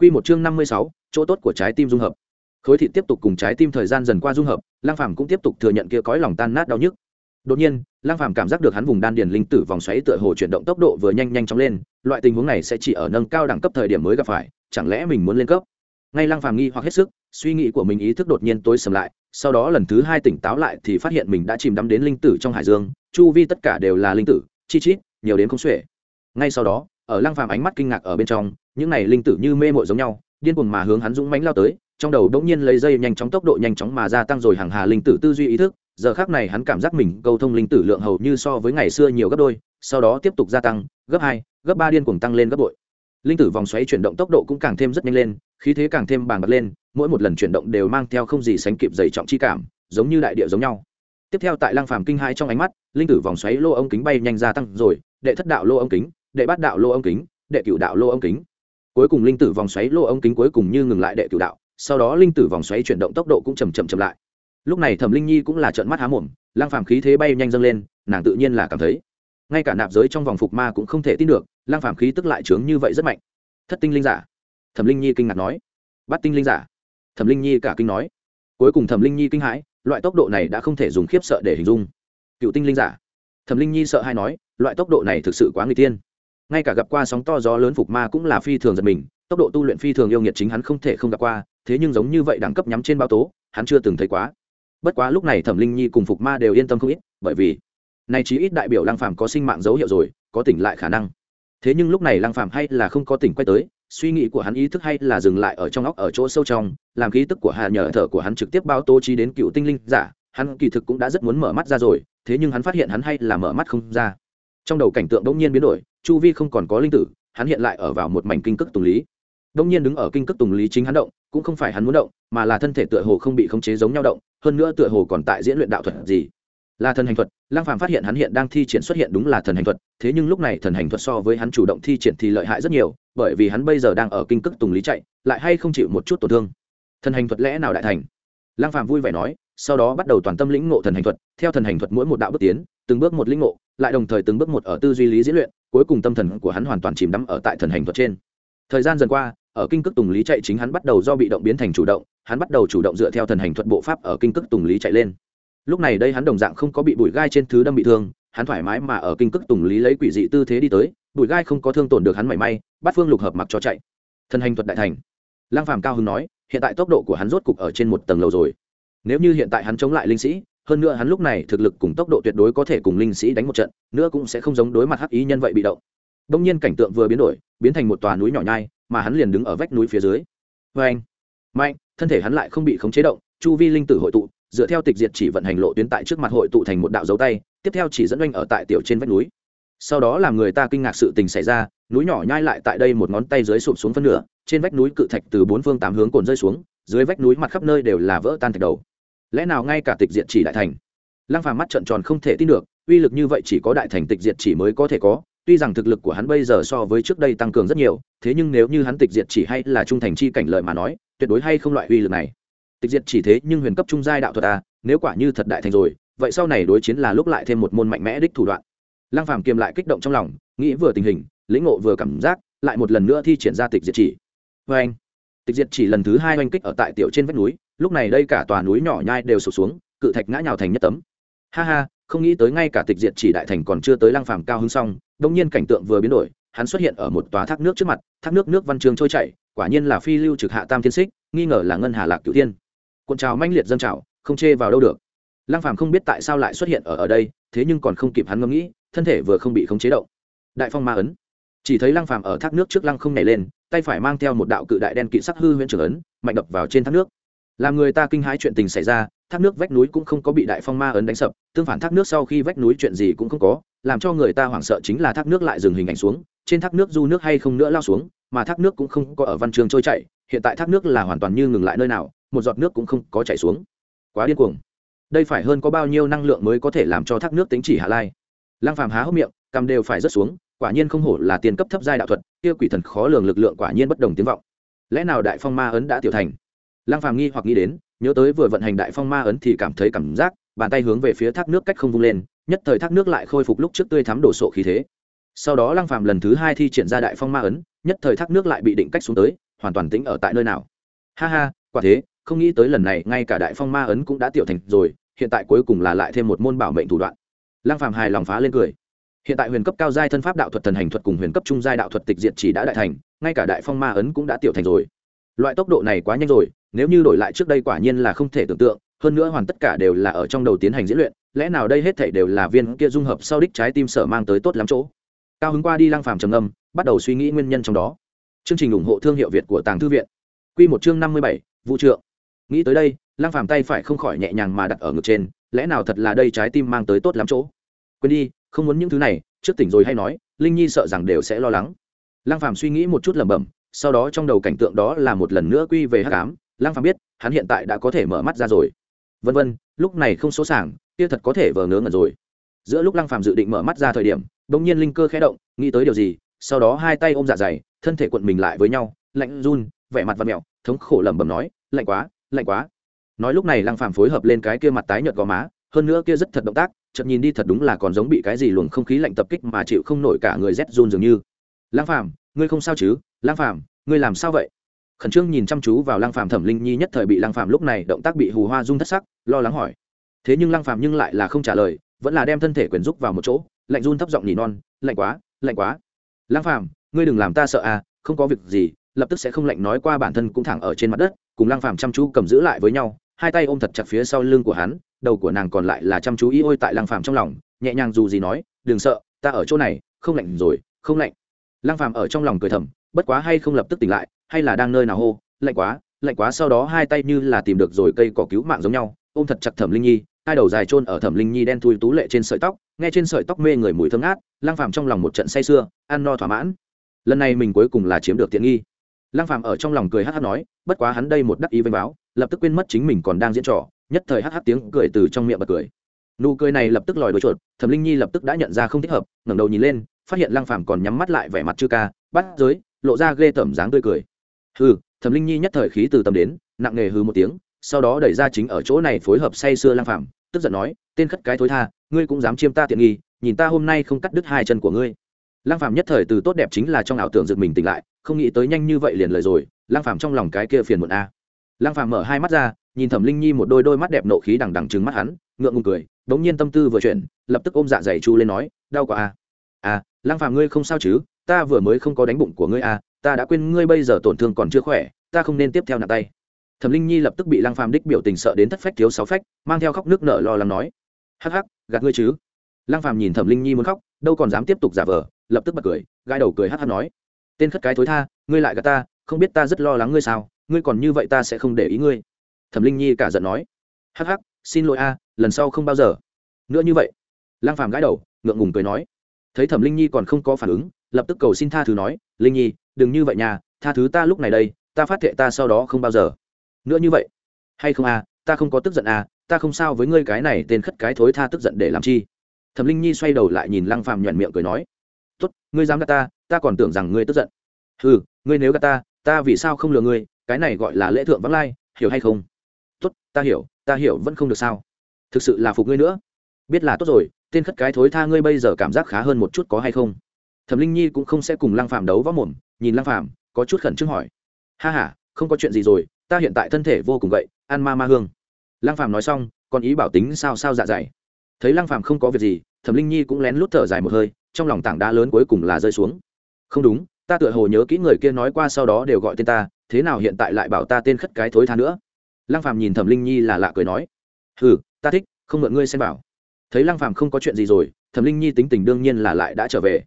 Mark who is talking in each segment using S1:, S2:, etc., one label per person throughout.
S1: Quy một chương năm mươi sáu, chỗ tốt của trái tim dung hợp. Khối thịt tiếp tục cùng trái tim thời gian dần qua dung hợp, Lang Phàm cũng tiếp tục thừa nhận kia cõi lòng tan nát đau nhức. Đột nhiên, Lang Phàm cảm giác được hắn vùng đan điền linh tử vòng xoáy tựa hồ chuyển động tốc độ vừa nhanh nhanh chóng lên, loại tình huống này sẽ chỉ ở nâng cao đẳng cấp thời điểm mới gặp phải, chẳng lẽ mình muốn lên cấp? Ngay Lang Phàm nghi hoặc hết sức, suy nghĩ của mình ý thức đột nhiên tối sầm lại, sau đó lần thứ hai tỉnh táo lại thì phát hiện mình đã chìm đắm đến linh tử trong hải dương, chu vi tất cả đều là linh tử, chi chít, nhiều đến không xuể. Ngay sau đó, ở Lang Phàm ánh mắt kinh ngạc ở bên trong, những này linh tử như mê mội giống nhau, điên cuồng mà hướng hắn dũng mãnh lao tới, trong đầu đống nhiên lấy dây nhanh chóng tốc độ nhanh chóng mà gia tăng rồi hàng hà linh tử tư duy ý thức, giờ khác này hắn cảm giác mình câu thông linh tử lượng hầu như so với ngày xưa nhiều gấp đôi sau đó tiếp tục gia tăng gấp hai gấp ba điên cuồng tăng lên gấp bội. Linh tử vòng xoáy chuyển động tốc độ cũng càng thêm rất nhanh lên khí thế càng thêm bàng bật lên mỗi một lần chuyển động đều mang theo không gì sánh kịp dày trọng chi cảm giống như đại địa giống nhau. Tiếp theo tại lăng phàm kinh hai trong ánh mắt linh tử vòng xoáy lô ống kính bay nhanh gia tăng rồi đệ thất đạo lô ống kính đệ bát đạo lô ống kính, đệ cửu đạo lô ống kính. Cuối cùng linh tử vòng xoáy lô ống kính cuối cùng như ngừng lại đệ cửu đạo, sau đó linh tử vòng xoáy chuyển động tốc độ cũng chầm chậm chậm lại. Lúc này thẩm linh nhi cũng là trợn mắt há mồm lang phàm khí thế bay nhanh dâng lên, nàng tự nhiên là cảm thấy. Ngay cả nạp giới trong vòng phục ma cũng không thể tin được lang phàm khí tức lại trướng như vậy rất mạnh. Thất tinh linh giả. Thẩm linh nhi kinh ngạc nói. Bắt tinh linh giả. Thẩm linh nhi cả kinh nói. Cuối cùng thẩm linh nhi kinh hãi, loại tốc độ này đã không thể dùng khiếp sợ để hình dung. Cựu tinh linh giả. Thẩm linh nhi sợ hay nói, loại tốc độ này thực sự quá người tiên ngay cả gặp qua sóng to gió lớn phục ma cũng là phi thường giật mình, tốc độ tu luyện phi thường yêu nghiệt chính hắn không thể không gặp qua, thế nhưng giống như vậy đẳng cấp nhắm trên bao tố, hắn chưa từng thấy quá. Bất quá lúc này thẩm linh nhi cùng phục ma đều yên tâm không ít, bởi vì này chí ít đại biểu lang phàm có sinh mạng dấu hiệu rồi, có tỉnh lại khả năng. Thế nhưng lúc này lang phàm hay là không có tỉnh quay tới, suy nghĩ của hắn ý thức hay là dừng lại ở trong óc ở chỗ sâu trong, làm khí tức của hà nhờ thở của hắn trực tiếp bao tô trí đến cựu tinh linh giả, hắn kỳ thực cũng đã rất muốn mở mắt ra rồi, thế nhưng hắn phát hiện hắn hay là mở mắt không ra trong đầu cảnh tượng đống nhiên biến đổi, chu vi không còn có linh tử, hắn hiện lại ở vào một mảnh kinh cức tùng lý. Đông nhiên đứng ở kinh cước tùng lý chính hắn động, cũng không phải hắn muốn động, mà là thân thể tựa hồ không bị khống chế giống nhau động, hơn nữa tựa hồ còn tại diễn luyện đạo thuật gì. Là thần hành thuật Lang phàm phát hiện hắn hiện đang thi triển xuất hiện đúng là thần hành thuật, thế nhưng lúc này thần hành thuật so với hắn chủ động thi triển thì lợi hại rất nhiều, bởi vì hắn bây giờ đang ở kinh cước tùng lý chạy, lại hay không chịu một chút tổn thương. Thần hành thuật lẽ nào đại thành? Lang phàm vui vẻ nói, sau đó bắt đầu toàn tâm lĩnh ngộ thần hành thuật, theo thần hành thuật mỗi một đạo bước tiến, từng bước một lĩnh ngộ lại đồng thời từng bước một ở tư duy lý diễn luyện, cuối cùng tâm thần của hắn hoàn toàn chìm đắm ở tại thần hành thuật trên. Thời gian dần qua, ở kinh cước tùng lý chạy chính hắn bắt đầu do bị động biến thành chủ động, hắn bắt đầu chủ động dựa theo thần hành thuật bộ pháp ở kinh cước tùng lý chạy lên. Lúc này đây hắn đồng dạng không có bị bụi gai trên thứ đâm bị thương, hắn thoải mái mà ở kinh cước tùng lý lấy quỷ dị tư thế đi tới, bụi gai không có thương tổn được hắn mảy may, bắt phương lục hợp mặc cho chạy. Thần hành thuật đại thành. Lang phàm cao hưng nói, hiện tại tốc độ của hắn rốt cục ở trên một tầng lầu rồi. Nếu như hiện tại hắn chống lại linh sĩ hơn nữa hắn lúc này thực lực cùng tốc độ tuyệt đối có thể cùng linh sĩ đánh một trận, nữa cũng sẽ không giống đối mặt hắc ý nhân vậy bị động. Đông nhiên cảnh tượng vừa biến đổi, biến thành một tòa núi nhỏ nhai, mà hắn liền đứng ở vách núi phía dưới. Vê anh mạnh, thân thể hắn lại không bị khống chế động, chu vi linh tử hội tụ, dựa theo tịch diệt chỉ vận hành lộ tuyến tại trước mặt hội tụ thành một đạo dấu tay, tiếp theo chỉ dẫn oanh ở tại tiểu trên vách núi. Sau đó làm người ta kinh ngạc sự tình xảy ra, núi nhỏ nhai lại tại đây một ngón tay dưới sụp xuống phân nửa, trên vách núi cự thạch từ bốn phương tám hướng cồn rơi xuống, dưới vách núi mặt khắp nơi đều là vỡ tan thạch đầu lẽ nào ngay cả tịch diệt chỉ đại thành? Lăng phàm mắt trợn tròn không thể tin được, uy lực như vậy chỉ có đại thành tịch diệt chỉ mới có thể có, tuy rằng thực lực của hắn bây giờ so với trước đây tăng cường rất nhiều, thế nhưng nếu như hắn tịch diệt chỉ hay là trung thành chi cảnh lợi mà nói, tuyệt đối hay không loại uy lực này. Tịch diệt chỉ thế nhưng huyền cấp trung giai đạo thuật à nếu quả như thật đại thành rồi, vậy sau này đối chiến là lúc lại thêm một môn mạnh mẽ đích thủ đoạn. Lăng phàm kiềm lại kích động trong lòng, nghĩ vừa tình hình, lĩnh ngộ vừa cảm giác, lại một lần nữa thi triển ra tịch diệt chỉ. Với anh tịch diệt chỉ lần thứ hai oanh kích ở tại tiểu trên vách núi, lúc này đây cả tòa núi nhỏ nhai đều sụp xuống, cự thạch ngã nhào thành nhất tấm. Ha ha, không nghĩ tới ngay cả tịch diệt chỉ đại thành còn chưa tới Lang phàm cao hứng xong đông nhiên cảnh tượng vừa biến đổi, hắn xuất hiện ở một tòa thác nước trước mặt, thác nước nước văn trường trôi chảy, quả nhiên là phi lưu trực hạ tam thiên xích, nghi ngờ là ngân hà lạc cửu thiên. Cuộn trào manh liệt dân trào, không chê vào đâu được. Lang phàm không biết tại sao lại xuất hiện ở ở đây, thế nhưng còn không kịp hắn ngẫm nghĩ, thân thể vừa không bị khống chế động. Đại phong ma ấn. Chỉ thấy Lang phàm ở thác nước trước lăng không nhảy lên tay phải mang theo một đạo cự đại đen kỵ sắc hư huyễn trưởng ấn, mạnh đập vào trên thác nước. Làm người ta kinh hãi chuyện tình xảy ra, thác nước vách núi cũng không có bị đại phong ma ấn đánh sập, tương phản thác nước sau khi vách núi chuyện gì cũng không có, làm cho người ta hoảng sợ chính là thác nước lại dừng hình ảnh xuống, trên thác nước du nước hay không nữa lao xuống, mà thác nước cũng không có ở văn trường trôi chảy, hiện tại thác nước là hoàn toàn như ngừng lại nơi nào, một giọt nước cũng không có chảy xuống. Quá điên cuồng. Đây phải hơn có bao nhiêu năng lượng mới có thể làm cho thác nước tính chỉ hạ lai? Lăng phàm há hốc miệng cầm đều phải rớt xuống quả nhiên không hổ là tiền cấp thấp giai đạo thuật, kia quỷ thần khó lường lực lượng quả nhiên bất đồng tiếng vọng. Lẽ nào đại phong ma ấn đã tiểu thành? Lăng phàm nghi hoặc nghĩ đến, nhớ tới vừa vận hành đại phong ma ấn thì cảm thấy cảm giác, bàn tay hướng về phía thác nước cách không vung lên, nhất thời thác nước lại khôi phục lúc trước tươi thắm đổ sộ khí thế. Sau đó lăng phàm lần thứ hai thi triển ra đại phong ma ấn, nhất thời thác nước lại bị định cách xuống tới, hoàn toàn tĩnh ở tại nơi nào. Ha ha, quả thế, không nghĩ tới lần này ngay cả đại phong ma ấn cũng đã tiểu thành rồi, hiện tại cuối cùng là lại thêm một môn bảo mệnh thủ đoạn. Lăng phàm hài lòng phá lên cười hiện tại huyền cấp cao giai thân pháp đạo thuật thần hành thuật cùng huyền cấp trung giai đạo thuật tịch diệt chỉ đã đại thành ngay cả đại phong ma ấn cũng đã tiểu thành rồi. Loại tốc độ này quá nhanh rồi nếu như đổi lại trước đây quả nhiên là không thể tưởng tượng hơn nữa hoàn tất cả đều là ở trong đầu tiến hành diễn luyện lẽ nào đây hết thảy đều là viên kia dung hợp sau đích trái tim sở mang tới tốt lắm chỗ? Cao hứng qua đi lang phàm trầm âm bắt đầu suy nghĩ nguyên nhân trong đó. Chương trình ủng hộ thương hiệu việt của tàng thư viện. Quy một chương năm mươi bảy, vũ trượng. Nghĩ tới đây lang phàm tay phải không khỏi nhẹ nhàng mà đặt ở ngực trên lẽ nào thật là đây trái tim mang tới tốt lắm chỗ? Quên đi không muốn những thứ này, trước tỉnh rồi hay nói, linh nhi sợ rằng đều sẽ lo lắng. Lăng phàm suy nghĩ một chút lẩm bẩm, sau đó trong đầu cảnh tượng đó là một lần nữa quy về hắc ám. Lăng phàm biết, hắn hiện tại đã có thể mở mắt ra rồi. Vân vân, lúc này không số sảng, kia thật có thể vờ ngớ ngẩn rồi. Giữa lúc lăng phàm dự định mở mắt ra thời điểm đột nhiên linh cơ khẽ động, nghĩ tới điều gì, sau đó hai tay ôm dạ dày, thân thể cuộn mình lại với nhau, lạnh run, vẻ mặt vặn mèo thống khổ lẩm bẩm nói, lạnh quá lạnh quá. Nói lúc này lăng phàm phối hợp lên cái kia mặt tái nhợt gò má, hơn nữa kia rất thật động tác chợt nhìn đi thật đúng là còn giống bị cái gì luồng không khí lạnh tập kích mà chịu không nổi cả người rét run dường như. Lăng phàm, ngươi không sao chứ? Lăng phàm, ngươi làm sao vậy? Khẩn trương nhìn chăm chú vào lăng phàm thẩm linh nhi nhất thời bị lăng phàm lúc này động tác bị hù hoa rung thất sắc, lo lắng hỏi. Thế nhưng lăng phàm nhưng lại là không trả lời, vẫn là đem thân thể quyền rúc vào một chỗ, lạnh run thấp giọng nhỉ non, lạnh quá lạnh quá. Lăng phàm, ngươi đừng làm ta sợ à không có việc gì, lập tức sẽ không lạnh nói qua bản thân cũng thẳng ở trên mặt đất, cùng lăng phàm chăm chú cầm giữ lại với nhau hai tay ôm thật chặt phía sau lưng của hắn, đầu của nàng còn lại là chăm chú ý ôi tại lăng phàm trong lòng, nhẹ nhàng dù gì nói, đừng sợ, ta ở chỗ này, không lạnh rồi, không lạnh. Lăng phàm ở trong lòng cười thầm, bất quá hay không lập tức tỉnh lại, hay là đang nơi nào hô, lạnh quá lạnh quá. Sau đó hai tay như là tìm được rồi cây cỏ cứu mạng giống nhau, ôm thật chặt thẩm linh nhi, hai đầu dài chôn ở thẩm linh nhi đen thui tú lệ trên sợi tóc, nghe trên sợi tóc mê người mùi thơm ngát, lăng phàm trong lòng một trận say sưa, ăn no thỏa mãn. Lần này mình cuối cùng là chiếm được tiện nghi lăng phàm ở trong lòng cười hắt hắt nói, bất quá hắn đây một đắc ý vênh báo, lập tức quên mất chính mình còn đang diễn trò, nhất thời hắt hắt tiếng cười từ trong miệng bật cười. Nụ cười này lập tức lòi đuôi chuột, thẩm linh nhi lập tức đã nhận ra không thích hợp, ngẩng đầu nhìn lên, phát hiện lăng phàm còn nhắm mắt lại vẻ mặt chưa ca, bắt giới, lộ ra ghê tởm dáng tươi cười. Hừ, thẩm linh nhi nhất thời khí từ tâm đến, nặng nề hừ một tiếng, sau đó đẩy ra chính ở chỗ này phối hợp say sưa lăng phàm, tức giận nói, tên khất cái thối tha, ngươi cũng dám chiêm ta tiện nghi, nhìn ta hôm nay không cắt đứt hai chân của ngươi lăng phàm nhất thời từ tốt đẹp chính là trong ảo tưởng giật mình tỉnh lại, không nghĩ tới nhanh như vậy liền lời rồi, lăng phàm trong lòng cái kia phiền muộn a. Lăng phàm mở hai mắt ra, nhìn thẩm linh nhi một đôi đôi mắt đẹp nộ khí đằng đằng trừng mắt hắn, ngượng ngùng cười đống nhiên tâm tư vừa chuyển, lập tức ôm dạ dày chu lên nói, đau quá a. À lăng phàm ngươi không sao chứ? Ta vừa mới không có đánh bụng của ngươi a, ta đã quên ngươi bây giờ tổn thương còn chưa khỏe, ta không nên tiếp theo nặng tay. Thẩm linh nhi lập tức bị lăng phàm đích biểu tình sợ đến thất phách thiếu sáu phách, mang theo khóc nước nở lo lắng nói, hắc hắc, gạt ngươi chứ? Lăng phàm nhìn thẩm linh nhi muốn khóc, đâu còn dám tiếp tục giả vờ lập tức bật cười gai đầu cười hắc hắc nói, tên khất cái thối tha, ngươi lại gà ta, không biết ta rất lo lắng ngươi sao, ngươi còn như vậy ta sẽ không để ý ngươi. Thẩm linh nhi cả giận nói, hắc hắc, xin lỗi a, lần sau không bao giờ. Nữa như vậy Lang phàm gãi đầu, ngượng ngùng cười nói, thấy thẩm linh nhi còn không có phản ứng, lập tức cầu xin tha thứ nói, linh nhi, đừng như vậy nhà tha thứ ta lúc này đây, ta phát thệ ta sau đó không bao giờ. Nữa như vậy, hay không a, ta không có tức giận a, ta không sao với ngươi cái này tên khất cái thối tha tức giận để làm chi. Thẩm linh nhi xoay đầu lại nhìn lăng phàm nhuận miệng cười nói ngươi dám gạt ta ta còn tưởng rằng ngươi tức giận. Ừ ngươi nếu gạt ta ta vì sao không lừa ngươi? Cái này gọi là lễ thượng vắng lai hiểu hay không? Tốt ta hiểu ta hiểu vẫn không được sao. Thực sự là phục ngươi nữa. Biết là tốt rồi tên khất cái thối tha ngươi bây giờ cảm giác khá hơn một chút có hay không? Thẩm linh nhi cũng không sẽ cùng lăng phạm đấu võ mồm nhìn lăng phạm có chút khẩn trương hỏi. Ha ha, không có chuyện gì rồi ta hiện tại thân thể vô cùng vậy ăn ma ma hương. Lăng phạm nói xong còn ý bảo tính sao sao dạ dày. Thấy lăng phạm không có việc gì thẩm linh nhi cũng lén lút thở dài một hơi trong lòng tảng đá lớn cuối cùng là rơi xuống. Không đúng, ta tựa hồ nhớ kỹ người kia nói qua sau đó đều gọi tên ta, thế nào hiện tại lại bảo ta tên khất cái thối tha nữa? Lăng phàm nhìn thẩm linh nhi là lạ cười nói, hừ, ta thích, không mượn ngươi xem bảo. Thấy lăng phàm không có chuyện gì rồi, thẩm linh nhi tính tình đương nhiên là lại đã trở về.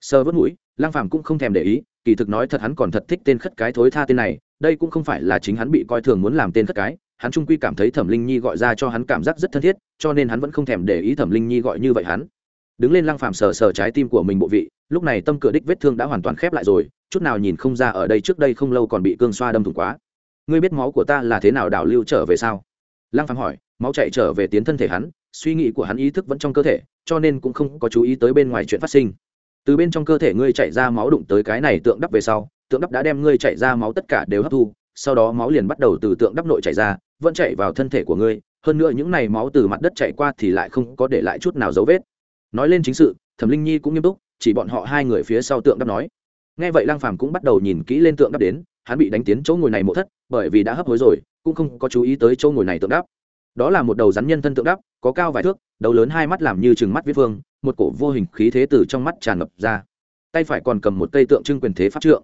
S1: Sơ vớt mũi, lăng phàm cũng không thèm để ý, kỳ thực nói thật hắn còn thật thích tên khất cái thối tha tên này, đây cũng không phải là chính hắn bị coi thường muốn làm tên khất cái, hắn trung quy cảm thấy thẩm linh nhi gọi ra cho hắn cảm giác rất thân thiết, cho nên hắn vẫn không thèm để ý thẩm linh nhi gọi như vậy hắn đứng lên lăng phàm sờ sờ trái tim của mình bộ vị, lúc này tâm cửa đích vết thương đã hoàn toàn khép lại rồi, chút nào nhìn không ra ở đây trước đây không lâu còn bị cương xoa đâm thủng quá. Ngươi biết máu của ta là thế nào đảo lưu trở về sao? Lăng phàm hỏi, máu chạy trở về tiến thân thể hắn, suy nghĩ của hắn ý thức vẫn trong cơ thể, cho nên cũng không có chú ý tới bên ngoài chuyện phát sinh. Từ bên trong cơ thể ngươi chạy ra máu đụng tới cái này tượng đắp về sau, tượng đắp đã đem ngươi chạy ra máu tất cả đều hấp thu, sau đó máu liền bắt đầu từ tượng đắp nội chạy ra, vẫn chạy vào thân thể của ngươi, hơn nữa những này máu từ mặt đất chạy qua thì lại không có để lại chút nào dấu vết nói lên chính sự, thẩm linh nhi cũng nghiêm túc, chỉ bọn họ hai người phía sau tượng đắp nói. Nghe vậy lang phàm cũng bắt đầu nhìn kỹ lên tượng đắp đến, hắn bị đánh tiến chỗ ngồi này mộ thất, bởi vì đã hấp hối rồi, cũng không có chú ý tới chỗ ngồi này tượng đắp đó là một đầu rắn nhân thân tượng đắp có cao vài thước, đầu lớn hai mắt làm như chừng mắt viết vương, một cổ vô hình khí thế từ trong mắt tràn ngập ra. Tay phải còn cầm một cây tượng trưng quyền thế pháp trượng.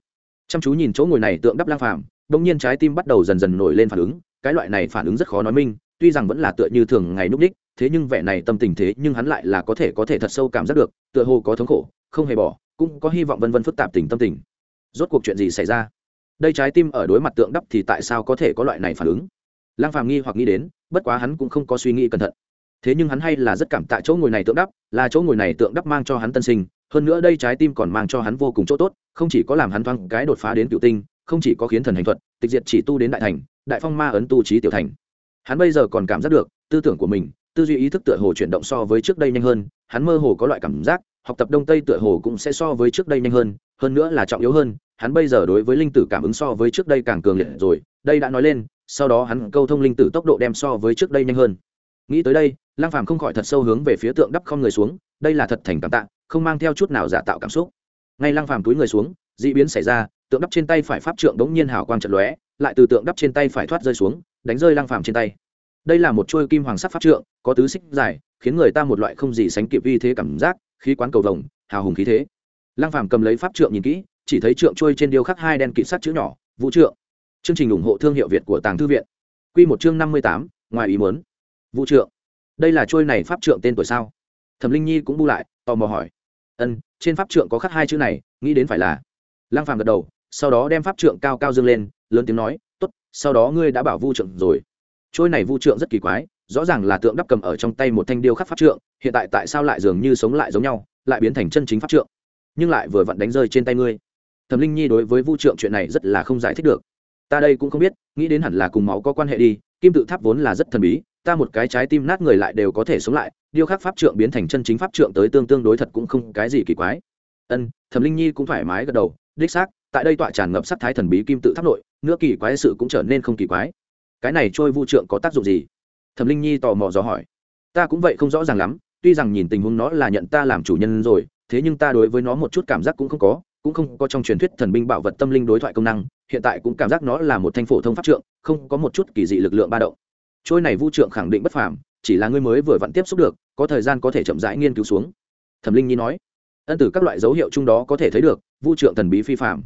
S1: Chăm chú nhìn chỗ ngồi này tượng đắp lang phàm đông nhiên trái tim bắt đầu dần dần nổi lên phản ứng, cái loại này phản ứng rất khó nói minh, tuy rằng vẫn là tựa như thường ngày núp đích thế nhưng vẻ này tâm tình thế nhưng hắn lại là có thể có thể thật sâu cảm giác được, tựa hồ có thống khổ, không hề bỏ, cũng có hy vọng vân vân phức tạp tình tâm tình. Rốt cuộc chuyện gì xảy ra? Đây trái tim ở đối mặt tượng đắp thì tại sao có thể có loại này phản ứng? Lang phàm nghi hoặc nghĩ đến, bất quá hắn cũng không có suy nghĩ cẩn thận. Thế nhưng hắn hay là rất cảm tạ chỗ ngồi này tượng đắp, là chỗ ngồi này tượng đắp mang cho hắn tân sinh, hơn nữa đây trái tim còn mang cho hắn vô cùng chỗ tốt, không chỉ có làm hắn thoáng cái đột phá đến cựu tinh, không chỉ có khiến thần hành thuật, tịch diệt chỉ tu đến đại thành, đại phong ma ấn tu trí tiểu thành. Hắn bây giờ còn cảm giác được tư tưởng của mình tư duy ý thức tựa hồ chuyển động so với trước đây nhanh hơn, hắn mơ hồ có loại cảm giác, học tập đông tây tựa hồ cũng sẽ so với trước đây nhanh hơn hơn nữa là trọng yếu hơn, hắn bây giờ đối với linh tử cảm ứng so với trước đây càng cường liệt rồi, đây đã nói lên, sau đó hắn câu thông linh tử tốc độ đem so với trước đây nhanh hơn. Nghĩ tới đây lang phàm không khỏi thật sâu hướng về phía tượng đắp không người xuống, đây là thật thành cảm tạ, không mang theo chút nào giả tạo cảm xúc. Ngay lang phàm túi người xuống, dị biến xảy ra, tượng đắp trên tay phải pháp trượng đống nhiên hào quang trận lóe, lại từ tượng đắp trên tay phải thoát rơi xuống, đánh rơi lang phàm trên tay đây là một chuôi kim hoàng sắc pháp trượng có tứ xích dài khiến người ta một loại không gì sánh kịp vi thế cảm giác khí quán cầu vồng hào hùng khí thế. Lang phàm cầm lấy pháp trượng nhìn kỹ chỉ thấy trượng trôi trên điêu khắc hai đen kịt sắt chữ nhỏ vũ trượng. Chương trình ủng hộ thương hiệu việt của tàng thư viện. Quy một chương năm mươi tám ngoài ý muốn. Vũ trượng. Đây là trôi này pháp trượng tên tuổi sao? Thẩm linh nhi cũng bu lại tò mò hỏi. Ân trên pháp trượng có khắc hai chữ này nghĩ đến phải là. Lang phàm gật đầu sau đó đem pháp trượng cao cao dương lên lớn tiếng nói tốt, sau đó ngươi đã bảo vu trượng rồi trôi này vu trượng rất kỳ quái, rõ ràng là tượng đắp cầm ở trong tay một thanh điêu khắc pháp trượng, hiện tại tại sao lại dường như sống lại giống nhau, lại biến thành chân chính pháp trượng? Nhưng lại vừa vặn đánh rơi trên tay ngươi. Thẩm linh nhi đối với vu trượng chuyện này rất là không giải thích được. Ta đây cũng không biết, nghĩ đến hẳn là cùng máu có quan hệ đi, kim tự tháp vốn là rất thần bí, ta một cái trái tim nát người lại đều có thể sống lại, điêu khắc pháp trượng biến thành chân chính pháp trượng tới tương tương đối thật cũng không cái gì kỳ quái. Ân, thẩm linh nhi cũng thoải mái gật đầu, đích xác, tại đây tọa tràn ngập sắc thái thần bí kim tự tháp nội nữa kỳ quái sự cũng trở nên không kỳ quái cái này trôi vu trượng có tác dụng gì? Thẩm linh nhi tò mò dò hỏi. Ta cũng vậy không rõ ràng lắm, tuy rằng nhìn tình huống nó là nhận ta làm chủ nhân rồi, thế nhưng ta đối với nó một chút cảm giác cũng không có, cũng không có trong truyền thuyết thần binh bảo vật tâm linh đối thoại công năng, hiện tại cũng cảm giác nó là một thanh phổ thông pháp trượng, không có một chút kỳ dị lực lượng ba động. Trôi này vu trượng khẳng định bất phàm, chỉ là ngươi mới vừa vặn tiếp xúc được, có thời gian có thể chậm rãi nghiên cứu xuống. Thẩm linh nhi nói. Ân từ các loại dấu hiệu chung đó có thể thấy được, vu trượng thần bí phi phạm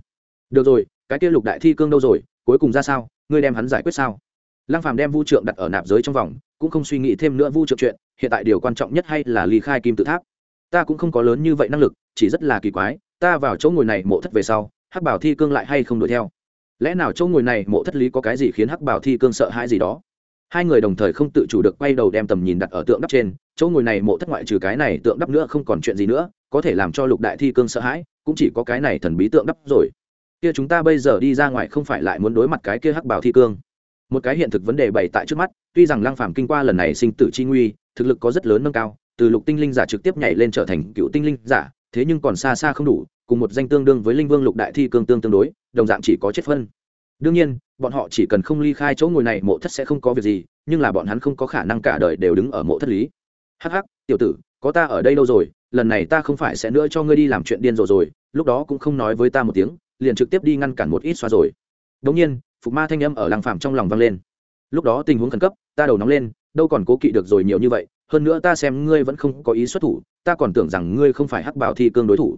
S1: được rồi, cái kia lục đại thi cương đâu rồi, cuối cùng ra sao, ngươi đem hắn giải quyết sao? Lăng phàm đem vu trượng đặt ở nạp giới trong vòng, cũng không suy nghĩ thêm nữa vu trượng chuyện, hiện tại điều quan trọng nhất hay là ly khai kim tự tháp. Ta cũng không có lớn như vậy năng lực, chỉ rất là kỳ quái, ta vào chỗ ngồi này mộ thất về sau, hắc bảo thi cương lại hay không đuổi theo? Lẽ nào chỗ ngồi này mộ thất lý có cái gì khiến hắc bảo thi cương sợ hãi gì đó? Hai người đồng thời không tự chủ được quay đầu đem tầm nhìn đặt ở tượng đắp trên, chỗ ngồi này mộ thất ngoại trừ cái này tượng đắp nữa không còn chuyện gì nữa, có thể làm cho lục đại thi cương sợ hãi, cũng chỉ có cái này thần bí tượng đắp rồi. Kia chúng ta bây giờ đi ra ngoài không phải lại muốn đối mặt cái kia hắc bảo thi cương một cái hiện thực vấn đề bày tại trước mắt, tuy rằng lang phàm kinh qua lần này sinh tử chi nguy, thực lực có rất lớn nâng cao, từ lục tinh linh giả trực tiếp nhảy lên trở thành cựu tinh linh giả, thế nhưng còn xa xa không đủ, cùng một danh tương đương với linh vương lục đại thi cương tương tương đối, đồng dạng chỉ có chết phân. Đương nhiên, bọn họ chỉ cần không ly khai chỗ ngồi này, mộ thất sẽ không có việc gì, nhưng là bọn hắn không có khả năng cả đời đều đứng ở mộ thất lý. Hắc hắc, tiểu tử, có ta ở đây lâu rồi, lần này ta không phải sẽ nữa cho ngươi đi làm chuyện điên rồ rồi, lúc đó cũng không nói với ta một tiếng, liền trực tiếp đi ngăn cản một ít xoa rồi. Đống nhiên phục ma thanh âm ở lăng phàm trong lòng vang lên. Lúc đó tình huống khẩn cấp, ta đầu nóng lên, đâu còn cố kỵ được rồi nhiều như vậy, hơn nữa ta xem ngươi vẫn không có ý xuất thủ, ta còn tưởng rằng ngươi không phải hắc bảo thi cương đối thủ.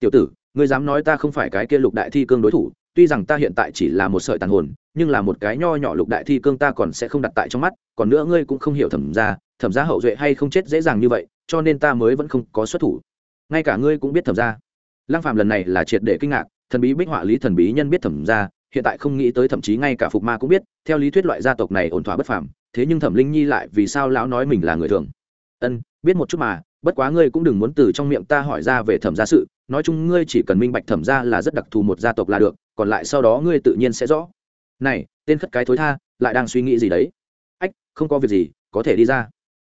S1: Tiểu tử, ngươi dám nói ta không phải cái kia lục đại thi cương đối thủ, tuy rằng ta hiện tại chỉ là một sợi tàn hồn, nhưng là một cái nho nhỏ lục đại thi cương ta còn sẽ không đặt tại trong mắt, còn nữa ngươi cũng không hiểu thẩm ra thẩm ra hậu duệ hay không chết dễ dàng như vậy, cho nên ta mới vẫn không có xuất thủ. Ngay cả ngươi cũng biết thẩm ra lăng phạm lần này là triệt để kinh ngạc, thần bí bích họa lý thần bí nhân biết thẩm ra hiện tại không nghĩ tới thậm chí ngay cả phục ma cũng biết, theo lý thuyết loại gia tộc này ổn thỏa bất phàm, thế nhưng thẩm linh nhi lại vì sao lão nói mình là người thường? Ân, biết một chút mà, bất quá ngươi cũng đừng muốn từ trong miệng ta hỏi ra về thẩm gia sự, nói chung ngươi chỉ cần minh bạch thẩm gia là rất đặc thù một gia tộc là được, còn lại sau đó ngươi tự nhiên sẽ rõ. Này, tên khất cái thối tha, lại đang suy nghĩ gì đấy? Ách, không có việc gì, có thể đi ra.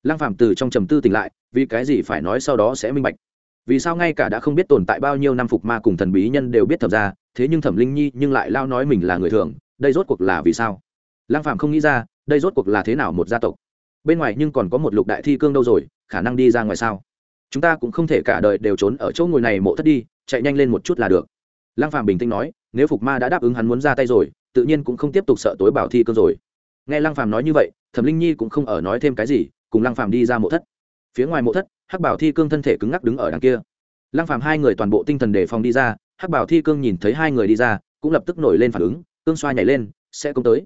S1: Lăng phạm từ trong trầm tư tỉnh lại, vì cái gì phải nói sau đó sẽ minh bạch? Vì sao ngay cả đã không biết tồn tại bao nhiêu năm phục ma cùng thần bí nhân đều biết thẩm ra thế nhưng thẩm linh nhi nhưng lại lao nói mình là người thường, đây rốt cuộc là vì sao? Lăng phạm không nghĩ ra, đây rốt cuộc là thế nào một gia tộc? Bên ngoài nhưng còn có một lục đại thi cương đâu rồi, khả năng đi ra ngoài sao? Chúng ta cũng không thể cả đời đều trốn ở chỗ ngồi này mộ thất đi, chạy nhanh lên một chút là được. Lăng phạm bình tĩnh nói, nếu phục ma đã đáp ứng hắn muốn ra tay rồi, tự nhiên cũng không tiếp tục sợ tối bảo thi cương rồi. Nghe lăng phàm nói như vậy, thẩm linh nhi cũng không ở nói thêm cái gì, cùng lăng phàm đi ra mộ thất. Phía ngoài mộ thất, hắc bảo thi cương thân thể cứng ngắc đứng ở đằng kia. Lăng phàm hai người toàn bộ tinh thần đề phòng đi ra hắc bảo thi cương nhìn thấy hai người đi ra, cũng lập tức nổi lên phản ứng, cương xoa nhảy lên, sẽ công tới.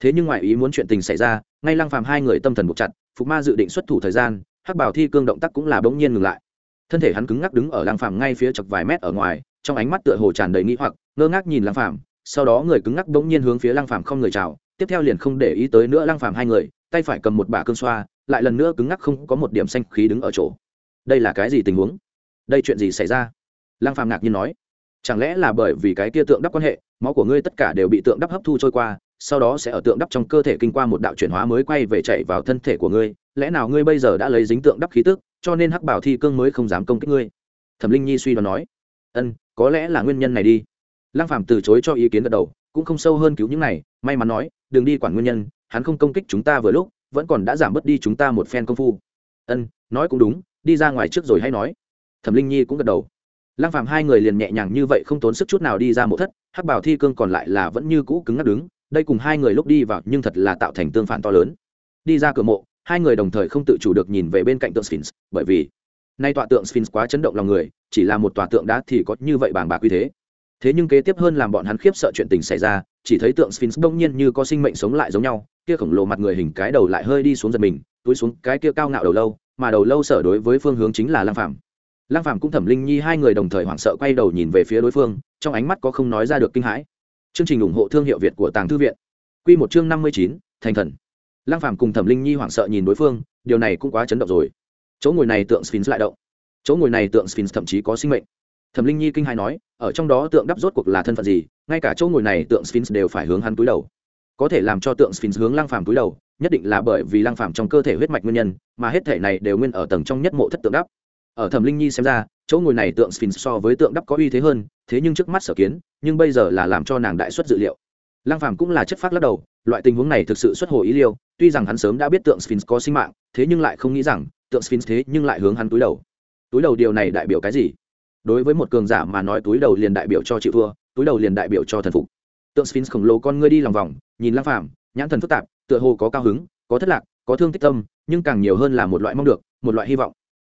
S1: Thế nhưng ngoài ý muốn chuyện tình xảy ra, ngay lăng phàm hai người tâm thần buộc chặt, phục ma dự định xuất thủ thời gian, hắc bảo thi cương động tác cũng là bỗng nhiên ngừng lại. Thân thể hắn cứng ngắc đứng ở lăng phàm ngay phía chọc vài mét ở ngoài, trong ánh mắt tựa hồ tràn đầy nghĩ hoặc, ngơ ngác nhìn lăng phàm, sau đó người cứng ngắc bỗng nhiên hướng phía lăng phàm không người chào, tiếp theo liền không để ý tới nữa lăng phàm hai người, tay phải cầm một bả cương xoa, lại lần nữa cứng ngắc không có một điểm xanh khí đứng ở chỗ. Đây là cái gì tình huống? Đây chuyện gì xảy ra? Lăng phàm ngạc nhiên nói chẳng lẽ là bởi vì cái kia tượng đắp quan hệ, máu của ngươi tất cả đều bị tượng đắp hấp thu trôi qua, sau đó sẽ ở tượng đắp trong cơ thể kinh qua một đạo chuyển hóa mới quay về chạy vào thân thể của ngươi? Lẽ nào ngươi bây giờ đã lấy dính tượng đắp khí tức, cho nên hắc bảo thi cương mới không dám công kích ngươi? Thẩm linh nhi suy đoán nói. Ân, có lẽ là nguyên nhân này đi. Lăng phàm từ chối cho ý kiến gật đầu, cũng không sâu hơn cứu những này, may mắn nói, đừng đi quản nguyên nhân, hắn không công kích chúng ta vừa lúc, vẫn còn đã giảm bớt đi chúng ta một phen công phu. Ân, nói cũng đúng, đi ra ngoài trước rồi hay nói. Thẩm linh nhi cũng gật đầu lăng phàm hai người liền nhẹ nhàng như vậy không tốn sức chút nào đi ra mộ thất, hắc bảo thi cương còn lại là vẫn như cũ cứng ngắc đứng, đây cùng hai người lúc đi vào nhưng thật là tạo thành tương phản to lớn. Đi ra cửa mộ, hai người đồng thời không tự chủ được nhìn về bên cạnh tượng sphinx, bởi vì nay tọa tượng sphinx quá chấn động lòng người, chỉ là một tòa tượng đá thì có như vậy bàng bạc như thế. Thế nhưng kế tiếp hơn làm bọn hắn khiếp sợ chuyện tình xảy ra, chỉ thấy tượng sphinx đông nhiên như có sinh mệnh sống lại giống nhau, kia khổng lồ mặt người hình cái đầu lại hơi đi xuống giật mình, túi xuống cái kia cao ngạo đầu lâu, mà đầu lâu sở đối với phương hướng chính là lang phạm lang phạm cũng thẩm linh nhi hai người đồng thời hoảng sợ quay đầu nhìn về phía đối phương, trong ánh mắt có không nói ra được kinh hãi. Chương trình ủng hộ thương hiệu việt của tàng thư viện. Quy một chương năm mươi chín, thành thần. Lang phạm cùng thẩm linh nhi hoảng sợ nhìn đối phương, điều này cũng quá chấn động rồi. Chỗ ngồi này tượng sphinx lại động. Chỗ ngồi này tượng sphinx thậm chí có sinh mệnh. Thẩm linh nhi kinh hãi nói, ở trong đó tượng đắp rốt cuộc là thân phận gì, ngay cả chỗ ngồi này tượng sphinx đều phải hướng hắn túi đầu. Có thể làm cho tượng sphinx hướng lang phàm túi đầu, nhất định là bởi vì lang phàm trong cơ thể huyết mạch nguyên nhân, mà hết thể này đều nguyên ở tầng trong nhất mộ thất tượng đắp ở thẩm linh nhi xem ra, chỗ ngồi này tượng sphinx so với tượng đắp có uy thế hơn, thế nhưng trước mắt sở kiến, nhưng bây giờ là làm cho nàng đại xuất dự liệu. Lang phàm cũng là chất phát lắc đầu, loại tình huống này thực sự xuất hồ ý liêu, tuy rằng hắn sớm đã biết tượng sphinx có sinh mạng, thế nhưng lại không nghĩ rằng, tượng sphinx thế nhưng lại hướng hắn túi đầu. Túi đầu điều này đại biểu cái gì? Đối với một cường giả mà nói túi đầu liền đại biểu cho chịu thua, túi đầu liền đại biểu cho thần phục. Tượng sphinx khổng lồ con ngươi đi lòng vòng, nhìn lang phàm, nhãn thần phức tạp, tựa hồ có cao hứng, có thất lạc, có thương tích tâm, nhưng càng nhiều hơn là một loại mong được, một loại hy vọng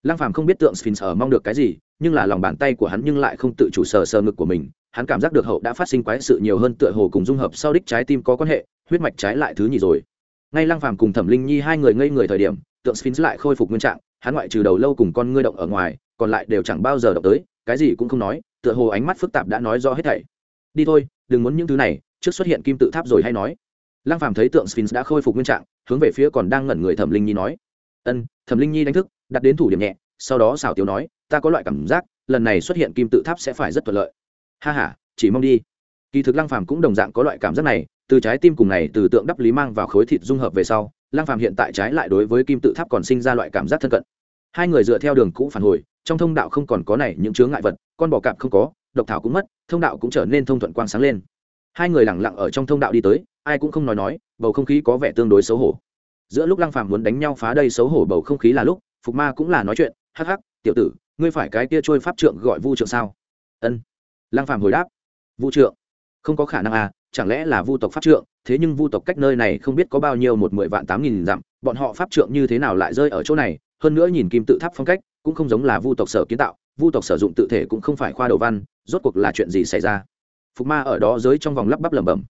S1: lang phàm không biết tượng sphinx ở mong được cái gì, nhưng là lòng bàn tay của hắn nhưng lại không tự chủ sờ sờ ngực của mình, hắn cảm giác được hậu đã phát sinh quái sự nhiều hơn tựa hồ cùng dung hợp sau đích trái tim có quan hệ, huyết mạch trái lại thứ nhì rồi. Ngay lang phàm cùng thẩm linh nhi hai người ngây người thời điểm, tượng sphinx lại khôi phục nguyên trạng, hắn ngoại trừ đầu lâu cùng con ngươi động ở ngoài, còn lại đều chẳng bao giờ động tới, cái gì cũng không nói, tựa hồ ánh mắt phức tạp đã nói rõ hết thảy. Đi thôi, đừng muốn những thứ này, trước xuất hiện kim tự tháp rồi hay nói. Lăng phàm thấy tượng sphinx đã khôi phục nguyên trạng, hướng về phía còn đang ngẩn người thẩm linh nhi nói. Ân, thẩm linh nhi đánh thức đặt đến thủ điểm nhẹ, sau đó xảo tiếu nói, ta có loại cảm giác, lần này xuất hiện kim tự tháp sẽ phải rất thuận lợi. Ha ha, chỉ mong đi. Kỳ thực lăng phàm cũng đồng dạng có loại cảm giác này, từ trái tim cùng này từ tượng đắp lý mang vào khối thịt dung hợp về sau, lăng phàm hiện tại trái lại đối với kim tự tháp còn sinh ra loại cảm giác thân cận. Hai người dựa theo đường cũ phản hồi, trong thông đạo không còn có này những chướng ngại vật, con bò cạp không có, độc thảo cũng mất, thông đạo cũng trở nên thông thuận quang sáng lên. Hai người lẳng lặng ở trong thông đạo đi tới, ai cũng không nói nói, bầu không khí có vẻ tương đối xấu hổ. Giữa lúc lăng phàm muốn đánh nhau phá đây xấu hổ bầu không khí là lúc phục ma cũng là nói chuyện, hắc hắc, tiểu tử, ngươi phải cái kia trôi pháp trượng gọi vu trượng sao? Ân. Lăng phàm hồi đáp, vu trượng. Không có khả năng à chẳng lẽ là vu tộc pháp trượng? Thế nhưng vu tộc cách nơi này không biết có bao nhiêu một mười vạn tám nghìn dặm, bọn họ pháp trượng như thế nào lại rơi ở chỗ này? Hơn nữa nhìn kim tự tháp phong cách, cũng không giống là vu tộc sở kiến tạo, vu tộc sử dụng tự thể cũng không phải khoa đầu văn, rốt cuộc là chuyện gì xảy ra? Phục ma ở đó giới trong vòng lắp bắp lẩm bẩm.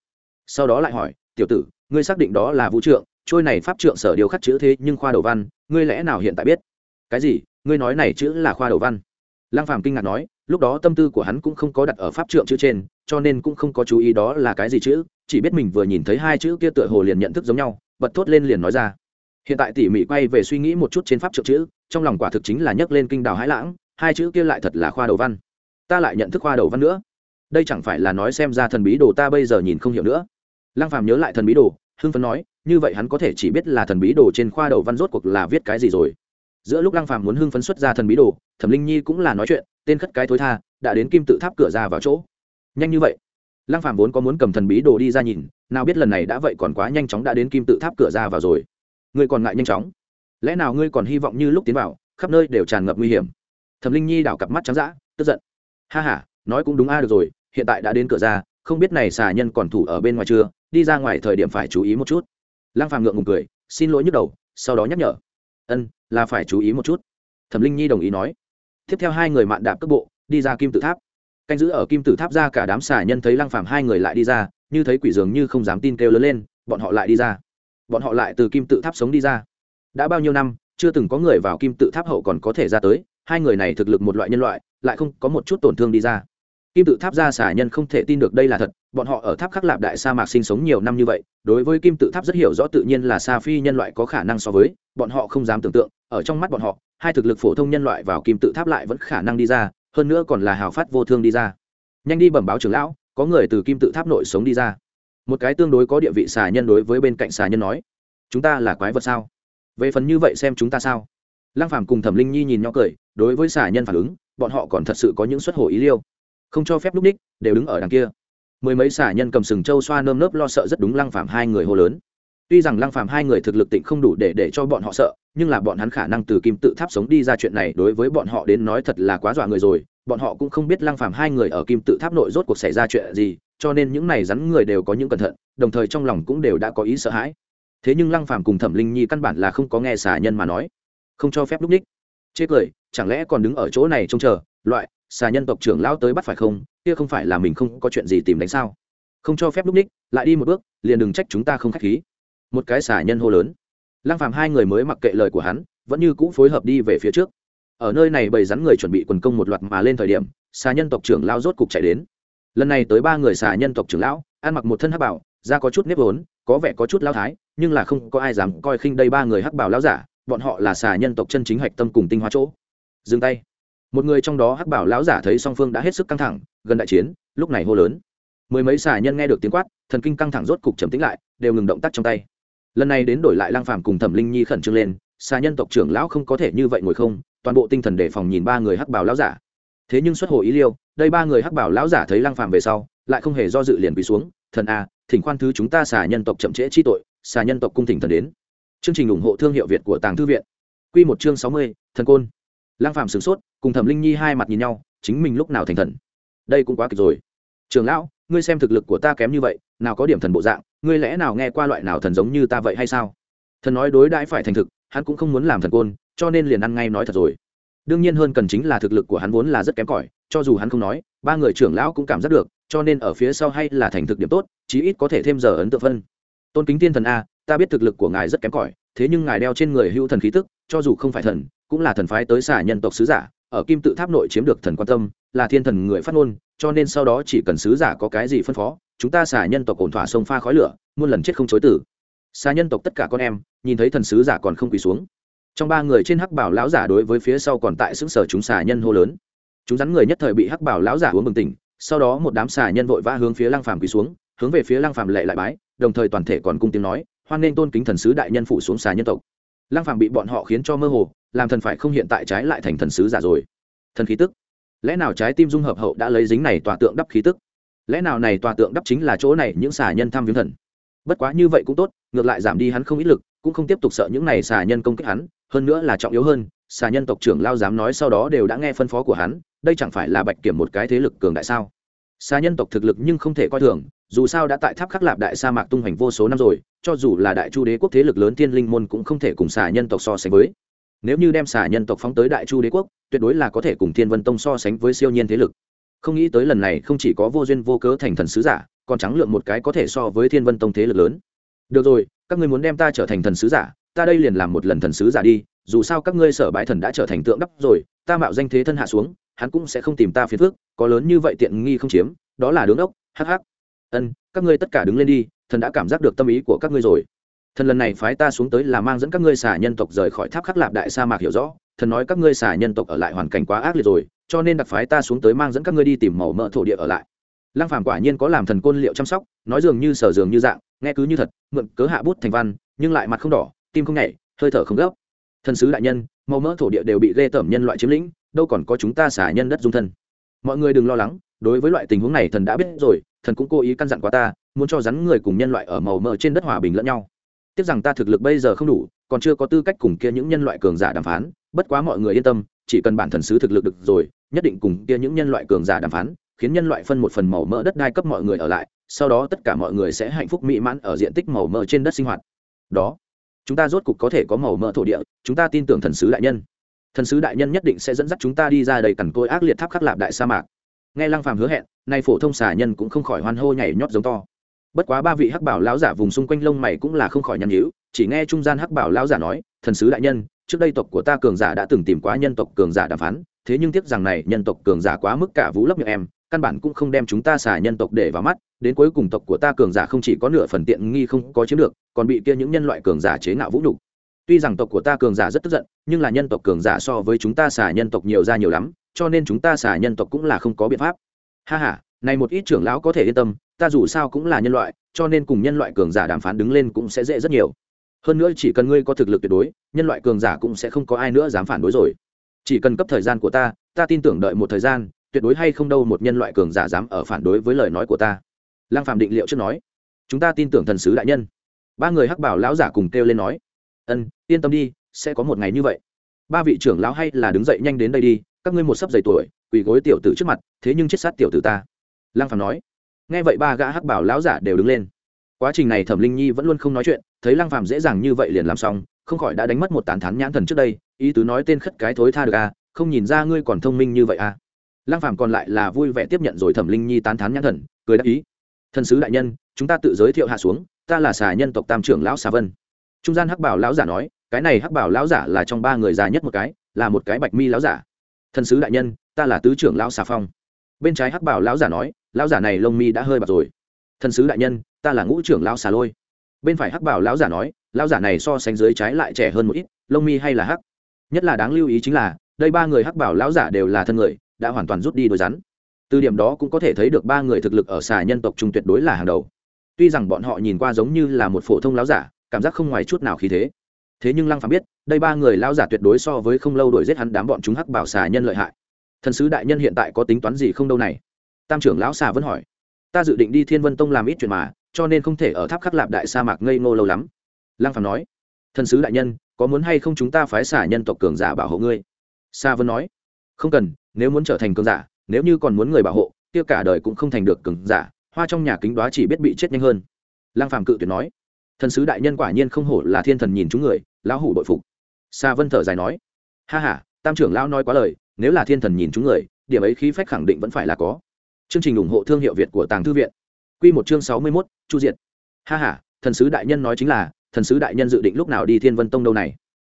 S1: Sau đó lại hỏi, tiểu tử, ngươi xác định đó là vũ trượng trôi này pháp trượng sở điều khắc chữ thế nhưng khoa đầu văn, ngươi lẽ nào hiện tại biết? Cái gì? Ngươi nói này chữ là khoa đầu văn? Lăng phàm kinh ngạc nói, lúc đó tâm tư của hắn cũng không có đặt ở pháp trượng chữ trên, cho nên cũng không có chú ý đó là cái gì chữ, chỉ biết mình vừa nhìn thấy hai chữ kia tựa hồ liền nhận thức giống nhau, bật thốt lên liền nói ra. Hiện tại tỉ mỉ quay về suy nghĩ một chút trên pháp trượng chữ, trong lòng quả thực chính là nhấc lên kinh đào hãi lãng, hai chữ kia lại thật là khoa đầu văn. Ta lại nhận thức khoa đầu văn nữa. Đây chẳng phải là nói xem ra thần bí đồ ta bây giờ nhìn không hiểu nữa. Lăng phàm nhớ lại thần bí đồ, hưng phấn nói như vậy hắn có thể chỉ biết là thần bí đồ trên khoa đầu văn rốt cuộc là viết cái gì rồi. Giữa lúc lăng phàm muốn hưng phấn xuất ra thần bí đồ, thẩm linh nhi cũng là nói chuyện, tên khất cái thối tha, đã đến kim tự tháp cửa ra vào chỗ. Nhanh như vậy. Lăng phàm vốn có muốn cầm thần bí đồ đi ra nhìn, nào biết lần này đã vậy còn quá nhanh chóng đã đến kim tự tháp cửa ra vào rồi. Ngươi còn ngại nhanh chóng? Lẽ nào ngươi còn hy vọng như lúc tiến vào, khắp nơi đều tràn ngập nguy hiểm? Thẩm linh nhi đảo cặp mắt trắng dã, tức giận. Ha ha, nói cũng đúng a, được rồi, hiện tại đã đến cửa ra, không biết này xà nhân còn thủ ở bên ngoài chưa? Đi ra ngoài thời điểm phải chú ý một chút lăng phàm ngượng ngùng cười, xin lỗi nhức đầu, sau đó nhắc nhở. Ân, là phải chú ý một chút. Thẩm linh nhi đồng ý nói. Tiếp theo hai người mạn đạp cước bộ, đi ra kim tự tháp. Canh giữ ở kim tự tháp ra cả đám xà nhân thấy lăng phàm hai người lại đi ra, như thấy quỷ dường như không dám tin kêu lớn lên, bọn họ lại đi ra. Bọn họ lại từ kim tự tháp sống đi ra. Đã bao nhiêu năm, chưa từng có người vào kim tự tháp hậu còn có thể ra tới, hai người này thực lực một loại nhân loại, lại không có một chút tổn thương đi ra kim tự tháp gia xả nhân không thể tin được đây là thật, bọn họ ở tháp khắc lạp đại sa mạc sinh sống nhiều năm như vậy, đối với kim tự tháp rất hiểu rõ tự nhiên là sa phi nhân loại có khả năng so với, bọn họ không dám tưởng tượng, ở trong mắt bọn họ, hai thực lực phổ thông nhân loại vào kim tự tháp lại vẫn khả năng đi ra, hơn nữa còn là hào phát vô thương đi ra. Nhanh đi bẩm báo trưởng lão, có người từ kim tự tháp nội sống đi ra. Một cái tương đối có địa vị xà nhân đối với bên cạnh xà nhân nói, chúng ta là quái vật sao? Về phần như vậy xem chúng ta sao? Lăng phàm cùng thẩm linh nhi nhìn nhỏ cười, đối với xà nhân phản ứng, bọn họ còn thật sự có những xuất hồ ý liêu không cho phép lúc ních, đều đứng ở đằng kia. Mười mấy xả nhân cầm sừng châu xoa nơm nớp lo sợ rất đúng lăng phàm hai người hô lớn. Tuy rằng lăng phàm hai người thực lực tịnh không đủ để để cho bọn họ sợ, nhưng là bọn hắn khả năng từ kim tự tháp sống đi ra chuyện này đối với bọn họ đến nói thật là quá dọa người rồi. Bọn họ cũng không biết lăng phàm hai người ở kim tự tháp nội rốt cuộc xảy ra chuyện gì, cho nên những này rắn người đều có những cẩn thận, đồng thời trong lòng cũng đều đã có ý sợ hãi. Thế nhưng lăng phàm cùng thẩm linh nhi căn bản là không có nghe xả nhân mà nói. Không cho phép lúc ních. Chết cười, chẳng lẽ còn đứng ở chỗ này trông chờ, loại xà nhân tộc trưởng lão tới bắt phải không? Kia không phải là mình không có chuyện gì tìm đánh sao? Không cho phép lúc ních, lại đi một bước, liền đừng trách chúng ta không khách khí. Một cái xà nhân hô lớn. Lăng phàm hai người mới mặc kệ lời của hắn, vẫn như cũ phối hợp đi về phía trước. Ở nơi này bầy rắn người chuẩn bị quần công một loạt mà lên thời điểm, xà nhân tộc trưởng lão rốt cục chạy đến. Lần này tới ba người xà nhân tộc trưởng lão, ăn mặc một thân hắc bảo, da có chút nếp vốn, có vẻ có chút lao thái, nhưng là không có ai dám coi khinh đây ba người hắc bảo lão giả, bọn họ là xà nhân tộc chân chính hạch tâm cùng tinh hoa chỗ. Dừng tay một người trong đó hắc bảo lão giả thấy song phương đã hết sức căng thẳng, gần đại chiến, lúc này hô lớn. Mười mấy xà nhân nghe được tiếng quát, thần kinh căng thẳng rốt cục trầm tĩnh lại, đều ngừng động tác trong tay. Lần này đến đổi lại lang phàm cùng thẩm linh nhi khẩn trương lên, xà nhân tộc trưởng lão không có thể như vậy ngồi không, toàn bộ tinh thần đề phòng nhìn ba người hắc bảo lão giả. Thế nhưng xuất hồ ý liêu, đây ba người hắc bảo lão giả thấy lang phàm về sau, lại không hề do dự liền quỳ xuống, thần a, thỉnh khoan thứ chúng ta xà nhân tộc chậm trễ chi tội, xà nhân tộc cung thỉnh thần đến. Chương trình ủng hộ thương hiệu việt của tàng thư viện. Quy một chương sáu mươi, thần côn lang phàm sửng sốt, cùng thẩm linh nhi hai mặt nhìn nhau, chính mình lúc nào thành thần? Đây cũng quá kịch rồi. Trường lão, ngươi xem thực lực của ta kém như vậy, nào có điểm thần bộ dạng, ngươi lẽ nào nghe qua loại nào thần giống như ta vậy hay sao? Thần nói đối đãi phải thành thực, hắn cũng không muốn làm thần côn, cho nên liền ăn ngay nói thật rồi. Đương nhiên hơn cần chính là thực lực của hắn vốn là rất kém cỏi, cho dù hắn không nói, ba người trưởng lão cũng cảm giác được, cho nên ở phía sau hay là thành thực điểm tốt, chí ít có thể thêm giờ ấn tượng phân. Tôn kính tiên thần a, ta biết thực lực của ngài rất kém cỏi thế nhưng ngài đeo trên người hữu thần khí tức, cho dù không phải thần, cũng là thần phái tới xả nhân tộc sứ giả, ở kim tự tháp nội chiếm được thần quan tâm, là thiên thần người phát ngôn, cho nên sau đó chỉ cần sứ giả có cái gì phân phó, chúng ta xả nhân tộc ổn thỏa sông pha khói lửa, muôn lần chết không chối tử xa nhân tộc tất cả con em, nhìn thấy thần sứ giả còn không quỳ xuống. Trong ba người trên hắc bảo lão giả đối với phía sau còn tại xứng sở chúng xà nhân hô lớn. Chúng rắn người nhất thời bị hắc bảo lão giả uống bừng tỉnh, sau đó một đám xà nhân vội vã hướng phía lăng phàm quỳ xuống, hướng về phía lăng phàm lệ lại bái, đồng thời toàn thể còn cung tiếng nói hoan nên tôn kính thần sứ đại nhân phụ xuống xà nhân tộc. Lăng phàm bị bọn họ khiến cho mơ hồ, làm thần phải không hiện tại trái lại thành thần sứ giả rồi. Thần khí tức. Lẽ nào trái tim dung hợp hậu đã lấy dính này tòa tượng đắp khí tức? Lẽ nào này tòa tượng đắp chính là chỗ này những xà nhân tham viếng thần? Bất quá như vậy cũng tốt, ngược lại giảm đi hắn không ít lực, cũng không tiếp tục sợ những này xà nhân công kích hắn, hơn nữa là trọng yếu hơn, xà nhân tộc trưởng lao dám nói sau đó đều đã nghe phân phó của hắn, đây chẳng phải là bạch kiểm một cái thế lực cường đại sao? Xà nhân tộc thực lực nhưng không thể coi thường, dù sao đã tại tháp khắc lạp đại sa mạc tung hoành vô số năm rồi cho dù là đại chu đế quốc thế lực lớn thiên linh môn cũng không thể cùng xà nhân tộc so sánh với. Nếu như đem xà nhân tộc phóng tới đại chu đế quốc, tuyệt đối là có thể cùng thiên vân tông so sánh với siêu nhiên thế lực. Không nghĩ tới lần này không chỉ có vô duyên vô cớ thành thần sứ giả, còn trắng lượng một cái có thể so với thiên vân tông thế lực lớn. Được rồi, các ngươi muốn đem ta trở thành thần sứ giả, ta đây liền làm một lần thần sứ giả đi, dù sao các ngươi sở bãi thần đã trở thành tượng đắp rồi, ta mạo danh thế thân hạ xuống, hắn cũng sẽ không tìm ta phiền phước có lớn như vậy tiện nghi không chiếm, đó là đứng đốc hh ân, các ngươi tất cả đứng lên đi thần đã cảm giác được tâm ý của các ngươi rồi. Thần lần này phái ta xuống tới là mang dẫn các ngươi xả nhân tộc rời khỏi tháp khắc lạp đại sa mạc hiểu rõ. Thần nói các ngươi xả nhân tộc ở lại hoàn cảnh quá ác liệt rồi, cho nên đặc phái ta xuống tới mang dẫn các ngươi đi tìm màu mỡ thổ địa ở lại. Lăng phàm quả nhiên có làm thần côn liệu chăm sóc, nói dường như sở dường như dạng, nghe cứ như thật, mượn cớ hạ bút thành văn, nhưng lại mặt không đỏ, tim không nhảy, hơi thở không gấp. Thần sứ đại nhân, màu mỡ thổ địa đều bị ghê tởm nhân loại chiếm lĩnh, đâu còn có chúng ta xả nhân đất dung thân. Mọi người đừng lo lắng, đối với loại tình huống này thần đã biết rồi, thần cũng cố ý căn dặn qua ta muốn cho rắn người cùng nhân loại ở màu mỡ trên đất hòa bình lẫn nhau. Tiếc rằng ta thực lực bây giờ không đủ, còn chưa có tư cách cùng kia những nhân loại cường giả đàm phán. Bất quá mọi người yên tâm, chỉ cần bản thần sứ thực lực được rồi, nhất định cùng kia những nhân loại cường giả đàm phán, khiến nhân loại phân một phần màu mỡ đất đai cấp mọi người ở lại, sau đó tất cả mọi người sẽ hạnh phúc mỹ mãn ở diện tích màu mỡ trên đất sinh hoạt. Đó, chúng ta rốt cục có thể có màu mỡ thổ địa, chúng ta tin tưởng thần sứ đại nhân. Thần sứ đại nhân nhất định sẽ dẫn dắt chúng ta đi ra đầy cằn côi ác liệt tháp khắc lạp đại sa mạc. Nghe lăng phàm hứa hẹn, nay phổ thông xà nhân cũng không khỏi hoan hô nhảy nhót giống to bất quá ba vị hắc bảo lão giả vùng xung quanh lông mày cũng là không khỏi nhăn nhíu, chỉ nghe trung gian hắc bảo lão giả nói, thần sứ đại nhân, trước đây tộc của ta cường giả đã từng tìm quá nhân tộc cường giả đàm phán, thế nhưng tiếc rằng này nhân tộc cường giả quá mức cả vũ lấp miệng em, căn bản cũng không đem chúng ta xả nhân tộc để vào mắt, đến cuối cùng tộc của ta cường giả không chỉ có nửa phần tiện nghi không có chiếm được, còn bị kia những nhân loại cường giả chế ngạo vũ nhục. Tuy rằng tộc của ta cường giả rất tức giận, nhưng là nhân tộc cường giả so với chúng ta xả nhân tộc nhiều ra nhiều lắm, cho nên chúng ta xả nhân tộc cũng là không có biện pháp. Ha ha này một ít trưởng lão có thể yên tâm, ta dù sao cũng là nhân loại, cho nên cùng nhân loại cường giả đàm phán đứng lên cũng sẽ dễ rất nhiều. Hơn nữa chỉ cần ngươi có thực lực tuyệt đối, nhân loại cường giả cũng sẽ không có ai nữa dám phản đối rồi. Chỉ cần cấp thời gian của ta ta tin tưởng đợi một thời gian, tuyệt đối hay không đâu một nhân loại cường giả dám ở phản đối với lời nói của ta. Lăng phạm định liệu trước nói. Chúng ta tin tưởng thần sứ đại nhân. Ba người hắc bảo lão giả cùng kêu lên nói. Ân, yên tâm đi, sẽ có một ngày như vậy. Ba vị trưởng lão hay là đứng dậy nhanh đến đây đi, các ngươi một sấp dày tuổi, quỳ gối tiểu tử trước mặt, thế nhưng chết sát tiểu tử ta lăng phạm nói. Nghe vậy ba gã hắc bảo lão giả đều đứng lên. Quá trình này thẩm linh nhi vẫn luôn không nói chuyện, thấy lăng phạm dễ dàng như vậy liền làm xong, không khỏi đã đánh mất một tán thán nhãn thần trước đây, ý tứ nói tên khất cái thối tha được à không nhìn ra ngươi còn thông minh như vậy à. Lăng phàm còn lại là vui vẻ tiếp nhận rồi thẩm linh nhi tán thán nhãn thần, cười đáp ý. Thần sứ đại nhân, chúng ta tự giới thiệu hạ xuống, ta là xà nhân tộc tam trưởng lão xà vân. Trung gian hắc bảo lão giả nói, cái này hắc bảo lão giả là trong ba người già nhất một cái, là một cái bạch mi lão giả. Thần sứ đại nhân, ta là tứ trưởng lão xà phong. Bên trái hắc bảo lão giả nói lão giả này lông mi đã hơi bạc rồi. Thần sứ đại nhân, ta là ngũ trưởng lão xà lôi. Bên phải hắc bảo lão giả nói, lão giả này so sánh dưới trái lại trẻ hơn một ít, lông mi hay là hắc? Nhất là đáng lưu ý chính là, đây ba người hắc bảo lão giả đều là thân người, đã hoàn toàn rút đi đôi rắn. Từ điểm đó cũng có thể thấy được ba người thực lực ở xà nhân tộc trung tuyệt đối là hàng đầu. Tuy rằng bọn họ nhìn qua giống như là một phổ thông lão giả, cảm giác không ngoài chút nào khí thế. Thế nhưng lăng phàm biết, đây ba người lão giả tuyệt đối so với không lâu đuổi giết hắn đám bọn chúng hắc bảo xà nhân lợi hại. Thần sứ đại nhân hiện tại có tính toán gì không đâu này? Tam trưởng lão xà vẫn hỏi, ta dự định đi thiên vân tông làm ít chuyện mà, cho nên không thể ở tháp khắc lạp đại sa mạc ngây ngô lâu lắm. Lăng phàm nói, thần sứ đại nhân, có muốn hay không chúng ta phái xả nhân tộc cường giả bảo hộ ngươi? Sa vân nói, không cần, nếu muốn trở thành cường giả, nếu như còn muốn người bảo hộ, kia cả đời cũng không thành được cường giả, hoa trong nhà kính đoá chỉ biết bị chết nhanh hơn. Lang phàm cự tuyệt nói, thần sứ đại nhân quả nhiên không hổ là thiên thần nhìn chúng người, lão hủ đội phục. Sa vân thở dài nói, ha ha, tam trưởng lão nói quá lời, nếu là thiên thần nhìn chúng người, điểm ấy khí phách khẳng định vẫn phải là có chương trình ủng hộ thương hiệu việt của tàng thư viện. Quy một chương sáu mươi mốt, chu diệt. Ha ha, thần sứ đại nhân nói chính là, thần sứ đại nhân dự định lúc nào đi thiên vân tông đâu này?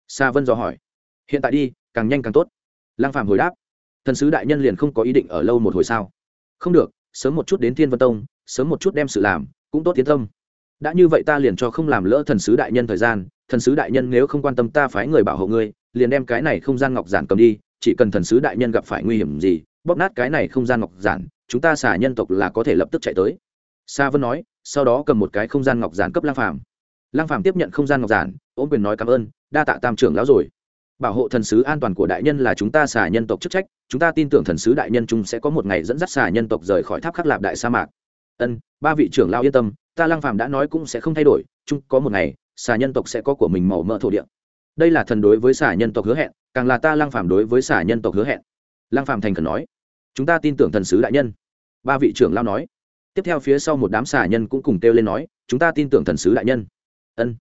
S1: Sa vân dò hỏi. Hiện tại đi, càng nhanh càng tốt. Lang phàm hồi đáp. Thần sứ đại nhân liền không có ý định ở lâu một hồi sao? Không được, sớm một chút đến thiên vân tông, sớm một chút đem sự làm, cũng tốt tiến tâm. Đã như vậy ta liền cho không làm lỡ thần sứ đại nhân thời gian, thần sứ đại nhân nếu không quan tâm ta phái người bảo hộ ngươi, liền đem cái này không gian ngọc giản cầm đi, chỉ cần thần sứ đại nhân gặp phải nguy hiểm gì, bóp nát cái này không gian ngọc giản chúng ta xả nhân tộc là có thể lập tức chạy tới. Sa vân nói, sau đó cầm một cái không gian ngọc giản cấp lang phàm. Lang phàm tiếp nhận không gian ngọc giản, ôm quyền nói cảm ơn, đa tạ tam trưởng lão rồi. Bảo hộ thần sứ an toàn của đại nhân là chúng ta xả nhân tộc chức trách, chúng ta tin tưởng thần sứ đại nhân chúng sẽ có một ngày dẫn dắt xả nhân tộc rời khỏi tháp khắc lạp đại sa mạc. Ân, ba vị trưởng lao yên tâm, ta Lang phàm đã nói cũng sẽ không thay đổi chúng có một ngày, xả nhân tộc sẽ có của mình màu mỡ thổ địa. Đây là thần đối với xả nhân tộc hứa hẹn, càng là ta Lang phàm đối với xả nhân tộc hứa hẹn. Lang phàm thành khẩn nói chúng ta tin tưởng thần sứ đại nhân. Ba vị trưởng lao nói. Tiếp theo phía sau một đám xà nhân cũng cùng kêu lên nói, chúng ta tin tưởng thần sứ đại nhân. Ân.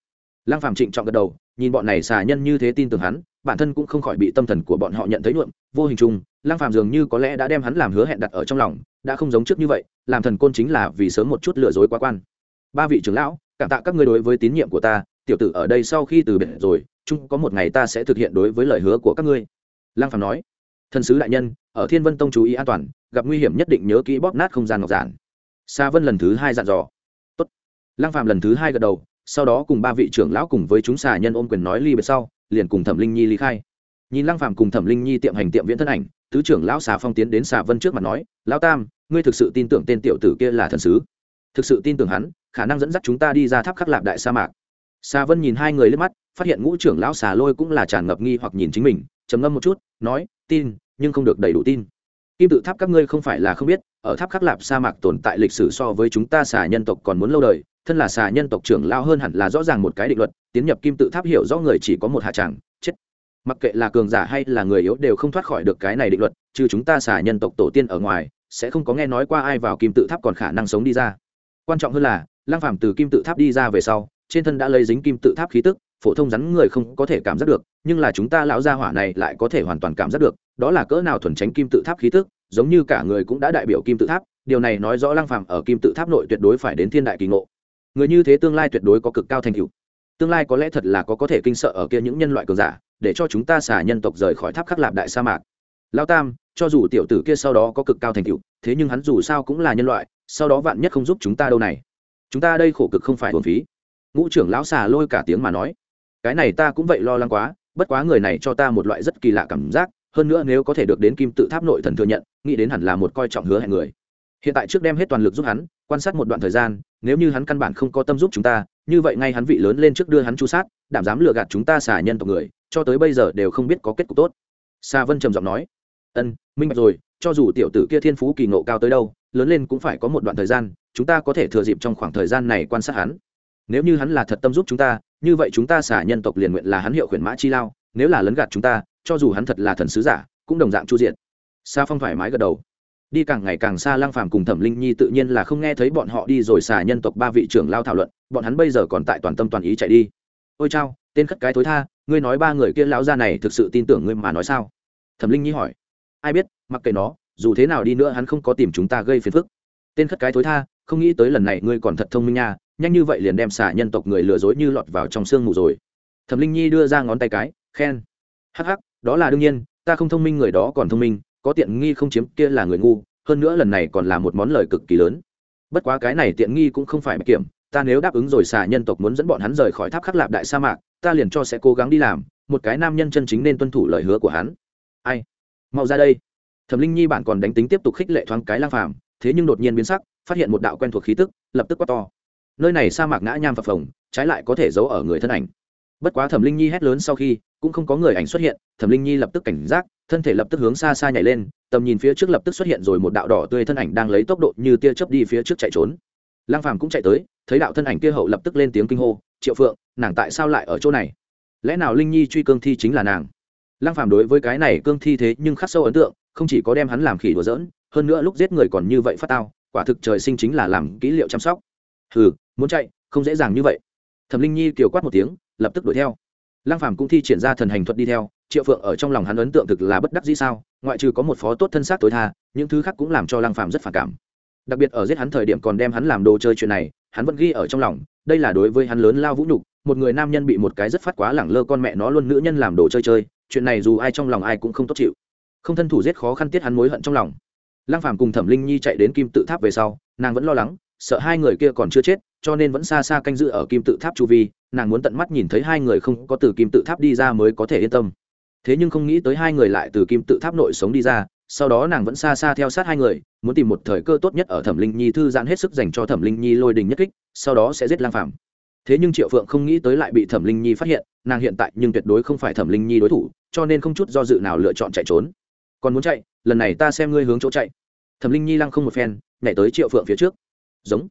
S1: Lăng phàm trịnh trọng gật đầu, nhìn bọn này xà nhân như thế tin tưởng hắn, bản thân cũng không khỏi bị tâm thần của bọn họ nhận thấy nhuộm. Vô hình chung, lăng phàm dường như có lẽ đã đem hắn làm hứa hẹn đặt ở trong lòng, đã không giống trước như vậy, làm thần côn chính là vì sớm một chút lừa dối quá quan. Ba vị trưởng lão, cảm tạ các ngươi đối với tín nhiệm của ta, tiểu tử ở đây sau khi từ biệt rồi, chung có một ngày ta sẽ thực hiện đối với lời hứa của các ngươi. Lăng phàm nói. Thần sứ đại nhân ở thiên vân tông chú ý an toàn, gặp nguy hiểm nhất định nhớ kỹ bóp nát không gian ngọc giản. Sa vân lần thứ hai dặn dò. Tốt. Lăng Phạm lần thứ hai gật đầu, sau đó cùng ba vị trưởng lão cùng với chúng xà nhân ôm quyền nói ly biệt sau, liền cùng thẩm linh nhi ly khai. Nhìn lăng Phạm cùng thẩm linh nhi tiệm hành tiệm viễn thân ảnh, tứ trưởng lão xà phong tiến đến xà vân trước mặt nói, lão tam, ngươi thực sự tin tưởng tên tiểu tử kia là thần sứ? Thực sự tin tưởng hắn, khả năng dẫn dắt chúng ta đi ra tháp khắc lạp đại sa mạc. Xà vân nhìn hai người lên mắt, phát hiện ngũ trưởng lão xà lôi cũng là tràn ngập nghi hoặc nhìn chính mình, trầm ngâm một chút, nói, tin nhưng không được đầy đủ tin. Kim tự tháp các ngươi không phải là không biết, ở tháp khắc lạp sa mạc tồn tại lịch sử so với chúng ta xà nhân tộc còn muốn lâu đời, thân là xà nhân tộc trưởng lao hơn hẳn là rõ ràng một cái định luật, tiến nhập kim tự tháp hiểu rõ người chỉ có một hạ tràng, chết. Mặc kệ là cường giả hay là người yếu đều không thoát khỏi được cái này định luật, trừ chúng ta xà nhân tộc tổ tiên ở ngoài, sẽ không có nghe nói qua ai vào kim tự tháp còn khả năng sống đi ra. Quan trọng hơn là lang phàm từ kim tự tháp đi ra về sau, trên thân đã lấy dính kim tự tháp khí tức phổ thông rắn người không có thể cảm giác được, nhưng là chúng ta lão gia hỏa này lại có thể hoàn toàn cảm giác được, đó là cỡ nào thuần tránh kim tự tháp khí tức, giống như cả người cũng đã đại biểu kim tự tháp, điều này nói rõ lang phàm ở kim tự tháp nội tuyệt đối phải đến thiên đại kỳ ngộ. Người như thế tương lai tuyệt đối có cực cao thành tựu. Tương lai có lẽ thật là có có thể kinh sợ ở kia những nhân loại cường giả, để cho chúng ta xả nhân tộc rời khỏi tháp khắc lạp đại sa mạc. Lao tam, cho dù tiểu tử kia sau đó có cực cao thành tựu, thế nhưng hắn dù sao cũng là nhân loại, sau đó vạn nhất không giúp chúng ta đâu này. Chúng ta đây khổ cực không phải hồn phí. Ngũ trưởng lão xà lôi cả tiếng mà nói cái này ta cũng vậy lo lắng quá, bất quá người này cho ta một loại rất kỳ lạ cảm giác, hơn nữa nếu có thể được đến kim tự tháp nội thần thừa nhận, nghĩ đến hẳn là một coi trọng hứa hẹn người. Hiện tại trước đem hết toàn lực giúp hắn, quan sát một đoạn thời gian, nếu như hắn căn bản không có tâm giúp chúng ta, như vậy ngay hắn vị lớn lên trước đưa hắn chu sát, đảm dám lừa gạt chúng ta xả nhân tộc người, cho tới bây giờ đều không biết có kết cục tốt. Sa vân trầm giọng nói, ân, minh bạch rồi, cho dù tiểu tử kia thiên phú kỳ ngộ cao tới đâu, lớn lên cũng phải có một đoạn thời gian, chúng ta có thể thừa dịp trong khoảng thời gian này quan sát hắn nếu như hắn là thật tâm giúp chúng ta, như vậy chúng ta xả nhân tộc liền nguyện là hắn hiệu khuyển mã chi lao, nếu là lấn gạt chúng ta, cho dù hắn thật là thần sứ giả, cũng đồng dạng chu diện sa phong thoải mái gật đầu. Đi càng ngày càng xa lang phàm cùng thẩm linh nhi tự nhiên là không nghe thấy bọn họ đi rồi xả nhân tộc ba vị trưởng lao thảo luận, bọn hắn bây giờ còn tại toàn tâm toàn ý chạy đi. Ôi chao, tên khất cái thối tha, ngươi nói ba người kia lão gia này thực sự tin tưởng ngươi mà nói sao? Thẩm linh nhi hỏi. Ai biết, mặc kệ nó, dù thế nào đi nữa hắn không có tìm chúng ta gây phiền phức. Tên khất cái thối tha, không nghĩ tới lần này ngươi còn thật thông minh nha nhanh như vậy liền đem xả nhân tộc người lừa dối như lọt vào trong sương mù rồi. Thẩm linh nhi đưa ra ngón tay cái, khen. Hắc hắc, đó là đương nhiên, ta không thông minh người đó còn thông minh, có tiện nghi không chiếm, kia là người ngu, hơn nữa lần này còn là một món lời cực kỳ lớn. Bất quá cái này tiện nghi cũng không phải bạch kiểm ta nếu đáp ứng rồi xả nhân tộc muốn dẫn bọn hắn rời khỏi tháp khắc lạp đại sa mạc, ta liền cho sẽ cố gắng đi làm, một cái nam nhân chân chính nên tuân thủ lời hứa của hắn. Ai? Mau ra đây. Thẩm linh nhi bản còn đánh tính tiếp tục khích lệ thoáng cái lang phàm, thế nhưng đột nhiên biến sắc, phát hiện một đạo quen thuộc khí tức, lập tức quát to nơi này sa mạc ngã nham phập phồng, trái lại có thể giấu ở người thân ảnh. Bất quá thẩm linh nhi hét lớn sau khi, cũng không có người ảnh xuất hiện, thẩm linh nhi lập tức cảnh giác, thân thể lập tức hướng xa xa nhảy lên, tầm nhìn phía trước lập tức xuất hiện rồi một đạo đỏ tươi thân ảnh đang lấy tốc độ như tia chớp đi phía trước chạy trốn. Lang phàm cũng chạy tới, thấy đạo thân ảnh kia hậu lập tức lên tiếng kinh hô, triệu phượng, nàng tại sao lại ở chỗ này? Lẽ nào linh nhi truy cương thi chính là nàng? Lang phàm đối với cái này cương thi thế nhưng khắc sâu ấn tượng, không chỉ có đem hắn làm khỉ đùa giỡn, hơn nữa lúc giết người còn như vậy phát tao, quả thực trời sinh chính là làm kỹ liệu chăm sóc hừ, muốn chạy, không dễ dàng như vậy. Thẩm linh nhi kiều quát một tiếng, lập tức đuổi theo. Lang phàm cũng thi triển ra thần hành thuật đi theo, triệu phượng ở trong lòng hắn ấn tượng thực là bất đắc dĩ sao, ngoại trừ có một phó tốt thân xác tối tha, những thứ khác cũng làm cho lang phàm rất phản cảm. Đặc biệt ở giết hắn thời điểm còn đem hắn làm đồ chơi chuyện này, hắn vẫn ghi ở trong lòng, đây là đối với hắn lớn lao vũ nhục, một người nam nhân bị một cái rất phát quá lẳng lơ con mẹ nó luôn nữ nhân làm đồ chơi chơi, chuyện này dù ai trong lòng ai cũng không tốt chịu. Không thân thủ giết khó khăn tiết hắn mối hận trong lòng. Lang phàm cùng thẩm linh nhi chạy đến kim tự tháp về sau, nàng vẫn lo lắng sợ hai người kia còn chưa chết, cho nên vẫn xa xa canh giữ ở kim tự tháp chu vi, nàng muốn tận mắt nhìn thấy hai người không có từ kim tự tháp đi ra mới có thể yên tâm. Thế nhưng không nghĩ tới hai người lại từ kim tự tháp nội sống đi ra, sau đó nàng vẫn xa xa theo sát hai người, muốn tìm một thời cơ tốt nhất ở thẩm linh nhi thư giãn hết sức dành cho thẩm linh nhi lôi đình nhất kích, sau đó sẽ giết lang phàm. Thế nhưng triệu phượng không nghĩ tới lại bị thẩm linh nhi phát hiện, nàng hiện tại nhưng tuyệt đối không phải thẩm linh nhi đối thủ, cho nên không chút do dự nào lựa chọn chạy trốn. Còn muốn chạy? Lần này ta xem ngươi hướng chỗ chạy. Thẩm linh nhi lăng không một phen, nhảy tới triệu phượng phía trước giống.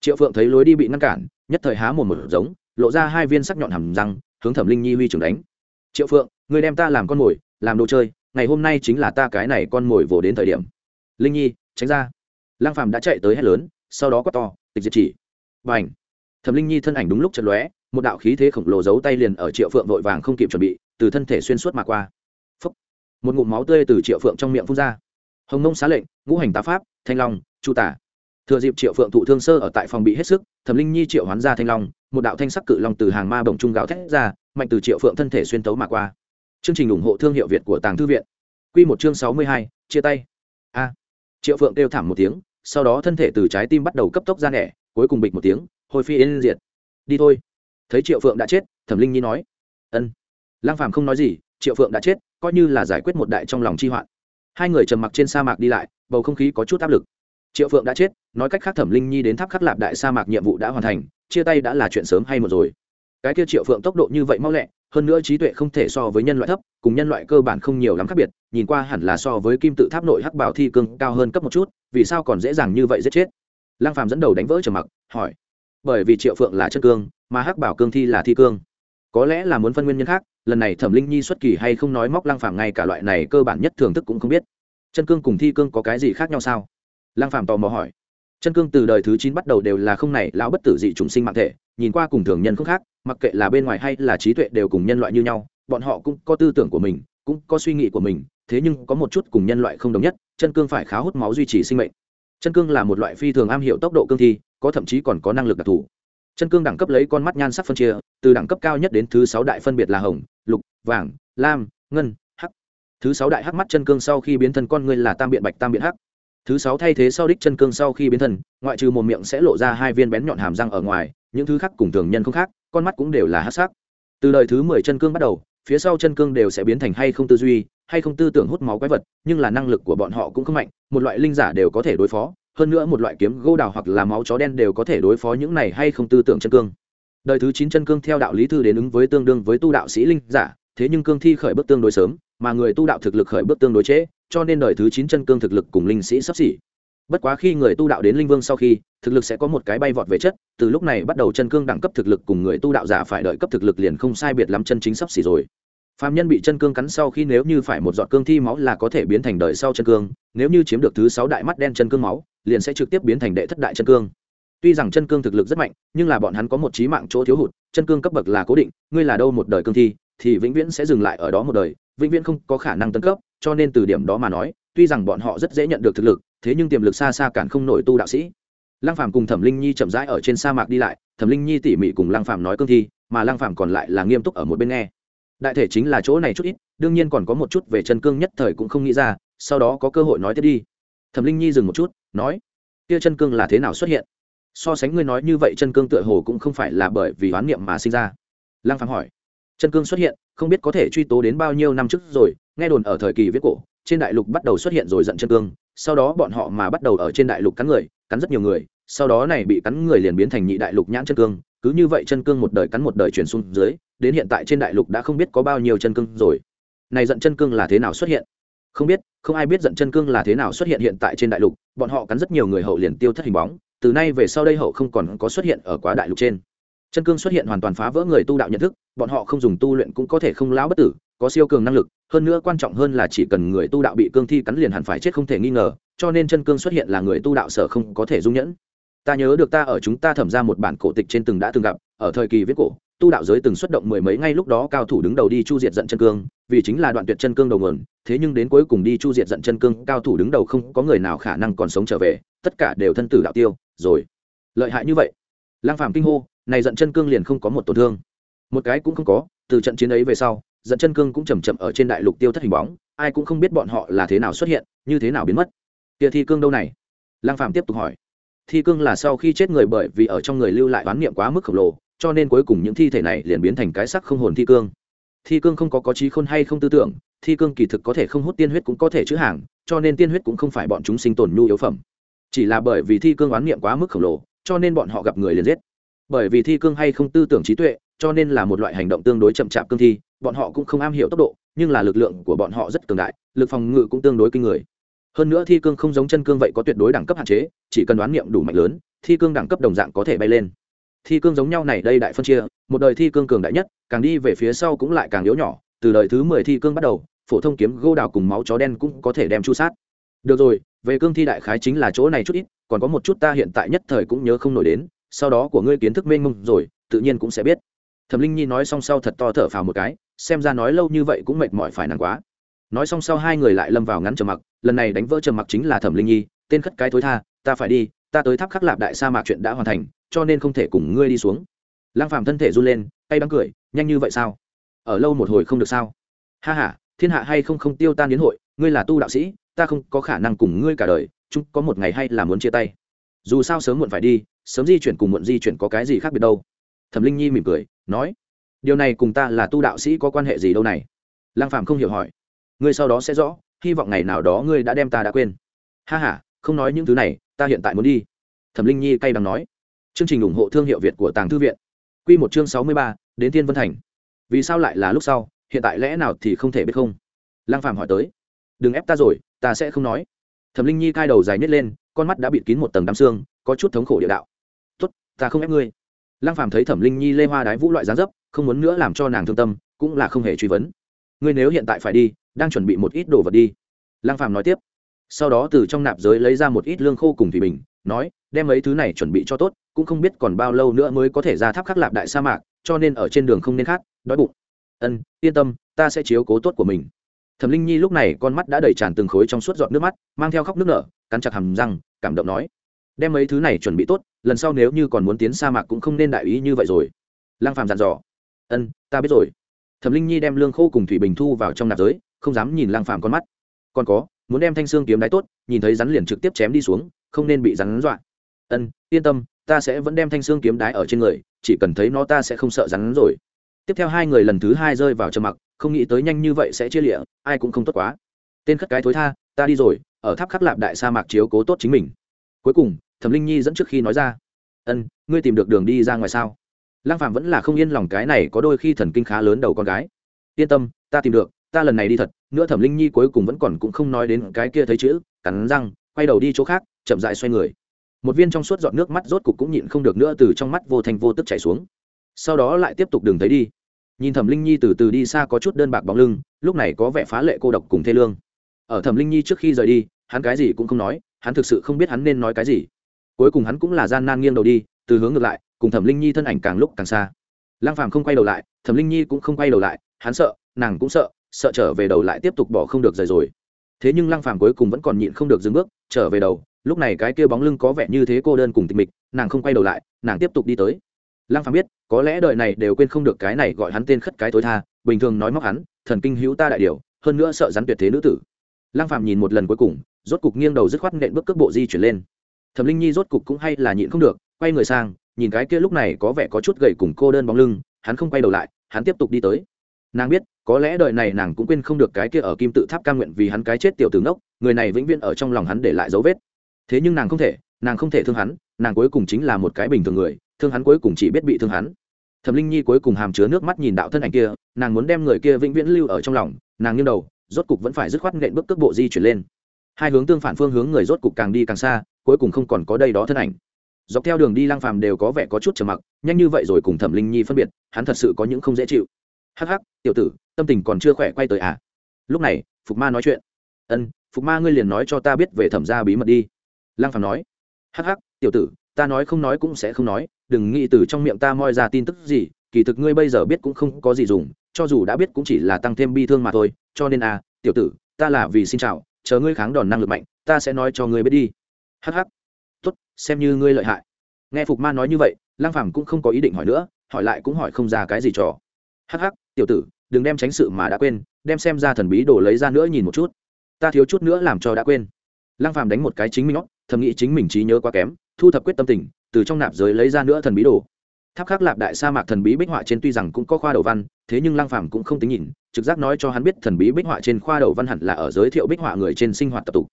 S1: Triệu phượng thấy lối đi bị ngăn cản, nhất thời há một một giống, lộ ra hai viên sắc nhọn hầm răng, hướng thẩm linh nhi huy trưởng đánh. Triệu phượng người đem ta làm con mồi, làm đồ chơi, ngày hôm nay chính là ta cái này con mồi vồ đến thời điểm. Linh nhi, tránh ra. Lang phàm đã chạy tới hết lớn, sau đó quát to, tịch diệt chỉ. Và ảnh thẩm linh nhi thân ảnh đúng lúc chật lóe, một đạo khí thế khổng lồ giấu tay liền ở triệu phượng vội vàng không kịp chuẩn bị, từ thân thể xuyên suốt mà qua. Phúc. một ngụm máu tươi từ triệu phượng trong miệng phun ra. Hồng mông xá lệnh, ngũ hành tá pháp, thanh long, chu tả thừa dịp triệu phượng thụ thương sơ ở tại phòng bị hết sức, thẩm linh nhi triệu hoán ra thanh long, một đạo thanh sắc cự long từ hàng ma bồng trung gạo thét ra, mạnh từ triệu phượng thân thể xuyên tấu mà qua. Chương trình ủng hộ thương hiệu việt của tàng thư viện. Q một chương sáu mươi hai, chia tay. A. Triệu phượng kêu thảm một tiếng, sau đó thân thể từ trái tim bắt đầu cấp tốc ra nẻ, cuối cùng bịch một tiếng hồi phi yên diệt. Đi thôi. Thấy triệu phượng đã chết, thẩm linh nhi nói. Ân. Lang phàm không nói gì, triệu phượng đã chết, coi như là giải quyết một đại trong lòng chi hoạn. Hai người trầm mặc trên sa mạc đi lại, bầu không khí có chút áp lực triệu phượng đã chết, nói cách khác thẩm linh nhi đến tháp khắc lạp đại sa mạc nhiệm vụ đã hoàn thành, chia tay đã là chuyện sớm hay một rồi. Cái kia triệu phượng tốc độ như vậy mau lẹ, hơn nữa trí tuệ không thể so với nhân loại thấp, cùng nhân loại cơ bản không nhiều lắm khác biệt, nhìn qua hẳn là so với kim tự tháp nội hắc bảo thi cương cao hơn cấp một chút, vì sao còn dễ dàng như vậy giết chết? Lang phàm dẫn đầu đánh vỡ trầm mặc, hỏi. Bởi vì triệu phượng là chân cương, mà hắc bảo cương thi là thi cương. Có lẽ là muốn phân nguyên nhân khác, lần này thẩm linh nhi xuất kỳ hay không nói móc lang phàm ngay cả loại này cơ bản nhất thưởng thức cũng không biết. Chân cương cùng thi cương có cái gì khác nhau sao? Lang phàm tò mò hỏi. Chân cương từ đời thứ chín bắt đầu đều là không này, lão bất tử dị trùng sinh mạng thể, nhìn qua cùng thường nhân không khác, mặc kệ là bên ngoài hay là trí tuệ đều cùng nhân loại như nhau, bọn họ cũng có tư tưởng của mình, cũng có suy nghĩ của mình, thế nhưng có một chút cùng nhân loại không đồng nhất, chân cương phải khá hút máu duy trì sinh mệnh. Chân cương là một loại phi thường am hiểu tốc độ cương thi, có thậm chí còn có năng lực đặc thù. Chân cương đẳng cấp lấy con mắt nhan sắc phân chia, từ đẳng cấp cao nhất đến thứ sáu đại phân biệt là hồng, lục, vàng, lam, ngân, hắc. Thứ sáu đại hắc mắt chân cương sau khi biến thân con người là tam biện bạch tam biện hắc thứ sáu thay thế sau đích chân cương sau khi biến thân, ngoại trừ một miệng sẽ lộ ra hai viên bén nhọn hàm răng ở ngoài, những thứ khác cùng thường nhân không khác, con mắt cũng đều là hát sắc. Từ đời thứ mười chân cương bắt đầu, phía sau chân cương đều sẽ biến thành hay không tư duy, hay không tư tưởng hút máu quái vật, nhưng là năng lực của bọn họ cũng không mạnh, một loại linh giả đều có thể đối phó, hơn nữa một loại kiếm gô đào hoặc là máu chó đen đều có thể đối phó những này hay không tư tưởng chân cương. Đời thứ chín chân cương theo đạo lý thư đến ứng với tương đương với tu đạo sĩ linh giả, thế nhưng cương thi khởi bước tương đối sớm mà người tu đạo thực lực khởi bước tương đối chế, cho nên đời thứ chín chân cương thực lực cùng linh sĩ sắp xỉ. Bất quá khi người tu đạo đến linh vương sau khi thực lực sẽ có một cái bay vọt về chất từ lúc này bắt đầu chân cương đẳng cấp thực lực cùng người tu đạo giả phải đợi cấp thực lực liền không sai biệt lắm chân chính sắp xỉ rồi. Phạm nhân bị chân cương cắn sau khi nếu như phải một giọt cương thi máu là có thể biến thành đời sau chân cương nếu như chiếm được thứ sáu đại mắt đen chân cương máu liền sẽ trực tiếp biến thành đệ thất đại chân cương. Tuy rằng chân cương thực lực rất mạnh nhưng là bọn hắn có một trí mạng chỗ thiếu hụt chân cương cấp bậc là cố định ngươi là đâu một đời cương thi thì vĩnh viễn sẽ dừng lại ở đó một đời vĩnh viễn không có khả năng tấn cấp, cho nên từ điểm đó mà nói, tuy rằng bọn họ rất dễ nhận được thực lực, thế nhưng tiềm lực xa xa cản không nổi tu đạo sĩ. Lăng phàm cùng thẩm linh nhi chậm rãi ở trên sa mạc đi lại, thẩm linh nhi tỉ mỉ cùng lăng phàm nói cương thi, mà lăng phàm còn lại là nghiêm túc ở một bên nghe. Đại thể chính là chỗ này chút ít, đương nhiên còn có một chút về chân cương nhất thời cũng không nghĩ ra, sau đó có cơ hội nói tiếp đi. Thẩm linh nhi dừng một chút, nói, kia chân cương là thế nào xuất hiện? So sánh ngươi nói như vậy, chân cương tựa hồ cũng không phải là bởi vì oán niệm mà sinh ra. Lăng phàm hỏi chân cương xuất hiện, không biết có thể truy tố đến bao nhiêu năm trước rồi, nghe đồn ở thời kỳ viết cổ, trên đại lục bắt đầu xuất hiện rồi giận chân cương, sau đó bọn họ mà bắt đầu ở trên đại lục cắn người, cắn rất nhiều người, sau đó này bị cắn người liền biến thành nhị đại lục nhãn chân cương, cứ như vậy chân cương một đời cắn một đời chuyển xuống dưới, đến hiện tại trên đại lục đã không biết có bao nhiêu chân cương rồi. Này giận chân cương là thế nào xuất hiện? Không biết, không ai biết giận chân cương là thế nào xuất hiện hiện tại trên đại lục, bọn họ cắn rất nhiều người hậu liền tiêu thất hình bóng, từ nay về sau đây hậu không còn có xuất hiện ở quá đại lục trên chân cương xuất hiện hoàn toàn phá vỡ người tu đạo nhận thức, bọn họ không dùng tu luyện cũng có thể không lão bất tử, có siêu cường năng lực, hơn nữa quan trọng hơn là chỉ cần người tu đạo bị cương thi cắn liền hẳn phải chết không thể nghi ngờ, cho nên chân cương xuất hiện là người tu đạo sở không có thể dung nhẫn. Ta nhớ được ta ở chúng ta thẩm ra một bản cổ tịch trên từng đã từng gặp, ở thời kỳ viết cổ, tu đạo giới từng xuất động mười mấy ngay lúc đó cao thủ đứng đầu đi chu diệt giận chân cương, vì chính là đoạn tuyệt chân cương đầu nguồn, thế nhưng đến cuối cùng đi chu diệt giận chân cương, cao thủ đứng đầu không có người nào khả năng còn sống trở về, tất cả đều thân tử đạo tiêu, rồi. Lợi hại như vậy. Lang phàm kinh hô này giận chân cương liền không có một tổn thương. Một cái cũng không có, từ trận chiến ấy về sau, giận chân cương cũng chầm chậm ở trên đại lục tiêu thất hình bóng, ai cũng không biết bọn họ là thế nào xuất hiện, như thế nào biến mất. Kia thi cương đâu này? Lang phạm tiếp tục hỏi. Thi cương là sau khi chết người bởi vì ở trong người lưu lại oán niệm quá mức khổng lồ, cho nên cuối cùng những thi thể này liền biến thành cái sắc không hồn thi cương. Thi cương không có có trí khôn hay không tư tưởng, thi cương kỳ thực có thể không hút tiên huyết cũng có thể chữ hàng, cho nên tiên huyết cũng không phải bọn chúng sinh tồn nhu yếu phẩm. Chỉ là bởi vì thi cương oán niệm quá mức khổng lồ, cho nên bọn họ gặp người liền giết bởi vì thi cương hay không tư tưởng trí tuệ, cho nên là một loại hành động tương đối chậm chạp cương thi, bọn họ cũng không am hiểu tốc độ, nhưng là lực lượng của bọn họ rất cường đại, lực phòng ngự cũng tương đối kinh người. Hơn nữa thi cương không giống chân cương vậy có tuyệt đối đẳng cấp hạn chế, chỉ cần đoán niệm đủ mạnh lớn, thi cương đẳng cấp đồng dạng có thể bay lên. Thi cương giống nhau này đây đại phân chia, một đời thi cương cường đại nhất, càng đi về phía sau cũng lại càng yếu nhỏ, từ đời thứ mười thi cương bắt đầu, phổ thông kiếm gô đào cùng máu chó đen cũng có thể đem chu sát. Được rồi, về cương thi đại khái chính là chỗ này chút ít, còn có một chút ta hiện tại nhất thời cũng nhớ không nổi đến sau đó của ngươi kiến thức mênh mông rồi, tự nhiên cũng sẽ biết. Thẩm linh nhi nói xong sau thật to thở phào một cái, xem ra nói lâu như vậy cũng mệt mỏi phải nặng quá. Nói xong sau hai người lại lâm vào ngắn trầm mặc, lần này đánh vỡ trầm mặc chính là thẩm linh nhi, tên khất cái thối tha, ta phải đi, ta tới tháp khắc lạp đại sa mạc chuyện đã hoàn thành, cho nên không thể cùng ngươi đi xuống. Lăng phàm thân thể run lên tay đắng cười, nhanh như vậy sao? Ở lâu một hồi không được sao? Ha ha, thiên hạ hay không không tiêu tan đến hội, ngươi là tu đạo sĩ, ta không có khả năng cùng ngươi cả đời, chúng có một ngày hay là muốn chia tay. Dù sao sớm muộn phải đi sớm di chuyển cùng muộn di chuyển có cái gì khác biệt đâu. Thẩm linh nhi mỉm cười, nói, điều này cùng ta là tu đạo sĩ có quan hệ gì đâu này? Lăng phàm không hiểu hỏi, ngươi sau đó sẽ rõ, hy vọng ngày nào đó ngươi đã đem ta đã quên. Ha ha, không nói những thứ này, ta hiện tại muốn đi. Thẩm linh nhi cay đắng nói. Chương trình ủng hộ thương hiệu việt của tàng thư viện. Q một chương sáu mươi ba, đến thiên vân thành. Vì sao lại là lúc sau, hiện tại lẽ nào thì không thể biết không? Lăng phàm hỏi tới. Đừng ép ta rồi, ta sẽ không nói. Thẩm linh nhi cai đầu dài nhét lên, con mắt đã bịt kín một tầng đám xương, có chút thống khổ địa đạo ta không ép ngươi. Lăng phàm thấy thẩm linh nhi lê hoa đái vũ loại dáng dấp, không muốn nữa làm cho nàng thương tâm, cũng là không hề truy vấn. Ngươi nếu hiện tại phải đi, đang chuẩn bị một ít đồ vật đi. Lăng phàm nói tiếp. Sau đó từ trong nạp giới lấy ra một ít lương khô cùng thủy bình, nói, đem mấy thứ này chuẩn bị cho tốt, cũng không biết còn bao lâu nữa mới có thể ra tháp khắc lạp đại sa mạc, cho nên ở trên đường không nên khát, đói bụng. Ân, yên tâm, ta sẽ chiếu cố tốt của mình. Thẩm linh nhi lúc này con mắt đã đầy tràn từng khối trong suốt giọt nước mắt, mang theo khóc nước nở, cắn chặt hầm răng, cảm động nói đem mấy thứ này chuẩn bị tốt, lần sau nếu như còn muốn tiến sa mạc cũng không nên đại ý như vậy rồi. Lang phàm dặn dò. Ân, ta biết rồi. Thẩm linh nhi đem lương khô cùng thủy bình thu vào trong nạp giới, không dám nhìn lang phàm con mắt. Còn có, muốn đem thanh xương kiếm đáy tốt, nhìn thấy rắn liền trực tiếp chém đi xuống, không nên bị rắn dọa. Ân, yên tâm, ta sẽ vẫn đem thanh xương kiếm đái ở trên người, chỉ cần thấy nó ta sẽ không sợ rắn rồi. Tiếp theo hai người lần thứ hai rơi vào trầm mặc, không nghĩ tới nhanh như vậy sẽ chia lịa, ai cũng không tốt quá. Tên khất cái thối tha, ta đi rồi, ở tháp khắc lạp đại sa mạc chiếu cố tốt chính mình. Cuối cùng thẩm linh nhi dẫn trước khi nói ra ân ngươi tìm được đường đi ra ngoài sao lăng phạm vẫn là không yên lòng cái này có đôi khi thần kinh khá lớn đầu con gái yên tâm ta tìm được ta lần này đi thật nữa thẩm linh nhi cuối cùng vẫn còn cũng không nói đến cái kia thấy chữ cắn răng quay đầu đi chỗ khác chậm dại xoay người một viên trong suốt giọt nước mắt rốt cục cũng nhịn không được nữa từ trong mắt vô thành vô tức chảy xuống sau đó lại tiếp tục đường thấy đi nhìn thẩm linh nhi từ từ đi xa có chút đơn bạc bóng lưng lúc này có vẻ phá lệ cô độc cùng thê lương ở thẩm linh nhi trước khi rời đi hắn cái gì cũng không nói hắn thực sự không biết hắn nên nói cái gì cuối cùng hắn cũng là gian nan nghiêng đầu đi, từ hướng ngược lại, cùng thẩm linh nhi thân ảnh càng lúc càng xa. Lang phàm không quay đầu lại, thẩm linh nhi cũng không quay đầu lại, hắn sợ, nàng cũng sợ sợ trở về đầu lại tiếp tục bỏ không được rời rồi. Thế nhưng lang phàm cuối cùng vẫn còn nhịn không được dừng bước, trở về đầu, lúc này cái kia bóng lưng có vẻ như thế cô đơn cùng tịch mịch, nàng không quay đầu lại, nàng tiếp tục đi tới. Lang phàm biết, có lẽ đời này đều quên không được cái này gọi hắn tên khất cái tối tha, bình thường nói móc hắn, thần kinh hữu ta đại điều, hơn nữa sợ rắn tuyệt thế nữ tử. Lang phàm nhìn một lần cuối cùng, rốt cục nghiêng đầu dứt khoát nện bước cước bộ di chuyển lên thẩm linh nhi rốt cục cũng hay là nhịn không được, quay người sang, nhìn cái kia lúc này có vẻ có chút gầy cùng cô đơn bóng lưng, hắn không quay đầu lại, hắn tiếp tục đi tới. Nàng biết, có lẽ đời này nàng cũng quên không được cái kia ở kim tự tháp ca nguyện vì hắn cái chết tiểu tử ngốc, người này vĩnh viễn ở trong lòng hắn để lại dấu vết. Thế nhưng nàng không thể, nàng không thể thương hắn, nàng cuối cùng chính là một cái bình thường người, thương hắn cuối cùng chỉ biết bị thương hắn. Thẩm linh nhi cuối cùng hàm chứa nước mắt nhìn đạo thân ảnh kia, nàng muốn đem người kia vĩnh viễn lưu ở trong lòng, nàng nghiêng đầu, rốt cục vẫn phải dứt khoát nện bước cước bộ di chuyển lên. Hai hướng tương phản phương hướng người rốt cục càng đi càng xa cuối cùng không còn có đây đó thân ảnh. Dọc theo đường đi lang phàm đều có vẻ có chút trầm mặc, nhanh như vậy rồi cùng thẩm linh nhi phân biệt, hắn thật sự có những không dễ chịu. Hắc hắc, tiểu tử, tâm tình còn chưa khỏe quay tới à? Lúc này, phục ma nói chuyện. Ân, phục ma ngươi liền nói cho ta biết về thẩm gia bí mật đi. Lang phàm nói. Hắc hắc, tiểu tử, ta nói không nói cũng sẽ không nói, đừng nghĩ từ trong miệng ta moi ra tin tức gì, kỳ thực ngươi bây giờ biết cũng không có gì dùng, cho dù đã biết cũng chỉ là tăng thêm bi thương mà thôi, cho nên à tiểu tử, ta là vì xin chào, chờ ngươi kháng đòn năng lực mạnh, ta sẽ nói cho ngươi biết đi hh tốt, xem như ngươi lợi hại. Nghe phục ma nói như vậy lang phàm cũng không có ý định hỏi nữa, hỏi lại cũng hỏi không ra cái gì trò. Hh tiểu tử, đừng đem tránh sự mà đã quên, đem xem ra thần bí đồ lấy ra nữa nhìn một chút. Ta thiếu chút nữa làm cho đã quên. Lang phàm đánh một cái chính mình óc thầm nghĩ chính mình trí nhớ quá kém, thu thập quyết tâm tình, từ trong nạp giới lấy ra nữa thần bí đồ. Tháp khắc lạp đại sa mạc thần bí bích họa trên tuy rằng cũng có khoa đầu văn, thế nhưng Lang phàm cũng không tính nhìn, trực giác nói cho hắn biết thần bí bích họa trên khoa đầu văn hẳn là ở giới thiệu bích họa người trên sinh hoạt tập tục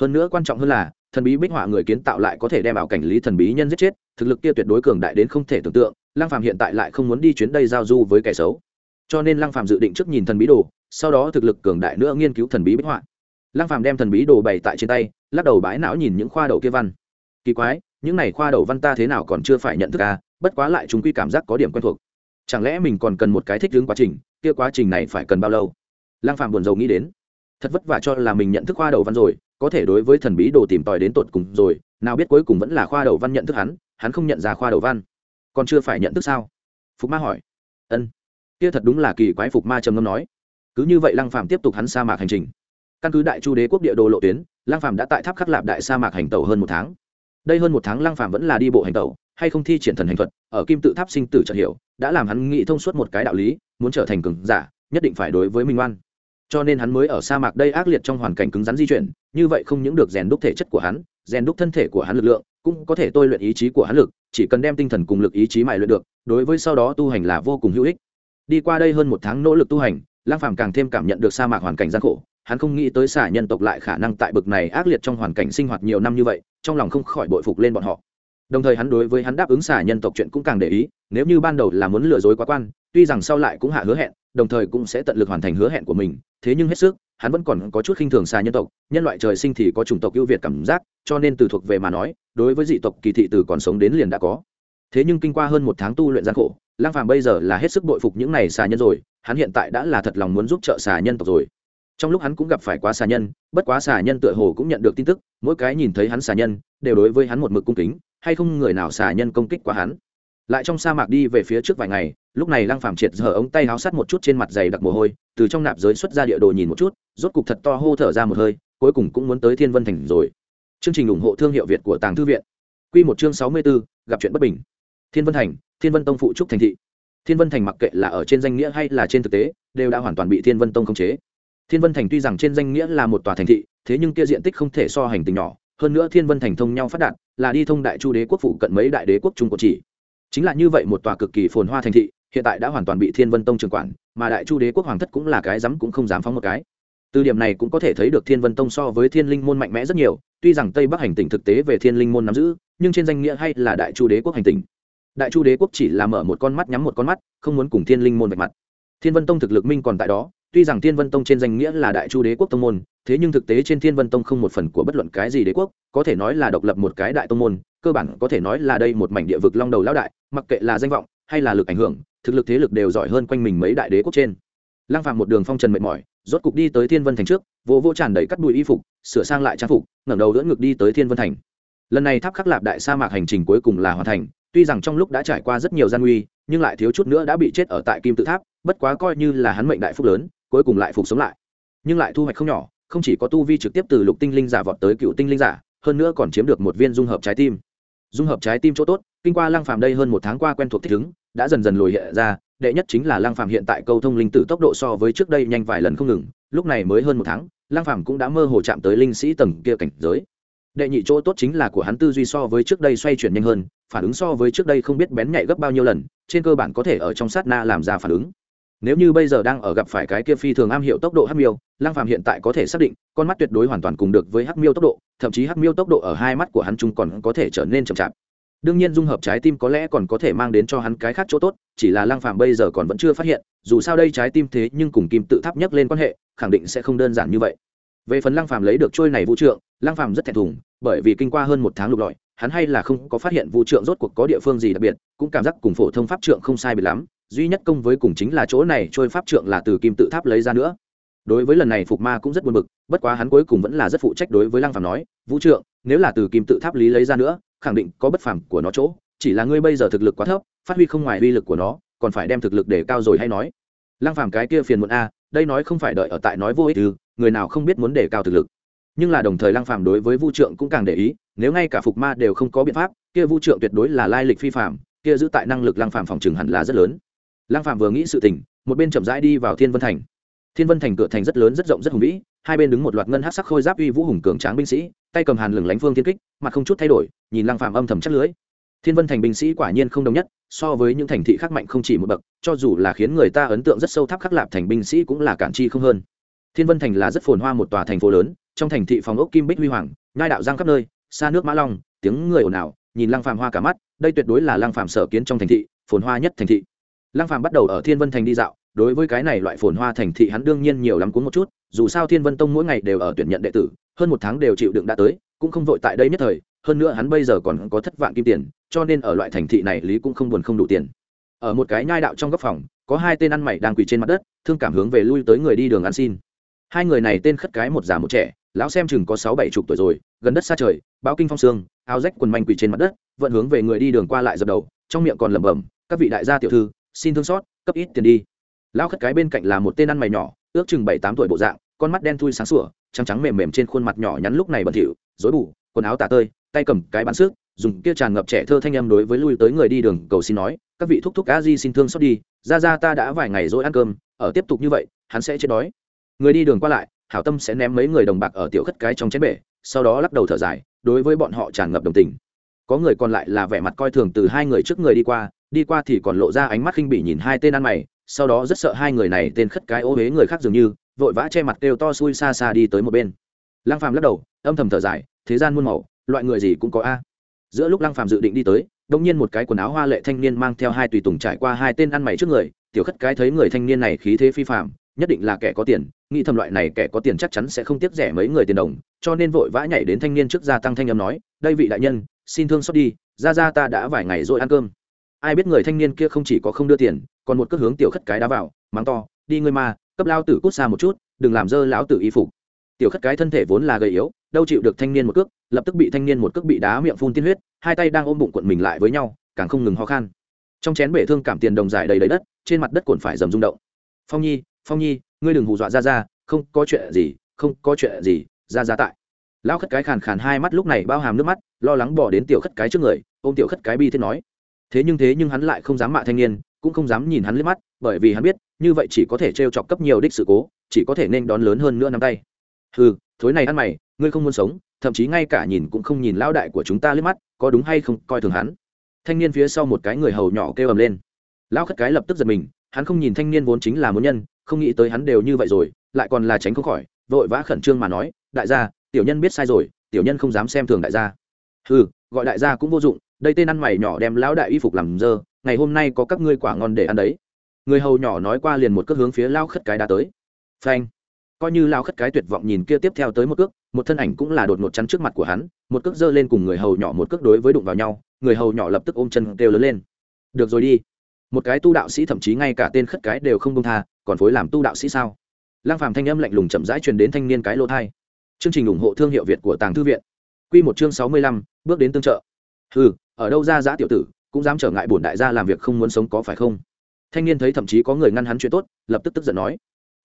S1: hơn nữa quan trọng hơn là, thần bí bích họa người kiến tạo lại có thể đem ảo cảnh lý thần bí nhân giết chết, thực lực kia tuyệt đối cường đại đến không thể tưởng tượng, lăng phàm hiện tại lại không muốn đi chuyến đây giao du với kẻ xấu. Cho nên lăng phàm dự định trước nhìn thần bí đồ, sau đó thực lực cường đại nữa nghiên cứu thần bí bích họa. Lăng phàm đem thần bí đồ bày tại trên tay, lắc đầu bãi não nhìn những khoa đầu kia văn. Kỳ quái, những này khoa đầu văn ta thế nào còn chưa phải nhận thức à bất quá lại chúng quy cảm giác có điểm quen thuộc. Chẳng lẽ mình còn cần một cái thích ứng quá trình, kia quá trình này phải cần bao lâu? Lăng phạm buồn rầu nghĩ đến. Thật vất vả cho là mình nhận thức khoa đầu văn rồi có thể đối với thần bí đồ tìm tòi đến tột cùng rồi, nào biết cuối cùng vẫn là khoa đầu văn nhận thức hắn hắn không nhận ra khoa đầu văn. Còn chưa phải nhận thức sao? Phục ma hỏi. Ân. Kia thật đúng là kỳ quái, phục ma trầm ngâm nói. Cứ như vậy lăng phạm tiếp tục hắn sa mạc hành trình. Căn cứ đại chu đế quốc địa đồ lộ tuyến, lăng phạm đã tại tháp khắc lạp đại sa mạc hành tàu hơn một tháng. Đây hơn một tháng lăng phạm vẫn là đi bộ hành tàu hay không thi triển thần hành thuật, ở kim tự tháp sinh tử chợt hiểu, đã làm hắn nghĩ thông suốt một cái đạo lý, muốn trở thành cường giả, nhất định phải đối với minh oan cho nên hắn mới ở sa mạc đây ác liệt trong hoàn cảnh cứng rắn di chuyển, như vậy không những được rèn đúc thể chất của hắn, rèn đúc thân thể của hắn lực lượng, cũng có thể tôi luyện ý chí của hắn lực, chỉ cần đem tinh thần cùng lực ý chí mài luyện được, đối với sau đó tu hành là vô cùng hữu ích. Đi qua đây hơn một tháng nỗ lực tu hành lang phàm càng thêm cảm nhận được sa mạc hoàn cảnh gian khổ, hắn không nghĩ tới xả nhân tộc lại khả năng tại bực này ác liệt trong hoàn cảnh sinh hoạt nhiều năm như vậy, trong lòng không khỏi bội phục lên bọn họ. Đồng thời hắn đối với hắn đáp ứng xả nhân tộc chuyện cũng càng để ý, nếu như ban đầu là muốn lừa dối quá quan, tuy rằng sau lại cũng hạ hứa hẹn đồng thời cũng sẽ tận lực hoàn thành hứa hẹn của mình. Thế nhưng hết sức, hắn vẫn còn có chút khinh thường xa nhân tộc. Nhân loại trời sinh thì có chủng tộc ưu việt cảm giác, cho nên từ thuộc về mà nói, đối với dị tộc kỳ thị từ còn sống đến liền đã có. Thế nhưng kinh qua hơn một tháng tu luyện gian khổ lang phàm bây giờ là hết sức bội phục những này xà nhân rồi. Hắn hiện tại đã là thật lòng muốn giúp trợ xà nhân tộc rồi. Trong lúc hắn cũng gặp phải quá xà nhân, bất quá xà nhân tựa hồ cũng nhận được tin tức, mỗi cái nhìn thấy hắn xà nhân, đều đối với hắn một mực cung kính, hay không người nào xà nhân công kích qua hắn lại trong sa mạc đi về phía trước vài ngày lúc này lăng phàm triệt giờ ống tay háo sát một chút trên mặt dày đặc mồ hôi từ trong nạp giới xuất ra địa đồ nhìn một chút rốt cục thật to hô thở ra một hơi cuối cùng cũng muốn tới thiên vân thành rồi. Chương trình ủng hộ thương hiệu việt của tàng thư viện. Quy một chương sáu mươi 64, gặp chuyện bất bình. Thiên vân thành thiên vân tông phụ trúc thành thị. Thiên vân thành mặc kệ là ở trên danh nghĩa hay là trên thực tế đều đã hoàn toàn bị thiên vân tông khống chế. Thiên vân thành tuy rằng trên danh nghĩa là một tòa thành thị thế nhưng kia diện tích không thể so hành tình nhỏ hơn nữa thiên vân thành thông nhau phát đạt là đi thông đại chu đế quốc phụ cận mấy đại đế quốc trung cổ chỉ chính là như vậy một tòa cực kỳ phồn hoa thành thị, hiện tại đã hoàn toàn bị thiên vân tông trường quản, mà đại chu đế quốc hoàng thất cũng là cái dám cũng không dám phóng một cái. Từ điểm này cũng có thể thấy được thiên vân tông so với thiên linh môn mạnh mẽ rất nhiều, tuy rằng tây bắc hành tỉnh thực tế về thiên linh môn nắm giữ, nhưng trên danh nghĩa hay là đại chu đế quốc hành tỉnh. Đại chu đế quốc chỉ là mở một con mắt nhắm một con mắt, không muốn cùng thiên linh môn vạch mặt. Thiên vân tông thực lực minh còn tại đó, tuy rằng thiên vân tông trên danh nghĩa là đại chu đế quốc tông môn, thế nhưng thực tế trên thiên vân tông không một phần của bất luận cái gì đế quốc, có thể nói là độc lập một cái đại tông môn cơ bản có thể nói là đây một mảnh địa vực long đầu lão đại, mặc kệ là danh vọng hay là lực ảnh hưởng, thực lực thế lực đều giỏi hơn quanh mình mấy đại đế quốc trên. Lăng phàm một đường phong trần mệt mỏi, rốt cục đi tới thiên vân thành trước vô vô tràn đầy cắt đùi y phục, sửa sang lại trang phục, ngẩng đầu đỡ ngực đi tới thiên vân thành. Lần này tháp khắc lạp đại sa mạc hành trình cuối cùng là hoàn thành, tuy rằng trong lúc đã trải qua rất nhiều gian nguy, nhưng lại thiếu chút nữa đã bị chết ở tại kim tự tháp, bất quá coi như là hắn mệnh đại phúc lớn, cuối cùng lại phục sống lại. Nhưng lại thu hoạch không nhỏ, không chỉ có tu vi trực tiếp từ lục tinh linh giả vọt tới cựu tinh linh giả, hơn nữa còn chiếm được một viên dung hợp trái tim dung hợp trái tim chỗ tốt, kinh qua lăng phàm đây hơn một tháng qua quen thuộc thích ứng, đã dần dần lồi hiện ra, đệ nhất chính là lăng phàm hiện tại câu thông linh tử tốc độ so với trước đây nhanh vài lần không ngừng, lúc này mới hơn một tháng, lăng phàm cũng đã mơ hồ chạm tới linh sĩ tầng kia cảnh giới. Đệ nhị chỗ tốt chính là của hắn tư duy so với trước đây xoay chuyển nhanh hơn, phản ứng so với trước đây không biết bén nhạy gấp bao nhiêu lần, trên cơ bản có thể ở trong sát na làm ra phản ứng nếu như bây giờ đang ở gặp phải cái kia phi thường am hiểu tốc độ hắc miêu lang phàm hiện tại có thể xác định, con mắt tuyệt đối hoàn toàn cùng được với hắc miêu tốc độ, thậm chí hắc miêu tốc độ ở hai mắt của hắn chung còn có thể trở nên chậm chạp. Đương nhiên dung hợp trái tim có lẽ còn có thể mang đến cho hắn cái khác chỗ tốt, chỉ là lang phàm bây giờ còn vẫn chưa phát hiện, dù sao đây trái tim thế nhưng cùng kim tự tháp nhấc lên quan hệ, khẳng định sẽ không đơn giản như vậy. Về phần lang phàm lấy được trôi này vũ trượng lang phàm rất thẹn thùng, bởi vì kinh qua hơn một tháng lục lọi, hắn hay là không có phát hiện vũ trượng rốt cuộc có địa phương gì đặc biệt, cũng cảm giác cùng phổ thông pháp trượng không sai biệt lắm duy nhất công với cùng chính là chỗ này trôi pháp trượng là từ kim tự tháp lấy ra nữa. Đối với lần này phục ma cũng rất buồn bực, bất quá hắn cuối cùng vẫn là rất phụ trách đối với lăng phàm nói, vũ trượng, nếu là từ kim tự tháp lý lấy ra nữa, khẳng định có bất phàm của nó chỗ, chỉ là ngươi bây giờ thực lực quá thấp, phát huy không ngoài uy lực của nó, còn phải đem thực lực để cao rồi hay nói. Lăng phàm cái kia phiền muộn a, đây nói không phải đợi ở tại nói vô ích ư, người nào không biết muốn để cao thực lực. Nhưng là đồng thời lăng phàm đối với vu trượng cũng càng để ý, nếu ngay cả phục ma đều không có biện pháp, kia vu trượng tuyệt đối là lai lịch phi phàm, kia giữ tại năng lực lăng phàm phòng trường hẳn là rất lớn lăng Phạm vừa nghĩ sự tình, một bên chậm rãi đi vào thiên vân thành. Thiên vân thành cửa thành rất lớn, rất rộng, rất hùng vĩ, hai bên đứng một loạt ngân hát sắc khôi giáp uy vũ hùng cường tráng binh sĩ, tay cầm hàn lừng lánh phương thiên kích, mặt không chút thay đổi, nhìn lăng Phạm âm thầm chắc lưới. Thiên vân thành binh sĩ quả nhiên không đồng nhất, so với những thành thị khác mạnh không chỉ một bậc, cho dù là khiến người ta ấn tượng rất sâu tháp khắc lạp thành binh sĩ cũng là cản chi không hơn. Thiên vân thành là rất phồn hoa một tòa thành phố lớn, trong thành thị phòng ốc kim bích huy hoàng, nhai đạo giang khắp nơi, xa nước mã long, tiếng người ồn ào, nhìn lăng phàm hoa cả mắt, đây tuyệt đối là lăng phàm sở kiến trong thành thị, phồn hoa nhất thành thị lăng phàm bắt đầu ở thiên vân thành đi dạo, đối với cái này loại phồn hoa thành thị hắn đương nhiên nhiều lắm cuốn một chút, dù sao thiên vân tông mỗi ngày đều ở tuyển nhận đệ tử, hơn một tháng đều chịu đựng đã tới, cũng không vội tại đây nhất thời, hơn nữa hắn bây giờ còn có thất vạn kim tiền, cho nên ở loại thành thị này lý cũng không buồn không đủ tiền. Ở một cái nhai đạo trong góc phòng, có hai tên ăn mày đang quỳ trên mặt đất, thương cảm hướng về lui tới người đi đường ăn xin. Hai người này tên khất cái một già một trẻ, lão xem chừng có sáu bảy chục tuổi rồi, gần đất xa trời, báo kinh phong sương, áo rách quần manh quỳ trên mặt đất vận hướng về người đi đường qua lại dập đầu, trong miệng còn lẩm bẩm, các vị đại gia tiểu thư xin thương xót, cấp ít tiền đi. Lão khất cái bên cạnh là một tên ăn mày nhỏ, ước chừng bảy tám tuổi bộ dạng, con mắt đen thui sáng sủa, trắng trắng mềm mềm trên khuôn mặt nhỏ nhắn lúc này bẩn thỉu, rối bù, quần áo tả tơi, tay cầm cái bán sức dùng kia tràn ngập trẻ thơ thanh âm đối với lui tới người đi đường, cầu xin nói, các vị thúc thúc cá di xin thương xót đi, ra ra ta đã vài ngày rồi ăn cơm, ở tiếp tục như vậy, hắn sẽ chết đói. Người đi đường qua lại, hảo tâm sẽ ném mấy người đồng bạc ở tiểu khất cái trong chén bể, sau đó lắc đầu thở dài, đối với bọn họ tràn ngập đồng tình có người còn lại là vẻ mặt coi thường từ hai người trước người đi qua đi qua thì còn lộ ra ánh mắt khinh bỉ nhìn hai tên ăn mày, sau đó rất sợ hai người này tên khất cái ô huế người khác dường như, vội vã che mặt kêu to xui xa xa đi tới một bên. Lăng phàm lắc đầu, âm thầm thở dài, thế gian muôn màu, loại người gì cũng có a. Giữa lúc lăng phàm dự định đi tới, đột nhiên một cái quần áo hoa lệ thanh niên mang theo hai tùy tùng trải qua hai tên ăn mày trước người, tiểu khất cái thấy người thanh niên này khí thế phi phàm, nhất định là kẻ có tiền, nghĩ thầm loại này kẻ có tiền chắc chắn sẽ không tiếc rẻ mấy người tiền đồng, cho nên vội vã nhảy đến thanh niên trước gia tăng thanh âm nói, đây vị đại nhân xin thương xót đi, ra ra ta đã vài ngày rồi ăn cơm. Ai biết người thanh niên kia không chỉ có không đưa tiền, còn một cước hướng tiểu khất cái đá vào, mắng to, đi ngươi ma, cấp lao tử cút xa một chút, đừng làm dơ lão tử y phục. Tiểu khất cái thân thể vốn là gầy yếu, đâu chịu được thanh niên một cước, lập tức bị thanh niên một cước bị đá miệng phun tiên huyết, hai tay đang ôm bụng cuộn mình lại với nhau, càng không ngừng ho khan. Trong chén bể thương cảm tiền đồng dài đầy đầy đất, trên mặt đất cuộn phải dầm rung động. Phong nhi phong nhi, ngươi đừng hù dọa ra ra, không có chuyện gì, không có chuyện gì, ra ra tại lão khất cái khàn khàn hai mắt lúc này bao hàm nước mắt, lo lắng bỏ đến tiểu khất cái trước người, ôm tiểu khất cái bi thế nói. Thế nhưng thế nhưng hắn lại không dám mạ thanh niên, cũng không dám nhìn hắn liếc mắt, bởi vì hắn biết, như vậy chỉ có thể t chọc cấp nhiều đích sự cố, chỉ có thể nên đón lớn hơn nữa nắm tay. Ừ thối này ăn mày, ngươi không muốn sống, thậm chí ngay cả nhìn cũng không nhìn lão đại của chúng ta liếc mắt, có đúng hay không, coi thường hắn. Thanh niên phía sau một cái người hầu nhỏ kêu ầm lên. Lão khất cái lập tức giật mình, hắn không nhìn thanh niên vốn chính là muốn nhân, không nghĩ tới hắn đều như vậy rồi, lại còn là tránh không khỏi, vội vã khẩn trương mà nói, đại gia tiểu nhân biết sai rồi, tiểu nhân không dám xem thường đại gia. Ừ gọi đại gia cũng vô dụng, đây tên ăn mày nhỏ đem lão đại y phục làm dơ, ngày hôm nay có các ngươi quả ngon để ăn đấy. Người hầu nhỏ nói qua liền một cước hướng phía lao khất cái đã tới. Phanh. Coi như lao khất cái tuyệt vọng nhìn kia tiếp theo tới một cước, một thân ảnh cũng là đột ngột chắn trước mặt của hắn, một cước giơ lên cùng người hầu nhỏ một cước đối với đụng vào nhau, người hầu nhỏ lập tức ôm chân kêu lớn lên. Được rồi đi. Một cái tu đạo sĩ thậm chí ngay cả tên khất cái đều không công tha, còn phối làm tu đạo sĩ sao? Lang phàm thanh âm lạnh lùng chậm rãi truyền đến thanh niên cái lô thai chương trình ủng hộ thương hiệu việt của tàng thư viện. Quy một chương sáu mươi lăm bước đến tương trợ. Hừ, ở đâu ra giá tiểu tử cũng dám trở ngại bổn đại gia làm việc không muốn sống có phải không? Thanh niên thấy thậm chí có người ngăn hắn chuyện tốt lập tức tức giận nói.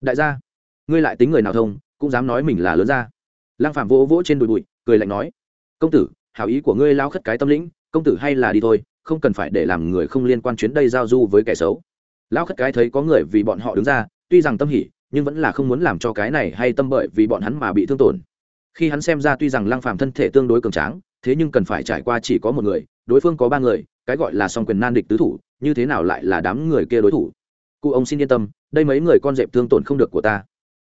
S1: Đại gia ngươi lại tính người nào thông cũng dám nói mình là lớn gia. Lang phàm vỗ vỗ trên đùi bụi cười lạnh nói. Công tử hảo ý của ngươi lao khất cái tâm lĩnh công tử hay là đi thôi không cần phải để làm người không liên quan chuyến đây giao du với kẻ xấu. Lão khất cái thấy có người vì bọn họ đứng ra tuy rằng tâm hỉ nhưng vẫn là không muốn làm cho cái này hay tâm bởi vì bọn hắn mà bị thương tổn. Khi hắn xem ra tuy rằng lăng phàm thân thể tương đối cường tráng, thế nhưng cần phải trải qua chỉ có một người, đối phương có ba người, cái gọi là song quyền nan địch tứ thủ, như thế nào lại là đám người kia đối thủ? Cụ ông xin yên tâm, đây mấy người con dẹp thương tổn không được của ta.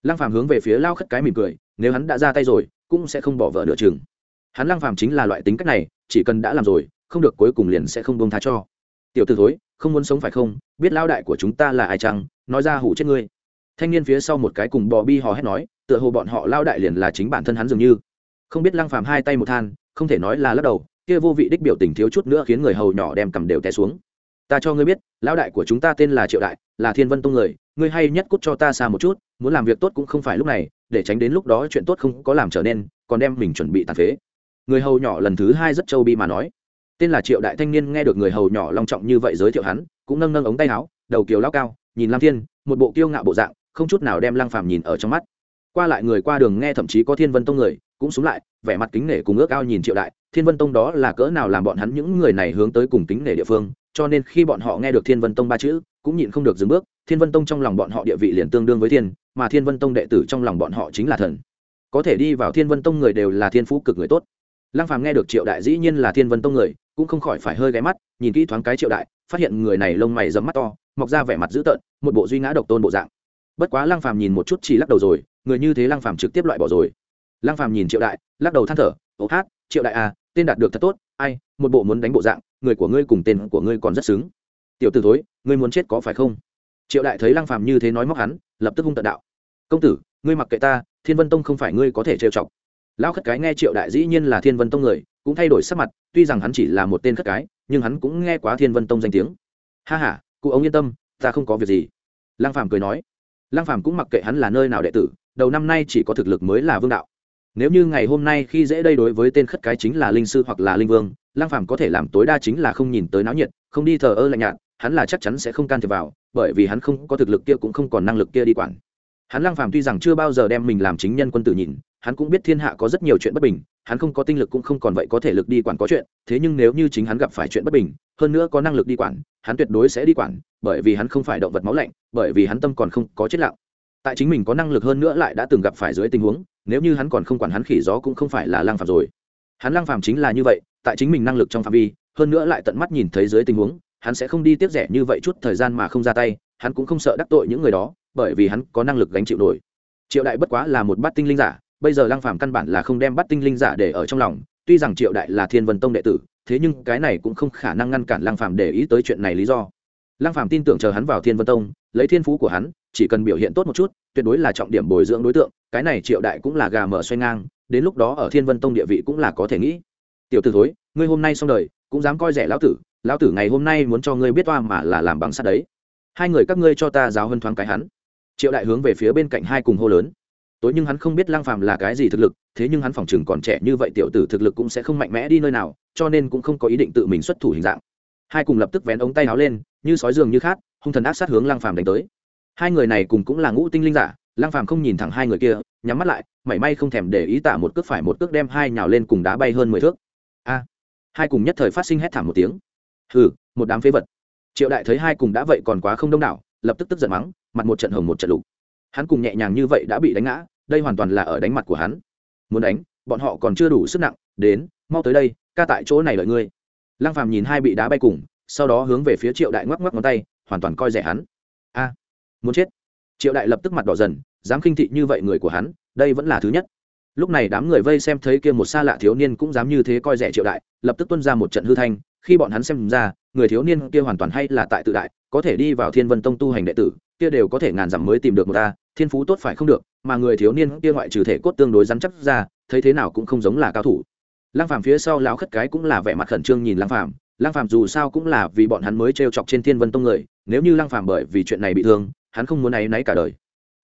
S1: Lăng phàm hướng về phía lao khất cái mỉm cười, nếu hắn đã ra tay rồi, cũng sẽ không bỏ vợ nửa chừng. Hắn lăng phàm chính là loại tính cách này, chỉ cần đã làm rồi, không được cuối cùng liền sẽ không buông tha cho. Tiểu tử thối, không muốn sống phải không? Biết lao đại của chúng ta là ai chăng? Nói ra hủ chết ngươi thanh niên phía sau một cái cùng bò bi hò hét nói, tựa hồ bọn họ lao đại liền là chính bản thân hắn dường như. Không biết lăng phàm hai tay một than, không thể nói là lắc đầu, kia vô vị đích biểu tình thiếu chút nữa khiến người hầu nhỏ đem cầm đều té xuống. Ta cho ngươi biết, lão đại của chúng ta tên là triệu đại, là thiên vân tông người, ngươi hay nhất cút cho ta xa một chút, muốn làm việc tốt cũng không phải lúc này, để tránh đến lúc đó chuyện tốt không có làm trở nên, còn đem mình chuẩn bị tàn phế. Người hầu nhỏ lần thứ hai rất châu bi mà nói. Tên là triệu đại thanh niên nghe được người hầu nhỏ long trọng như vậy giới thiệu hắn, cũng nâng nâng ống tay áo, đầu kiều lao cao, nhìn lam thiên, một bộ kiêu ngạo bộ dạng không chút nào đem lăng phàm nhìn ở trong mắt. Qua lại người qua đường nghe thậm chí có thiên vân tông người, cũng xuống lại, vẻ mặt kính nể cùng ước ao nhìn triệu đại. Thiên vân tông đó là cỡ nào làm bọn hắn những người này hướng tới cùng kính nể địa phương, cho nên khi bọn họ nghe được thiên vân tông ba chữ, cũng nhịn không được dừng bước. Thiên vân tông trong lòng bọn họ địa vị liền tương đương với thiên, mà thiên vân tông đệ tử trong lòng bọn họ chính là thần. Có thể đi vào thiên vân tông người đều là thiên phú cực người tốt. Lăng phàm nghe được triệu đại dĩ nhiên là thiên vân tông người, cũng không khỏi phải hơi ghé mắt, nhìn kỹ thoáng cái triệu đại, phát hiện người này lông mày dấm mắt to, mọc ra vẻ mặt dữ tợn, một bộ duy ngã độc tôn bộ dạng bất quá lăng phàm nhìn một chút chỉ lắc đầu rồi, người như thế lăng phàm trực tiếp loại bỏ rồi. Lăng phàm nhìn triệu đại, lắc đầu than thở ố hát, triệu đại à tên đạt được thật tốt, ai, một bộ muốn đánh bộ dạng, người của ngươi cùng tên của ngươi còn rất xứng. Tiểu tử thối, ngươi muốn chết có phải không? Triệu đại thấy lăng phàm như thế nói móc hắn, lập tức hung tận đạo, công tử, ngươi mặc kệ ta, thiên vân tông không phải ngươi có thể trêu chọc. Lão khất cái nghe triệu đại dĩ nhiên là thiên vân tông người, cũng thay đổi sắc mặt, tuy rằng hắn chỉ là một tên khất cái, nhưng hắn cũng nghe quá thiên vân tông danh tiếng. Ha ha, cụ ông yên tâm, ta không có việc gì. Lăng phàm cười nói lăng phàm cũng mặc kệ hắn là nơi nào đệ tử, đầu năm nay chỉ có thực lực mới là vương đạo. Nếu như ngày hôm nay khi dễ đây đối với tên khất cái chính là linh sư hoặc là linh vương, lăng phàm có thể làm tối đa chính là không nhìn tới náo nhiệt, không đi thờ ơ lạnh nhạt, hắn là chắc chắn sẽ không can thiệp vào, bởi vì hắn không có thực lực kia cũng không còn năng lực kia đi quản. Hắn lăng phàm tuy rằng chưa bao giờ đem mình làm chính nhân quân tử nhìn, hắn cũng biết thiên hạ có rất nhiều chuyện bất bình hắn không có tinh lực cũng không còn vậy có thể lực đi quản có chuyện, thế nhưng nếu như chính hắn gặp phải chuyện bất bình, hơn nữa có năng lực đi quản, hắn tuyệt đối sẽ đi quản, bởi vì hắn không phải động vật máu lạnh, bởi vì hắn tâm còn không có chết lặng. Tại chính mình có năng lực hơn nữa lại đã từng gặp phải dưới tình huống, nếu như hắn còn không quản hắn khỉ gió cũng không phải là lang phàm rồi. Hắn lang phàm chính là như vậy, tại chính mình năng lực trong phạm vi, hơn nữa lại tận mắt nhìn thấy dưới tình huống, hắn sẽ không đi tiếp rẻ như vậy chút thời gian mà không ra tay, hắn cũng không sợ đắc tội những người đó, bởi vì hắn có năng lực gánh chịu nổi. Triệu đại bất quá là một bát tinh linh giả bây giờ lăng phàm căn bản là không đem bắt tinh linh giả để ở trong lòng, tuy rằng triệu đại là thiên vân tông đệ tử, thế nhưng cái này cũng không khả năng ngăn cản lăng phàm để ý tới chuyện này lý do. Lăng phàm tin tưởng chờ hắn vào thiên vân tông, lấy thiên phú của hắn, chỉ cần biểu hiện tốt một chút, tuyệt đối là trọng điểm bồi dưỡng đối tượng, cái này triệu đại cũng là gà mở xoay ngang, đến lúc đó ở thiên vân tông địa vị cũng là có thể nghĩ. Tiểu tử thối, ngươi hôm nay xong đời, cũng dám coi rẻ lão tử lão tử ngày hôm nay muốn cho ngươi biết toa mà là làm bằng sắt đấy. Hai người các ngươi cho ta giáo hơn thoáng cái hắn. Triệu đại hướng về phía bên cạnh hai cùng hô lớn tối nhưng hắn không biết Lang phàm là cái gì thực lực, thế nhưng hắn phòng chừng còn trẻ như vậy tiểu tử thực lực cũng sẽ không mạnh mẽ đi nơi nào, cho nên cũng không có ý định tự mình xuất thủ hình dạng. Hai cùng lập tức vén ống tay áo lên, như sói giường như khát, hung thần ác sát hướng Lang phàm đánh tới. Hai người này cùng cũng là ngũ tinh linh giả, Lang phàm không nhìn thẳng hai người kia, nhắm mắt lại, mảy may không thèm để ý tả một cước phải một cước đem hai nhào lên cùng đá bay hơn mười thước. A! Hai cùng nhất thời phát sinh hét thảm một tiếng. Hừ, một đám phế vật. Triệu đại thấy hai cùng đã vậy còn quá không đông đảo, lập tức tức giận mắng, mặt một trận hồng một trận lục hắn cùng nhẹ nhàng như vậy đã bị đánh ngã, đây hoàn toàn là ở đánh mặt của hắn. Muốn đánh, bọn họ còn chưa đủ sức nặng, đến, mau tới đây, ca tại chỗ này đợi ngươi. Lăng phàm nhìn hai bị đá bay cùng, sau đó hướng về phía triệu đại ngoắc ngoắc ngón tay, hoàn toàn coi rẻ hắn. A, muốn chết. Triệu đại lập tức mặt đỏ dần, dám khinh thị như vậy người của hắn, đây vẫn là thứ nhất lúc này đám người vây xem thấy kia một xa lạ thiếu niên cũng dám như thế coi rẻ triệu đại, lập tức tuân ra một trận hư thanh, khi bọn hắn xem ra, người thiếu niên kia hoàn toàn hay là tại tự đại, có thể đi vào thiên vân tông tu hành đệ tử, kia đều có thể ngàn dặm mới tìm được một ta, thiên phú tốt phải không được, mà người thiếu niên kia ngoại trừ thể cốt tương đối rắn chắc ra, thấy thế nào cũng không giống là cao thủ. Lang phàm phía sau lão khất cái cũng là vẻ mặt khẩn trương nhìn lang phàm lang phàm dù sao cũng là vì bọn hắn mới trêu chọc trên thiên vân tông người, nếu như lang phàm bởi vì chuyện này bị thương, hắn không muốn áy náy cả đời.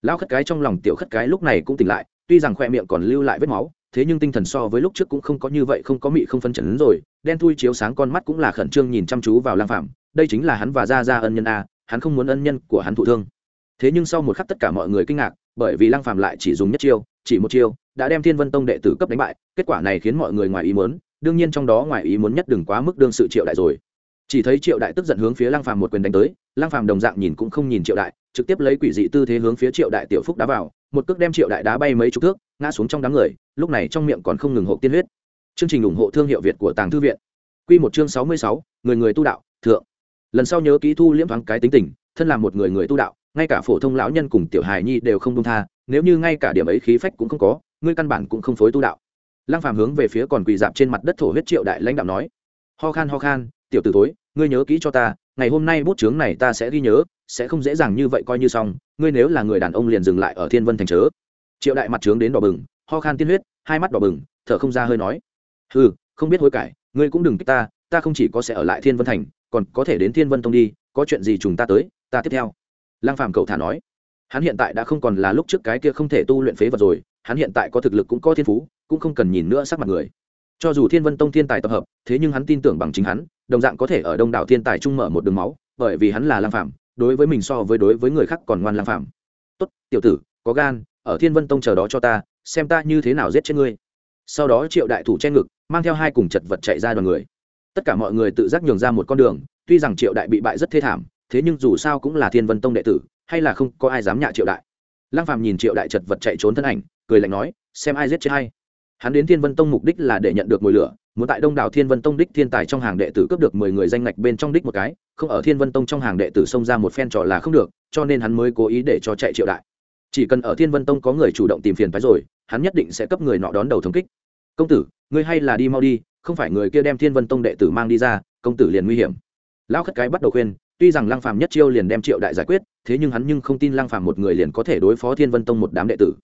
S1: Lão khất cái trong lòng tiểu khất cái lúc này cũng tỉnh lại tuy rằng khoe miệng còn lưu lại vết máu, thế nhưng tinh thần so với lúc trước cũng không có như vậy không có mị không phân chấn rồi, đen thui chiếu sáng con mắt cũng là khẩn trương nhìn chăm chú vào lang phạm đây chính là hắn và Ra Ra ân nhân a, hắn không muốn ân nhân của hắn thụ thương. Thế nhưng sau một khắc tất cả mọi người kinh ngạc, bởi vì lang phạm lại chỉ dùng nhất chiêu, chỉ một chiêu, đã đem thiên vân tông đệ tử cấp đánh bại, kết quả này khiến mọi người ngoài ý muốn, đương nhiên trong đó ngoài ý muốn nhất đừng quá mức đương sự triệu đại rồi. Chỉ thấy triệu đại tức giận hướng phía lang phàm một quyền đánh tới lang phàm đồng dạng nhìn cũng không nhìn triệu đại, trực tiếp lấy quỷ dị tư thế hướng phía triệu đại tiểu phúc đá vào một cước đem triệu đại đá bay mấy chục thước, ngã xuống trong đám người, lúc này trong miệng còn không ngừng hộp tiên huyết. Chương trình ủng hộ thương hiệu việt của tàng thư viện. Q một chương sáu mươi sáu, người người tu đạo, thượng. Lần sau nhớ ký thu liễm thoáng cái tính tình, thân là một người người tu đạo, ngay cả phổ thông lão nhân cùng tiểu hài nhi đều không đông tha, nếu như ngay cả điểm ấy khí phách cũng không có, ngươi căn bản cũng không phối tu đạo. Lăng phàm hướng về phía còn quỳ dạp trên mặt đất thổ huyết triệu đại lãnh đạo nói, ho khan ho khan, tiểu t ử tối ngươi nhớ kỹ cho ta ngày hôm nay bút chướng này ta sẽ ghi nhớ, sẽ không dễ dàng như vậy coi như xong, ngươi nếu là người đàn ông liền dừng lại ở thiên vân thành chớ. Triệu đại mặt trướng đến đỏ bừng, ho khan tiên huyết, hai mắt đỏ bừng, thở không ra hơi nói. Ừ không biết hối cải, ngươi cũng đừng kích ta ta không chỉ có sẽ ở lại thiên vân thành, còn có thể đến thiên vân tông đi, có chuyện gì chúng ta tới, ta tiếp theo. Lang phàm cậu thả nói. Hắn hiện tại đã không còn là lúc trước cái kia không thể tu luyện phế vật rồi, hắn hiện tại có thực lực cũng có thiên phú, cũng không cần nhìn nữa sắc mặt người. Cho dù thiên vân tông thiên tài tập hợp, thế nhưng hắn tin tưởng bằng chính hắn đồng dạng có thể ở đông đảo thiên tài trung mở một đường máu, bởi vì hắn là lang phạm đối với mình so với đối với người khác còn ngoan lang phạm tốt, tiểu tử, có gan, ở thiên vân tông chờ đó cho ta, xem ta như thế nào giết chết ngươi. Sau đó triệu đại thủ che ngực, mang theo hai cùng chật vật chạy ra đoàn người. Tất cả mọi người tự giác nhường ra một con đường, tuy rằng triệu đại bị bại rất thê thảm, thế nhưng dù sao cũng là thiên vân tông đệ tử, hay là không có ai dám nhạ triệu đại. Lăng phàm nhìn triệu đại chật vật chạy trốn thân ảnh, cười lạnh nói, xem ai giết chết hay hắn đến thiên vân tông mục đích là để nhận được mồi lửa, muốn tại đông đảo thiên vân tông đích thiên tài trong hàng đệ tử cướp được mười người danh ngạch bên trong đích một cái, không ở thiên vân tông trong hàng đệ tử xông ra một phen trò là không được, cho nên hắn mới cố ý để cho chạy triệu đại. Chỉ cần ở thiên vân tông có người chủ động tìm phiền phái rồi, hắn nhất định sẽ cấp người nọ đón đầu thống kích. Công tử, ngươi hay là đi mau đi, không phải người kia đem thiên vân tông đệ tử mang đi ra, công tử liền nguy hiểm. Lão khất cái bắt đầu khuyên, tuy rằng lăng phàm nhất chiêu liền đem triệu đại giải quyết, thế nhưng hắn nhưng không tin lăng phàm một người liền có thể đối phó thiên vân tông một đám đệ tử.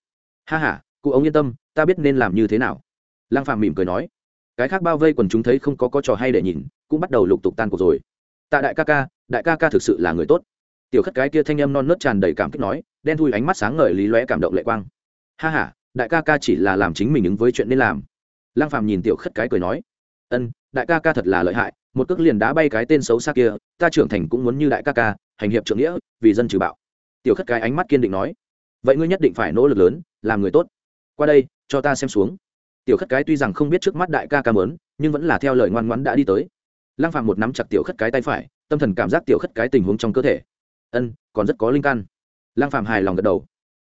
S1: Ha ha, cụ ông yên tâm ta biết nên làm như thế nào. Lăng phàm mỉm cười nói, cái khác bao vây quần chúng thấy không có có trò hay để nhìn, cũng bắt đầu lục tục tan cuộc rồi. Tạ đại ca ca, đại ca ca thực sự là người tốt. Tiểu khất cái kia thanh âm non nớt tràn đầy cảm kích nói, đen thui ánh mắt sáng ngời lý lóe cảm động lệ quang. Ha ha, đại ca ca chỉ là làm chính mình ứng với chuyện nên làm. Lăng phàm nhìn tiểu khất cái cười nói, ân, đại ca ca thật là lợi hại, một cước liền đá bay cái tên xấu xa kia, ta trưởng thành cũng muốn như đại ca ca, hành hiệp trưởng nghĩa, vì dân trừ bạo. Tiểu khất cái ánh mắt kiên định nói, vậy ngươi nhất định phải nỗ lực lớn, làm người tốt. Qua đây cho ta xem xuống. Tiểu khất cái tuy rằng không biết trước mắt đại ca ca mớn, nhưng vẫn là theo lời ngoan ngoãn đã đi tới. Lăng phạm một nắm chặt tiểu khất cái tay phải, tâm thần cảm giác tiểu khất cái tình huống trong cơ thể. Ân, còn rất có linh căn lăng phạm hài lòng gật đầu.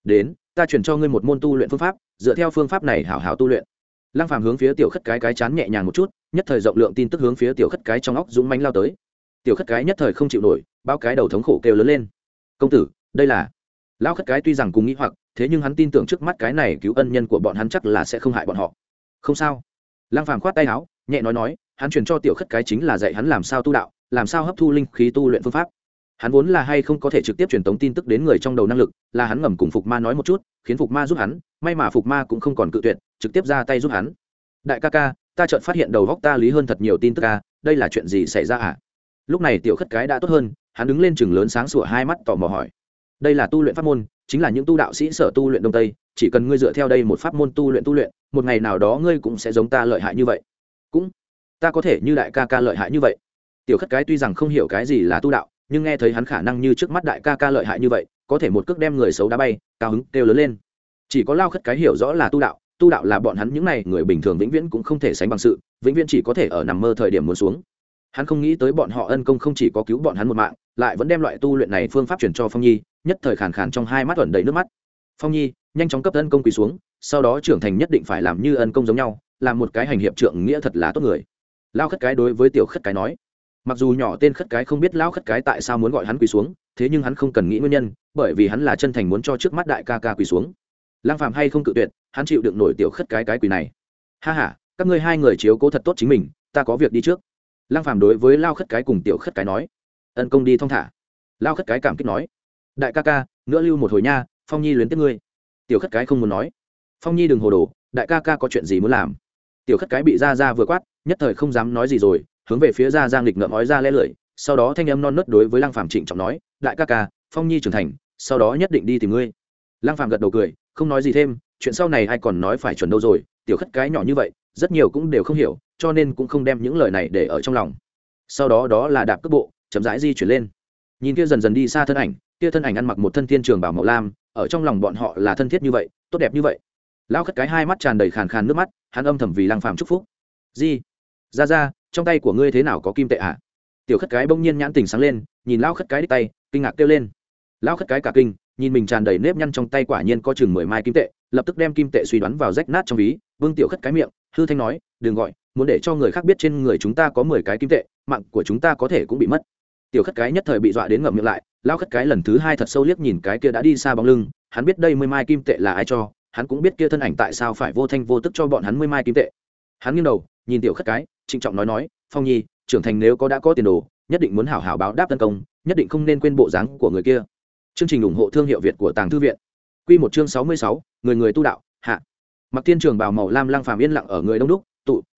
S1: Đến, ta chuyển cho ngươi một môn tu luyện phương pháp, dựa theo phương pháp này hảo hảo tu luyện. Lăng phàm hướng phía tiểu khất cái cái chán nhẹ nhàng một chút, nhất thời rộng lượng tin tức hướng phía tiểu khất cái trong óc dũng mánh lao tới. Tiểu khất cái nhất thời không chịu nổi bao cái đầu thống khổ kêu lớn lên. Công tử, đây là lao khất cái tuy rằng cùng nghĩ hoặc thế nhưng hắn tin tưởng trước mắt cái này cứu ân nhân của bọn hắn chắc là sẽ không hại bọn họ. Không sao. Lăng phàm khoát tay áo, nhẹ nói nói, hắn truyền cho tiểu khất cái chính là dạy hắn làm sao tu đạo, làm sao hấp thu linh khí tu luyện phương pháp. Hắn vốn là hay không có thể trực tiếp truyền tống tin tức đến người trong đầu năng lực, là hắn ngầm cùng phục ma nói một chút, khiến phục ma giúp hắn, may mà phục ma cũng không còn cự tuyệt, trực tiếp ra tay giúp hắn. Đại ca ca, ta chợt phát hiện đầu góc ta lý hơn thật nhiều tin tức ca đây là chuyện gì xảy ra à? Lúc này tiểu khất cái đã tốt hơn, hắn đứng lên chừng lớn sáng sủa hai mắt tò mò hỏi. Đây là tu luyện pháp môn chính là những tu đạo sĩ sở tu luyện đông tây, chỉ cần ngươi dựa theo đây một pháp môn tu luyện tu luyện, một ngày nào đó ngươi cũng sẽ giống ta lợi hại như vậy. Cũng, ta có thể như đại ca ca lợi hại như vậy. Tiểu khất cái tuy rằng không hiểu cái gì là tu đạo, nhưng nghe thấy hắn khả năng như trước mắt đại ca ca lợi hại như vậy, có thể một cước đem người xấu đá bay, cao hứng, kêu lớn lên. Chỉ có lao khất cái hiểu rõ là tu đạo tu đạo là bọn hắn những n à y người bình thường vĩnh viễn cũng không thể sánh bằng sự, vĩnh viễn chỉ có thể ở nằm mơ thời điểm muốn xuống hắn không nghĩ tới bọn họ ân công không chỉ có cứu bọn hắn một mạng lại vẫn đem loại tu luyện này phương pháp chuyển cho phong nhi nhất thời khàn khàn trong hai mắt ẩn đầy nước mắt. Phong nhi nhanh chóng cấp ân công quỳ xuống sau đó trưởng thành nhất định phải làm như ân công giống nhau làm một cái hành hiệp trượng nghĩa thật là tốt người. Lao khất cái đối với tiểu khất cái nói. Mặc dù nhỏ tên khất cái không biết lao khất cái tại sao muốn gọi hắn quỳ xuống thế nhưng hắn không cần nghĩ nguyên nhân bởi vì hắn là chân thành muốn cho trước mắt đại ca ca quỳ xuống. Lang phàm hay không cự tuyệt hắn chịu đựng nổi tiểu khất cái cái quỳ này. Ha ha, các ngươi hai người chiếu cố thật tốt chính mình ta có việc đi trước lang phàm đối với lao khất cái cùng tiểu khất cái nói, ân công đi thong thả. Lao khất cái cảm kích nói, đại ca ca, nữa lưu một hồi nha, phong nhi luyến tiếc ngươi. Tiểu khất cái không muốn nói, phong nhi đừng hồ đồ, đại ca ca có chuyện gì muốn làm? Tiểu khất cái bị ra ra vừa quát, nhất thời không dám nói gì rồi, hướng về phía ra giang lịch ngợm ói ra lẽ lưỡi, sau đó thanh âm non nớt đối với lăng phàm trịnh trọng nói, đại ca ca, phong nhi trưởng thành, sau đó nhất định đi tìm ngươi. Lăng phàm gật đầu cười, không nói gì thêm, chuyện sau này ai còn nói phải chuẩn đâu rồi, tiểu khất cái nhỏ như vậy, rất nhiều cũng đều không hiểu cho nên cũng không đem những lời này để ở trong lòng. Sau đó đó là đạp cước bộ, chậm rãi di chuyển lên. Nhìn kia dần dần đi xa thân ảnh, kia thân ảnh ăn mặc một thân thiên trường bảo màu lam, ở trong lòng bọn họ là thân thiết như vậy, tốt đẹp như vậy. Lao khất cái hai mắt tràn đầy khàn khàn nước mắt, hắn âm thầm vì lăng phàm chúc phúc. Di, ra ra, trong tay của ngươi thế nào có kim tệ ạ? À? tiểu khất cái bỗng nhiên nhãn tình sáng lên, nhìn lao khất cái đích tay, kinh ngạc kêu lên. Lao khất cái cả kinh, nhìn mình tràn đầy nếp nhăn trong tay quả nhiên có chừng mười mai kim tệ, lập tức đem kim tệ suy đoán vào rách nát trong ví vương tiểu khất cái miệng, hư thanh nói, đừng gọi muốn để cho người khác biết trên người chúng ta có mười cái kim tệ, mạng của chúng ta có thể cũng bị mất. Tiểu khất cái nhất thời bị dọa đến ngậm miệng lại lao khất cái lần thứ hai thật sâu liếc nhìn cái kia đã đi xa bóng lưng, hắn biết đây mười mai kim tệ là ai cho, hắn cũng biết kia thân ảnh tại sao phải vô thanh vô tức cho bọn hắn mười mai kim tệ. Hắn nghiêng đầu, nhìn tiểu khất cái, trịnh trọng nói nói, phong nhi, trưởng thành nếu có đã có tiền đồ, nhất định muốn hảo hảo báo đáp tấn công, nhất định không nên quên bộ dáng của người kia. Chương trình ủng hộ thương hiệu việt của tàng thư viện. Quy một chương sáu mươi sáu, người người tu đạo, hạ. Mặc tiên trường bào màu lam lăng phàm yên lặng ở người đông đúc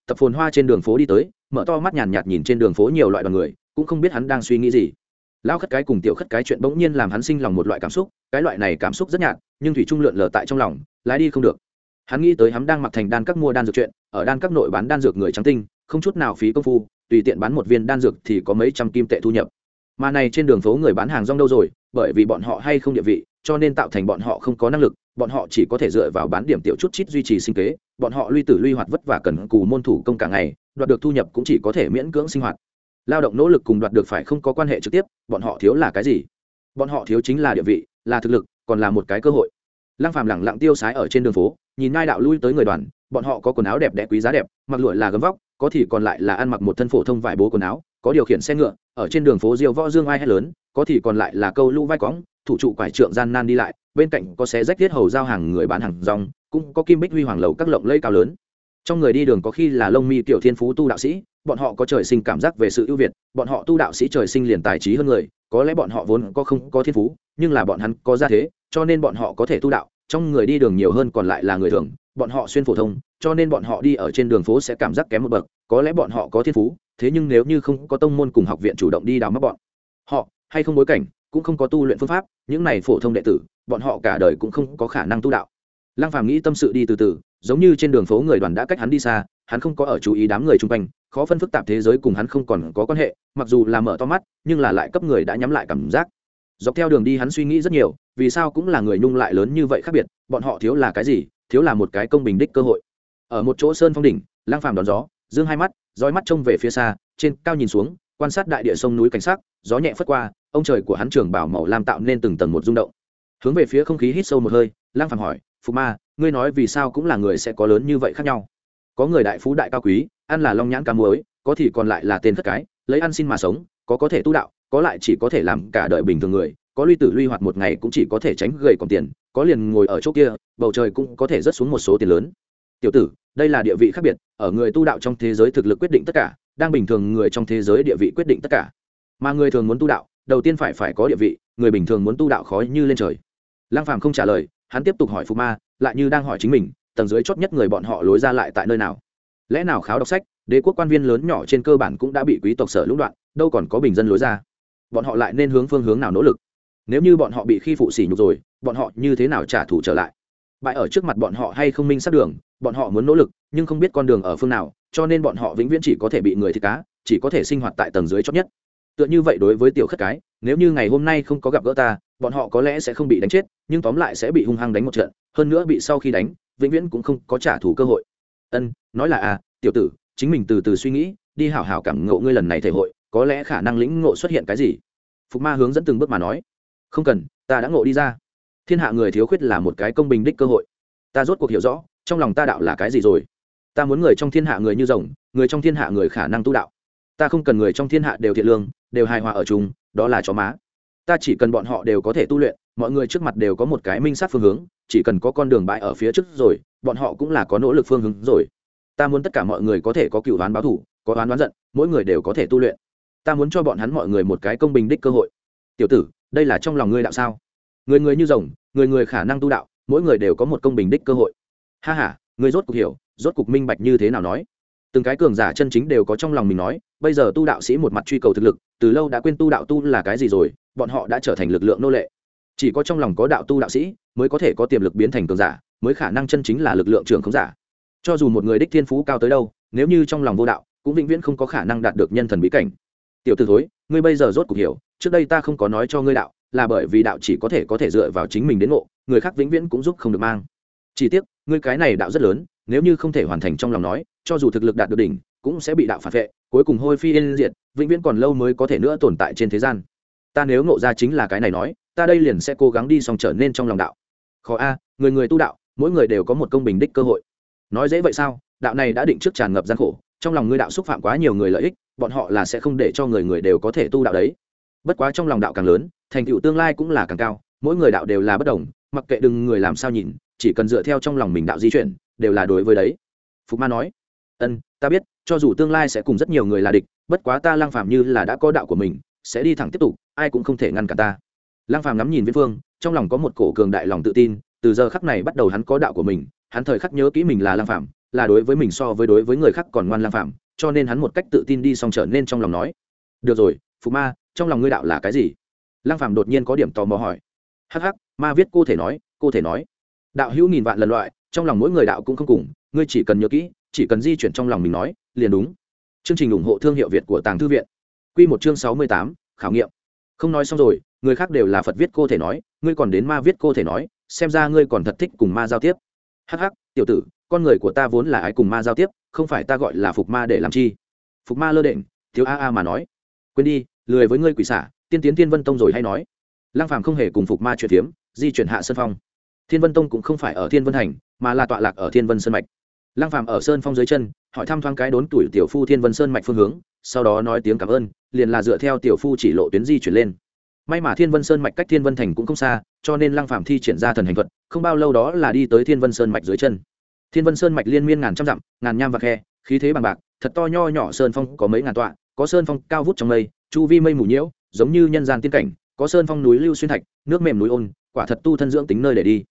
S1: tập phồn hoa trên đường phố đi tới, mở to mắt nhàn nhạt nhìn trên đường phố nhiều loại đoàn người, cũng không biết hắn đang suy nghĩ gì. Lao khất cái cùng tiểu khất cái chuyện bỗng nhiên làm hắn sinh lòng một loại cảm xúc, cái loại này cảm xúc rất nhạt, nhưng thủy trung lượn lờ tại trong lòng, lái đi không được. Hắn nghĩ tới hắn đang mặc thành đan các mua đan dược chuyện, ở đan các nội bán đan dược người trắng tinh, không chút nào phí công phu, tùy tiện bán một viên đan dược thì có mấy trăm kim tệ thu nhập mà này trên đường phố người bán hàng rong đâu rồi, bởi vì bọn họ hay không địa vị, cho nên tạo thành bọn họ không có năng lực, bọn họ chỉ có thể dựa vào bán điểm tiểu chút chít duy trì sinh kế, bọn họ luy tử luy hoạt vất vả cần cù môn thủ công cả ngày, đoạt được thu nhập cũng chỉ có thể miễn cưỡng sinh hoạt. Lao động nỗ lực cùng đoạt được phải không có quan hệ trực tiếp, bọn họ thiếu là cái gì? Bọn họ thiếu chính là địa vị, là thực lực, còn là một cái cơ hội. Lăng phàm lẳng lặng tiêu sái ở trên đường phố, nhìn nai đạo lui tới người đoàn, bọn họ có quần áo đẹp đẽ quý giá đẹp, mặc lụa là gấm vóc, có thì còn lại là ăn mặc một thân phổ thông vải bố quần áo có điều khiển xe ngựa, ở trên đường phố diêu võ dương ai hét lớn, có thì còn lại là câu lũ vai cõng, thủ trụ quải trượng gian nan đi lại, bên cạnh có xe rách thiết hầu giao hàng người bán hàng rong, cũng có kim bích huy hoàng lầu các lộng lây cao lớn. Trong người đi đường có khi là lông mi tiểu thiên phú tu đạo sĩ, bọn họ có trời sinh cảm giác về sự ưu việt, bọn họ tu đạo sĩ trời sinh liền tài trí hơn người, có lẽ bọn họ vốn có không có thiên phú, nhưng là bọn hắn có gia thế, cho nên bọn họ có thể tu đạo, trong người đi đường nhiều hơn còn lại là người thường, bọn họ xuyên phổ thông cho nên bọn họ đi ở trên đường phố sẽ cảm giác kém một bậc, có lẽ bọn họ có thiên phú, thế nhưng nếu như không có tông môn cùng học viện chủ động đi đào mắt bọn họ, hay không bối cảnh, cũng không có tu luyện phương pháp, những này phổ thông đệ tử, bọn họ cả đời cũng không có khả năng tu đạo. Lăng phàm nghĩ tâm sự đi từ từ, giống như trên đường phố người đoàn đã cách hắn đi xa, hắn không có ở chú ý đám người chung quanh, khó phân phức tạp thế giới cùng hắn không còn có quan hệ, mặc dù là mở to mắt, nhưng là lại cấp người đã nhắm lại cảm giác. Dọc theo đường đi hắn suy nghĩ rất nhiều, vì sao cũng là người nhung lại lớn như vậy khác biệt, bọn họ thiếu là cái gì, thiếu là một cái công bình đích cơ hội ở một chỗ sơn phong đỉnh, lang phàm đón gió, dương hai mắt, dõi mắt trông về phía xa, trên cao nhìn xuống, quan sát đại địa sông núi cảnh sắc, gió nhẹ phất qua, ông trời của hắn trường bảo màu lam tạo nên từng tầng một rung động. Hướng về phía không khí hít sâu một hơi, lang phàm hỏi phụ ma, ngươi nói vì sao cũng là người sẽ có lớn như vậy khác nhau? Có người đại phú đại cao quý, ăn là long nhãn cá muối, có thì còn lại là tên thất cái, lấy ăn xin mà sống, có có thể tu đạo, có lại chỉ có thể làm cả đời bình thường người, có luy tử luy hoạt một ngày cũng chỉ có thể tránh gầy còn tiền, có liền ngồi ở chỗ kia, bầu trời cũng có thể rớt xuống một số tiền lớn. Tiểu tử đây là địa vị khác biệt, ở người tu đạo trong thế giới thực lực quyết định tất cả, đang bình thường người trong thế giới địa vị quyết định tất cả. Mà người thường muốn tu đạo, đầu tiên phải phải có địa vị, người bình thường muốn tu đạo khó như lên trời. Lăng phàm không trả lời, hắn tiếp tục hỏi phù ma, lại như đang hỏi chính mình, tầng dưới chót nhất người bọn họ lối ra lại tại nơi nào? Lẽ nào kháo đọc sách, đế quốc quan viên lớn nhỏ trên cơ bản cũng đã bị quý tộc sở lũng đoạn, đâu còn có bình dân lối ra? Bọn họ lại nên hướng phương hướng nào nỗ lực? Nếu như bọn họ bị khi phụ sỉ nhục rồi, bọn họ như thế nào trả thù trở lại? Bại ở trước mặt bọn họ hay không minh sát đường, bọn họ muốn nỗ lực, nhưng không biết con đường ở phương nào, cho nên bọn họ vĩnh viễn chỉ có thể bị người thịt cá, chỉ có thể sinh hoạt tại tầng dưới chót nhất. Tựa như vậy đối với tiểu khất cái, nếu như ngày hôm nay không có gặp gỡ ta, bọn họ có lẽ sẽ không bị đánh chết, nhưng tóm lại sẽ bị hung hăng đánh một trận, hơn nữa bị sau khi đánh, vĩnh viễn cũng không có trả thù cơ hội. Ân, nói là à tiểu tử, chính mình từ từ suy nghĩ, đi hảo hảo cảm ngộ ngươi lần này thể hội, có lẽ khả năng lĩnh ngộ xuất hiện cái gì? Phục ma hướng dẫn từng bước mà nói. Không cần, ta đã ngộ đi ra thiên hạ người thiếu khuyết là một cái công bình đích cơ hội. Ta rốt cuộc hiểu rõ, trong lòng ta đạo là cái gì rồi? Ta muốn người trong thiên hạ người như rồng, người trong thiên hạ người khả năng tu đạo. Ta không cần người trong thiên hạ đều thiện lương, đều hài hòa ở chung, đó là chó má. Ta chỉ cần bọn họ đều có thể tu luyện, mọi người trước mặt đều có một cái minh sát phương hướng, chỉ cần có con đường bại ở phía trước rồi, bọn họ cũng là có nỗ lực phương hướng rồi. Ta muốn tất cả mọi người có thể có cựu đoán báo thủ có đoán đoán giận, mỗi người đều có thể tu luyện. Ta muốn cho bọn hắn mọi người một cái công bình đích cơ hội. Tiểu tử, đây là trong lòng ngươi đạo sao? Người người như rồng, người người khả năng tu đạo, mỗi người đều có một công bình đích cơ hội. Ha h a người rốt cục hiểu, rốt cục minh bạch như thế nào nói. Từng cái cường giả chân chính đều có trong lòng mình nói, bây giờ tu đạo sĩ một mặt truy cầu thực lực, từ lâu đã quên tu đạo tu là cái gì rồi, bọn họ đã trở thành lực lượng nô lệ. Chỉ có trong lòng có đạo tu đạo sĩ, mới có thể có tiềm lực biến thành cường giả, mới khả năng chân chính là lực lượng trường không giả. Cho dù một người đích thiên phú cao tới đâu, nếu như trong lòng vô đạo, cũng vĩnh viễn không có khả năng đạt được nhân thần bí cảnh. Tiểu t ử thối, ngươi bây giờ rốt cuộc hiểu, trước đây ta không có nói cho ngươi đạo là bởi vì đạo chỉ có thể có thể dựa vào chính mình đến ngộ, người khác vĩnh viễn cũng giúp không được mang. Chỉ tiếc, ngươi cái này đạo rất lớn, nếu như không thể hoàn thành trong lòng nói, cho dù thực lực đạt được đỉnh, cũng sẽ bị đạo phản vệ, cuối cùng hôi phi yên diệt, vĩnh viễn còn lâu mới có thể nữa tồn tại trên thế gian. Ta nếu ngộ ra chính là cái này nói, ta đây liền sẽ cố gắng đi xong trở nên trong lòng đạo. Khó a, người người tu đạo, mỗi người đều có một công bình đích cơ hội. Nói dễ vậy sao? Đạo này đã định trước tràn ngập gian khổ, trong lòng ngươi đạo xúc phạm quá nhiều người lợi ích, bọn họ là sẽ không để cho người người đều có thể tu đạo đấy. Bất quá trong lòng đạo càng lớn thành tựu tương lai cũng là càng cao, mỗi người đạo đều là bất đồng, mặc kệ đừng người làm sao nhìn, chỉ cần dựa theo trong lòng mình đạo di chuyển, đều là đối với đấy. Phục ma nói. Ân, ta biết, cho dù tương lai sẽ cùng rất nhiều người là địch, bất quá ta lang phàm như là đã có đạo của mình, sẽ đi thẳng tiếp tục, ai cũng không thể ngăn cả ta. Lang phàm ngắm nhìn viễn phương, trong lòng có một cổ cường đại lòng tự tin, từ giờ khắc này bắt đầu hắn có đạo của mình, hắn thời khắc nhớ kỹ mình là lang phàm, là đối với mình so với đối với người khác còn ngoan lang phàm, cho nên hắn một cách tự tin đi xong trở nên trong lòng nói. Được rồi, phục ma, trong lòng ngươi đạo là cái gì? Lang phàm đột nhiên có điểm tò mò hỏi. Hắc hắc, ma viết cô thể nói, cô thể nói. Đạo hữu nghìn vạn lần loại, trong lòng mỗi người đạo cũng không cùng, ngươi chỉ cần nhớ kỹ, chỉ cần di chuyển trong lòng mình nói, liền đúng. Chương trình ủng hộ thương hiệu việt của tàng thư viện. Quy một chương sáu mươi tám, khảo nghiệm. Không nói xong rồi, người khác đều là phật viết cô thể nói, ngươi còn đến ma viết cô thể nói, xem ra ngươi còn thật thích cùng ma giao tiếp. Hắc hắc, tiểu tử, con người của ta vốn là ai cùng ma giao tiếp, không phải ta gọi là phục ma để làm chi. Phục ma lơ định thiếu a a mà nói. Quên đi, lười với ngươi quỷ xả tiên tiến tiên vân tông rồi hay nói. Lăng phàm không hề cùng phục ma chuyển tiếm di chuyển hạ sơn phong. Thiên vân tông cũng không phải ở thiên vân thành, mà là tọa lạc ở thiên vân sơn mạch. Lăng phàm ở sơn phong dưới chân, hỏi thăm thoáng cái đốn tuổi tiểu phu thiên vân sơn mạch phương hướng, sau đó nói tiếng cảm ơn, liền là dựa theo tiểu phu chỉ lộ tuyến di chuyển lên. May mà thiên vân sơn mạch cách thiên vân thành cũng không xa, cho nên lăng phàm thi triển ra thần hành thuật, không bao lâu đó là đi tới thiên vân sơn mạch dưới chân. Thiên vân sơn mạch liên miên ngàn trăm dặm, ngàn nham và khe, khí thế bằng bạc, thật to nho nhỏ sơn phong có mấy ngàn tọa, có sơn phong cao vút trong mây, chu vi mây mù nhiễu giống như nhân gian tiên cảnh, có sơn phong núi lưu xuyên thạch, nước mềm núi ôn, quả thật tu thân dưỡng tính nơi để đi.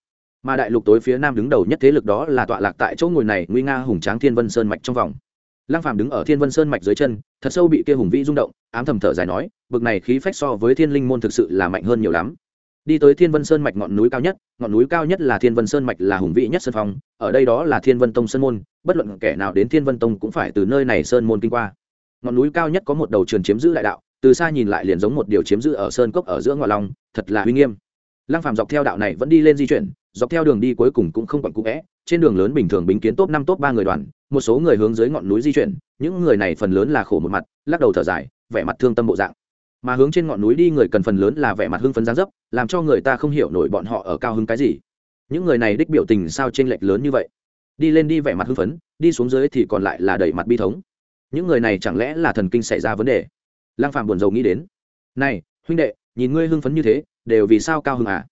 S1: Mà đại lục tối phía nam đứng đầu nhất thế lực đó là tọa lạc tại chỗ ngồi này, nguy nga hùng tráng thiên vân sơn mạch trong vòng. Lăng phàm đứng ở thiên vân sơn mạch dưới chân, thật sâu bị kia hùng vĩ rung động, ám thầm thở dài nói, bực này khí phách so với thiên linh môn thực sự là mạnh hơn nhiều lắm. Đi tới thiên vân sơn mạch ngọn núi cao nhất, ngọn núi cao nhất là thiên vân sơn mạch là hùng vĩ nhất sơn phong, ở đây đó là thiên vân tông sơn môn, bất luận kẻ nào đến thiên vân tông cũng phải từ nơi này sơn môn kinh qua. Ngọn núi cao nhất có một đầu trường chiếm giữ đại đạo từ xa nhìn lại liền giống một điều chiếm giữ ở sơn cốc ở giữa ngoại long, thật là uy nghiêm. Lăng phàm dọc theo đạo này vẫn đi lên di chuyển, dọc theo đường đi cuối cùng cũng không quặn cũ vẽ. Trên đường lớn bình thường bính kiến top năm, top ba người đoàn, một số người hướng dưới ngọn núi di chuyển, những người này phần lớn là khổ một mặt, lắc đầu thở dài, vẻ mặt thương tâm bộ dạng. Mà hướng trên ngọn núi đi người cần phần lớn là vẻ mặt hưng phấn giáng dấp, làm cho người ta không hiểu nổi bọn họ ở cao hứng cái gì. Những người này đích biểu tình sao trên lệch lớn như vậy? Đi lên đi vẻ mặt hưng phấn, đi xuống dưới thì còn lại là đẩy mặt bi thống. Những người này chẳng lẽ là thần kinh xảy ra vấn đề? Lang Phàm buồn rầu nghĩ đến. Này, huynh đệ, nhìn ngươi hưng phấn như thế, đều vì sao cao hưng à?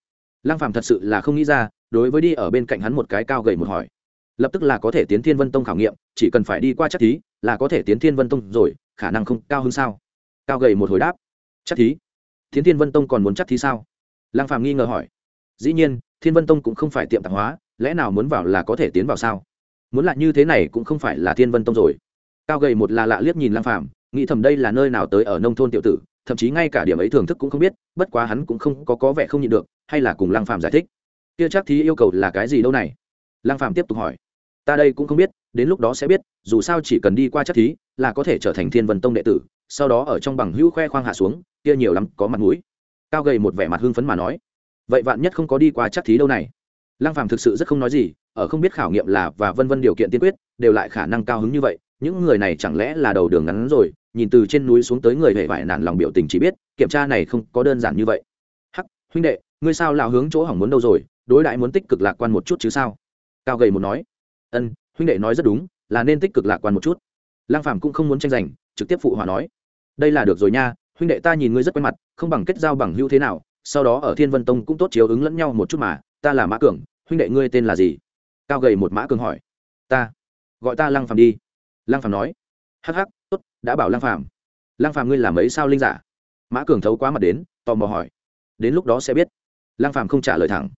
S1: Lang Phàm thật sự là không nghĩ ra, đối với đi ở bên cạnh hắn một cái cao gầy một hỏi. Lập tức là có thể tiến thiên vân tông khảo nghiệm, chỉ cần phải đi qua chắc thí, là có thể tiến thiên vân tông rồi, khả năng không cao hơn sao? Cao gầy một hồi đáp. Chắc thí, tiến thiên vân tông còn muốn chắc thí sao? Lang phàm nghi ngờ hỏi. Dĩ nhiên, thiên vân tông cũng không phải tiệm tạp hóa, lẽ nào muốn vào là có thể tiến vào sao? Muốn lại như thế này cũng không phải là thiên vân tông rồi. Cao gầy một là lạ liếc nhìn lang phàm nghĩ thầm đây là nơi nào tới ở nông thôn tiểu tử, thậm chí ngay cả điểm ấy thưởng thức cũng không biết, bất quá hắn cũng không có có vẻ không nhịn được, hay là cùng lăng phàm giải thích. Kia chắc thí yêu cầu là cái gì đâu này? Lăng phàm tiếp tục hỏi. Ta đây cũng không biết, đến lúc đó sẽ biết, dù sao chỉ cần đi qua chắc thí, là có thể trở thành thiên vân tông đệ tử, sau đó ở trong bằng hữu khoe khoang hạ xuống, kia nhiều lắm có mặt mũi. Cao gầy một vẻ mặt hưng phấn mà nói. Vậy vạn nhất không có đi qua chắc thí đâu này? Lăng phàm thực sự rất không nói gì, ở không biết khảo nghiệm là và vân vân điều kiện tiên quyết, đều lại khả năng cao hứng như vậy, những người này chẳng lẽ là đầu đường ngắn rồi nhìn từ trên núi xuống tới người hề vải nản lòng biểu tình chỉ biết, kiểm tra này không có đơn giản như vậy. Hắc, huynh đệ, ngươi sao lao hướng chỗ hỏng muốn đâu rồi, đối đại muốn tích cực lạc quan một chút chứ sao? Cao gầy một nói. Ân, huynh đệ nói rất đúng, là nên tích cực lạc quan một chút. Lang phàm cũng không muốn tranh giành, trực tiếp phụ hòa nói. Đây là được rồi nha, huynh đệ ta nhìn ngươi rất quen mặt, không bằng kết giao bằng hữu thế nào, sau đó ở thiên vân tông cũng tốt chiếu ứng lẫn nhau một chút mà, ta là mã cường, huynh đệ ngươi tên là gì? Cao gầy một mã cường hỏi. Ta, gọi ta lăng phàm đi. Lăng phàm nói. Hắc hắc đã bảo lăng phàm. Lăng phàm ngươi làm ấy sao linh giả? Mã cường thấu quá mặt đến, tò mò hỏi. Đến lúc đó sẽ biết. Lăng phàm không trả lời thẳng.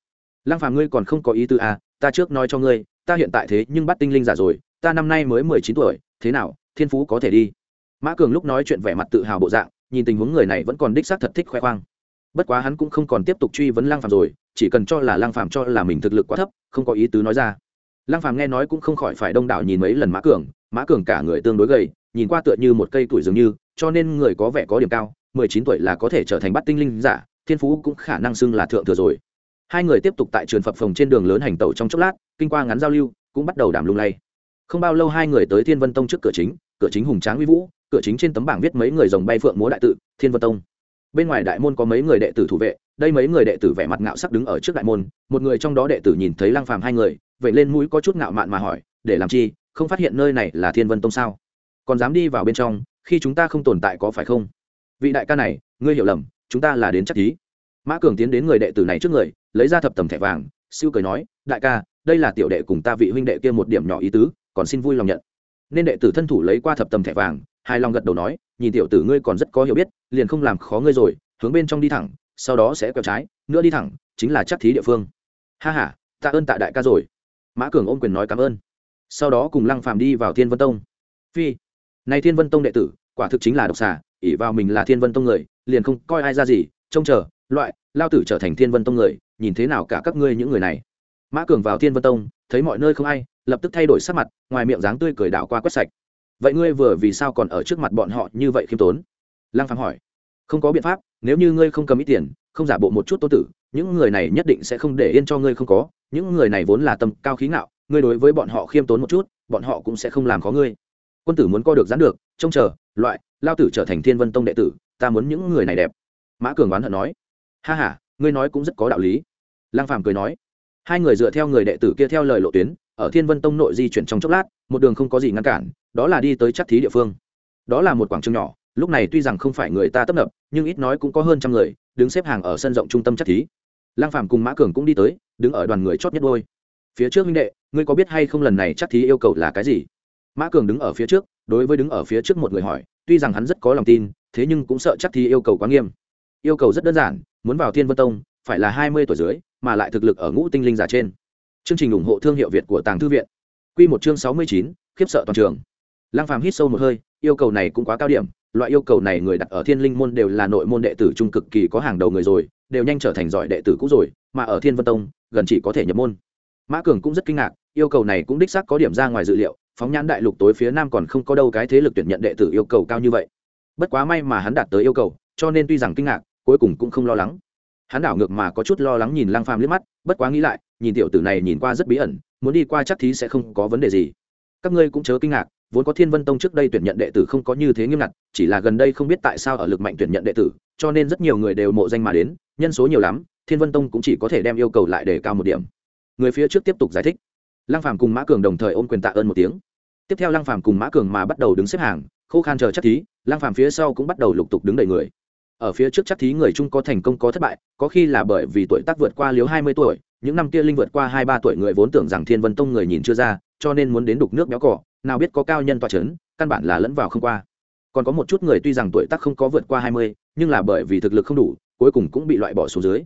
S1: Lăng phàm ngươi còn không có ý tư à ta trước nói cho ngươi, ta hiện tại thế nhưng bắt tinh linh giả rồi, ta năm nay mới mười chín tuổi, thế nào, thiên phú có thể đi. Mã cường lúc nói chuyện vẻ mặt tự hào bộ dạng, nhìn tình huống người này vẫn còn đích xác thật thích khoe khoang. Bất quá hắn cũng không còn tiếp tục truy vấn lang phàm rồi, chỉ cần cho là lang phàm cho là mình thực lực quá thấp, không có ý tứ nói ra. Lang phàm nghe nói cũng không khỏi phải đông đảo nhìn mấy lần mã cường mã cường cả người tương đối gầy nhìn qua tựa như một cây tuổi dường như, cho nên người có vẻ có điểm cao, mười chín tuổi là có thể trở thành bắt tinh linh giả, thiên phú cũng khả năng xưng là thượng thừa rồi. Hai người tiếp tục tại trường phập phòng trên đường lớn hành tẩu trong chốc lát, kinh qua ngắn giao lưu, cũng bắt đầu đàm lung lay. Không bao lâu hai người tới thiên vân tông trước cửa chính cửa chính hùng tráng uy vũ, cửa chính trên tấm bảng viết mấy người dòng bay phượng múa đại tự, thiên vân tông. Bên ngoài đại môn có mấy người đệ tử thủ vệ, đây mấy người đệ tử vẻ mặt ngạo sắc đứng ở trước đại môn, một người trong đó đệ tử nhìn thấy lăng phàm hai người, vậy lên mũi có chút ngạo mạn mà hỏi, để làm chi? Không phát hiện nơi này là thiên vân tông sao? Còn dám đi vào bên trong, khi chúng ta không tồn tại có phải không? Vị đại ca này, ngươi hiểu lầm, chúng ta là đến chắc thí mã cường tiến đến người đệ tử này trước người, lấy ra thập tầm thẻ vàng, siêu cười nói, đại ca, đây là tiểu đệ cùng ta vị huynh đệ kia một điểm nhỏ ý tứ, còn xin vui lòng nhận. Nên đệ tử thân thủ lấy qua thập tầm thẻ vàng hai lòng gật đầu nói, nhìn tiểu tử ngươi còn rất có hiểu biết, liền không làm khó ngươi rồi, hướng bên trong đi thẳng, sau đó sẽ quẹo trái, nữa đi thẳng, chính là chắc thí địa phương. Ha ha, tạ ơn tạ đại ca rồi. Mã cường ôm quyền nói cảm ơn. Sau đó cùng lăng phàm đi vào thiên vân tông. Phi này thiên vân tông đệ tử, quả thực chính là độc xà ỉ vào mình là thiên vân tông người, liền không coi ai ra gì, trông chờ, loại, lao tử trở thành thiên vân tông người, nhìn thế nào cả các ngươi những người này. Mã cường vào thiên vân tông, thấy mọi nơi không ai, lập tức thay đổi sắc mặt, ngoài miệng dáng tươi cười đảo qua quét sạch. Vậy ngươi vừa vì sao còn ở trước mặt bọn họ như vậy khiêm tốn? Lăng phàm hỏi. Không có biện pháp, nếu như ngươi không cầm ít tiền, không giả bộ một chút tô tử, những người này nhất định sẽ không để yên cho ngươi không có, những người này vốn là tâm cao khí ngạo, ngươi đối với bọn họ khiêm tốn một chút, bọn họ cũng sẽ không làm khó ngươi quân tử muốn co được gián được, trông chờ, loại, lao tử trở thành thiên vân tông đệ tử, ta muốn những người này đẹp. Mã cường oán hận nói. Ha h a ngươi nói cũng rất có đạo lý. Lang phàm cười nói. Hai người dựa theo người đệ tử kia theo lời lộ tuyến, ở thiên vân tông nội di chuyển trong chốc lát, một đường không có gì ngăn cản, đó là đi tới chắc thí địa phương. Đó là một quảng trường nhỏ, lúc này tuy rằng không phải người ta tấp nập, nhưng ít nói cũng có hơn trăm người, đứng xếp hàng ở sân rộng trung tâm chắc thí. Lang phàm cùng mã cường cũng đi tới, đứng ở đoàn người chót nhất đôi. Phía trước huynh đệ, ngươi có biết hay không lần này chắc thí yêu cầu là cái gì? Mã cường đứng ở phía trước, đối với đứng ở phía trước một người hỏi, tuy rằng hắn rất có lòng tin, thế nhưng cũng sợ chắc thì yêu cầu quá nghiêm. Yêu cầu rất đơn giản, muốn vào thiên vân tông, phải là hai mươi tuổi dưới, mà lại thực lực ở ngũ tinh linh giả trên. Chương trình ủng hộ thương hiệu việt của tàng thư viện. Q một chương sáu mươi chín, khiếp sợ toàn trường. Lăng phàm hít sâu một hơi, yêu cầu này cũng quá cao điểm, loại yêu cầu này người đặt ở thiên linh môn đều là nội môn đệ tử trung cực kỳ có hàng đầu người rồi, đều nhanh trở thành giỏi đệ tử cũ rồi, mà ở thiên vân tông, gần chỉ có thể nhập môn. Mã cường cũng rất kinh ngạc, yêu cầu này cũng đích xác có điểm ra ngoài dự liệu phóng nhãn đại lục tối phía nam còn không có đâu cái thế lực tuyển nhận đệ tử yêu cầu cao như vậy. Bất quá may mà hắn đạt tới yêu cầu, cho nên tuy rằng kinh ngạc, cuối cùng cũng không lo lắng. Hắn đảo ngược mà có chút lo lắng nhìn lang phàm liếc mắt, bất quá nghĩ lại, nhìn tiểu tử này nhìn qua rất bí ẩn, muốn đi qua chắc thí sẽ không có vấn đề gì. Các ngươi cũng chớ kinh ngạc, vốn có thiên vân tông trước đây tuyển nhận đệ tử không có như thế nghiêm ngặt, chỉ là gần đây không biết tại sao ở lực mạnh tuyển nhận đệ tử, cho nên rất nhiều người đều mộ danh mà đến, nhân số nhiều lắm, thiên vân tông cũng chỉ có thể đem yêu cầu lại để cao một điểm. Người phía trước tiếp tục giải thích. Lăng phàm cùng mã cường đồng thời ôm quyền tạ ơn một tiếng tiếp theo lăng phàm cùng mã cường mà bắt đầu đứng xếp hàng, khô khan chờ chắc thí, lăng phàm phía sau cũng bắt đầu lục tục đứng đầy người. Ở phía trước chắc thí người trung có thành công có thất bại, có khi là bởi vì tuổi tác vượt qua liếu hai mươi tuổi, những năm kia linh vượt qua hai ba tuổi người vốn tưởng rằng thiên vân tông người nhìn chưa ra, cho nên muốn đến đục nước béo cỏ, nào biết có cao nhân tòa chấn, căn bản là lẫn vào không qua. Còn có một chút người tuy rằng tuổi tác không có vượt qua hai mươi, nhưng là bởi vì thực lực không đủ, cuối cùng cũng bị loại bỏ xuống dưới.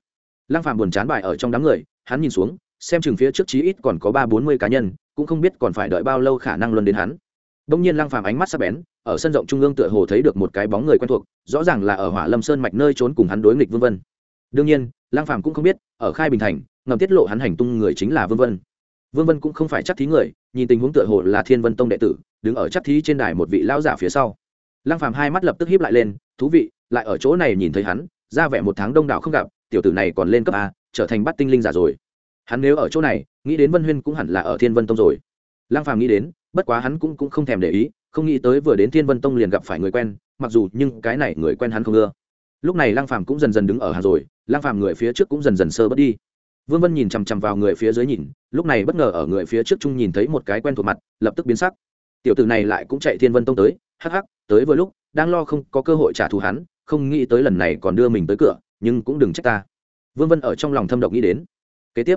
S1: Lăng phàm buồn chán bài ở trong đám người, hắn nhìn xuống xem chừng phía trước chí ít còn có ba bốn mươi cá nhân, cũng không biết còn phải đợi bao lâu khả năng luân đến hắn. Đông nhiên lăng phàm ánh mắt sắc bén, ở sân rộng trung ương tựa hồ thấy được một cái bóng người quen thuộc, rõ ràng là ở hỏa lâm sơn mạch nơi trốn cùng hắn đối nghịch vương vân. Đương nhiên, lăng phàm cũng không biết, ở khai bình thành, ngầm tiết lộ hắn hành tung người chính là vương vân. Vương vân cũng không phải chắc thí người, nhìn tình huống tựa hồ là thiên vân tông đệ tử, đứng ở chắc thí trên đài một vị lão giả phía sau. Lăng phàm hai mắt lập tức híp lại lên, thú vị, lại ở chỗ này nhìn thấy hắn, ra vẻ một tháng đông đảo không gặp, tiểu tử này còn lên cấp a, trở thành bắt tinh linh giả rồi hắn nếu ở chỗ này, nghĩ đến vân huyên cũng hẳn là ở thiên vân tông rồi. Lang phàm nghĩ đến, bất quá hắn cũng cũng không thèm để ý, không nghĩ tới vừa đến thiên vân tông liền gặp phải người quen, mặc dù nhưng cái này người quen hắn không ưa. Lúc này lang phàm cũng dần dần đứng ở hàng rồi lang phàm người phía trước cũng dần dần sơ bớt đi. Vương vân nhìn chằm chằm vào người phía dưới nhìn, lúc này bất ngờ ở người phía trước trung nhìn thấy một cái quen thuộc mặt, lập tức biến sắc. Tiểu tử này lại cũng chạy thiên vân tông tới, hắc hắc, tới vừa lúc, đang lo không có cơ hội trả thù hắn, không nghĩ tới lần này còn đưa mình tới cửa, nhưng cũng đừng trách ta. Vương vân ở trong lòng thâm độc nghĩ đến. Kế tiếp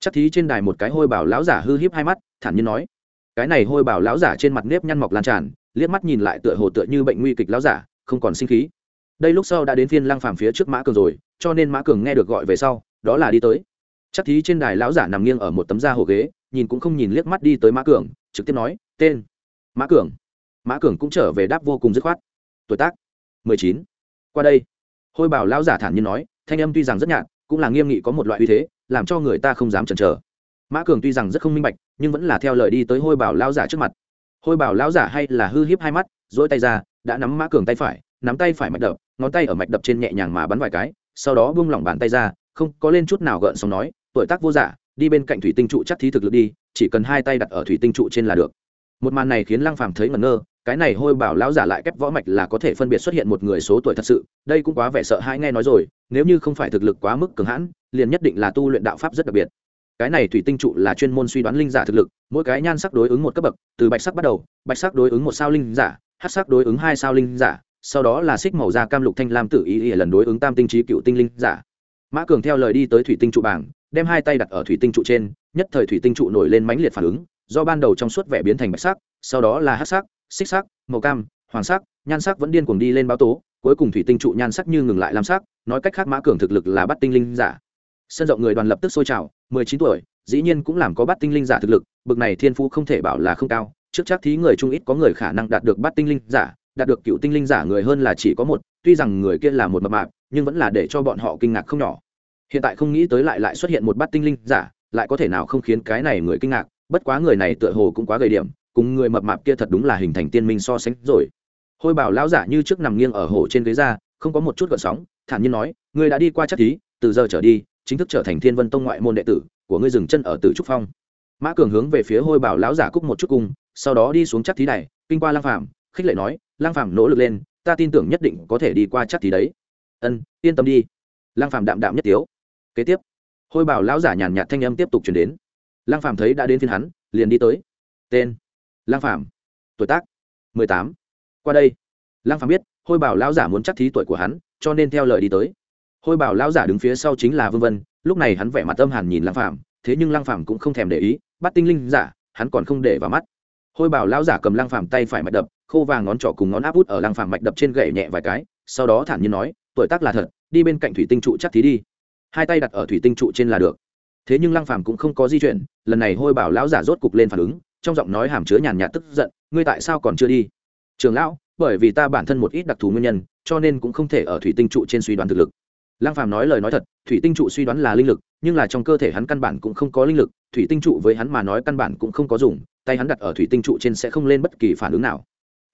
S1: chắc thí trên đài một cái hôi bảo lão giả hư híp hai mắt, thản nhiên nói. Cái này hôi bảo lão giả trên mặt nếp nhăn mọc lan tràn, liếc mắt nhìn lại tựa hồ tựa như bệnh nguy kịch lão giả, không còn sinh khí. Đây lúc sau đã đến phiên lăng phàm phía trước mã cường rồi, cho nên mã cường nghe được gọi về sau, đó là đi tới. Chắc thí trên đài lão giả nằm nghiêng ở một tấm da hồ ghế, nhìn cũng không nhìn liếc mắt đi tới mã cường, trực tiếp nói, tên. Mã cường. Mã cường cũng trở về đáp vô cùng dứt khoát. Tuổi tác? Mười chín. Qua đây, hôi bảo lão giả thản nhiên nói, thanh âm tuy rằng rất nhạt, cũng là nghiêm nghị có một loại uy thế làm cho người ta không dám chần chờ. Mã cường tuy rằng rất không minh bạch, nhưng vẫn là theo lời đi tới hôi bảo lão giả trước mặt. Hôi bảo lão giả hay là hư hiếp hai mắt dỗi tay ra, đã nắm mã cường tay phải, nắm tay phải mạch đập, ngón tay ở mạch đập trên nhẹ nhàng mà bắn vài cái, sau đó buông lỏng bàn tay ra, không có lên chút nào gợn sóng nói, tuổi tác vô giả, đi bên cạnh thủy tinh trụ chắc thí thực lực đi, chỉ cần hai tay đặt ở thủy tinh trụ trên là được. Một màn này khiến lăng phàm thấy ngẩn ngơ, cái này hôi bảo lão giả lại kép võ mạch là có thể phân biệt xuất hiện một người số tuổi thật sự, đây cũng quá vẻ sợ hãi nghe nói rồi, nếu như không phải thực lực quá mức cường hãn liền nhất định là tu luyện đạo pháp rất đặc biệt. Cái này thủy tinh trụ là chuyên môn suy đoán linh giả thực lực, mỗi cái nhan sắc đối ứng một cấp bậc, từ bạch sắc bắt đầu, bạch sắc đối ứng một sao linh giả hát sắc đối ứng hai sao linh giả, sau đó là xích màu da cam lục thanh lam tử ý ý lần đối ứng tam tinh trí cựu tinh linh giả. Mã cường theo lời đi tới thủy tinh trụ bảng, đem hai tay đặt ở thủy tinh trụ trên, nhất thời thủy tinh trụ nổi lên mãnh liệt phản ứng, do ban đầu trong suốt vẻ biến thành bạch sắc, sau đó là hát sắc, xích sắc, màu cam, hoàng sắc, nhan sắc vẫn điên cuồng đi lên báo tố, cuối cùng thủy tinh trụ nhan sắc như ngừng lại lam sắc, nói cách khác mã cường thực lực là bắt tinh linh giả sân rộng người đoàn lập tức sôi trào, mười chín tuổi, dĩ nhiên cũng làm có bát tinh linh giả thực lực, bực này thiên phú không thể bảo là không cao, trước chắc thí người trung ít có người khả năng đạt được bát tinh linh giả, đạt được cựu tinh linh giả người hơn là chỉ có một, tuy rằng người kia là một mập mạp, nhưng vẫn là để cho bọn họ kinh ngạc không nhỏ. Hiện tại không nghĩ tới lại lại xuất hiện một bát tinh linh giả, lại có thể nào không khiến cái này người kinh ngạc, bất quá người này tựa hồ cũng quá gầy điểm, cùng người mập mạp kia thật đúng là hình thành tiên minh so sánh rồi. Hôi bảo lão giả như trước nằm nghiêng ở hồ trên ghế ra, không có một chút gợn sóng, thản nhiên nói, ngươi đã đi qua chắc thí, từ giờ trở đi chính thức trở thành thiên vân tông ngoại môn đệ tử của ngươi dừng chân ở tử trúc phong. Mã cường hướng về phía hôi bảo lão giả cúc một chút cung, sau đó đi xuống chắc thí này kinh qua lang phạm khích lệ nói lang phạm nỗ lực lên, ta tin tưởng nhất định có thể đi qua chắc thí đấy. Ân, yên tâm đi. Lang phạm đạm đạm nhất tiếu. Kế tiếp, hôi bảo lão giả nhàn nhạt thanh âm tiếp tục chuyển đến. Lang phạm thấy đã đến phiên hắn, liền đi tới. Tên lang phạm tuổi tác mười tám. Qua đây. Lang phạm biết, hôi bảo lão giả muốn chắc thí tuổi của hắn, cho nên theo lời đi tới hôi bảo lão giả đứng phía sau chính là vương vân, lúc này hắn vẻ mặt âm hàn nhìn lang phạm thế nhưng lang phạm cũng không thèm để ý, bắt tinh linh giả, hắn còn không để vào mắt. Hôi bảo lão giả cầm lang phạm tay phải mạch đập, khô vàng ngón trỏ cùng ngón áp út ở lang phạm mạch đập trên gậy nhẹ vài cái, sau đó thản nhiên nói, tuổi tác là thật, đi bên cạnh thủy tinh trụ chắc thí đi. Hai tay đặt ở thủy tinh trụ trên là được. Thế nhưng lăng phàm cũng không có di chuyển, lần này hôi bảo lão giả rốt cục lên phản ứng, trong giọng nói hàm chứa nhàn nhạt tức giận, ngươi tại sao còn chưa đi? Trường lão, bởi vì ta bản thân một ít đặc thù nguyên nhân, cho nên cũng không thể ở thủy tinh trụ trên suy đoán thực lực lăng phàm nói lời nói thật thủy tinh trụ suy đoán là linh lực nhưng là trong cơ thể hắn căn bản cũng không có linh lực thủy tinh trụ với hắn mà nói căn bản cũng không có dùng tay hắn đặt ở thủy tinh trụ trên sẽ không lên bất kỳ phản ứng nào.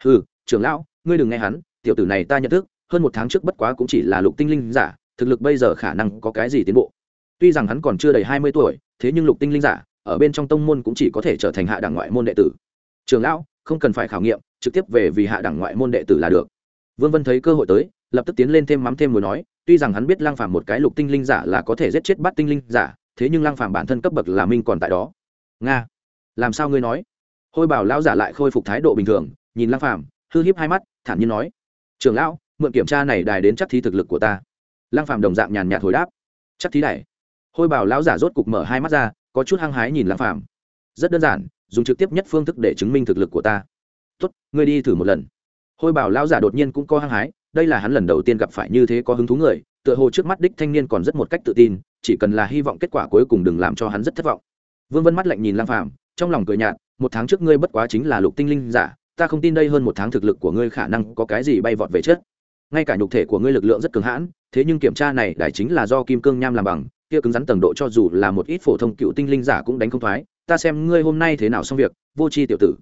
S1: Hừ, trưởng lão ngươi đừng nghe hắn tiểu tử này ta nhận thức hơn một tháng trước bất quá cũng chỉ là lục tinh linh giả thực lực bây giờ khả năng có cái gì tiến bộ? Tuy rằng hắn còn chưa đầy hai mươi tuổi thế nhưng lục tinh linh giả ở bên trong tông môn cũng chỉ có thể trở thành hạ đẳng ngoại môn đệ tử. Trường lão không cần phải khảo nghiệm trực tiếp về vì hạ đẳng ngoại môn đệ tử là được. Vương vân thấy cơ hội tới lập tức tiến lên thêm mắm thêm muối nói tuy rằng hắn biết lang phàm một cái lục tinh linh giả là có thể giết chết bắt tinh linh giả, thế nhưng lang phàm bản thân cấp bậc là minh còn tại đó. Nga, làm sao ngươi nói? Hôi bảo lão giả lại khôi phục thái độ bình thường, nhìn lang phàm, hư hiếp hai mắt, thản nhiên nói, trường lão, mượn kiểm tra này đài đến chắc thí thực lực của ta. Lăng phàm đồng dạng nhàn nhạt hồi đáp, chắc thí đài? Hôi bảo lão giả rốt cục mở hai mắt ra, có chút hăng hái nhìn lăng phàm. Rất đơn giản, dùng trực tiếp nhất phương thức để chứng minh thực lực của ta. Tốt, ngươi đi thử một lần. Hôi bảo lão giả đột nhiên cũng có hăng hái đây là hắn lần đầu tiên gặp phải như thế có hứng thú người, tựa hồ trước mắt đích thanh niên còn rất một cách tự tin, chỉ cần là hy vọng kết quả cuối cùng đừng làm cho hắn rất thất vọng. Vương vân mắt lạnh nhìn Lang phàm, trong lòng cười nhạt, một tháng trước ngươi bất quá chính là lục tinh linh giả, ta không tin đây hơn một tháng thực lực của ngươi khả năng có cái gì bay vọt về chết ngay cả nhục thể của ngươi lực lượng rất cường hãn, thế nhưng kiểm tra này đại chính là do kim cương nham làm bằng, kia cứng rắn tầng độ cho dù là một ít phổ thông cựu tinh linh giả cũng đánh không thoái, ta xem ngươi hôm nay thế nào xong việc, vô c h i tiểu tử.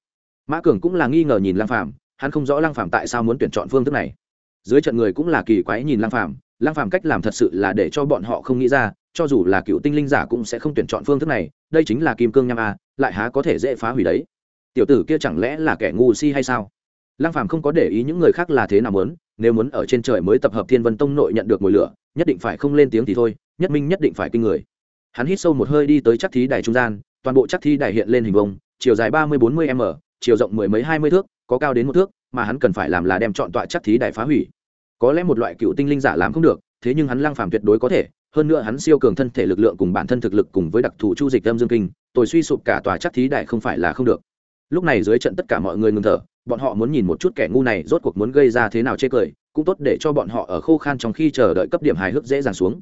S1: Mã cường cũng là nghi ngờ nhìn lang phàm, hắn không rõ lang phàm tại sao muốn tuyển chọn phương thức này dưới trận người cũng là kỳ quái nhìn lang phàm. Lang phàm cách làm thật sự là để cho bọn họ không nghĩ ra, cho dù là cựu tinh linh giả cũng sẽ không tuyển chọn phương thức này, đây chính là kim cương nham a, lại há có thể dễ phá hủy đấy. Tiểu tử kia chẳng lẽ là kẻ ngu si hay sao? Lang phàm không có để ý những người khác là thế nào muốn, nếu muốn ở trên trời mới tập hợp thiên vân tông nội nhận được mùi lửa, nhất định phải không lên tiếng thì thôi, nhất minh nhất định phải kinh người. Hắn hít sâu một hơi đi tới chắc thí đài trung gian, toàn bộ chắc thí đài hiện lên hình vông chiều dài ba mươi bốn mươi m, chiều rộng mười mấy hai mươi thước, có cao đến một thước mà hắn cần phải làm là đem chọn tọa chắc thí đài phá hủy. Có lẽ một loại cựu tinh linh giả làm không được, thế nhưng hắn lăng phàm tuyệt đối có thể, hơn nữa hắn siêu cường thân thể lực lượng cùng bản thân thực lực cùng với đặc thù chu dịch âm dương kinh, tôi suy sụp cả tòa chắc thí đại không phải là không được. Lúc này dưới trận tất cả mọi người ngừng thở, bọn họ muốn nhìn một chút kẻ ngu này rốt cuộc muốn gây ra thế nào chê cười, cũng tốt để cho bọn họ ở khô khan trong khi chờ đợi cấp điểm hài hước dễ dàng xuống.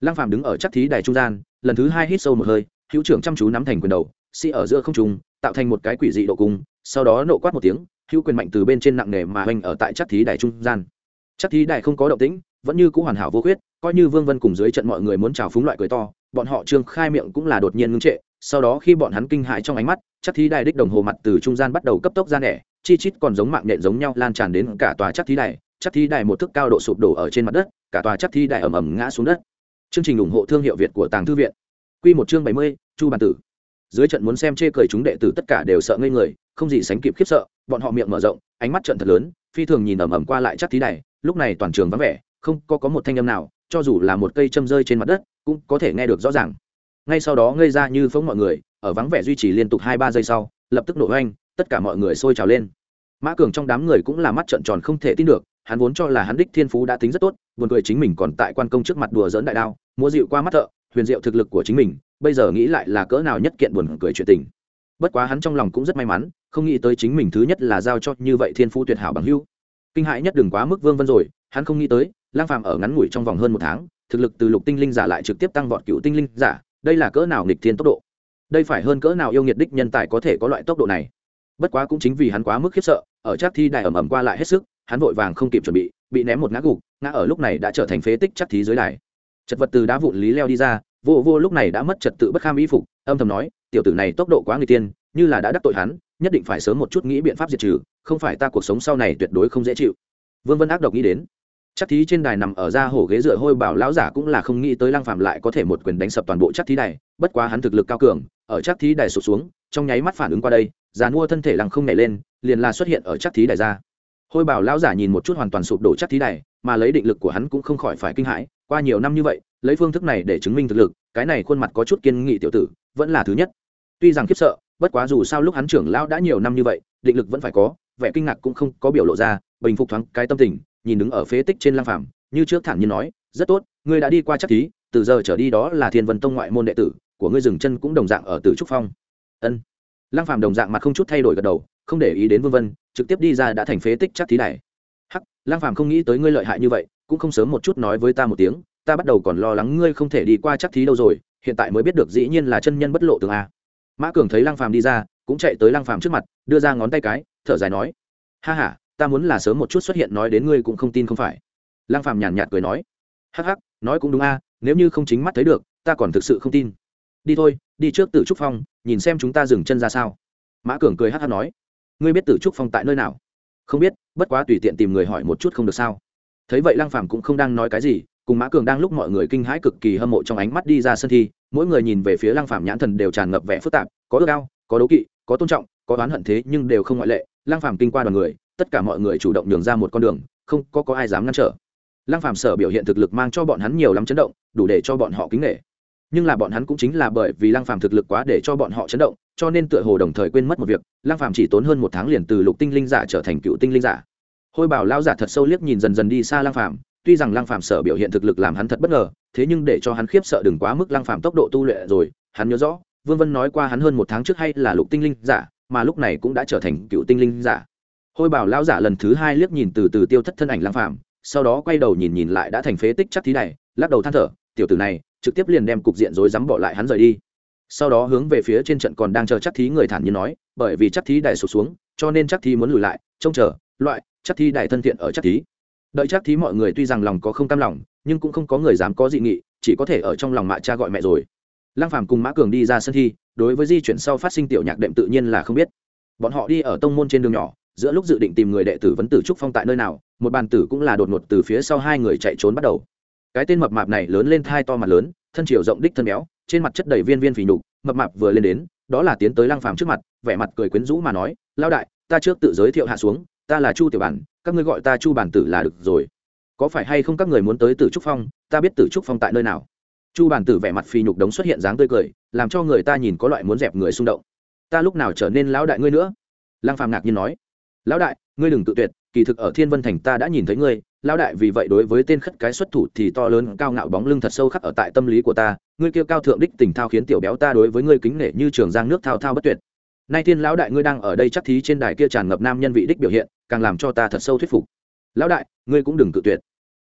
S1: Lăng phàm đứng ở chắc thí đài trung gian, lần thứ hai hít sâu một hơi, hữu trưởng chăm chú nắm thành quyền đầu si ở giữa không trung, tạo thành một cái quỷ dị độ cung, sau đó nộ quát một tiếng hữu quyền mạnh từ bên trên nặng nề mà hoành ở tại chắc thí đài trung gian. Chắc thí đài không có động tĩnh, vẫn như cũ hoàn hảo vô khuyết, coi như vương vân cùng dưới trận mọi người muốn chào phúng loại cười to, bọn họ trương khai miệng cũng là đột nhiên ngưng trệ, sau đó khi bọn hắn kinh hãi trong ánh mắt, chắc thí đài đích đồng hồ mặt từ trung gian bắt đầu cấp tốc ra nẻ, chi chít còn giống mạng nhện giống nhau lan tràn đến cả tòa chắc thí đài, chắc thí đài một thước cao độ sụp đổ ở trên mặt đất, cả tòa chắc thí đài ầm ầm ngã xuống đất. Chương trình ủng hộ thương hiệu việt của tàng thư viện. Q một chương bảy mươi, chu bàn tử. Dưới trận muốn xem chê cười chúng đệ tử tất cả đều sợ ngây người, không gì sánh kịp khiếp sợ bọn họ miệng mở rộng, ánh mắt trận thật lớn, phi thường nhìn ầm ầm qua lại chắc tí này lúc này toàn trường vắng vẻ, không có có một thanh âm nào, cho dù là một cây châm rơi trên mặt đất, cũng có thể nghe được rõ ràng. Ngay sau đó ngây ra như phóng mọi người, ở vắng vẻ duy trì liên tục hai ba giây sau, lập tức nổ oanh, tất cả mọi người sôi trào lên. Mã cường trong đám người cũng là mắt trợn tròn không thể tin được, hắn vốn cho là hắn đích thiên phú đã tính rất tốt, buồn cười chính mình còn tại quan công trước mặt đùa dỡn đại đao, múa dịu qua mắt thợ, huyền diệu thực lực của chính mình, bây giờ nghĩ lại là cỡ nào nhất kiện buồn cười chuyện tình bất quá hắn trong lòng cũng rất may mắn, không nghĩ tới chính mình thứ nhất là giao cho như vậy thiên phú tuyệt hảo bằng hưu kinh hãi nhất đừng quá mức vương vân rồi, hắn không nghĩ tới, lang phàm ở ngắn ngủi trong vòng hơn một tháng, thực lực từ lục tinh linh giả lại trực tiếp tăng vọt cựu tinh linh giả, đây là cỡ nào nghịch thiên tốc độ? Đây phải hơn cỡ nào yêu nghiệt đích nhân tài có thể có loại tốc độ này? Bất quá cũng chính vì hắn quá mức khiếp sợ, ở chắc thi đài ẩm ẩm qua lại hết sức, hắn vội vàng không kịp chuẩn bị bị ném một ngã gục, ngã ở lúc này đã trở thành phế tích chắc thí dưới đài. Chật vật từ đá vụn lý leo đi ra vô vô lúc này đã mất trật tự bất kham y phục, âm thầm nói, tiểu tử này tốc độ quá người tiên, như là đã đắc tội hắn, nhất định phải sớm một chút nghĩ biện pháp diệt trừ, không phải ta cuộc sống sau này tuyệt đối không dễ chịu. Vương vân ác độc nghĩ đến. Chắc thí trên đài nằm ở ra hổ ghế dựa hôi bảo lão giả cũng là không nghĩ tới lăng phạm lại có thể một quyền đánh sập toàn bộ chắc thí đài, bất quá hắn thực lực cao cường, ở chắc thí đài sụt xuống, trong nháy mắt phản ứng qua đây, già mua thân thể lăng không nhảy lên, liền là xuất hiện ở chắc thí đài ra. Hôi bảo lão giả nhìn một chút hoàn toàn sụp đổ chắc thí đài, mà lấy định lực của hắn cũng không khỏi phải kinh hãi, qua nhiều năm như vậy lấy phương thức này để chứng minh thực lực, cái này khuôn mặt có chút kiên nghị tiểu tử, vẫn là thứ nhất. Tuy rằng khiếp sợ, bất quá dù sao lúc hắn trưởng lão đã nhiều năm như vậy, định lực vẫn phải có, vẻ kinh ngạc cũng không có biểu lộ ra, bình phục thoáng cái tâm tình, nhìn đứng ở phế tích trên lang phàm, như trước thản nhiên nói, rất tốt, ngươi đã đi qua chắc thí, từ giờ trở đi đó là thiên vân tông ngoại môn đệ tử, của ngươi dừng chân cũng đồng dạng ở tử trúc phong. Ân. Lang phàm đồng dạng mặt không chút thay đổi gật đầu, không để ý đến vương vân, trực tiếp đi ra đã thành phế tích chắc thí này hắc, lang phàm không nghĩ tới ngươi lợi hại như vậy, cũng không sớm một chút nói với ta một tiếng ta bắt đầu còn lo lắng ngươi không thể đi qua chắc thí đâu rồi, hiện tại mới biết được dĩ nhiên là chân nhân bất lộ tường a. Mã cường thấy lang phàm đi ra, cũng chạy tới lang phàm trước mặt, đưa ra ngón tay cái, thở dài nói, ha ha, ta muốn là sớm một chút xuất hiện nói đến ngươi cũng không tin không phải. Lang phàm nhàn nhạt cười nói, hắc hắc, nói cũng đúng a, nếu như không chính mắt thấy được, ta còn thực sự không tin. Đi thôi, đi trước tử trúc phong, nhìn xem chúng ta dừng chân ra sao. Mã cường cười hắc hắc nói, ngươi biết tử trúc phong tại nơi nào? Không biết, bất quá tùy tiện tìm người hỏi một chút không được sao. Thấy vậy lang phàm cũng không đang nói cái gì cùng mã cường đang lúc mọi người kinh hãi cực kỳ hâm mộ trong ánh mắt đi ra sân thi, mỗi người nhìn về phía lang phạm nhãn thần đều tràn ngập vẻ phức tạp, có ước ao, có đố kỵ, có tôn trọng, có oán hận thế nhưng đều không ngoại lệ. Lang phạm kinh qua đoàn người, tất cả mọi người chủ động nhường ra một con đường, không có có ai dám ngăn trở. Lăng phạm sở biểu hiện thực lực mang cho bọn hắn nhiều lắm chấn động, đủ để cho bọn họ kính nể. Nhưng là bọn hắn cũng chính là bởi vì lăng phàm thực lực quá để cho bọn họ chấn động, cho nên tựa hồ đồng thời quên mất một việc, lăng phàm chỉ tốn hơn một tháng liền từ lục tinh linh giả trở thành cựu tinh linh giả. Hôi bảo lao giả thật sâu liếc nhìn dần dần đi xa lăng phàm tuy rằng lăng phàm sở biểu hiện thực lực làm hắn thật bất ngờ, thế nhưng để cho hắn khiếp sợ đừng quá mức lăng phàm tốc độ tu luyện rồi, hắn nhớ rõ, vương vân nói qua hắn hơn một tháng trước hay là lục tinh linh giả, mà lúc này cũng đã trở thành cựu tinh linh giả. Hôi bảo lão giả lần thứ hai liếc nhìn từ từ tiêu thất thân ảnh lang phàm, sau đó quay đầu nhìn nhìn lại đã thành phế tích chắc thí này, lắc đầu than thở, tiểu tử này, trực tiếp liền đem cục diện rối rắm bỏ lại hắn rời đi. Sau đó hướng về phía trên trận còn đang chờ chắc thí người thản nhiên nói, bởi vì chắc thí đài sụp xuống, cho nên chắc Thí muốn lùi lại, trông chờ, loại, chắc Thí đại thân thiện ở chắc thí đợi chắc thí mọi người tuy rằng lòng có không cam lòng, nhưng cũng không có người dám có dị nghị, chỉ có thể ở trong lòng mạ cha gọi mẹ rồi. Lăng phàm cùng mã cường đi ra sân thi, đối với di chuyển sau phát sinh tiểu nhạc đệm tự nhiên là không biết. Bọn họ đi ở tông môn trên đường nhỏ, giữa lúc dự định tìm người đệ tử vấn tử trúc phong tại nơi nào, một bàn tử cũng là đột ngột từ phía sau hai người chạy trốn bắt đầu. Cái tên mập mạp này lớn lên thai to mặt lớn, thân chiều rộng đích thân béo, trên mặt chất đầy viên viên phì nhục, mập mạp vừa lên đến, đó là tiến tới lăng phàm trước mặt, vẻ mặt cười quyến rũ mà nói lao đại, ta trước tự giới thiệu hạ xuống ta là chu tiểu bản, các ngươi gọi ta chu bản tử là được rồi. Có phải hay không các người muốn tới tử trúc phong, ta biết tử trúc phong tại nơi nào. Chu bản tử vẻ mặt phì nhục đống xuất hiện dáng tươi cười, làm cho người ta nhìn có loại muốn dẹp người xung động. Ta lúc nào trở nên lão đại ngươi nữa? Lăng phàm ngạc nhiên nói. Lão đại, ngươi đừng tự tuyệt, kỳ thực ở thiên vân thành ta đã nhìn thấy ngươi, lão đại vì vậy đối với tên khất cái xuất thủ thì to lớn, cao ngạo bóng lưng thật sâu khắc ở tại tâm lý của ta, ngươi kêu cao thượng đích tình thao khiến tiểu béo ta đối với ngươi kính nể như trường giang nước thao thao bất tuyệt nay thiên lão đại ngươi đang ở đây chắc thí trên đài kia tràn ngập nam nhân vị đích biểu hiện, càng làm cho ta thật sâu thuyết phục. Lão đại, ngươi cũng đừng tự tuyệt.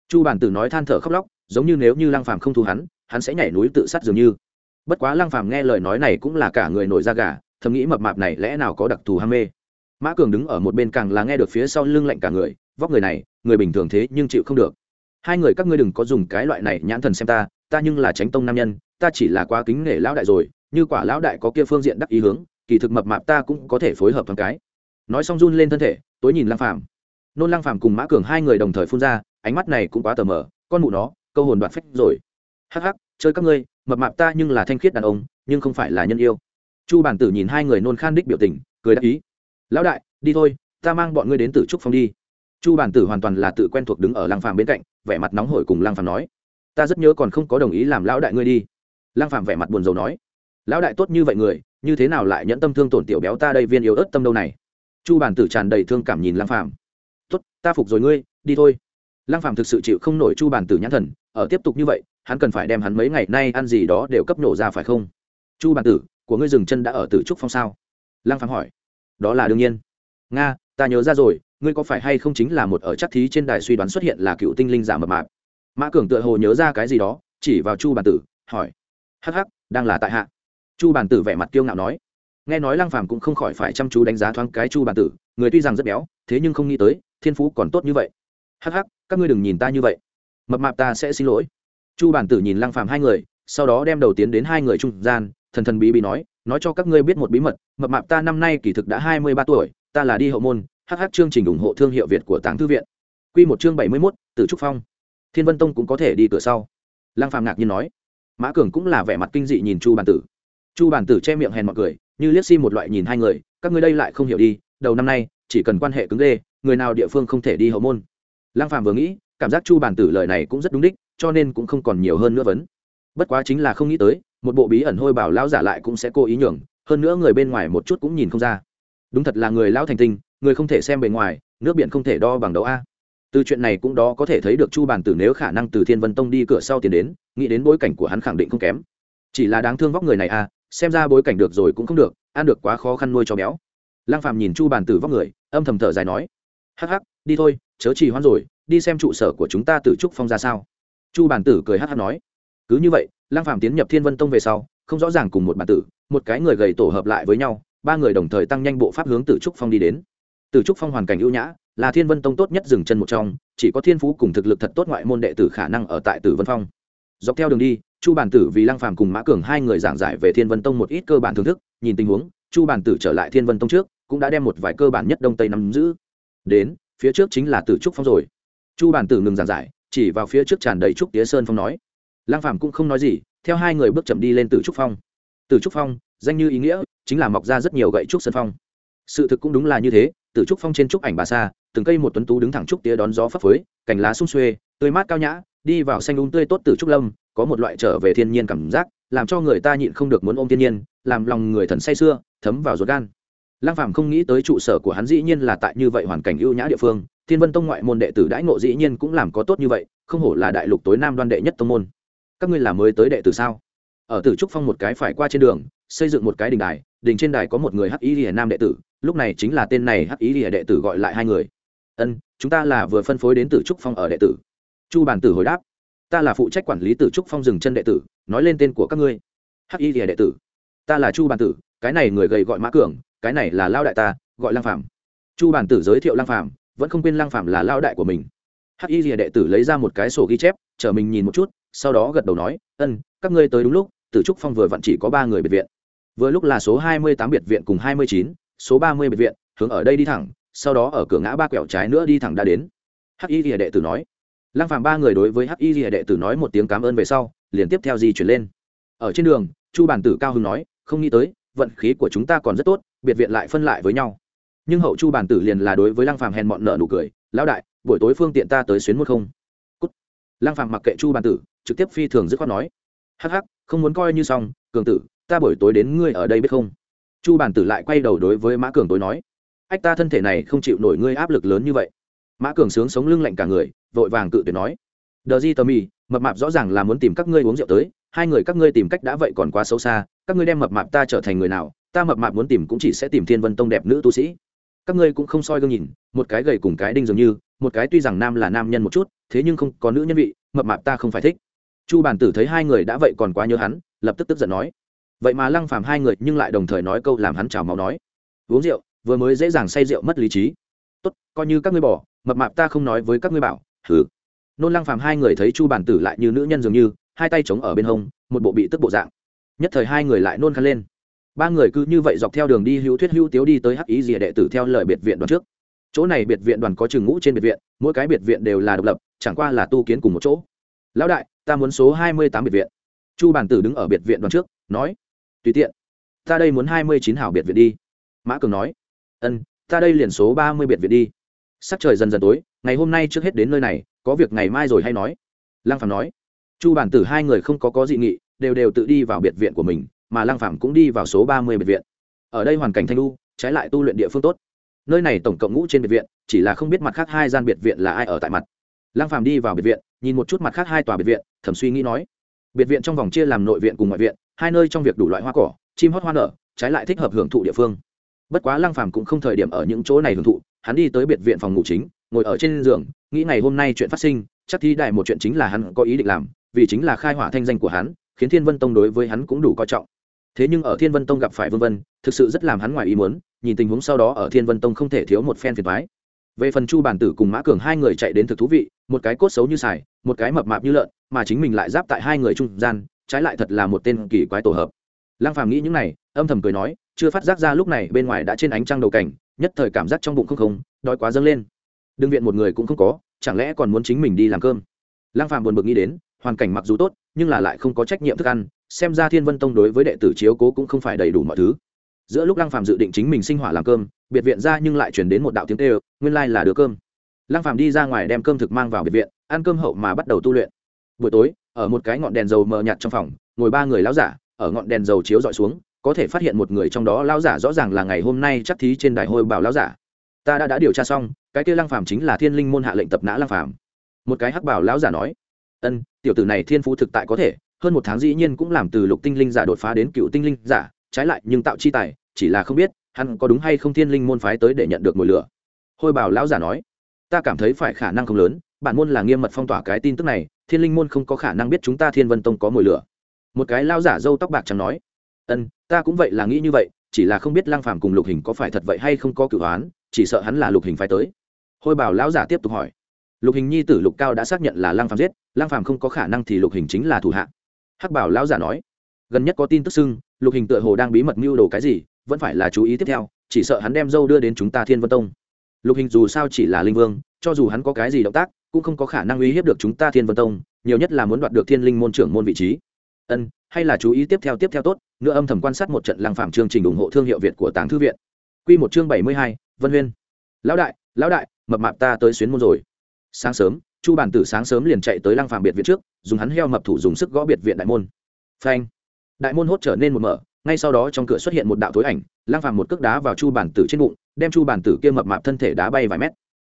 S1: Chu bản tử nói than thở khóc lóc, giống như nếu như lăng phàm không thu hắn hắn sẽ nhảy núi tự sát dường như. Bất quá lăng phàm nghe lời nói này cũng là cả người nổi da gà, thầm nghĩ mập mạp này lẽ nào có đặc thù ham mê. Mã cường đứng ở một bên càng là nghe được phía sau lưng lạnh cả người, vóc người này, người bình thường thế nhưng chịu không được. Hai người các ngươi đừng có dùng cái loại này nhãn thần xem ta ta nhưng là tránh tông nam nhân, ta chỉ là quá kính nể lão đại rồi, như quả lão đại có kia phương diện đắc ý hướng kỳ thực mập mạp ta cũng có thể phối hợp thằng cái. Nói xong run lên thân thể, tối nhìn lăng phàm. Nôn lăng phàm cùng mã cường hai người đồng thời phun ra, ánh mắt này cũng quá tờ mờ, con mụ nó, câu hồn đoạt phách rồi. Hắc hắc, chơi các ngươi, mập mạp ta nhưng là thanh khiết đàn ông, nhưng không phải là nhân yêu. Chu bản tử nhìn hai người nôn khan đích biểu tình, cười đáp ý. Lão đại, đi thôi, ta mang bọn ngươi đến tử trúc phong đi. Chu bản tử hoàn toàn là tự quen thuộc đứng ở lăng phàm bên cạnh, vẻ mặt nóng hổi cùng lăng phàm nói. Ta rất nhớ còn không có đồng ý làm lão đại ngươi đi. Lăng phàm vẻ mặt buồn rầu nói. Lão đại tốt như vậy người như thế nào lại nhẫn tâm thương tổn tiểu béo ta đây viên yếu ớt tâm đâu này? Chu bản tử tràn đầy thương cảm nhìn lăng phàm. Tốt, ta phục rồi ngươi, đi thôi. Lăng phàm thực sự chịu không nổi chu bản tử nhãn thần, ở tiếp tục như vậy, hắn cần phải đem hắn mấy ngày nay ăn gì đó đều cấp nổ ra phải không? Chu bản tử, của ngươi dừng chân đã ở tử trúc phong sao? Lăng phàm hỏi. Đó là đương nhiên. Nga, ta nhớ ra rồi, ngươi có phải hay không chính là một ở chắc thí trên đài suy đoán xuất hiện là cựu tinh linh giả mập mạp? Mã cường tựa hồ nhớ ra cái gì đó, chỉ vào chu bản tử, hỏi. Hắc hắc, đang là tại hạ chu bản tử vẻ mặt kiêu ngạo nói. Nghe nói Lang phàm cũng không khỏi phải chăm chú đánh giá thoáng cái chu bản tử, người tuy rằng rất béo, thế nhưng không nghĩ tới, thiên phú còn tốt như vậy. Hắc hắc, các ngươi đừng nhìn ta như vậy. Mập mạp ta sẽ xin lỗi. Chu bản tử nhìn Lang phàm hai người, sau đó đem đầu tiến đến hai người trung gian, thần thần bí bí nói nói cho các ngươi biết một bí mật, mập mạp ta năm nay kỳ thực đã hai mươi ba tuổi, ta là đi hậu môn hh chương trình ủng hộ thương hiệu việt của tàng thư viện. Q một chương bảy mươi mốt từ trúc phong. Thiên vân tông cũng có thể đi cửa sau. Lang phàm ngạc nhiên nói. Mã cường cũng là vẻ mặt kinh dị nhìn chu bản tử chu bản tử che miệng hèn mọi cười, như liếc xi một loại nhìn hai người, các ngươi đây lại không hiểu đi, đầu năm nay, chỉ cần quan hệ cứng đê, người nào địa phương không thể đi hậu môn. Lăng phàm vừa nghĩ, cảm giác chu bản tử lời này cũng rất đúng đích, cho nên cũng không còn nhiều hơn nữa vấn. Bất quá chính là không nghĩ tới, một bộ bí ẩn hôi bảo lão giả lại cũng sẽ cố ý nhường, hơn nữa người bên ngoài một chút cũng nhìn không ra. Đúng thật là người lão thành tinh, người không thể xem bề ngoài, nước biển không thể đo bằng đấu a. Từ chuyện này cũng đó có thể thấy được chu bản tử nếu khả năng từ thiên vân tông đi cửa sau tiền đến, nghĩ đến bối cảnh của hắn khẳng định không kém. Chỉ là đáng thương vóc người này a xem ra bối cảnh được rồi cũng không được, ăn được quá khó khăn nuôi cho béo. Lăng phàm nhìn chu bàn tử vóc người, âm thầm thở dài nói, hắc hắc, đi thôi, chớ trì hoãn rồi, đi xem trụ sở của chúng ta từ trúc phong ra sao. Chu bàn tử cười hắc hắc nói, cứ như vậy, lăng phàm tiến nhập thiên vân tông về sau, không rõ ràng cùng một bàn tử, một cái người gầy tổ hợp lại với nhau, ba người đồng thời tăng nhanh bộ pháp hướng từ trúc phong đi đến. Từ trúc phong hoàn cảnh ưu nhã, là thiên vân tông tốt nhất dừng chân một trong, chỉ có thiên phú cùng thực lực thật tốt ngoại môn đệ tử khả năng ở tại tử vân phong dọc theo đường đi, chu bản tử vì lăng phàm cùng mã cường hai người giảng giải về thiên vân tông một ít cơ bản thưởng thức, nhìn tình huống, chu bản tử trở lại thiên vân tông trước, cũng đã đem một vài cơ bản nhất đông tây nắm giữ. Đến, phía trước chính là tử trúc phong rồi. Chu bản tử ngừng giảng giải, chỉ vào phía trước tràn đầy trúc tía sơn phong nói. Lăng phàm cũng không nói gì, theo hai người bước chậm đi lên tử trúc phong. Tử trúc phong, danh như ý nghĩa, chính là mọc ra rất nhiều gậy trúc sơn phong. Sự thực cũng đúng là như thế, tử trúc phong trên trúc ảnh bà sa, từng cây một tuấn tú đứng thẳng trúc tía đón gió phấp phới, cành lá sung xuê, tươi mát cao nhã đi vào xanh đúng tươi tốt từ trúc lâm, có một loại trở về thiên nhiên cảm giác, làm cho người ta nhịn không được muốn ôm thiên nhiên, làm lòng người thần say sưa, thấm vào ruột gan. Lăng phàm không nghĩ tới trụ sở của hắn dĩ nhiên là tại như vậy hoàn cảnh ưu nhã địa phương, thiên vân tông ngoại môn đệ tử đãi ngộ dĩ nhiên cũng làm có tốt như vậy, không hổ là đại lục tối nam đoan đệ nhất tông môn. Các ngươi là mới tới đệ tử sao? Ở tử trúc phong một cái phải qua trên đường, xây dựng một cái đình đài, đình trên đài có một người hắc ý lìa nam đệ tử, lúc này chính là tên này hắc ý lìa đệ tử gọi lại hai người. Ân, chúng ta là vừa phân phối đến tử trúc phong ở đệ tử chu bản tử hồi đáp, ta là phụ trách quản lý tử trúc phong dừng chân đệ tử, nói lên tên của các ngươi. Hắc Y lìa đệ tử, ta là chu bản tử, cái này người gầy gọi mã cường, cái này là lao đại ta, gọi lang phạm chu bản tử giới thiệu lang phạm vẫn không quên lang phạm là lao đại của mình. Hắc y Lìa đệ tử lấy ra một cái sổ ghi chép chở mình nhìn một chút, sau đó gật đầu nói, ân, các ngươi tới đúng lúc, tử trúc phong vừa vặn chỉ có ba người biệt viện. Vừa lúc là số hai mươi tám biệt viện cùng hai mươi chín, số ba mươi biệt viện, hướng ở đây đi thẳng, sau đó ở cửa ngã ba quẹo trái nữa đi thẳng đã đến. Hắc y Lìa đệ tử nói lăng phàm ba người đối với hắc y hệ đệ tử nói một tiếng cảm ơn về sau, liền tiếp theo di chuyển lên. Ở trên đường, chu bản tử cao hưng nói, không nghĩ tới, vận khí của chúng ta còn rất tốt, biệt viện lại phân lại với nhau. Nhưng hậu chu bản tử liền là đối với lăng phàm hèn mọn nợ nụ cười, lão đại, buổi tối phương tiện ta tới xuyến một không. Cút. lăng phàm mặc kệ chu bản tử, trực tiếp phi thường dứt khoát nói, hắc hắc, không muốn coi như xong, cường tử, ta buổi tối đến ngươi ở đây biết không? Chu bản tử lại quay đầu đối với mã cường tối nói, ách, ta thân thể này không chịu nổi ngươi áp lực lớn như vậy mã cường sướng sống lưng lạnh cả người, vội vàng cự tuyệt nói. Đờ di tờ mì, mập mạp rõ ràng là muốn tìm các ngươi uống rượu tới, hai người các ngươi tìm cách đã vậy còn quá xấu xa, các ngươi đem mập mạp ta trở thành người nào, ta mập mạp muốn tìm cũng chỉ sẽ tìm thiên vân tông đẹp nữ tu sĩ. Các ngươi cũng không soi gương nhìn, một cái gầy cùng cái đinh dường như, một cái tuy rằng nam là nam nhân một chút, thế nhưng không có nữ nhân vị, mập mạp ta không phải thích. Chu bản tử thấy hai người đã vậy còn quá nhớ hắn, lập tức tức giận nói. Vậy mà lăng phàm hai người nhưng lại đồng thời nói câu làm hắn trào máu nói. Uống rượu, vừa mới dễ dàng say rượu mất lý trí tốt, coi như các ngươi bỏ, mập mạp ta không nói với các ngươi bảo, hừ. Nôn lăng phàm hai người thấy chu bản tử lại như nữ nhân dường như, hai tay chống ở bên hông, một bộ bị tức bộ dạng. Nhất thời hai người lại nôn khăn lên. Ba người cứ như vậy dọc theo đường đi hữu thuyết hữu tiếu đi tới hắc ý rìa đệ tử theo lời biệt viện đoàn trước. Chỗ này biệt viện đoàn có chừng ngũ trên biệt viện, mỗi cái biệt viện đều là độc lập, chẳng qua là tu kiến cùng một chỗ. Lão đại, ta muốn số hai mươi tám biệt viện. Chu bản tử đứng ở biệt viện đoàn trước, nói, tùy tiện, ta đây muốn hai mươi chín hảo biệt viện đi. Mã cường nói, ân ta đây liền số ba mươi biệt viện đi. Sắc trời dần dần tối, ngày hôm nay trước hết đến nơi này, có việc ngày mai rồi hay nói. Lăng phàm nói. Chu bản tử hai người không có có dị nghị, đều đều tự đi vào biệt viện của mình, mà lăng phàm cũng đi vào số ba mươi biệt viện. Ở đây hoàn cảnh thanh lu trái lại tu luyện địa phương tốt. Nơi này tổng cộng ngũ trên biệt viện, chỉ là không biết mặt khác hai gian biệt viện là ai ở tại mặt. Lăng phàm đi vào biệt viện, nhìn một chút mặt khác hai tòa biệt viện thẩm suy nghĩ nói. Biệt viện trong vòng chia làm nội viện cùng ngoại viện, hai nơi trong việc đủ loại hoa cỏ, chim hót hoa nở, trái lại thích hợp hưởng thụ địa phương bất quá lăng phàm cũng không thời điểm ở những chỗ này hưởng thụ, hắn đi tới biệt viện phòng ngủ chính, ngồi ở trên giường, nghĩ ngày hôm nay chuyện phát sinh, chắc thi đại một chuyện chính là hắn có ý định làm, vì chính là khai hỏa thanh danh của hắn, khiến thiên vân tông đối với hắn cũng đủ coi trọng. Thế nhưng ở thiên vân tông gặp phải vương vân, thực sự rất làm hắn ngoài ý muốn, nhìn tình huống sau đó ở thiên vân tông không thể thiếu một phen phiền thoái về phần chu bản tử cùng mã cường hai người chạy đến thực thú vị, một cái cốt xấu như xài, một cái mập mạp như lợn, mà chính mình lại giáp tại hai người trung gian, trái lại thật là một tên kỳ quái tổ hợp. Lăng phàm nghĩ những này, âm thầm cười nói chưa phát giác ra lúc này bên ngoài đã trên ánh trăng đầu cảnh, nhất thời cảm giác trong bụng không không, đói quá dâng lên. Đương viện một người cũng không có, chẳng lẽ còn muốn chính mình đi làm cơm? Lang phàm buồn bực nghĩ đến, hoàn cảnh mặc dù tốt, nhưng là lại không có trách nhiệm thức ăn, xem ra thiên vân tông đối với đệ tử chiếu cố cũng không phải đầy đủ mọi thứ. Giữa lúc lang phàm dự định chính mình sinh hỏa làm cơm, biệt viện ra nhưng lại chuyển đến một đạo tiếng tê nguyên lai là đứa cơm. Lang phàm đi ra ngoài đem cơm thực mang vào biệt viện, ăn cơm hậu mà bắt đầu tu luyện. Buổi tối, ở một cái ngọn đèn dầu mờ nhạt trong phòng, ngồi ba người lão giả, ở ngọn đèn dầu chiếu dọi xuống có thể phát hiện một người trong đó lão giả rõ ràng là ngày hôm nay chắc thí trên đài hôi bảo lão giả. Ta đã đã điều tra xong, cái kia lăng phàm chính là thiên linh môn hạ lệnh tập nã lăng phàm. Một cái hắc bảo lão giả nói, ân, tiểu tử này thiên phú thực tại có thể, hơn một tháng dĩ nhiên cũng làm từ lục tinh linh giả đột phá đến cựu tinh linh giả, trái lại nhưng tạo chi tài, chỉ là không biết, hắn có đúng hay không thiên linh môn phái tới để nhận được mồi lửa. Hôi bảo lão giả nói, ta cảm thấy phải khả năng không lớn, bản môn là nghiêm mật phong tỏa cái tin tức này, thiên linh môn không có khả năng biết chúng ta thiên vân tông có mồi lửa. Một cái lão giả râu tóc bạc trắng nói ân, ta cũng vậy là nghĩ như vậy, chỉ là không biết lang phàm cùng lục hình có phải thật vậy hay không có cửu hoán chỉ sợ hắn là lục hình phải tới. Hôi bảo lão giả tiếp tục hỏi. Lục hình nhi tử lục cao đã xác nhận là lang phàm giết lang phàm không có khả năng thì lục hình chính là thủ hạ. Hắc bảo lão giả nói. Gần nhất có tin tức xưng, lục hình tựa hồ đang bí mật mưu đồ cái gì, vẫn phải là chú ý tiếp theo, chỉ sợ hắn đem dâu đưa đến chúng ta thiên vân tông. Lục hình dù sao chỉ là linh vương, cho dù hắn có cái gì động tác, cũng không có khả năng uy hiếp được chúng ta thiên vân tông, nhiều nhất là muốn đoạt được thiên linh môn trưởng môn vị trí. Ân hay là chú ý tiếp theo tiếp theo tốt, nữa âm thầm quan sát một trận lăng phạm chương trình ủng hộ thương hiệu việt của tàng thư viện. Quy một chương bảy mươi hai, vân huyên. Lão đại lão đại, mập mạp ta tới xuyến môn rồi. Sáng sớm, chu bản tử sáng sớm liền chạy tới lăng phạm biệt viện trước, dùng hắn heo mập thủ dùng sức gõ biệt viện đại môn. Phanh. Đại môn hốt trở nên một mở, ngay sau đó trong cửa xuất hiện một đạo tối ảnh, lăng phàm một cước đá vào chu bản tử trên bụng, đem chu bản tử kia mập mạp thân thể đá bay vài mét.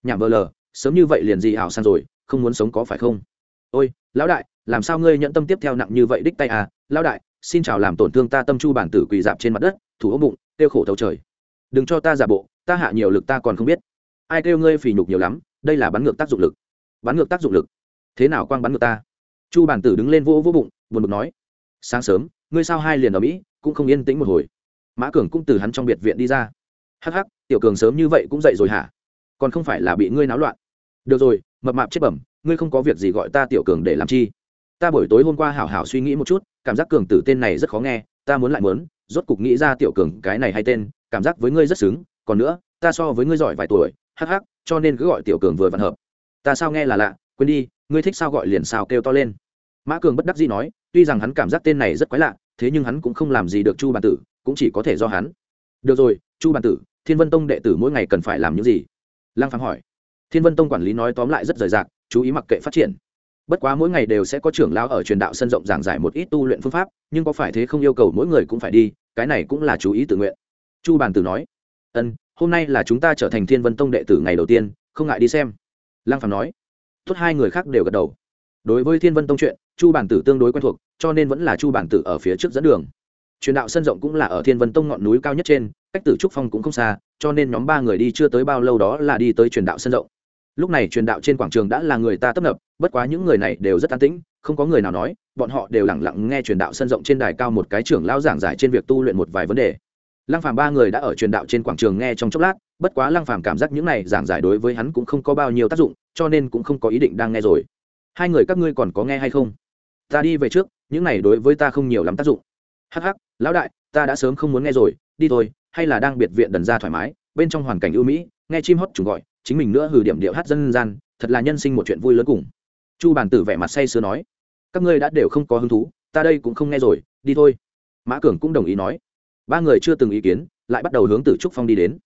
S1: Nhảm vờ lờ, sớm như vậy liền gì ảo san rồi, không muốn sống có phải không? Ôi, lão đại làm sao ngươi nhận tâm tiếp theo nặng như vậy đích tay à lão đại, xin chào làm tổn thương ta tâm chu bản tử quỳ dạp trên mặt đất, thủ ống bụng, kêu khổ thấu trời. Đừng cho ta giả bộ, ta hạ nhiều lực ta còn không biết. Ai kêu ngươi phỉ nhục nhiều lắm, đây là bắn ngược tác dụng lực. Bắn ngược tác dụng lực. Thế nào quang bắn ngược ta? Chu bản tử đứng lên vô vô bụng, buồn bực nói. Sáng sớm, ngươi sao hai liền ở mỹ, cũng không yên tĩnh một hồi. Mã cường cũng từ hắn trong biệt viện đi ra. Hắc hắc, tiểu cường sớm như vậy cũng dậy rồi hả? Còn không phải là bị ngươi náo loạn. Được rồi, mập mạp chết bẩm, ngươi không có việc gì gọi ta tiểu cường để làm chi? Ta buổi tối hôm qua hảo hảo suy nghĩ một chút, cảm giác cường tử tên này rất khó nghe, ta muốn lại muốn, rốt cục nghĩ ra tiểu cường cái này hay tên, cảm giác với ngươi rất xứng, còn nữa, ta so với ngươi giỏi vài tuổi, hắc hắc, cho nên cứ gọi tiểu cường vừa vận hợp. Ta sao nghe là lạ, quên đi, ngươi thích sao gọi liền sao kêu to lên. Mã cường bất đắc dĩ nói, tuy rằng hắn cảm giác tên này rất quái lạ, thế nhưng hắn cũng không làm gì được chu bản tử, cũng chỉ có thể do hắn. Được rồi, chu bản tử, thiên vân tông đệ tử mỗi ngày cần phải làm những gì? Lăng phàm hỏi. Thiên vân tông quản lý nói tóm lại rất rời rạc, chú ý mặc kệ phát triển bất quá mỗi ngày đều sẽ có trưởng lão ở truyền đạo sân rộng giảng giải một ít tu luyện phương pháp, nhưng có phải thế không yêu cầu mỗi người cũng phải đi, cái này cũng là chú ý tự nguyện. Chu bàn tử nói. Ân, hôm nay là chúng ta trở thành thiên vân tông đệ tử ngày đầu tiên, không ngại đi xem. Lăng phàm nói. Tốt, hai người khác đều gật đầu. Đối với thiên vân tông chuyện, chu bản tử tương đối quen thuộc, cho nên vẫn là chu bản tử ở phía trước dẫn đường. Truyền đạo sân rộng cũng là ở thiên vân tông ngọn núi cao nhất trên, cách tử trúc phong cũng không xa, cho nên nhóm ba người đi chưa tới bao lâu đó là đi tới truyền đạo sân rộng. Lúc này truyền đạo trên quảng trường đã là người ta tấp nập bất quá những người này đều rất an tĩnh, không có người nào nói, bọn họ đều lẳng lặng nghe truyền đạo sân rộng trên đài cao một cái trưởng lao giảng giải trên việc tu luyện một vài vấn đề. Lăng phàm ba người đã ở truyền đạo trên quảng trường nghe trong chốc lát, bất quá lăng phàm cảm giác những này giảng giải đối với hắn cũng không có bao nhiêu tác dụng, cho nên cũng không có ý định đang nghe rồi. Hai người các ngươi còn có nghe hay không? Ta đi về trước, những này đối với ta không nhiều lắm tác dụng. Hắc hắc, lão đại, ta đã sớm không muốn nghe rồi, đi thôi, hay là đang biệt viện đần ra thoải mái, bên trong hoàn cảnh ưu mỹ, nghe chim hót trùng gọi, chính mình nữa hừ điểm điệu hát dân gian, thật là nhân sinh một chuyện vui lớn cùng chu bàn tử vẻ mặt say sưa nói, các ngươi đã đều không có hứng thú, ta đây cũng không nghe rồi, đi thôi. Mã cường cũng đồng ý nói. Ba người chưa từng ý kiến, lại bắt đầu hướng từ trúc phong đi đến.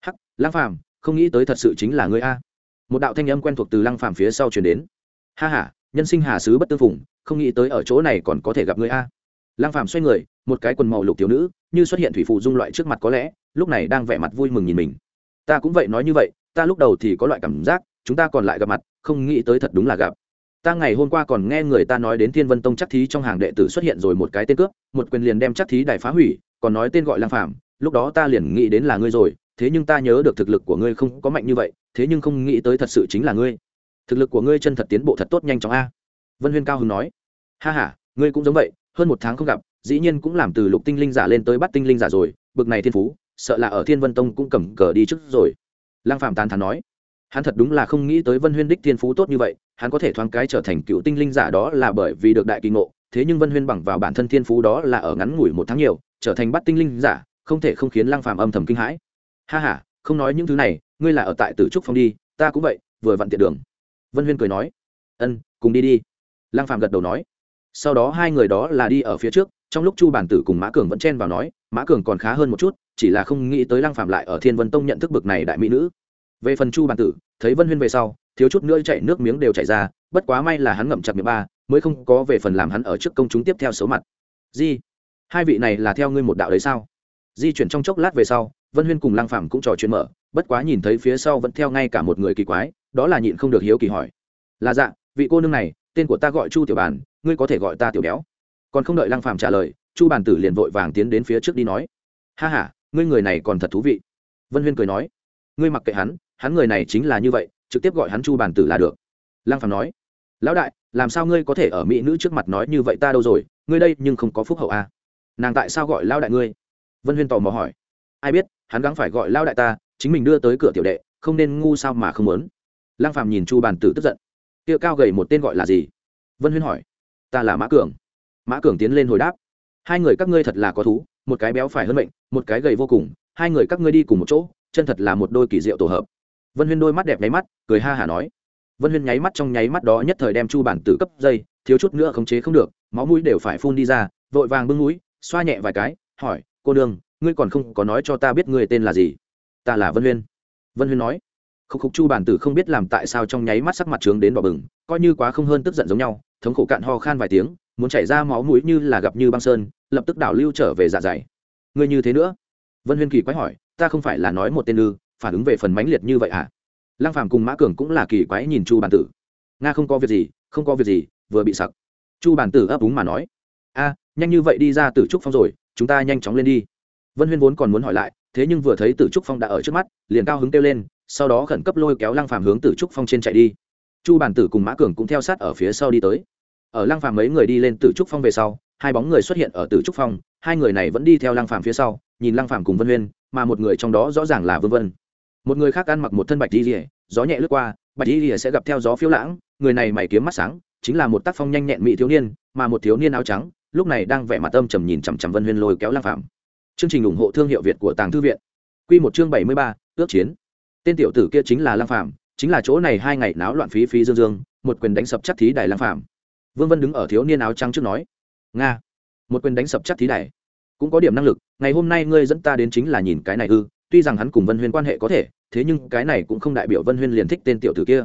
S1: Hắc lang phàm, không nghĩ tới thật sự chính là ngươi a. Một đạo thanh âm quen thuộc từ lăng phàm phía sau truyền đến. Ha ha, nhân sinh hà sứ bất tương phùng, không nghĩ tới ở chỗ này còn có thể gặp ngươi a. Lăng phàm xoay người, một cái quần màu lục thiếu nữ, như xuất hiện thủy phụ dung loại trước mặt có lẽ, lúc này đang vẻ mặt vui mừng nhìn mình. Ta cũng vậy nói như vậy, ta lúc đầu thì có loại cảm giác, chúng ta còn lại gặp mặt, không nghĩ tới thật đúng là gặp ta ngày hôm qua còn nghe người ta nói đến thiên vân tông chắc thí trong hàng đệ tử xuất hiện rồi một cái tên cướp, một quyền liền đem chắc thí đài phá hủy, còn nói tên gọi lang phàm, lúc đó ta liền nghĩ đến là ngươi rồi, thế nhưng ta nhớ được thực lực của ngươi không có mạnh như vậy, thế nhưng không nghĩ tới thật sự chính là ngươi. Thực lực của ngươi chân thật tiến bộ thật tốt nhanh chóng a. Vân huyên cao hưng nói. Ha h a ngươi cũng giống vậy, hơn một tháng không gặp, dĩ nhiên cũng làm từ lục tinh linh giả lên tới bắt tinh linh giả rồi, bực này thiên phú, sợ là ở thiên vân tông cũng cầm cờ đi trước rồi. Lang phạm tán thán nói hắn thật đúng là không nghĩ tới vân huyên đích thiên phú tốt như vậy, hắn có thể thoáng cái trở thành cựu tinh linh giả đó là bởi vì được đại kỳ ngộ, thế nhưng vân huyên bằng vào bản thân thiên phú đó là ở ngắn ngủi một tháng nhiều, trở thành bắt tinh linh giả, không thể không khiến lăng phàm âm thầm kinh hãi. Ha ha, không nói những thứ này, ngươi là ở tại tử trúc phong đi, ta cũng vậy, vừa vặn tiện đường. Vân huyên cười nói, ân, cùng đi đi. Lăng phàm gật đầu nói. Sau đó hai người đó là đi ở phía trước, trong lúc chu bản tử cùng mã cường vẫn chen vào nói, mã cường còn khá hơn một chút, chỉ là không nghĩ tới lăng phàm lại ở thiên vân tông nhận thức bực này đại mỹ nữ về phần chu bản tử, thấy vân huyên về sau, thiếu chút nữa chạy nước miếng đều chảy ra, bất quá may là hắn ngậm chặt miệng ba, mới không có về phần làm hắn ở trước công chúng tiếp theo số mặt. Di, hai vị này là theo ngươi một đạo đấy sao? Di chuyển trong chốc lát về sau, vân huyên cùng lang phàm cũng trò chuyện mở, bất quá nhìn thấy phía sau vẫn theo ngay cả một người kỳ quái, đó là nhịn không được hiếu kỳ hỏi. Là dạ vị cô nương này, tên của ta gọi chu tiểu bàn ngươi có thể gọi ta tiểu béo. Còn không đợi lang phàm trả lời, chu bàn tử liền vội vàng tiến đến phía trước đi nói. Ha ha, ngươi người này còn thật thú vị. Vân huyên cười nói. Ngươi mặc kệ hắn hắn người này chính là như vậy trực tiếp gọi hắn chu bàn tử là được. Lăng phàm nói lão đại làm sao ngươi có thể ở mỹ nữ trước mặt nói như vậy ta đâu rồi ngươi đây nhưng không có phúc hậu à. nàng tại sao gọi lao đại ngươi? Vân huyên tò mò hỏi. Ai biết hắn gắng phải gọi lao đại ta chính mình đưa tới cửa tiểu đệ không nên ngu sao mà không muốn. Lăng phàm nhìn chu bàn tử tức giận. Kia cao gầy một tên gọi là gì? Vân huyên hỏi. Ta là mã cường. Mã cường tiến lên hồi đáp. Hai người các ngươi thật là có thú một cái béo phải hơn mệnh, một cái gầy vô cùng hai người các ngươi đi cùng một chỗ chân thật là một đôi kỳ diệu tổ hợp vân huyên đôi mắt đẹp nháy mắt cười ha hả nói. Vân huyên nháy mắt trong nháy mắt đó nhất thời đem chu bản tử cấp dây thiếu chút nữa khống chế không được máu mũi đều phải phun đi ra vội vàng bưng mũi xoa nhẹ vài cái hỏi cô Đường, ngươi còn không có nói cho ta biết ngươi tên là gì? Ta là vân huyên. Vân huyên nói. Khúc khúc chu bản tử không biết làm tại sao trong nháy mắt sắc mặt trướng đến đỏ bừng coi như quá không hơn tức giận giống nhau thống khổ cạn ho khan vài tiếng muốn chảy ra máu mũi như là gặp như băng sơn lập tức đảo lưu trở về dạ dày. Ngươi như thế nữa? Vân huyên kỳ quái hỏi ta không phải là nói một tên ư phản ứng về phần mãnh liệt như vậy à lăng phàm cùng mã cường cũng là kỳ quái nhìn chu bản tử. Nga không có việc gì, không có việc gì, vừa bị sặc. Chu bản tử ấp úng mà nói. A, nhanh như vậy đi ra tử trúc phong rồi, chúng ta nhanh chóng lên đi. Vân huyên vốn còn muốn hỏi lại, thế nhưng vừa thấy tử trúc phong đã ở trước mắt, liền cao hứng kêu lên, sau đó khẩn cấp lôi kéo lăng phàm hướng tử trúc phong trên chạy đi. Chu bản tử cùng mã cường cũng theo sát ở phía sau đi tới. Ở lăng phàm mấy người đi lên tử trúc phong về sau, hai bóng người xuất hiện ở tử trúc phong, hai người này vẫn đi theo lăng phàm phía sau, nhìn lăng phàm cùng vân huyên, mà một người trong đó rõ ràng là vương vân một người khác ăn mặc một thân bạch đi rỉa gió nhẹ lướt qua, bạch đi rỉa sẽ gặp theo gió phiêu lãng, người này mày kiếm mắt sáng, chính là một tác phong nhanh nhẹn mỹ thiếu niên, mà một thiếu niên áo trắng, lúc này đang vẻ mặt âm trầm nhìn chằm chằm vân huyên lôi kéo lang phạm chương trình ủng hộ thương hiệu việt của tàng thư viện. Q một chương bảy mươi ba, ước chiến. Tên tiểu tử kia chính là lang phạm chính là chỗ này hai ngày náo loạn phí phí dương dương, một quyền đánh sập chắc thí đài lang phạm vương vân đứng ở thiếu niên áo trắng trước nói, nga, một quyền đánh sập chắc thí đài, cũng có điểm năng lực, ngày hôm nay ngươi dẫn ta đến chính là nhìn cái này ư tuy rằng hắn cùng vân huyên quan hệ có thể, thế nhưng cái này cũng không đại biểu vân huyên liền thích tên tiểu tử kia.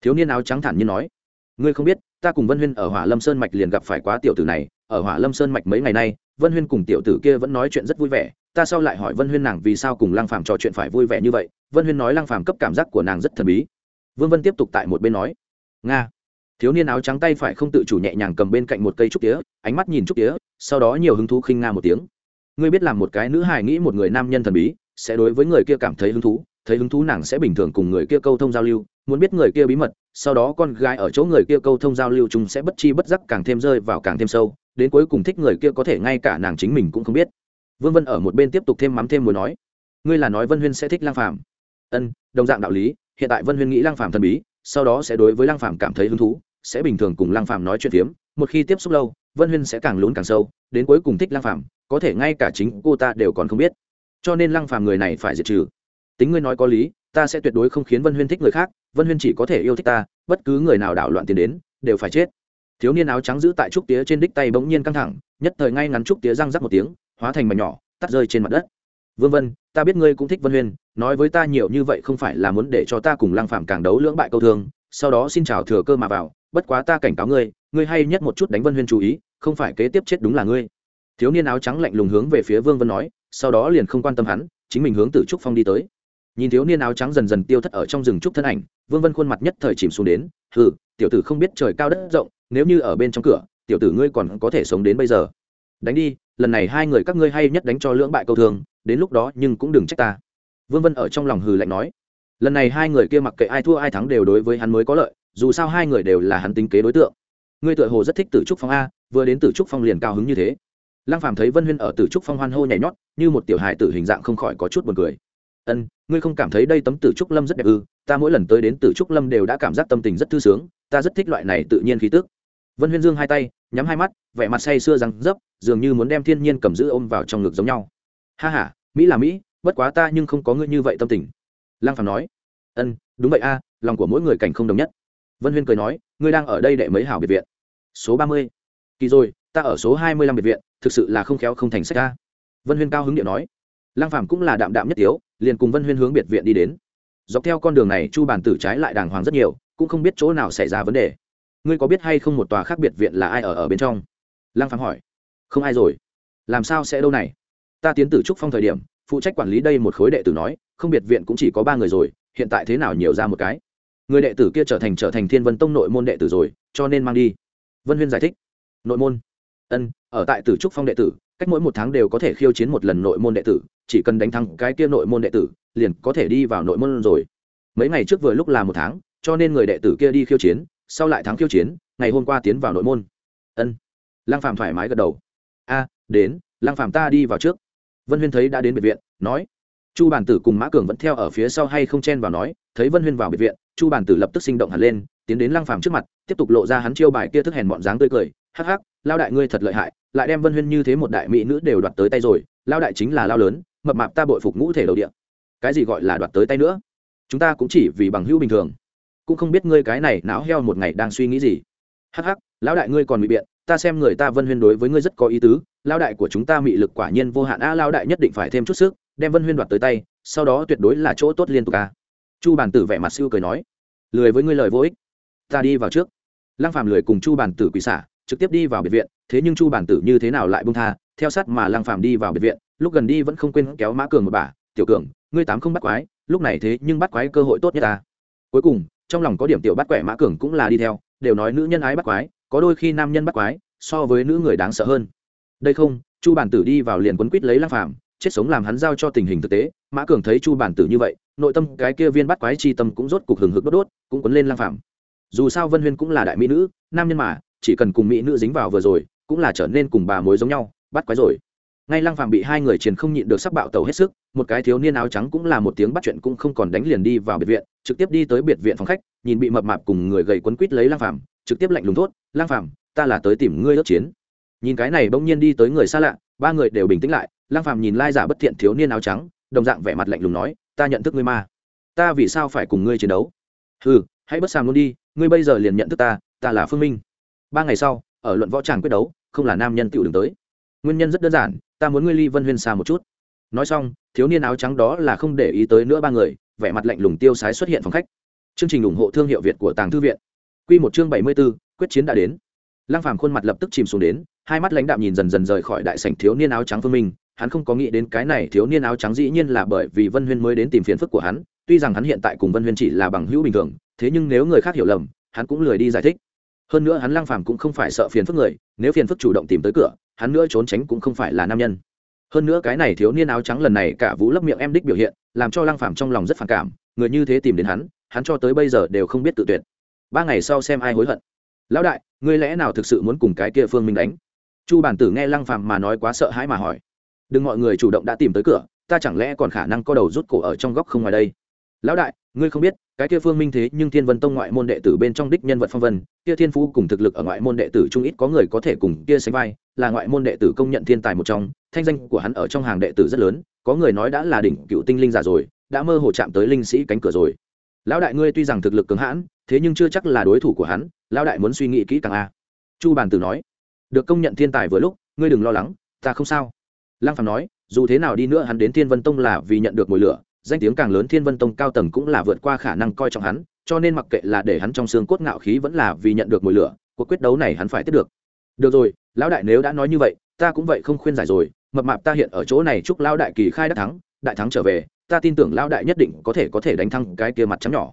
S1: Thiếu niên áo trắng thản nhiên nói, ngươi không biết, ta cùng vân huyên ở hỏa lâm sơn mạch liền gặp phải quá tiểu tử này, ở hỏa lâm sơn mạch mấy ngày nay, vân huyên cùng tiểu tử kia vẫn nói chuyện rất vui vẻ, ta sau lại hỏi vân huyên nàng vì sao cùng lang phàm trò chuyện phải vui vẻ như vậy? Vân huyên nói lang phàm cấp cảm giác của nàng rất thần bí. Vương vân tiếp tục tại một bên nói, nga. Thiếu niên áo trắng tay phải không tự chủ nhẹ nhàng cầm bên cạnh một cây trúc tía, ánh mắt nhìn trúc tía, sau đó nhiều hứng thú khinh nga một tiếng. Ngươi biết làm một cái nữ hài nghĩ một người nam nhân thần bí sẽ đối với người kia cảm thấy hứng thú, thấy hứng thú nàng sẽ bình thường cùng người kia câu thông giao lưu, muốn biết người kia bí mật, sau đó con gái ở chỗ người kia câu thông giao lưu chúng sẽ bất chi bất giác càng thêm rơi vào càng thêm sâu, đến cuối cùng thích người kia có thể ngay cả nàng chính mình cũng không biết. Vương vân ở một bên tiếp tục thêm mắm thêm muốn nói, ngươi là nói vân huyên sẽ thích lang phàm. Ân, đồng dạng đạo lý, hiện tại vân huyên nghĩ lang phàm thần bí, sau đó sẽ đối với lang phàm cảm thấy hứng thú, sẽ bình thường cùng lang phàm nói chuyện phiếm, một khi tiếp xúc lâu, vân huyên sẽ càng lún càng sâu, đến cuối cùng thích lang phàm, có thể ngay cả chính cô ta đều còn không biết cho nên lăng phàm người này phải diệt trừ. Tính ngươi nói có lý, ta sẽ tuyệt đối không khiến vân huyên thích người khác, vân huyên chỉ có thể yêu thích ta, bất cứ người nào đảo loạn tiền đến, đều phải chết. Thiếu niên áo trắng giữ tại trúc tía trên đích tay bỗng nhiên căng thẳng, nhất thời ngay ngắn trúc tía răng rắc một tiếng, hóa thành mảnh nhỏ, tắt rơi trên mặt đất. Vương vân, ta biết ngươi cũng thích vân huyên, nói với ta nhiều như vậy không phải là muốn để cho ta cùng lăng phạm càng đấu lưỡng bại câu thương, sau đó xin chào thừa cơ mà vào, bất quá ta cảnh cáo ngươi ngươi hay nhất một chút đánh vân huyên chú ý, không phải kế tiếp chết đúng là ngươi. Thiếu niên áo trắng lạnh lùng hướng về phía vương vân nói sau đó liền không quan tâm hắn chính mình hướng từ trúc phong đi tới. Nhìn thiếu niên áo trắng dần dần tiêu thất ở trong rừng trúc thân ảnh vương vân khuôn mặt nhất thời chìm xuống đến hừ, tiểu tử không biết trời cao đất rộng nếu như ở bên trong cửa tiểu tử ngươi còn có thể sống đến bây giờ. Đánh đi lần này hai người các ngươi hay nhất đánh cho lưỡng bại câu thường đến lúc đó nhưng cũng đừng trách ta. Vương vân ở trong lòng hừ lạnh nói. Lần này hai người kia mặc kệ ai thua ai thắng đều đối với hắn mới có lợi dù sao hai người đều là hắn tính kế đối tượng. Ngươi tựa hồ rất thích tử trúc phong a vừa đến tử trúc phong liền cao hứng như thế lăng phàm thấy vân huyên ở tử trúc phong hoan hô nhảy nhót, như một tiểu hài tử hình dạng không khỏi có chút buồn cười. Ân, ngươi không cảm thấy đây tấm tử trúc lâm rất đẹp ư? Ta mỗi lần tới đến tử trúc lâm đều đã cảm giác tâm tình rất thư sướng, ta rất thích loại này tự nhiên khí tức. Vân huyên dương hai tay, nhắm hai mắt, vẻ mặt say sưa răng dấp, dường như muốn đem thiên nhiên cầm giữ ôm vào trong ngực giống nhau. Ha ha, mỹ là mỹ, bất quá ta nhưng không có ngươi như vậy tâm tình. Lăng phàm nói. Ân, đúng vậy a, lòng của mỗi người cảnh không đồng nhất. Vân huyên cười nói, ngươi đang ở đây đệ mấy hảo biệt viện? Số ba mươi. Kỳ rồi, ta ở số hai mươi lăm biệt viện thực sự là không khéo không thành sách ca vân huyên cao hứng điện nói. Lang phàm cũng là đạm đạm nhất tiếu, liền cùng vân huyên hướng biệt viện đi đến. Dọc theo con đường này, chu bản tử trái lại đàng hoàng rất nhiều, cũng không biết chỗ nào xảy ra vấn đề. Ngươi có biết hay không một tòa khác biệt viện là ai ở ở bên trong? Lang phàm hỏi. Không ai rồi. Làm sao sẽ đâu này? Ta tiến tử trúc phong thời điểm, phụ trách quản lý đây một khối đệ tử nói, không biệt viện cũng chỉ có ba người rồi, hiện tại thế nào nhiều ra một cái? Người đệ tử kia trở thành trở thành thiên vân tông nội môn đệ tử rồi, cho nên mang đi. Vân huyên giải thích. Nội môn. Ân ở tại tử trúc phong đệ tử, cách mỗi một tháng đều có thể khiêu chiến một lần nội môn đệ tử, chỉ cần đánh thắng cái kia nội môn đệ tử, liền có thể đi vào nội môn rồi. Mấy ngày trước vừa lúc là một tháng, cho nên người đệ tử kia đi khiêu chiến, sau lại thắng khiêu chiến, ngày hôm qua tiến vào nội môn. Ân. Lăng phạm thoải mái gật đầu. A, đến, lăng phạm ta đi vào trước. Vân huyên thấy đã đến biệt viện, nói, chu bản tử cùng mã cường vẫn theo ở phía sau hay không chen vào nói, thấy vân huyên vào biệt viện, chu bản tử lập tức sinh động hẳn lên, tiến đến lăng phàm trước mặt, tiếp tục lộ ra hắn chiêu bài kia thức hèn bọn dáng tươi cười hắc hắc, lao đại ngươi thật lợi hại, lại đem vân huyên như thế một đại mỹ nữ đều đoạt tới tay rồi, lao đại chính là lao lớn, mập mạp ta bội phục ngũ thể đầu địa. Cái gì gọi là đoạt tới tay nữa? Chúng ta cũng chỉ vì bằng hữu bình thường. Cũng không biết ngươi cái này não heo một ngày đang suy nghĩ gì. Hắc hắc lão đại ngươi còn bị biện, ta xem người ta vân huyên đối với ngươi rất có ý tứ, lao đại của chúng ta mị lực quả nhiên vô hạn a lao đại nhất định phải thêm chút sức, đem vân huyên đoạt tới tay, sau đó tuyệt đối là chỗ tốt liên tục a chu bản tử vẻ mặt siêu cười nói, lười với ngươi lời vô ích, ta đi vào trước. Lăng phàm lười cùng chu bản tử quỷ xả trực tiếp đi vào biệt viện, thế nhưng chu bản tử như thế nào lại bung tha, theo sát mà lăng phàm đi vào biệt viện, lúc gần đi vẫn không quên kéo mã cường một bà, tiểu cường, ngươi tám không bắt quái, lúc này thế nhưng bắt quái cơ hội tốt nhất ta. Cuối cùng, trong lòng có điểm tiểu bắt quẻ mã cường cũng là đi theo, đều nói nữ nhân ái bắt quái, có đôi khi nam nhân bắt quái, so với nữ người đáng sợ hơn. Đây không, chu bản tử đi vào liền quấn quýt lấy lăng phàm, chết sống làm hắn giao cho tình hình thực tế. Mã cường thấy chu bản tử như vậy, nội tâm cái kia viên bắt quái chi tâm cũng rốt cục hừng hực đốt đốt, cũng quấn lên lăng phàm. Dù sao vân huyên cũng là đại mỹ nữ, nam nhân mà chỉ cần cùng mỹ nữ dính vào vừa rồi, cũng là trở nên cùng bà mối giống nhau, bắt quái rồi. Ngay lăng phàm bị hai người truyền không nhịn được sắc bạo tàu hết sức, một cái thiếu niên áo trắng cũng là một tiếng bắt chuyện cũng không còn đánh liền đi vào biệt viện, trực tiếp đi tới biệt viện phòng khách, nhìn bị mập mạp cùng người gầy quấn quít lấy lăng phàm, trực tiếp lạnh lùng thốt, lăng phàm, ta là tới tìm ngươi ước chiến. Nhìn cái này bỗng nhiên đi tới người xa lạ, ba người đều bình tĩnh lại, lăng phàm nhìn lai giả bất thiện thiếu niên áo trắng, đồng dạng vẻ mặt lạnh lùng nói, ta nhận thức ngươi ma. Ta vì sao phải cùng ngươi chiến đấu? Ừ hãy bất sàm luôn đi, ngươi bây giờ liền nhận thức ta ta là phương minh ba ngày sau, ở luận võ tràng quyết đấu, không là nam nhân tựu đường tới. Nguyên nhân rất đơn giản, ta muốn ngươi ly vân huyên xa một chút. Nói xong, thiếu niên áo trắng đó là không để ý tới nữa ba người, vẻ mặt lạnh lùng tiêu sái xuất hiện phòng khách. Chương trình ủng hộ thương hiệu việt của tàng thư viện. Q một chương bảy mươi b ố quyết chiến đã đến. Lăng phàm khuôn mặt lập tức chìm xuống đến, hai mắt lãnh đạm nhìn dần dần rời khỏi đại sảnh thiếu niên áo trắng phương minh hắn không có nghĩ đến cái này thiếu niên áo trắng dĩ nhiên là bởi vì vân huyên mới đến tìm phiền phức của hắn. Tuy rằng hắn hiện tại cùng vân huyên chỉ là bằng hữu bình thường, thế nhưng nếu người khác hiểu lầm, hắn cũng lười đi giải thích hơn nữa hắn lăng phàm cũng không phải sợ phiền phức người, nếu phiền phức chủ động tìm tới cửa, hắn nữa trốn tránh cũng không phải là nam nhân. Hơn nữa cái này thiếu niên áo trắng lần này cả vũ lấp miệng em đích biểu hiện, làm cho lăng phàm trong lòng rất phản cảm, người như thế tìm đến hắn hắn cho tới bây giờ đều không biết tự tuyệt. Ba ngày sau xem ai hối hận. Lão đại, ngươi lẽ nào thực sự muốn cùng cái kia phương minh đánh? Chu bản tử nghe lăng phàm mà nói quá sợ hãi mà hỏi. Đừng, mọi người chủ động đã tìm tới cửa, ta chẳng lẽ còn khả năng co đầu rút cổ ở trong góc không ngoài đây? Lão đại, ngươi không biết, cái kia phương minh thế nhưng thiên vân tông ngoại môn đệ tử bên trong đích nhân vật phong vân, kia thiên phú cùng thực lực ở ngoại môn đệ tử trung ít có người có thể cùng kia sánh vai, là ngoại môn đệ tử công nhận thiên tài một trong, thanh danh của hắn ở trong hàng đệ tử rất lớn, có người nói đã là đỉnh cựu tinh linh giả rồi, đã mơ hồ chạm tới linh sĩ cánh cửa rồi. Lão đại ngươi tuy rằng thực lực cứng hãn, thế nhưng chưa chắc là đối thủ của hắn, lão đại muốn suy nghĩ kỹ càng a. Chu bàn tử nói, được công nhận thiên tài vừa lúc, ngươi đừng lo lắng, ta không sao. Lăng phàm nói, dù thế nào đi nữa hắn đến thiên vân tông là vì nhận được mùi lửa danh tiếng càng lớn thiên vân tông cao tầng cũng là vượt qua khả năng coi trọng hắn, cho nên mặc kệ là để hắn trong xương cốt ngạo khí vẫn là vì nhận được mùi lửa, cuộc quyết đấu này hắn phải tiếp được. Được rồi, lão đại nếu đã nói như vậy, ta cũng vậy không khuyên giải rồi, mập mạp ta hiện ở chỗ này chúc lão đại kỳ khai đắc thắng, đại thắng trở về, ta tin tưởng lão đại nhất định có thể có thể đánh thắng cái kia mặt trắng nhỏ.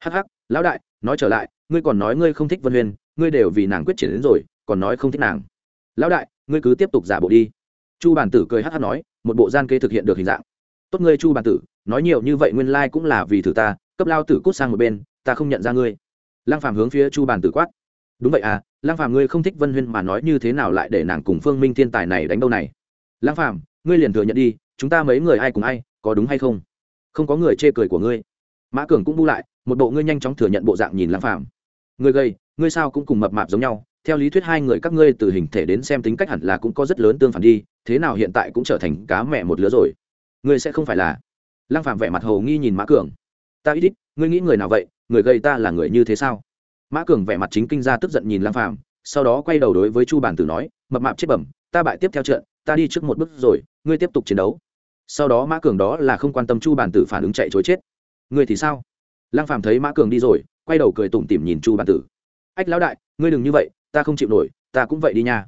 S1: Hắc hắc, lão đại, nói trở lại, ngươi còn nói ngươi không thích vân huyền, ngươi đều vì nàng quyết triển đến rồi, còn nói không thích nàng. Lão đại, ngươi cứ tiếp tục giả bộ đi. Chu bản tử cười hắc hắc nói, một bộ gian kê thực hiện được hình dạng. Tốt ngươi chu bản tử nói nhiều như vậy nguyên lai cũng là vì thử ta, cấp lao tử cút sang một bên, ta không nhận ra ngươi. Lăng phàm hướng phía chu bàn tử quát. Đúng vậy à lăng phàm ngươi không thích vân huyên mà nói như thế nào lại để nàng cùng phương minh thiên tài này đánh đâu này? Lăng phàm, ngươi liền thừa nhận đi, chúng ta mấy người ai cùng ai, có đúng hay không? Không có người chê cười của ngươi. Mã cường cũng bu lại, một bộ ngươi nhanh chóng thừa nhận bộ dạng nhìn lăng phàm. Ngươi gầy, ngươi sao cũng cùng mập mạp giống nhau, theo lý thuyết hai người các ngươi từ hình thể đến xem tính cách hẳn là cũng có rất lớn tương phản đi, thế nào hiện tại cũng trở thành cá mẹ một lứa rồi. Ngươi sẽ không phải là lăng phạm vẻ mặt hồ nghi nhìn mã cường. Ta ít ít, ngươi nghĩ người nào vậy? Người gây ta là người như thế sao? Mã cường vẻ mặt chính kinh ra tức giận nhìn lăng phạm sau đó quay đầu đối với chu bản tử nói, mập mạp chết bẩm, ta bại tiếp theo trận, ta đi trước một bước rồi, ngươi tiếp tục chiến đấu. Sau đó mã cường đó là không quan tâm chu bản tử phản ứng chạy chối chết. Ngươi thì sao? Lăng phạm thấy mã cường đi rồi, quay đầu cười tủm tỉm nhìn chu bản tử. Ách lão đại, ngươi đừng như vậy, ta không chịu nổi, ta cũng vậy đi nha.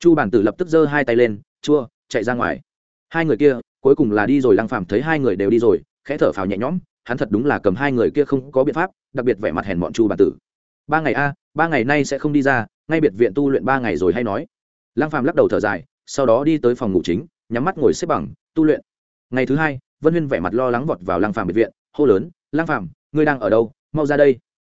S1: Chu bản tử lập tức giơ hai tay lên, chua, chạy ra ngoài hai người kia, cuối cùng là đi rồi, lăng phàm thấy hai người đều đi rồi, khẽ thở phào nhẹ nhõm, hắn thật đúng là cầm hai người kia không có biện pháp, đặc biệt vẻ mặt hèn bọn chu bản tử. Ba ngày a, ba ngày nay sẽ không đi ra, ngay biệt viện tu luyện ba ngày rồi hay nói. Lăng phàm lắc đầu thở dài, sau đó đi tới phòng ngủ chính, nhắm mắt ngồi xếp bằng, tu luyện. Ngày thứ hai, vân huyên vẻ mặt lo lắng vọt vào lăng phàm biệt viện, hô lớn, lăng phàm, ngươi đang ở đâu? Mau ra đây.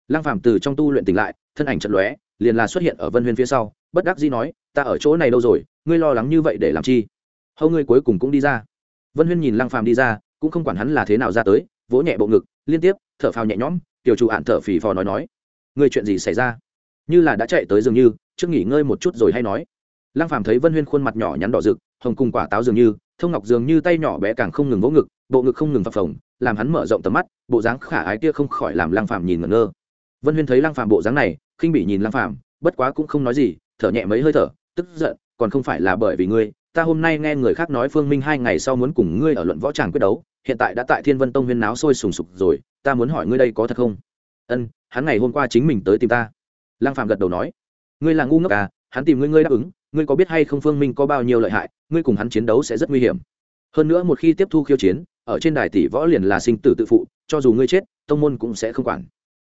S1: Lăng phàm từ trong tu luyện tỉnh lại, thân ảnh chật lóe, liền là xuất hiện ở vân huyên phía sau, bất đắc dĩ nói, ta ở chỗ này đâu rồi, ngươi lo lắng như vậy để làm chi? Hầu ngươi cuối cùng cũng đi ra. Vân huyên nhìn lăng phàm đi ra, cũng không quản hắn là thế nào ra tới, vỗ nhẹ bộ ngực, liên tiếp, thở phào nhẹ nhõm, tiểu chủ hạn thở phì phò nói nói. Ngươi chuyện gì xảy ra? Như là đã chạy tới dường như, trước nghỉ ngơi một chút rồi hay nói. Lăng phàm thấy vân huyên khuôn mặt nhỏ nhắn đỏ rực, hồng cùng quả táo dường như, thông ngọc dường như tay nhỏ bé càng không ngừng vỗ ngực, bộ ngực không ngừng phập phồng, làm hắn mở rộng tầm mắt, bộ dáng khả ái kia không khỏi làm lăng phàm nhìn ngẩn ngơ. Vân huyên thấy lăng phàm bộ dáng này, khinh bỉ nhìn lăng phàm, bất quá cũng không nói gì, thở nhẹ mấy hơi thở, tức giận, còn không phải là bởi vì ngươi ta hôm nay nghe người khác nói phương minh hai ngày sau muốn cùng ngươi ở luận võ tràng quyết đấu, hiện tại đã tại thiên vân tông huyên náo sôi sùng sục rồi, ta muốn hỏi ngươi đây có thật không? Ân, hắn ngày hôm qua chính mình tới tìm ta. Lăng phạm gật đầu nói, ngươi là ngu ngốc à hắn tìm ngươi ngươi đáp ứng, ngươi có biết hay không phương minh có bao nhiêu lợi hại, ngươi cùng hắn chiến đấu sẽ rất nguy hiểm. Hơn nữa một khi tiếp thu khiêu chiến, ở trên đài tỷ võ liền là sinh tử tự phụ, cho dù ngươi chết, tông môn cũng sẽ không quản.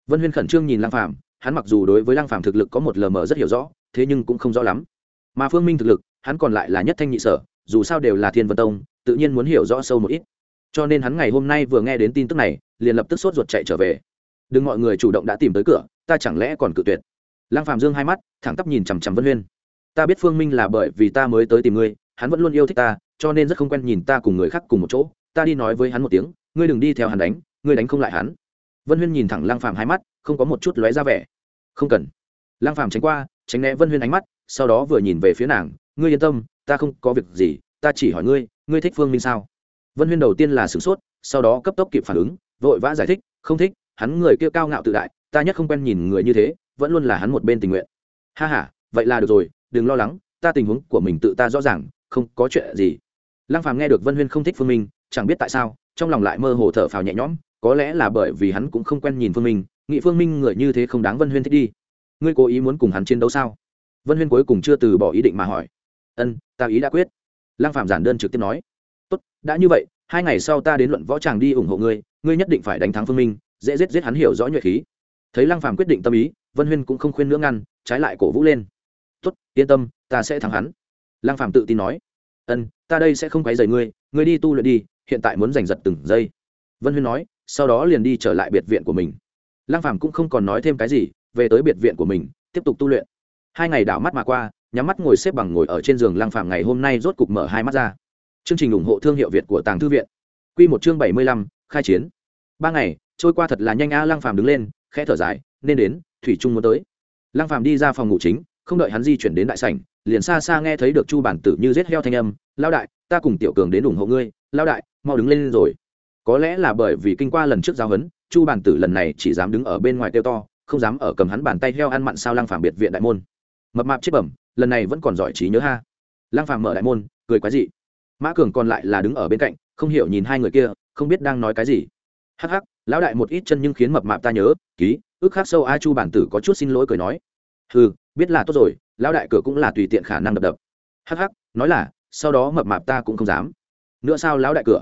S1: Vân huyên khẩn trương nhìn lăng phạm hắn mặc dù đối với lăng phạm thực lực có một lờ mờ rất hiểu rõ, thế nhưng cũng không rõ lắm. Mà phương minh thực lực hắn còn lại là nhất thanh nhị sở, dù sao đều là thiên vân tông, tự nhiên muốn hiểu rõ sâu một ít. Cho nên hắn ngày hôm nay vừa nghe đến tin tức này, liền lập tức sốt ruột chạy trở về. Đừng mọi người chủ động đã tìm tới cửa, ta chẳng lẽ còn cự tuyệt? Lăng phạm dương hai mắt, thẳng tắp nhìn chằm chằm vân huyên. Ta biết phương minh là bởi vì ta mới tới tìm ngươi, hắn vẫn luôn yêu thích ta, cho nên rất không quen nhìn ta cùng người khác cùng một chỗ. Ta đi nói với hắn một tiếng, ngươi đừng đi theo hắn đánh, ngươi đánh không lại hắn. Vân huyên nhìn thẳng lang phàm hai mắt, không có một chút lóe ra vẻ. Không cần. Lang phàm tránh qua, tránh né vân huyên ánh mắt, sau đó vừa nhìn về phía nàng ngươi yên tâm, ta không có việc gì, ta chỉ hỏi ngươi ngươi thích phương minh sao? Vân huyên đầu tiên là sửng sốt, sau đó cấp tốc kịp phản ứng, vội vã giải thích, không thích, hắn người kia cao ngạo tự đại, ta nhất không quen nhìn người như thế, vẫn luôn là hắn một bên tình nguyện. Ha h a vậy là được rồi, đừng lo lắng, ta tình huống của mình tự ta rõ ràng, không có chuyện gì. Lăng phàm nghe được vân huyên không thích phương minh, chẳng biết tại sao, trong lòng lại mơ hồ thở phào nhẹ nhõm, có lẽ là bởi vì hắn cũng không quen nhìn phương minh nghị phương minh người như thế không đáng vân huyên thích đi. Ngươi cố ý muốn cùng hắn chiến đấu sao? Vân huyên cuối cùng chưa từ bỏ ý định mà hỏi ân, ta ý đã quyết. Lăng phạm giản đơn trực tiếp nói. Tốt, đã như vậy, hai ngày sau ta đến luận võ tràng đi ủng hộ ngươi ngươi nhất định phải đánh thắng phương minh, dễ giết giết hắn hiểu rõ nhuệ khí. Thấy lăng phạm quyết định tâm ý, vân huyên cũng không khuyên nữa ngăn, trái lại cổ vũ lên. Tốt, yên tâm, ta sẽ thắng hắn. Lăng phạm tự tin nói. Ân, ta đây sẽ không quấy rầy ngươi ngươi đi tu luyện đi, hiện tại muốn giành giật từng giây. Vân huyên nói, sau đó liền đi trở lại biệt viện của mình. Lăng phàm cũng không còn nói thêm cái gì, về tới biệt viện của mình, tiếp tục tu luyện. Hai ngày đảo mắt mà qua nhắm mắt ngồi xếp bằng ngồi ở trên giường Lang phàm ngày hôm nay rốt cục mở hai mắt ra. Chương trình ủng hộ thương hiệu việt của tàng thư viện. Quy một chương bảy mươi lăm, khai chiến. Ba ngày trôi qua thật là nhanh a Lang phàm đứng lên khẽ thở dài nên đến thủy trung muốn tới. Lang phàm đi ra phòng ngủ chính không đợi hắn di chuyển đến đại sảnh liền xa xa nghe thấy được chu bản tử như rít heo thanh âm lao đại ta cùng tiểu cường đến ủng hộ ngươi lao đại mau đứng lên rồi. Có lẽ là bởi vì kinh qua lần trước giao hấn chu bản tử lần này chỉ dám đứng ở bên ngoài kêu to không dám ở cầm hắn bàn tay heo ăn mặn sao Lang phàm biệt viện đại môn. Mập mạp chết bẩm lần này vẫn còn giỏi trí nhớ ha. Lang phàm mở đại môn, cười quái dị. Mã cường còn lại là đứng ở bên cạnh, không hiểu nhìn hai người kia, không biết đang nói cái gì. Hắc hắc, lão đại một ít chân nhưng khiến mập mạp ta nhớ, ký, ước khác sâu a chu bản tử có chút xin lỗi cười nói. Hừ, biết là tốt rồi, lão đại cửa cũng là tùy tiện khả năng đập đập. Hắc hắc, nói là, sau đó mập mạp ta cũng không dám. Nữa sao lão đại cửa?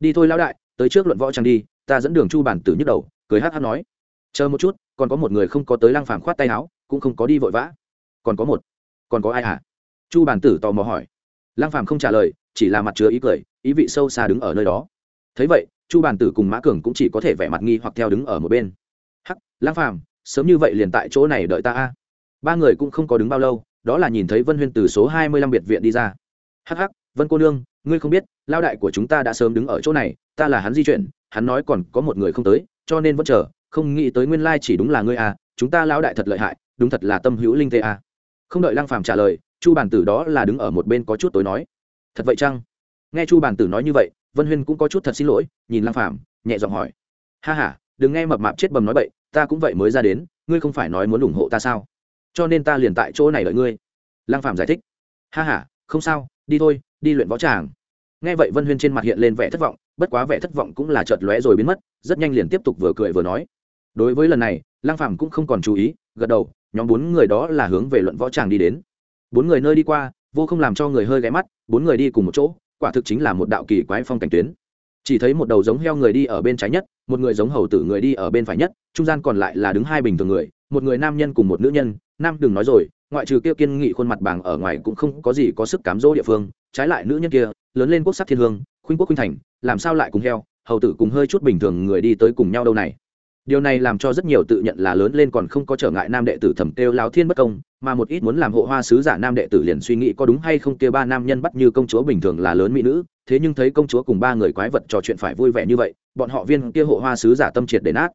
S1: Đi thôi lão đại, tới trước luận võ trang đi, ta dẫn đường chu bản tử nhức đầu, cười hắc hắc nói. Chờ một chút, còn có một người không có tới lang phàm khoát tay áo, cũng không có đi vội vã. Còn có một còn có ai hả? Chu bản tử tò mò hỏi. Lang phàm không trả lời, chỉ là mặt chứa ý cười, ý vị sâu xa đứng ở nơi đó. Thấy vậy, chu bản tử cùng mã cường cũng chỉ có thể vẻ mặt nghi hoặc theo đứng ở một bên. Hắc Lang phàm, sớm như vậy liền tại chỗ này đợi ta a. Ba người cũng không có đứng bao lâu, đó là nhìn thấy vân huyên từ số hai mươi lăm biệt viện đi ra. Hắc hắc, vân cô nương, ngươi không biết, lao đại của chúng ta đã sớm đứng ở chỗ này, ta là hắn di chuyển, hắn nói còn có một người không tới, cho nên vẫn chờ, không nghĩ tới nguyên lai chỉ đúng là ngươi à chúng ta lao đại thật lợi hại, đúng thật là tâm hữu linh tê à không đợi lăng phàm trả lời, chu bản tử đó là đứng ở một bên có chút tối nói. Thật vậy chăng? Nghe chu bản tử nói như vậy, vân huyên cũng có chút thật xin lỗi, nhìn lăng phàm, nhẹ giọng hỏi. Ha ha, đừng nghe mập mạp chết bầm nói bậy, ta cũng vậy mới ra đến, ngươi không phải nói muốn ủng hộ ta sao? Cho nên ta liền tại chỗ này đợi ngươi. Lăng phàm giải thích. Ha ha, không sao, đi thôi, đi luyện võ tràng. Nghe vậy vân huyên trên mặt hiện lên vẻ thất vọng, bất quá vẻ thất vọng cũng là chợt lóe rồi biến mất, rất nhanh liền tiếp tục vừa cười vừa nói. Đối với lần này, lăng phàm cũng không còn chú ý, gật đầu nhóm bốn người đó là hướng về luận võ tràng đi đến. Bốn người nơi đi qua, vô không làm cho người hơi ghé mắt, bốn người đi cùng một chỗ, quả thực chính là một đạo kỳ quái phong cảnh tuyến. Chỉ thấy một đầu giống heo người đi ở bên trái nhất, một người giống hầu tử người đi ở bên phải nhất, trung gian còn lại là đứng hai bình thường người, một người nam nhân cùng một nữ nhân. Nam đừng nói rồi, ngoại trừ kia kiên nghị khuôn mặt bảng ở ngoài cũng không có gì có sức cám dỗ địa phương. Trái lại nữ nhân kia, lớn lên quốc sắc thiên hương, khuynh quốc khuynh thành, làm sao lại cùng heo, hầu tử cùng hơi chút bình thường người đi tới cùng nhau đâu này? Điều này làm cho rất nhiều tự nhận là lớn lên còn không có trở ngại nam đệ tử thẩm kêu lao thiên bất công, mà một ít muốn làm hộ hoa sứ giả nam đệ tử liền suy nghĩ có đúng hay không kia ba nam nhân bắt như công chúa bình thường là lớn mỹ nữ, thế nhưng thấy công chúa cùng ba người quái vật trò chuyện phải vui vẻ như vậy, bọn họ viên kia hộ hoa sứ giả tâm triệt để nát.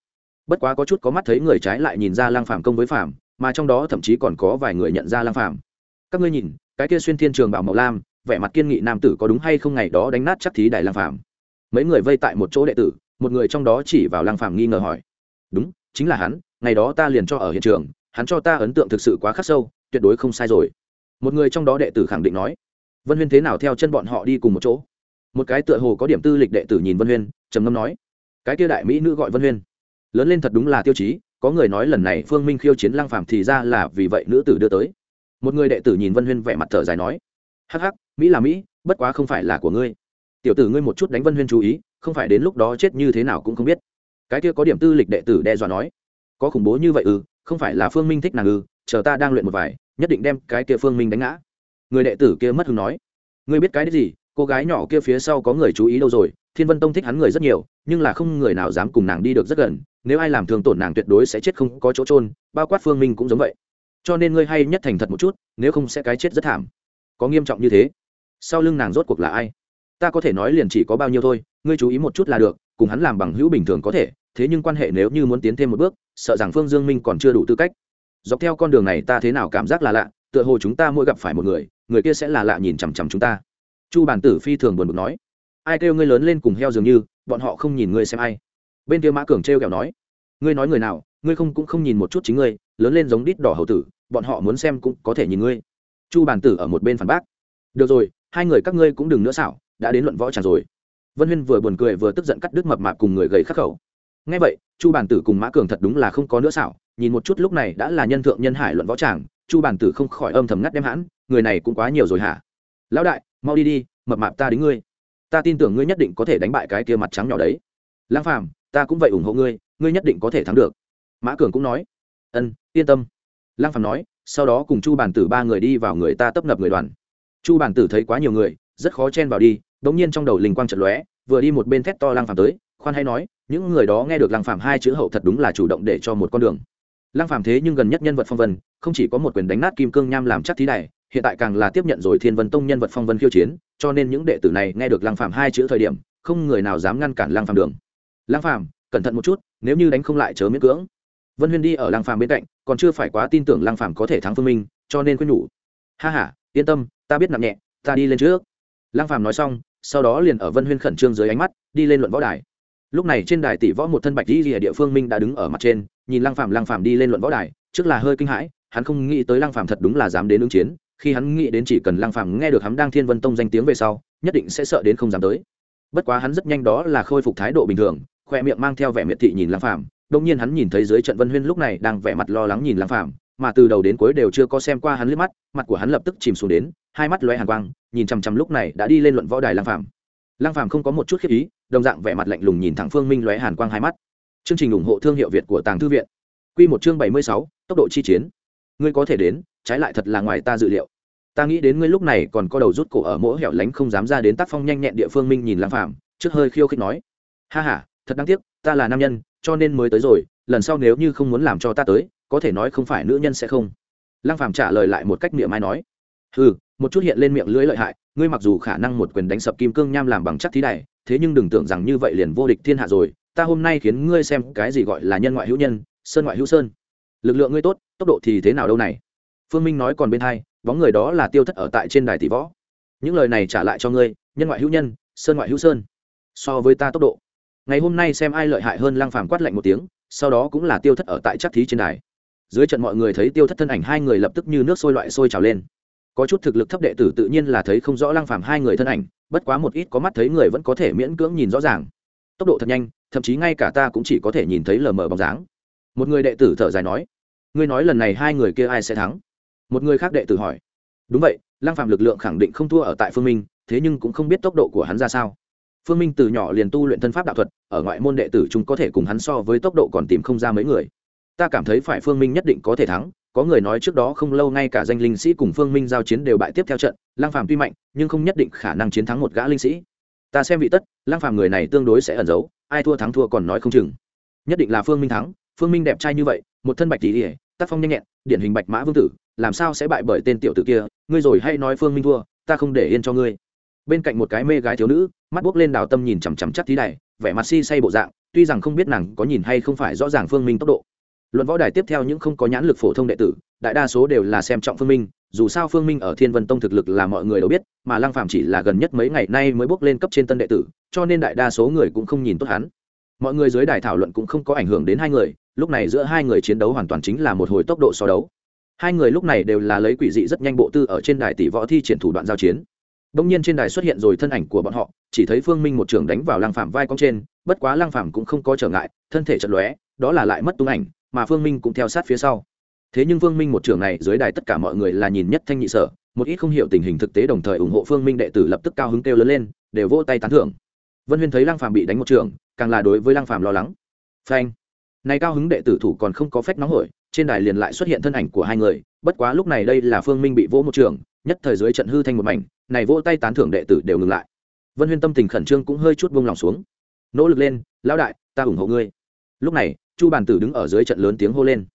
S1: Bất quá có chút có mắt thấy người trái lại nhìn ra lang phàm công với phàm, mà trong đó thậm chí còn có vài người nhận ra lang phàm. Các ngươi nhìn, cái kia xuyên thiên trường bảo màu lam, vẻ mặt kiên nghị nam tử có đúng hay không ngày đó đánh nát chắc thí đại lang phàm? Mấy người vây tại một chỗ đệ tử, một người trong đó chỉ vào lang phàm nghi ngờ hỏi đúng, chính là hắn, ngày đó ta liền cho ở hiện trường, hắn cho ta ấn tượng thực sự quá khắc sâu, tuyệt đối không sai rồi. Một người trong đó đệ tử khẳng định nói, vân huyên thế nào theo chân bọn họ đi cùng một chỗ? Một cái tựa hồ có điểm tư lịch đệ tử nhìn vân huyên, trầm ngâm nói, cái kia đại mỹ nữ gọi vân huyên. Lớn lên thật đúng là tiêu chí, có người nói lần này phương minh khiêu chiến lang phàm thì ra là vì vậy nữ tử đưa tới. Một người đệ tử nhìn vân huyên vẻ mặt thở dài nói, hắc hắc, mỹ là mỹ, bất quá không phải là của ngươi. Tiểu tử ngươi một chút đánh vân huyên chú ý, không phải đến lúc đó chết như thế nào cũng không biết cái kia có điểm tư lịch đệ tử đe dọa nói, có khủng bố như vậy ư? Không phải là phương minh thích nàng ư? Chờ ta đang luyện một vài, nhất định đem cái kia phương minh đánh ngã. Người đệ tử kia mất hứng nói, ngươi biết cái đấy gì? Cô gái nhỏ kia phía sau có người chú ý đâu rồi? Thiên vân tông thích hắn người rất nhiều, nhưng là không người nào dám cùng nàng đi được rất gần. Nếu ai làm thương tổn nàng tuyệt đối sẽ chết không có chỗ trôn bao quát phương minh cũng giống vậy. Cho nên ngươi hay nhất thành thật một chút, nếu không sẽ cái chết rất thảm. Có nghiêm trọng như thế, sau lưng nàng rốt cuộc là ai? Ta có thể nói liền chỉ có bao nhiêu thôi, ngươi chú ý một chút là được cùng hắn làm bằng hữu bình thường có thể, thế nhưng quan hệ nếu như muốn tiến thêm một bước, sợ rằng phương dương minh còn chưa đủ tư cách. Dọc theo con đường này ta thế nào cảm giác là lạ, tựa hồ chúng ta mỗi gặp phải một người người kia sẽ là lạ nhìn chằm chằm chúng ta. Chu bản tử phi thường buồn bực nói. Ai kêu ngươi lớn lên cùng heo dường như, bọn họ không nhìn ngươi xem ai. Bên kia mã cường trêu kẹo nói. Ngươi nói người nào, ngươi không cũng không nhìn một chút chính ngươi, lớn lên giống đít đỏ hầu tử, bọn họ muốn xem cũng có thể nhìn ngươi. Chu bản tử ở một bên phản bác. Được rồi, hai người các ngươi cũng đừng nữa xảo, đã đến luận võ tràn rồi vân huyên vừa buồn cười vừa tức giận cắt đứt mập mạp cùng người gầy khắc khẩu. Ngay vậy, chu bản tử cùng mã cường thật đúng là không có nữa xảo, nhìn một chút lúc này đã là nhân thượng nhân hải luận võ tràng, chu bản tử không khỏi âm thầm ngắt đem hãn, người này cũng quá nhiều rồi hả? Lão đại, mau đi đi, mập mạp ta đính ngươi. Ta tin tưởng ngươi nhất định có thể đánh bại cái kia mặt trắng nhỏ đấy. Lang phàm, ta cũng vậy ủng hộ ngươi ngươi nhất định có thể thắng được. Mã cường cũng nói. Ân, yên tâm. Lang phàm nói, sau đó cùng chu bản tử ba người đi vào người ta tấp nập người đoàn. Chu bản tử thấy quá nhiều người, rất khó chen vào đi đống nhiên trong đầu linh quang trận lóe, vừa đi một bên thét to lang phàm tới, khoan hay nói, những người đó nghe được lang phàm hai chữ hậu thật đúng là chủ động để cho một con đường. Lang phàm thế nhưng gần nhất nhân vật phong vân, không chỉ có một quyền đánh nát kim cương nham làm chắc thí này hiện tại càng là tiếp nhận rồi thiên vân tông nhân vật phong vân khiêu chiến, cho nên những đệ tử này nghe được lang phàm hai chữ thời điểm, không người nào dám ngăn cản lang phàm đường. Lang phàm, cẩn thận một chút, nếu như đánh không lại chớ miễn cưỡng. Vân huyên đi ở lang phàm bên cạnh, còn chưa phải quá tin tưởng lang phàm có thể thắng phương minh, cho nên khuyên nhủ. Ha ha, yên tâm, ta biết nặng nhẹ, ta đi lên trước. Lang phàm nói xong sau đó liền ở vân huyên khẩn trương dưới ánh mắt, đi lên luận võ đài. Lúc này trên đài tỷ võ một thân bạch di ở địa phương minh đã đứng ở mặt trên, nhìn lang phàm lang phàm đi lên luận võ đài, trước là hơi kinh hãi, hắn không nghĩ tới lang phàm thật đúng là dám đến ứng chiến, khi hắn nghĩ đến chỉ cần lang phàm nghe được hắn đang thiên vân tông danh tiếng về sau, nhất định sẽ sợ đến không dám tới. Bất quá hắn rất nhanh đó là khôi phục thái độ bình thường, khoe miệng mang theo vẻ miệt thị nhìn lang phàm đông nhiên hắn nhìn thấy dưới trận vân huyên lúc này đang vẻ mặt lo lắng nhìn lang phàm mà từ đầu đến cuối đều chưa có xem qua hắn liếc mắt, mặt của hắn lập tức chìm xuống đến, hai mắt lóe hàn quang, nhìn chằm chằm lúc này đã đi lên luận võ đài lang phàm. Lang phàm không có một chút khiếp ý, đồng dạng vẻ mặt lạnh lùng nhìn thẳng phương minh lóe hàn quang hai mắt. Chương trình ủng hộ thương hiệu việt của tàng thư viện. Quy một chương bảy mươi sáu, tốc độ chi chiến. Ngươi có thể đến, trái lại thật là ngoài ta dự liệu. Ta nghĩ đến ngươi lúc này còn có đầu rút cổ ở mỗi hẻo lánh không dám ra đến tác phong nhanh nhẹn địa phương minh nhìn lang phàm, trước hơi khiêu khích nói. Ha ha, thật đáng tiếc, ta là nam nhân, cho nên mới tới rồi, lần sau nếu như không muốn làm cho ta tới có thể nói không phải nữ nhân sẽ không. Lang phàm trả lời lại một cách miệng mai nói ừ một chút hiện lên miệng lưỡi lợi hại ngươi mặc dù khả năng một quyền đánh sập kim cương nham làm bằng chắc thí đài, thế nhưng đừng tưởng rằng như vậy liền vô địch thiên hạ rồi ta hôm nay khiến ngươi xem cái gì gọi là nhân ngoại hữu nhân sơn ngoại hữu sơn. Lực lượng ngươi tốt tốc độ thì thế nào đâu này? Phương minh nói còn bên hai bóng người đó là tiêu thất ở tại trên đài tỷ võ. Những lời này trả lại cho ngươi nhân ngoại hữu nhân sơn ngoại hữu sơn. So với ta tốc độ. Ngày hôm nay xem ai lợi hại hơn lăng phàm quát lạnh một tiếng sau đó cũng là tiêu thất ở tại chắc thí trên đài dưới trận mọi người thấy tiêu thất thân ảnh hai người lập tức như nước sôi loại sôi trào lên. Có chút thực lực thấp đệ tử tự nhiên là thấy không rõ lăng phàm hai người thân ảnh, bất quá một ít có mắt thấy người vẫn có thể miễn cưỡng nhìn rõ ràng. Tốc độ thật nhanh, thậm chí ngay cả ta cũng chỉ có thể nhìn thấy lờ mờ bóng dáng. Một người đệ tử thở dài nói, ngươi nói lần này hai người kia ai sẽ thắng? Một người khác đệ tử hỏi, đúng vậy, lăng phàm lực lượng khẳng định không thua ở tại phương minh, thế nhưng cũng không biết tốc độ của hắn ra sao. Phương minh từ nhỏ liền tu luyện thân pháp đạo thuật, ở ngoại môn đệ tử chúng có thể cùng hắn so với tốc độ còn tìm không ra mấy người ta cảm thấy phải phương minh nhất định có thể thắng, có người nói trước đó không lâu ngay cả danh linh sĩ cùng phương minh giao chiến đều bại tiếp theo trận lang phàm tuy mạnh, nhưng không nhất định khả năng chiến thắng một gã linh sĩ. Ta xem vị tất lang phàm người này tương đối sẽ ẩn giấu, ai thua thắng thua còn nói không chừng. Nhất định là phương minh thắng, phương minh đẹp trai như vậy, một thân bạch tỷ ỉa tác phong nhanh nhẹn, điển hình bạch mã vương tử, làm sao sẽ bại bởi tên tiểu tử kia, ngươi rồi hay nói phương minh thua, ta không để yên cho ngươi. Bên cạnh một cái mê gái thiếu nữ, mắt buốc lên đào tâm nhìn chằm chằm chắc tí này vẻ mặt si say bộ dạng, tuy rằng không biết nàng có nhìn hay không phải rõ ràng phương minh tốc độ luận võ đài tiếp theo những không có nhãn lực phổ thông đệ tử, đại đa số đều là xem trọng phương minh, dù sao phương minh ở thiên vân tông thực lực là mọi người đều biết, mà lăng phạm chỉ là gần nhất mấy ngày nay mới bước lên cấp trên tân đệ tử, cho nên đại đa số người cũng không nhìn tốt hắn. Mọi người dưới đài thảo luận cũng không có ảnh hưởng đến hai người, lúc này giữa hai người chiến đấu hoàn toàn chính là một hồi tốc độ so đấu. Hai người lúc này đều là lấy quỷ dị rất nhanh bộ tư ở trên đài tỷ võ thi triển thủ đoạn giao chiến. Đông nhiên trên đài xuất hiện rồi thân ảnh của bọn họ, chỉ thấy phương minh một trường đánh vào lăng phạm vai cong trên, bất quá lăng phạm cũng không có trở ngại, thân thể chật lóe, đó là lại mất tung ảnh mà phương minh cũng theo sát phía sau. Thế nhưng phương minh một trưởng này, dưới đài tất cả mọi người là nhìn nhất thanh nhị sở, một ít không hiểu tình hình thực tế đồng thời ủng hộ phương minh đệ tử lập tức cao hứng kêu lớn lên, đều vỗ tay tán thưởng. Vân huyên thấy lăng phàm bị đánh một trường, càng là đối với lăng phàm lo lắng. Phanh. Này cao hứng đệ tử thủ còn không có phép nóng hổi, trên đài liền lại xuất hiện thân ảnh của hai người, bất quá lúc này đây là phương minh bị vỗ một trường, nhất thời dưới trận hư thanh một mảnh, này vỗ tay tán thưởng đệ tử đều ngừng lại. Vân huyên tâm tình khẩn trương cũng hơi chút buông lòng xuống. Nỗ lực lên, lão đại, ta ủng hộ ngươi lúc này, chu bản tử đứng ở dưới trận lớn tiếng hô lên.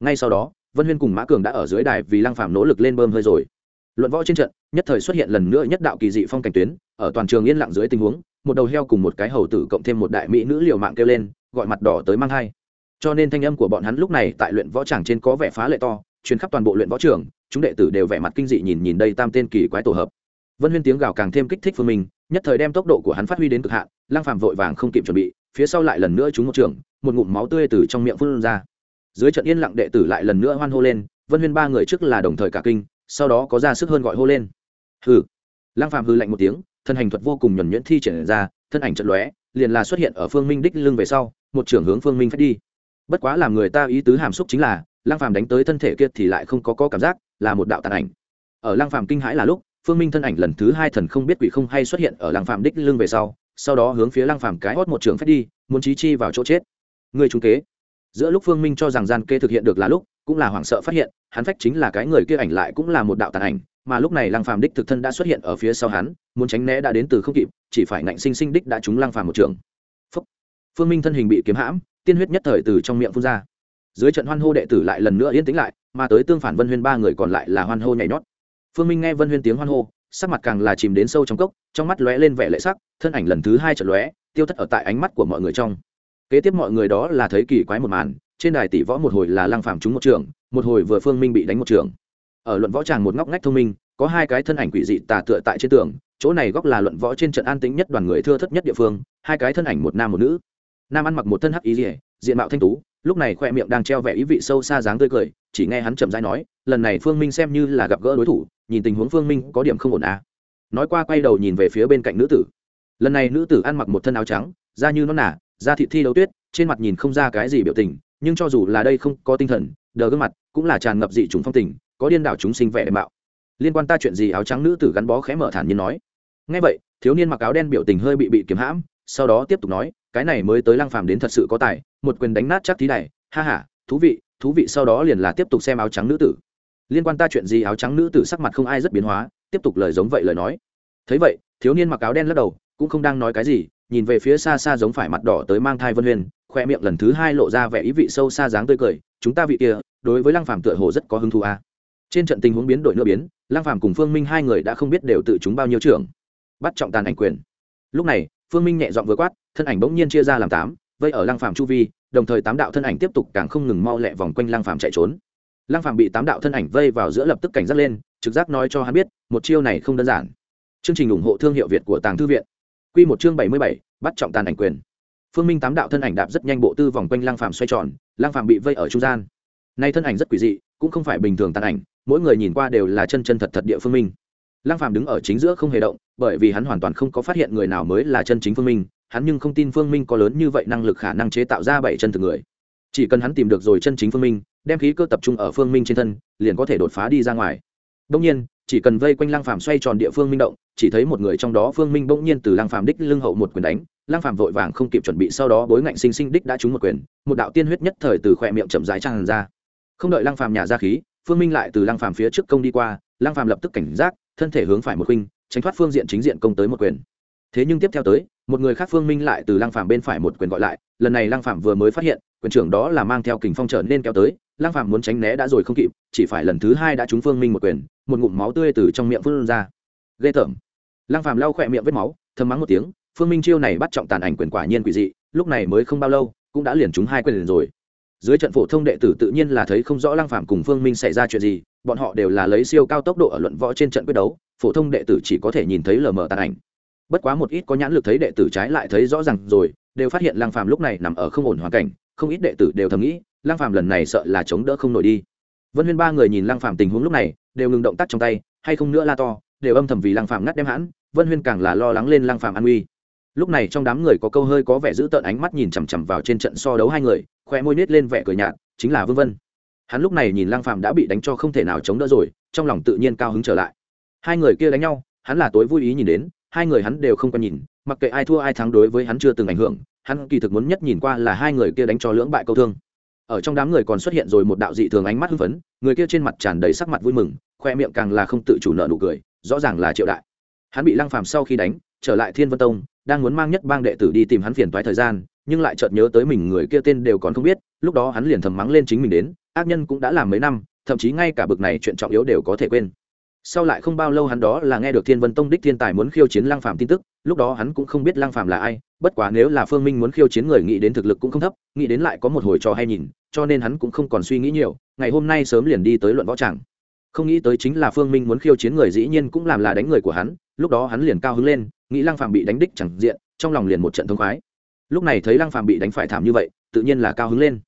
S1: Ngay sau đó, vân huyên cùng mã cường đã ở dưới đài vì lăng phàm nỗ lực lên bơm hơi rồi. Luận võ trên trận, nhất thời xuất hiện lần nữa nhất đạo kỳ dị phong cảnh tuyến, ở toàn trường yên lặng dưới tình huống, một đầu heo cùng một cái hầu tử cộng thêm một đại mỹ nữ liều mạng kêu lên, gọi mặt đỏ tới mang hai. Cho nên thanh âm của bọn hắn lúc này tại luyện võ tràng trên có vẻ phá lệ to chuyến khắp toàn bộ luyện võ trường, chúng đệ tử đều vẻ mặt kinh dị nhìn nhìn đây tam tên kỳ quái tổ hợp. Vân huyên tiếng gào càng thêm kích thích phương minh nhất thời đem tốc độ của hắn phát huy đến cực hạn lang phàm vội vàng không kịp chuẩn bị phía sau lại lần nữa trúng một trường một ngụm máu tươi từ trong miệng phun ra. Dưới trận yên lặng đệ tử lại lần nữa hoan hô lên vân huyên ba người trước là đồng thời cả kinh sau đó có ra sức hơn gọi hô lên. Hừ. Lang phàm hư lạnh một tiếng thân hành thuật vô cùng nhuẩn nhuyễn thi triển ra thân ảnh trận lóe liền là xuất hiện ở phương minh đích lưng về sau một trưởng hướng phương minh phát đi. Bất quá làm người ta ý tứ hàm xúc chính là lang phàm đánh tới thân thể kia thì lại không có, có cảm giác là một đạo tàn ảnh. Ở lang phàm kinh hãi là lúc phương minh thân ảnh lần thứ hai thần không biết quỷ không hay xuất hiện ở lang phàm đích lưng về sau sau đó hướng phía lăng phàm cái hót một trường phép đi, muốn trí chi vào chỗ chết. Người trung kế. Giữa lúc phương minh cho rằng gian kê thực hiện được là lúc, cũng là hoảng sợ phát hiện, hắn phách chính là cái người kia ảnh lại cũng là một đạo tàn ảnh, mà lúc này lăng phàm đích thực thân đã xuất hiện ở phía sau hắn, muốn tránh né đã đến từ không kịp, chỉ phải ngạnh sinh sinh đích đã trúng lăng phàm một trường. Phúc. phương minh thân hình bị kiếm hãm, tiên huyết nhất thời từ trong miệng phun ra. Dưới trận hoan hô đệ tử lại lần nữa yên tĩnh lại, mà tới tương phản vân huyên ba người còn lại là hoan hô nhảy nhót. Phương minh nghe vân huyên tiếng hoan hô sắc mặt càng là chìm đến sâu trong cốc, trong mắt lóe lên vẻ lệ sắc, thân ảnh lần thứ hai trận lóe, tiêu thất ở tại ánh mắt của mọi người trong. Kế tiếp mọi người đó là thấy kỳ quái một màn, trên đài tỷ võ một hồi là lăng phàm trúng một trường, một hồi vừa phương minh bị đánh một trường. Ở luận võ tràng một ngóc ngách thông minh, có hai cái thân ảnh quỷ dị tà tựa tại trên tường, chỗ này góc là luận võ trên trận an tĩnh nhất đoàn người thưa thất nhất địa phương, hai cái thân ảnh một nam một nữ. Nam ăn mặc một thân hắc ý rỉa diện mạo thanh tú lúc này khoe miệng đang treo vẻ ý vị sâu xa dáng tươi cười, chỉ nghe hắn chậm rãi nói, lần này phương minh xem như là gặp gỡ đối thủ, nhìn tình huống phương minh có điểm không ổn à. nói qua quay đầu nhìn về phía bên cạnh nữ tử. Lần này nữ tử ăn mặc một thân áo trắng, da như nó nả da thịt thi đấu tuyết, trên mặt nhìn không ra cái gì biểu tình, nhưng cho dù là đây không có tinh thần, đờ gương mặt, cũng là tràn ngập dị trùng phong tình, có điên đảo chúng sinh vẻ đẹp mạo. Liên quan ta chuyện gì áo trắng nữ tử gắn bó khẽ mở thản nhiên nói. Ngay vậy, thiếu niên mặc áo đen biểu tình hơi bị bị kiếm hãm, sau đó tiếp tục nói cái này mới tới lăng phàm đến thật sự có tài, một quyền đánh nát chắc thí này ha ha, thú vị thú vị, sau đó liền là tiếp tục xem áo trắng nữ tử. Liên quan ta chuyện gì, áo trắng nữ tử sắc mặt không ai rất biến hóa, tiếp tục lời giống vậy lời nói. Thấy vậy, thiếu niên mặc áo đen lắc đầu, cũng không đang nói cái gì, nhìn về phía xa xa giống phải mặt đỏ tới mang thai vân huyền, khoe miệng lần thứ hai lộ ra vẻ ý vị sâu xa dáng tươi cười, chúng ta vị kia, đối với lăng phàm tựa hồ rất có hứng thú a à. trên trận tình huống biến đổi nữa biến, lăng phàm cùng phương minh hai người đã không biết đều tự chúng bao nhiêu trưởng, bắt trọng tàn ảnh quyền. Lúc này, phương minh nhẹ giọng vừa quát thân ảnh bỗng nhiên chia ra làm tám vây ở lăng phàm chu vi đồng thời tám đạo thân ảnh tiếp tục càng không ngừng mau lẹ vòng quanh lăng phàm chạy trốn. Lăng phàm bị tám đạo thân ảnh vây vào giữa lập tức cảnh giác lên trực giác nói cho hắn biết một chiêu này không đơn giản. Chương trình ủng hộ thương hiệu việt của tàng thư viện. Quy một chương bảy mươi bảy, bắt trọng tàn ảnh quyền. Phương minh tám đạo thân ảnh đạp rất nhanh bộ tư vòng quanh lăng phàm xoay tròn lăng phàm bị vây ở trung gian. Nay thân ảnh rất quỷ dị cũng không phải bình thường tàn ảnh mỗi người nhìn qua đều là chân chân thật thật địa phương minh. Lăng phàm đứng ở chính giữa không hề động bởi vì hắn hoàn toàn không có phát hiện người nào mới là chân chính phương minh hắn nhưng không tin phương minh có lớn như vậy năng lực khả năng chế tạo ra bảy chân thực người. Chỉ cần hắn tìm được rồi chân chính phương minh, đem khí cơ tập trung ở phương minh trên thân, liền có thể đột phá đi ra ngoài. Đông nhiên, chỉ cần vây quanh lăng phàm xoay tròn địa phương minh động, chỉ thấy một người trong đó phương minh bỗng nhiên từ lăng phàm đích lưng hậu một quyền đánh, lăng phàm vội vàng không kịp chuẩn bị sau đó bối ngạnh sinh sinh đích đã trúng một quyền, một đạo tiên huyết nhất thời từ khỏe miệng chậm rãi tràn ra. Không đợi lăng phàm nhả ra khí, phương minh lại từ lăng phàm phía trước công đi qua, lăng phàm lập tức cảnh giác, thân thể hướng phải một khinh, tránh thoát phương diện chính diện công tới một quyền thế nhưng tiếp theo tới, một người khác phương minh lại từ lăng phàm bên phải một quyền gọi lại, lần này lăng phàm vừa mới phát hiện, quyền trưởng đó là mang theo kình phong trở nên kéo tới, lăng phàm muốn tránh né đã rồi không kịp, chỉ phải lần thứ hai đã trúng phương minh một quyền, một ngụm máu tươi từ trong miệng phương ra. Ghê tởm. Lăng phàm lau khỏe miệng vết máu thơm mắng một tiếng, phương minh chiêu này bắt trọng tàn ảnh quyền quả nhiên quỷ dị, lúc này mới không bao lâu, cũng đã liền trúng hai quyền liền rồi. Dưới trận phổ thông đệ tử tự nhiên là thấy không rõ lăng phàm cùng phương minh xảy ra chuyện gì, bọn họ đều là lấy siêu cao tốc độ ở luận võ trên trận quyết đấu, phổ thông đệ tử chỉ có thể nhìn thấy lờ mờ tàn ảnh bất quá một ít có nhãn lực thấy đệ tử trái lại thấy rõ ràng rồi, đều phát hiện lang phàm lúc này nằm ở không ổn hoàn cảnh, không ít đệ tử đều thầm nghĩ lang phàm lần này sợ là chống đỡ không nổi đi. Vân huyên ba người nhìn lang phàm tình huống lúc này, đều ngừng động tác trong tay, hay không nữa la to, đều âm thầm vì lang phàm ngắt đem hãn vân huyên càng là lo lắng lên lang phàm an uy lúc này trong đám người có câu hơi có vẻ giữ tợn ánh mắt nhìn chằm chằm vào trên trận so đấu hai người khoe môi nết lên vẻ cười nhạt, chính là vương vân. Hắn lúc này nhìn lang phàm đã bị đánh cho không thể nào chống đỡ rồi, trong lòng tự nhiên cao hứng trở lại. Hai người kia đánh nhau, hắn là tối vui ý nhìn đến hai người hắn đều không quan nhìn, mặc kệ ai thua ai thắng đối với hắn chưa từng ảnh hưởng, hắn kỳ thực muốn nhất nhìn qua là hai người kia đánh cho lưỡng bại câu thương. Ở trong đám người còn xuất hiện rồi một đạo dị thường ánh mắt hưng phấn, người kia trên mặt tràn đầy sắc mặt vui mừng, khoe miệng càng là không tự chủ nợ nụ cười, rõ ràng là triệu đại. Hắn bị lăng phàm sau khi đánh, trở lại thiên vân tông, đang muốn mang nhất bang đệ tử đi tìm hắn phiền toái thời gian, nhưng lại chợt nhớ tới mình người kia tên đều còn không biết, lúc đó hắn liền thầm mắng lên chính mình đến, ác nhân cũng đã làm mấy năm, thậm chí ngay cả bực này chuyện trọng yếu đều có thể quên sau lại không bao lâu hắn đó là nghe được thiên vân tông đích thiên tài muốn khiêu chiến lang phàm tin tức, lúc đó hắn cũng không biết lang phàm là ai, bất quá nếu là phương minh muốn khiêu chiến người nghĩ đến thực lực cũng không thấp, nghĩ đến lại có một hồi trò hay nhìn, cho nên hắn cũng không còn suy nghĩ nhiều, ngày hôm nay sớm liền đi tới luận võ tràng. Không nghĩ tới chính là phương minh muốn khiêu chiến người dĩ nhiên cũng làm là đánh người của hắn, lúc đó hắn liền cao hứng lên, nghĩ lang phàm bị đánh đích chẳng diện, trong lòng liền một trận thông khoái. Lúc này thấy lang phàm bị đánh phải thảm như vậy, tự nhiên là cao hứng lên.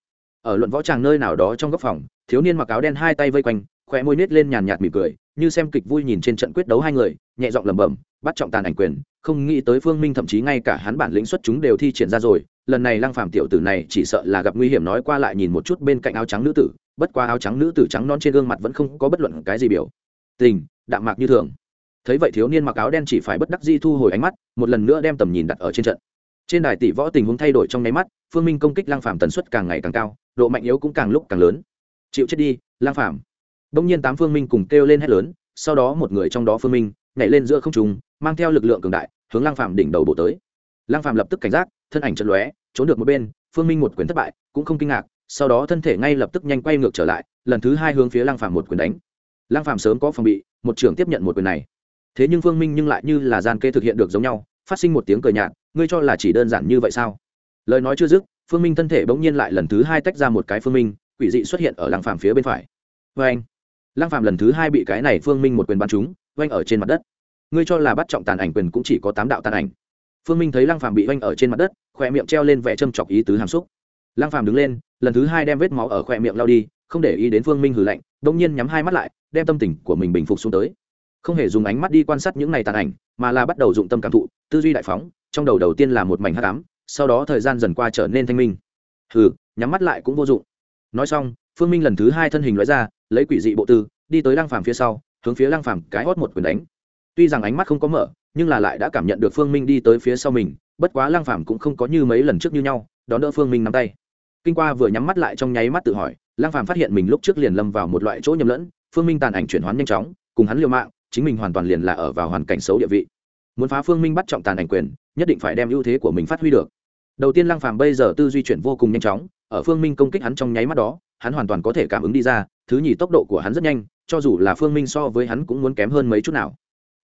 S1: Ở luận võ tràng nơi nào đó trong góc phòng, thiếu niên mặc áo đen hai tay vây quanh, khóe môi nết lên nhàn nhạt mỉm cười như xem kịch vui nhìn trên trận quyết đấu hai người, nhẹ giọng lẩm bẩm, bắt trọng tàn ảnh quyền, không nghĩ tới phương minh thậm chí ngay cả hắn bản lĩnh xuất chúng đều thi triển ra rồi, lần này lăng phàm tiểu tử này chỉ sợ là gặp nguy hiểm nói qua lại nhìn một chút bên cạnh áo trắng nữ tử, bất qua áo trắng nữ tử trắng non trên gương mặt vẫn không có bất luận cái gì biểu. Tình, đạm mạc như thường. Thấy vậy thiếu niên mặc áo đen chỉ phải bất đắc di thu hồi ánh mắt, một lần nữa đem tầm nhìn đặt ở trên trận. Trên đài tỷ võ tình huống thay đổi trong nháy mắt, phương minh công kích lang phàm tần suất càng ngày càng cao, độ mạnh yếu cũng càng lúc càng lớn. Chịu chết đi lang phàm đông nhiên tám phương minh cùng kêu lên hét lớn sau đó một người trong đó phương minh nhảy lên giữa không trung, mang theo lực lượng cường đại hướng lang phàm đỉnh đầu bổ tới. Lang phàm lập tức cảnh giác thân ảnh chợt lóe trốn được một bên phương minh một quyền thất bại cũng không kinh ngạc sau đó thân thể ngay lập tức nhanh quay ngược trở lại lần thứ hai hướng phía lang phàm một quyền đánh. Lang phàm sớm có phòng bị một trưởng tiếp nhận một quyền này. Thế nhưng phương minh nhưng lại như là gian kê thực hiện được giống nhau phát sinh một tiếng cười nhạt ngươi cho là chỉ đơn giản như vậy sao? Lời nói chưa dứt phương minh thân thể bỗng nhiên lại lần thứ hai tách ra một cái phương minh quỷ dị xuất hiện ở lăng phàm phía bên phải. Và anh lăng phàm lần thứ hai bị cái này phương minh một quyền bắn trúng oanh ở trên mặt đất. Ngươi cho là bắt trọng tàn ảnh quyền cũng chỉ có tám đạo tàn ảnh. Phương minh thấy lăng phàm bị oanh ở trên mặt đất, khỏe miệng treo lên vẻ châm chọc ý tứ hàm xúc. Lăng phàm đứng lên, lần thứ hai đem vết máu ở khỏe miệng lao đi, không để ý đến phương minh hử lạnh, bỗng nhiên nhắm hai mắt lại, đem tâm tình của mình bình phục xuống tới. Không hề dùng ánh mắt đi quan sát những này tàn ảnh, mà là bắt đầu dụng tâm cảm thụ, tư duy đại phóng, trong đầu đầu tiên là một mảnh hắc ám, sau đó thời gian dần qua trở nên thanh minh. Hừ, nhắm mắt lại cũng vô dụng nói xong, phương minh lần thứ hai thân hình nói ra, lấy quỷ dị bộ tư, đi tới lăng phàm phía sau, hướng phía lăng phàm cái hót một quyền đánh. Tuy rằng ánh mắt không có mở, nhưng là lại đã cảm nhận được phương minh đi tới phía sau mình, bất quá lăng phàm cũng không có như mấy lần trước như nhau, đón đỡ phương minh nắm tay. Kinh qua vừa nhắm mắt lại trong nháy mắt tự hỏi, lăng phàm phát hiện mình lúc trước liền lâm vào một loại chỗ nhầm lẫn, phương minh tàn ảnh chuyển hoán nhanh chóng, cùng hắn liều mạng, chính mình hoàn toàn liền là ở vào hoàn cảnh xấu địa vị. Muốn phá phương minh bắt trọng tàn ảnh quyền, nhất định phải đem ưu thế của mình phát huy được. Đầu tiên lăng phàm bây giờ tư duy chuyển vô cùng nhanh chóng ở phương minh công kích hắn trong nháy mắt đó, hắn hoàn toàn có thể cảm ứng đi ra, thứ nhì tốc độ của hắn rất nhanh, cho dù là phương minh so với hắn cũng muốn kém hơn mấy chút nào.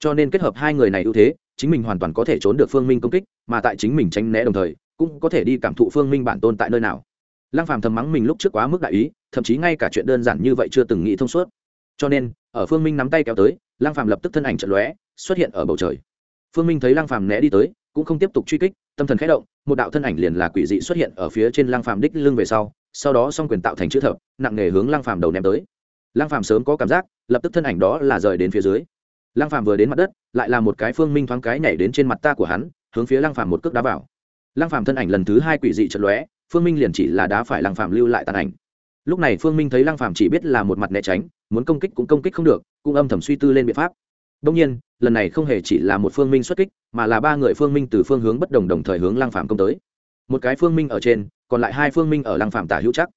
S1: Cho nên kết hợp hai người này ưu thế, chính mình hoàn toàn có thể trốn được phương minh công kích, mà tại chính mình tránh né đồng thời, cũng có thể đi cảm thụ phương minh bản tôn tại nơi nào. Lăng phàm thầm mắng mình lúc trước quá mức đại ý, thậm chí ngay cả chuyện đơn giản như vậy chưa từng nghĩ thông suốt. Cho nên, ở phương minh nắm tay kéo tới, lăng phàm lập tức thân ảnh trận lóe, xuất hiện ở bầu trời. Phương minh thấy lăng phàm né đi tới, cũng không tiếp tục truy kích tâm thần khẽ động, một đạo thân ảnh liền là quỷ dị xuất hiện ở phía trên lăng phàm đích lưng về sau sau đó song quyền tạo thành chữ thập, nặng nề hướng lăng phàm đầu ném tới. Lăng phàm sớm có cảm giác, lập tức thân ảnh đó là rời đến phía dưới. Lăng phàm vừa đến mặt đất, lại là một cái phương minh thoáng cái nhảy đến trên mặt ta của hắn, hướng phía lăng phàm một cước đá vào. Lăng phàm thân ảnh lần thứ hai quỷ dị chật lóe, phương minh liền chỉ là đá phải lăng phàm lưu lại tàn ảnh. Lúc này phương minh thấy lăng phàm chỉ biết là một mặt né tránh, muốn công kích cũng công kích không được, cũng âm thầm suy tư lên biện pháp đông nhiên, lần này không hề chỉ là một phương minh xuất kích, mà là ba người phương minh từ phương hướng bất đồng đồng thời hướng lăng phàm công tới. Một cái phương minh ở trên, còn lại hai phương minh ở lăng phàm tả hữu chắc.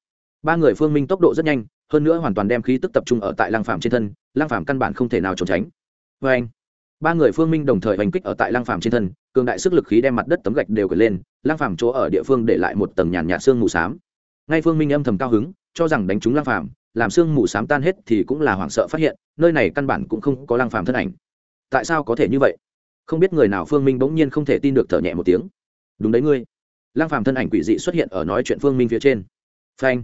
S1: Ba người phương minh tốc độ rất nhanh, hơn nữa hoàn toàn đem khí tức tập trung ở tại lăng phàm trên thân, lăng phàm căn bản không thể nào trốn tránh. Vê anh, ba người phương minh đồng thời hành kích ở tại lăng phàm trên thân, cường đại sức lực khí đem mặt đất tấm gạch đều cởi lên, lăng phàm chỗ ở địa phương để lại một tầng nhàn nhạt xương mù xám. Ngay phương minh âm thầm cao hứng, cho rằng đánh trúng lăng phàm làm xương mù sám tan hết thì cũng là hoảng sợ phát hiện nơi này căn bản cũng không có lăng phàm thân ảnh. Tại sao có thể như vậy? Không biết người nào phương minh bỗng nhiên không thể tin được thở nhẹ một tiếng. Đúng đấy ngươi. Lăng phàm thân ảnh quỷ dị xuất hiện ở nói chuyện phương minh phía trên. Phanh.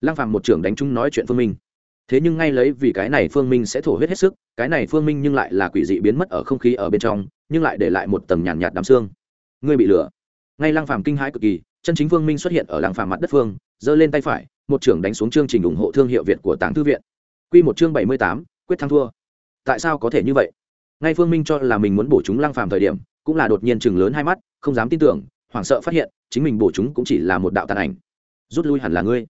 S1: Lăng phàm một trưởng đánh chung nói chuyện phương minh. Thế nhưng ngay lấy vì cái này phương minh sẽ thổ huyết hết sức cái này phương minh nhưng lại là quỷ dị biến mất ở không khí ở bên trong nhưng lại để lại một tầng nhàn nhạt, nhạt đám xương ngươi bị lửa. Ngay lăng phàm kinh hãi cực kỳ chân chính phương minh xuất hiện ở lăng phàm mặt đất phương giơ lên tay phải một trưởng đánh xuống chương trình ủng hộ thương hiệu việt của tàng thư viện. Quy một chương bảy mươi tám, quyết thắng thua. Tại sao có thể như vậy? Ngay phương minh cho là mình muốn bổ chúng lăng phàm thời điểm cũng là đột nhiên chừng lớn hai mắt không dám tin tưởng hoảng sợ phát hiện chính mình bổ chúng cũng chỉ là một đạo tàn ảnh. Rút lui hẳn là ngươi.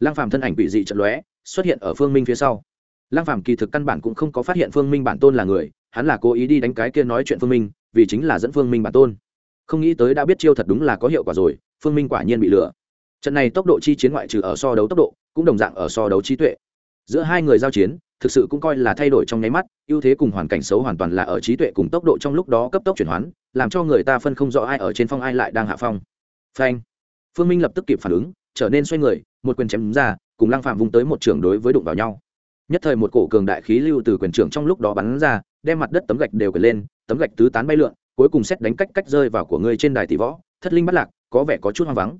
S1: Lăng phàm thân ảnh bị dị trận lóe xuất hiện ở phương minh phía sau. Lăng phàm kỳ thực căn bản cũng không có phát hiện phương minh bản tôn là người hắn là cố ý đi đánh cái kia nói chuyện phương minh vì chính là dẫn phương minh bản tôn. Không nghĩ tới đã biết chiêu thật đúng là có hiệu quả rồi phương minh quả nhiên bị lừa trận này tốc độ chi chiến ngoại trừ ở so đấu tốc độ, cũng đồng dạng ở so đấu trí tuệ. Giữa hai người giao chiến, thực sự cũng coi là thay đổi trong nháy mắt, ưu thế cùng hoàn cảnh xấu hoàn toàn là ở trí tuệ cùng tốc độ trong lúc đó cấp tốc chuyển hoán, làm cho người ta phân không rõ ai ở trên phong ai lại đang hạ phong. Phanh. Phương minh lập tức kịp phản ứng, trở nên xoay người, một quyền chém ra, cùng lăng phạm vung tới một trường đối với đụng vào nhau. Nhất thời một cổ cường đại khí lưu từ quyền trưởng trong lúc đó bắn ra, đem mặt đất tấm gạch đều quyền lên, tấm gạch tứ tán bay lượn, cuối cùng xét đánh cách cách rơi vào của ngươi trên đài tỷ võ, thất linh bắt lạc, có vẻ có chút hoang vắng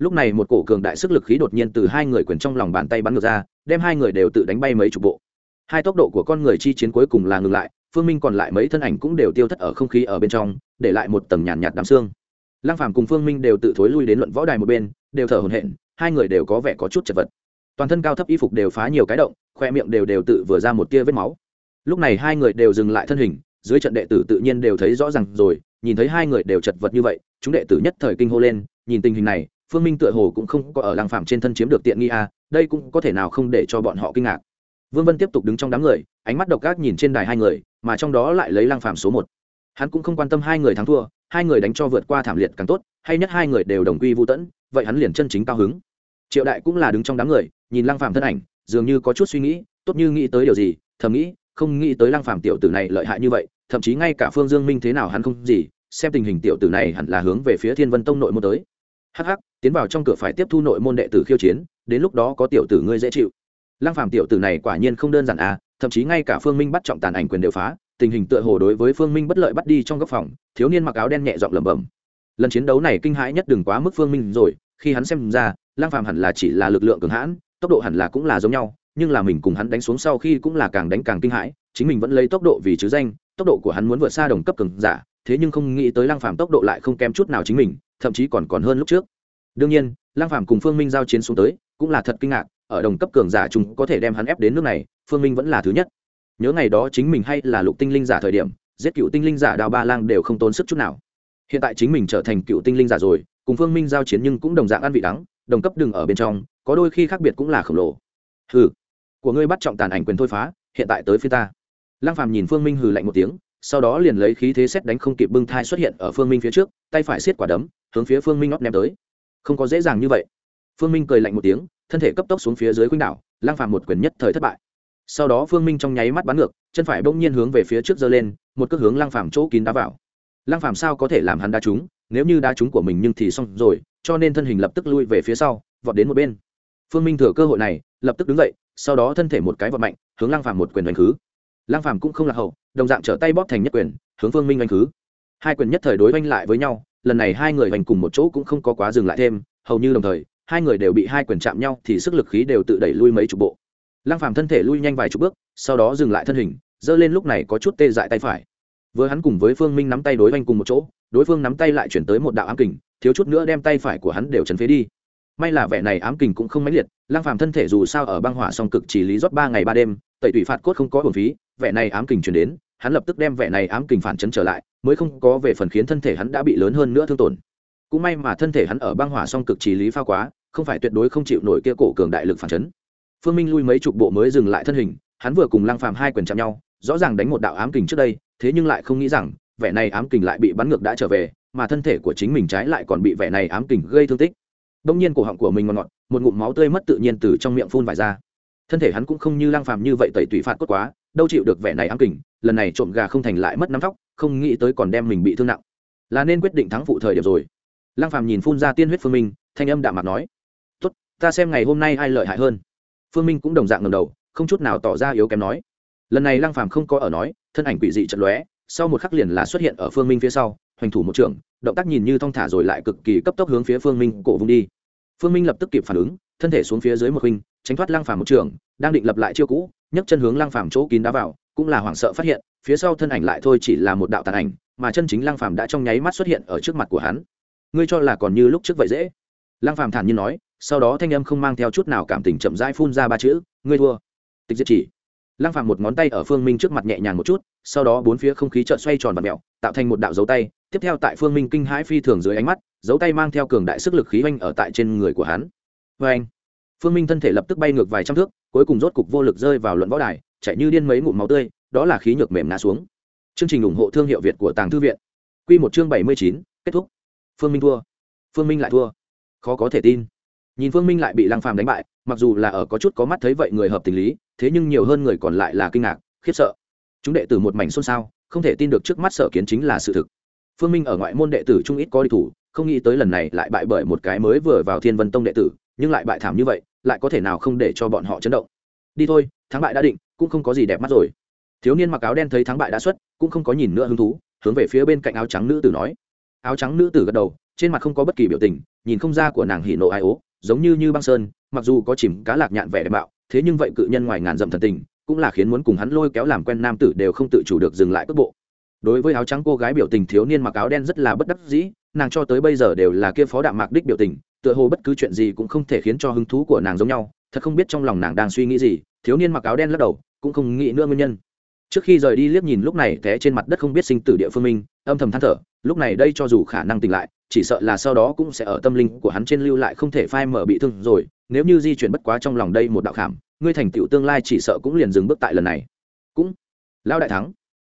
S1: lúc này một cổ cường đại sức lực khí đột nhiên từ hai người quyền trong lòng bàn tay bắn ngược ra đem hai người đều tự đánh bay mấy chục bộ. Hai tốc độ của con người chi chiến cuối cùng là ngừng lại phương minh còn lại mấy thân ảnh cũng đều tiêu thất ở không khí ở bên trong để lại một tầng nhàn nhạt, nhạt đám xương. Lăng phàm cùng phương minh đều tự thối lui đến luận võ đài một bên đều thở hổn hển hai người đều có vẻ có chút chật vật. Toàn thân cao thấp y phục đều phá nhiều cái động khoe miệng đều đều tự vừa ra một tia vết máu. Lúc này hai người đều dừng lại thân hình dưới trận đệ tử tự nhiên đều thấy rõ ràng rồi nhìn thấy hai người đều chật vật như vậy chúng đệ tử nhất thời kinh hô lên nhìn tình hình này phương minh tựa hồ cũng không có ở lăng phạm trên thân chiếm được tiện nghi à đây cũng có thể nào không để cho bọn họ kinh ngạc. Vương vân tiếp tục đứng trong đám người, ánh mắt độc ác nhìn trên đài hai người, mà trong đó lại lấy lăng phạm số một. Hắn cũng không quan tâm hai người thắng thua, hai người đánh cho vượt qua thảm liệt càng tốt, hay nhất hai người đều đồng quy vô tẫn vậy hắn liền chân chính cao hứng. Triệu đại cũng là đứng trong đám người, nhìn lăng phạm thân ảnh, dường như có chút suy nghĩ, tốt như nghĩ tới điều gì, thầm nghĩ, không nghĩ tới lăng phạm tiểu tử này lợi hại như vậy, thậm chí ngay cả phương dương minh thế nào hắn không gì, xem tình hình tiểu tử này hẳn là hướng về phía thiên vân tông nội môn tới hắc hắc, tiến vào trong cửa phải tiếp thu nội môn đệ tử khiêu chiến, đến lúc đó có tiểu tử ngươi dễ chịu. Lăng phàm tiểu tử này quả nhiên không đơn giản à thậm chí ngay cả phương minh bắt trọng tàn ảnh quyền đều phá, tình hình tựa hồ đối với phương minh bất lợi bắt đi trong góc phòng, thiếu niên mặc áo đen nhẹ giọng lẩm bẩm. Lần chiến đấu này kinh hãi nhất đừng quá mức phương minh rồi, khi hắn xem ra, lăng phàm hẳn là chỉ là lực lượng cường hãn, tốc độ hẳn là cũng là giống nhau, nhưng là mình cùng hắn đánh xuống sau khi cũng là càng đánh càng kinh hãi, chính mình vẫn lấy tốc độ vì chứ danh, tốc độ của hắn muốn vượt xa đồng cấp cường giả, thế nhưng không nghĩ tới lăng phàm tốc độ lại không kém chút nào chính mình thậm chí còn còn hơn lúc trước. Đương nhiên, lăng phàm cùng phương minh giao chiến xuống tới, cũng là thật kinh ngạc, ở đồng cấp cường giả chúng có thể đem hắn ép đến nước này, phương minh vẫn là thứ nhất. Nhớ ngày đó chính mình hay là lục tinh linh giả thời điểm, giết cựu tinh linh giả đào ba lang đều không tốn sức chút nào. Hiện tại chính mình trở thành cựu tinh linh giả rồi, cùng phương minh giao chiến nhưng cũng đồng dạng ăn vị đắng, đồng cấp đừng ở bên trong, có đôi khi khác biệt cũng là khổng lồ. Hừ, của ngươi bắt trọng tàn ảnh quyền thôi phá, hiện tại tới phía ta. Lăng phàm nhìn phương minh hừ lạnh một tiếng sau đó liền lấy khí thế xét đánh không kịp bưng thai xuất hiện ở phương minh phía trước, tay phải xiết quả đấm, hướng phía phương minh ngót ném tới. Không có dễ dàng như vậy. Phương minh cười lạnh một tiếng, thân thể cấp tốc xuống phía dưới khuynh đảo, lang phàm một quyền nhất thời thất bại. Sau đó phương minh trong nháy mắt bắn ngược, chân phải bỗng nhiên hướng về phía trước giơ lên, một cước hướng lang phàm chỗ kín đá vào. Lang phàm sao có thể làm hắn đá trúng, nếu như đá trúng của mình nhưng thì xong rồi, cho nên thân hình lập tức lui về phía sau, vọt đến một bên. Phương minh thừa cơ hội này, lập tức đứng dậy, sau đó thân thể một cái vọt mạnh, hướng lang phàm một quyền đánh khứ lang phàm cũng không là hậu, đồng dạng trở tay bóp thành nhất quyền, hướng phương minh anh khứ. Hai quyền nhất thời đối oanh lại với nhau, lần này hai người hoành cùng một chỗ cũng không có quá dừng lại thêm, hầu như đồng thời, hai người đều bị hai quyền chạm nhau thì sức lực khí đều tự đẩy lui mấy chục bộ. Lang phàm thân thể lui nhanh vài chục bước, sau đó dừng lại thân hình dơ lên lúc này có chút tê dại tay phải. Vừa hắn cùng với phương minh nắm tay đối oanh cùng một chỗ, đối phương nắm tay lại chuyển tới một đạo ám kình, thiếu chút nữa đem tay phải của hắn đều chấn phế đi. May là vẻ này ám kình cũng không mãnh liệt, Lang phàm thân thể dù sao ở băng hỏa song cực chỉ lý rót ba ngày ba đêm, tẩy tủy phạt cốt không có bổn phí vẻ này ám kình chuyển đến, hắn lập tức đem vẻ này ám kình phản chấn trở lại, mới không có về phần khiến thân thể hắn đã bị lớn hơn nữa thương tổn. Cũng may mà thân thể hắn ở băng hỏa song cực chỉ lý pha quá, không phải tuyệt đối không chịu nổi kia cổ cường đại lực phản chấn. Phương minh lui mấy chục bộ mới dừng lại thân hình, hắn vừa cùng lăng phàm hai quyền chạm nhau, rõ ràng đánh một đạo ám kình trước đây, thế nhưng lại không nghĩ rằng, vẻ này ám kình lại bị bắn ngược đã trở về, mà thân thể của chính mình trái lại còn bị vẻ này ám kình gây thương tích. Đông nhiên cổ họng của mình ngọt ngọt, một ngụm máu tươi mất tự nhiên từ trong miệng phun vải ra. Thân thể hắn cũng không như lăng phàm như vậy tẩy tủy phạt cốt quá đâu chịu được vẻ này ám kình, lần này trộm gà không thành lại mất nắm tóc, không nghĩ tới còn đem mình bị thương nặng. Là nên quyết định thắng phụ thời điểm rồi. Lăng phàm nhìn phun ra tiên huyết phương minh, thanh âm đạm mặt nói, tốt, ta xem ngày hôm nay ai lợi hại hơn. Phương minh cũng đồng dạng ngầm đầu, không chút nào tỏ ra yếu kém nói, lần này lăng phàm không có ở nói, thân ảnh quỷ dị chật lóe, sau một khắc liền là xuất hiện ở phương minh phía sau, hoành thủ một trường, động tác nhìn như thong thả rồi lại cực kỳ cấp tốc hướng phía phương minh cổ vung đi phương minh lập tức kịp phản ứng, thân thể xuống phía dưới một huynh, tránh thoát lăng phàm một trường, đang định lập lại chiêu cũ, nhấc chân hướng lăng phàm chỗ kín đá vào, cũng là hoảng sợ phát hiện, phía sau thân ảnh lại thôi chỉ là một đạo tàn ảnh, mà chân chính lăng phàm đã trong nháy mắt xuất hiện ở trước mặt của hắn. Ngươi cho là còn như lúc trước vậy dễ? Lăng phàm thản nhiên nói, sau đó thanh âm không mang theo chút nào cảm tình chậm rãi phun ra ba chữ, ngươi thua. Tịch diệt chỉ. Lăng phàm một ngón tay ở phương minh trước mặt nhẹ nhàng một chút sau đó bốn phía không khí chợt xoay tròn và mèo tạo thành một đạo dấu tay, tiếp theo tại phương minh kinh hãi phi thường dưới ánh mắt, dấu tay mang theo cường đại sức lực khí oanh ở tại trên người của hắn. Vê anh phương minh thân thể lập tức bay ngược vài trăm thước, cuối cùng rốt cục vô lực rơi vào luận võ đài, chạy như điên mấy ngụm máu tươi, đó là khí nhược mềm ngã xuống. Chương trình ủng hộ thương hiệu việt của tàng thư viện. Quy một chương bảy mươi chín, kết thúc. Phương minh thua. Phương minh lại thua. Khó có thể tin. Nhìn phương minh lại bị lăng phàm đánh bại, mặc dù là ở có chút có mắt thấy vậy người hợp tình lý, thế nhưng nhiều hơn người còn lại là kinh ngạc, khiếp sợ chúng đệ tử một mảnh xôn xao, không thể tin được trước mắt sở kiến chính là sự thực. Phương minh ở ngoại môn đệ tử trung ít có đi thủ, không nghĩ tới lần này lại bại bởi một cái mới vừa vào thiên vân tông đệ tử, nhưng lại bại thảm như vậy, lại có thể nào không để cho bọn họ chấn động. Đi thôi, thắng bại đã định, cũng không có gì đẹp mắt rồi. Thiếu niên mặc áo đen thấy thắng bại đã xuất, cũng không có nhìn nữa hứng thú, hướng về phía bên cạnh áo trắng nữ tử nói. Áo trắng nữ tử gật đầu, trên mặt không có bất kỳ biểu tình, nhìn không ra của nàng hỉ nộ ai ố, giống như như băng sơn, mặc dù có chìm cá lạc nhạn vẻ đẹp bạo thế nhưng vậy cự nhân ngoài ngàn dặm thần tình cũng là khiến muốn cùng hắn lôi kéo làm quen nam tử đều không tự chủ được dừng lại cước bộ. Đối với áo trắng cô gái biểu tình thiếu niên mặc áo đen rất là bất đắc dĩ, nàng cho tới bây giờ đều là kia phó đạm mạc đích biểu tình, tựa hồ bất cứ chuyện gì cũng không thể khiến cho hứng thú của nàng giống nhau, thật không biết trong lòng nàng đang suy nghĩ gì, thiếu niên mặc áo đen lắc đầu, cũng không nghĩ nữa nguyên nhân. Trước khi rời đi liếc nhìn lúc này té trên mặt đất không biết sinh tử địa phương minh âm thầm than thở, lúc này đây cho dù khả năng tỉnh lại, chỉ sợ là sau đó cũng sẽ ở tâm linh của hắn trên lưu lại không thể phai mở bị thương rồi, nếu như di chuyển bất quá trong lòng đây một đạo khảm ngươi thành tựu tương lai chỉ sợ cũng liền dừng bước tại lần này. Cũng, lão đại thắng.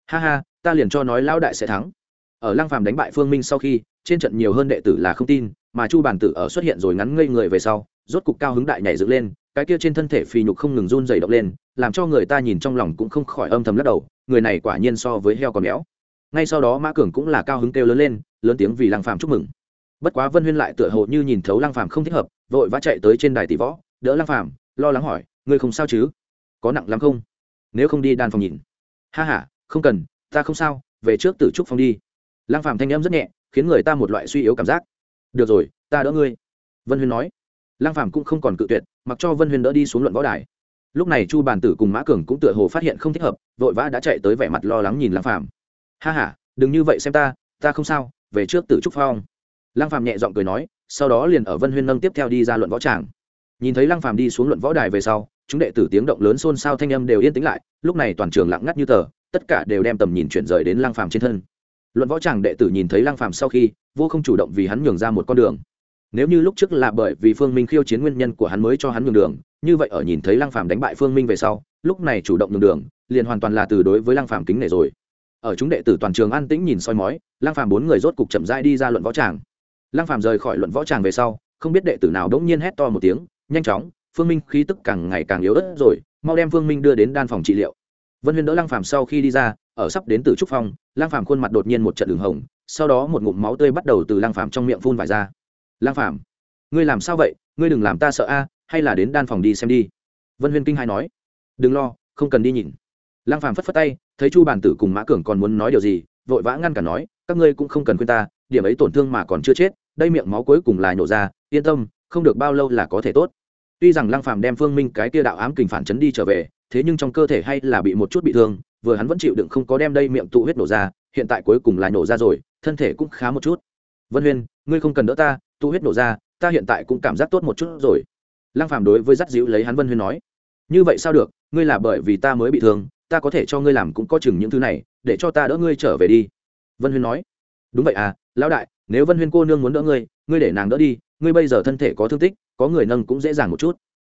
S1: Ha ha, ta liền cho nói lão đại sẽ thắng. Ở lăng phàm đánh bại phương minh sau khi, trên trận nhiều hơn đệ tử là không tin, mà chu bản tử ở xuất hiện rồi ngắn ngây người về sau, rốt cục cao hứng đại nhảy dựng lên, cái kia trên thân thể phì nhục không ngừng run dày động lên, làm cho người ta nhìn trong lòng cũng không khỏi âm thầm lắc đầu, người này quả nhiên so với heo còn méo ngay sau đó mã cường cũng là cao hứng kêu lớn lên, lớn tiếng vì lăng phàm chúc mừng. Bất quá vân huyên lại tựa hồ như nhìn thấu lăng phàm không thích hợp, vội vã chạy tới trên đài tỷ võ, đỡ lăng phàm, lo lắng hỏi ngươi không sao chứ? Có nặng lắm không? Nếu không đi đan phòng nhìn. Ha ha, không cần, ta không sao, về trước tử trúc phòng đi. Lang phàm thanh âm rất nhẹ, khiến người ta một loại suy yếu cảm giác. Được rồi, ta đỡ ngươi. Vân huyên nói. Lang phàm cũng không còn cự tuyệt, mặc cho vân huyên đỡ đi xuống luận võ đài. Lúc này chu bàn tử cùng mã cường cũng tựa hồ phát hiện không thích hợp, vội vã đã chạy tới vẻ mặt lo lắng nhìn Lang phàm. Ha ha, đừng như vậy xem ta ta không sao, về trước tử trúc phong. Lang phàm nhẹ giọng cười nói, sau đó liền ở vân huyên nâng tiếp theo đi ra luận võ tràng nhìn thấy lăng phàm đi xuống luận võ đài về sau, chúng đệ tử tiếng động lớn xôn xao thanh âm đều yên tĩnh lại, lúc này toàn trường lặng ngắt như tờ, tất cả đều đem tầm nhìn chuyển rời đến lăng phàm trên thân. Luận võ tràng đệ tử nhìn thấy lăng phàm sau khi, vô không chủ động vì hắn nhường ra một con đường. Nếu như lúc trước là bởi vì phương minh khiêu chiến nguyên nhân của hắn mới cho hắn nhường đường, như vậy ở nhìn thấy lăng phàm đánh bại phương minh về sau, lúc này chủ động nhường đường, liền hoàn toàn là từ đối với lăng phàm kính nể rồi. Ở chúng đệ tử toàn trường an tĩnh nhìn soi mói, lăng phàm bốn người rốt cục chậm rãi đi ra luận võ tràng lăng phàm rời khỏi luận võ tràng về sau, không biết đệ tử nào đống nhiên hét to một tiếng nhanh chóng, phương minh khí tức càng ngày càng yếu ớt rồi, mau đem phương minh đưa đến đan phòng trị liệu. Vân huyền đỡ lăng phàm sau khi đi ra, ở sắp đến từ trúc phong, lăng phàm khuôn mặt đột nhiên một trận đường hồng, sau đó một ngụm máu tươi bắt đầu từ lăng phàm trong miệng phun vải ra. Lăng phàm, ngươi làm sao vậy? Ngươi đừng làm ta sợ a, hay là đến đan phòng đi xem đi. Vân huyền kinh hai nói. Đừng lo, không cần đi nhìn. Lăng phàm phất phất tay, thấy chu bản tử cùng mã cường còn muốn nói điều gì, vội vã ngăn cả nói, các ngươi cũng không cần khuyên ta, điểm ấy tổn thương mà còn chưa chết, đây miệng máu cuối cùng là nhổ ra, yên tâm không được bao lâu là có thể tốt. Tuy rằng lăng phàm đem phương minh cái kia đạo ám kình phản chấn đi trở về, thế nhưng trong cơ thể hay là bị một chút bị thương, vừa hắn vẫn chịu đựng không có đem đây miệng tụ huyết nổ ra, hiện tại cuối cùng là nổ ra rồi, thân thể cũng khá một chút. Vân huyên, ngươi không cần đỡ ta, tụ huyết nổ ra, ta hiện tại cũng cảm giác tốt một chút rồi. Lăng phàm đối với dắt dịu lấy hắn vân huyên nói, như vậy sao được, ngươi là bởi vì ta mới bị thương, ta có thể cho ngươi làm cũng có chừng những thứ này, để cho ta đỡ ngươi trở về đi. Vân huyên nói, đúng vậy à lão đại, nếu vân huyên cô nương muốn đỡ ngươi ngươi để nàng đỡ đi ngươi bây giờ thân thể có thương tích, có người nâng cũng dễ dàng một chút.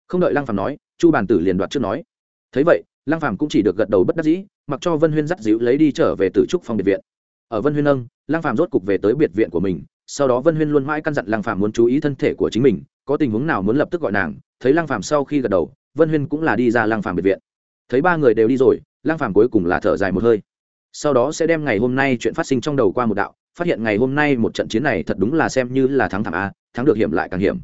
S1: Không đợi lăng phàm nói, chu bàn tử liền đoạt trước nói. Thấy vậy, lăng phàm cũng chỉ được gật đầu bất đắc dĩ, mặc cho vân huyên dắt dịu lấy đi trở về từ trúc phòng biệt viện. Ở vân huyên nâng, lăng phàm rốt cục về tới biệt viện của mình, sau đó vân huyên luôn mãi căn dặn lăng phàm muốn chú ý thân thể của chính mình, có tình huống nào muốn lập tức gọi nàng, thấy lăng phàm sau khi gật đầu, vân huyên cũng là đi ra lăng phàm biệt viện. Thấy ba người đều đi rồi, lăng phàm cuối cùng là thở dài một hơi. Sau đó sẽ đem ngày hôm nay chuyện phát sinh trong đầu qua một đạo, phát hiện ngày hôm nay một trận chiến này thật đúng là xem như là thắng thảm a thắng được hiểm lại càng hiểm.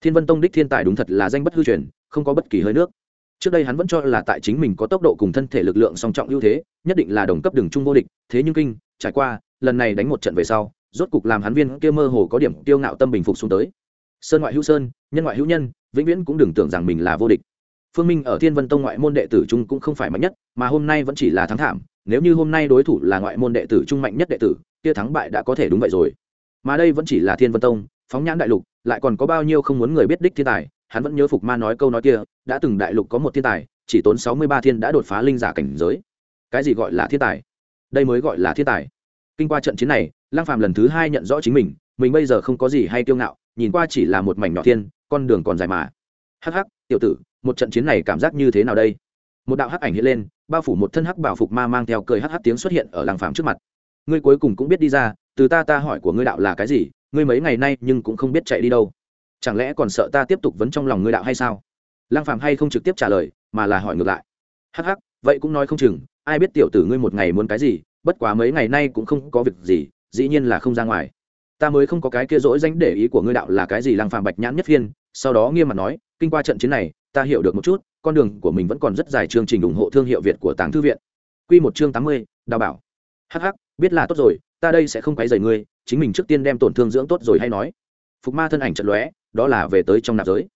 S1: Thiên vân tông đích thiên tài đúng thật là danh bất hư truyền, không có bất kỳ hơi nước. Trước đây hắn vẫn cho là tại chính mình có tốc độ cùng thân thể lực lượng song trọng ưu thế, nhất định là đồng cấp đường trung vô địch, thế nhưng kinh, trải qua, lần này đánh một trận về sau, rốt cục làm hắn viên kia mơ hồ có điểm tiêu ngạo tâm bình phục xuống tới. Sơn ngoại hữu sơn, nhân ngoại hữu nhân, vĩnh viễn cũng đừng tưởng rằng mình là vô địch. Phương minh ở thiên vân tông ngoại môn đệ tử trung cũng không phải mạnh nhất, mà hôm nay vẫn chỉ là thắng thảm, nếu như hôm nay đối thủ là ngoại môn đệ tử trung mạnh nhất đệ tử, kia thắng bại đã có thể đúng vậy rồi. Mà đây vẫn chỉ là thiên vân tông phóng nhãn đại lục, lại còn có bao nhiêu không muốn người biết đích thiên tài, hắn vẫn nhớ phục ma nói câu nói kia, đã từng đại lục có một thiên tài, chỉ tốn sáu mươi ba thiên đã đột phá linh giả cảnh giới. Cái gì gọi là thiên tài? Đây mới gọi là thiên tài. Kinh qua trận chiến này lang phàm lần thứ hai nhận rõ chính mình mình bây giờ không có gì hay kiêu ngạo, nhìn qua chỉ là một mảnh nhỏ thiên, con đường còn dài mà. Hắc hắc, tiểu tử, một trận chiến này cảm giác như thế nào đây? Một đạo hắc ảnh hiện lên, bao phủ một thân hắc bảo phục ma mang theo cười hắc hắc tiếng xuất hiện ở lang phàm trước mặt. Ngươi cuối cùng cũng biết đi ra, từ ta ta hỏi của ngươi đạo là cái gì ngươi mấy ngày nay nhưng cũng không biết chạy đi đâu. Chẳng lẽ còn sợ ta tiếp tục vấn trong lòng ngươi đạo hay sao? Lăng phàm hay không trực tiếp trả lời mà là hỏi ngược lại. Hắc hắc vậy cũng nói không chừng ai biết tiểu tử ngươi một ngày muốn cái gì bất quá mấy ngày nay cũng không có việc gì dĩ nhiên là không ra ngoài. Ta mới không có cái kia dỗi danh để ý của ngươi đạo là cái gì lăng phàm bạch nhãn nhất phiên sau đó nghiêm mặt nói kinh qua trận chiến này ta hiểu được một chút con đường của mình vẫn còn rất dài chương trình ủng hộ thương hiệu việt của tàng thư viện. Q một chương tám mươi đào bảo. Hắc hắc, biết là tốt rồi ta đây sẽ không quấy rầy ngươi, chính mình trước tiên đem tổn thương dưỡng tốt rồi hay nói. Phục ma thân ảnh trận lóe, đó là về tới trong nạp giới.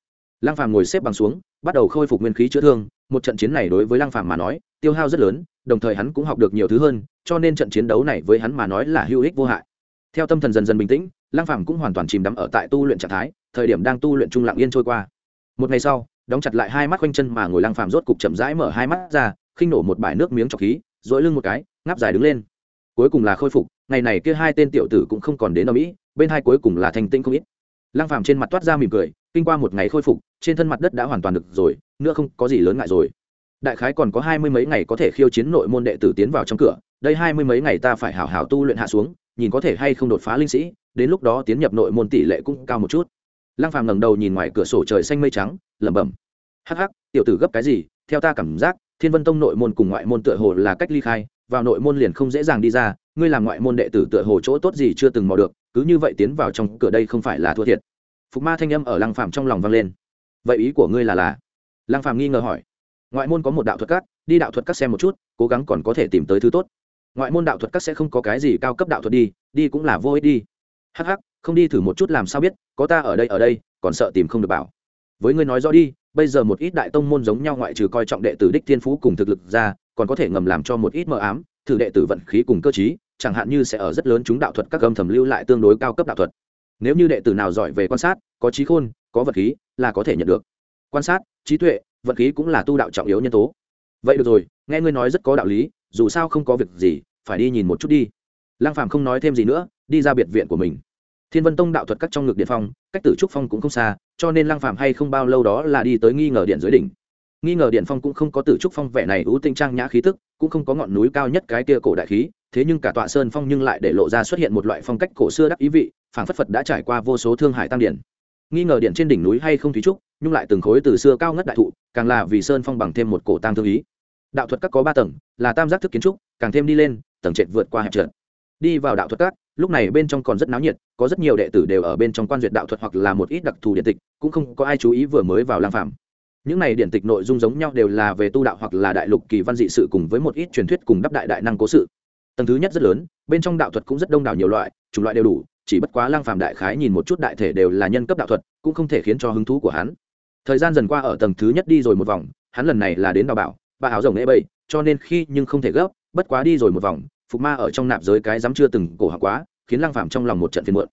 S1: Lăng phàm ngồi xếp bằng xuống, bắt đầu khôi phục nguyên khí chữa thương, một trận chiến này đối với lăng phàm mà nói, tiêu hao rất lớn, đồng thời hắn cũng học được nhiều thứ hơn, cho nên trận chiến đấu này với hắn mà nói là hữu ích vô hại. Theo tâm thần dần dần bình tĩnh, lăng phàm cũng hoàn toàn chìm đắm ở tại tu luyện trạng thái, thời điểm đang tu luyện trung lặng yên trôi qua. Một ngày sau, đóng chặt lại hai mắt quanh chân mà ngồi lăng phàm rốt cục chậm rãi mở hai mắt ra, khinh nổ một bãi nước miếng trọc khí dỗi lưng một cái, ngáp dài đứng lên cuối cùng là khôi phục, ngày này kia hai tên tiểu tử cũng không còn đến ở mỹ, bên hai cuối cùng là thành tinh không ít. Lăng phàm trên mặt toát ra mỉm cười, kinh qua một ngày khôi phục, trên thân mặt đất đã hoàn toàn được rồi, nữa không có gì lớn ngại rồi. Đại khái còn có hai mươi mấy ngày có thể khiêu chiến nội môn đệ tử tiến vào trong cửa, đây hai mươi mấy ngày ta phải hảo hảo tu luyện hạ xuống, nhìn có thể hay không đột phá linh sĩ, đến lúc đó tiến nhập nội môn tỷ lệ cũng cao một chút. Lăng phàm ngẩng đầu nhìn ngoài cửa sổ trời xanh mây trắng, lẩm bẩm. Hắc hắc, tiểu tử gấp cái gì? Theo ta cảm giác, thiên vân tông nội môn cùng ngoại môn tựa hồ là cách ly khai vào nội môn liền không dễ dàng đi ra, ngươi làm ngoại môn đệ tử tựa hồ chỗ tốt gì chưa từng mò được, cứ như vậy tiến vào trong cửa đây không phải là thua thiệt. Phục ma thanh âm ở lăng phạm trong lòng vang lên. Vậy ý của ngươi là là? Lăng phạm nghi ngờ hỏi. Ngoại môn có một đạo thuật cắt đi đạo thuật cắt xem một chút, cố gắng còn có thể tìm tới thứ tốt. Ngoại môn đạo thuật cắt sẽ không có cái gì cao cấp đạo thuật đi đi cũng là vô ích đi. Hắc hắc, không đi thử một chút làm sao biết, có ta ở đây ở đây, còn sợ tìm không được bảo. Với ngươi nói rõ đi, bây giờ một ít đại tông môn giống nhau ngoại trừ coi trọng đệ tử đích thiên phú cùng thực lực ra còn có thể ngầm làm cho một ít mờ ám, thử đệ tử vận khí cùng cơ chí chẳng hạn như sẽ ở rất lớn chúng đạo thuật các âm thầm lưu lại tương đối cao cấp đạo thuật. Nếu như đệ tử nào giỏi về quan sát, có trí khôn, có vật khí, là có thể nhận được. Quan sát, trí tuệ, vật khí cũng là tu đạo trọng yếu nhân tố. Vậy được rồi, nghe ngươi nói rất có đạo lý, dù sao không có việc gì, phải đi nhìn một chút đi. Lăng phàm không nói thêm gì nữa, đi ra biệt viện của mình. Thiên vân tông đạo thuật các trong ngực điện phong, cách tử trúc phong cũng không xa, cho nên lăng phàm hay không bao lâu đó là đi tới nghi ngờ điện dưới đỉnh nghi ngờ điện phong cũng không có tử trúc phong vẻ này ưu tinh trang nhã khí tức, cũng không có ngọn núi cao nhất cái kia cổ đại khí, thế nhưng cả tọa sơn phong nhưng lại để lộ ra xuất hiện một loại phong cách cổ xưa đắc ý vị, phảng phất phật đã trải qua vô số thương hải tăng điển. Nghi ngờ điện trên đỉnh núi hay không thúy trúc, nhưng lại từng khối từ xưa cao ngất đại thụ, càng là vì sơn phong bằng thêm một cổ tăng thương ý. Đạo thuật các có ba tầng, là tam giác thức kiến trúc, càng thêm đi lên, tầng trệt vượt qua hẹp trượt. Đi vào đạo thuật các, lúc này bên trong còn rất náo nhiệt, có rất nhiều đệ tử đều ở bên trong quan duyệt đạo thuật hoặc là một ít đặc thù điện tịch, cũng không có ai chú ý vừa mới vào lang phạm những này điển tịch nội dung giống nhau đều là về tu đạo hoặc là đại lục kỳ văn dị sự cùng với một ít truyền thuyết cùng đắp đại đại năng cố sự. Tầng thứ nhất rất lớn, bên trong đạo thuật cũng rất đông đảo nhiều loại, chủng loại đều đủ, chỉ bất quá lang phàm đại khái nhìn một chút đại thể đều là nhân cấp đạo thuật, cũng không thể khiến cho hứng thú của hắn. Thời gian dần qua ở tầng thứ nhất đi rồi một vòng, hắn lần này là đến đào bảo, bà áo rồng ế bầy, cho nên khi nhưng không thể gấp, bất quá đi rồi một vòng, phục ma ở trong nạp giới cái dám chưa từng cổ học quá, khiến lang phàm trong lòng một trận phiền muộn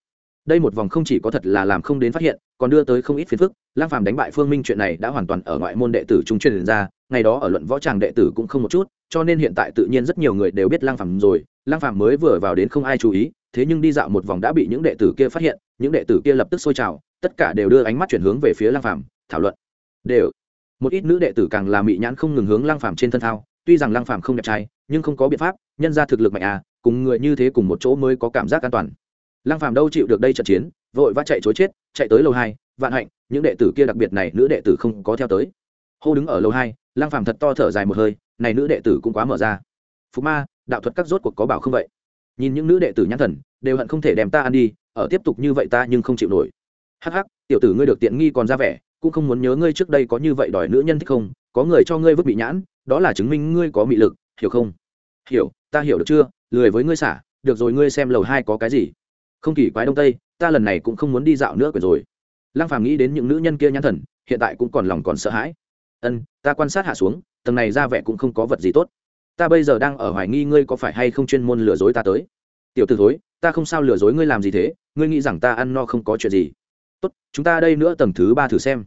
S1: đây một vòng không chỉ có thật là làm không đến phát hiện, còn đưa tới không ít phiền phức. Lang phàm đánh bại phương minh chuyện này đã hoàn toàn ở ngoại môn đệ tử trung truyền ra, ngày đó ở luận võ tràng đệ tử cũng không một chút, cho nên hiện tại tự nhiên rất nhiều người đều biết lang phàm rồi. Lang phàm mới vừa vào đến không ai chú ý, thế nhưng đi dạo một vòng đã bị những đệ tử kia phát hiện, những đệ tử kia lập tức sôi trào, tất cả đều đưa ánh mắt chuyển hướng về phía lang phàm, thảo luận. Đều. Một ít nữ đệ tử càng là mị nhãn không ngừng hướng lang phàm trên thân thao, tuy rằng lang phàm không đẹp trai, nhưng không có biện pháp, nhân ra thực lực mạnh à cùng người như thế cùng một chỗ mới có cảm giác an toàn lang phàm đâu chịu được đây trận chiến, vội vã chạy chối chết, chạy tới lầu hai, vạn hạnh, những đệ tử kia đặc biệt này nữ đệ tử không có theo tới. Hô đứng ở lầu hai lang phàm thật to thở dài một hơi, này nữ đệ tử cũng quá mở ra. Phú ma, đạo thuật các rốt cuộc có bảo không vậy? Nhìn những nữ đệ tử nhãn thần, đều hận không thể đem ta ăn đi, ở tiếp tục như vậy ta nhưng không chịu nổi. Hắc hắc, tiểu tử ngươi được tiện nghi còn ra vẻ, cũng không muốn nhớ ngươi trước đây có như vậy đòi nữ nhân thích không, có người cho ngươi vứt bị nhãn, đó là chứng minh ngươi có mị lực, hiểu không? Hiểu, ta hiểu được chưa? Lười với ngươi xả, được rồi ngươi xem lầu hai có cái gì không kỳ quái đông tây, ta lần này cũng không muốn đi dạo nữa quyển rồi. Lăng phàm nghĩ đến những nữ nhân kia nhãn thần, hiện tại cũng còn lòng còn sợ hãi. Ân, ta quan sát hạ xuống, tầng này ra vẻ cũng không có vật gì tốt. Ta bây giờ đang ở hoài nghi ngươi có phải hay không chuyên môn lừa dối ta tới. Tiểu t ử thối, ta không sao lừa dối ngươi làm gì thế, ngươi nghĩ rằng ta ăn no không có chuyện gì. Tốt, chúng ta đây nữa tầng thứ ba thử xem.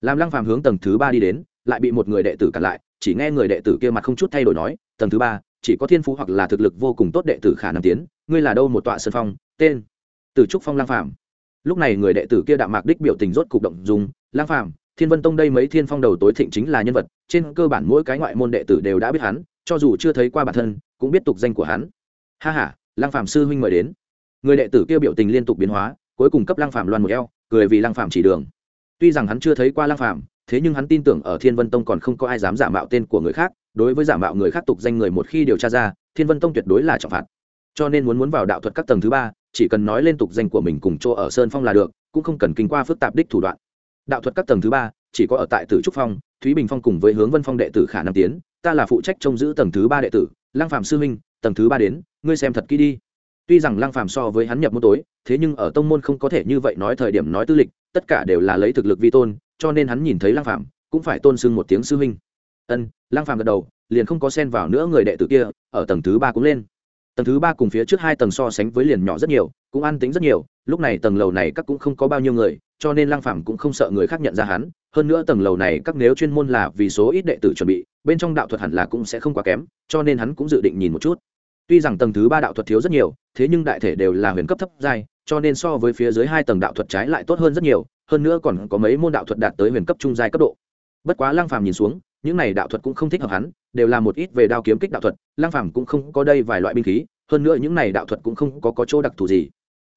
S1: Làm lăng phàm hướng tầng thứ ba đi đến, lại bị một người đệ tử cản lại, chỉ nghe người đệ tử kia mặt không chút thay đổi nói, tầng thứ ba, chỉ có thiên phú hoặc là thực lực vô cùng tốt đệ tử khả năng tiến, ngươi là đâu một tọa sơn phong, tên? Từ trúc phong lang phàm. Lúc này người đệ tử kia đạm mạc đích biểu tình rốt cục động dùng lang phàm, thiên vân tông đây mấy thiên phong đầu tối thịnh chính là nhân vật, trên cơ bản mỗi cái ngoại môn đệ tử đều đã biết hắn, cho dù chưa thấy qua bản thân, cũng biết tục danh của hắn. Ha h a phàm sư huynh mời đến. Người đệ tử kia biểu tình liên tục biến hóa, cuối cùng cấp lang phàm loan một eo, cười vì lang phàm chỉ đường. Tuy rằng hắn chưa thấy qua lang phàm, thế nhưng hắn tin tưởng ở thiên vân tông còn không có ai dám giả mạo tên của người khác, đối với giả mạo người khác tục danh người một khi điều tra ra, thiên vân tông tuyệt đối là trọng phạt. Cho nên muốn muốn vào đạo thuật các tầng thứ ba chỉ cần nói lên tục danh của mình cùng chỗ ở sơn phong là được, cũng không cần kinh qua phức tạp đích thủ đoạn. Đạo thuật các tầng thứ ba, chỉ có ở tại tử trúc phong, thúy bình phong cùng với hướng vân phong đệ tử khả năng tiến, ta là phụ trách trông giữ tầng thứ ba đệ tử lang phạm sư huynh, tầng thứ ba đến, ngươi xem thật kỹ đi. Tuy rằng lang phạm so với hắn nhập môn tối, thế nhưng ở tông môn không có thể như vậy nói thời điểm nói tư lịch, tất cả đều là lấy thực lực vi tôn, cho nên hắn nhìn thấy lang phạm cũng phải tôn sưng một tiếng sư huynh. Ân lang phạm gật đầu, liền không có xen vào nữa người đệ tử kia, ở tầng thứ ba cũng lên tầng thứ ba cùng phía trước hai tầng so sánh với liền nhỏ rất nhiều, cũng an tính rất nhiều, lúc này tầng lầu này các cũng không có bao nhiêu người, cho nên lang phàm cũng không sợ người khác nhận ra hắn, hơn nữa tầng lầu này các nếu chuyên môn là vì số ít đệ tử chuẩn bị, bên trong đạo thuật hẳn là cũng sẽ không quá kém, cho nên hắn cũng dự định nhìn một chút. Tuy rằng tầng thứ ba đạo thuật thiếu rất nhiều, thế nhưng đại thể đều là huyền cấp thấp giai, cho nên so với phía dưới hai tầng đạo thuật trái lại tốt hơn rất nhiều, hơn nữa còn có mấy môn đạo thuật đạt tới huyền cấp trung giai cấp độ. Bất quá lang phàm nhìn xuống những này đạo thuật cũng không thích hợp hắn đều là một ít về đao kiếm kích đạo thuật lang phàm cũng không có đây vài loại binh khí hơn nữa những này đạo thuật cũng không có, có chỗ đặc thù gì.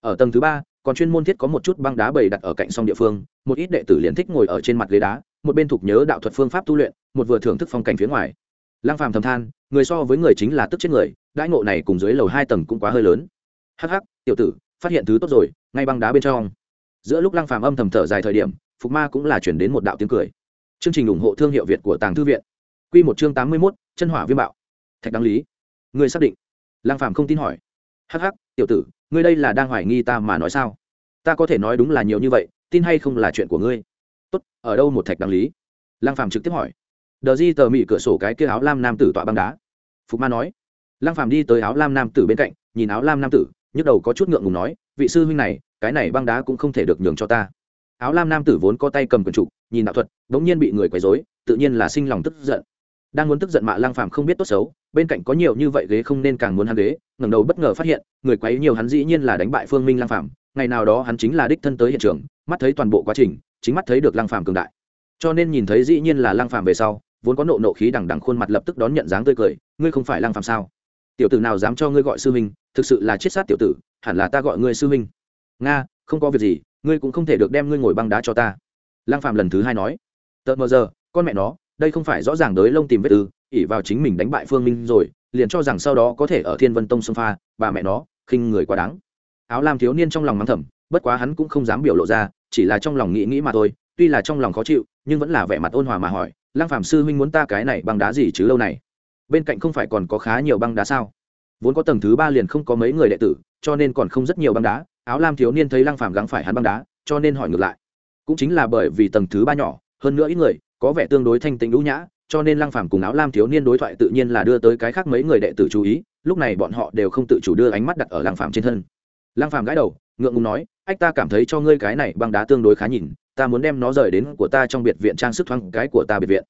S1: Ở tầng thứ ba còn chuyên môn thiết có một chút băng đá bầy đặt ở cạnh sông địa phương một ít đệ tử liền thích ngồi ở trên mặt ghế đá một bên thuộc nhớ đạo thuật phương pháp tu luyện một vừa thưởng thức phong cảnh phía ngoài. Lang phàm thầm than người so với người chính là tức chết người đãi ngộ này cùng dưới lầu hai tầng cũng quá hơi lớn. Hắc hắc tiểu tử phát hiện thứ tốt rồi ngay băng đá bên trong. Giữa lúc lang phàm âm thầm thở dài thời điểm phục ma cũng là chuyển đến một đạo tiếng cười chương trình ủng hộ thương hiệu việt của tàng thư viện. Q một chương tám mươi mốt, chân hỏa viêm bạo. Thạch đáng lý, người xác định. Lang phàm không tin hỏi. Hắc hắc, tiểu tử, ngươi đây là đang hoài nghi ta mà nói sao? Ta có thể nói đúng là nhiều như vậy, tin hay không là chuyện của ngươi? Tốt, ở đâu một thạch đáng lý? Lang phàm trực tiếp hỏi. Đờ di tờ mị cửa sổ cái kia áo lam nam tử tọa băng đá. Phục ma nói. Lang phàm đi tới áo lam nam tử bên cạnh, nhìn áo lam nam tử, nhức đầu có chút ngượng ngùng nói, vị sư huynh này, cái này băng đá cũng không thể được nhường cho ta áo lam nam tử vốn có tay cầm quần trục nhìn đạo thuật đ ố n g nhiên bị người quấy dối tự nhiên là sinh lòng tức giận. Đang muốn tức giận mạ lang phàm không biết tốt xấu, bên cạnh có nhiều như vậy ghế không nên càng muốn hắn ghế, ngẩng đầu bất ngờ phát hiện, người quấy nhiều hắn dĩ nhiên là đánh bại phương minh lang phàm, ngày nào đó hắn chính là đích thân tới hiện trường, mắt thấy toàn bộ quá trình, chính mắt thấy được lang phàm cường đại. Cho nên nhìn thấy dĩ nhiên là lang phàm về sau, vốn có nộ nộ khí đằng đằng khuôn mặt lập tức đón nhận dáng tươi cười, ngươi không phải lang phàm sao? Tiểu tử nào dám cho ngươi gọi sư huynh, thực sự là chết sát tiểu tử, hẳn là ta gọi ngươi sư huynh. Nga, không có việc gì ngươi cũng không thể được đem ngươi ngồi băng đá cho ta. Lang phạm lần thứ hai nói tợt mờ giờ, con mẹ nó, đây không phải rõ ràng đới lông tìm vết tư ỉ vào chính mình đánh bại phương minh rồi, liền cho rằng sau đó có thể ở thiên vân tông xông pha, bà mẹ nó, khinh người quá đáng. Áo lam thiếu niên trong lòng mắng thầm, bất quá hắn cũng không dám biểu lộ ra, chỉ là trong lòng nghĩ nghĩ mà thôi, tuy là trong lòng khó chịu, nhưng vẫn là vẻ mặt ôn hòa mà hỏi lang phạm sư huynh muốn ta cái này băng đá gì chứ lâu này? Bên cạnh không phải còn có khá nhiều băng đá sao? Vốn có tầng thứ ba liền không có mấy người đệ tử, cho nên còn không rất nhiều băng đá áo lam thiếu niên thấy lăng phàm gắng phải hắn băng đá, cho nên hỏi ngược lại. Cũng chính là bởi vì tầng thứ ba nhỏ, hơn nữa ít người, có vẻ tương đối thanh tịnh đũ nhã, cho nên lăng phàm cùng áo lam thiếu niên đối thoại tự nhiên là đưa tới cái khác mấy người đệ tử chú ý, lúc này bọn họ đều không tự chủ đưa ánh mắt đặt ở lăng phàm trên thân. Lăng phàm gãi đầu, ngượng ngùng nói, ách, ta cảm thấy cho ngươi cái này băng đá tương đối khá nhìn, ta muốn đem nó rời đến của ta trong biệt viện trang sức thoáng cái của ta biệt viện.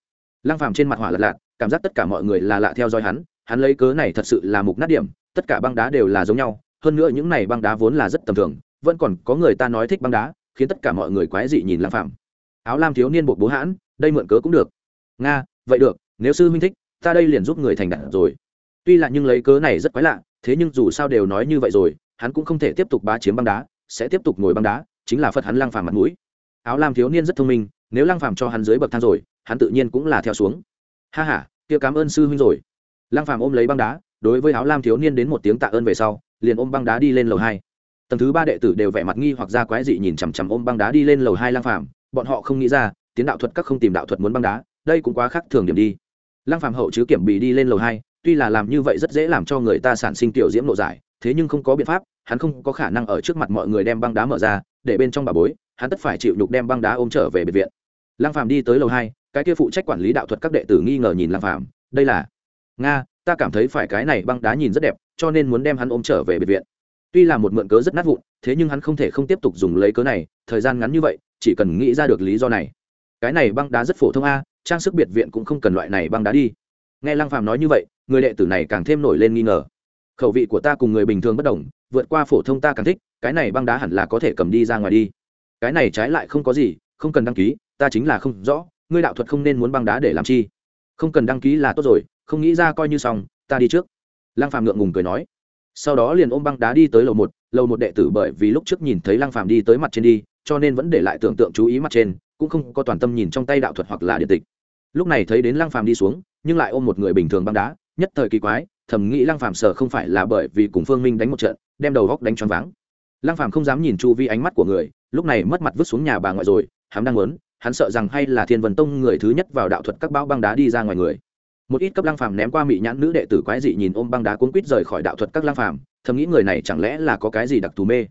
S1: Lăng phàm trên mặt hỏa lật lạc cảm giác tất cả mọi người là lạ theo dõi hắn hắn lấy cớ này thật sự là mục nát điểm, tất cả băng đá đều là giống nhau hơn nữa những này băng đá vốn là rất tầm thường, vẫn còn có người ta nói thích băng đá, khiến tất cả mọi người quái dị nhìn lăng phạm áo lam thiếu niên buộc bố hãn, đây mượn cớ cũng được. Nga, vậy được, nếu sư huynh thích, ta đây liền giúp người thành đạt rồi. Tuy là nhưng lấy cớ này rất quái lạ, thế nhưng dù sao đều nói như vậy rồi, hắn cũng không thể tiếp tục bá chiếm băng đá, sẽ tiếp tục ngồi băng đá, chính là phật hắn lăng phàm mặt mũi. Áo lam thiếu niên rất thông minh, nếu lăng phàm cho hắn dưới bậc thang rồi, hắn tự nhiên cũng là theo xuống. Ha ha, kia cảm ơn sư huynh rồi. Lăng phàm ôm lấy băng đá, đối với áo lam thiếu niên đến một tiếng tạ ơn về sau liền ôm băng đá đi lên lầu hai. Tầng thứ ba đệ tử đều vẻ mặt nghi hoặc ra quái dị nhìn chằm chằm ôm băng đá đi lên lầu hai lang phàm. Bọn họ không nghĩ ra, tiến đạo thuật các không tìm đạo thuật muốn băng đá, đây cũng quá khác thường điểm đi. Lang phàm hậu chứ kiểm bị đi lên lầu hai, tuy là làm như vậy rất dễ làm cho người ta sản sinh tiểu diễm nộ giải, thế nhưng không có biện pháp, hắn không có khả năng ở trước mặt mọi người đem băng đá mở ra, để bên trong bà bối, hắn tất phải chịu nhục đem băng đá ôm trở về biệt viện. Lang phàm đi tới lầu hai, cái kia phụ trách quản lý đạo thuật các đệ tử nghi ngờ nhìn lang phàm, đây là, nga, ta cảm thấy phải cái này băng đá nhìn rất đẹp cho nên muốn đem hắn ôm trở về biệt viện. Tuy là một mượn cớ rất nát vụn, thế nhưng hắn không thể không tiếp tục dùng lấy cớ này, thời gian ngắn như vậy, chỉ cần nghĩ ra được lý do này. Cái này băng đá rất phổ thông a, trang sức biệt viện cũng không cần loại này băng đá đi. Nghe lăng phàm nói như vậy, người đệ tử này càng thêm nổi lên nghi ngờ. Khẩu vị của ta cùng người bình thường bất đồng, vượt qua phổ thông ta càng thích, cái này băng đá hẳn là có thể cầm đi ra ngoài đi. Cái này trái lại không có gì, không cần đăng ký, ta chính là không rõ, ngươi đạo thuật không nên muốn băng đá để làm chi. Không cần đăng ký là tốt rồi, không nghĩ ra coi như xong, ta đi trước lăng phàm ngượng ngùng cười nói, sau đó liền ôm băng đá đi tới lầu một lầu một đệ tử bởi vì lúc trước nhìn thấy lăng phàm đi tới mặt trên đi, cho nên vẫn để lại tưởng tượng chú ý mặt trên, cũng không có toàn tâm nhìn trong tay đạo thuật hoặc là điện tịch. Lúc này thấy đến lăng phàm đi xuống, nhưng lại ôm một người bình thường băng đá, nhất thời kỳ quái, thầm nghĩ lăng phàm sợ không phải là bởi vì cùng phương minh đánh một trận, đem đầu góc đánh choáng váng. Lăng phàm không dám nhìn chu vi ánh mắt của người, lúc này mất mặt vứt xuống nhà bà ngoại rồi, hắn đang muốn, hắn sợ rằng hay là thiên vân tông người thứ nhất vào đạo thuật các bão băng đá đi ra ngoài người một ít cấp lang phàm ném qua mị nhãn nữ đệ tử quái dị nhìn ôm băng đá cuốn quýt rời khỏi đạo thuật các lang phàm, thầm nghĩ người này chẳng lẽ là có cái gì đặc thù mê.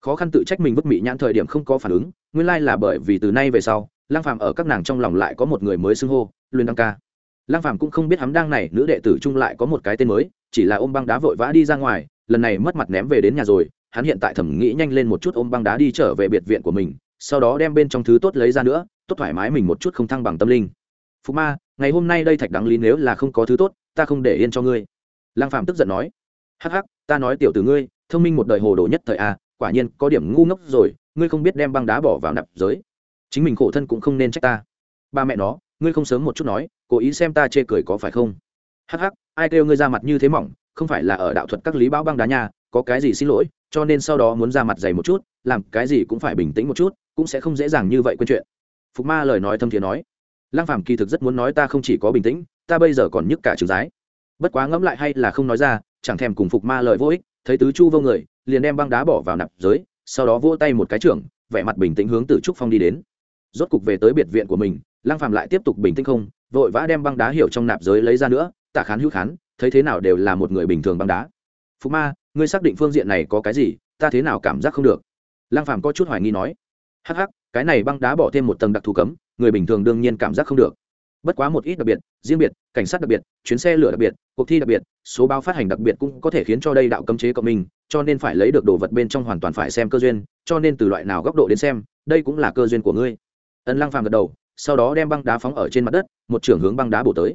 S1: Khó khăn tự trách mình vứt mị nhãn thời điểm không có phản ứng, nguyên lai là bởi vì từ nay về sau, lang phàm ở các nàng trong lòng lại có một người mới xưng hô, luyện đăng ca. Lang phàm cũng không biết hám đang này, nữ đệ tử chung lại có một cái tên mới, chỉ là ôm băng đá vội vã đi ra ngoài, lần này mất mặt ném về đến nhà rồi, hắn hiện tại thẩm nghĩ nhanh lên một chút ôm băng đá đi trở về biệt viện của mình, sau đó đem bên trong thứ tốt lấy ra nữa, tốt thoải mái mình một chút không thăng bằng tâm linh. Phú ma, ngày hôm nay đây thạch đáng lý nếu là không có thứ tốt, ta không để yên cho ngươi. Lang phạm tức giận nói, hắc hắc, ta nói tiểu tử ngươi, thông minh một đời hồ đồ nhất thời a quả nhiên có điểm ngu ngốc rồi, ngươi không biết đem băng đá bỏ vào nạp giới. Chính mình khổ thân cũng không nên trách ta. Ba mẹ nó, ngươi không sớm một chút nói, cố ý xem ta chê cười có phải không? Hắc hắc, ai kêu ngươi ra mặt như thế mỏng, không phải là ở đạo thuật các lý báo băng đá nha, có cái gì xin lỗi, cho nên sau đó muốn ra mặt dày một chút, làm cái gì cũng phải bình tĩnh một chút, cũng sẽ không dễ dàng như vậy quên chuyện. Phục ma lời nói thâm thiế nói Lang phàm kỳ thực rất muốn nói ta không chỉ có bình tĩnh, ta bây giờ còn nhức cả trứng rái. Bất quá ngẫm lại hay là không nói ra, chẳng thèm cùng phục ma lời vô ích, thấy tứ chu vô người, liền đem băng đá bỏ vào nạp giới, sau đó vỗ tay một cái trưởng, vẻ mặt bình tĩnh hướng từ trúc phong đi đến. Rốt cục về tới biệt viện của mình Lang phàm lại tiếp tục bình tĩnh không, vội vã đem băng đá hiểu trong nạp giới lấy ra nữa tạ khán hữu khán, thấy thế nào đều là một người bình thường băng đá. Phục ma, ngươi xác định phương diện này có cái gì, ta thế nào cảm giác không được. Lang phàm có chút hoài nghi nói. Hắc hắc cái này băng đá bỏ thêm một tầng đặc thù cấm, người bình thường đương nhiên cảm giác không được. Bất quá một ít đặc biệt, riêng biệt, cảnh sát đặc biệt, chuyến xe lửa đặc biệt, cuộc thi đặc biệt, số báo phát hành đặc biệt cũng có thể khiến cho đây đạo cấm chế cộng mình cho nên phải lấy được đồ vật bên trong hoàn toàn phải xem cơ duyên, cho nên từ loại nào góc độ đến xem, đây cũng là cơ duyên của ngươi. Ân lăng phàm gật đầu, sau đó đem băng đá phóng ở trên mặt đất, một trưởng hướng băng đá bổ tới.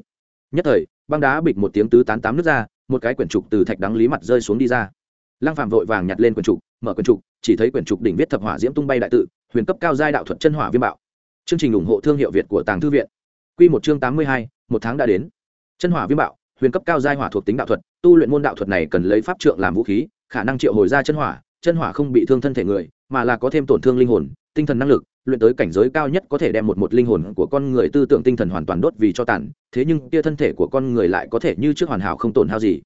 S1: Nhất thời, băng đá bịch một tiếng tứ tán tám nước ra, một cái quyển trục từ thạch đắng lý mặt rơi xuống đi ra. Lăng phàm vội vàng nhặt lên quyển trục, mở quyển trục, chỉ thấy quyển trục đỉnh viết thập hỏa diễm tung bay đại tự huyền cấp cao giai đạo thuật chân hỏa viêm bạo. Chương trình ủng hộ thương hiệu việt của tàng thư viện. Q một chương tám mươi hai, một tháng đã đến. Chân hỏa viêm bạo, huyền cấp cao giai hỏa thuộc tính đạo thuật, tu luyện môn đạo thuật này cần lấy pháp trượng làm vũ khí, khả năng triệu hồi ra chân hỏa chân hỏa không bị thương thân thể người, mà là có thêm tổn thương linh hồn, tinh thần năng lực, luyện tới cảnh giới cao nhất có thể đem một một linh hồn của con người tư tưởng tinh thần hoàn toàn đốt vì cho tàn, thế nhưng kia thân thể của con người lại có thể như trước hoàn hảo không tổn hao gì.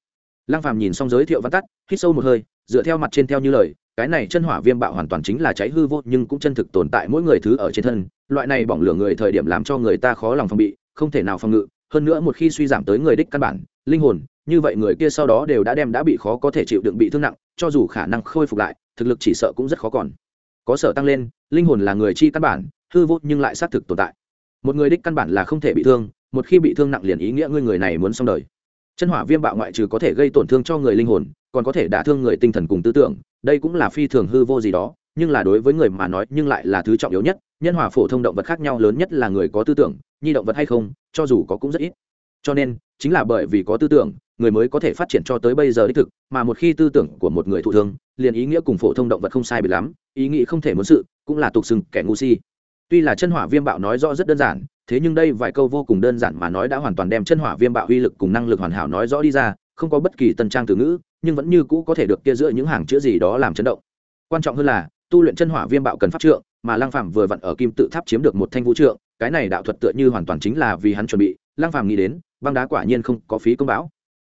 S1: Lăng phàm nhìn xong giới thiệu văn tắt, hít sâu một hơi, dựa theo mặt trên theo như lời cái này chân hỏa viêm bạo hoàn toàn chính là cháy hư vô, nhưng cũng chân thực tồn tại mỗi người thứ ở trên thân. Loại này bỏng lửa người thời điểm làm cho người ta khó lòng phòng bị, không thể nào phòng ngự. Hơn nữa một khi suy giảm tới người đích căn bản, linh hồn, như vậy người kia sau đó đều đã đem đã bị khó có thể chịu đựng bị thương nặng, cho dù khả năng khôi phục lại, thực lực chỉ sợ cũng rất khó còn. Có sở tăng lên, linh hồn là người chi căn bản, hư vô nhưng lại xác thực tồn tại. Một người đích căn bản là không thể bị thương, một khi bị thương nặng liền ý nghĩa ngươi người này muốn xong đời. Chân hỏa viêm bạo ngoại trừ có thể gây tổn thương cho người linh hồn còn có thể đả thương người tinh thần cùng tư tưởng, đây cũng là phi thường hư vô gì đó, nhưng là đối với người mà nói, nhưng lại là thứ trọng yếu nhất, nhân hỏa phổ thông động vật khác nhau lớn nhất là người có tư tưởng, nhi động vật hay không, cho dù có cũng rất ít. Cho nên, chính là bởi vì có tư tưởng, người mới có thể phát triển cho tới bây giờ đích thực, mà một khi tư tưởng của một người thụ thương, liền ý nghĩa cùng phổ thông động vật không sai biệt lắm, ý nghĩ không thể muốn sự, cũng là tục sừng kẻ ngu si. Tuy là chân hỏa viêm bạo nói rõ rất đơn giản, thế nhưng đây vài câu vô cùng đơn giản mà nói đã hoàn toàn đem chân hỏa viêm bạo uy lực cùng năng lực hoàn hảo nói rõ đi ra, không có bất kỳ tân trang từ ngữ nhưng vẫn như cũ có thể được kia giữa những hàng chữ gì đó làm chấn động. Quan trọng hơn là, tu luyện chân hỏa viêm bạo cần pháp trượng, mà lăng phạm vừa vặn ở kim tự tháp chiếm được một thanh vũ trượng, cái này đạo thuật tựa như hoàn toàn chính là vì hắn chuẩn bị. Lăng phạm nghĩ đến, băng đá quả nhiên không có phí công bão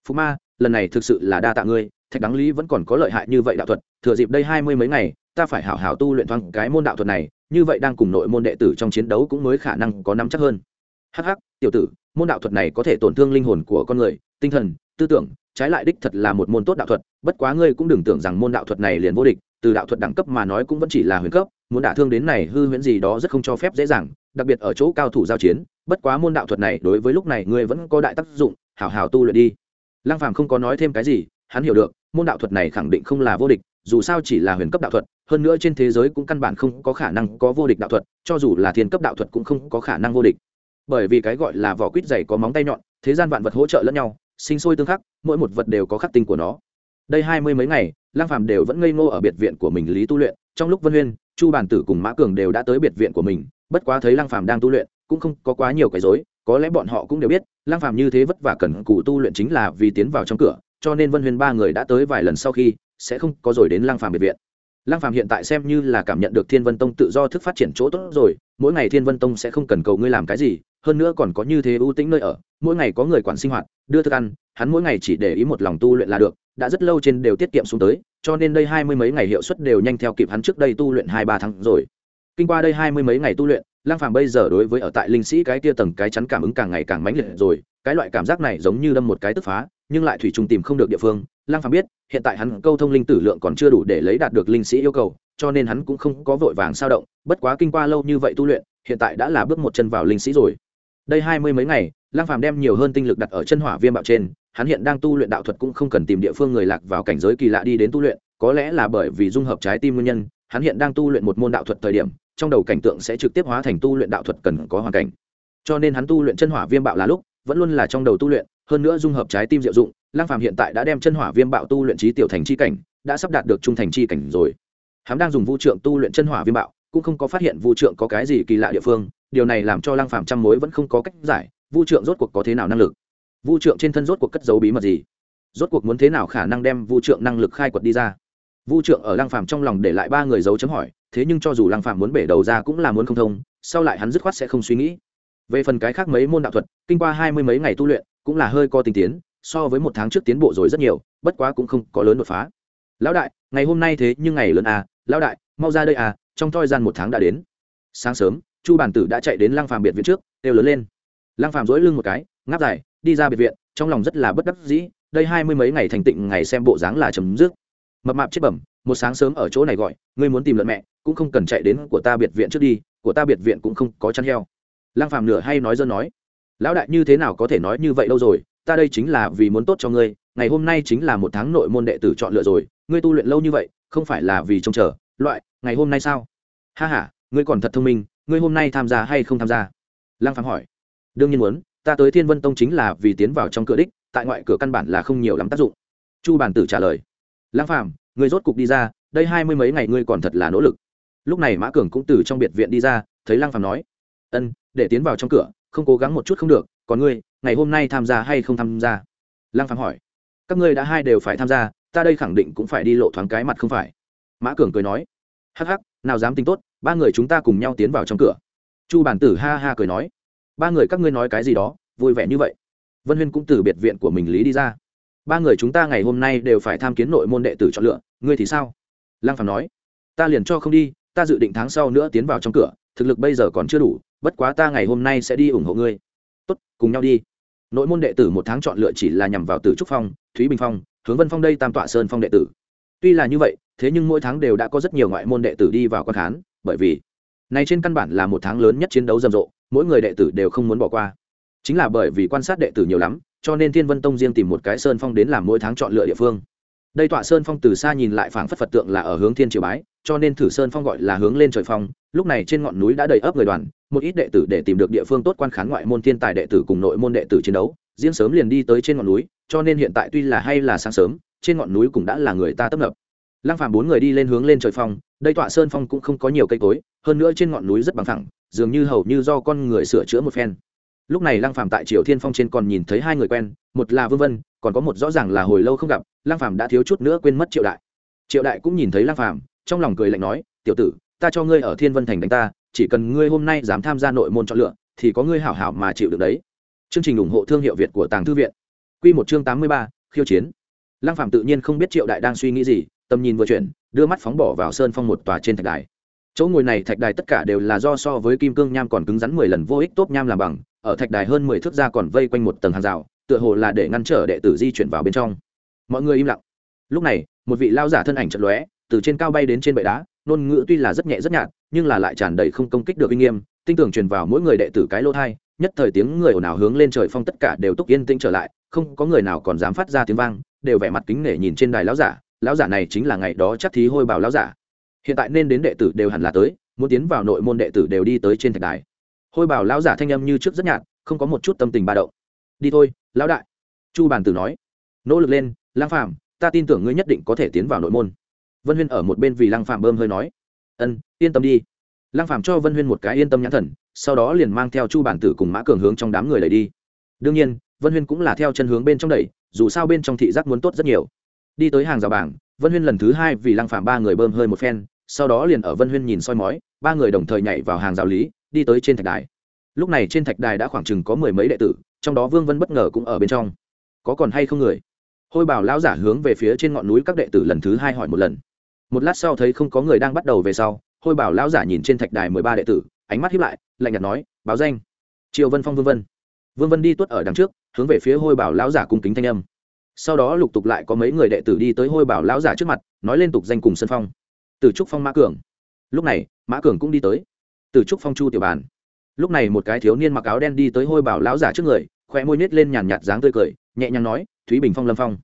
S1: phú ma, lần này thực sự là đa tạ ngươi, thạch đáng lý vẫn còn có lợi hại như vậy đạo thuật, thừa dịp đây hai mươi mấy ngày, ta phải hảo hảo tu luyện thoáng cái môn đạo thuật này, như vậy đang cùng nội môn đệ tử trong chiến đấu cũng mới khả năng có nắm chắc hơn. Hắc hắc, tiểu tử, môn đạo thuật này có thể tổn thương linh hồn của con người, tinh thần, tư tưởng trái lại đích thật là một môn tốt đạo thuật, bất quá ngươi cũng đừng tưởng rằng môn đạo thuật này liền vô địch, từ đạo thuật đẳng cấp mà nói cũng vẫn chỉ là huyền cấp, muốn đả thương đến này hư huyễn gì đó rất không cho phép dễ dàng, đặc biệt ở chỗ cao thủ giao chiến, bất quá môn đạo thuật này đối với lúc này ngươi vẫn có đại tác dụng, hảo hảo tu luyện đi. Lăng phàm không có nói thêm cái gì, hắn hiểu được, môn đạo thuật này khẳng định không là vô địch, dù sao chỉ là huyền cấp đạo thuật, hơn nữa trên thế giới cũng căn bản không có khả năng có vô địch đạo thuật, cho dù là thiên cấp đạo thuật cũng không có khả năng vô địch. Bởi vì cái gọi là vỏ quýt dày có móng tay nhọn, thế gian vạn vật hỗ trợ lẫn nhau sinh sôi tương khắc, mỗi một vật đều có khắc tinh của nó. Đây hai mươi mấy ngày lang phàm đều vẫn ngây ngô ở biệt viện của mình lý tu luyện, trong lúc vân huyên, chu bản tử cùng mã cường đều đã tới biệt viện của mình, bất quá thấy lang phàm đang tu luyện, cũng không có quá nhiều cái dối có lẽ bọn họ cũng đều biết lang phàm như thế vất vả cần cù tu luyện chính là vì tiến vào trong cửa, cho nên vân huyên ba người đã tới vài lần sau khi, sẽ không có rồi đến lang phàm biệt viện. Lang phàm hiện tại xem như là cảm nhận được thiên vân tông tự do thức phát triển chỗ tốt rồi, mỗi ngày thiên vân tông sẽ không cần cầu ngươi làm cái gì hơn nữa còn có như thế ưu tĩnh nơi ở, mỗi ngày có người quản sinh hoạt, đưa thức ăn, hắn mỗi ngày chỉ để ý một lòng tu luyện là được, đã rất lâu trên đều tiết kiệm xuống tới, cho nên đây hai mươi mấy ngày hiệu suất đều nhanh theo kịp hắn trước đây tu luyện hai ba tháng rồi. Kinh qua đây hai mươi mấy ngày tu luyện lang phàm bây giờ đối với ở tại linh sĩ cái kia tầng cái chắn cảm ứng càng ngày càng mãnh liệt rồi, cái loại cảm giác này giống như đâm một cái tức phá, nhưng lại thủy trùng tìm không được địa phương. Lang phàm biết, hiện tại hắn câu thông linh tử lượng còn chưa đủ để lấy đạt được linh sĩ yêu cầu, cho nên hắn cũng không có vội vàng sao động, bất quá kinh qua lâu như vậy tu luyện, hiện tại đã là bước một chân vào linh sĩ rồi đây hai mươi mấy ngày lang phàm đem nhiều hơn tinh lực đặt ở chân hỏa viêm bạo trên, hắn hiện đang tu luyện đạo thuật cũng không cần tìm địa phương người lạc vào cảnh giới kỳ lạ đi đến tu luyện, có lẽ là bởi vì dung hợp trái tim nguyên nhân, hắn hiện đang tu luyện một môn đạo thuật thời điểm, trong đầu cảnh tượng sẽ trực tiếp hóa thành tu luyện đạo thuật cần có hoàn cảnh. Cho nên hắn tu luyện chân hỏa viêm bạo là lúc, vẫn luôn là trong đầu tu luyện, hơn nữa dung hợp trái tim diệu dụng lang phàm hiện tại đã đem chân hỏa viêm bạo tu luyện trí tiểu thành chi cảnh, đã sắp đạt được trung thành chi cảnh rồi. Hắn đang dùng vũ trượng tu luyện chân hỏa viêm bạo, cũng không có phát hiện vũ trượng có cái gì kỳ lạ địa phương điều này làm cho lang phàm trăm mối vẫn không có cách giải, Vu trượng rốt cuộc có thế nào năng lực? Vu trượng trên thân rốt cuộc cất giấu bí mật gì? Rốt cuộc muốn thế nào khả năng đem Vu trượng năng lực khai quật đi ra? Vu trượng ở lang phàm trong lòng để lại ba người dấu chấm hỏi, thế nhưng cho dù lang phàm muốn bể đầu ra cũng là muốn không thông, sau lại hắn dứt khoát sẽ không suy nghĩ. Về phần cái khác mấy môn đạo thuật, kinh qua hai mươi mấy ngày tu luyện, cũng là hơi co tinh tiến, so với một tháng trước tiến bộ rồi rất nhiều, bất quá cũng không có lớn đột phá. Lão đại, ngày hôm nay thế nhưng ngày lớn à lão đại, mau ra đây à trong thời gian một tháng đã đến. Sáng sớm chu bản tử đã chạy đến lang phàm biệt viện trước đều lớn lên. Lang phàm dỗi lưng một cái ngáp dài đi ra biệt viện trong lòng rất là bất đắc dĩ đây hai mươi mấy ngày thành tịnh ngày xem bộ dáng là chấm dứt. Mập mạp chết bẩm một sáng sớm ở chỗ này gọi ngươi muốn tìm lợn mẹ cũng không cần chạy đến của ta biệt viện trước đi của ta biệt viện cũng không có chăn heo. Lang phàm nửa hay nói dân nói lão đại như thế nào có thể nói như vậy đâu rồi ta đây chính là vì muốn tốt cho ngươi ngày hôm nay chính là một tháng nội môn đệ tử chọn lựa rồi ngươi tu luyện lâu như vậy không phải là vì trông chờ loại ngày hôm nay sao? Ha ha, ngươi còn thật thông minh ngươi hôm nay tham gia hay không tham gia? Lang phàm hỏi. Đương nhiên muốn, ta tới thiên vân tông chính là vì tiến vào trong cửa đích, tại ngoại cửa căn bản là không nhiều lắm tác dụng. Chu bản tử trả lời. Lang phàm, ngươi rốt cục đi ra, đây hai mươi mấy ngày ngươi còn thật là nỗ lực. Lúc này mã cường cũng từ trong biệt viện đi ra, thấy lang phàm nói. Ân, để tiến vào trong cửa, không cố gắng một chút không được, còn ngươi, ngày hôm nay tham gia hay không tham gia? Lang phàm hỏi. Các ngươi đã hai đều phải tham gia, ta đây khẳng định cũng phải đi lộ thoáng cái mặt không phải. Mã cường cười nói. Hắc hắc, nào dám tính tốt ba người chúng ta cùng nhau tiến vào trong cửa. Chu bản tử ha ha cười nói, ba người các ngươi nói cái gì đó, vui vẻ như vậy. Vân huyên cũng từ biệt viện của mình lý đi ra. Ba người chúng ta ngày hôm nay đều phải tham kiến nội môn đệ tử chọn lựa, ngươi thì sao? Lăng phàm nói, ta liền cho không đi, ta dự định tháng sau nữa tiến vào trong cửa, thực lực bây giờ còn chưa đủ, bất quá ta ngày hôm nay sẽ đi ủng hộ ngươi. Tốt, cùng nhau đi. Nội môn đệ tử một tháng chọn lựa chỉ là nhằm vào tử trúc phong, thúy bình phong, hướng vân phong đây tam tọa sơn phong đệ tử. Tuy là như vậy, thế nhưng mỗi tháng đều đã có rất nhiều ngoại môn đệ tử đi vào quan khán bởi vì này trên căn bản là một tháng lớn nhất chiến đấu rầm rộ, mỗi người đệ tử đều không muốn bỏ qua. Chính là bởi vì quan sát đệ tử nhiều lắm, cho nên thiên vân tông riêng tìm một cái sơn phong đến làm mỗi tháng chọn lựa địa phương. Đây tọa sơn phong từ xa nhìn lại phảng phất phật tượng là ở hướng thiên triều bái, cho nên thử sơn phong gọi là hướng lên trời phong. Lúc này trên ngọn núi đã đầy ấp người đoàn, một ít đệ tử để tìm được địa phương tốt quan khán ngoại môn thiên tài đệ tử cùng nội môn đệ tử chiến đấu, riêng sớm liền đi tới trên ngọn núi, cho nên hiện tại tuy là hay là sáng sớm, trên ngọn núi cũng đã là người ta tấp nập lăng phàm bốn người đi lên hướng lên trời phong đây tọa sơn phong cũng không có nhiều cây cối hơn nữa trên ngọn núi rất bằng thẳng dường như hầu như do con người sửa chữa một phen. Lúc này lăng phàm tại triều thiên phong trên còn nhìn thấy hai người quen một là vương vân còn có một rõ ràng là hồi lâu không gặp lăng phàm đã thiếu chút nữa quên mất triệu đại. Triệu đại cũng nhìn thấy lăng phàm trong lòng cười lạnh nói tiểu tử ta cho ngươi ở thiên vân thành đánh ta chỉ cần ngươi hôm nay dám tham gia nội môn chọn lựa thì có ngươi hảo hảo mà chịu được đấy. Chương trình ủng hộ thương hiệu việt của tàng thư viện. Quy một chương tám mươi ba, khiêu chiến. Lăng phàm tự nhiên không biết triệu đại đang suy nghĩ gì tầm nhìn vừa chuyển, đưa mắt phóng bỏ vào sơn phong một tòa trên thạch đài. Chỗ ngồi này thạch đài tất cả đều là do so với kim cương nham còn cứng rắn mười lần vô ích tốt nham làm bằng, ở thạch đài hơn mười thước ra còn vây quanh một tầng hàng rào, tựa hồ là để ngăn trở đệ tử di chuyển vào bên trong. Mọi người im lặng. Lúc này, một vị lao giả thân ảnh chật lóe, từ trên cao bay đến trên bệ đá, ngôn ngữ tuy là rất nhẹ rất nhạt, nhưng là lại tràn đầy không công kích được uy nghiêm, tinh tường truyền vào mỗi người đệ tử cái lỗ thai, nhất thời tiếng người ồn ào hướng lên trời phong tất cả đều túc yên tĩnh trở lại, không có người nào còn dám phát ra tiếng vang, đều vẻ mặt kính nể nhìn trên đài lão giả lão giả này chính là ngày đó chắc thí hôi bảo lão giả. Hiện tại nên đến đệ tử đều hẳn là tới, muốn tiến vào nội môn đệ tử đều đi tới trên thạch đài. Hôi bảo lão giả thanh âm như trước rất nhạt, không có một chút tâm tình ba động. Đi thôi, lão đại. Chu bàn tử nói. Nỗ lực lên lang phàm, ta tin tưởng ngươi nhất định có thể tiến vào nội môn. Vân huyên ở một bên vì lang phàm bơm hơi nói. Ân, yên tâm đi. Lang phàm cho vân huyên một cái yên tâm nhãn thần, sau đó liền mang theo chu bản tử cùng mã cường hướng trong đám người đẩy đi. Đương nhiên, vân huyên cũng là theo chân hướng bên trong đẩy, dù sao bên trong thị giác muốn tốt rất nhiều đi tới hàng rào bảng, vân huyên lần thứ hai vì lăng phạm ba người bơm hơi một phen, sau đó liền ở vân huyên nhìn soi mói, ba người đồng thời nhảy vào hàng rào lý, đi tới trên thạch đài. Lúc này trên thạch đài đã khoảng chừng có mười mấy đệ tử, trong đó vương vân bất ngờ cũng ở bên trong. Có còn hay không người? Hôi bảo lão giả hướng về phía trên ngọn núi các đệ tử lần thứ hai hỏi một lần. Một lát sau thấy không có người đang bắt đầu về sau, hôi bảo lão giả nhìn trên thạch đài mười ba đệ tử, ánh mắt hiếp lại, lạnh nhạt nói, báo danh. Triều vân phong vương vân. Vương vân đi tuốt ở đằng trước, hướng về phía hôi bảo lão giả cung kính thanh âm sau đó lục tục lại có mấy người đệ tử đi tới hôi bảo lão giả trước mặt, nói lên tục danh cùng sân phong. Từ trúc phong, mã cường. Lúc này, mã cường cũng đi tới. Từ trúc phong, chu tiểu bàn. Lúc này một cái thiếu niên mặc áo đen đi tới hôi bảo lão giả trước người khoe môi nết lên nhàn nhạt dáng tươi cười, nhẹ nhàng nói, thúy bình phong, lâm phong.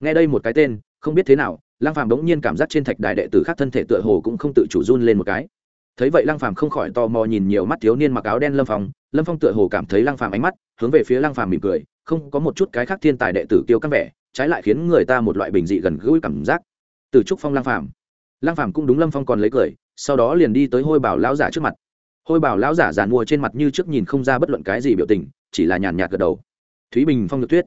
S1: Nghe đây một cái tên, không biết thế nào, lăng phàm bỗng nhiên cảm giác trên thạch đài đệ tử khác thân thể tựa hồ cũng không tự chủ run lên một cái. Thấy vậy lăng phàm không khỏi tò mò nhìn nhiều mắt thiếu niên mặc áo đen lâm phong lâm phong tựa hồ cảm thấy lăng phàm ánh mắt hướng về phía lăng phàm mỉm cười, không có một chút cái khác thiên tài đệ tử kiêu căng vẻ trái lại khiến người ta một loại bình dị gần gũi cảm giác. Từ trúc phong lang phàm. Lang phàm cũng đúng lâm phong còn lấy cười, sau đó liền đi tới hôi bảo lão giả trước mặt. Hôi bảo lão giả giàn mua trên mặt như trước nhìn không ra bất luận cái gì biểu tình, chỉ là nhàn nhạt gật đầu. Thúy bình phong được tuyết.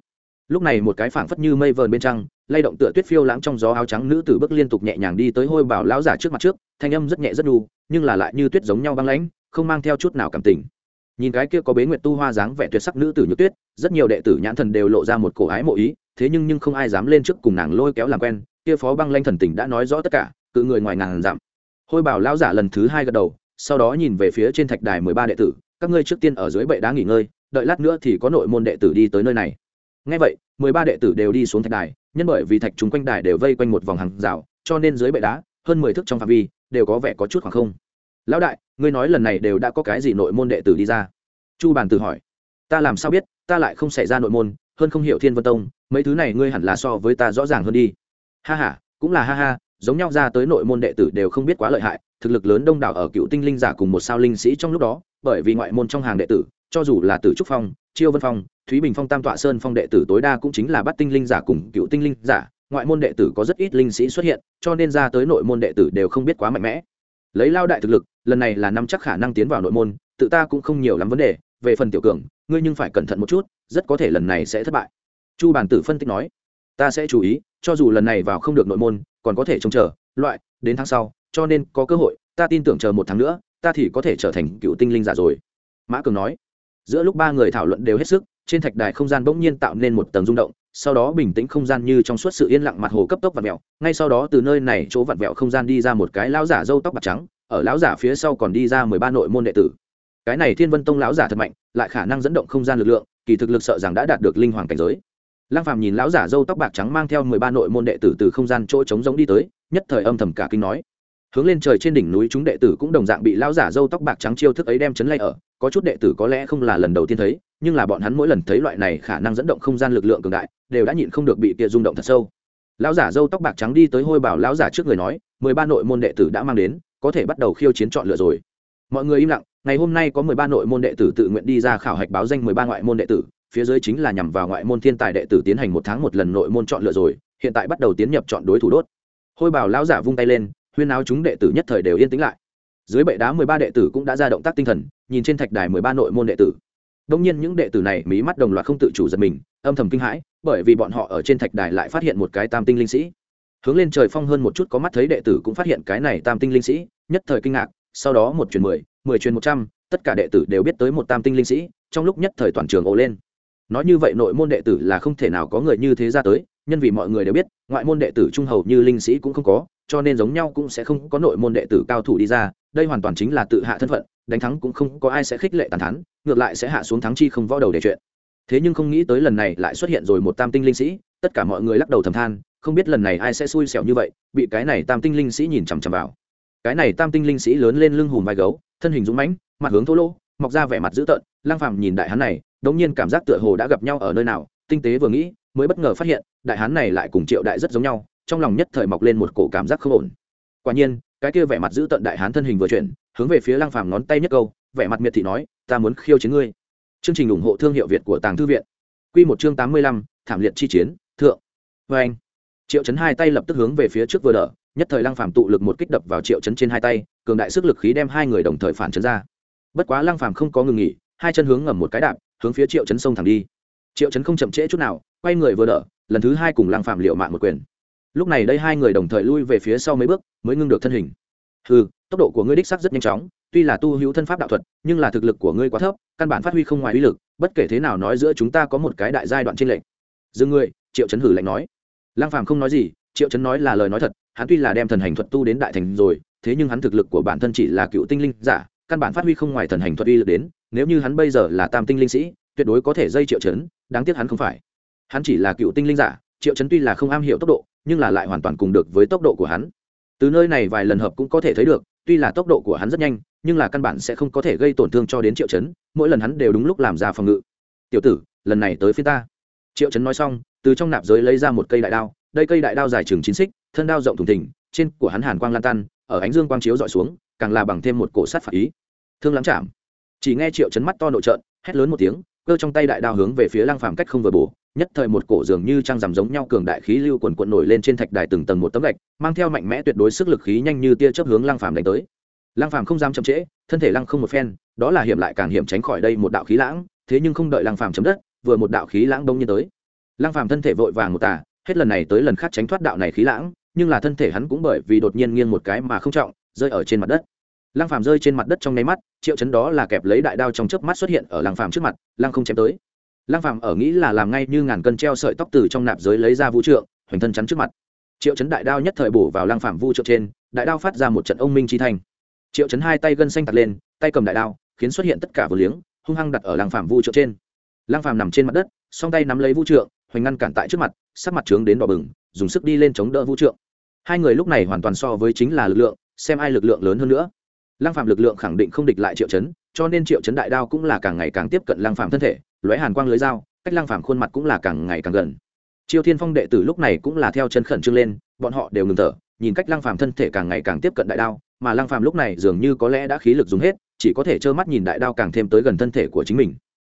S1: Lúc này một cái phảng phất như mây vờn bên trăng, lay động tựa tuyết phiêu lãng trong gió áo trắng nữ tử bước liên tục nhẹ nhàng đi tới hôi bảo lão giả trước mặt trước, thanh âm rất nhẹ rất đu nhưng là lại như tuyết giống nhau băng lãnh, không mang theo chút nào cảm tình. Nhìn cái kia có bế nguyệt tu hoa dáng vẻ tuyệt sắc nữ tử như tuyết, rất nhiều đệ tử nhãn thần đều lộ ra một cổ ái mộ ý thế nhưng nhưng không ai dám lên trước cùng nàng lôi kéo làm quen, kia phó băng lanh thần tình đã nói rõ tất cả, cự người ngoài ngàn dặm. Hôi bảo lão giả lần thứ hai gật đầu, sau đó nhìn về phía trên thạch đài mười ba đệ tử, các ngươi trước tiên ở dưới bệ đá nghỉ ngơi, đợi lát nữa thì có nội môn đệ tử đi tới nơi này. Ngay vậy, mười ba đệ tử đều đi xuống thạch đài, nhân bởi vì thạch chúng quanh đài đều vây quanh một vòng hàng rào, cho nên dưới bệ đá, hơn mười thước trong phạm vi, đều có vẻ có chút khoảng không. Lão đại, ngươi nói lần này đều đã có cái gì nội môn đệ tử đi ra? Chu bàn tử hỏi. Ta làm sao biết, ta lại không xảy ra nội môn, hơn không hiểu thiên vân tông mấy thứ này ngươi hẳn là so với ta rõ ràng hơn đi. Ha ha, cũng là ha ha, giống nhau ra tới nội môn đệ tử đều không biết quá lợi hại, thực lực lớn đông đảo ở cựu tinh linh giả cùng một sao linh sĩ trong lúc đó, bởi vì ngoại môn trong hàng đệ tử, cho dù là tử trúc phong, chiêu vân phong, thúy bình phong, tam tọa sơn phong đệ tử tối đa cũng chính là bắt tinh linh giả cùng cựu tinh linh giả, ngoại môn đệ tử có rất ít linh sĩ xuất hiện, cho nên ra tới nội môn đệ tử đều không biết quá mạnh mẽ. Lấy lao đại thực lực, lần này là năm chắc khả năng tiến vào nội môn, tự ta cũng không nhiều lắm vấn đề, về phần tiểu cường, ngươi nhưng phải cẩn thận một chút, rất có thể lần này sẽ thất bại chu bản tử phân tích nói, ta sẽ chú ý, cho dù lần này vào không được nội môn, còn có thể trông chờ, loại, đến tháng sau, cho nên có cơ hội, ta tin tưởng chờ một tháng nữa, ta thì có thể trở thành cựu tinh linh giả rồi. Mã cường nói. Giữa lúc ba người thảo luận đều hết sức, trên thạch đài không gian bỗng nhiên tạo nên một tầng rung động, sau đó bình tĩnh không gian như trong suốt sự yên lặng mặt hồ cấp tốc vặn vẹo, ngay sau đó từ nơi này chỗ vặn vẹo không gian đi ra một cái lão giả râu tóc bạc trắng, ở lão giả phía sau còn đi ra mười ba nội môn đệ tử. Cái này thiên vân tông lão giả thật mạnh, lại khả năng dẫn động không gian lực lượng, kỳ thực lực sợ rằng đã đạt được linh hoàng cảnh giới lăng phàm nhìn lão giả râu tóc bạc trắng mang theo mười ba nội môn đệ tử từ không gian chỗ trống giống đi tới, nhất thời âm thầm cả kinh nói. Hướng lên trời trên đỉnh núi chúng đệ tử cũng đồng dạng bị lão giả râu tóc bạc trắng chiêu thức ấy đem chấn lay ở, có chút đệ tử có lẽ không là lần đầu tiên thấy, nhưng là bọn hắn mỗi lần thấy loại này khả năng dẫn động không gian lực lượng cường đại, đều đã nhịn không được bị kia rung động thật sâu. Lão giả râu tóc bạc trắng đi tới hôi bảo lão giả trước người nói, mười ba nội môn đệ tử đã mang đến, có thể bắt đầu khiêu chiến chọn lựa rồi. Mọi người im lặng, ngày hôm nay có mười ba nội môn đệ tử tự nguyện đi ra khảo hạch báo danh mười ba ngoại môn đệ tử phía dưới chính là nhằm vào ngoại môn thiên tài đệ tử tiến hành một tháng một lần nội môn chọn lựa rồi, hiện tại bắt đầu tiến nhập chọn đối thủ đốt. Hôi bảo lão giả vung tay lên, huyên áo chúng đệ tử nhất thời đều yên tĩnh lại. Dưới bệ đá mười ba đệ tử cũng đã ra động tác tinh thần, nhìn trên thạch đài mười ba nội môn đệ tử. Đông nhiên những đệ tử này mí mắt đồng loạt không tự chủ giật mình, âm thầm kinh hãi, bởi vì bọn họ ở trên thạch đài lại phát hiện một cái tam tinh linh sĩ. Hướng lên trời phong hơn một chút có mắt thấy đệ tử cũng phát hiện cái này tam tinh linh sĩ, nhất thời kinh ngạc, sau đó một truyền mười mười truyền một trăm, tất cả đệ tử đều biết tới một tam tinh linh sĩ, trong lúc nhất thời toàn trường ồ lên nói như vậy nội môn đệ tử là không thể nào có người như thế ra tới, nhân vì mọi người đều biết, ngoại môn đệ tử trung hầu như linh sĩ cũng không có, cho nên giống nhau cũng sẽ không có nội môn đệ tử cao thủ đi ra, đây hoàn toàn chính là tự hạ thân phận, đánh thắng cũng không có ai sẽ khích lệ tàn thắn ngược lại sẽ hạ xuống thắng chi không võ đầu để chuyện. Thế nhưng không nghĩ tới lần này lại xuất hiện rồi một tam tinh linh sĩ, tất cả mọi người lắc đầu thầm than, không biết lần này ai sẽ xui xẻo như vậy, bị cái này tam tinh linh sĩ nhìn chằm chằm vào. Cái này tam tinh linh sĩ lớn lên lưng hùm vai gấu, thân hình dũng mãnh, mặt hướng thô lỗ, mọc ra vẻ mặt dữ tợn lang phàm nhìn đại hắn này đống nhiên cảm giác tựa hồ đã gặp nhau ở nơi nào tinh tế vừa nghĩ mới bất ngờ phát hiện đại hán này lại cùng triệu đại rất giống nhau trong lòng nhất thời mọc lên một cổ cảm giác không ổn. Quả nhiên cái kia vẻ mặt giữ tận đại hán thân hình vừa chuyển hướng về phía lăng phàm ngón tay nhất câu vẻ mặt miệt thị nói ta muốn khiêu chiến ngươi. Chương trình ủng hộ thương hiệu việt của tàng thư viện. Quy một chương tám mươi lăm, thảm liệt chi chiến thượng. Với anh triệu chấn hai tay lập tức hướng về phía trước vừa đỡ nhất thời lăng phàm tụ lực một kích đập vào triệu chấn trên hai tay cường đại sức lực khí đem hai người đồng thời phản chấn ra. Bất quá lăng phàm không có ngừng nghỉ hai chân hướng ngầm một cái đạp hướng phía triệu chấn sông thẳng đi. Triệu chấn không chậm trễ chút nào, quay người vừa đỡ, lần thứ hai cùng lăng phạm liệu mạng một quyền. Lúc này đây hai người đồng thời lui về phía sau mấy bước, mới ngưng được thân hình. Ừ tốc độ của ngươi đích sắc rất nhanh chóng, tuy là tu hữu thân pháp đạo thuật, nhưng là thực lực của ngươi quá thấp, căn bản phát huy không ngoài uy lực, bất kể thế nào nói giữa chúng ta có một cái đại giai đoạn trên lệnh dừng ngươi triệu chấn hử lạnh nói. Lăng phàm không nói gì, triệu chấn nói là lời nói thật, hắn tuy là đem thần hành thuật tu đến đại thành rồi, thế nhưng hắn thực lực của bản thân chỉ là cựu tinh linh giả căn bản phát huy không ngoài thần hành thuật uy lực đến, nếu như hắn bây giờ là tam tinh linh sĩ, tuyệt đối có thể dây triệu chấn, đáng tiếc hắn không phải. Hắn chỉ là cựu tinh linh giả, triệu chấn tuy là không am hiểu tốc độ, nhưng là lại hoàn toàn cùng được với tốc độ của hắn. Từ nơi này vài lần hợp cũng có thể thấy được, tuy là tốc độ của hắn rất nhanh, nhưng là căn bản sẽ không có thể gây tổn thương cho đến triệu chấn, mỗi lần hắn đều đúng lúc làm ra phòng ngự. Tiểu tử, lần này tới phía ta. Triệu chấn nói xong, từ trong nạp giới lấy ra một cây đại đao, đây cây đại đao dài chừng chín xích, thân đao rộng thùng thình, trên của hắn hàn quang lan tan, ở ánh dương quang chiếu dọi xuống càng là bằng thêm một cổ sát phạt ý. Thương lắm chạm. Chỉ nghe triệu chấn mắt to nội trợn, hét lớn một tiếng, cơ trong tay đại đao hướng về phía lăng phàm cách không vừa bổ, nhất thời một cổ dường như trăng rằm giống nhau cường đại khí lưu quần quận nổi lên trên thạch đài từng tầng một tấm gạch, mang theo mạnh mẽ tuyệt đối sức lực khí nhanh như tia chớp hướng lăng phàm đánh tới. Lăng phàm không dám chậm trễ, thân thể lăng không một phen, đó là hiểm lại càng hiểm tránh khỏi đây một đạo khí lãng, thế nhưng không đợi lăng phàm chấm đất, vừa một đạo khí lãng đông nhiên tới. Lăng phàm thân thể vội vàng một tà, hết lần này tới lần khác tránh thoát đạo này khí lãng, nhưng là thân thể hắn cũng bởi vì đột nhiên nghiêng một cái mà không trọng rơi ở trên mặt đất. Lăng phàm rơi trên mặt đất trong nháy mắt, triệu chấn đó là kẹp lấy đại đao trong chớp mắt xuất hiện ở lăng phàm trước mặt, lăng không chém tới. Lăng phàm ở nghĩ là làm ngay như ngàn cân treo sợi tóc từ trong nạp giới lấy ra vũ trượng, hoành thân chắn trước mặt. Triệu chấn đại đao nhất thời bổ vào lăng phàm vũ trượng trên, đại đao phát ra một trận ông minh chi thành triệu chấn hai tay gân xanh tạt lên, tay cầm đại đao, khiến xuất hiện tất cả vừa liếng, hung hăng đặt ở lăng phàm vũ trượng trên. Lăng phàm nằm trên mặt đất, song tay nắm lấy vũ trượng, hoành ngăn cản tại trước mặt, sắc mặt trướng đến đỏ bừng, dùng sức đi lên chống đỡ vũ trượng. Hai người lúc này hoàn toàn so với chính là lực lượng xem ai lực lượng lớn hơn nữa. Lăng phạm lực lượng khẳng định không địch lại triệu chấn, cho nên triệu chấn đại đao cũng là càng ngày càng tiếp cận lăng phạm thân thể, lóe hàn quang lưới dao, cách lăng phạm khuôn mặt cũng là càng ngày càng gần. Chiêu thiên phong đệ tử lúc này cũng là theo chân khẩn trương lên, bọn họ đều ngừng thở, nhìn cách lăng phàm thân thể càng ngày càng tiếp cận đại đao, mà lăng phàm lúc này dường như có lẽ đã khí lực dùng hết, chỉ có thể trơ mắt nhìn đại đao càng thêm tới gần thân thể của chính mình.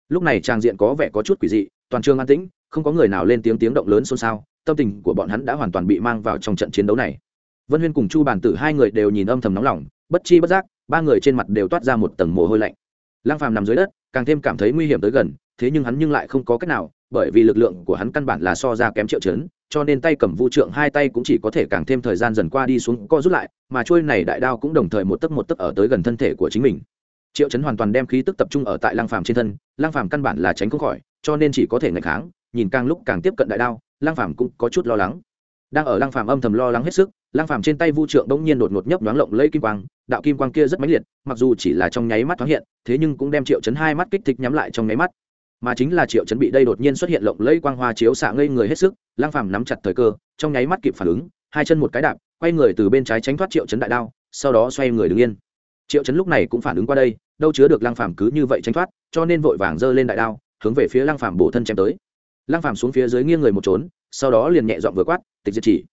S1: Lúc này trang diện có vẻ có chút quỷ dị, toàn trường an tĩnh, không có người nào lên tiếng tiếng động lớn xôn xao, tâm tình của bọn hắn đã hoàn toàn bị mang vào trong trận chiến đấu này vân huyên cùng chu bản tử hai người đều nhìn âm thầm nóng lòng, bất chi bất giác, ba người trên mặt đều toát ra một tầng mồ hôi lạnh. Lăng phàm nằm dưới đất, càng thêm cảm thấy nguy hiểm tới gần, thế nhưng hắn nhưng lại không có cách nào, bởi vì lực lượng của hắn căn bản là so ra kém triệu chấn cho nên tay cầm vu trượng hai tay cũng chỉ có thể càng thêm thời gian dần qua đi xuống, co rút lại, mà trôi này đại đao cũng đồng thời một tấc một tấc ở tới gần thân thể của chính mình. Triệu chấn hoàn toàn đem khí tức tập trung ở tại lăng phàm trên thân, lăng phàm căn bản là tránh không khỏi, cho nên chỉ có thể ngạch kháng, nhìn càng lúc càng tiếp cận đại đao, lăng phàm cũng có chút lo lắng đang ở lăng phàm âm thầm lo lắng hết sức, lăng phàm trên tay vu trượng đống nhiên đột ngột nhấp nhoáng lộng lấy kim quang, đạo kim quang kia rất mãnh liệt, mặc dù chỉ là trong nháy mắt thoáng hiện, thế nhưng cũng đem triệu chấn hai mắt kích thích nhắm lại trong nháy mắt. Mà chính là triệu chấn bị đây đột nhiên xuất hiện lộng lấy quang hoa chiếu xạ ngây người hết sức, lăng phàm nắm chặt thời cơ, trong nháy mắt kịp phản ứng, hai chân một cái đạp, quay người từ bên trái tránh thoát triệu chấn đại đao, sau đó xoay người đứng yên. Triệu chấn lúc này cũng phản ứng qua đây, đâu chứa được lăng phàm cứ như vậy tránh thoát, cho nên vội vàng giơ lên đại đao, hướng về phía lăng phàm bổ thân chém tới. Lăng phàm xuống phía dưới nghiêng người một trốn sau đó liền nhẹ dọn vừa quát, tịch diệt chỉ.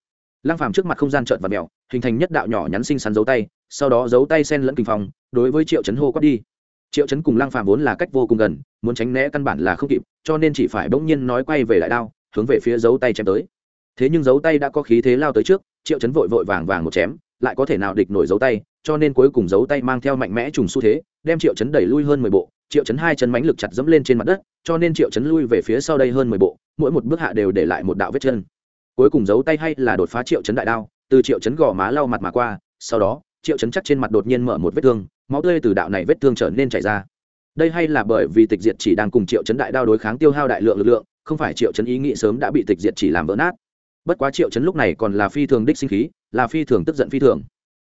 S1: Lăng phàm trước mặt không gian trợn và mèo, hình thành nhất đạo nhỏ nhắn xinh xắn dấu tay, sau đó dấu tay sen lẫn kinh phòng đối với triệu chấn hô quát đi. Triệu chấn cùng lăng phàm vốn là cách vô cùng gần, muốn tránh né căn bản là không kịp, cho nên chỉ phải bỗng nhiên nói quay về lại đao, hướng về phía dấu tay chém tới. Thế nhưng dấu tay đã có khí thế lao tới trước, triệu chấn vội vội vàng vàng một chém, lại có thể nào địch nổi dấu tay, cho nên cuối cùng dấu tay mang theo mạnh mẽ trùng xu thế, đem triệu chấn đẩy lui hơn mười bộ, triệu chấn hai chân mánh lực chặt dẫm lên trên mặt đất, cho nên triệu chấn lui về phía sau đây hơn mười bộ mỗi một bước hạ đều để lại một đạo vết chân. Cuối cùng giấu tay hay là đột phá triệu chấn đại đao, từ triệu chấn gò má lau mặt mà qua, sau đó, triệu chấn chắc trên mặt đột nhiên mở một vết thương, máu tươi từ đạo này vết thương trở nên chảy ra. Đây hay là bởi vì tịch diệt chỉ đang cùng triệu chấn đại đao đối kháng tiêu hao đại lượng lực lượng, không phải triệu chấn ý nghĩ sớm đã bị tịch diệt chỉ làm vỡ nát. Bất quá triệu chấn lúc này còn là phi thường đích sinh khí, là phi thường tức giận phi thường.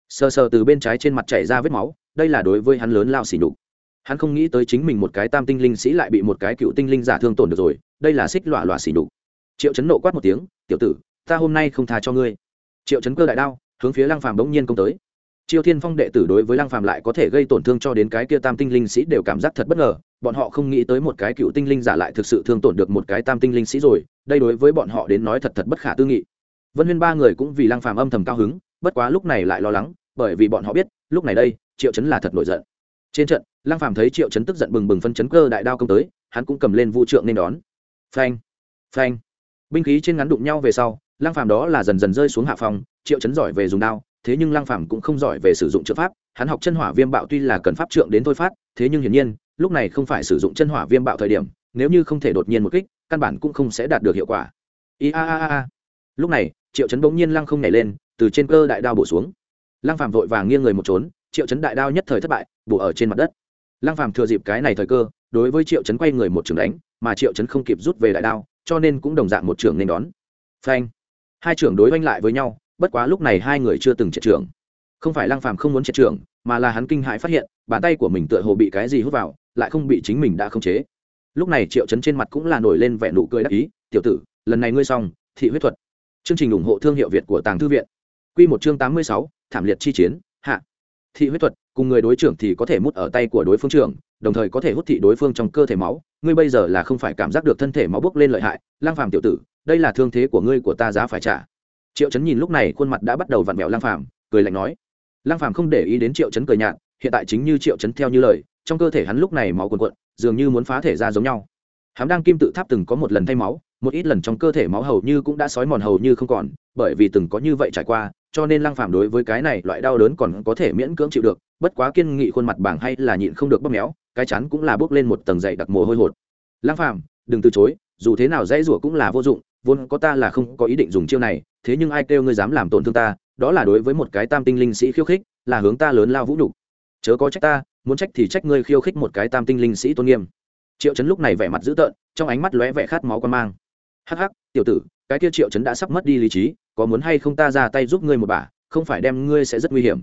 S1: Sờ sờ từ bên trái trên mặt chảy ra vết máu, đây là đối với hắn lớn lao xỉ nhục. Hắn không nghĩ tới chính mình một cái tam tinh linh sĩ lại bị một cái cựu tinh linh giả thương tổn được rồi đây là xích lọa lọa xỉ đục triệu chấn nộ quát một tiếng, tiểu tử, ta hôm nay không tha cho ngươi. Triệu chấn cơ đại đao, hướng phía lăng phàm bỗng nhiên công tới. Triều thiên phong đệ tử đối với lăng phàm lại có thể gây tổn thương cho đến cái kia tam tinh linh sĩ đều cảm giác thật bất ngờ, bọn họ không nghĩ tới một cái cựu tinh linh giả lại thực sự thương tổn được một cái tam tinh linh sĩ rồi, đây đối với bọn họ đến nói thật thật bất khả tư nghị. Vân huyên ba người cũng vì lăng phàm âm thầm cao hứng, bất quá lúc này lại lo lắng, bởi vì bọn họ biết, lúc này đây, triệu chấn là thật nổi giận. Trên trận, lăng phàm thấy triệu chấn tức giận bừng bừng phân chấn cơ đại đao công tới, hắn cũng cầm lên vũ trượng nên đón phanh. Phanh. Binh khí trên ngắn đụng nhau về sau, lăng phàm đó là dần dần rơi xuống hạ phòng, triệu chấn giỏi về dùng đao, thế nhưng lăng phàm cũng không giỏi về sử dụng trượng pháp, hắn học chân hỏa viêm bạo tuy là cần pháp trượng đến thôi phát, thế nhưng hiển nhiên, lúc này không phải sử dụng chân hỏa viêm bạo thời điểm, nếu như không thể đột nhiên một kích, căn bản cũng không sẽ đạt được hiệu quả. I a a a. Lúc này, triệu chấn bỗng nhiên lăng không nhảy lên, từ trên cơ đại đao bổ xuống. Lăng phàm vội vàng nghiêng người một trốn, triệu chấn đại đao nhất thời thất bại, bổ ở trên mặt đất. Lăng phàm thừa dịp cái này thời cơ, đối với triệu chấn quay người một trường đánh mà triệu chấn không kịp rút về đại đao cho nên cũng đồng dạng một trưởng nên đón. Phanh. Hai trưởng đối oanh lại với nhau bất quá lúc này hai người chưa từng triệt trưởng. Không phải lăng phàm không muốn triệt trưởng mà là hắn kinh hãi phát hiện bàn tay của mình tựa hồ bị cái gì hút vào lại không bị chính mình đã khống chế. Lúc này triệu chấn trên mặt cũng là nổi lên vẻ nụ cười đắc ý tiểu tử lần này ngươi xong thị huyết thuật. Chương trình ủng hộ thương hiệu việt của tàng thư viện. Quy một chương tám mươi sáu, thảm liệt chi chiến hạ. Thị huyết thuật cùng người đối trưởng thì có thể mút ở tay của đối phương trưởng đồng thời có thể hút thị đối phương trong cơ thể máu. Ngươi bây giờ là không phải cảm giác được thân thể máu bốc lên lợi hại, lang phàm tiểu tử, đây là thương thế của ngươi của ta giá phải trả. Triệu chấn nhìn lúc này khuôn mặt đã bắt đầu vặn vẹo lang phàm, cười lạnh nói. Lang phàm không để ý đến triệu chấn cười nhạt, hiện tại chính như triệu chấn theo như lời, trong cơ thể hắn lúc này máu cuồn cuộn, dường như muốn phá thể ra giống nhau. Hắn đang kim tự tháp từng có một lần thay máu một ít lần trong cơ thể máu hầu như cũng đã sói mòn hầu như không còn, bởi vì từng có như vậy trải qua, cho nên lăng phàm đối với cái này loại đau đớn còn có thể miễn cưỡng chịu được, bất quá kiên nghị khuôn mặt bảng hay là nhịn không được bóp méo, cái chắn cũng là bước lên một tầng dày đặc mồ hôi hột. Lăng phàm, đừng từ chối, dù thế nào dễ rủa cũng là vô dụng, vốn có ta là không có ý định dùng chiêu này, thế nhưng ai kêu ngươi dám làm tổn thương ta, đó là đối với một cái tam tinh linh sĩ khiêu khích, là hướng ta lớn lao vũ nhục. Chớ có trách ta, muốn trách thì trách ngươi khiêu khích một cái tam tinh linh sĩ tôn nghiêm. Triệu chấn lúc này vẻ mặt dữ tợn, trong ánh mắt lóe vẻ khát máu quan mang hắc hắc, tiểu tử, cái kia triệu chấn đã sắp mất đi lý trí, có muốn hay không ta ra tay giúp ngươi một bà, không phải đem ngươi sẽ rất nguy hiểm.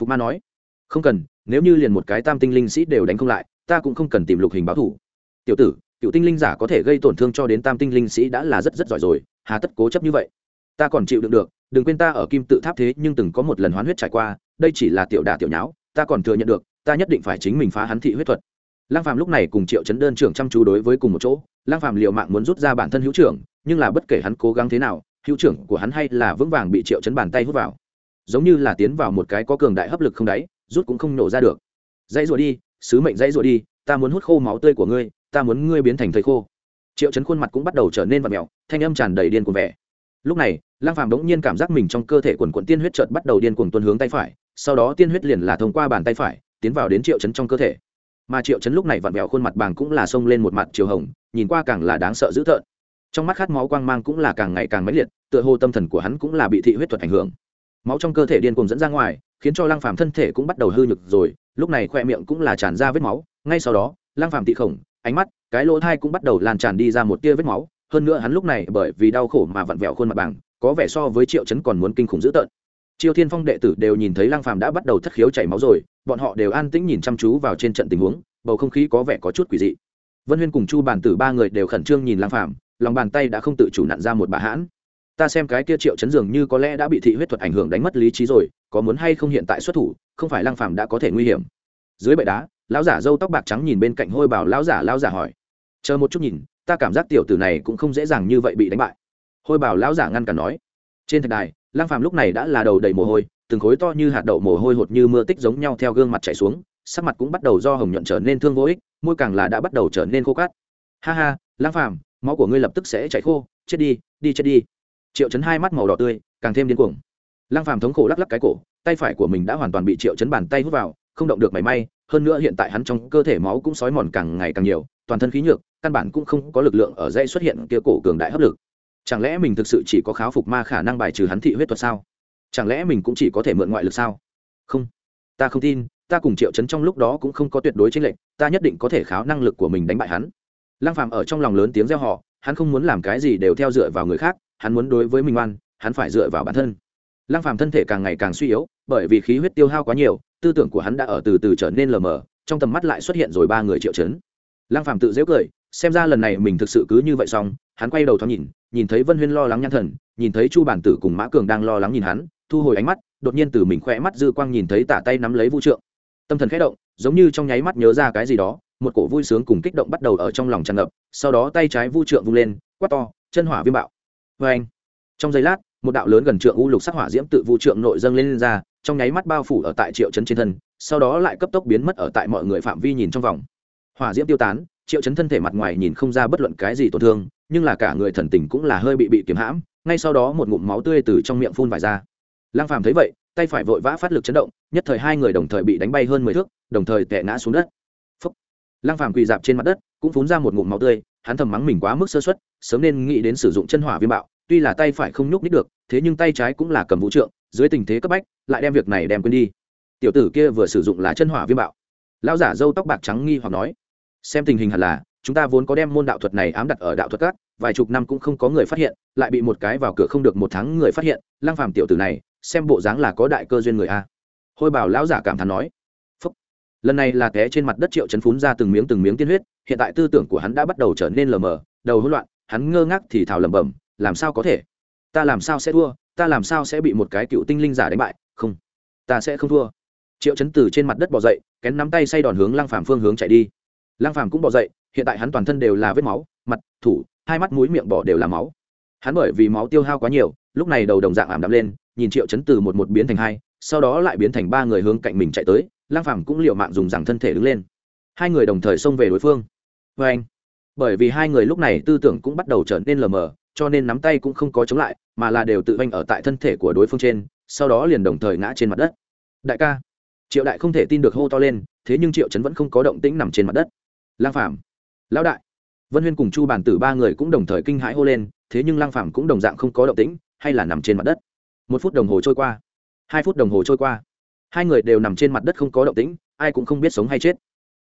S1: Phục ma nói. Không cần, nếu như liền một cái tam tinh linh sĩ đều đánh không lại, ta cũng không cần tìm lục hình báo thủ. Tiểu tử, cựu tinh linh giả có thể gây tổn thương cho đến tam tinh linh sĩ đã là rất rất giỏi rồi, hà tất cố chấp như vậy. Ta còn chịu đựng được, đừng quên ta ở kim tự tháp thế nhưng từng có một lần hoán huyết trải qua, đây chỉ là tiểu đả tiểu nháo, ta còn thừa nhận được, ta nhất định phải chính mình phá hắn thị huyết thuật lăng phàm lúc này cùng triệu chấn đơn trưởng chăm chú đối với cùng một chỗ, lăng phàm liều mạng muốn rút ra bản thân hữu trưởng, nhưng là bất kể hắn cố gắng thế nào, hữu trưởng của hắn hay là vững vàng bị triệu chấn bàn tay hút vào. Giống như là tiến vào một cái có cường đại hấp lực không đáy, rút cũng không nổ ra được. Dãy rồi đi, sứ mệnh dãy rồi đi, ta muốn hút khô máu tươi của ngươi, ta muốn ngươi biến thành thời khô. Triệu chấn khuôn mặt cũng bắt đầu trở nên vặn mèo, thanh âm tràn đầy điên cuồng vẻ. Lúc này lang phàm đống nhiên cảm giác mình trong cơ thể quần quần tiên huyết chợt bắt đầu điên cuồng tuôn hướng tay phải, sau đó tiên huyết liền là thông qua bàn tay phải, tiến vào đến triệu chấn trong cơ thể mà triệu chấn lúc này vặn vẹo khuôn mặt bàng cũng là xông lên một mặt chiều hồng, nhìn qua càng là đáng sợ dữ tợn. Trong mắt khát máu quang mang cũng là càng ngày càng mãnh liệt, tựa hồ tâm thần của hắn cũng là bị thị huyết thuật ảnh hưởng. Máu trong cơ thể điên cuồng dẫn ra ngoài, khiến cho lăng phàm thân thể cũng bắt đầu hư nhược rồi, lúc này khoe miệng cũng là tràn ra vết máu, ngay sau đó, lăng phàm tị khổng, ánh mắt, cái lỗ thai cũng bắt đầu lan tràn đi ra một tia vết máu, hơn nữa hắn lúc này bởi vì đau khổ mà vặn vẹo khuôn mặt bàng, có vẻ so với triệu chấn còn muốn kinh khủng dữ tợn. Triều thiên phong đệ tử đều nhìn thấy lăng phàm đã bắt đầu thất khiếu chảy máu rồi bọn họ đều an tĩnh nhìn chăm chú vào trên trận tình huống, bầu không khí có vẻ có chút quỷ dị. Vân huyên cùng chu bàn tử ba người đều khẩn trương nhìn lang phàm, lòng bàn tay đã không tự chủ nặn ra một bà hãn. Ta xem cái kia triệu chấn dường như có lẽ đã bị thị huyết thuật ảnh hưởng đánh mất lý trí rồi, có muốn hay không hiện tại xuất thủ, không phải lang phàm đã có thể nguy hiểm. Dưới bệ đá, lão giả râu tóc bạc trắng nhìn bên cạnh hôi bảo lão giả lão giả hỏi, chờ một chút nhìn, ta cảm giác tiểu tử này cũng không dễ dàng như vậy bị đánh bại. Hôi bảo lão giả ngăn cản nói, trên thạch đài lang phàm lúc này đã là đầu đầy mồ hôi từng khối to như hạt đậu mồ hôi hột như mưa tích giống nhau theo gương mặt chảy xuống, sắc mặt cũng bắt đầu do hồng nhuận trở nên thương vô ích, môi càng là đã bắt đầu trở nên khô cát ha ha lăng phàm, máu của ngươi lập tức sẽ chảy khô, chết đi đi chết đi. Triệu chấn hai mắt màu đỏ tươi, càng thêm điên cuồng. Lăng phàm thống khổ lắc lắc cái cổ, tay phải của mình đã hoàn toàn bị triệu chấn bàn tay hút vào, không động được mảy may, hơn nữa hiện tại hắn trong cơ thể máu cũng sói mòn càng ngày càng nhiều, toàn thân khí nhược, căn bản cũng không có lực lượng ở dây xuất hiện kia cổ cường đại hấp lực. Chẳng lẽ mình thực sự chỉ có kháo phục ma khả năng bài trừ hắn thị huyết thuật sao? Chẳng lẽ mình cũng chỉ có thể mượn ngoại lực sao? Không. Ta không tin, ta cùng triệu chấn trong lúc đó cũng không có tuyệt đối tranh lệch, ta nhất định có thể kháo năng lực của mình đánh bại hắn. Lăng phàm ở trong lòng lớn tiếng reo họ hắn không muốn làm cái gì đều theo dựa vào người khác, hắn muốn đối với mình oan, hắn phải dựa vào bản thân. Lăng phàm thân thể càng ngày càng suy yếu, bởi vì khí huyết tiêu hao quá nhiều, tư tưởng của hắn đã ở từ từ trở nên lờ mờ, trong tầm mắt lại xuất hiện rồi ba người triệu chấn lăng phàm tự dễ cười, xem ra lần này mình thực sự cứ như vậy xong, hắn quay đầu thoáng nhìn nhìn thấy vân huyên lo lắng nhăn thần, nhìn thấy chu bản tử cùng mã cường đang lo lắng nhìn hắn thu hồi ánh mắt đột nhiên từ mình khỏe mắt dư quang nhìn thấy tả tay nắm lấy vũ trượng. Tâm thần khẽ động giống như trong nháy mắt nhớ ra cái gì đó một cổ vui sướng cùng kích động bắt đầu ở trong lòng tràn ngập sau đó tay trái vu trượng vung lên quát to chân hỏa viêm bạo. Vê anh trong giây lát một đạo lớn gần trượng u lục sắc hỏa diễm tự vu trượng nội dâng lên, lên ra trong nháy mắt bao phủ ở tại triệu chấn trên thân sau đó lại cấp tốc biến mất ở tại mọi người phạm vi nhìn trong vòng. Hỏa diễm tiêu tán triệu chấn thân thể mặt ngoài nhìn không ra bất luận cái gì tổn thương nhưng là cả người thần tình cũng là hơi bị bị kiếm hãm ngay sau đó một ngụm máu tươi từ trong miệng phun vải ra lang phàm thấy vậy, tay phải vội vã phát lực chấn động, nhất thời hai người đồng thời bị đánh bay hơn mười thước, đồng thời tệ ngã xuống đất. Phúc. lang phàm quỳ dạp trên mặt đất, cũng phun ra một ngụm máu tươi, hắn thầm mắng mình quá mức sơ suất, sớm nên nghĩ đến sử dụng chân hỏa viêm bạo, tuy là tay phải không nhúc nít được, thế nhưng tay trái cũng là cầm vũ trượng, dưới tình thế cấp bách, lại đem việc này đem quên đi. Tiểu tử kia vừa sử dụng là chân hỏa viêm bạo. Lão giả râu tóc bạc trắng nghi hoặc nói, xem tình hình hẳn là, chúng ta vốn có đem môn đạo thuật này ám đặt ở đạo thuật các, vài chục năm cũng không có người phát hiện, lại bị một cái vào cửa không được một tháng người phát hiện. Lang phàm tiểu tử này xem bộ dáng là có đại cơ duyên người a. Hôi bảo lão giả cảm thán nói. Phúc. lần này là té trên mặt đất triệu chấn phún ra từng miếng từng miếng tiên huyết, hiện tại tư tưởng của hắn đã bắt đầu trở nên lờ mờ, đầu hỗn loạn, hắn ngơ ngác thì thào lẩm bẩm, làm sao có thể? Ta làm sao sẽ thua? Ta làm sao sẽ bị một cái cựu tinh linh giả đánh bại? Không, ta sẽ không thua. Triệu chấn từ trên mặt đất bỏ dậy, kén nắm tay say đòn hướng lang phàm phương hướng chạy đi. Lang phàm cũng bỏ dậy, hiện tại hắn toàn thân đều là vết máu, mặt, thủ, hai mắt mũi miệng bỏ đều là máu. Hắn bởi vì máu tiêu hao quá nhiều, lúc này đầu đồng dạng ảm đạm lên nhìn triệu chấn từ một một biến thành hai, sau đó lại biến thành ba người hướng cạnh mình chạy tới lang phàm cũng liều mạng dùng rằng thân thể đứng lên. Hai người đồng thời xông về đối phương. Với anh, bởi vì hai người lúc này tư tưởng cũng bắt đầu trở nên lờ mờ, cho nên nắm tay cũng không có chống lại, mà là đều tự anh ở tại thân thể của đối phương trên, sau đó liền đồng thời ngã trên mặt đất. Đại ca, triệu đại không thể tin được hô to lên, thế nhưng triệu chấn vẫn không có động tĩnh nằm trên mặt đất. Lang phàm, lão đại. Vân huyên cùng chu bản tử ba người cũng đồng thời kinh hãi hô lên, thế nhưng lang phàm cũng đồng dạng không có động tĩnh, hay là nằm trên mặt đất một phút đồng hồ trôi qua. Hai phút đồng hồ trôi qua. Hai người đều nằm trên mặt đất không có động tĩnh, ai cũng không biết sống hay chết.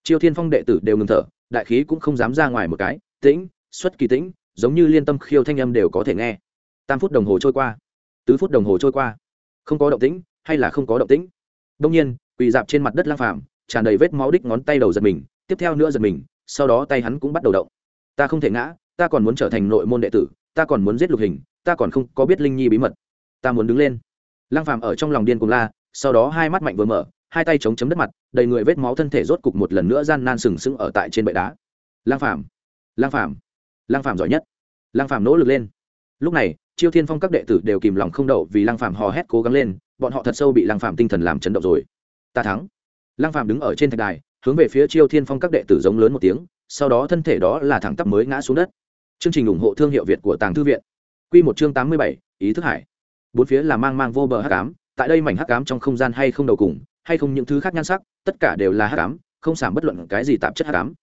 S1: Chiêu thiên phong đệ tử đều ngừng thở, đại khí cũng không dám ra ngoài một cái. Tĩnh, xuất kỳ tĩnh, giống như liên tâm khiêu thanh âm đều có thể nghe. Tam phút đồng hồ trôi qua. Tứ phút đồng hồ trôi qua. Không có động tĩnh, hay là không có động tĩnh? Đông nhiên, quỳ dạp trên mặt đất lang phàm, tràn đầy vết máu đích ngón tay đầu giật mình, tiếp theo nữa giật mình, sau đó tay hắn cũng bắt đầu động. Ta không thể ngã, ta còn muốn trở thành nội môn đệ tử, ta còn muốn giết lục hình, ta còn không có biết linh nhi bí mật ta muốn đứng lên. Lang phàm ở trong lòng điên cuồng la, sau đó hai mắt mạnh vừa mở, hai tay chống chấm đất mặt, đầy người vết máu thân thể rốt cục một lần nữa gian nan sừng sững ở tại trên bệ đá. Lang phàm lang phàm lang phàm giỏi nhất. Lang phàm nỗ lực lên. Lúc này, chiêu thiên phong các đệ tử đều kìm lòng không đậu vì lang phàm hò hét cố gắng lên, bọn họ thật sâu bị lang phàm tinh thần làm chấn động rồi. Ta thắng. Lang phàm đứng ở trên thạch đài, hướng về phía chiêu thiên phong các đệ tử giống lớn một tiếng, sau đó thân thể đó là thẳng tắp mới ngã xuống đất. Chương trình ủng hộ thương hiệu việt của tàng thư viện. Quy một chương tám mươi bảy, ý thức hải bốn phía là mang mang vô bờ hắc ám, tại đây mảnh hắc ám trong không gian hay không đầu cùng, hay không những thứ khác nhan sắc, tất cả đều là hắc ám, không giảm bất luận cái gì tạp chất hắc ám.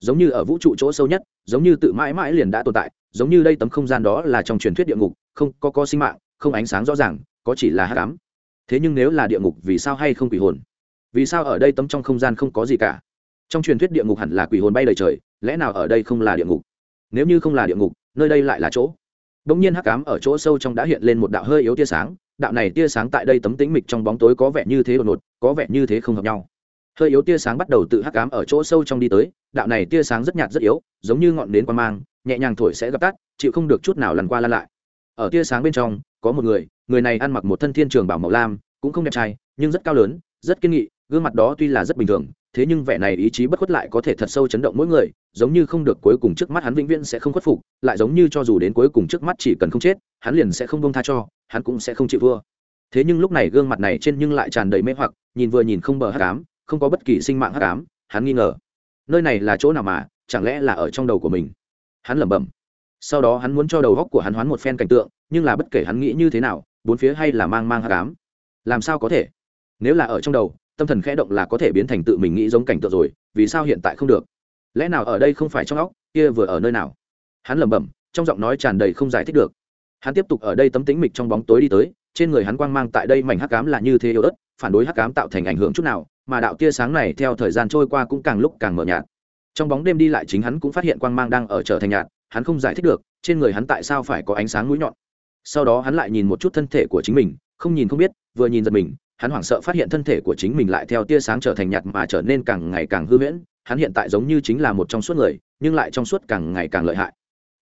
S1: Giống như ở vũ trụ chỗ sâu nhất, giống như tự mãi mãi liền đã tồn tại, giống như đây tấm không gian đó là trong truyền thuyết địa ngục, không có có sinh mạng, không ánh sáng rõ ràng, có chỉ là hắc ám. Thế nhưng nếu là địa ngục, vì sao hay không quỷ hồn? Vì sao ở đây tấm trong không gian không có gì cả? Trong truyền thuyết địa ngục hẳn là quỷ hồn bay lời trời, lẽ nào ở đây không là địa ngục? Nếu như không là địa ngục, nơi đây lại là chỗ? Đ nhiên hắc ám ở chỗ sâu trong đã hiện lên một đạo hơi yếu tia sáng, đạo này tia sáng tại đây tấm tính mịch trong bóng tối có vẻ như thế đột ngột, có vẻ như thế không hợp nhau. Hơi yếu tia sáng bắt đầu tự hắc ám ở chỗ sâu trong đi tới, đạo này tia sáng rất nhạt rất yếu, giống như ngọn nến quan mang, nhẹ nhàng thổi sẽ gặp tắt, chịu không được chút nào lần qua lăn lại. Ở tia sáng bên trong, có một người người này ăn mặc một thân thiên trường bảo màu lam, cũng không đẹp trai, nhưng rất cao lớn, rất kiên nghị, gương mặt đó tuy là rất bình thường thế nhưng vẻ này ý chí bất khuất lại có thể thật sâu chấn động mỗi người, giống như không được cuối cùng trước mắt hắn vĩnh viễn sẽ không khuất phục, lại giống như cho dù đến cuối cùng trước mắt chỉ cần không chết, hắn liền sẽ không bông tha cho, hắn cũng sẽ không chịu vua thế nhưng lúc này gương mặt này trên nhưng lại tràn đầy mê hoặc, nhìn vừa nhìn không bờ hát cám không có bất kỳ sinh mạng hát cám hắn nghi ngờ. Nơi này là chỗ nào mà, chẳng lẽ là ở trong đầu của mình? Hắn lẩm bẩm. Sau đó hắn muốn cho đầu góc của hắn hoán một phen cảnh tượng, nhưng là bất kể hắn nghĩ như thế nào, bốn phía hay là mang mang hát cám làm sao có thể? Nếu là ở trong đầu tâm thần khẽ động là có thể biến thành tự mình nghĩ giống cảnh tượng rồi, vì sao hiện tại không được? Lẽ nào ở đây không phải trong óc, kia vừa ở nơi nào? Hắn lẩm bẩm, trong giọng nói tràn đầy không giải thích được. Hắn tiếp tục ở đây tấm tính mịch trong bóng tối đi tới, trên người hắn quang mang tại đây mảnh hắc cám là như thế yếu ớt, phản đối hắc cám tạo thành ảnh hưởng chút nào, mà đạo tia sáng này theo thời gian trôi qua cũng càng lúc càng mờ nhạt. Trong bóng đêm đi lại chính hắn cũng phát hiện quang mang đang ở trở thành nhạt, hắn không giải thích được, trên người hắn tại sao phải có ánh sáng mũi nhọn. Sau đó hắn lại nhìn một chút thân thể của chính mình, không nhìn không biết, vừa nhìn giật mình hắn hoảng sợ phát hiện thân thể của chính mình lại theo tia sáng trở thành nhạt mà trở nên càng ngày càng hư huyễn. Hắn hiện tại giống như chính là một trong suốt người, nhưng lại trong suốt càng ngày càng lợi hại.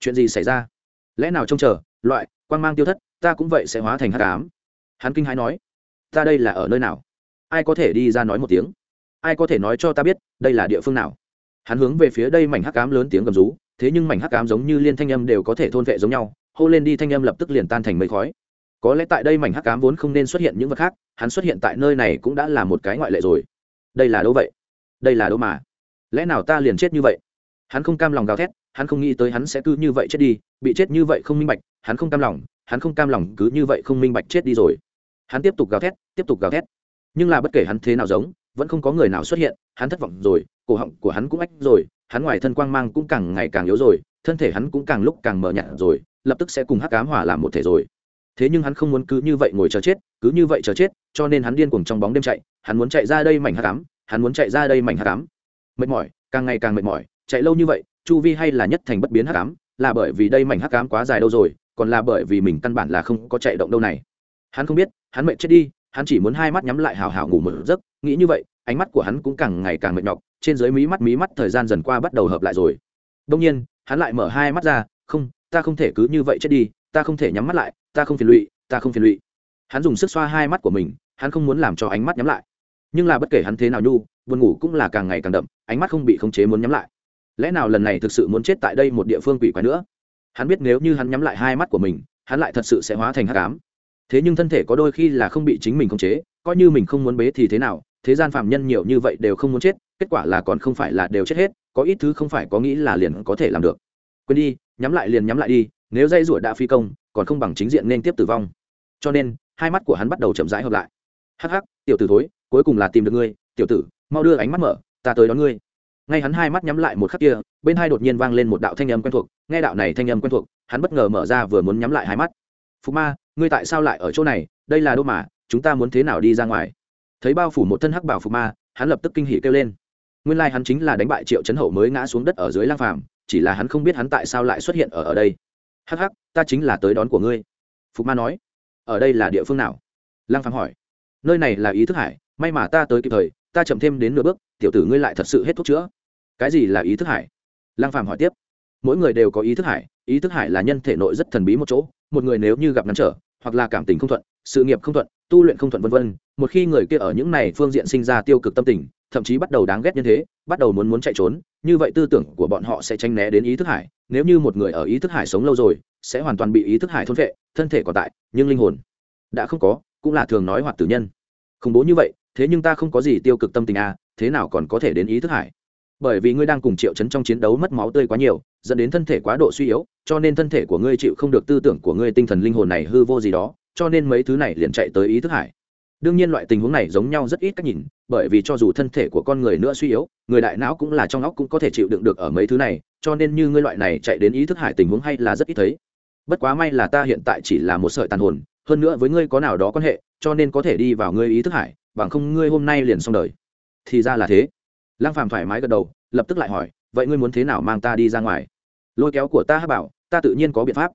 S1: Chuyện gì xảy ra? Lẽ nào trông chờ, loại quan g mang tiêu thất, ta cũng vậy sẽ hóa thành hát cám hắn kinh hãi nói, ta đây là ở nơi nào? Ai có thể đi ra nói một tiếng? Ai có thể nói cho ta biết, đây là địa phương nào? Hắn hướng về phía đây mảnh hắc cám lớn tiếng gầm rú, thế nhưng mảnh hắc cám giống như liên thanh âm đều có thể thôn vệ giống nhau. Hô lên đi, thanh âm lập tức liền tan thành mây khói có lẽ tại đây mảnh hắc cám vốn không nên xuất hiện những vật khác, hắn xuất hiện tại nơi này cũng đã là một cái ngoại lệ rồi. Đây là đâu vậy? Đây là đâu mà? Lẽ nào ta liền chết như vậy? Hắn không cam lòng gào thét, hắn không nghĩ tới hắn sẽ cứ như vậy chết đi, bị chết như vậy không minh bạch, hắn không cam lòng, hắn không cam lòng cứ như vậy không minh bạch chết đi rồi. Hắn tiếp tục gào thét, tiếp tục gào thét. Nhưng là bất kể hắn thế nào giống, vẫn không có người nào xuất hiện, hắn thất vọng rồi, cổ họng của hắn cũng ách rồi, hắn ngoài thân quang mang cũng càng ngày càng yếu rồi, thân thể hắn cũng càng lúc càng mờ nhạt rồi, lập tức sẽ cùng hắc cám hỏa làm một thể rồi thế nhưng hắn không muốn cứ như vậy ngồi chờ chết, cứ như vậy chờ chết, cho nên hắn điên cuồng trong bóng đêm chạy. Hắn muốn chạy ra đây mảnh hát cám hắn muốn chạy ra đây mảnh hát cám mệt mỏi, càng ngày càng mệt mỏi, chạy lâu như vậy, chu vi hay là nhất thành bất biến hát cám là bởi vì đây mảnh hát cám quá dài đâu rồi, còn là bởi vì mình căn bản là không có chạy động đâu này. Hắn không biết, hắn mệt chết đi, hắn chỉ muốn hai mắt nhắm lại hào hào ngủ một giấc, nghĩ như vậy, ánh mắt của hắn cũng càng ngày càng mệt nhọc, trên dưới mí mắt mí mắt thời gian dần qua bắt đầu hợp lại rồi. Đông nhiên, hắn lại mở hai mắt ra, không, ta không thể cứ như vậy chết đi, ta không thể nhắm mắt lại ta không phiền lụy, ta không phiền lụy. Hắn dùng sức xoa hai mắt của mình, hắn không muốn làm cho ánh mắt nhắm lại. Nhưng là bất kể hắn thế nào nhu, buồn ngủ cũng là càng ngày càng đậm, ánh mắt không bị khống chế muốn nhắm lại. Lẽ nào lần này thực sự muốn chết tại đây một địa phương quỷ quái nữa? Hắn biết nếu như hắn nhắm lại hai mắt của mình, hắn lại thật sự sẽ hóa thành hát cám thế nhưng thân thể có đôi khi là không bị chính mình khống chế, coi như mình không muốn bế thì thế nào, thế gian phạm nhân nhiều như vậy đều không muốn chết, kết quả là còn không phải là đều chết hết, có ít thứ không phải có nghĩ là liền có thể làm được. Quên đi, nhắm lại liền nhắm lại đi nếu dây rủa đã phi công, còn không bằng chính diện nên tiếp tử vong. Cho nên, hai mắt của hắn bắt đầu chậm rãi hợp lại. Hắc hắc, tiểu tử thối, cuối cùng là tìm được ngươi. Tiểu tử, mau đưa ánh mắt mở, ta tới đón ngươi. Ngay hắn hai mắt nhắm lại một khắc kia, bên hai đột nhiên vang lên một đạo thanh âm quen thuộc. Nghe đạo này thanh âm quen thuộc, hắn bất ngờ mở ra vừa muốn nhắm lại hai mắt. Phục ma, ngươi tại sao lại ở chỗ này? Đây là đâu mà, chúng ta muốn thế nào đi ra ngoài? Thấy bao phủ một thân hắc bảo phục ma, hắn lập tức kinh hỉ kêu lên. Nguyên lai hắn chính là đánh bại triệu chấn hậu mới ngã xuống đất ở dưới lang phàm, chỉ là hắn không biết hắn tại sao lại xuất hiện ở ở đây hắc hắc, ta chính là tới đón của ngươi. Phục ma nói, ở đây là địa phương nào? Lang phàm hỏi, nơi này là ý thức hải, may mà ta tới kịp thời, ta chậm thêm đến nửa bước, tiểu tử ngươi lại thật sự hết thuốc chữa. Cái gì là ý thức hải? Lang phàm hỏi tiếp, mỗi người đều có ý thức hải, ý thức hải là nhân thể nội rất thần bí một chỗ, một người nếu như gặp ngăn trở, hoặc là cảm tình không thuận, sự nghiệp không thuận, tu luyện không thuận vân vân, một khi người kia ở những này phương diện sinh ra tiêu cực tâm tình thậm chí bắt đầu đáng ghét như thế, bắt đầu muốn muốn chạy trốn. Như vậy tư tưởng của bọn họ sẽ tranh né đến ý thức hải. Nếu như một người ở ý thức hải sống lâu rồi, sẽ hoàn toàn bị ý thức hải thôn vệ thân thể còn tại, nhưng linh hồn đã không có, cũng là thường nói hoạt tử nhân. Khủng bố như vậy, thế nhưng ta không có gì tiêu cực tâm tình à thế nào còn có thể đến ý thức hải? Bởi vì ngươi đang cùng triệu chấn trong chiến đấu mất máu tươi quá nhiều, dẫn đến thân thể quá độ suy yếu, cho nên thân thể của ngươi chịu không được tư tưởng của ngươi tinh thần linh hồn này hư vô gì đó, cho nên mấy thứ này liền chạy tới ý thức hải đương nhiên loại tình huống này giống nhau rất ít cách nhìn, bởi vì cho dù thân thể của con người nữa suy yếu, người đại não cũng là trong óc cũng có thể chịu đựng được ở mấy thứ này, cho nên như ngươi loại này chạy đến ý thức hải tình huống hay là rất ít thấy. Bất quá may là ta hiện tại chỉ là một sợi tàn hồn, hơn nữa với ngươi có nào đó quan hệ, cho nên có thể đi vào ngươi ý thức hải bằng không ngươi hôm nay liền xong đời. Thì ra là thế. Lăng phàm thoải mái gật đầu, lập tức lại hỏi, vậy ngươi muốn thế nào mang ta đi ra ngoài? Lôi kéo của ta hát bảo, ta tự nhiên có biện pháp.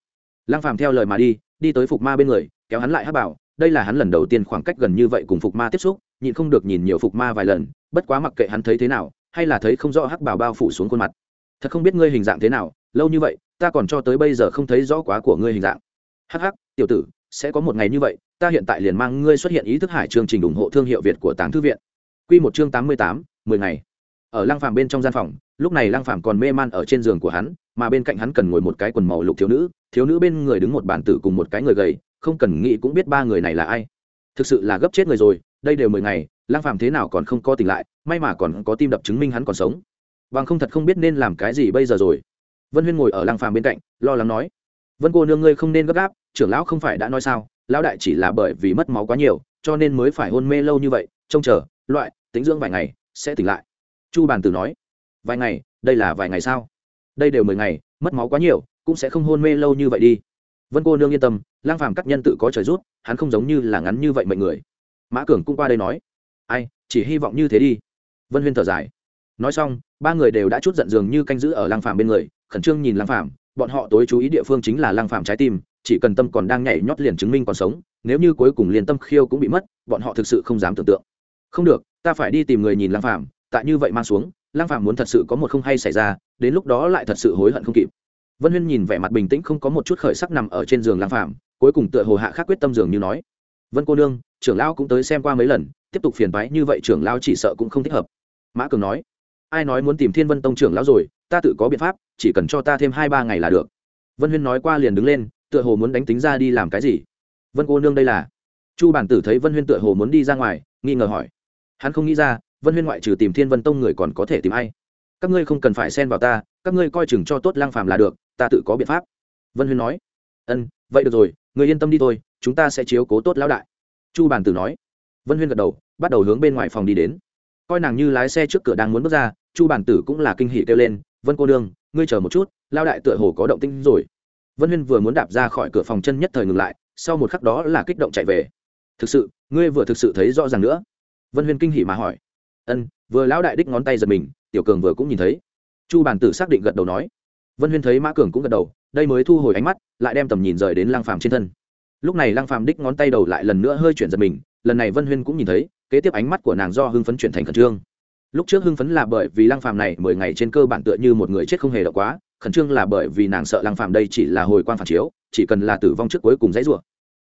S1: Lăng phàm theo lời mà đi đi tới phục ma bên người, kéo hắn lại hát bảo đây là hắn lần đầu tiên khoảng cách gần như vậy cùng phục ma tiếp xúc, nhịn không được nhìn nhiều phục ma vài lần, bất quá mặc kệ hắn thấy thế nào, hay là thấy không rõ hắc bảo bao phủ xuống khuôn mặt. Thật không biết ngươi hình dạng thế nào, lâu như vậy, ta còn cho tới bây giờ không thấy rõ quá của ngươi hình dạng. Hắc hắc, tiểu tử, sẽ có một ngày như vậy, ta hiện tại liền mang ngươi xuất hiện ý thức hải chương trình ủng hộ thương hiệu việt của tàng thư viện. Quy một chương tám mươi tám, mười ngày. Ở lăng phàm bên trong gian phòng, lúc này lăng phàm còn mê man ở trên giường của hắn, mà bên cạnh hắn cần ngồi một cái quần màu lục thiếu nữ thiếu nữ bên người đứng một bản tử cùng một cái người gầy không cần nghĩ cũng biết ba người này là ai. Thực sự là gấp chết người rồi, đây đều mười ngày lang phàm thế nào còn không có tỉnh lại, may mà còn có tim đập chứng minh hắn còn sống. Bằng không thật không biết nên làm cái gì bây giờ rồi. Vân huyên ngồi ở lang phàm bên cạnh, lo lắng nói, vân cô nương ngươi không nên gấp gáp, trưởng lão không phải đã nói sao, lão đại chỉ là bởi vì mất máu quá nhiều, cho nên mới phải hôn mê lâu như vậy, trông chờ, loại, tính dưỡng vài ngày, sẽ tỉnh lại. Chu bàn tử nói, vài ngày, đây là vài ngày sao? Đây đều mười ngày, mất máu quá nhiều, cũng sẽ không hôn mê lâu như vậy đi vân cô nương yên tâm, lang phàm các nhân tự có trời rút, hắn không giống như là ngắn như vậy mệnh người. Mã cường cũng qua đây nói. Ai, chỉ hy vọng như thế đi. Vân huyên thở dài. Nói xong, ba người đều đã chút giận dường như canh giữ ở lang phàm bên người, khẩn trương nhìn lang phàm. Bọn họ tối chú ý địa phương chính là lang phàm trái tim, chỉ cần tâm còn đang nhảy nhót liền chứng minh còn sống, nếu như cuối cùng liền tâm khiêu cũng bị mất, bọn họ thực sự không dám tưởng tượng. Không được, ta phải đi tìm người nhìn lang phàm, tại như vậy mang xuống, lang phàm muốn thật sự có một không hay xảy ra, đến lúc đó lại thật sự hối hận không kịp vân huyên nhìn vẻ mặt bình tĩnh không có một chút khởi sắc nằm ở trên giường lang phàm, cuối cùng tựa hồ hạ khắc quyết tâm giường như nói, vân cô nương, trưởng lão cũng tới xem qua mấy lần, tiếp tục phiền bái như vậy trưởng lão chỉ sợ cũng không thích hợp. Mã cường nói, ai nói muốn tìm thiên vân tông trưởng lão rồi, ta tự có biện pháp, chỉ cần cho ta thêm hai ba ngày là được. Vân huyên nói qua liền đứng lên, tựa hồ muốn đánh tính ra đi làm cái gì. Vân cô nương đây là? Chu bản tử thấy vân huyên tựa hồ muốn đi ra ngoài, nghi ngờ hỏi. Hắn không nghĩ ra, vân huyên ngoại trừ tìm thiên vân tông người còn có thể tìm ai. Các ngươi không cần phải xen vào ta, các ngươi coi chừng cho tốt lang phàm là được ta tự có biện pháp. Vân huyên nói. Ân, vậy được rồi, người yên tâm đi thôi, chúng ta sẽ chiếu cố tốt lão đại. Chu bản tử nói. Vân huyên gật đầu, bắt đầu hướng bên ngoài phòng đi đến. Coi nàng như lái xe trước cửa đang muốn bước ra, chu bản tử cũng là kinh hỉ kêu lên, vân cô đương ngươi chờ một chút lao đại tựa hồ có động tinh rồi. Vân huyên vừa muốn đạp ra khỏi cửa phòng chân nhất thời ngừng lại, sau một khắc đó là kích động chạy về. Thực sự, ngươi vừa thực sự thấy rõ ràng nữa. Vân huyên kinh hỉ mà hỏi. Ân, vừa lão đại đích ngón tay giật mình, tiểu cường vừa cũng nhìn thấy. Chu bản tử xác định gật đầu nói vân huyên thấy mã cường cũng gật đầu, đây mới thu hồi ánh mắt, lại đem tầm nhìn rời đến lang phàm trên thân. Lúc này lang phàm đích ngón tay đầu lại lần nữa hơi chuyển giật mình, lần này vân huyên cũng nhìn thấy, kế tiếp ánh mắt của nàng do hưng phấn chuyển thành khẩn trương. Lúc trước hưng phấn là bởi vì lăng phàm này mười ngày trên cơ bản tựa như một người chết không hề đậu quá, khẩn trương là bởi vì nàng sợ lăng phàm đây chỉ là hồi quan phản chiếu, chỉ cần là tử vong trước cuối cùng dãy rủa.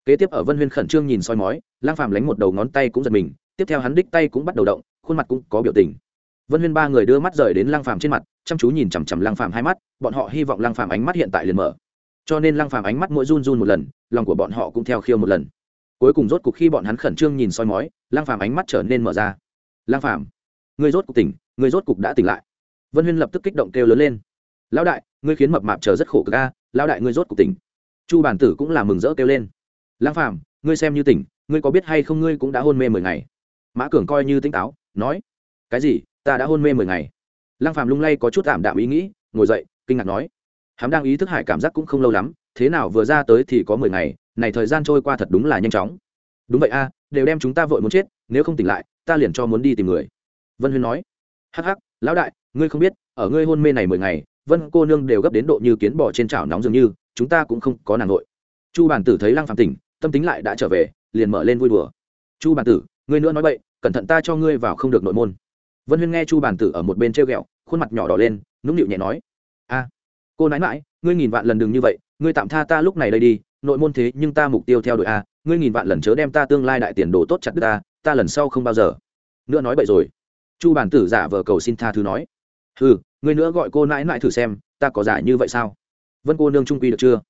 S1: Kế tiếp ở vân huyên khẩn trương nhìn soi mói, lăng phàm lánh một đầu ngón tay cũng giật mình, tiếp theo hắn đích tay cũng bắt đầu động, khuôn mặt cũng có biểu tình vân huyên ba người đưa mắt rời đến lăng phàm trên mặt, chăm chú nhìn chằm chằm lăng phàm hai mắt, bọn họ hy vọng lăng phàm ánh mắt hiện tại liền mở. Cho nên lăng phàm ánh mắt mỗi run run một lần, lòng của bọn họ cũng theo khiêu một lần. Cuối cùng rốt cục khi bọn hắn khẩn trương nhìn soi mói, lăng phàm ánh mắt trở nên mở ra. Lăng phàm, ngươi rốt cục tỉnh, ngươi rốt cục đã tỉnh lại. Vân huyên lập tức kích động kêu lớn lên. Lão đại, ngươi khiến mập mạp chờ rất khổ cực a, lão đại ngươi rốt cục tỉnh. Chu bản tử cũng là mừng rỡ kêu lên. Lăng phàm, ngươi xem như tỉnh, ngươi có biết hay không ngươi cũng đã hôn mê mười ngày? Mã cường coi như tỉnh táo, nói. Cái gì? Ta đã hôn mê mười ngày. Lăng phàm lung lay có chút ảm đạm ý nghĩ, ngồi dậy, kinh ngạc nói, hắn đang ý thức hải cảm giác cũng không lâu lắm, thế nào vừa ra tới thì có mười ngày, này thời gian trôi qua thật đúng là nhanh chóng. Đúng vậy a, đều đem chúng ta vội muốn chết, nếu không tỉnh lại, ta liền cho muốn đi tìm người. Vân huyên nói, hắc hắc, lão đại, ngươi không biết, ở ngươi hôn mê này mười ngày, vân cô nương đều gấp đến độ như kiến bò trên chảo nóng dường như, chúng ta cũng không có nàng nội. Chu bản tử thấy lăng phạm tỉnh, tâm tính lại đã trở về, liền mở lên vui đùa. Chu bản tử, ngươi nữa nói vậy cẩn thận ta cho ngươi vào không được nội môn vân huyên nghe chu bản tử ở một bên treo ghẹo, khuôn mặt nhỏ đỏ lên, nũng nịu nhẹ nói, a, cô nãi mãi ngươi nghìn vạn lần đừng như vậy, ngươi tạm tha ta lúc này đây đi, nội môn thế nhưng ta mục tiêu theo đội a, ngươi nghìn vạn lần chớ đem ta tương lai đại tiền đồ tốt chặt đứt ta ta lần sau không bao giờ. Nữa nói vậy rồi. Chu bản tử giả vờ cầu xin tha thứ nói ừ ngươi nữa gọi cô nãi nãi thử xem, ta có giả như vậy sao? Vân cô nương trung quy được chưa?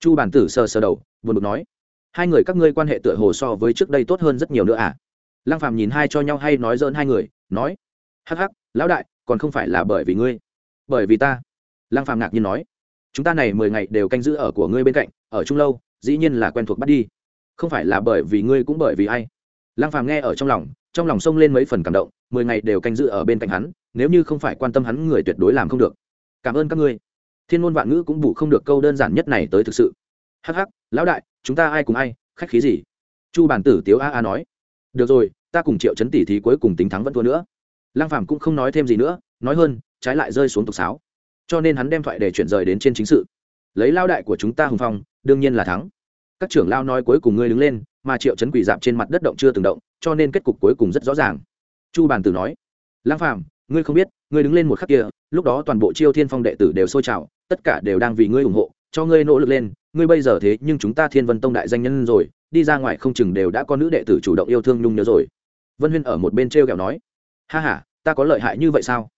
S1: Chu bản tử sờ sờ đầu, buồn bực nói, hai người các ngươi quan hệ tựa hồ so với trước đây tốt hơn rất nhiều nữa à? Lăng phàm nhìn hai cho nhau hay nói dỡn hai người, nói hắc hắc, lão đại, còn không phải là bởi vì ngươi. Bởi vì ta. Lăng phàm ngạc nhiên nói. Chúng ta này mười ngày đều canh giữ ở của ngươi bên cạnh, ở chung lâu, dĩ nhiên là quen thuộc bắt đi. Không phải là bởi vì ngươi cũng bởi vì ai? Lăng phàm nghe ở trong lòng trong lòng sông lên mấy phần cảm động, mười ngày đều canh giữ ở bên cạnh hắn, nếu như không phải quan tâm hắn người tuyệt đối làm không được. Cảm ơn các ngươi. Thiên ngôn vạn ngữ cũng bù không được câu đơn giản nhất này tới thực sự. Hắc hắc, lão đại, chúng ta ai cùng ai, khách khí gì? Chu bản tử tiếu a a nói. Được rồi, ta cùng triệu chấn tỷ thí cuối cùng tính thắng vẫn thua nữa lăng phàm cũng không nói thêm gì nữa, nói hơn, trái lại rơi xuống tục sáo. Cho nên hắn đem thoại để chuyển rời đến trên chính sự. Lấy lao đại của chúng ta hùng phong, đương nhiên là thắng. Các trưởng lao nói cuối cùng ngươi đứng lên, mà triệu chấn quỷ dạp trên mặt đất động chưa từng động, cho nên kết cục cuối cùng rất rõ ràng. Chu bàn tử nói lang phàm, ngươi không biết, ngươi đứng lên một khắc kia, lúc đó toàn bộ chiêu thiên phong đệ tử đều sôi trào, tất cả đều đang vì ngươi ủng hộ, cho ngươi nỗ lực lên, ngươi bây giờ thế nhưng chúng ta thiên vân tông đại danh nhân rồi, đi ra ngoài không chừng đều đã có nữ đệ tử chủ động yêu thương nhung nhớ rồi. Vân huyên ở một bên t r e o kẹo nói ha h a ta có lợi hại như vậy sao?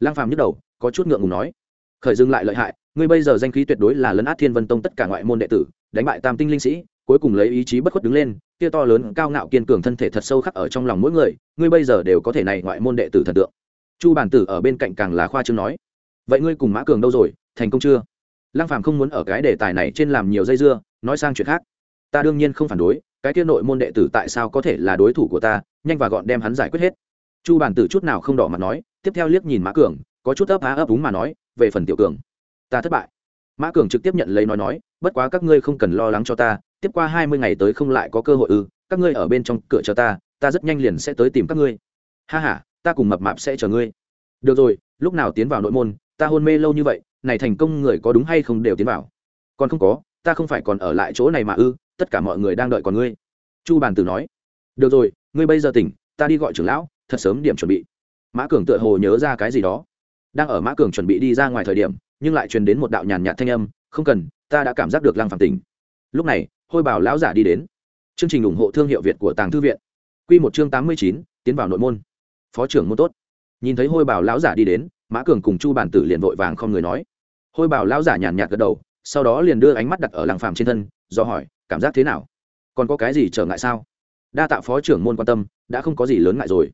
S1: Lang phàm nhức đầu, có chút ngượng ngùng nói. Khởi dừng lại lợi hại, ngươi bây giờ danh khí tuyệt đối là lấn át thiên vân tông tất cả ngoại môn đệ tử, đánh bại tam tinh linh sĩ, cuối cùng lấy ý chí bất khuất đứng lên, kia to lớn, cao ngạo kiên cường thân thể thật sâu khắc ở trong lòng mỗi người, ngươi bây giờ đều có thể này ngoại môn đệ tử thần tượng. Chu bản tử ở bên cạnh càng là khoa chương nói. Vậy ngươi cùng mã cường đâu rồi, thành công chưa? Lăng phàm không muốn ở cái đề tài này trên làm nhiều dây dưa, nói sang chuyện khác. Ta đương nhiên không phản đối, cái kia nội môn đệ tử tại sao có thể là đối thủ của ta, nhanh và gọn đem hắn giải quyết hết chu bản tử chút nào không đỏ mặt nói, tiếp theo liếc nhìn mã cường, có chút ấp á ấp úng mà nói, về phần tiểu cường. Ta thất bại. Mã cường trực tiếp nhận lấy nói nói, bất quá các ngươi không cần lo lắng cho ta, tiếp qua hai mươi ngày tới không lại có cơ hội ư, các ngươi ở bên trong cửa cho ta ta rất nhanh liền sẽ tới tìm các ngươi. Ha h a ta cùng mập mạp sẽ chờ ngươi. Được rồi, lúc nào tiến vào nội môn, ta hôn mê lâu như vậy, này thành công người có đúng hay không đều tiến vào. Còn không có, ta không phải còn ở lại chỗ này mà ư, tất cả mọi người đang đợi còn ngươi. Chu bàn tử nói. Được rồi, ngươi bây giờ tỉnh, ta đi gọi trưởng lão thật sớm điểm chuẩn bị. Mã cường tựa hồ nhớ ra cái gì đó. Đang ở mã cường chuẩn bị đi ra ngoài thời điểm, nhưng lại truyền đến một đạo nhàn nhạt thanh âm, không cần, ta đã cảm giác được lăng phàm tỉnh. Lúc này, hôi bảo lão giả đi đến. Chương trình ủng hộ thương hiệu việt của tàng thư viện. Q một chương tám mươi chín, tiến vào nội môn. Phó trưởng môn tốt. Nhìn thấy hôi bảo lão giả đi đến, mã cường cùng chu bản tử liền vội vàng không người nói. Hôi bảo lão giả nhàn nhạt gật đầu, sau đó liền đưa ánh mắt đặt ở lăng phàm trên thân, do hỏi, cảm giác thế nào? Còn có cái gì trở ngại sao? Đa tạ phó trưởng môn quan tâm, đã không có gì lớn ngại rồi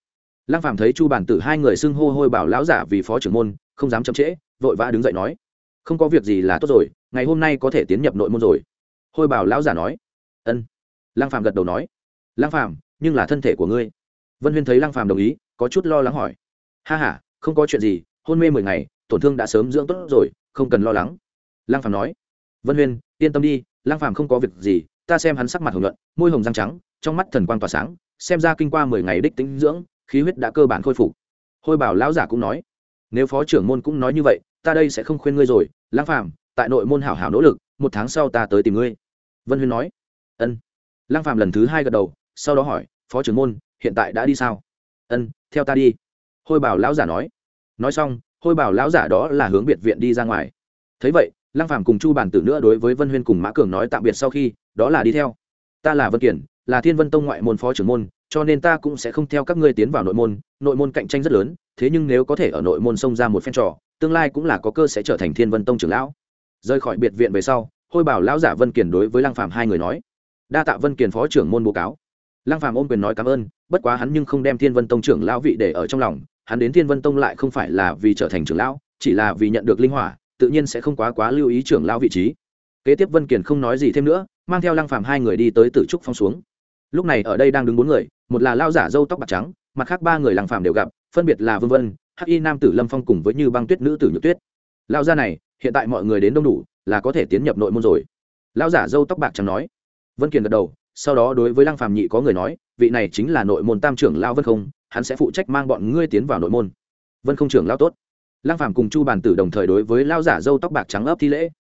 S1: lăng phàm thấy chu bản tử hai người xưng hô hôi bảo lão giả vì phó trưởng môn, không dám chậm trễ, vội vã đứng dậy nói, không có việc gì là tốt rồi, ngày hôm nay có thể tiến nhập nội môn rồi. Hôi bảo lão giả nói, ân. Lăng phàm gật đầu nói, lăng phàm, nhưng là thân thể của ngươi. Vân huyên thấy lăng phàm đồng ý, có chút lo lắng hỏi, ha ha, không có chuyện gì, hôn mê mười ngày, tổn thương đã sớm dưỡng tốt rồi, không cần lo lắng. Lăng phàm nói, vân huyên, yên tâm đi, lăng phàm không có việc gì, ta xem hắn sắc mặt hồng nhuận, môi hồng răng trắng, trong mắt thần quang tỏa sáng, xem ra kinh qua mười ngày đích tính dưỡng khí huyết đã cơ bản khôi phục. Hôi bảo lão giả cũng nói, nếu phó trưởng môn cũng nói như vậy, ta đây sẽ không khuyên ngươi rồi. Lăng phàm, tại nội môn hảo hảo nỗ lực, một tháng sau ta tới tìm ngươi. Vân huyên nói, ân. Lăng phạm lần thứ hai gật đầu, sau đó hỏi, phó trưởng môn, hiện tại đã đi sao? Ân, theo ta đi. Hôi bảo lão giả nói. Nói xong, hôi bảo lão giả đó là hướng biệt viện đi ra ngoài. Thấy vậy, lăng phàm cùng chu bản tử nữa đối với vân huyên cùng mã cường nói tạm biệt sau khi, đó là đi theo. Ta là vân kiển, là thiên vân tông ngoại môn phó trưởng môn cho nên ta cũng sẽ không theo các ngươi tiến vào nội môn nội môn cạnh tranh rất lớn, thế nhưng nếu có thể ở nội môn xông ra một phen trò, tương lai cũng là có cơ sẽ trở thành thiên vân tông trưởng lão. Rời khỏi biệt viện về sau, hôi bảo lão giả vân kiền đối với lăng phàm hai người nói, đa tạ vân kiền phó trưởng môn bố cáo. Lăng phàm ôm quyền nói cảm ơn, bất quá hắn nhưng không đem thiên vân tông trưởng lão vị để ở trong lòng, hắn đến thiên vân tông lại không phải là vì trở thành trưởng lão, chỉ là vì nhận được linh hỏa, tự nhiên sẽ không quá quá lưu ý trưởng lão vị trí. Kế tiếp vân kiền không nói gì thêm nữa, mang theo lăng phàm hai người đi tới tử trúc phong xuống lúc này ở đây đang đứng bốn người, một là lao giả râu tóc bạc trắng, mặt khác ba người làng phàm đều gặp, phân biệt là vương vân, hắc y nam tử lâm phong cùng với như băng tuyết nữ tử nhược tuyết. Lao gia này, hiện tại mọi người đến đông đủ, là có thể tiến nhập nội môn rồi. Lao giả râu tóc bạc trắng nói. Vân kiền gật đầu, sau đó đối với lăng phàm nhị có người nói, vị này chính là nội môn tam trưởng lao vân không, hắn sẽ phụ trách mang bọn ngươi tiến vào nội môn. Vân không trưởng lao tốt. Lăng phàm cùng chu bàn tử đồng thời đối với lao giả râu tóc bạc trắng ấp thi lễ.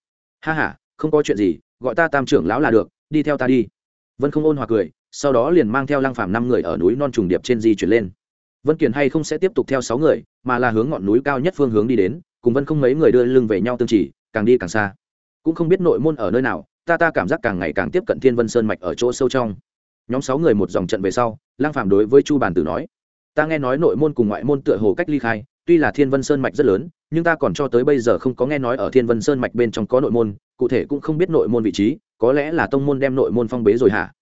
S1: Ha ha, không có chuyện gì, gọi ta tam trưởng lão là được, đi theo ta đi. Vân không ôn hòa cười sau đó liền mang theo lăng phàm năm người ở núi non trùng điệp trên di chuyển lên. Vân kiền hay không sẽ tiếp tục theo sáu người, mà là hướng ngọn núi cao nhất phương hướng đi đến, cùng vân không mấy người đưa lưng về nhau tương chỉ, càng đi càng xa. Cũng không biết nội môn ở nơi nào, ta ta cảm giác càng ngày càng tiếp cận thiên vân sơn mạch ở chỗ sâu trong. Nhóm sáu người một dòng trận về sau lang phạm đối với chu bàn tử nói, ta nghe nói nội môn cùng ngoại môn tựa hồ cách ly khai, tuy là thiên vân sơn mạch rất lớn, nhưng ta còn cho tới bây giờ không có nghe nói ở thiên vân sơn mạch bên trong có nội môn, cụ thể cũng không biết nội môn vị trí, có lẽ là tông môn đem nội môn phong bế rồi hả?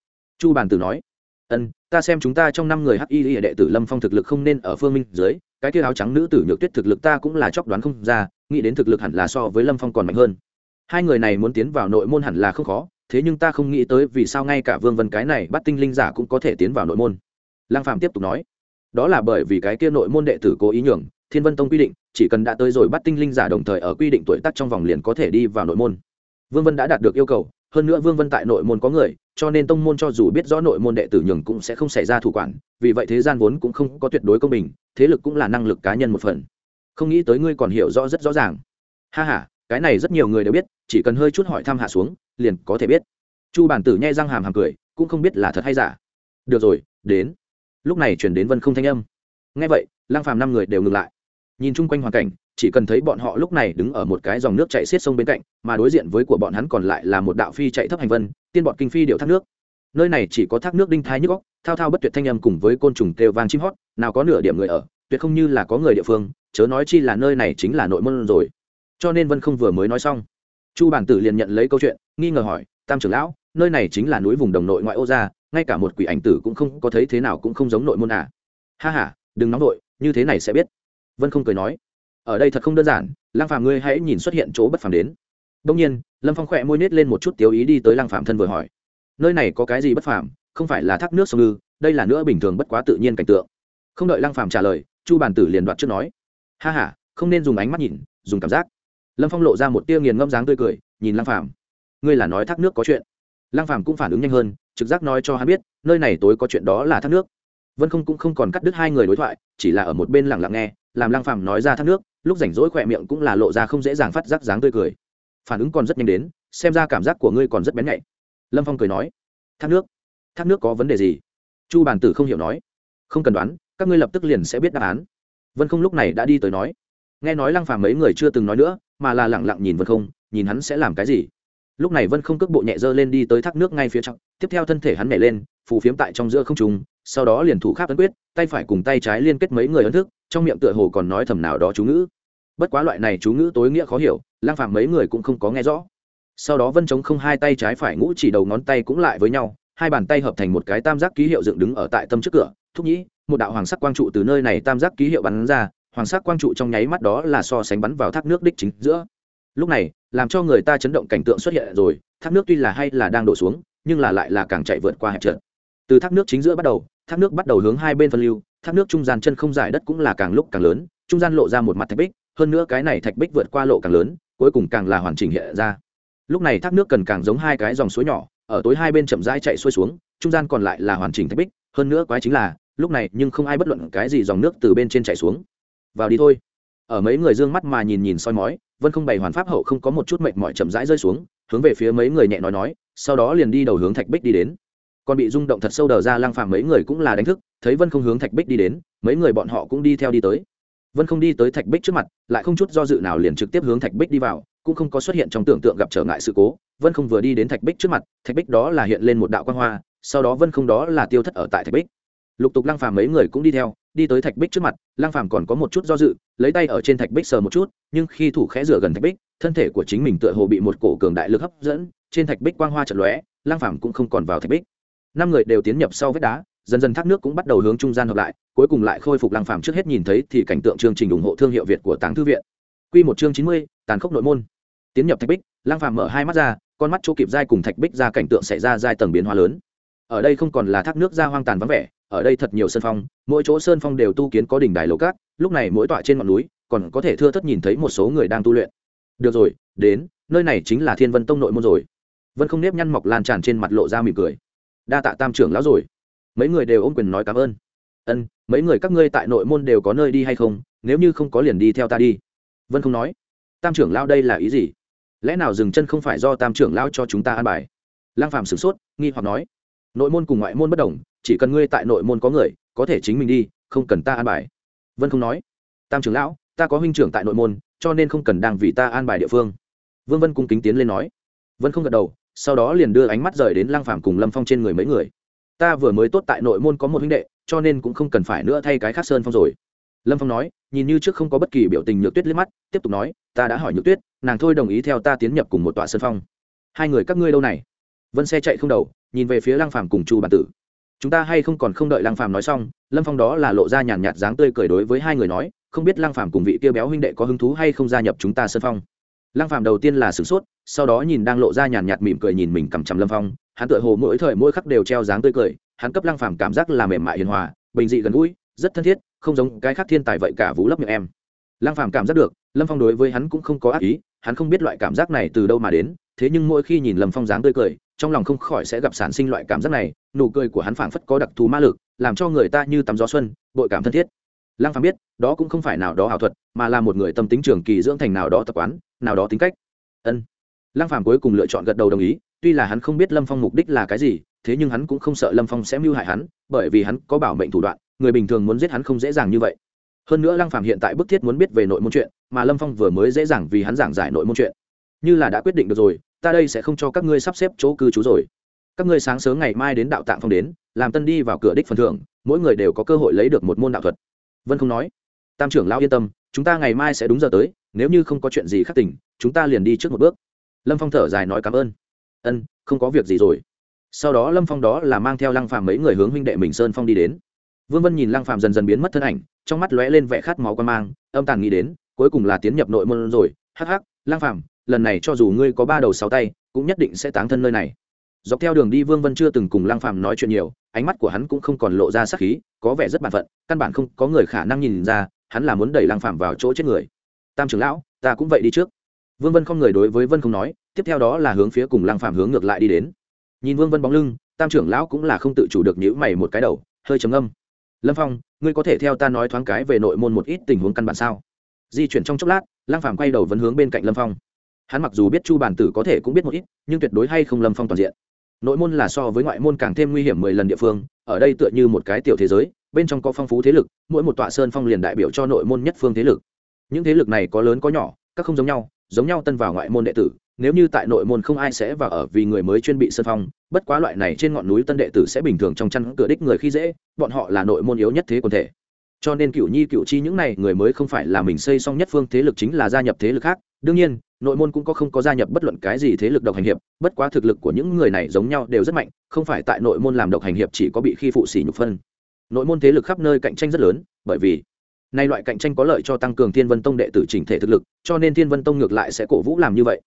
S1: Chu bàn tử nói, ân, ta xem chúng ta trong năm người hắc y đệ tử lâm phong thực lực không nên ở phương minh dưới, cái kia áo trắng nữ tử nhược tuyết thực lực ta cũng là chóc đoán không ra, nghĩ đến thực lực hẳn là so với lâm phong còn mạnh hơn. Hai người này muốn tiến vào nội môn hẳn là không khó, thế nhưng ta không nghĩ tới vì sao ngay cả vương vân cái này bắt tinh linh giả cũng có thể tiến vào nội môn. Lăng phạm tiếp tục nói, đó là bởi vì cái kia nội môn đệ tử cố ý nhường, thiên vân tông quy định, chỉ cần đã tới rồi bắt tinh linh giả đồng thời ở quy định tuổi tác trong vòng liền có thể đi vào nội môn. Vương vân đã đạt được yêu cầu, hơn nữa vương vân tại nội môn có người cho nên tông môn cho dù biết rõ nội môn đệ tử nhường cũng sẽ không xảy ra thủ quản, vì vậy thế gian vốn cũng không có tuyệt đối công bình, thế lực cũng là năng lực cá nhân một phần. Không nghĩ tới ngươi còn hiểu rõ rất rõ ràng. Ha h a cái này rất nhiều người đều biết, chỉ cần hơi chút hỏi thăm hạ xuống, liền có thể biết. Chu bản tử nhai răng hàm hàm cười, cũng không biết là thật hay giả. Được rồi, đến. Lúc này chuyển đến vân không thanh âm. Ngay vậy lang phàm năm người đều ngừng lại. Nhìn chung quanh hoàn cảnh chỉ cần thấy bọn họ lúc này đứng ở một cái dòng nước chảy xiết sông bên cạnh mà đối diện với của bọn hắn còn lại là một đạo phi chạy thấp hành vân tiên bọn kinh phi điệu thác nước. Nơi này chỉ có thác nước đinh thái nhức óc, thao thao bất tuyệt thanh âm cùng với côn trùng kêu vang chim hót nào có nửa điểm người ở tuyệt không như là có người địa phương chớ nói chi là nơi này chính là nội môn rồi. Cho nên vân không vừa mới nói xong chu bản tử liền nhận lấy câu chuyện nghi ngờ hỏi tam trưởng lão nơi này chính là núi vùng đồng nội ngoại ô gia ngay cả một quỷ ảnh tử cũng không có thấy thế nào cũng không giống nội môn à? Ha ha đừng nóng đội, như thế này sẽ biết. Vân không cười nói ở đây thật không đơn giản lang phàm ngươi hãy nhìn xuất hiện chỗ bất phàm đến. Đông nhiên, lâm phong khỏe môi nết lên một chút tiếu ý đi tới lang phàm thân vừa hỏi. Nơi này có cái gì bất phàm? Không phải là thác nước sông ngư, đây là nữa bình thường bất quá tự nhiên cảnh tượng. Không đợi lang phàm trả lời, chu bản tử liền đoạt trước nói. Ha ha, không nên dùng ánh mắt nhìn, dùng cảm giác. Lâm phong lộ ra một tia nghiền ngâm dáng tươi cười, nhìn lang phàm. Ngươi là nói thác nước có chuyện. Lang phàm cũng phản ứng nhanh hơn, trực giác nói cho hắn biết, nơi này tối có chuyện đó là thác nước. Vân không cũng không còn cắt đứt hai người đối thoại, chỉ là ở một bên lặng lặng nghe làm lang phàm nói ra thác nước, lúc rảnh rỗi khỏe miệng cũng là lộ ra không dễ dàng phát giác dáng tươi cười. Phản ứng còn rất nhanh đến, xem ra cảm giác của ngươi còn rất bén nhạy. Lâm phong cười nói, thác nước? Thác nước có vấn đề gì? Chu bàn tử không hiểu nói, không cần đoán, các ngươi lập tức liền sẽ biết đáp án. Vân không lúc này đã đi tới nói, nghe nói lăng phàm mấy người chưa từng nói nữa, mà là lẳng lặng nhìn vân không, nhìn hắn sẽ làm cái gì? Lúc này vân không cước bộ nhẹ dơ lên đi tới thác nước ngay phía trong, tiếp theo thân thể hắn nhảy lên, phù phiếm tại trong giữa không trùng sau đó liền thủ kháp ấn quyết, tay phải cùng tay trái liên kết mấy người ấn thức, trong miệng tựa hồ còn nói thầm nào đó chú ngữ. Bất quá loại này chú ngữ tối nghĩa khó hiểu, lang phàm mấy người cũng không có nghe rõ. Sau đó vân chống không hai tay trái phải ngũ chỉ đầu ngón tay cũng lại với nhau, hai bàn tay hợp thành một cái tam giác ký hiệu dựng đứng ở tại tâm trước cửa. Thúc nhĩ, một đạo hoàng sắc quang trụ từ nơi này tam giác ký hiệu bắn ra, hoàng sắc quang trụ trong nháy mắt đó là so sánh bắn vào thác nước đích chính giữa. Lúc này, làm cho người ta chấn động cảnh tượng xuất hiện rồi, thác nước tuy là hay là đang đổ xuống, nhưng là lại là càng chạy vượt qua hẹp trận từ thác nước chính giữa bắt đầu, thác nước bắt đầu hướng hai bên phân lưu, thác nước trung gian chân không giải đất cũng là càng lúc càng lớn, trung gian lộ ra một mặt thạch bích, hơn nữa cái này thạch bích vượt qua lộ càng lớn, cuối cùng càng là hoàn chỉnh hiện ra. Lúc này thác nước cần càng giống hai cái dòng suối nhỏ, ở tối hai bên chậm rãi chạy xuôi xuống, trung gian còn lại là hoàn chỉnh thạch bích, hơn nữa quái chính là, lúc này nhưng không ai bất luận cái gì dòng nước từ bên trên chạy xuống. Vào đi thôi. Ở mấy người d ư ơ n g mắt mà nhìn nhìn soi mói, vân không bày hoàn pháp hậu không có một chút mệnh mọi chậm rãi rơi xuống, hướng về phía mấy người nhẹ nói nói, sau đó liền đi đầu hướng thạch bích đi đến còn bị rung động thật sâu đờ ra lang phàm mấy người cũng là đánh thức, thấy vân không hướng thạch bích đi đến, mấy người bọn họ cũng đi theo đi tới. Vân không đi tới thạch bích trước mặt, lại không chút do dự nào liền trực tiếp hướng thạch bích đi vào, cũng không có xuất hiện trong tưởng tượng gặp trở ngại sự cố. Vân không vừa đi đến thạch bích trước mặt, thạch bích đó là hiện lên một đạo quan hoa, sau đó vân không đó là tiêu thất ở tại thạch bích. Lục tục Lang phàm mấy người cũng đi theo, đi tới thạch bích trước mặt Lang phàm còn có một chút do dự, lấy tay ở trên thạch bích sờ một chút, nhưng khi thủ khẽ rửa gần thạch bích, thân thể của chính mình tựa hồ bị một cổ cường đại lực hấp dẫn, trên thạch bích quang hoa chật lóe Lang phàm cũng không còn vào thạch bích năm người đều tiến nhập sau vết đá, dần dần thác nước cũng bắt đầu hướng trung gian hợp lại, cuối cùng lại khôi phục lăng phàm trước hết nhìn thấy thì cảnh tượng chương trình ủng hộ thương hiệu việt của tàng thư viện. Quy một chương chín mươi, tàn khốc nội môn. Tiến nhập thạch bích, lăng phàm mở hai mắt ra, con mắt chỗ kịp dai cùng thạch bích ra cảnh tượng xảy ra giai tầng biến hóa lớn. Ở đây không còn là thác nước ra hoang tàn vắng vẻ, ở đây thật nhiều sơn phong, mỗi chỗ sơn phong đều tu kiến có đỉnh đài lầu cát, lúc này mỗi tọa trên ngọn núi, còn có thể thưa thất nhìn thấy một số người đang tu luyện. Được rồi, đến, nơi này chính là thiên vân tông nội môn rồi. Vân không nếp nhăn mọc lan tràn trên mặt lộ ra mỉm cười đa tạ tam trưởng lão rồi. Mấy người đều ôm quyền nói cảm ơn. Ân, mấy người các ngươi tại nội môn đều có nơi đi hay không? Nếu như không có liền đi theo ta đi. Vân không nói. Tam trưởng lão đây là ý gì? Lẽ nào dừng chân không phải do tam trưởng lão cho chúng ta an bài? Lang phàm sửng sốt, nghi hoặc nói. Nội môn cùng ngoại môn bất đồng, chỉ cần ngươi tại nội môn có người, có thể chính mình đi, không cần ta an bài. Vân không nói. Tam trưởng lão, ta có huynh trưởng tại nội môn, cho nên không cần đang vì ta an bài địa phương. Vương vân cung kính tiến lên nói. Vân không gật đầu sau đó liền đưa ánh mắt rời đến lang phàm cùng lâm phong trên người mấy người. Ta vừa mới tốt tại nội môn có một huynh đệ, cho nên cũng không cần phải nữa thay cái khác sơn phong rồi. Lâm phong nói, nhìn như trước không có bất kỳ biểu tình nhược tuyết liếc mắt, tiếp tục nói, ta đã hỏi nhược tuyết, nàng thôi đồng ý theo ta tiến nhập cùng một tòa sơn phong. Hai người, các ngươi đâu này? Vân xe chạy không đầu, nhìn về phía lang phàm cùng chu bản tử. Chúng ta hay không còn không đợi lang phàm nói xong, lâm phong đó là lộ ra nhàn nhạt dáng tươi cười đối với hai người nói, không biết lang phàm cùng vị kia béo huynh đệ có hứng thú hay không gia nhập chúng ta sơn phong lang phàm đầu tiên là sửng sốt, sau đó nhìn đang lộ ra nhàn nhạt mỉm cười nhìn mình cầm chằm lâm phong. Hắn tựa hồ mỗi thời mỗi khắc đều treo dáng tươi cười, hắn cấp lang phàm cảm giác là mềm mại hiền hòa, bình dị gần gũi, rất thân thiết, không giống cái khác thiên tài vậy cả vũ lấp miệng em. Lang phàm cảm giác được, lâm phong đối với hắn cũng không có ác ý, hắn không biết loại cảm giác này từ đâu mà đến, thế nhưng mỗi khi nhìn lâm phong dáng tươi cười, trong lòng không khỏi sẽ gặp sản sinh loại cảm giác này, nụ cười của hắn phảng phất có đặc thù ma lực, làm cho người ta như tắm gió xuân, bội cảm thân thiết. Lăng phàm biết, đó cũng không phải nào đó ảo thuật, mà là một người tâm tính trường kỳ dưỡng thành nào đó tập quán nào đó tính cách. Ân. Lăng phàm cuối cùng lựa chọn gật đầu đồng ý, tuy là hắn không biết lâm phong mục đích là cái gì, thế nhưng hắn cũng không sợ lâm phong sẽ mưu hại hắn, bởi vì hắn có bảo mệnh thủ đoạn, người bình thường muốn giết hắn không dễ dàng như vậy. Hơn nữa lăng phàm hiện tại bức thiết muốn biết về nội môn chuyện, mà lâm phong vừa mới dễ dàng vì hắn giảng giải nội môn chuyện. Như là đã quyết định được rồi, ta đây sẽ không cho các ngươi sắp xếp chỗ cư trú rồi. Các ngươi sáng sớm ngày mai đến đạo tạng phong đến, làm tân đi vào cửa đích phần thưởng, mỗi người đều có cơ hội lấy được một môn đạo thuật. Vân không nói. Tam trưởng lão yên tâm, chúng ta ngày mai sẽ đúng giờ tới nếu như không có chuyện gì khác tỉnh chúng ta liền đi trước một bước. Lâm phong thở dài nói cảm ơn. Ân, không có việc gì rồi. Sau đó lâm phong đó là mang theo lăng phàm mấy người hướng huynh đệ mình sơn phong đi đến. Vương vân nhìn lăng phàm dần dần biến mất thân ảnh, trong mắt lóe lên vẻ khát máu quan mang, âm tàn nghĩ đến, cuối cùng là tiến nhập nội môn rồi. Hắc hắc, lăng phàm, lần này cho dù ngươi có ba đầu sáu tay, cũng nhất định sẽ táng thân nơi này. Dọc theo đường đi, vương vân chưa từng cùng lăng phàm nói chuyện nhiều, ánh mắt của hắn cũng không còn lộ ra sắc khí, có vẻ rất bản phận, căn bản không có người khả năng nhìn ra, hắn là muốn đẩy lăng phàm vào chỗ chết người tam trưởng lão, ta cũng vậy đi trước. Vương vân không người đối với vân không nói, tiếp theo đó là hướng phía cùng lăng phàm hướng ngược lại đi đến. Nhìn vương vân bóng lưng, tam trưởng lão cũng là không tự chủ được nhữ mày một cái đầu, hơi trầm âm lâm phong, ngươi có thể theo ta nói thoáng cái về nội môn một ít tình huống căn bản sao? Di chuyển trong chốc lát, lăng phàm quay đầu vẫn hướng bên cạnh lâm phong. Hắn mặc dù biết chu bản tử có thể cũng biết một ít, nhưng tuyệt đối hay không lâm phong toàn diện. Nội môn là so với ngoại môn càng thêm nguy hiểm mười lần địa phương, ở đây tựa như một cái tiểu thế giới, bên trong có phong phú thế lực, mỗi một tọa sơn phong liền đại biểu cho nội môn nhất phương thế lực những thế lực này có lớn có nhỏ, các không giống nhau giống nhau tân vào ngoại môn đệ tử, nếu như tại nội môn không ai sẽ vào ở vì người mới chuyên bị sơn phong, bất quá loại này trên ngọn núi tân đệ tử sẽ bình thường trong chăn cửa đích người khi dễ, bọn họ là nội môn yếu nhất thế quần thể. Cho nên cựu nhi cựu chi những này người mới không phải là mình xây xong nhất phương thế lực chính là gia nhập thế lực khác. Đương nhiên, nội môn cũng có không có gia nhập bất luận cái gì thế lực độc hành hiệp, bất quá thực lực của những người này giống nhau đều rất mạnh, không phải tại nội môn làm độc hành hiệp chỉ có bị khi phụ xỉ nhục phân. Nội môn thế lực khắp nơi cạnh tranh rất lớn, bởi vì nay loại cạnh tranh có lợi cho tăng cường thiên vân tông đệ tử chỉnh thể thực lực, cho nên thiên vân tông ngược lại sẽ cổ vũ làm như vậy.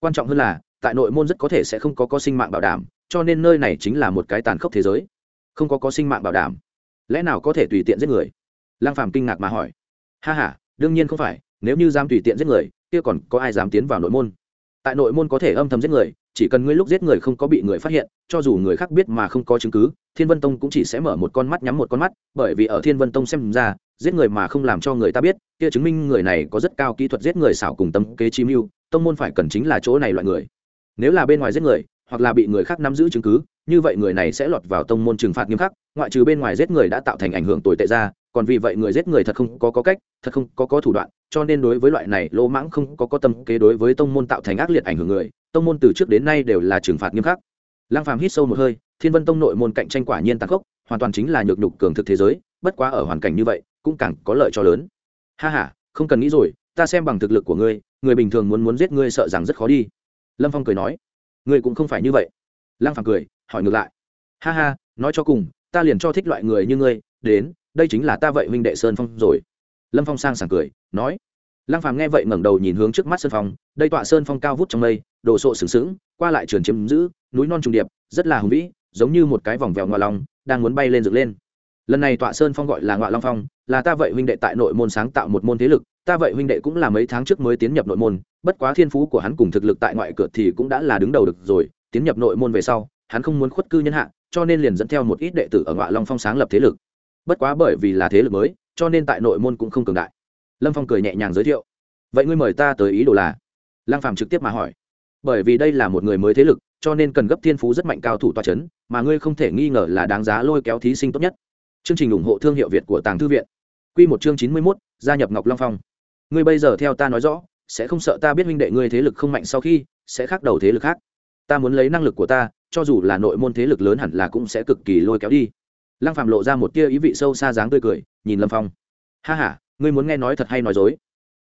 S1: Quan trọng hơn là, tại nội môn rất có thể sẽ không có có sinh mạng bảo đảm, cho nên nơi này chính là một cái tàn khốc thế giới. Không có có sinh mạng bảo đảm, lẽ nào có thể tùy tiện giết người? Lăng phàm kinh ngạc mà hỏi. Ha ha, đương nhiên không phải, nếu như dám tùy tiện giết người, kia còn có ai dám tiến vào nội môn? Tại nội môn có thể âm thầm giết người, chỉ cần ngươi lúc giết người không có bị người phát hiện, cho dù người khác biết mà không có chứng cứ, thiên vân tông cũng chỉ sẽ mở một con mắt nhắm một con mắt, bởi vì ở thiên vân tông xem ra giết người mà không làm cho người ta biết kia chứng minh người này có rất cao kỹ thuật giết người xảo cùng tâm kế chi mưu tông môn phải cần chính là chỗ này loại người. Nếu là bên ngoài giết người hoặc là bị người khác nắm giữ chứng cứ như vậy người này sẽ lọt vào tông môn trừng phạt nghiêm khắc ngoại trừ bên ngoài giết người đã tạo thành ảnh hưởng tồi tệ ra còn vì vậy người giết người thật không có, có cách thật không có có thủ đoạn cho nên đối với loại này lỗ mãng không có có tâm kế đối với tông môn tạo thành ác liệt ảnh hưởng người tông môn từ trước đến nay đều là trừng phạt nghiêm khắc. Lăng phàm hít sâu một hơi thiên vân tông nội môn cạnh tranh quả nhiên tàn khốc hoàn toàn chính là nhược nhục cường thực thế giới bất quá ở hoàn cảnh như vậy cũng càng có lợi cho lớn. Ha ha, không cần nghĩ rồi, ta xem bằng thực lực của ngươi, người bình thường muốn muốn giết ngươi sợ rằng rất khó đi. Lâm phong cười nói, ngươi cũng không phải như vậy. Lăng phàm cười, hỏi ngược lại, ha ha, nói cho cùng, ta liền cho thích loại người như ngươi, đến, đây chính là ta vậy huynh đệ sơn phong rồi. Lâm phong sang sảng cười, nói, lăng phàm nghe vậy ngẩng đầu nhìn hướng trước mắt sơn phong, đây tọa sơn phong cao vút trong mây, đồ sộ sừng sững, qua lại trường chiếm giữ, núi non trùng điệp, rất là hùng vĩ, giống như một cái vòng vèo ngoa lòng đang muốn bay lên dựng lên lần này tọa sơn phong gọi là ngoại long phong, là ta vậy huynh đệ tại nội môn sáng tạo một môn thế lực, ta vậy huynh đệ cũng là mấy tháng trước mới tiến nhập nội môn, bất quá thiên phú của hắn cùng thực lực tại ngoại cửa thì cũng đã là đứng đầu được rồi, tiến nhập nội môn về sau, hắn không muốn khuất cư nhân hạ, cho nên liền dẫn theo một ít đệ tử ở ngoại long phong sáng lập thế lực. Bất quá bởi vì là thế lực mới, cho nên tại nội môn cũng không cường đại. Lâm phong cười nhẹ nhàng giới thiệu. Vậy ngươi mời ta tới ý đồ là? Lang phàm trực tiếp mà hỏi. Bởi vì đây là một người mới thế lực, cho nên cần gấp thiên phú rất mạnh cao thủ toa c h ấ n mà ngươi không thể nghi ngờ là đáng giá lôi kéo thí sinh tốt nhất chương trình ủng hộ thương hiệu việt của tàng thư viện. Quy một chương chín mươi mốt gia nhập ngọc long phong. Ngươi bây giờ theo ta nói rõ sẽ không sợ ta biết huynh đệ ngươi thế lực không mạnh sau khi sẽ khác đầu thế lực khác. Ta muốn lấy năng lực của ta cho dù là nội môn thế lực lớn hẳn là cũng sẽ cực kỳ lôi kéo đi. Lăng phạm lộ ra một tia ý vị sâu xa dáng tươi cười nhìn lâm phong. Ha ha, ngươi muốn nghe nói thật hay nói dối?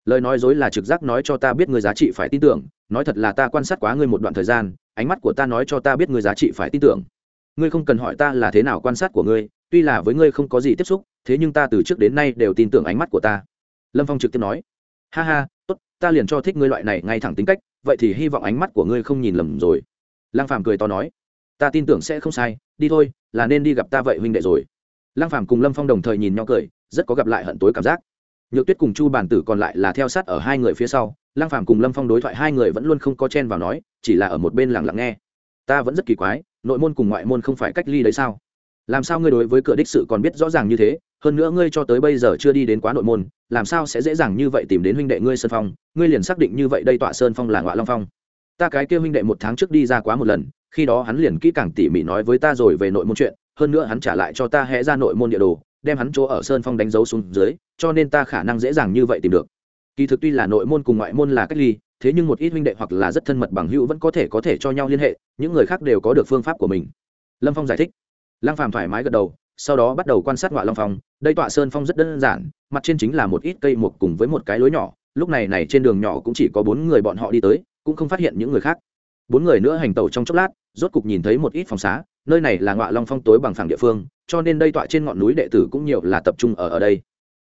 S1: Lời nói dối là trực giác nói cho ta biết người giá trị phải tin tưởng nói thật là ta quan sát quá ngươi một đoạn thời gian ánh mắt của ta nói cho ta biết người giá trị phải tin tưởng. Ngươi không cần hỏi ta là thế nào quan sát của ngươi tuy là với ngươi không có gì tiếp xúc, thế nhưng ta từ trước đến nay đều tin tưởng ánh mắt của ta. Lâm phong trực tiếp nói. Ha ha, tốt, ta liền cho thích ngươi loại này ngay thẳng tính cách, vậy thì hy vọng ánh mắt của ngươi không nhìn lầm rồi. Lăng phàm cười to nói. Ta tin tưởng sẽ không sai, đi thôi, là nên đi gặp ta vậy huynh đệ rồi. Lăng phàm cùng lâm phong đồng thời nhìn nhau cười, rất có gặp lại hận tối cảm giác. Nhược tuyết cùng chu bản tử còn lại là theo sát ở hai người phía sau lang phàm cùng lâm phong đối thoại hai người vẫn luôn không có chen vào nói, chỉ là ở một bên lặng lặng nghe. Ta vẫn rất kỳ quái, nội môn cùng ngoại môn không phải cách ly đấy sao? Làm sao ngươi đối với cửa đích sự còn biết rõ ràng như thế? Hơn nữa ngươi cho tới bây giờ chưa đi đến quá nội môn, làm sao sẽ dễ dàng như vậy tìm đến huynh đệ ngươi sơn phong? Ngươi liền xác định như vậy đây tọa sơn phong là ngọa long phong. Ta cái kêu huynh đệ một tháng trước đi ra quá một lần, khi đó hắn liền kỹ càng tỉ mỉ nói với ta rồi về nội môn chuyện, hơn nữa hắn trả lại cho ta hẽ ra nội môn địa đồ, đem hắn chỗ ở sơn phong đánh dấu xuống dưới, cho nên ta khả năng dễ dàng như vậy tìm được. Kỳ thực tuy là nội môn cùng ngoại môn là cách ly, thế nhưng một ít huynh đệ hoặc là rất thân mật bằng hữu vẫn có thể có thể cho nhau liên hệ, những người khác đều có được phương pháp của mình. Lâm phong giải thích lăng phàm thoải mái gật đầu, sau đó bắt đầu quan sát ngoại long phong. Đây tọa sơn phong rất đơn giản, mặt trên chính là một ít cây mục cùng với một cái lối nhỏ. Lúc này này trên đường nhỏ cũng chỉ có bốn người bọn họ đi tới, cũng không phát hiện những người khác. Bốn người nữa hành tàu trong chốc lát, rốt cục nhìn thấy một ít phòng xá, nơi này là ngoại long phong tối bằng phẳng địa phương, cho nên đây tọa trên ngọn núi đệ tử cũng nhiều là tập trung ở ở đây.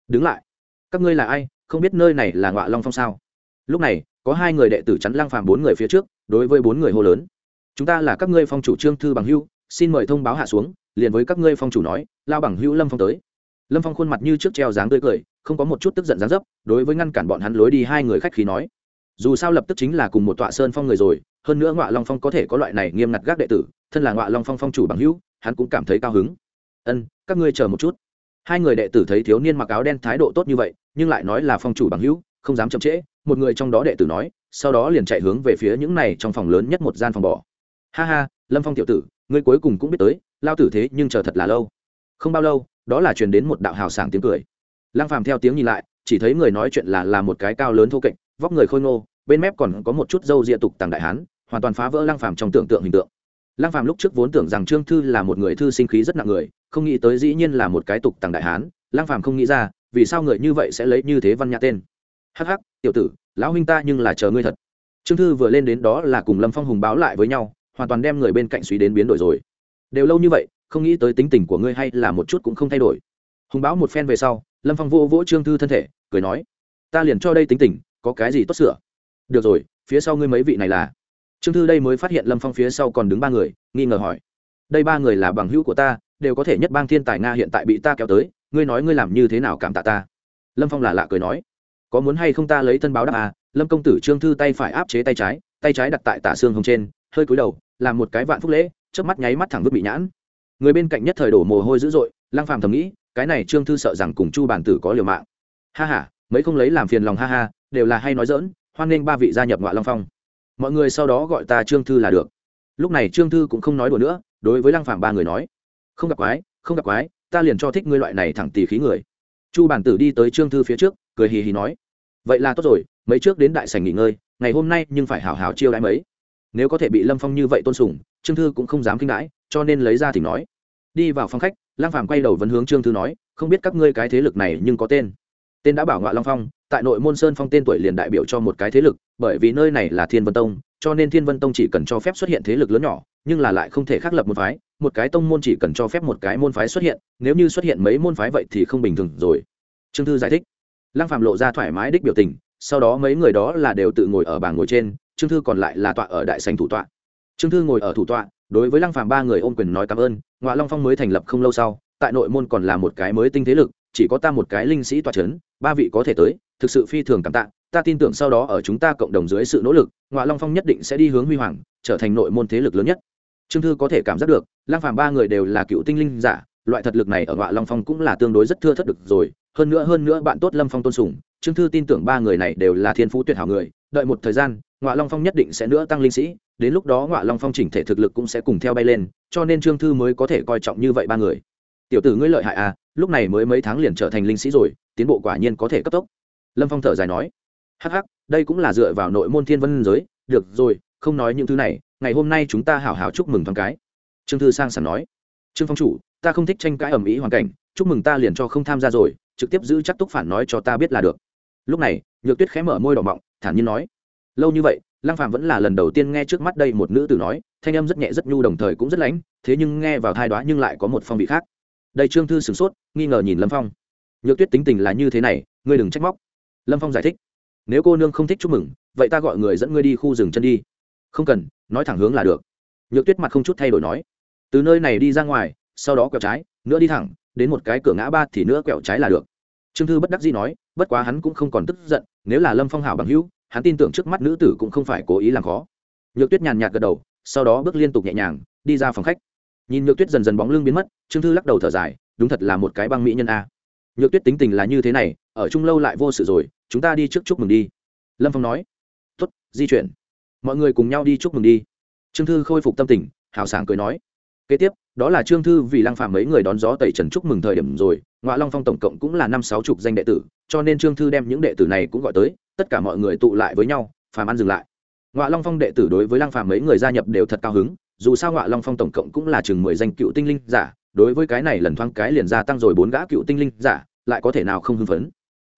S1: Đứng lại. Các ngươi là ai? Không biết nơi này là ngọa long phong sao? Lúc này, có hai người đệ tử chắn lang phàm bốn người phía trước, đối với bốn người hô lớn. Chúng ta là các ngươi phong chủ trương thư bằng hưu xin mời thông báo hạ xuống, liền với các ngươi phong chủ nói, lao bằng hữu lâm phong tới. Lâm phong khuôn mặt như trước treo dáng tươi cười, không có một chút tức giận dáng dấp, đối với ngăn cản bọn hắn lối đi hai người khách khí nói. Dù sao lập tức chính là cùng một tọa sơn phong người rồi, hơn nữa ngọa long phong có thể có loại này nghiêm ngặt gác đệ tử, thân là ngọa long phong phong chủ bằng hữu, hắn cũng cảm thấy cao hứng. Ân, các ngươi chờ một chút. Hai người đệ tử thấy thiếu niên mặc áo đen thái độ tốt như vậy, nhưng lại nói là phong chủ bằng hữu, không dám chậm trễ, một người trong đó đệ tử nói, sau đó liền chạy hướng về phía những này trong phòng lớn nhất một gian phòng bỏ. Ha ha, lâm phong tiểu tử ngươi cuối cùng cũng biết tới, lao tử thế nhưng chờ thật là lâu. Không bao lâu, đó là truyền đến một đạo hào sảng tiếng cười. Lăng phàm theo tiếng nhìn lại, chỉ thấy người nói chuyện là là một cái cao lớn thô kệch, vóc người khôi ngô, bên mép còn có một chút râu ria tục tàng đại hán, hoàn toàn phá vỡ lăng phàm trong tưởng tượng hình tượng. Lăng phàm lúc trước vốn tưởng rằng trương thư là một người thư sinh khí rất nặng người, không nghĩ tới dĩ nhiên là một cái tục tàng đại hán, lăng phàm không nghĩ ra, vì sao người như vậy sẽ lấy như thế văn nhã tên. Hắc hắc, tiểu tử, lão huynh ta nhưng là chờ ngươi thật. Trương thư vừa lên đến đó là cùng lâm phong hùng báo lại với nhau hoàn toàn đem người bên cạnh suy đến biến đổi rồi. Đều lâu như vậy, không nghĩ tới tính tình của ngươi hay là một chút cũng không thay đổi. Hùng báo một phen về sau, lâm phong vô vỗ trương thư thân thể, cười nói, ta liền cho đây tính tình, có cái gì tốt sửa? Được rồi, phía sau ngươi mấy vị này là? Trương thư đây mới phát hiện lâm phong phía sau còn đứng ba người, nghi ngờ hỏi, đây ba người là bằng hữu của ta, đều có thể nhất bang thiên tài nga hiện tại bị ta kéo tới, ngươi nói ngươi làm như thế nào cảm tạ ta? Lâm phong là lạ cười nói, có muốn hay không ta lấy thân báo đáp à lâm công tử trương thư tay phải áp chế tay trái tay trái đặt tại tả xương hồng trên, hơi cúi đầu làm một cái vạn phúc lễ trước mắt nháy mắt thẳng vứt bị nhãn. Người bên cạnh nhất thời đổ mồ hôi dữ dội lang phàm thầm nghĩ, cái này trương thư sợ rằng cùng chu bản tử có liều mạng. Ha ha, mấy không lấy làm phiền lòng ha ha, đều là hay nói dỡn hoan nghênh ba vị gia nhập ngoại long phong. Mọi người sau đó gọi ta trương thư là được. Lúc này trương thư cũng không nói đùa nữa, đối với lăng phàm ba người nói, không gặp quái, không gặp quái, ta liền cho thích ngươi loại này thẳng tỉ khí người. Chu bản tử đi tới trương thư phía trước, cười hì hì nói, vậy là tốt rồi, mấy trước đến đại sảnh nghỉ ngơi, ngày hôm nay nhưng phải hảo hảo chiêu đãi mấy nếu có thể bị lâm phong như vậy tôn sùng trương thư cũng không dám kinh đãi, cho nên lấy ra thì nói. đi vào phòng khách, lang phàm quay đầu vấn hướng trương thư nói, không biết các ngươi cái thế lực này nhưng có tên. tên đã bảo ngoại long phong, tại nội môn sơn phong tên tuổi liền đại biểu cho một cái thế lực, bởi vì nơi này là thiên vân tông, cho nên thiên vân tông chỉ cần cho phép xuất hiện thế lực lớn nhỏ, nhưng là lại không thể khắc lập một phái, một cái tông môn chỉ cần cho phép một cái môn phái xuất hiện, nếu như xuất hiện mấy môn phái vậy thì không bình thường rồi. Trương thư giải thích. Lăng phạm lộ ra thoải mái đích biểu tình, sau đó mấy người đó là đều tự ngồi ở bàn ngồi trên trương thư còn lại là tọa ở đại sành thủ tọa. Trương thư ngồi ở thủ tọa, đối với lăng phạm ba người ôm quyền nói cảm ơn ngoại long phong mới thành lập không lâu sau, tại nội môn còn là một cái mới tinh thế lực, chỉ có ta một cái linh sĩ tọa chấn, ba vị có thể tới, thực sự phi thường cảm tạ, ta tin tưởng sau đó ở chúng ta cộng đồng dưới sự nỗ lực ngoại long phong nhất định sẽ đi hướng huy hoàng, trở thành nội môn thế lực lớn nhất. Trương thư có thể cảm giác được, lăng phàm ba người đều là cựu tinh linh giả, loại thật lực này ở ngoại long phong cũng là tương đối rất thưa thất được rồi, hơn nữa hơn nữa bạn tốt lâm phong tôn sùng trương thư tin tưởng ba người này đều là thiên phú tuyệt hảo người, đợi một thời gian ngoại long phong nhất định sẽ nữa tăng linh sĩ, đến lúc đó ngoại long phong chỉnh thể thực lực cũng sẽ cùng theo bay lên, cho nên trương thư mới có thể coi trọng như vậy ba người. Tiểu tử ngươi lợi hại à lúc này mới mấy tháng liền trở thành linh sĩ rồi, tiến bộ quả nhiên có thể cấp tốc. Lâm phong thở dài nói. Hắc hắc, đây cũng là dựa vào nội môn thiên vân giới, được rồi, không nói những thứ này, ngày hôm nay chúng ta hảo hảo chúc mừng thoáng cái. Trương thư sang sẵn nói. Trương phong chủ, ta không thích tranh cãi ầm ĩ hoàn cảnh, chúc mừng ta liền cho không tham gia rồi, trực tiếp giữ chắc túc phản nói cho ta biết là được lúc này, nhược tuyết khẽ mở môi đỏ mọng, thản nhiên nói, lâu như vậy, lăng phàm vẫn là lần đầu tiên nghe trước mắt đây một nữ tử nói, thanh âm rất nhẹ rất nhu đồng thời cũng rất lãnh, thế nhưng nghe vào thai đoá nhưng lại có một phong vị khác. Đây trương thư sửng sốt, nghi ngờ nhìn lâm phong. Nhược tuyết tính tình là như thế này, ngươi đừng trách móc. Lâm phong giải thích, nếu cô nương không thích chúc mừng, vậy ta gọi người dẫn ngươi đi khu rừng chân đi. Không cần, nói thẳng hướng là được. Nhược tuyết mặt không chút thay đổi nói, từ nơi này đi ra ngoài, sau đó quẹo trái, nữa đi thẳng, đến một cái cửa ngã ba thì nữa quẹo trái là được. Trương thư bất đắc dĩ nói bất quá hắn cũng không còn tức giận, nếu là lâm phong hảo bằng hữu, hắn tin tưởng trước mắt nữ tử cũng không phải cố ý làm khó. Nhược tuyết nhàn nhạt gật đầu, sau đó bước liên tục nhẹ nhàng, đi ra phòng khách. Nhìn nhược tuyết dần dần bóng lưng biến mất, trương thư lắc đầu thở dài, đúng thật là một cái băng mỹ nhân a. Nhược tuyết tính tình là như thế này, ở chung lâu lại vô sự rồi, chúng ta đi trước chúc mừng đi. Lâm phong nói tuất di chuyển. Mọi người cùng nhau đi chúc mừng đi. Trương thư khôi phục tâm tình, hào sảng cười nói, kế tiếp, đó là trương thư vì lăng phạm mấy người đón gió tẩy trần chúc mừng thời điểm rồi ngoại long phong tổng cộng cũng là năm sáu chục danh đệ tử, cho nên trương thư đem những đệ tử này cũng gọi tới, tất cả mọi người tụ lại với nhau, phàm ăn dừng lại. Ngoại long phong đệ tử đối với lăng phàm mấy người gia nhập đều thật cao hứng, dù sao ngoại long phong tổng cộng cũng là chừng mười danh cựu tinh linh giả, đối với cái này lần thoáng cái liền gia tăng rồi bốn gã cựu tinh linh giả, lại có thể nào không hưng phấn.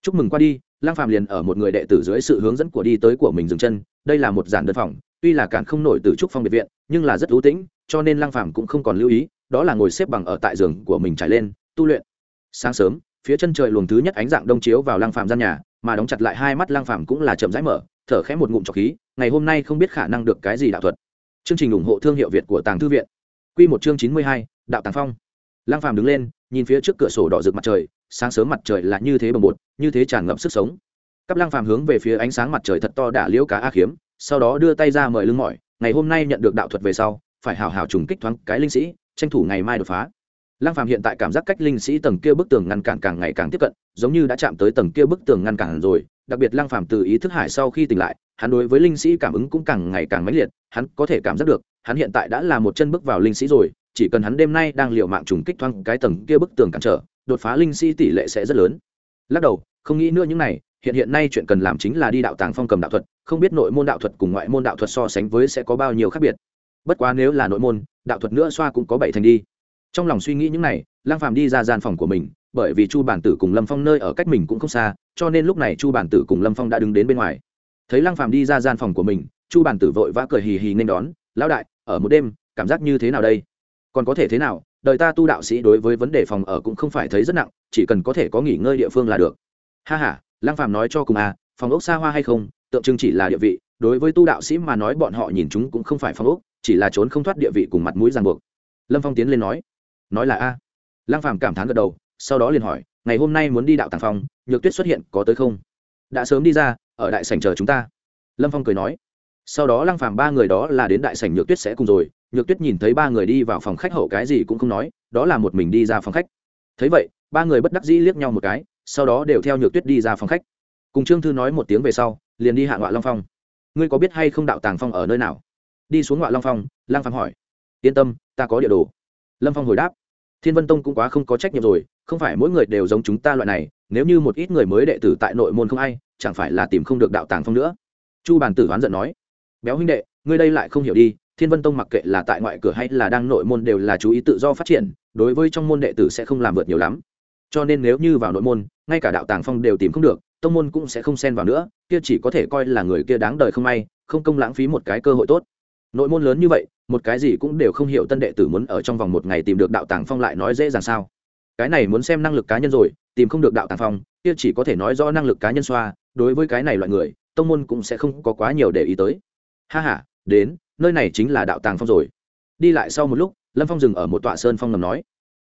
S1: Chúc mừng qua đi, lăng phàm liền ở một người đệ tử dưới sự hướng dẫn của đi tới của mình dừng chân, đây là một giản đơn phòng, tuy là cản không nổi từ trúc phong biệt viện, nhưng là rất ưu tĩnh, cho nên lăng phàm cũng không còn lưu ý, đó là ngồi xếp bằng ở tại giường của mình trải lên, tu luyện sáng sớm, phía chân trời luồng thứ nhất ánh dạng đông chiếu vào lăng phàm gian nhà, mà đóng chặt lại hai mắt lăng phàm cũng là chậm rãi mở, thở khẽ một ngụm trọc khí, ngày hôm nay không biết khả năng được cái gì đạo thuật. Chương trình ủng hộ thương hiệu việt của tàng thư viện. Quy một chương chín mươi hai, đạo tàng phong. Lăng phàm đứng lên, nhìn phía trước cửa sổ đỏ rực mặt trời, sáng sớm mặt trời là như thế bồng bột, như thế tràn ngập sức sống. Cắp lăng phàm hướng về phía ánh sáng mặt trời thật to đả liễu cá a khiếm sau đó đưa tay ra mời lưng mỏi, ngày hôm nay nhận được đạo thuật về sau, phải hào hào trùng kích thoáng cái linh sĩ, tranh thủ ngày mai đột phá lăng phàm hiện tại cảm giác cách linh sĩ tầng kia bức tường ngăn cản càng ngày càng tiếp cận, giống như đã chạm tới tầng kia bức tường ngăn cản rồi, đặc biệt lăng phàm từ ý thức hải sau khi tỉnh lại, hắn đối với linh sĩ cảm ứng cũng càng ngày càng mãnh liệt, hắn có thể cảm giác được, hắn hiện tại đã là một chân bước vào linh sĩ rồi, chỉ cần hắn đêm nay đang liệu mạng trùng kích thoáng cái tầng kia bức tường cản trở, đột phá linh sĩ tỷ lệ sẽ rất lớn. Lắc đầu, không nghĩ nữa những này, hiện hiện nay chuyện cần làm chính là đi đạo tàng phong cầm đạo thuật, không biết nội môn đạo thuật cùng ngoại môn đạo thuật so sánh với sẽ có bao nhiêu khác biệt. Bất quá nếu là nội môn, đạo thuật nữa xoa cũng có bảy thành đi trong lòng suy nghĩ những này lang phàm đi ra gian phòng của mình, bởi vì chu bản tử cùng lâm phong nơi ở cách mình cũng không xa, cho nên lúc này chu bản tử cùng lâm phong đã đứng đến bên ngoài. Thấy Lang phàm đi ra gian phòng của mình, chu bản tử vội vã cười hì hì nên đón, lão đại, ở một đêm, cảm giác như thế nào đây? Còn có thể thế nào? Đời ta tu đạo sĩ đối với vấn đề phòng ở cũng không phải thấy rất nặng, chỉ cần có thể có nghỉ ngơi địa phương là được. Ha ha Lang phàm nói cho cùng à phòng ốc xa hoa hay không? Tượng trưng chỉ là địa vị, đối với tu đạo sĩ mà nói bọn họ nhìn chúng cũng không phải phòng ốc, chỉ là trốn không thoát địa vị cùng mặt mũi ràng buộc. Lâm phong tiến lên nói nói là a. Lăng phàm cảm thán gật đầu, sau đó liền hỏi, ngày hôm nay muốn đi đạo tàng phong nhược tuyết xuất hiện có tới không? Đã sớm đi ra, ở đại sảnh chờ chúng ta. Lâm phong cười nói. Sau đó lăng phàm ba người đó là đến đại sảnh nhược tuyết sẽ cùng rồi, nhược tuyết nhìn thấy ba người đi vào phòng khách hậu cái gì cũng không nói, đó là một mình đi ra phòng khách. Thấy vậy, ba người bất đắc dĩ liếc nhau một cái, sau đó đều theo nhược tuyết đi ra phòng khách. Cùng trương thư nói một tiếng về sau, liền đi hạ ngoại long phong. Ngươi có biết hay không đạo tàng phong ở nơi nào? Đi xuống ngoại long phong, lăng phàm hỏi. Yên tâm, ta có địa đồ lâm phong hồi đáp, thiên vân tông cũng quá không có trách nhiệm rồi, không phải mỗi người đều giống chúng ta loại này, nếu như một ít người mới đệ tử tại nội môn không ai, chẳng phải là tìm không được đạo tàng phong nữa. Chu bàn tử oán giận nói, béo huynh đệ, ngươi đây lại không hiểu đi, thiên vân tông mặc kệ là tại ngoại cửa hay là đang nội môn đều là chú ý tự do phát triển, đối với trong môn đệ tử sẽ không làm vượt nhiều lắm. Cho nên nếu như vào nội môn, ngay cả đạo tàng phong đều tìm không được, tông môn cũng sẽ không xen vào nữa, kia chỉ có thể coi là người kia đáng đời không may, không công lãng phí một cái cơ hội tốt nội môn lớn như vậy, một cái gì cũng đều không hiểu tân đệ tử muốn ở trong vòng một ngày tìm được đạo tàng phong lại nói dễ dàng sao? Cái này muốn xem năng lực cá nhân rồi, tìm không được đạo tàng phong, kia chỉ có thể nói rõ năng lực cá nhân xoa, đối với cái này loại người, tông môn cũng sẽ không có quá nhiều để ý tới. Ha h a đến, nơi này chính là đạo tàng phong rồi. Đi lại sau một lúc, lâm phong dừng ở một tọa sơn phong ngầm nói.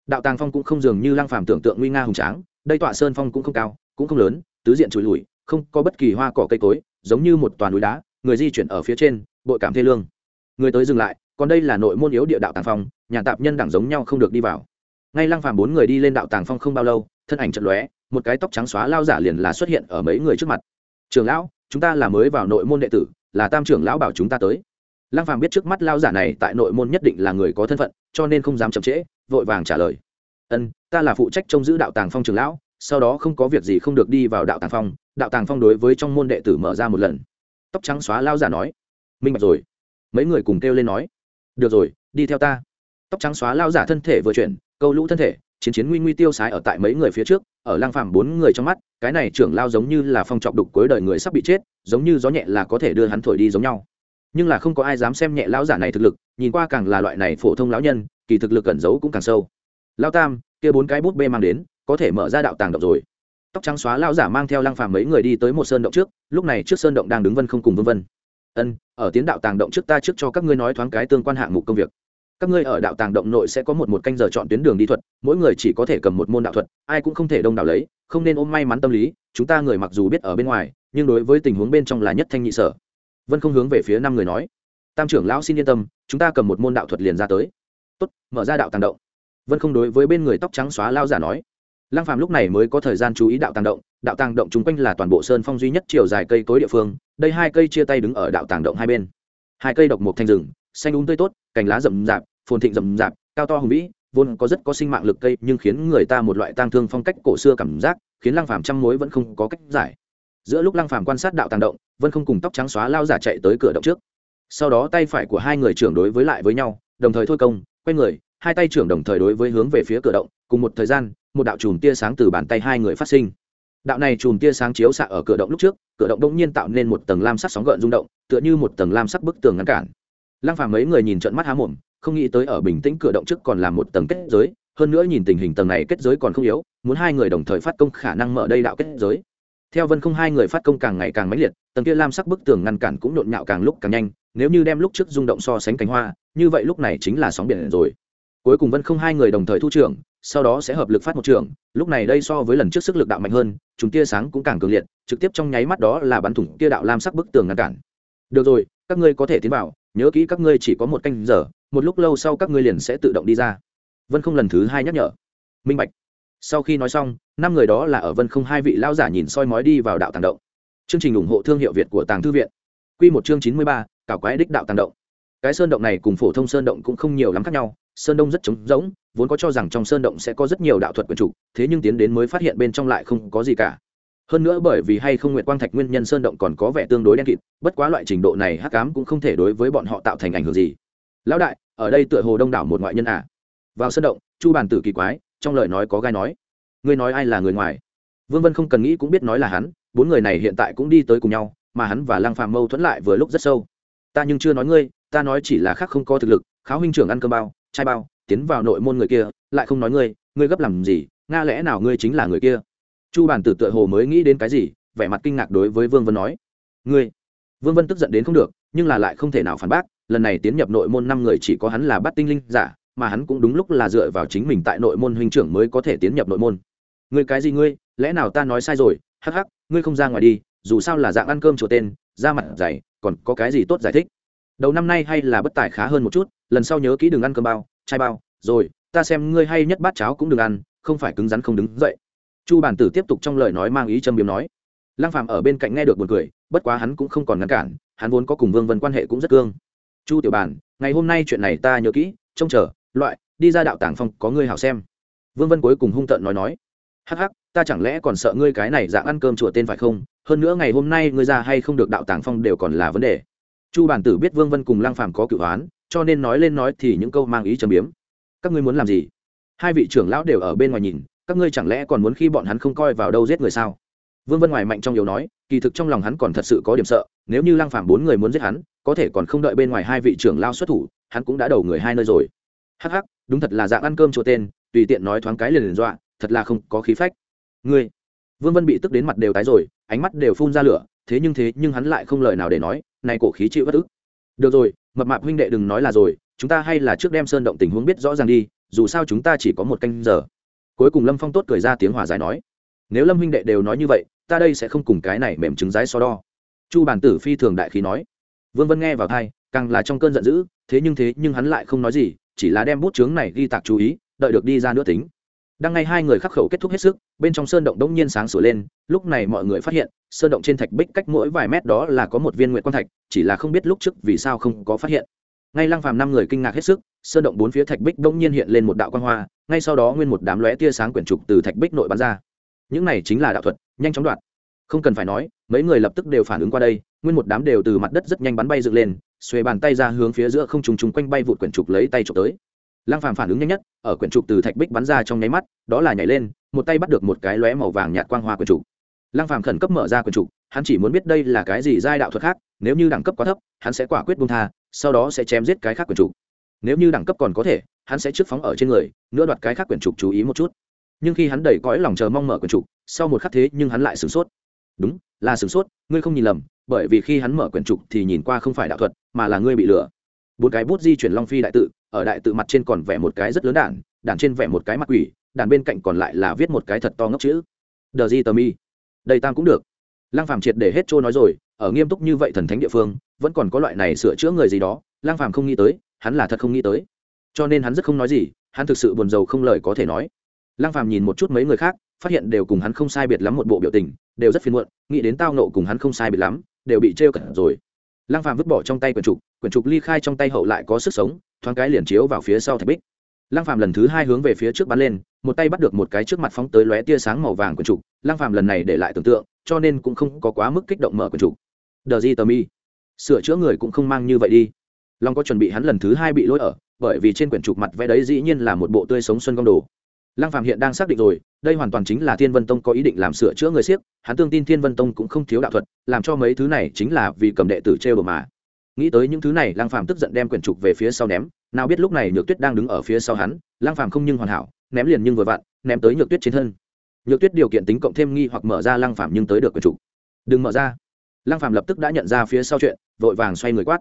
S1: Đạo tàng phong cũng không dường như lang phàm tưởng tượng nguy nga hùng tráng, đây tọa sơn phong cũng không cao, cũng không lớn, tứ diện trụi lùi, không có bất kỳ hoa cỏ cây cối, giống như một toàn núi đá, người di chuyển ở phía trên, bội cảm thê lương người tới dừng lại, còn đây là nội môn yếu địa đạo tàng phong, nhà tạp nhân đẳng giống nhau không được đi vào. Ngay lăng phàm bốn người đi lên đạo tàng phong không bao lâu, thân ảnh chật lóe, một cái tóc trắng xóa lao giả liền là xuất hiện ở mấy người trước mặt. Trường lão, chúng ta là mới vào nội môn đệ tử, là tam trưởng lão bảo chúng ta tới. Lăng phàm biết trước mắt lao giả này tại nội môn nhất định là người có thân phận, cho nên không dám chậm trễ, vội vàng trả lời. Ân, ta là phụ trách trông giữ đạo tàng phong trường lão, sau đó không có việc gì không được đi vào đạo tàng phong. Đạo tàng phong đối với trong môn đệ tử mở ra một lần. Tóc trắng xóa lao giả nói. Minh bạch rồi mấy người cùng kêu lên nói, được rồi, đi theo ta. Tóc trắng xóa lao giả thân thể vừa chuyển, câu lũ thân thể, chiến chiến nguy nguy tiêu sái ở tại mấy người phía trước, ở lang phàm bốn người trong mắt, cái này trưởng lao giống như là phong trọc đục cuối đời người sắp bị chết, giống như gió nhẹ là có thể đưa hắn thổi đi giống nhau. Nhưng là không có ai dám xem nhẹ lão giả này thực lực, nhìn qua càng là loại này phổ thông lão nhân, kỳ thực lực cẩn giấu cũng càng sâu. Lao tam, kia bốn cái bút bê mang đến, có thể mở ra đạo tàng động rồi. Tóc trắng xóa lao giả mang theo lang phàm mấy người đi tới một sơn động trước, lúc này trước sơn động đang đứng vân không cùng vân vân. Ân ở tiến đạo tàng động trước ta trước cho các ngươi nói thoáng cái tương quan hạng mục công việc. Các ngươi ở đạo tàng động nội sẽ có một một canh giờ chọn tuyến đường đi thuật, mỗi người chỉ có thể cầm một môn đạo thuật, ai cũng không thể đông đảo lấy, không nên ôm may mắn tâm lý, chúng ta người mặc dù biết ở bên ngoài, nhưng đối với tình huống bên trong là nhất thanh nhị sở. Vân không hướng về phía năm người nói, tam trưởng lão xin yên tâm, chúng ta cầm một môn đạo thuật liền ra tới. Tốt, mở ra đạo tàng động. Vân không đối với bên người tóc trắng xóa lao giả nói lăng phàm lúc này mới có thời gian chú ý đạo tàng động, đạo tàng động chung quanh là toàn bộ sơn phong duy nhất chiều dài cây cối địa phương, đây hai cây chia tay đứng ở đạo tàng động hai bên. Hai cây độc một thanh rừng, xanh úng um tươi tốt, cành lá rậm rạp, phồn thịnh rậm rạp, cao to hùng vĩ, vốn có rất có sinh mạng lực cây, nhưng khiến người ta một loại tang thương phong cách cổ xưa cảm giác, khiến lăng phàm trăm mối vẫn không có cách giải. Giữa lúc lăng phàm quan sát đạo tàng động, vân không cùng tóc trắng xóa lao giả chạy tới cửa động trước. Sau đó tay phải của hai người trưởng đối với lại với nhau, đồng thời thôi công, quay người hai tay trưởng đồng thời đối với hướng về phía cửa động, cùng một thời gian, một đạo chùm tia sáng từ bàn tay hai người phát sinh. Đạo này chùm tia sáng chiếu xạ ở cửa động lúc trước, cửa động đông nhiên tạo nên một tầng lam sắc sóng gợn rung động, tựa như một tầng lam sắc bức tường ngăn cản. Lăng phàm mấy người nhìn trận mắt há mồm, không nghĩ tới ở bình tĩnh cửa động trước còn là một tầng kết giới, hơn nữa nhìn tình hình tầng này kết giới còn không yếu, muốn hai người đồng thời phát công khả năng mở đây đạo kết giới. Theo vân không hai người phát công càng ngày càng mãnh liệt, tầng kia lam sắc bức tường ngăn cản cũng nhộn nhạo càng lúc càng nhanh, nếu như đem lúc trước rung động so sánh cánh hoa, như vậy lúc này chính là sóng biển rồi cuối cùng vân không hai người đồng thời thu trưởng, sau đó sẽ hợp lực phát một trưởng. lúc này đây so với lần trước sức lực đạo mạnh hơn, chúng tia sáng cũng càng cường liệt, trực tiếp trong nháy mắt đó là bắn thủng tia đạo lam sắc bức tường ngăn cản. Được rồi, các ngươi có thể tiến vào, nhớ kỹ các ngươi chỉ có một canh giờ, một lúc lâu sau các ngươi liền sẽ tự động đi ra. Vân không lần thứ hai nhắc nhở. Minh bạch. Sau khi nói xong, năm người đó là ở vân không hai vị lao giả nhìn soi mói đi vào đạo tàng động. Chương trình ủng hộ thương hiệu việt của tàng thư viện. Q một chương chín mươi ba, cảo quái đích đạo tàng động. Cái sơn động này cùng phổ thông sơn động cũng không nhiều lắm khác nhau sơn đông rất trống rỗng, vốn có cho rằng trong sơn động sẽ có rất nhiều đạo thuật quyền chủ, thế nhưng tiến đến mới phát hiện bên trong lại không có gì cả. Hơn nữa bởi vì hay không nguyệt quang thạch nguyên nhân sơn động còn có vẻ tương đối đen kịt, bất quá loại trình độ này hắc ám cũng không thể đối với bọn họ tạo thành ảnh hưởng gì. Lão đại, ở đây tựa hồ đông đảo một ngoại nhân à? Vào sơn động, chu bàn tử kỳ quái, trong lời nói có gai nói. Ngươi nói ai là người ngoài? Vương vân không cần nghĩ cũng biết nói là hắn, bốn người này hiện tại cũng đi tới cùng nhau, mà hắn và lăng phàm mâu thuẫn lại vừa lúc rất sâu. Ta nhưng chưa nói ngươi, ta nói chỉ là khác không có thực lực, kháo huynh trưởng ăn cơm bao trai bao, tiến vào nội môn người kia, lại không nói ngươi ngươi gấp làm gì, nga lẽ nào ngươi chính là người kia? Chu bản tử tựa hồ mới nghĩ đến cái gì, vẻ mặt kinh ngạc đối với vương vân nói. Ngươi? Vương vân tức giận đến không được, nhưng là lại không thể nào phản bác, lần này tiến nhập nội môn năm người chỉ có hắn là bắt tinh linh giả, mà hắn cũng đúng lúc là dựa vào chính mình tại nội môn huynh trưởng mới có thể tiến nhập nội môn. Ngươi cái gì ngươi? Lẽ nào ta nói sai rồi? Hắc hắc, ngươi không ra ngoài đi, dù sao là dạng ăn cơm chỗ tên ra mặt dày, còn có cái gì tốt giải thích? Đầu năm nay hay là bất tài khá hơn một chút lần sau nhớ kỹ đừng ăn cơm bao, chai bao, rồi, ta xem ngươi hay nhất bát cháo cũng đừng ăn, không phải cứng rắn không đứng dậy. Chu bản tử tiếp tục trong lời nói mang ý châm biếm nói. Lăng phàm ở bên cạnh nghe được buồn cười, bất quá hắn cũng không còn ngăn cản, hắn vốn có cùng vương vân quan hệ cũng rất cương. Chu tiểu bản, ngày hôm nay chuyện này ta nhớ kỹ, trông chờ, loại, đi ra đạo tàng phong, có ngươi hảo xem. Vương vân cuối cùng hung tợn nói nói. Hắc hắc, ta chẳng lẽ còn sợ ngươi cái này dạng ăn cơm chùa tên phải không? Hơn nữa ngày hôm nay ngươi ra hay không được đạo tàng phong đều còn là vấn đề. Chu bản tử biết vương vân cùng lang phàm có cựu hoán cho nên nói lên nói thì những câu mang ý châm biếm. Các ngươi muốn làm gì? Hai vị trưởng lão đều ở bên ngoài nhìn, các ngươi chẳng lẽ còn muốn khi bọn hắn không coi vào đâu giết người sao? Vương vân ngoài mạnh trong yếu nói, kỳ thực trong lòng hắn còn thật sự có điểm sợ, nếu như lang phàm bốn người muốn giết hắn, có thể còn không đợi bên ngoài hai vị trưởng lao xuất thủ, hắn cũng đã đầu người hai nơi rồi. Hắc hắc, đúng thật là dạng ăn cơm chỗ tên, tùy tiện nói thoáng cái liền liền dọa, thật là không có khí phách. Ngươi. Vương vân bị tức đến mặt đều tái rồi, ánh mắt đều phun ra lửa, thế nhưng thế nhưng hắn lại không lời nào để nói, này cổ khí chịu bất ức được rồi, mập mạp huynh đệ đừng nói là rồi, chúng ta hay là trước đem sơn động tình huống biết rõ ràng đi, dù sao chúng ta chỉ có một canh giờ. Cuối cùng lâm phong tốt cười ra tiếng hòa giải nói, nếu lâm huynh đệ đều nói như vậy, ta đây sẽ không cùng cái này mềm trứng rái so đo. Chu bản tử phi thường đại khí nói, vương vân nghe vào thai càng là trong cơn giận dữ, thế nhưng thế nhưng hắn lại không nói gì, chỉ là đem bút chướng này ghi tạc chú ý, đợi được đi ra nữa tính đang ngay hai người khắc khẩu kết thúc hết sức, bên trong sơn động đống nhiên sáng sửa lên, lúc này mọi người phát hiện, sơn động trên thạch bích cách mỗi vài mét đó là có một viên nguyện quan thạch, chỉ là không biết lúc trước vì sao không có phát hiện. Ngay lăng phàm năm người kinh ngạc hết sức, sơn động bốn phía thạch bích đống nhiên hiện lên một đạo quan hoa, ngay sau đó nguyên một đám lóe tia sáng quyển trục từ thạch bích nội bắn ra. Những này chính là đạo thuật, nhanh chóng đoạt. Không cần phải nói, mấy người lập tức đều phản ứng qua đây, nguyên một đám đều từ mặt đất rất nhanh bắn bay dựng lên, xuề bàn tay ra hướng phía giữa không trùng trùng quanh bay vụt quyển trục lấy tay trục tới lăng phàm phản ứng nhanh nhất, ở quyển trục từ thạch bích bắn ra trong nháy mắt, đó là nhảy lên, một tay bắt được một cái lóe màu vàng nhạt quang hoa quyển trục. Lăng phàm khẩn cấp mở ra quyển trục, hắn chỉ muốn biết đây là cái gì giai đạo thuật khác, nếu như đẳng cấp quá thấp, hắn sẽ quả quyết buông tha, sau đó sẽ chém giết cái khác quyển trục. Nếu như đẳng cấp còn có thể, hắn sẽ trước phóng ở trên người, nữa đoạt cái khác quyển trục chú ý một chút. Nhưng khi hắn đầy cõi lòng chờ mong mở quyển trục, sau một khắc thế nhưng hắn lại sửng sốt. Đúng, là sửng sốt, ngươi không nhìn lầm, bởi vì khi hắn mở quyển trục thì nhìn qua không phải đạo thuật, mà là ngươi bị lừa. Bốn cái bút di chuyển long phi đại tự ở đại tự mặt trên còn vẽ một cái rất lớn đản đản trên vẽ một cái mặt quỷ đản bên cạnh còn lại là viết một cái thật to ngốc chữ. Đờ di tờ mi. Đầy tam cũng được. Lăng phàm triệt để hết trôi nói rồi, ở nghiêm túc như vậy thần thánh địa phương, vẫn còn có loại này sửa chữa người gì đó Lang phàm không nghĩ tới, hắn là thật không nghĩ tới. Cho nên hắn rất không nói gì, hắn thực sự buồn rầu không lời có thể nói. Lang phàm nhìn một chút mấy người khác, phát hiện đều cùng hắn không sai biệt lắm một bộ biểu tình, đều rất phiền muộn, nghĩ đến tao nộ cùng hắn không sai biệt lắm, đều bị trêu cẩn rồi lăng phàm vứt bỏ trong tay quyển trục quyển trục ly khai trong tay hậu lại có sức sống, thoáng cái liền chiếu vào phía sau thạch bích. Lăng phàm lần thứ hai hướng về phía trước bắn lên, một tay bắt được một cái trước mặt phóng tới lóe tia sáng màu vàng quyển trục. Lăng phàm lần này để lại tưởng tượng, cho nên cũng không có quá mức kích động mở quyển trục. Đờ gì tờ mi, sửa chữa người cũng không mang như vậy đi. Long có chuẩn bị hắn lần thứ hai bị lỗi ở, bởi vì trên quyển trục mặt vẽ đấy dĩ nhiên là một bộ tươi sống xuân công đồ lăng phạm hiện đang xác định rồi, đây hoàn toàn chính là thiên vân tông có ý định làm sửa chữa người siếc, hắn tương tin thiên vân tông cũng không thiếu đạo thuật, làm cho mấy thứ này chính là vì cầm đệ tử trêu đồ mà. Nghĩ tới những thứ này, lăng phạm tức giận đem quyển trục về phía sau ném, nào biết lúc này nhược tuyết đang đứng ở phía sau hắn, lăng phạm không nhưng hoàn hảo, ném liền nhưng vừa vặn, ném tới nhược tuyết trên thân. Nhược tuyết điều kiện tính cộng thêm nghi hoặc mở ra lăng phạm nhưng tới được quyển trục. Đừng mở ra. Lăng phạm lập tức đã nhận ra phía sau chuyện, vội vàng xoay người quát.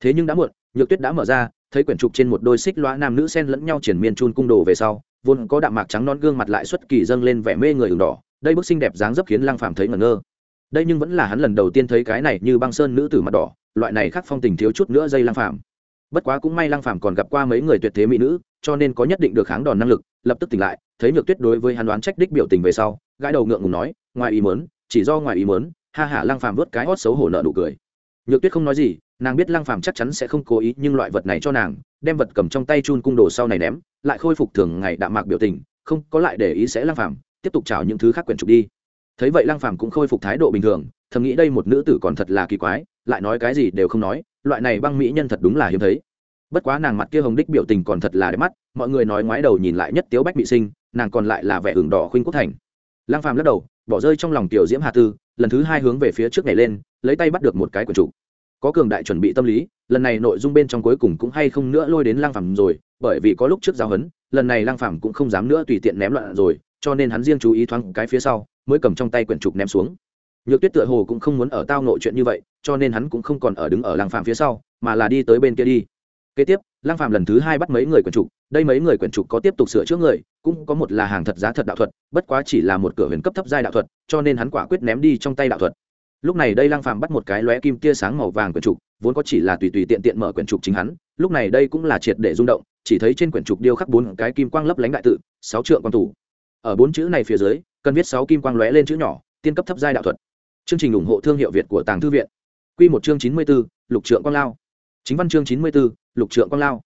S1: Thế nhưng đã muộn, nhược tuyết đã mở ra, thấy quyển trục trên một đôi xích loa nam nữ sen lẫn nhau triển miên chun cung đồ về sau vốn có đạm mạc trắng non gương mặt lại xuất kỳ dâng lên vẻ mê người ửng đỏ đây bức xinh đẹp dáng dấp khiến lăng phàm thấy ngẩn ngơ. Đây nhưng vẫn là hắn lần đầu tiên thấy cái này như băng sơn nữ tử mặt đỏ loại này khác phong tình thiếu chút nữa dây lăng phàm. Bất quá cũng may lăng phàm còn gặp qua mấy người tuyệt thế mỹ nữ cho nên có nhất định được kháng đòn năng lực lập tức tỉnh lại thấy nhược tuyết đối với hắn đoán trách đích biểu tình về sau gãi đầu ngượng ngùng nói ngoài ý muốn, chỉ do ngoài ý muốn. ha hả lăng phàm vớt cái hót xấu hổ nợ nụ cười. Nhược tuyết không nói gì nàng biết lăng phàm chắc chắn sẽ không cố ý nhưng loại vật này cho nàng, đem vật cầm trong tay chun cung đồ sau này ném, lại khôi phục thường ngày đạm mạc biểu tình, không có lại để ý sẽ lăng phàm, tiếp tục chào những thứ khác quyển trục đi. Thấy vậy lăng phàm cũng khôi phục thái độ bình thường, thầm nghĩ đây một nữ tử còn thật là kỳ quái, lại nói cái gì đều không nói, loại này băng mỹ nhân thật đúng là hiếm thấy. Bất quá nàng mặt kia hồng đích biểu tình còn thật là đẹp mắt, mọi người nói ngoái đầu nhìn lại nhất tiếu bách bị sinh, nàng còn lại là vẻ hưởng đỏ khuynh quốc thành. Lăng phàm lắc đầu, bỏ rơi trong lòng tiểu diễm hà tư, lần thứ hai hướng về phía trước nhảy lên, lấy tay bắt được một cái quyển trục có cường đại chuẩn bị tâm lý, lần này nội dung bên trong cuối cùng cũng hay không nữa lôi đến lang phàm rồi, bởi vì có lúc trước giáo huấn, lần này lang phàm cũng không dám nữa tùy tiện ném loạn rồi, cho nên hắn riêng chú ý thoáng cái phía sau, mới cầm trong tay quyển trục ném xuống. Nhược tuyết tựa hồ cũng không muốn ở tao nội chuyện như vậy, cho nên hắn cũng không còn ở đứng ở lang phàm phía sau, mà là đi tới bên kia đi. Kế tiếp, lang phàm lần thứ hai bắt mấy người quyển trục, đây mấy người quyển trục có tiếp tục sửa chữa người, cũng có một là hàng thật giá thật đạo thuật, bất quá chỉ là một cửa huyền cấp thấp giai đạo thuật, cho nên hắn quả quyết ném đi trong tay đạo thuật lúc này đây lang phàm bắt một cái lóe kim tia sáng màu vàng quyển trục vốn có chỉ là tùy tùy tiện tiện mở quyển trục chính hắn lúc này đây cũng là triệt để rung động chỉ thấy trên quyển trục điêu khắc bốn cái kim quang lấp lánh đại tự sáu trượng quan thủ ở bốn chữ này phía dưới cần viết sáu kim quang lóe lên chữ nhỏ tiên cấp thấp giai đạo thuật chương trình ủng hộ thương hiệu việt của tàng thư viện quy một chương chín mươi 94, lục trượng quang lao chính văn chương chín mươi 94, lục trượng quang lao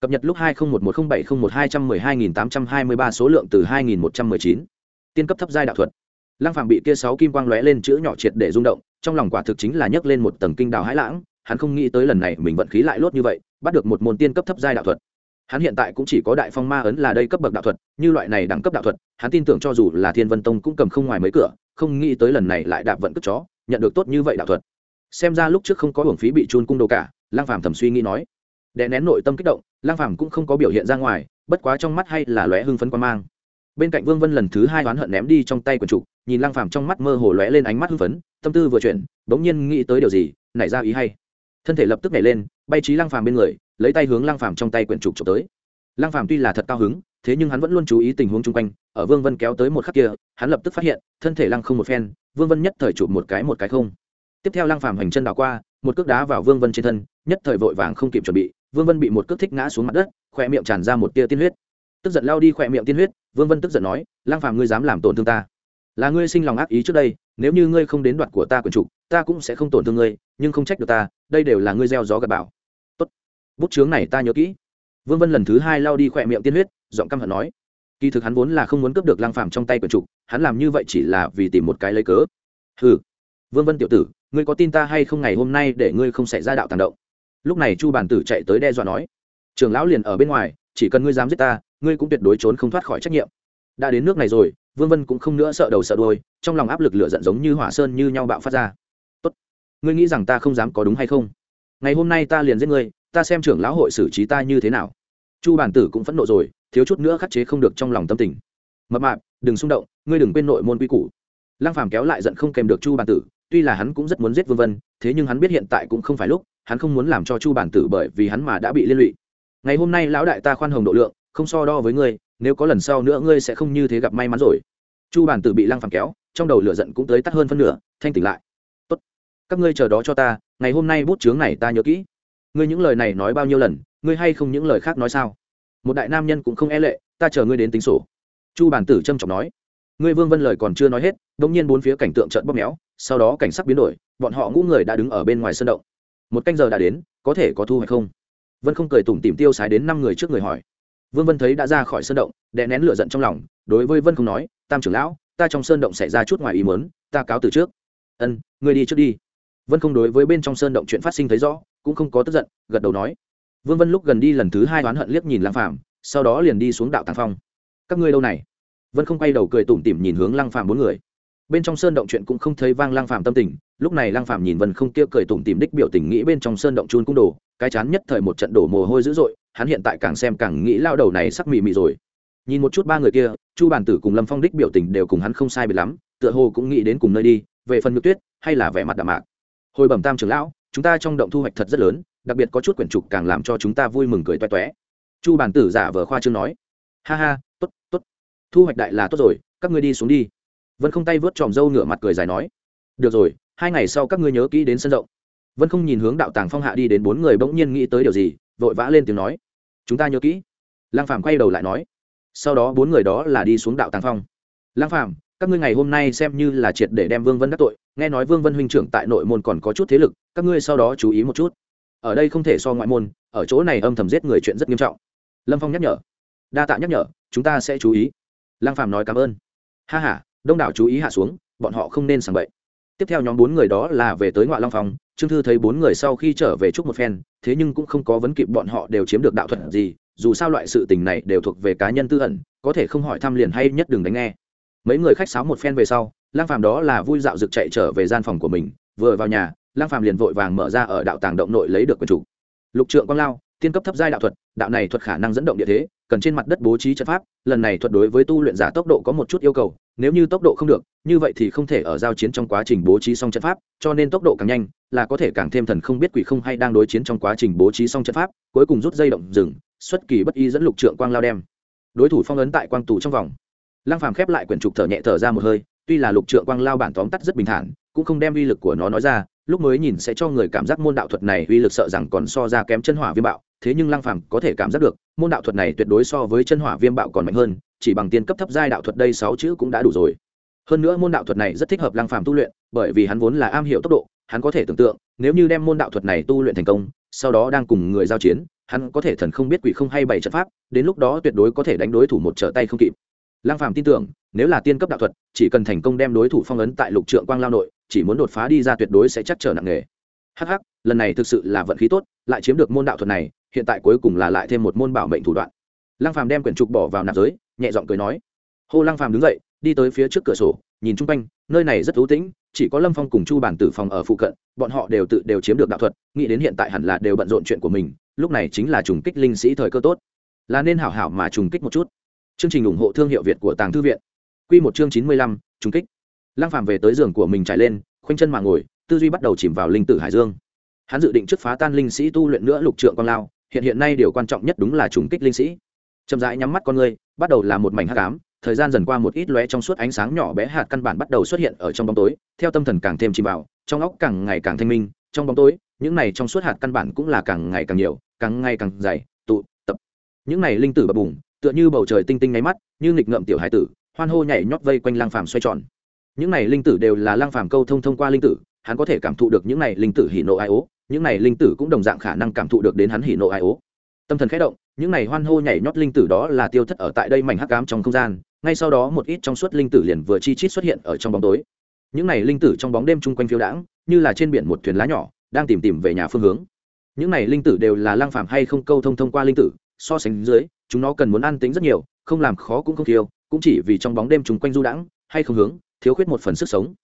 S1: cập nhật lúc hai nghìn một một không bảy không một hai trăm mười hai nghìn tám trăm hai mươi ba số lượng từ hai nghìn một trăm mười chín tiên cấp thấp giai đạo thuật lăng phàm bị kia sáu kim quang lóe lên chữ nhỏ triệt để rung động, trong lòng quả thực chính là nhấc lên một tầng kinh đào hãi lãng, hắn không nghĩ tới lần này mình vận khí lại lốt như vậy, bắt được một môn tiên cấp thấp giai đạo thuật. Hắn hiện tại cũng chỉ có đại phong ma ấn là đây cấp bậc đạo thuật, như loại này đẳng cấp đạo thuật, hắn tin tưởng cho dù là thiên vân tông cũng cầm không ngoài mấy cửa, không nghĩ tới lần này lại đạp vận cất chó, nhận được tốt như vậy đạo thuật. Xem ra lúc trước không có hưởng phí bị chôn cung đồ cả lang phàm thầm suy nghĩ nói. Đè nén nội tâm kích động lang phàm cũng không có biểu hiện ra ngoài, bất quá trong mắt hay là lóe hưng phấn quan mang bên cạnh vương vân lần thứ hai oán hận ném đi trong tay quần trục nhìn lang phàm trong mắt mơ hồ lóe lên ánh mắt hưng phấn, tâm tư vừa chuyển, bỗng nhiên nghĩ tới điều gì, nảy ra ý hay. Thân thể lập tức nhảy lên, bay trí lang phàm bên người, lấy tay hướng lang phàm trong tay quyển trục trộm tới. Lang phàm tuy là thật cao hứng, thế nhưng hắn vẫn luôn chú ý tình huống chung quanh, ở vương vân kéo tới một khắc kia, hắn lập tức phát hiện, thân thể lăng không một phen, vương vân nhất thời chụp một cái một cái không. Tiếp theo lăng phàm hành chân đảo qua, một cước đá vào vương vân trên thân, nhất thời vội vàng không kịp chuẩn bị, vương vân bị một cước thích ngã xuống mặt đất khoe miệng tràn ra một tia tiên huyết tức giận lao đi khỏe miệng tiên huyết, vương vân tức giận nói lang phàm ngươi dám làm tổn thương ta? Là ngươi sinh lòng ác ý trước đây, nếu như ngươi không đến đoạt của ta quyền trục ta cũng sẽ không tổn thương ngươi, nhưng không trách được ta, đây đều là ngươi gieo gió gặt bảo tốt, bút chướng này ta nhớ kỹ. Vương vân lần thứ hai lao đi khỏe miệng tiên huyết, giọng căm hận nói, kỳ thực hắn vốn là không muốn cướp được lang phàm trong tay quyền trục hắn làm như vậy chỉ là vì tìm một cái lấy cớ. Hừ, vương vân tiểu tử, ngươi có tin ta hay không ngày hôm nay để ngươi không xảy ra đạo tàn động? Lúc này chu bản tử chạy tới đe dọa nói trường lão liền ở bên ngoài, chỉ cần ngươi dám giết ta ngươi cũng tuyệt đối trốn không thoát khỏi trách nhiệm. Đã đến nước này rồi, vương vân cũng không nữa sợ đầu sợ đôi trong lòng áp lực lửa giận giống như hỏa sơn như nhau bạo phát ra. Tốt, ngươi nghĩ rằng ta không dám có đúng hay không? Ngày hôm nay ta liền giết ngươi, ta xem trưởng lão hội xử trí ta như thế nào. Chu bản tử cũng phẫn nộ rồi, thiếu chút nữa khắc chế không được trong lòng tâm tình. Mập mạp, đừng xung động, ngươi đừng quên nội môn quy củ. Lăng phàm kéo lại giận không kèm được chu bản tử, tuy là hắn cũng rất muốn giết vương vân, thế nhưng hắn biết hiện tại cũng không phải lúc, hắn không muốn làm cho chu bản tử bởi vì hắn mà đã bị liên lụy. Ngày hôm nay lão đại ta khoan hồng độ lượng không so đo với ngươi, nếu có lần sau nữa ngươi sẽ không như thế gặp may mắn rồi. Chu bản tử bị lăng phàm kéo, trong đầu lửa giận cũng tới tắt hơn phân nửa, thanh tỉnh lại. Tốt, các ngươi chờ đó cho ta, ngày hôm nay bút chướng này ta nhớ kỹ. Ngươi những lời này nói bao nhiêu lần, ngươi hay không những lời khác nói sao? Một đại nam nhân cũng không e lệ, ta chờ ngươi đến tính sổ. Chu bản tử trâm trọng nói. Ngươi vương vân lời còn chưa nói hết đ ỗ n g nhiên bốn phía cảnh tượng trợn bóp méo, sau đó cảnh sắc biến đổi, bọn họ ngũ người đã đứng ở bên ngoài sân động. Một canh giờ đã đến, có thể có thu hay không? Vân không cười tủm tìm tiêu sái đến năm người trước người hỏi vương vân thấy đã ra khỏi sơn động, đè nén lửa giận trong lòng, đối với vân không nói, tam trưởng lão, ta trong sơn động xảy ra chút ngoài ý mớn ta cáo từ trước. Ân, ngươi đi trước đi. Vân không đối với bên trong sơn động chuyện phát sinh thấy rõ, cũng không có tức giận, gật đầu nói. Vương vân lúc gần đi lần thứ hai oán hận liếc nhìn lang phàm, sau đó liền đi xuống đạo tàng phong. Các ngươi đâu này? Vân không quay đầu cười tủm tỉm nhìn hướng lang phàm bốn người. Bên trong sơn động chuyện cũng không thấy vang lang phàm tâm tình, lúc này lang phàm nhìn vân không kia cười tủm tỉm đích biểu tình nghĩ bên trong sơn động chun cung đồ, cái chán nhất thời một trận đổ mồ hôi dữ dội hắn hiện tại càng xem càng nghĩ lao đầu này sắc mị mị rồi. Nhìn một chút ba người kia, chu bản tử cùng lâm phong đích biểu tình đều cùng hắn không sai biệt lắm, tựa hồ cũng nghĩ đến cùng nơi đi, về phần nhược tuyết, hay là vẻ mặt đạm mạc. Hồi bẩm tam trưởng lão, chúng ta trong động thu hoạch thật rất lớn, đặc biệt có chút quyển trục càng làm cho chúng ta vui mừng cười toe toé. Chu bản tử giả vờ khoa trương nói. Ha ha, tốt tốt. Thu hoạch đại là tốt rồi, các ngươi đi xuống đi. Vân không tay vớt tròm râu ngửa mặt cười dài nói. Được rồi, hai ngày sau các ngươi nhớ kỹ đến sân rộng. Vân không nhìn hướng đạo tàng phong hạ đi đến bốn người bỗng nhiên nghĩ tới điều gì vội vã lên tiếng nói. Chúng ta nhớ kỹ. Lang phàm quay đầu lại nói. Sau đó bốn người đó là đi xuống đạo tàng phong. Lang phàm, các ngươi ngày hôm nay xem như là triệt để đem vương vân đắc tội. Nghe nói vương vân huynh trưởng tại nội môn còn có chút thế lực, các ngươi sau đó chú ý một chút. Ở đây không thể so ngoại môn, ở chỗ này âm thầm giết người chuyện rất nghiêm trọng. Lâm phong nhắc nhở. Đa tạ nhắc nhở, chúng ta sẽ chú ý. Lăng phàm nói cảm ơn. Ha h a đông đảo chú ý hạ xuống, bọn họ không nên sàng bậy. Tiếp theo nhóm bốn người đó là về tới ngoại long phòng trương thư thấy bốn người sau khi trở về chúc một phen thế nhưng cũng không có vấn kịp bọn họ đều chiếm được đạo thuật gì, dù sao loại sự tình này đều thuộc về cá nhân tư ẩn, có thể không hỏi thăm liền hay nhất đừng đánh nghe. Mấy người khách sáo một phen về sau lang phàm đó là vui dạo rực chạy trở về gian phòng của mình, vừa vào nhà lang phàm liền vội vàng mở ra ở đạo tàng động nội lấy được quyền chủ. Lục trượng quang lao, tiên cấp thấp giai đạo thuật, đạo này thuật khả năng dẫn động địa thế cần trên mặt đất bố trí trận pháp, lần này thuật đối với tu luyện giả tốc độ có một chút yêu cầu, nếu như tốc độ không được, như vậy thì không thể ở giao chiến trong quá trình bố trí xong trận pháp, cho nên tốc độ càng nhanh, là có thể càng thêm thần không biết quỷ không hay đang đối chiến trong quá trình bố trí xong trận pháp, cuối cùng rút dây động rừng, xuất kỳ bất y dẫn lục trượng quang lao đem. Đối thủ phong ấn tại quang tù trong vòng. Lăng phàm khép lại quyển trục thở nhẹ thở ra một hơi, tuy là lục trượng quang lao bản tóm tắt rất bình thản, cũng không đem uy lực của nó nói ra, lúc mới nhìn sẽ cho người cảm giác môn đạo thuật này uy lực sợ rằng còn so ra kém chân hỏa viêm bạo thế nhưng lăng phàm có thể cảm giác được, môn đạo thuật này tuyệt đối so với chân hỏa viêm bạo còn mạnh hơn, chỉ bằng tiên cấp thấp giai đạo thuật đây sáu chữ cũng đã đủ rồi. Hơn nữa môn đạo thuật này rất thích hợp lăng phàm tu luyện, bởi vì hắn vốn là am hiểu tốc độ, hắn có thể tưởng tượng, nếu như đem môn đạo thuật này tu luyện thành công, sau đó đang cùng người giao chiến, hắn có thể thần không biết quỷ không hay bày trận pháp, đến lúc đó tuyệt đối có thể đánh đối thủ một trở tay không kịp. Lăng phàm tin tưởng, nếu là tiên cấp đạo thuật, chỉ cần thành công đem đối thủ phong ấn tại lục trượng quang lao nội, chỉ muốn đột phá đi ra tuyệt đối sẽ chắc trở nặng nề. Hắc hắc, lần này thực sự là vận khí tốt, lại chiếm được môn đạo thuật này hiện tại cuối cùng là lại thêm một môn bảo mệnh thủ đoạn. Lăng phàm đem quyển trục bỏ vào nạp giới, nhẹ giọng cười nói. Hồ lăng phàm đứng dậy, đi tới phía trước cửa sổ, nhìn chung quanh, nơi này rất thú tĩnh, chỉ có lâm phong cùng chu bản tử phòng ở phụ cận, bọn họ đều tự đều chiếm được đạo thuật, nghĩ đến hiện tại hẳn là đều bận rộn chuyện của mình, lúc này chính là trùng kích linh sĩ thời cơ tốt. Là nên hảo hảo mà trùng kích một chút. Chương trình ủng hộ thương hiệu việt của tàng thư viện. Quy một chương chín mươi lăm, trùng kích. Lăng phàm về tới giường của mình trải lên, khoanh chân mà ngồi, tư duy bắt đầu chìm vào linh tử hải dương. Hắn dự định trước phá tan linh sĩ tu luyện nữa lục trượng quang lao hiện hiện nay điều quan trọng nhất đúng là trùng kích linh sĩ. Chậm rãi nhắm mắt con người, bắt đầu là một mảnh hắc ám, thời gian dần qua một ít lóe trong suốt ánh sáng nhỏ bé hạt căn bản bắt đầu xuất hiện ở trong bóng tối, theo tâm thần càng thêm chìm vào, trong óc càng ngày càng thanh minh, trong bóng tối, những này trong suốt hạt căn bản cũng là càng ngày càng nhiều, càng ngày càng dày, tụ, tập. Những này linh tử bập bùng, tựa như bầu trời tinh tinh ngáy mắt, như nghịch ngợm tiểu hải tử, hoan hô nhảy nhót vây quanh lang phàm xoay tròn. Những này linh tử đều là lang phàm câu thông thông qua linh tử, hắn có thể cảm thụ được những này linh tử hỉ nộ ai ố những này linh tử cũng đồng dạng khả năng cảm thụ được đến hắn hỉ nộ ai ố. Tâm thần khẽ động, những này hoan hô nhảy nhót linh tử đó là tiêu thất ở tại đây mảnh hắc ám trong không gian, ngay sau đó một ít trong suốt linh tử liền vừa chi chít xuất hiện ở trong bóng tối. Những này linh tử trong bóng đêm chung quanh phiêu đãng, như là trên biển một thuyền lá nhỏ, đang tìm tìm về nhà phương hướng. Những này linh tử đều là lang phàm hay không câu thông thông qua linh tử, so sánh dưới, chúng nó cần muốn an tính rất nhiều, không làm khó cũng không thiếu cũng chỉ vì trong bóng đêm chung quanh du đãng, hay không hướng, thiếu khuyết một phần sức sống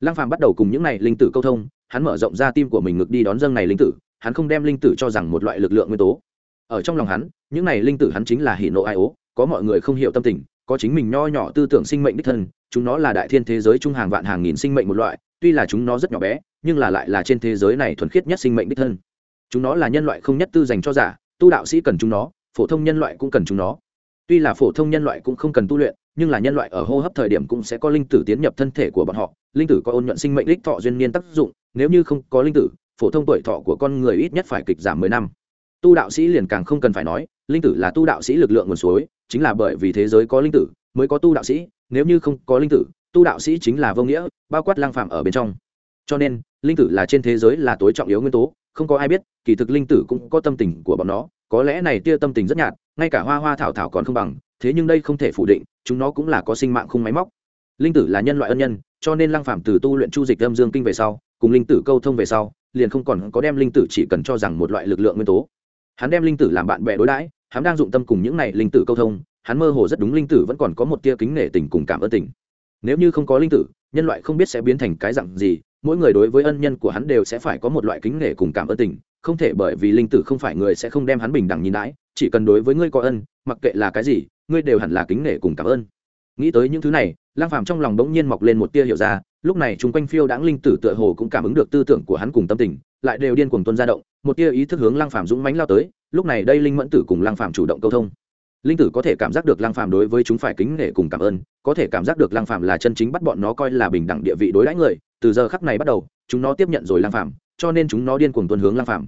S1: lang Phàm bắt đầu cùng những này linh tử câu thông, hắn mở rộng ra tim của mình ngực đi đón dâng này linh tử, hắn không đem linh tử cho rằng một loại lực lượng nguyên tố. Ở trong lòng hắn, những này linh tử hắn chính là hỉ nộ ai ố, có mọi người không hiểu tâm tình, có chính mình nho nhỏ tư tưởng sinh mệnh đích thân, chúng nó là đại thiên thế giới trung hàng vạn hàng nghìn sinh mệnh một loại, tuy là chúng nó rất nhỏ bé, nhưng là lại là trên thế giới này thuần khiết nhất sinh mệnh đích thân. Chúng nó là nhân loại không nhất tư dành cho giả, tu đạo sĩ cần chúng nó, phổ thông nhân loại cũng cần chúng nó. Tuy là phổ thông nhân loại cũng không cần tu luyện, nhưng là nhân loại ở hô hấp thời điểm cũng sẽ có linh tử tiến nhập thân thể của bọn họ linh tử có ôn nhuận sinh mệnh đích thọ duyên niên tác dụng, nếu như không có linh tử, phổ thông tuổi thọ của con người ít nhất phải kịch giảm mười năm. Tu đạo sĩ liền càng không cần phải nói, linh tử là tu đạo sĩ lực lượng nguồn suối, chính là bởi vì thế giới có linh tử mới có tu đạo sĩ, nếu như không có linh tử, tu đạo sĩ chính là vô nghĩa, bao quát lang phạm ở bên trong. Cho nên, linh tử là trên thế giới là tối trọng yếu nguyên tố, không có ai biết, kỳ thực linh tử cũng có tâm tình của bọn nó, có lẽ này tia tâm tình rất nhạt, ngay cả hoa hoa thảo thảo còn không bằng, thế nhưng đây không thể phủ định, chúng nó cũng là có sinh mạng không máy móc. Linh tử là nhân loại ân nhân cho nên lăng phạm từ tu luyện chu dịch âm dương kinh về sau, cùng linh tử câu thông về sau, liền không còn có đem linh tử chỉ cần cho rằng một loại lực lượng nguyên tố. Hắn đem linh tử làm bạn bè đối đãi, hắn đang dụng tâm cùng những này linh tử câu thông, hắn mơ hồ rất đúng linh tử vẫn còn có một tia kính nể tình cùng cảm ơn tình. Nếu như không có linh tử, nhân loại không biết sẽ biến thành cái dạng gì, mỗi người đối với ân nhân của hắn đều sẽ phải có một loại kính nể cùng cảm ơn tình, không thể bởi vì linh tử không phải người sẽ không đem hắn bình đẳng nhìn đãi, chỉ cần đối với ngươi có ân, mặc kệ là cái gì, ngươi đều hẳn là kính nể cùng cảm ơn. Nghĩ tới những thứ này lang phàm trong lòng bỗng nhiên mọc lên một tia hiểu ra, lúc này chúng quanh phiêu đãng linh tử tựa hồ cũng cảm ứng được tư tưởng của hắn cùng tâm tình, lại đều điên cuồng tuân ra động, một tia ý thức hướng lang phàm dũng mãnh lao tới, lúc này đây linh mẫn tử cùng lang phàm chủ động câu thông. Linh tử có thể cảm giác được lang phàm đối với chúng phải kính nể cùng cảm ơn, có thể cảm giác được lang phàm là chân chính bắt bọn nó coi là bình đẳng địa vị đối đãi người, từ giờ khắc này bắt đầu, chúng nó tiếp nhận rồi lang phàm, cho nên chúng nó điên cuồng tuân hướng lang phàm.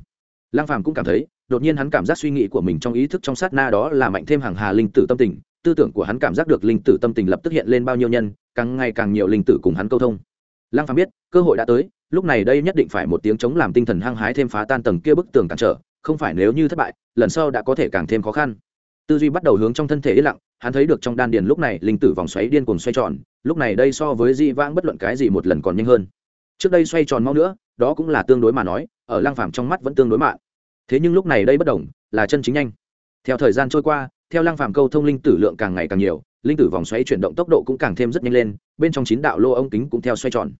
S1: Lang phàm cũng cảm thấy, đột nhiên hắn cảm giác suy nghĩ của mình trong ý thức trong sát na đó là mạnh thêm hàng hà linh tử tâm tình tư tưởng của hắn cảm giác được linh tử tâm tình lập tức hiện lên bao nhiêu nhân, càng ngày càng nhiều linh tử cùng hắn câu thông. Lăng phàm biết, cơ hội đã tới, lúc này đây nhất định phải một tiếng chống làm tinh thần hăng hái thêm phá tan tầng kia bức tường cản trở, không phải nếu như thất bại, lần sau đã có thể càng thêm khó khăn. Tư duy bắt đầu hướng trong thân thể yên lặng, hắn thấy được trong đan điền lúc này linh tử vòng xoáy điên cuồng xoay tròn, lúc này đây so với di vãng bất luận cái gì một lần còn nhanh hơn. Trước đây xoay tròn mau nữa, đó cũng là tương đối mà nói, ở lăng phàm trong mắt vẫn tương đối mạng thế nhưng lúc này đây bất đồng là chân chính nhanh. Theo thời gian trôi qua theo lăng phàm câu thông linh tử lượng càng ngày càng nhiều, linh tử vòng xoáy chuyển động tốc độ cũng càng thêm rất nhanh lên, bên trong chín đạo lô ống kính cũng theo xoay tròn.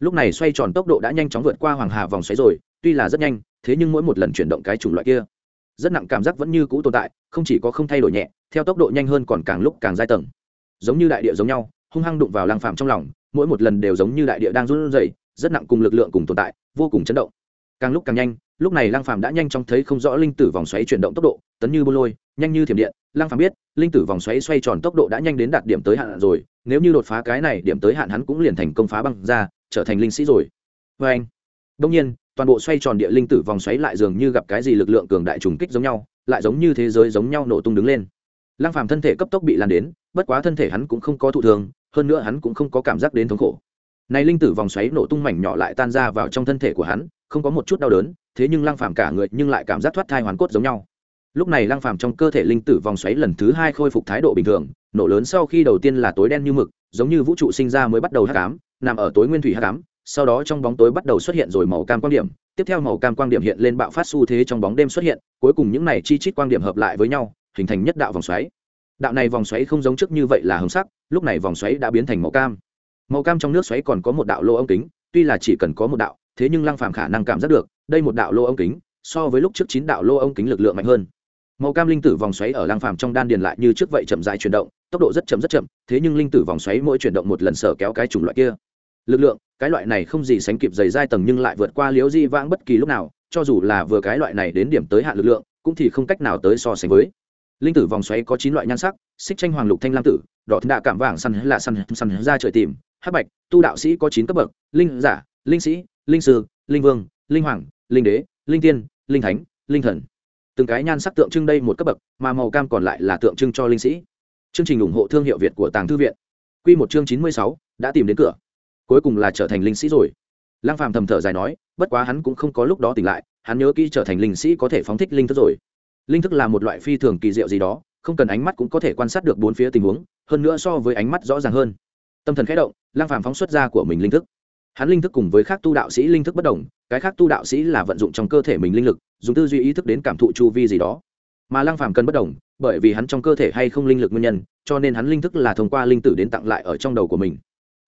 S1: Lúc này xoay tròn tốc độ đã nhanh chóng vượt qua hoàng hà vòng xoáy rồi, tuy là rất nhanh, thế nhưng mỗi một lần chuyển động cái chủng loại kia, rất nặng cảm giác vẫn như cũ tồn tại, không chỉ có không thay đổi nhẹ, theo tốc độ nhanh hơn còn càng lúc càng dai tầng. Giống như đại địa giống nhau, hung hăng đụng vào lăng phàm trong lòng, mỗi một lần đều giống như đại địa đang run rẩy, rất nặng cùng lực lượng cùng tồn tại, vô cùng chấn động. Càng lúc càng nhanh, lúc này lăng phàm đã nhanh chóng thấy không rõ linh tử vòng xoáy chuyển động tốc độ, tấn như bô lôi, nhanh như thiểm điện lăng phàm biết linh tử vòng xoáy xoay tròn tốc độ đã nhanh đến đạt điểm tới hạn rồi nếu như đột phá cái này điểm tới hạn hắn cũng liền thành công phá băng ra trở thành linh sĩ rồi. Vê anh đông nhiên toàn bộ xoay tròn địa linh tử vòng xoáy lại dường như gặp cái gì lực lượng cường đại trùng kích giống nhau lại giống như thế giới giống nhau nổ tung đứng lên. Lăng phàm thân thể cấp tốc bị lan đến bất quá thân thể hắn cũng không có thụ thương, hơn nữa hắn cũng không có cảm giác đến thống khổ. Này linh tử vòng xoáy nổ tung mảnh nhỏ lại tan ra vào trong thân thể của hắn không có một chút đau đớn thế nhưng lăng phàm cả người nhưng lại cảm giác thoát thai hoàn cốt giống nhau lúc này lăng phàm trong cơ thể linh tử vòng xoáy lần thứ hai khôi phục thái độ bình thường, nổ lớn sau khi đầu tiên là tối đen như mực, giống như vũ trụ sinh ra mới bắt đầu hắc ám, nằm ở tối nguyên thủy hắc ám, sau đó trong bóng tối bắt đầu xuất hiện rồi màu cam quang điểm, tiếp theo màu cam quang điểm hiện lên bạo phát xu thế trong bóng đêm xuất hiện, cuối cùng những này chi chít quang điểm hợp lại với nhau, hình thành nhất đạo vòng xoáy. Đạo này vòng xoáy không giống trước như vậy là hồng sắc, lúc này vòng xoáy đã biến thành màu cam. Màu cam trong nước xoáy còn có một đạo lô ống kính, tuy là chỉ cần có một đạo, thế nhưng lăng phàm khả năng cảm giác được, đây một đạo lô ống kính, so với lúc trước chín đạo lô ống kính lực lượng mạnh hơn màu cam linh tử vòng xoáy ở lang phàm trong đan điền lại như trước vậy chậm rãi chuyển động, tốc độ rất chậm rất chậm, thế nhưng linh tử vòng xoáy mỗi chuyển động một lần sở kéo cái chủng loại kia. Lực lượng, cái loại này không gì sánh kịp dày dai tầng nhưng lại vượt qua liếu di vãng bất kỳ lúc nào, cho dù là vừa cái loại này đến điểm tới hạn lực lượng, cũng thì không cách nào tới so sánh với. Linh tử vòng xoáy có chín loại nhan sắc, xích tranh hoàng lục thanh lam tử, đỏ đạ cảm vàng săn là săn săn ra trời tìm, hắc bạch, tu đạo sĩ có chín cấp bậc, linh giả, linh sĩ, linh sư, linh vương, linh hoàng, linh đế, linh tiên, linh thánh, linh thần từng cái nhan sắc tượng trưng đây một cấp bậc, mà màu cam còn lại là tượng trưng cho linh sĩ. Chương trình ủng hộ thương hiệu việt của tàng thư viện. Q một chương chín mươi sáu, đã tìm đến cửa. Cuối cùng là trở thành linh sĩ rồi. Lăng phàm thầm thở dài nói, bất quá hắn cũng không có lúc đó tỉnh lại, hắn nhớ kỹ trở thành linh sĩ có thể phóng thích linh thức rồi. Linh thức là một loại phi thường kỳ diệu gì đó, không cần ánh mắt cũng có thể quan sát được bốn phía tình huống, hơn nữa so với ánh mắt rõ ràng hơn. Tâm thần khẽ động, lăng phàm phóng xuất ra của mình linh thức. Hắn linh thức cùng với khác tu đạo sĩ linh thức bất đồng, cái khác tu đạo sĩ là vận dụng trong cơ thể mình linh lực dùng tư duy ý thức đến cảm thụ chu vi gì đó. Mà lăng phàm cần bất đồng bởi vì hắn trong cơ thể hay không linh lực nguyên nhân, cho nên hắn linh thức là thông qua linh tử đến tặng lại ở trong đầu của mình.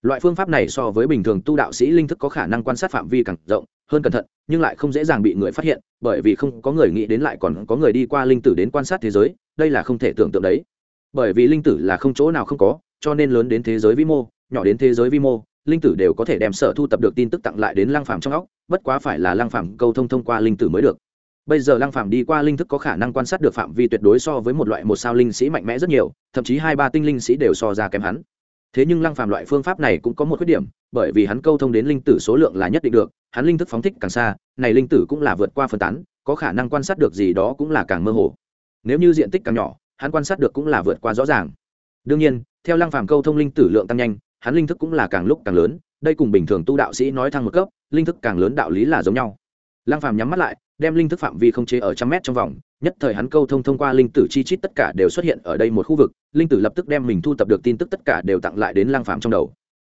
S1: Loại phương pháp này so với bình thường tu đạo sĩ linh thức có khả năng quan sát phạm vi càng rộng, hơn cẩn thận, nhưng lại không dễ dàng bị người phát hiện, bởi vì không có người nghĩ đến lại còn có người đi qua linh tử đến quan sát thế giới, đây là không thể tưởng tượng đấy. Bởi vì linh tử là không chỗ nào không có, cho nên lớn đến thế giới vi mô, nhỏ đến thế giới vi mô, linh tử đều có thể đem sở thu tập được tin tức tặng lại đến lăng phàm trong óc, bất quá phải là lăng phàm câu thông thông qua linh tử mới được bây giờ lăng phàm đi qua linh thức có khả năng quan sát được phạm vi tuyệt đối so với một loại một sao linh sĩ mạnh mẽ rất nhiều, thậm chí hai ba tinh linh sĩ đều so ra kém hắn. Thế nhưng lăng phàm loại phương pháp này cũng có một khuyết điểm, bởi vì hắn câu thông đến linh tử số lượng là nhất định được, hắn linh thức phóng thích càng xa, này linh tử cũng là vượt qua phân tán, có khả năng quan sát được gì đó cũng là càng mơ hồ. Nếu như diện tích càng nhỏ, hắn quan sát được cũng là vượt qua rõ ràng. Đương nhiên, theo lăng phàm câu thông linh tử lượng tăng nhanh, hắn linh thức cũng là càng lúc càng lớn, đây cùng bình thường tu đạo sĩ nói thăng một cấp, linh thức càng lớn đạo lý là giống nhau. Lăng phàm nhắm mắt lại đem linh thức phạm vi không chế ở trăm mét trong vòng, nhất thời hắn câu thông thông qua linh tử chi chít tất cả đều xuất hiện ở đây một khu vực, linh tử lập tức đem mình thu tập được tin tức tất cả đều tặng lại đến lang phạm trong đầu.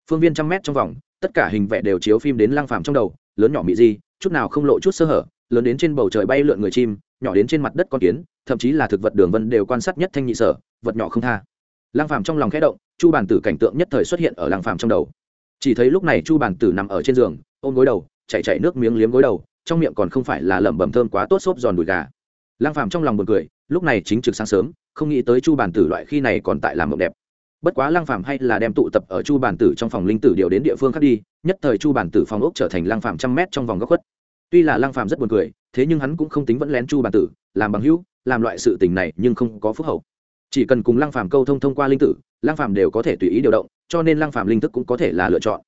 S1: Phương viên trăm mét trong vòng, tất cả hình vẽ đều chiếu phim đến lang phạm trong đầu, lớn nhỏ mị di, chút nào không lộ chút sơ hở, lớn đến trên bầu trời bay lượn người chim, nhỏ đến trên mặt đất con kiến, thậm chí là thực vật đường vân đều quan sát nhất thanh nhị sở, vật nhỏ không tha. Lang phạm trong lòng khẽ động, chu bản tử cảnh tượng nhất thời xuất hiện ở lang phạm trong đầu. Chỉ thấy lúc này chu bản tử nằm ở trên giường, ôm gối đầu chạy chạy nước miếng liếm gối đầu trong miệng còn không phải là lẩm bẩm thơm quá tốt xốp giòn đùi gà. Lăng phàm trong lòng buồn cười, lúc này chính trực sáng sớm, không nghĩ tới chu bản tử loại khi này còn tại làm mộng đẹp. Bất quá lăng phàm hay là đem tụ tập ở chu bản tử trong phòng linh tử điều đến địa phương khác đi, nhất thời chu bản tử phòng ốc trở thành lăng phàm trăm mét trong vòng góc khuất. Tuy là lăng phàm rất buồn cười, thế nhưng hắn cũng không tính vẫn lén chu bản tử, làm bằng hữu, làm loại sự tình này nhưng không có phúc hậu. Chỉ cần cùng lăng phàm câu thông thông qua linh tử, lăng phàm đều có thể tùy ý điều động, cho nên lăng phàm linh thức cũng có thể là lựa chọn.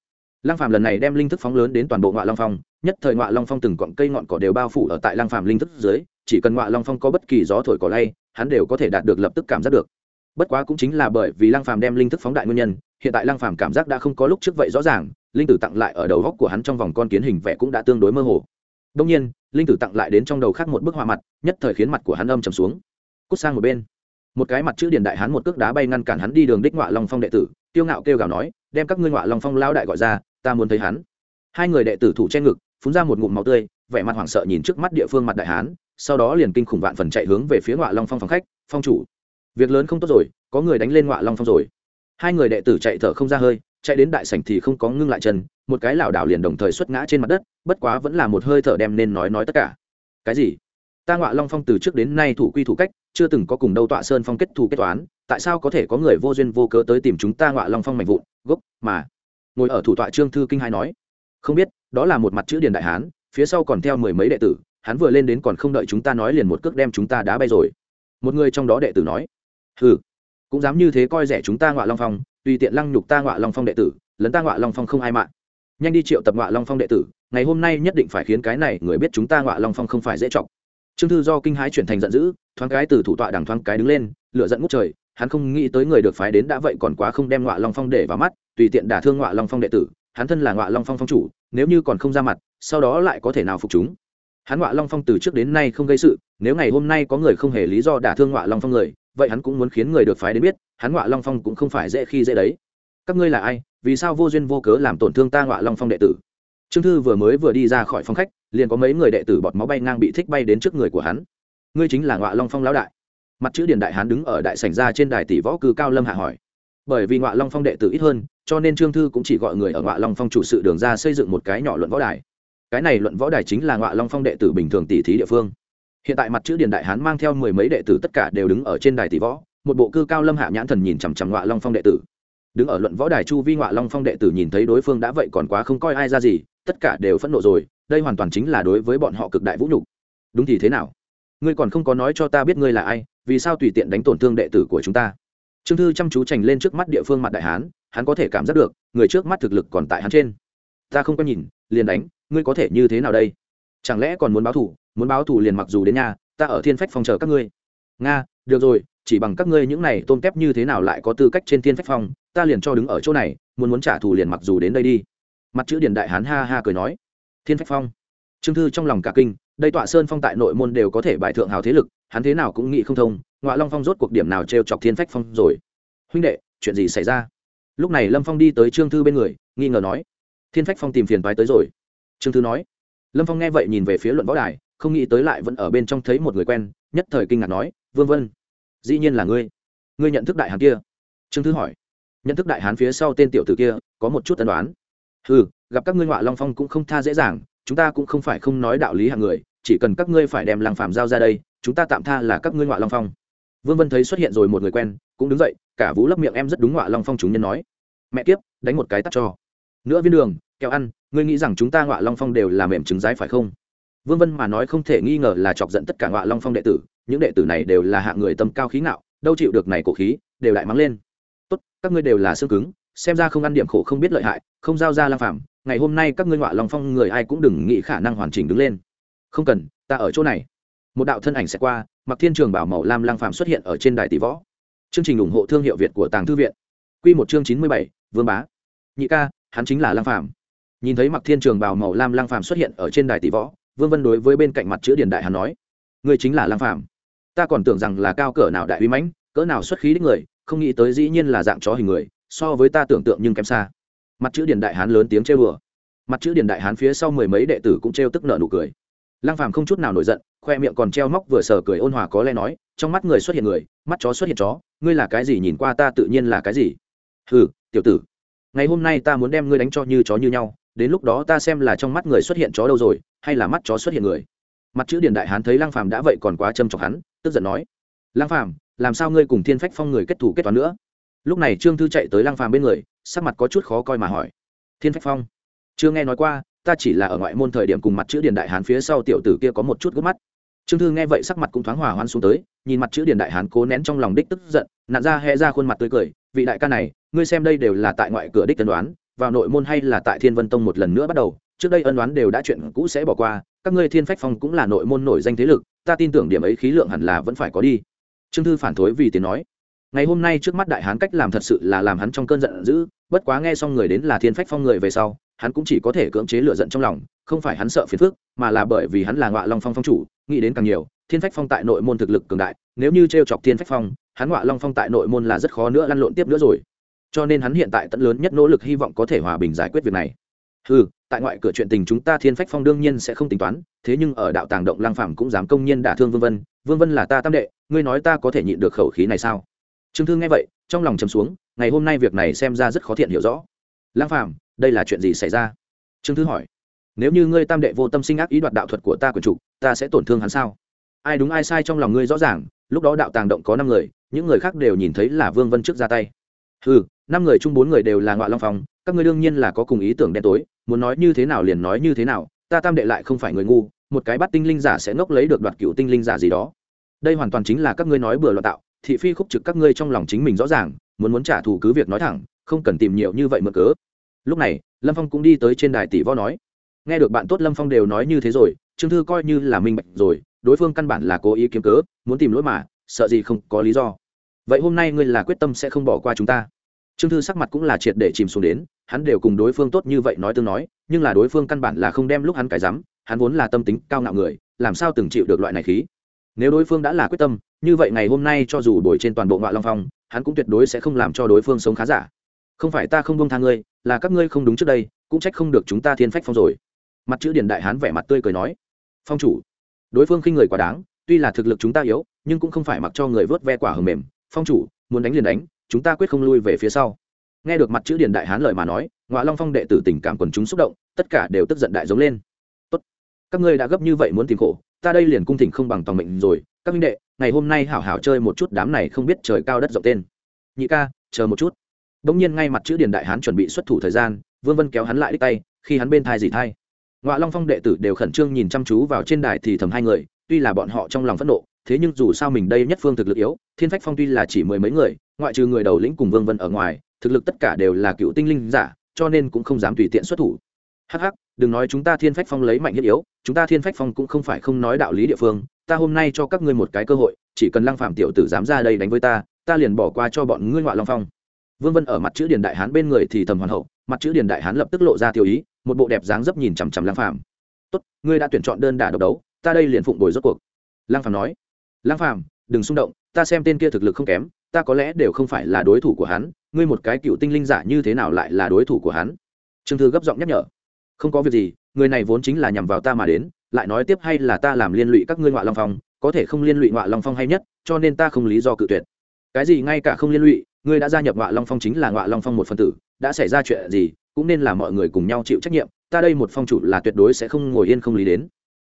S1: Lăng phàm lần này đem linh thức phóng lớn đến toàn bộ ngọa long phong nhất thời ngọa long phong từng cọng cây ngọn cỏ đều bao phủ ở tại Lang phàm linh thức dưới, chỉ cần ngọa long phong có bất kỳ gió thổi cỏ lay, hắn đều có thể đạt được lập tức cảm giác được. Bất quá cũng chính là bởi vì Lang phàm đem linh thức phóng đại nguyên nhân, hiện tại Lang phàm cảm giác đã không có lúc trước vậy rõ ràng, linh tử tặng lại ở đầu góc của hắn trong vòng con kiến hình vẽ cũng đã tương đối mơ hồ. Đông nhiên, linh tử tặng lại đến trong đầu khác một bức họa mặt, nhất thời khiến mặt của hắn âm trầm xuống. Cút sang một bên. Một cái mặt chữ điền đại hắn một cước đá bay ngăn cản hắn đi đường đích ngọa long phong đệ tử tiêu ngạo kêu gào nói, đem các ngươi ngọa long phong lao đại gọi ra, ta muốn thấy hắn. Hai người đệ tử thủ che ngực phun ra một ngụm máu tươi, vẻ mặt hoảng sợ nhìn trước mắt địa phương mặt đại hán, sau đó liền kinh khủng vạn phần chạy hướng về phía ngọa long phong phòng khách, phong chủ, việc lớn không tốt rồi, có người đánh lên ngọa long phong rồi. Hai người đệ tử chạy thở không ra hơi, chạy đến đại sảnh thì không có ngưng lại chân, một cái lảo đảo liền đồng thời xuất ngã trên mặt đất, bất quá vẫn là một hơi thở đem nên nói nói tất cả. Cái gì? Ta ngọa long phong từ trước đến nay thủ quy thủ cách, chưa từng có cùng đâu tọa sơn phong kết thù kết toán, tại sao có thể có người vô duyên vô cớ tới tìm chúng ta ngọa long phong mạnh vụn, gốc, mà? Ngồi ở thủ tọa trương thư kinh hai nói không biết, đó là một mặt chữ điền đại hán, phía sau còn theo mười mấy đệ tử, hắn vừa lên đến còn không đợi chúng ta nói liền một cước đem chúng ta đá bay rồi. Một người trong đó đệ tử nói ừ cũng dám như thế coi rẻ chúng ta ngọa long phong, tùy tiện lăng nhục ta ngọa long phong đệ tử, lấn ta ngọa long phong không ai mạng. Nhanh đi triệu tập ngọa long phong đệ tử, ngày hôm nay nhất định phải khiến cái này người biết chúng ta ngọa long phong không phải dễ chọc. Trương thư do kinh hãi chuyển thành giận dữ, thoáng cái từ thủ tọa đằng thoáng cái đứng lên lựa giận ngút trời, hắn không nghĩ tới người được phái đến đã vậy còn quá không đem ngọa long phong để vào mắt, tùy tiện đả thương ngọa long phong đệ tử hắn thân là ngọa long phong phong chủ, nếu như còn không ra mặt, sau đó lại có thể nào phục chúng? Hắn ngọa long phong từ trước đến nay không gây sự, nếu ngày hôm nay có người không hề lý do đả thương ngọa long phong người, vậy hắn cũng muốn khiến người được phái đến biết, hắn ngọa long phong cũng không phải dễ khi dễ đấy. Các ngươi là ai? Vì sao vô duyên vô cớ làm tổn thương ta ngọa long phong đệ tử? Trương thư vừa mới vừa đi ra khỏi phòng khách, liền có mấy người đệ tử bọt máu bay ngang bị thích bay đến trước người của hắn. Ngươi chính là ngọa long phong lão đại. Mặt chữ điện đại hán đứng ở đại sảnh ra trên đài tỷ võ cư cao lâm hạ hỏi. Bởi vì ngọa long phong đệ tử ít hơn cho nên trương thư cũng chỉ gọi người ở ngọa long phong chủ sự đường ra xây dựng một cái nhỏ luận võ đài. Cái này luận võ đài chính là ngọa long phong đệ tử bình thường tỷ thí địa phương. Hiện tại mặt chữ điền đại hán mang theo mười mấy đệ tử tất cả đều đứng ở trên đài tỷ võ, một bộ cư cao lâm hạ nhãn thần nhìn chằm chằm ngọa long phong đệ tử. Đứng ở luận võ đài chu vi ngọa long phong đệ tử nhìn thấy đối phương đã vậy còn quá không coi ai ra gì, tất cả đều phẫn nộ rồi, đây hoàn toàn chính là đối với bọn họ cực đại vũ nhục. Đúng thì thế nào? Ngươi còn không có nói cho ta biết ngươi là ai, vì sao tùy tiện đánh tổn thương đệ tử của chúng ta? Trương thư chăm chú trành lên trước mắt địa phương mặt đại hán hắn có thể cảm giác được, người trước mắt thực lực còn tại hắn trên. Ta không có nhìn, liền đánh, ngươi có thể như thế nào đây? Chẳng lẽ còn muốn báo thù? Muốn báo thù liền mặc dù đến nhà, ta ở thiên phách phong chờ các ngươi. Nga, được rồi, chỉ bằng các ngươi những này tôm kép như thế nào lại có tư cách trên thiên phách phong, ta liền cho đứng ở chỗ này, muốn muốn trả thù liền mặc dù đến đây đi. Mặt chữ điền đại hán ha ha cười nói. Thiên phách phong. Trương thư trong lòng cả kinh, đây tọa sơn phong tại nội môn đều có thể bài thượng hào thế lực, hắn thế nào cũng nghĩ không thông ngoại long phong rốt cuộc điểm nào t r e o chọc thiên phách phong rồi. Huynh đệ, chuyện gì xảy ra? Lúc này lâm phong đi tới trương thư bên người, nghi ngờ nói, thiên phách phong tìm phiền phái tới rồi. Trương thư nói, lâm phong nghe vậy nhìn về phía luận võ đài, không nghĩ tới lại vẫn ở bên trong thấy một người quen, nhất thời kinh ngạc nói, vương vân, dĩ nhiên là ngươi. Ngươi nhận thức đại hán kia? Trương thư hỏi, nhận thức đại hán phía sau tên tiểu tử kia, có một chút tần đoán ừ gặp các ngươi ngoại long phong cũng không tha dễ dàng, chúng ta cũng không phải không nói đạo lý hạng người, chỉ cần các ngươi phải đem làng phàm giao ra đây, chúng ta tạm tha là các ngươi ngoại long phong. Vương vân thấy xuất hiện rồi một người quen, cũng đứng dậy, cả vũ lấp miệng em rất đúng ngoại long phong chúng nhân nói mẹ kiếp, đánh một cái tắt cho. Nữa viên đường, kẹo ăn, ngươi nghĩ rằng chúng ta ngọa long phong đều là mềm trứng rái phải không? Vương vân mà nói không thể nghi ngờ là chọc giận tất cả ngọa long phong đệ tử, những đệ tử này đều là hạng người tâm cao khí ngạo, đâu chịu được này cổ khí, đều lại mắng lên. Tốt, các ngươi đều là xương cứng, xem ra không ăn điểm khổ không biết lợi hại, không giao ra lang phàm, ngày hôm nay các ngươi ngọa long phong người ai cũng đừng nghĩ khả năng hoàn chỉnh đứng lên. Không cần, ta ở chỗ này. Một đạo thân ảnh sẽ qua mặc thiên trường bảo màu lam lang phàm xuất hiện ở trên đài tỷ võ. Chương trình ủng hộ thương hiệu việt của tàng thư viện. Q một chương chín mươi bảy vương bá nhị ca hắn chính là lang phàm nhìn thấy mặc thiên trường bào màu lam lang phàm xuất hiện ở trên đài tỷ võ vương vân đối với bên cạnh mặt chữ điền đại hắn nói người chính là lang phàm ta còn tưởng rằng là cao cỡ nào đại uy mãnh, cỡ nào xuất khí đích người, không nghĩ tới dĩ nhiên là dạng chó hình người, so với ta tưởng tượng nhưng kém xa. Mặt chữ điền đại hán lớn tiếng chê bừa mặt chữ điền đại hán phía sau mười mấy đệ tử cũng trêu tức nợ nụ cười. Lang phàm không chút nào nổi giận, khoe miệng còn treo móc vừa sờ cười ôn hòa có lẽ nói, trong mắt người xuất hiện người, mắt chó xuất hiện chó, ngươi là cái gì nhìn qua ta tự nhiên là cái gì? Hừ tiểu tử, ngày hôm nay ta muốn đem ngươi đánh cho như chó như nhau, đến lúc đó ta xem là trong mắt người xuất hiện chó đâu rồi, hay là mắt chó xuất hiện người. Mặt chữ điền đại hán thấy Lang phàm đã vậy còn quá châm chọc hắn, tức giận nói Lang phàm, làm sao ngươi cùng thiên phách phong người kết thủ kết toán nữa? Lúc này trương thư chạy tới Lang phàm bên người, sắc mặt có chút khó coi mà hỏi, thiên phách phong, chưa nghe nói qua, ta chỉ là ở ngoại môn thời điểm cùng mặt chữ điền đại hán phía sau tiểu tử kia có một chút gấp mắt. Trương thư nghe vậy sắc mặt cũng thoáng hòa hoan xuống tới, nhìn mặt chữ điền đại hán cố nén trong lòng đích tức giận nạn ra hẹ ra khuôn mặt tươi cười, vị đại ca này ngươi xem đây đều là tại ngoại cửa đích tân đoán, vào nội môn hay là tại thiên vân tông một lần nữa bắt đầu, trước đây ân đoán đều đã chuyện cũ sẽ bỏ qua, các ngươi thiên phách phong cũng là nội môn nổi danh thế lực, ta tin tưởng điểm ấy khí lượng hẳn là vẫn phải có đi. Trương thư phản thối vì tiếng nói. Ngày hôm nay trước mắt đại hán cách làm thật sự là làm hắn trong cơn giận dữ, bất quá nghe xong người đến là thiên phách phong người về sau, hắn cũng chỉ có thể cưỡng chế lựa giận trong lòng, không phải hắn sợ phiền phức, mà là bởi vì hắn là ngọa long phong phong chủ, nghĩ đến càng nhiều, thiên phách phong tại nội môn thực lực cường đại, nếu như t r e o chọc thiên phách phong, hắn ngọa long phong tại nội môn là rất khó nữa lăn lộn tiếp nữa rồi cho nên hắn hiện tại tận lớn nhất nỗ lực hy vọng có thể hòa bình giải quyết việc này. Ừ tại ngoại cửa chuyện tình chúng ta thiên phách phong đương nhiên sẽ không tính toán thế nhưng ở đạo tàng động lang phàm cũng dám công nhiên đả thương vương vân. Vương vân là ta tam đệ ngươi nói ta có thể nhịn được khẩu khí này sao? Trương Thư nghe vậy trong lòng chầm xuống ngày hôm nay việc này xem ra rất khó thiện hiểu rõ. Lang phàm, đây là chuyện gì xảy ra? Trương thư hỏi. Nếu như ngươi tam đệ vô tâm sinh ác ý đoạt đạo thuật của ta quyền chủ ta sẽ tổn thương hắn sao? Ai đúng ai sai trong lòng ngươi rõ ràng lúc đó đạo tàng động có năm người những người khác đều nhìn thấy là vương vân trước ra tay ừ năm người chung bốn người đều là ngoại long phong, các ngươi đương nhiên là có cùng ý tưởng đen tối, muốn nói như thế nào liền nói như thế nào, ta tam đệ lại không phải người ngu, một cái bắt tinh linh giả sẽ ngốc lấy được đoạt cựu tinh linh giả gì đó. Đây hoàn toàn chính là các ngươi nói bừa loạn tạo, thị phi khúc trực các ngươi trong lòng chính mình rõ ràng, muốn muốn trả thù cứ việc nói thẳng, không cần tìm nhiều như vậy mượn cớ. Lúc này, lâm phong cũng đi tới trên đài tỷ võ nói, nghe được bạn tốt lâm phong đều nói như thế rồi, trương thư coi như là minh bạch rồi, đối phương căn bản là cố ý kiếm cớ, muốn tìm lỗi mà, sợ gì không có lý do vậy hôm nay ngươi là quyết tâm sẽ không bỏ qua chúng ta. Trương thư sắc mặt cũng là triệt để chìm xuống đến, hắn đều cùng đối phương tốt như vậy nói tương nói, nhưng là đối phương căn bản là không đem lúc hắn cải dám hắn vốn là tâm tính cao ngạo người, làm sao từng chịu được loại này khí? Nếu đối phương đã là quyết tâm, như vậy ngày hôm nay cho dù đổi trên toàn bộ ngoại long phong, hắn cũng tuyệt đối sẽ không làm cho đối phương sống khá giả. Không phải ta không bông tha ngươi, là các ngươi không đúng trước đây, cũng trách không được chúng ta thiên phách phong rồi. Mặt chữ điển đại hán vẻ mặt tươi cười nói, phong chủ, đối phương khinh người quá đáng, tuy là thực lực chúng ta yếu, nhưng cũng không phải mặc cho người vớt ve quả hầm mềm phong chủ, muốn đánh liền đánh, chúng ta quyết không lui về phía sau. Nghe được mặt chữ Điền đại hán lời mà nói ngoại long phong đệ tử tình cảm quần chúng xúc động, tất cả đều tức giận đại giống lên. Tốt, các ngươi đã gấp như vậy muốn tìm khổ, ta đây liền cung thỉnh không bằng tòng mệnh rồi, các minh đệ, ngày hôm nay hảo hảo chơi một chút đám này không biết trời cao đất rộng tên. Nhị ca, chờ một chút. Bỗng nhiên ngay mặt chữ điền đại hán chuẩn bị xuất thủ thời gian, vương vân kéo hắn lại đích tay, khi hắn bên thai gì thai. Ngoại long phong đệ tử đều khẩn trương nhìn chăm chú vào trên đài thì thầm hai người, tuy là bọn họ trong lòng phẫn nộ thế nhưng dù sao mình đây nhất phương thực lực yếu, thiên phách phong tuy là chỉ mười mấy người, ngoại trừ người đầu lĩnh cùng vương vân ở ngoài, thực lực tất cả đều là cựu tinh linh giả, cho nên cũng không dám tùy tiện xuất thủ. Hắc hắc, đừng nói chúng ta thiên phách phong lấy mạnh nhất yếu, chúng ta thiên phách phong cũng không phải không nói đạo lý địa phương, ta hôm nay cho các ngươi một cái cơ hội, chỉ cần lăng phạm tiểu tử dám ra đây đánh với ta ta liền bỏ qua cho bọn ngươi ngoại long phong. Vương vân ở mặt chữ điền đại hán bên người thì thầm hoàn hậu, mặt chữ điền đại hán lập tức lộ ra tiêu ý, một bộ đẹp dáng dấp nhìn chằm chằm lăng phạm tốt, ngươi đã tuyển chọn đơn đả độc đấu, ta đây liền phụng đổi rốt cuộc. Lăng phạm nói lăng phàm đừng xung động ta xem tên kia thực lực không kém ta có lẽ đều không phải là đối thủ của hắn ngươi một cái cựu tinh linh giả như thế nào lại là đối thủ của hắn? Trương thư gấp giọng nhắc nhở. Không có việc gì người này vốn chính là nhằm vào ta mà đến lại nói tiếp hay là ta làm liên lụy các ngươi ngoại long phong có thể không liên lụy ngoại long phong hay nhất cho nên ta không lý do cự tuyệt. Cái gì ngay cả không liên lụy ngươi đã gia nhập ngoại long phong chính là ngoại long phong một phần tử đã xảy ra chuyện gì cũng nên là mọi người cùng nhau chịu trách nhiệm ta đây một phong chủ là tuyệt đối sẽ không ngồi yên không lý đến.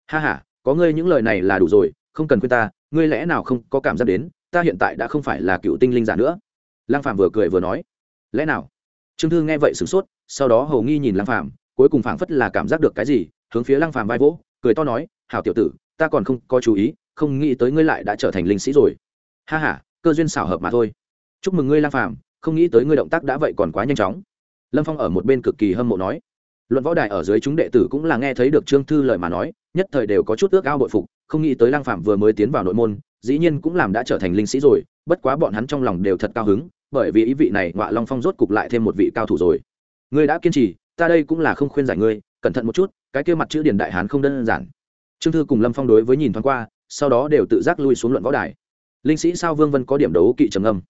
S1: Ha ha, có ngươi những lời này là đủ rồi không cần khuyên ta ngươi lẽ nào không có cảm giác đến, ta hiện tại đã không phải là cựu tinh linh giả nữa? Lăng phạm vừa cười vừa nói. Lẽ nào? Trương thư nghe vậy sửng sốt, sau đó hầu nghi nhìn lăng phạm cuối cùng phảng phất là cảm giác được cái gì, hướng phía lăng phàm vai vỗ, cười to nói, hảo tiểu tử, ta còn không có chú ý, không nghĩ tới ngươi lại đã trở thành linh sĩ rồi. Ha ha, cơ duyên xảo hợp mà thôi. Chúc mừng ngươi, lăng phàm, không nghĩ tới ngươi động tác đã vậy còn quá nhanh chóng. Lâm phong ở một bên cực kỳ hâm mộ nói. Luận võ đài ở dưới chúng đệ tử cũng là nghe thấy được trương thư lời mà nói, nhất thời đều có chút ước ao bội phục không nghĩ tới lăng phạm vừa mới tiến vào nội môn, dĩ nhiên cũng làm đã trở thành linh sĩ rồi, bất quá bọn hắn trong lòng đều thật cao hứng, bởi vì ý vị này ngọa long phong rốt cục lại thêm một vị cao thủ rồi. Ngươi đã kiên trì, ta đây cũng là không khuyên giải ngươi, cẩn thận một chút, cái kia mặt chữ điền đại hán không đơn giản. Trương thư cùng lâm phong đối với nhìn thoáng qua, sau đó đều tự giác lui xuống luận võ đài. Linh sĩ sao vương vân có điểm đấu kỵ trầm âm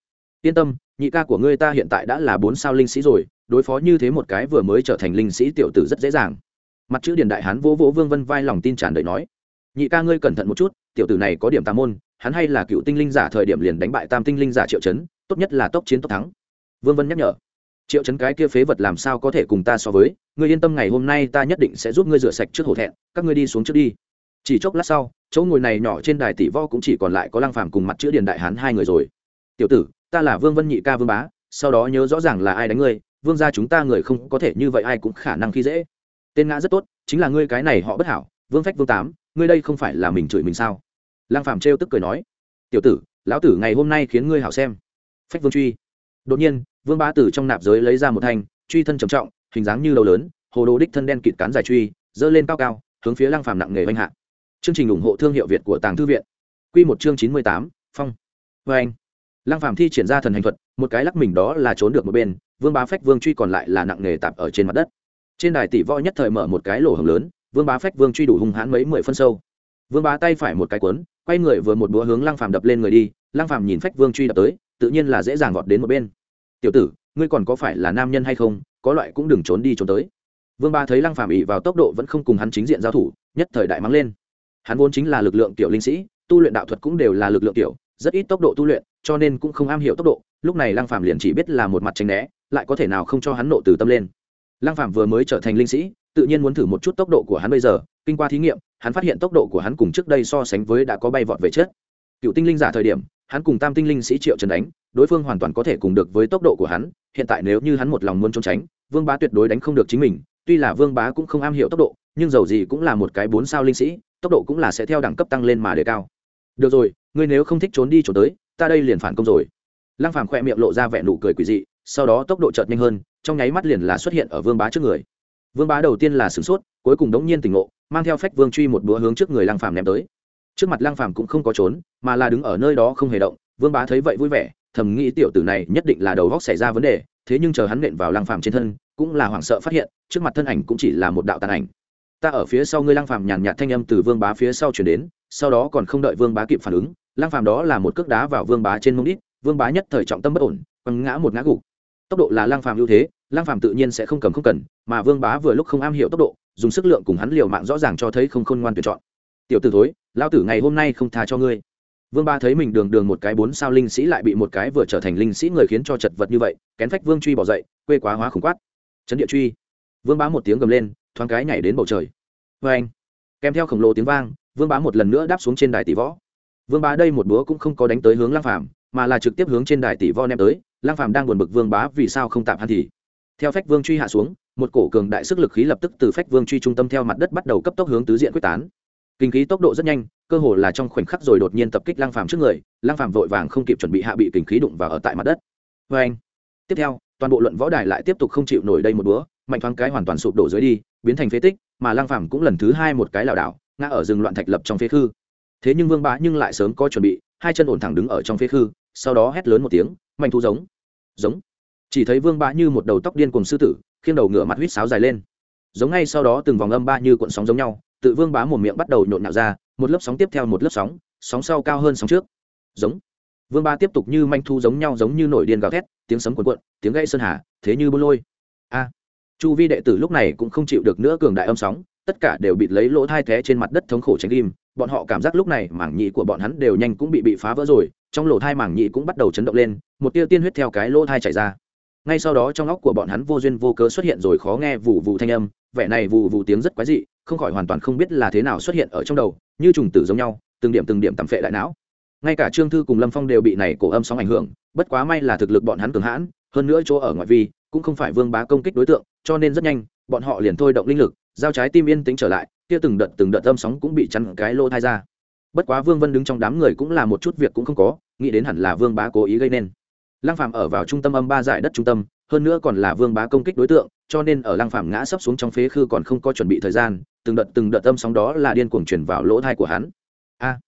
S1: yên tâm, nhị ca của ngươi ta hiện tại đã là bốn sao linh sĩ rồi, đối phó như thế một cái vừa mới trở thành linh sĩ tiểu tử rất dễ dàng. Mặt chữ điền đại hán vỗ vỗ vương vân vai lòng tin tràn đầy nói nhị ca ngươi cẩn thận một chút, tiểu tử này có điểm tà môn, hắn hay là cựu tinh linh giả thời điểm liền đánh bại tam tinh linh giả triệu chấn, tốt nhất là tốc chiến tốc thắng. Vương vân nhắc nhở, triệu chấn cái kia phế vật làm sao có thể cùng ta so với, ngươi yên tâm ngày hôm nay ta nhất định sẽ giúp ngươi rửa sạch trước hổ thẹn, các ngươi đi xuống trước đi. Chỉ chốc lát sau, chỗ ngồi này nhỏ trên đài tỷ vo cũng chỉ còn lại có lăng phàm cùng mặt chữ điền đại hán hai người rồi. Tiểu tử, ta là vương vân nhị ca vương bá, sau đó nhớ rõ ràng là ai đánh ngươi, vương gia chúng ta người không có thể như vậy ai cũng khả năng khi dễ. Tên ngã rất tốt, chính là ngươi cái này họ bất hảo, vương phách vương tám ngươi đây không phải là mình chửi mình sao? Lăng phàm trêu tức cười nói, tiểu tử, lão tử ngày hôm nay khiến ngươi hảo xem. Phách vương truy. Đột nhiên, vương bá tử trong nạp giới lấy ra một thanh, truy thân trầm trọng, hình dáng như đầu lớn, hồ đồ đích thân đen kịt cán dài truy dơ lên cao cao, hướng phía lăng phàm nặng nghề oanh hạ. Chương trình ủng hộ thương hiệu việt của tàng thư viện. Quy một chương chín mươi tám, phong. Vê anh. Lăng phàm thi triển ra thần hành thuật, một cái lắc mình đó là trốn được một bên, vương bá phách vương truy còn lại là nặng nghề tạp ở trên mặt đất. Trên đài tỷ võ nhất thời mở một cái lỗ hồng lớn vương bá phách vương truy đủ hung hãn mấy mười phân sâu. Vương bá tay phải một cái quấn, quay người vừa một búa hướng lăng phàm đập lên người đi lăng phàm nhìn phách vương truy đập tới tự nhiên là dễ dàng vọt đến một bên. Tiểu tử ngươi còn có phải là nam nhân hay không có loại cũng đừng trốn đi trốn tới. Vương Bá thấy lăng phàm ỉ vào tốc độ vẫn không cùng hắn chính diện giao thủ nhất thời đại mắng lên. Hắn vốn chính là lực lượng tiểu linh sĩ tu luyện đạo thuật cũng đều là lực lượng tiểu rất ít tốc độ tu luyện cho nên cũng không am hiểu tốc độ lúc này lăng phàm liền chỉ biết là một mặt tránh né lại có thể nào không cho hắn nộ từ tâm lên. Lăng phàm vừa mới trở thành linh sĩ tự nhiên muốn thử một chút tốc độ của hắn bây giờ, kinh qua thí nghiệm, hắn phát hiện tốc độ của hắn cùng trước đây so sánh với đã có bay vọt về chết cựu tinh linh giả thời điểm, hắn cùng tam tinh linh sĩ triệu trần đánh, đối phương hoàn toàn có thể cùng được với tốc độ của hắn, hiện tại nếu như hắn một lòng muốn trốn tránh, vương bá tuyệt đối đánh không được chính mình, tuy là vương bá cũng không am hiểu tốc độ, nhưng dầu gì cũng là một cái bốn sao linh sĩ, tốc độ cũng là sẽ theo đẳng cấp tăng lên mà đề cao. Được rồi, ngươi nếu không thích trốn đi trốn tới, ta đây liền phản công rồi. Lăng phàm khoe miệng lộ ra vẻ nụ cười quỷ dị, sau đó tốc độ chợt nhanh hơn, trong nháy mắt liền là xuất hiện ở vương bá trước người vương bá đầu tiên là sửng sốt, cuối cùng đống nhiên tỉnh ngộ, mang theo phách vương truy một búa hướng trước người lang phàm ném tới. Trước mặt lang phàm cũng không có trốn, mà là đứng ở nơi đó không hề động, vương bá thấy vậy vui vẻ, thầm nghĩ tiểu tử này nhất định là đầu góc xảy ra vấn đề, thế nhưng chờ hắn nện vào lang phàm trên thân, cũng là hoảng sợ phát hiện, trước mặt thân ảnh cũng chỉ là một đạo tàn ảnh. Ta ở phía sau ngươi lang phàm nhàn nhạt thanh âm từ vương bá phía sau chuyển đến, sau đó còn không đợi vương bá kịp phản ứng lang phàm đó là một cước đá vào vương bá trên mông đít, vương bá nhất thời trọng tâm bất ổn, quăng ngã một ngã gục. Tốc độ là lang phàm ưu thế lang phàm tự nhiên sẽ không cầm không cần, mà vương bá vừa lúc không am hiểu tốc độ, dùng sức lượng cùng hắn liều mạng rõ ràng cho thấy không khôn ngoan tuyển chọn. Tiểu tử thối lao tử ngày hôm nay không tha cho ngươi. Vương ba thấy mình đường đường một cái bốn sao linh sĩ lại bị một cái vừa trở thành linh sĩ người khiến cho chật vật như vậy, kén phách vương truy bỏ dậy, quê quá hóa khủng quát. Chấn địa truy! Vương bá một tiếng gầm lên, thoáng cái nhảy đến bầu trời. Vê anh! Kèm theo khổng lồ tiếng vang, vương bá một lần nữa đáp xuống trên đài tỷ võ. Vương bá đây một búa cũng không có đánh tới hướng lang phàm, mà là trực tiếp hướng trên đài tỷ võ ném tới. Lang phàm đang buồn bực vương bá vì sao không tạm hắn thì theo phách vương truy hạ xuống, một cổ cường đại sức lực khí lập tức từ phách vương truy trung tâm theo mặt đất bắt đầu cấp tốc hướng tứ diện quyết tán. Kinh khí tốc độ rất nhanh, cơ hồ là trong khoảnh khắc rồi đột nhiên tập kích lang phàm trước người lang phàm vội vàng không kịp chuẩn bị hạ bị kinh khí đụng vào ở tại mặt đất. Vê anh tiếp theo, toàn bộ luận võ đài lại tiếp tục không chịu nổi đây một búa mạnh thoáng cái hoàn toàn sụp đổ dưới đi, biến thành phế tích, mà lang phàm cũng lần thứ hai một cái lảo đảo, ngã ở rừng loạn thạch lập trong phế khư. Thế nhưng vương bá nhưng lại sớm có chuẩn bị, hai chân ổn thẳng đứng ở trong phế khư, sau đó hét lớn một tiếng, mạnh thu giống! Giống! Chỉ thấy vương bá như một đầu tóc điên cùng sư tử, khiêng đầu ngựa mặt huýt sáo dài lên. Giống ngay sau đó từng vòng âm ba như cuộn sóng giống nhau, tự vương bá một miệng bắt đầu nhộn nhạo ra, một lớp sóng tiếp theo một lớp sóng sóng sau cao hơn sóng trước. Giống. Vương ba tiếp tục như manh thu giống nhau giống như nổi điên gào thét, tiếng sấm cuộn cuộn, tiếng gãy sơn hà, thế như bôn lôi. A. À. Chu vi đệ tử lúc này cũng không chịu được nữa cường đại âm sóng, tất cả đều bị lấy lỗ thai thế trên mặt đất thống khổ tránh im bọn họ cảm giác lúc này mảng nhị của bọn hắn đều nhanh cũng bị bị phá vỡ rồi, trong lỗ thai mảng nhị cũng bắt đầu chấn động lên, một tia tiên huyết theo cái lỗ thai chảy ra ngay sau đó trong óc của bọn hắn vô duyên vô cớ xuất hiện rồi khó nghe vụ vụ thanh âm, vẻ này vụ vụ tiếng rất quái dị, không khỏi hoàn toàn không biết là thế nào xuất hiện ở trong đầu, như trùng tử giống nhau, từng điểm từng điểm tầm phệ đại não. Ngay cả trương thư cùng lâm phong đều bị này cổ âm sóng ảnh hưởng, bất quá may là thực lực bọn hắn cường hãn, hơn nữa chỗ ở ngoại vi cũng không phải vương bá công kích đối tượng, cho nên rất nhanh, bọn họ liền thôi động linh lực, giao trái tim yên tĩnh trở lại, kia từng đợt từng đợt âm sóng cũng bị chắn cái lô thai ra. Bất quá vương vân đứng trong đám người cũng là một chút việc cũng không có, nghĩ đến hẳn là vương bá cố ý gây nên lăng phạm ở vào trung tâm âm ba giải đất trung tâm hơn nữa còn là vương bá công kích đối tượng cho nên ở lăng phạm ngã sấp xuống trong phế khư còn không có chuẩn bị thời gian từng đợt từng đợt âm sóng đó là điên cuồng truyền vào lỗ thai của hắn. A!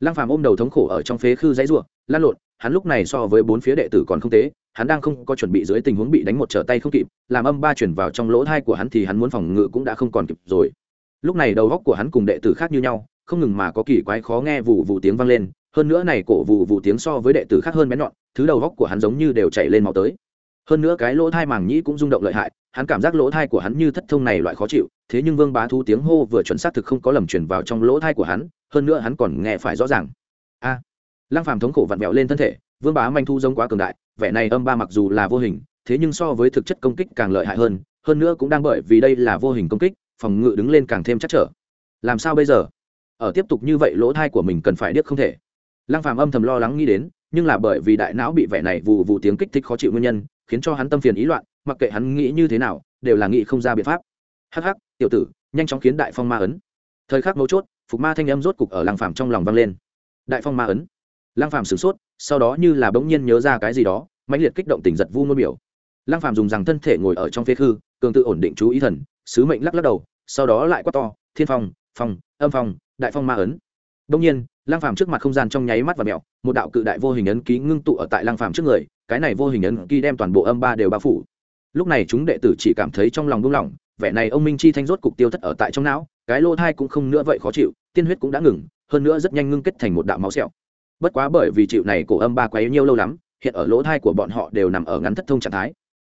S1: Lăng phạm ôm đầu thống khổ ở trong phế khư dãy rủa, lan lộn hắn lúc này so với bốn phía đệ tử còn không tế hắn đang không có chuẩn bị dưới tình huống bị đánh một trở tay không kịp làm âm ba chuyển vào trong lỗ thai của hắn thì hắn muốn phòng ngự cũng đã không còn kịp rồi. Lúc này đầu góc của hắn cùng đệ tử khác như nhau không ngừng mà có kỳ quái khó nghe vụ vụ tiếng vang lên hơn nữa này cổ vụ vụ tiếng so với đệ tử khác hơn bén nhọn thứ đầu góc của hắn giống như đều chảy lên máu tới. Hơn nữa cái lỗ thai màng nhĩ cũng rung động lợi hại hắn cảm giác lỗ thai của hắn như thất thông này loại khó chịu thế nhưng vương bá thu tiếng hô vừa chuẩn xác thực không có lầm chuyển vào trong lỗ thai của hắn hơn nữa hắn còn nghe phải rõ ràng. A! À, lăng phàm thống khổ vặn vẹo lên thân thể vương bá manh thu giống quá cường đại vẻ này âm ba mặc dù là vô hình thế nhưng so với thực chất công kích càng lợi hại hơn hơn nữa cũng đang bởi vì đây là vô hình công kích phòng ngự đứng lên càng thêm chắc trở. Làm sao bây giờ? Ở tiếp tục như vậy lỗ thai của mình cần phải điếc không thể lăng phàm âm thầm lo lắng nghĩ đến, nhưng là bởi vì đại não bị vẻ này vụ vụ tiếng kích thích khó chịu nguyên nhân, khiến cho hắn tâm phiền ý loạn, mặc kệ hắn nghĩ như thế nào, đều là nghĩ không ra biện pháp. Hắc hắc, tiểu tử, nhanh chóng khiến đại phong ma ấn. Thời khắc mấu chốt, phục ma thanh âm rốt cục ở lăng phàm trong lòng vang lên. Đại phong ma ấn. Lăng phàm sửng sốt, sau đó như là bỗng nhiên nhớ ra cái gì đó, mãnh liệt kích động tỉnh giật vu nôn biểu. Lăng phàm dùng rằng thân thể ngồi ở trong phế khư, cường tự ổn định chú ý thần, sứ mệnh lắc lắc đầu, sau đó lại quát to, thiên phong phong, âm phong, đại phong ma ấn. Đông nhiên lang phàm trước mặt không gian trong nháy mắt và mèo, một đạo cự đại vô hình ấn ký ngưng tụ ở tại lang phàm trước người cái này vô hình ấn ký đem toàn bộ âm ba đều bao phủ. Lúc này chúng đệ tử chỉ cảm thấy trong lòng buông lỏng vẻ này ông minh chi thanh rốt cục tiêu thất ở tại trong não cái lô thai cũng không nữa vậy khó chịu tiên huyết cũng đã ngừng hơn nữa rất nhanh ngưng kết thành một đạo máu sẹo. Bất quá bởi vì chịu này cổ âm ba quấy nhiêu lâu lắm hiện ở lỗ thai của bọn họ đều nằm ở ngắn thất thông trạng thái.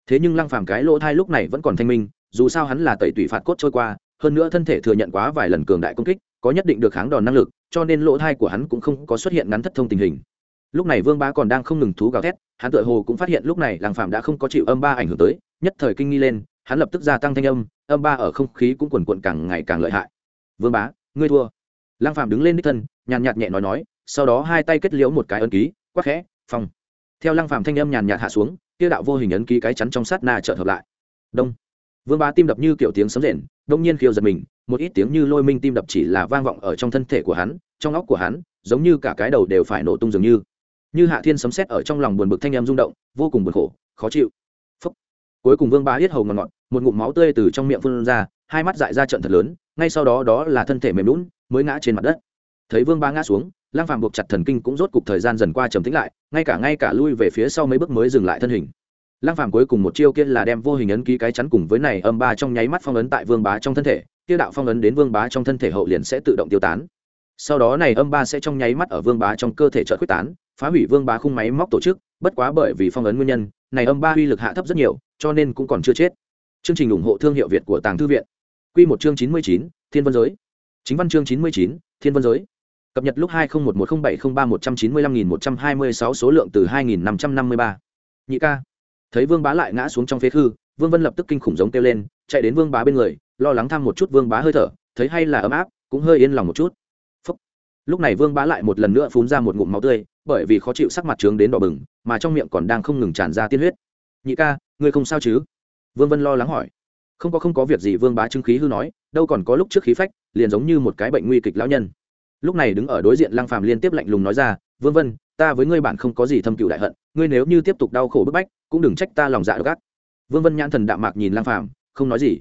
S1: Thế nhưng lăng phàm cái lỗ thai lúc này vẫn còn thanh minh dù sao hắn là tẩy tủy phạt cốt trôi qua hơn nữa thân thể thừa nhận quá vài lần cường đại công kích có nhất định được kháng đòn năng lực cho nên lỗ thai của hắn cũng không có xuất hiện ngắn thất thông tình hình. Lúc này vương bá còn đang không ngừng thú gào thét, hắn tự hồ cũng phát hiện lúc này làng phạm đã không có chịu âm ba ảnh hưởng tới, nhất thời kinh nghi lên, hắn lập tức gia tăng thanh âm âm ba ở không khí cũng quần quận càng ngày càng lợi hại. Vương bá, ngươi thua. Lăng phạm đứng lên đích thân, nhàn nhạt nhẹ nói nói, sau đó hai tay kết liễu một cái ấn ký, quắc khẽ, phong. Theo lăng phạm thanh âm nhàn nhạt hạ xuống tiêu đạo vô hình ấn ký cái chắn trong sát na chợt hợp lại. Đông vương bá tim đập như kiểu tiếng sấm rền, đông nhiên khiêu giật mình, một ít tiếng như lôi minh tim đập chỉ là vang vọng ở trong thân thể của hắn, trong óc của hắn, giống như cả cái đầu đều phải nổ tung dường như. Như hạ thiên sấm sét ở trong lòng buồn bực thanh em rung động, vô cùng buồn khổ, khó chịu. Phúc. cuối cùng vương bá hết hầu ngọt ngọt, một ngụm máu tươi từ trong miệng phun ra, hai mắt dại ra trận thật lớn, ngay sau đó đó là thân thể mềm lún mới ngã trên mặt đất. Thấy vương bá ngã xuống lang phàm buộc chặt thần kinh cũng rốt cục thời gian dần qua trầm tĩnh lại, ngay cả ngay cả lui về phía sau mấy bước mới dừng lại thân hình lang phàm cuối cùng một chiêu kia là đem vô hình ấn ký cái chắn cùng với này âm ba trong nháy mắt phong ấn tại vương bá trong thân thể, kia đạo phong ấn đến vương bá trong thân thể hậu liền sẽ tự động tiêu tán. Sau đó này âm ba sẽ trong nháy mắt ở vương bá trong cơ thể chợt quyết tán, phá hủy vương bá khung máy móc tổ chức, bất quá bởi vì phong ấn nguyên nhân, này âm ba uy lực hạ thấp rất nhiều, cho nên cũng còn chưa chết. Chương trình ủng hộ thương hiệu việt của tàng thư viện. Quy một chương chín mươi chín, thiên vân giới. Chính văn chương chín mươi chín, thiên vân giới. Cập nhật lúc hai nghìn một một không bảy không ba một trăm chín mươi lăm nghìn một trăm hai mươi sáu số lượng từ hai nghìn năm trăm năm mươi ba. Nhị ca thấy vương bá lại ngã xuống trong phế khư, vương vân lập tức kinh khủng giống kêu lên, chạy đến vương bá bên người, lo lắng thăm một chút vương bá hơi thở, thấy hay là ấm áp, cũng hơi yên lòng một chút. Phúc. lúc này vương bá lại một lần nữa phun ra một ngụm máu tươi, bởi vì khó chịu sắc mặt trướng đến đỏ bừng, mà trong miệng còn đang không ngừng tràn ra tiên huyết. Nhị ca, ngươi không sao chứ? Vương vân lo lắng hỏi. Không có không có việc gì, vương bá chứng khí hư nói, đâu còn có lúc trước khí phách, liền giống như một cái bệnh nguy kịch lão nhân. Lúc này đứng ở đối diện lăng phàm liên tiếp lạnh lùng nói ra, vương vân ta với ngươi bạn không có gì thâm cựu đại hận, ngươi nếu như tiếp tục đau khổ bức bách, cũng đừng trách ta lòng dạ gắt. Vương vân nhãn thần đạm mạc nhìn lăng phàm, không nói gì.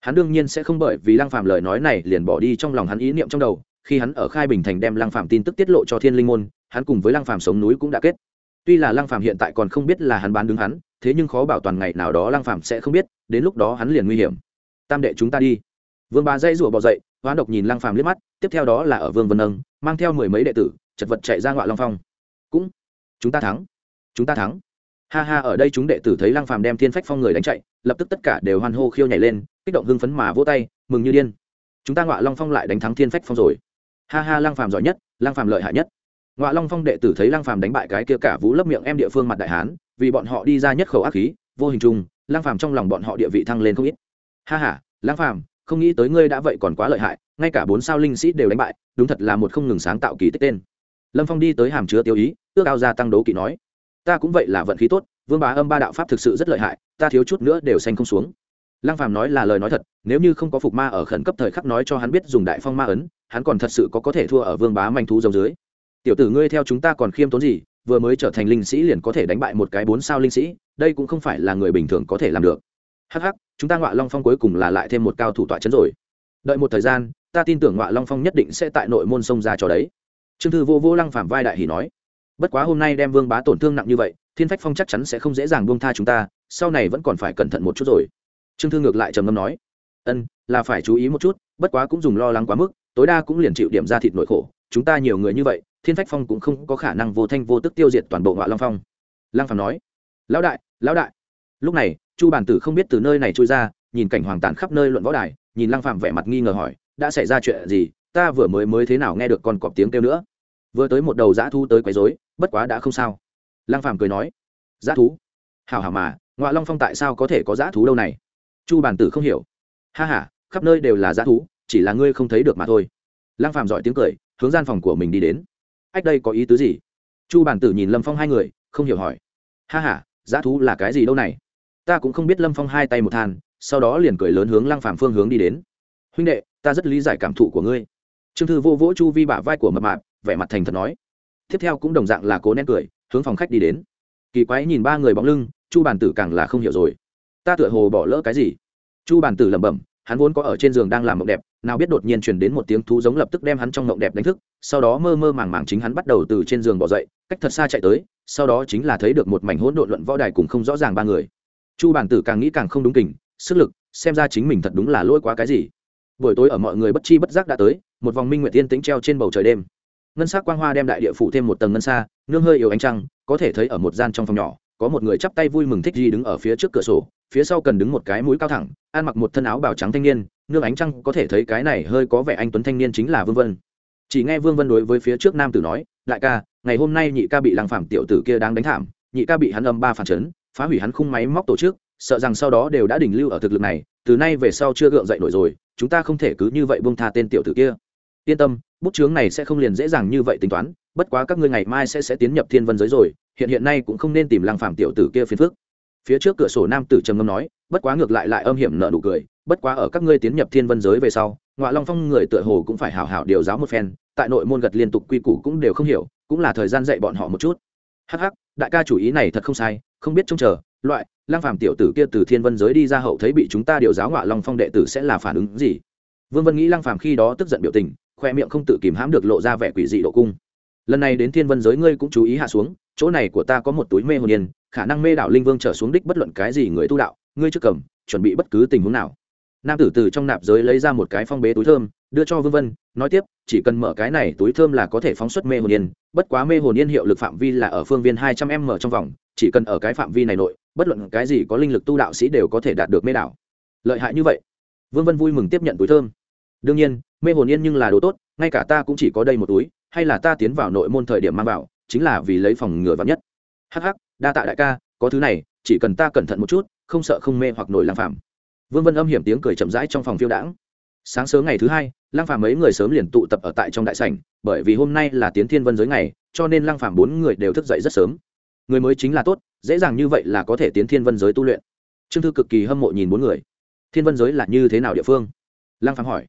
S1: Hắn đương nhiên sẽ không bởi vì lăng phàm lời nói này liền bỏ đi trong lòng hắn ý niệm trong đầu, khi hắn ở khai bình thành đem lăng phàm tin tức tiết lộ cho thiên linh môn, hắn cùng với lăng phàm sống núi cũng đã kết. Tuy là lăng phàm hiện tại còn không biết là hắn bán đứng hắn, thế nhưng khó bảo toàn ngày nào đó lăng phàm sẽ không biết, đến lúc đó hắn liền nguy hiểm. Tam đệ chúng ta đi. Vương bá dây rủa bỏ dậy, hoán độc nhìn lăng phàm liếc mắt, tiếp theo đó là ở vương vân âng mang theo mười mấy đệ tử, chật vật chạy ra ngoại long phong cũng. Chúng ta thắng. Chúng ta thắng. Ha ha, ở đây chúng đệ tử thấy lăng phàm đem thiên phách phong người đánh chạy, lập tức tất cả đều hoan hô khiêu nhảy lên, kích động hưng phấn mà vỗ tay, mừng như điên. Chúng ta ngoại long phong lại đánh thắng thiên phách phong rồi. Ha ha, lăng phàm giỏi nhất, lăng phàm lợi hại nhất. Ngoại long phong đệ tử thấy lăng phàm đánh bại cái kia cả vũ lấp miệng em địa phương mặt đại hán, vì bọn họ đi ra nhất khẩu ác khí, vô hình chung, lăng phàm trong lòng bọn họ địa vị thăng lên không ít. Ha ha, lăng phàm, không nghĩ tới ngươi đã vậy còn quá lợi hại, ngay cả bốn sao linh sĩ đều đánh bại, đúng thật là một không ngừng sáng tạo kỳ tích tên lâm phong đi tới hàm chứa tiêu ý, ước ao gia tăng đấu kỵ nói, ta cũng vậy là vận khí tốt, vương bá âm ba đạo pháp thực sự rất lợi hại, ta thiếu chút nữa đều xanh không xuống. Lăng phàm nói là lời nói thật, nếu như không có phục ma ở khẩn cấp thời khắc nói cho hắn biết dùng đại phong ma ấn, hắn còn thật sự có có thể thua ở vương bá manh thú dầu dưới. Tiểu tử ngươi theo chúng ta còn khiêm tốn gì, vừa mới trở thành linh sĩ liền có thể đánh bại một cái bốn sao linh sĩ, đây cũng không phải là người bình thường có thể làm được. Hắc hắc, chúng ta ngọa long phong cuối cùng là lại thêm một cao thủ tọa chấn rồi. Đợi một thời gian, ta tin tưởng ngọa long phong nhất định sẽ tại nội môn sông ra trò đấy trương thư vô vô lăng phạm vai đại hỉ nói, bất quá hôm nay đem vương bá tổn thương nặng như vậy, thiên phách phong chắc chắn sẽ không dễ dàng buông tha chúng ta, sau này vẫn còn phải cẩn thận một chút rồi. Trương thư ngược lại trầm ngâm nói, ân, là phải chú ý một chút, bất quá cũng dùng lo lắng quá mức, tối đa cũng liền chịu điểm ra thịt nội khổ, chúng ta nhiều người như vậy, thiên phách phong cũng không có khả năng vô thanh vô tức tiêu diệt toàn bộ ngọa long phong. Lăng phàm nói, lão đại lão đại. Lúc này, chu bản tử không biết từ nơi này trôi ra, nhìn cảnh hoàng tàn khắp nơi luận võ đài, nhìn lăng phàm vẻ mặt nghi ngờ hỏi, đã xảy ra chuyện gì? Ta vừa mới mới thế nào nghe được con cọp tiếng kêu nữa. Vừa tới một đầu dã thu tới quấy rối, bất quá đã không sao. Lăng phàm cười nói, dã thú? Hảo hảo mà ngoại long phong tại sao có thể có dã thú đâu này? Chu bản tử không hiểu. Ha ha, khắp nơi đều là dã thú, chỉ là ngươi không thấy được mà thôi. Lăng phàm giỏi tiếng cười, hướng gian phòng của mình đi đến. Ách, đây có ý tứ gì? Chu bản tử nhìn lâm phong hai người, không hiểu hỏi. Ha ha, dã thú là cái gì đâu này? Ta cũng không biết lâm phong hai tay một than. Sau đó liền cười lớn hướng lăng phàm phương hướng đi đến. Huynh đệ, ta rất lý giải cảm thụ của ngươi trương thư vô vỗ chu vi bả vai của mập mạp, vẻ mặt thành thật nói. Tiếp theo cũng đồng dạng là cố nén cười, hướng phòng khách đi đến. Kỳ quái nhìn ba người bóng lưng, chu bàn tử càng là không hiểu rồi. Ta tựa hồ bỏ lỡ cái gì? Chu bàn tử lẩm bẩm, hắn vốn có ở trên giường đang làm mộng đẹp, nào biết đột nhiên truyền đến một tiếng thú giống lập tức đem hắn trong mộng đẹp đánh thức, sau đó mơ mơ màng màng chính hắn bắt đầu từ trên giường bỏ dậy, cách thật xa chạy tới, sau đó chính là thấy được một mảnh hỗn độn luận võ đài cùng không rõ ràng ba người. Chu bản tử càng nghĩ càng không đúng kình, sức lực, xem ra chính mình thật đúng là lỗi quá cái gì. Buổi tối ở mọi người bất chi bất giác đã tới một vòng minh nguyệt tiên tĩnh treo trên bầu trời đêm. Ngân sắc quang hoa đem đại địa phủ thêm một tầng ngân xa, nương hơi yếu ánh trăng, có thể thấy ở một gian trong phòng nhỏ, có một người chắp tay vui mừng thích gì đứng ở phía trước cửa sổ, phía sau cần đứng một cái mũi cao thẳng, ăn mặc một thân áo bào trắng thanh niên, nương ánh trăng có thể thấy cái này hơi có vẻ anh tuấn thanh niên chính là vương vân. Chỉ nghe vương vân đối với phía trước nam tử nói, đại ca, ngày hôm nay nhị ca bị lăng phạm tiểu tử kia đang đánh thảm, nhị ca bị hắn âm ba phản chấn, phá hủy hắn khung máy móc tổ chức, sợ rằng sau đó đều đã đỉnh lưu ở thực lực này, từ nay về sau chưa gượng dậy nổi rồi, chúng ta không thể cứ như vậy buông tha tên tiểu tử kia yên tâm, bút chướng này sẽ không liền dễ dàng như vậy tính toán, bất quá các ngươi ngày mai sẽ sẽ tiến nhập thiên vân giới rồi, hiện hiện nay cũng không nên tìm lăng phạm tiểu tử kia phiền phức. Phía trước cửa sổ nam tử trầm ngâm nói, bất quá ngược lại lại âm hiểm nợ nụ cười, bất quá ở các ngươi tiến nhập thiên vân giới về sau ngoại long phong người tựa hồ cũng phải hảo hảo điều giáo một phen, tại nội môn gật liên tục quy củ cũng đều không hiểu, cũng là thời gian dạy bọn họ một chút. Hắc hắc, đại ca chủ ý này thật không sai, không biết trông chờ, loại lang phàm tiểu tử kia từ thiên vân giới đi ra hậu thấy bị chúng ta điều giáo ngoại long phong đệ tử sẽ là phản ứng gì? Vương vân nghĩ lang phàm khi đó tức giận biểu tình khoe miệng không tự kìm hãm được lộ ra vẻ quỷ dị độ cung. Lần này đến thiên vân giới ngươi cũng chú ý hạ xuống, chỗ này của ta có một túi mê hồn yên, khả năng mê đảo linh vương trở xuống đích bất luận cái gì người tu đạo, ngươi trước cầm, chuẩn bị bất cứ tình huống nào. Nam tử từ trong nạp giới lấy ra một cái phong bế túi thơm, đưa cho vương vân, nói tiếp, chỉ cần mở cái này túi thơm là có thể phóng xuất mê hồn yên, bất quá mê hồn yên hiệu lực phạm vi là ở phương viên hai trăm m trong vòng, chỉ cần ở cái phạm vi này nội, bất luận cái gì có linh lực tu đạo sĩ đều có thể đạt được mê đảo. Lợi hại như vậy. Vương vân vui mừng tiếp nhận túi thơm đương nhiên, mê hồn yên nhưng là đồ tốt, ngay cả ta cũng chỉ có đây một túi, hay là ta tiến vào nội môn thời điểm mang vào, chính là vì lấy phòng ngừa vắn nhất. Hh đa tạ đại ca, có thứ này, chỉ cần ta cẩn thận một chút, không sợ không mê hoặc nổi lang phàm. Vương vân âm hiểm tiếng cười chậm rãi trong phòng phiêu đãng. Sáng sớm ngày thứ hai, lang phàm mấy người sớm liền tụ tập ở tại trong đại sảnh, bởi vì hôm nay là tiến thiên vân giới ngày, cho nên lang phàm bốn người đều thức dậy rất sớm. Người mới chính là tốt, dễ dàng như vậy là có thể tiến thiên vân giới tu luyện. Trương thư cực kỳ hâm mộ nhìn bốn người. Thiên vân giới là như thế nào địa phương? Lang phàm hỏi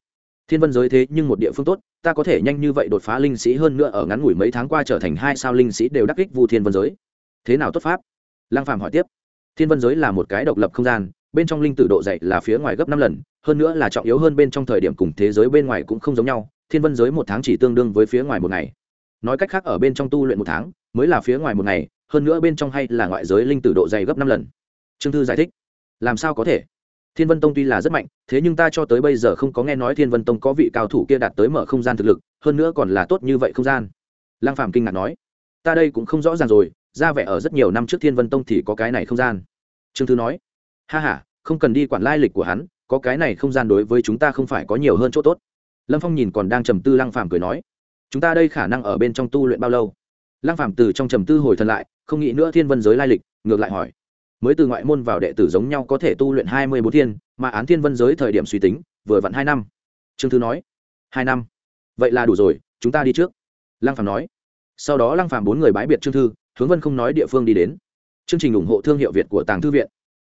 S1: thiên vân giới thế nhưng một địa phương tốt, ta có thể nhanh như vậy đột phá linh sĩ hơn nữa ở ngắn ngủi mấy tháng qua trở thành hai sao linh sĩ đều đắc kích vu thiên vân giới. Thế nào tốt pháp? Lang phàm hỏi tiếp. Thiên vân giới là một cái độc lập không gian, bên trong linh tử độ dày là phía ngoài gấp năm lần, hơn nữa là trọng yếu hơn bên trong thời điểm cùng thế giới bên ngoài cũng không giống nhau, thiên vân giới một tháng chỉ tương đương với phía ngoài một ngày. Nói cách khác, ở bên trong tu luyện một tháng, mới là phía ngoài một ngày, hơn nữa bên trong hay là ngoại giới linh tử độ dày gấp năm lần. Trương thư giải thích. Làm sao có thể? Thiên vân tông tuy là rất mạnh, thế nhưng ta cho tới bây giờ không có nghe nói thiên vân tông có vị cao thủ kia đạt tới mở không gian thực lực, hơn nữa còn là tốt như vậy không gian. Lăng Phạm kinh ngạc nói. Ta đây cũng không rõ ràng rồi, ra vẻ ở rất nhiều năm trước thiên vân tông thì có cái này không gian. Trương thư nói. Ha ha, không cần đi quản lai lịch của hắn, có cái này không gian đối với chúng ta không phải có nhiều hơn chỗ tốt. Lâm phong nhìn còn đang trầm tư lăng phàm cười nói. Chúng ta đây khả năng ở bên trong tu luyện bao lâu? Lăng phàm từ trong trầm tư hồi thần lại, không nghĩ nữa thiên vân giới lai lịch, ngược lại hỏi mới từ ngoại môn vào đệ tử giống nhau có thể tu luyện hai mươi bốn thiên, mà án thiên vân giới thời điểm suy tính, vừa vặn hai năm. Trương thư nói, hai năm? Vậy là đủ rồi, chúng ta đi trước. Lăng phàm nói. Sau đó lăng phàm bốn người bái biệt trương thư, hướng vân không nói địa phương đi đến. Chương trình ủng hộ thương hiệu việt của tàng thư viện.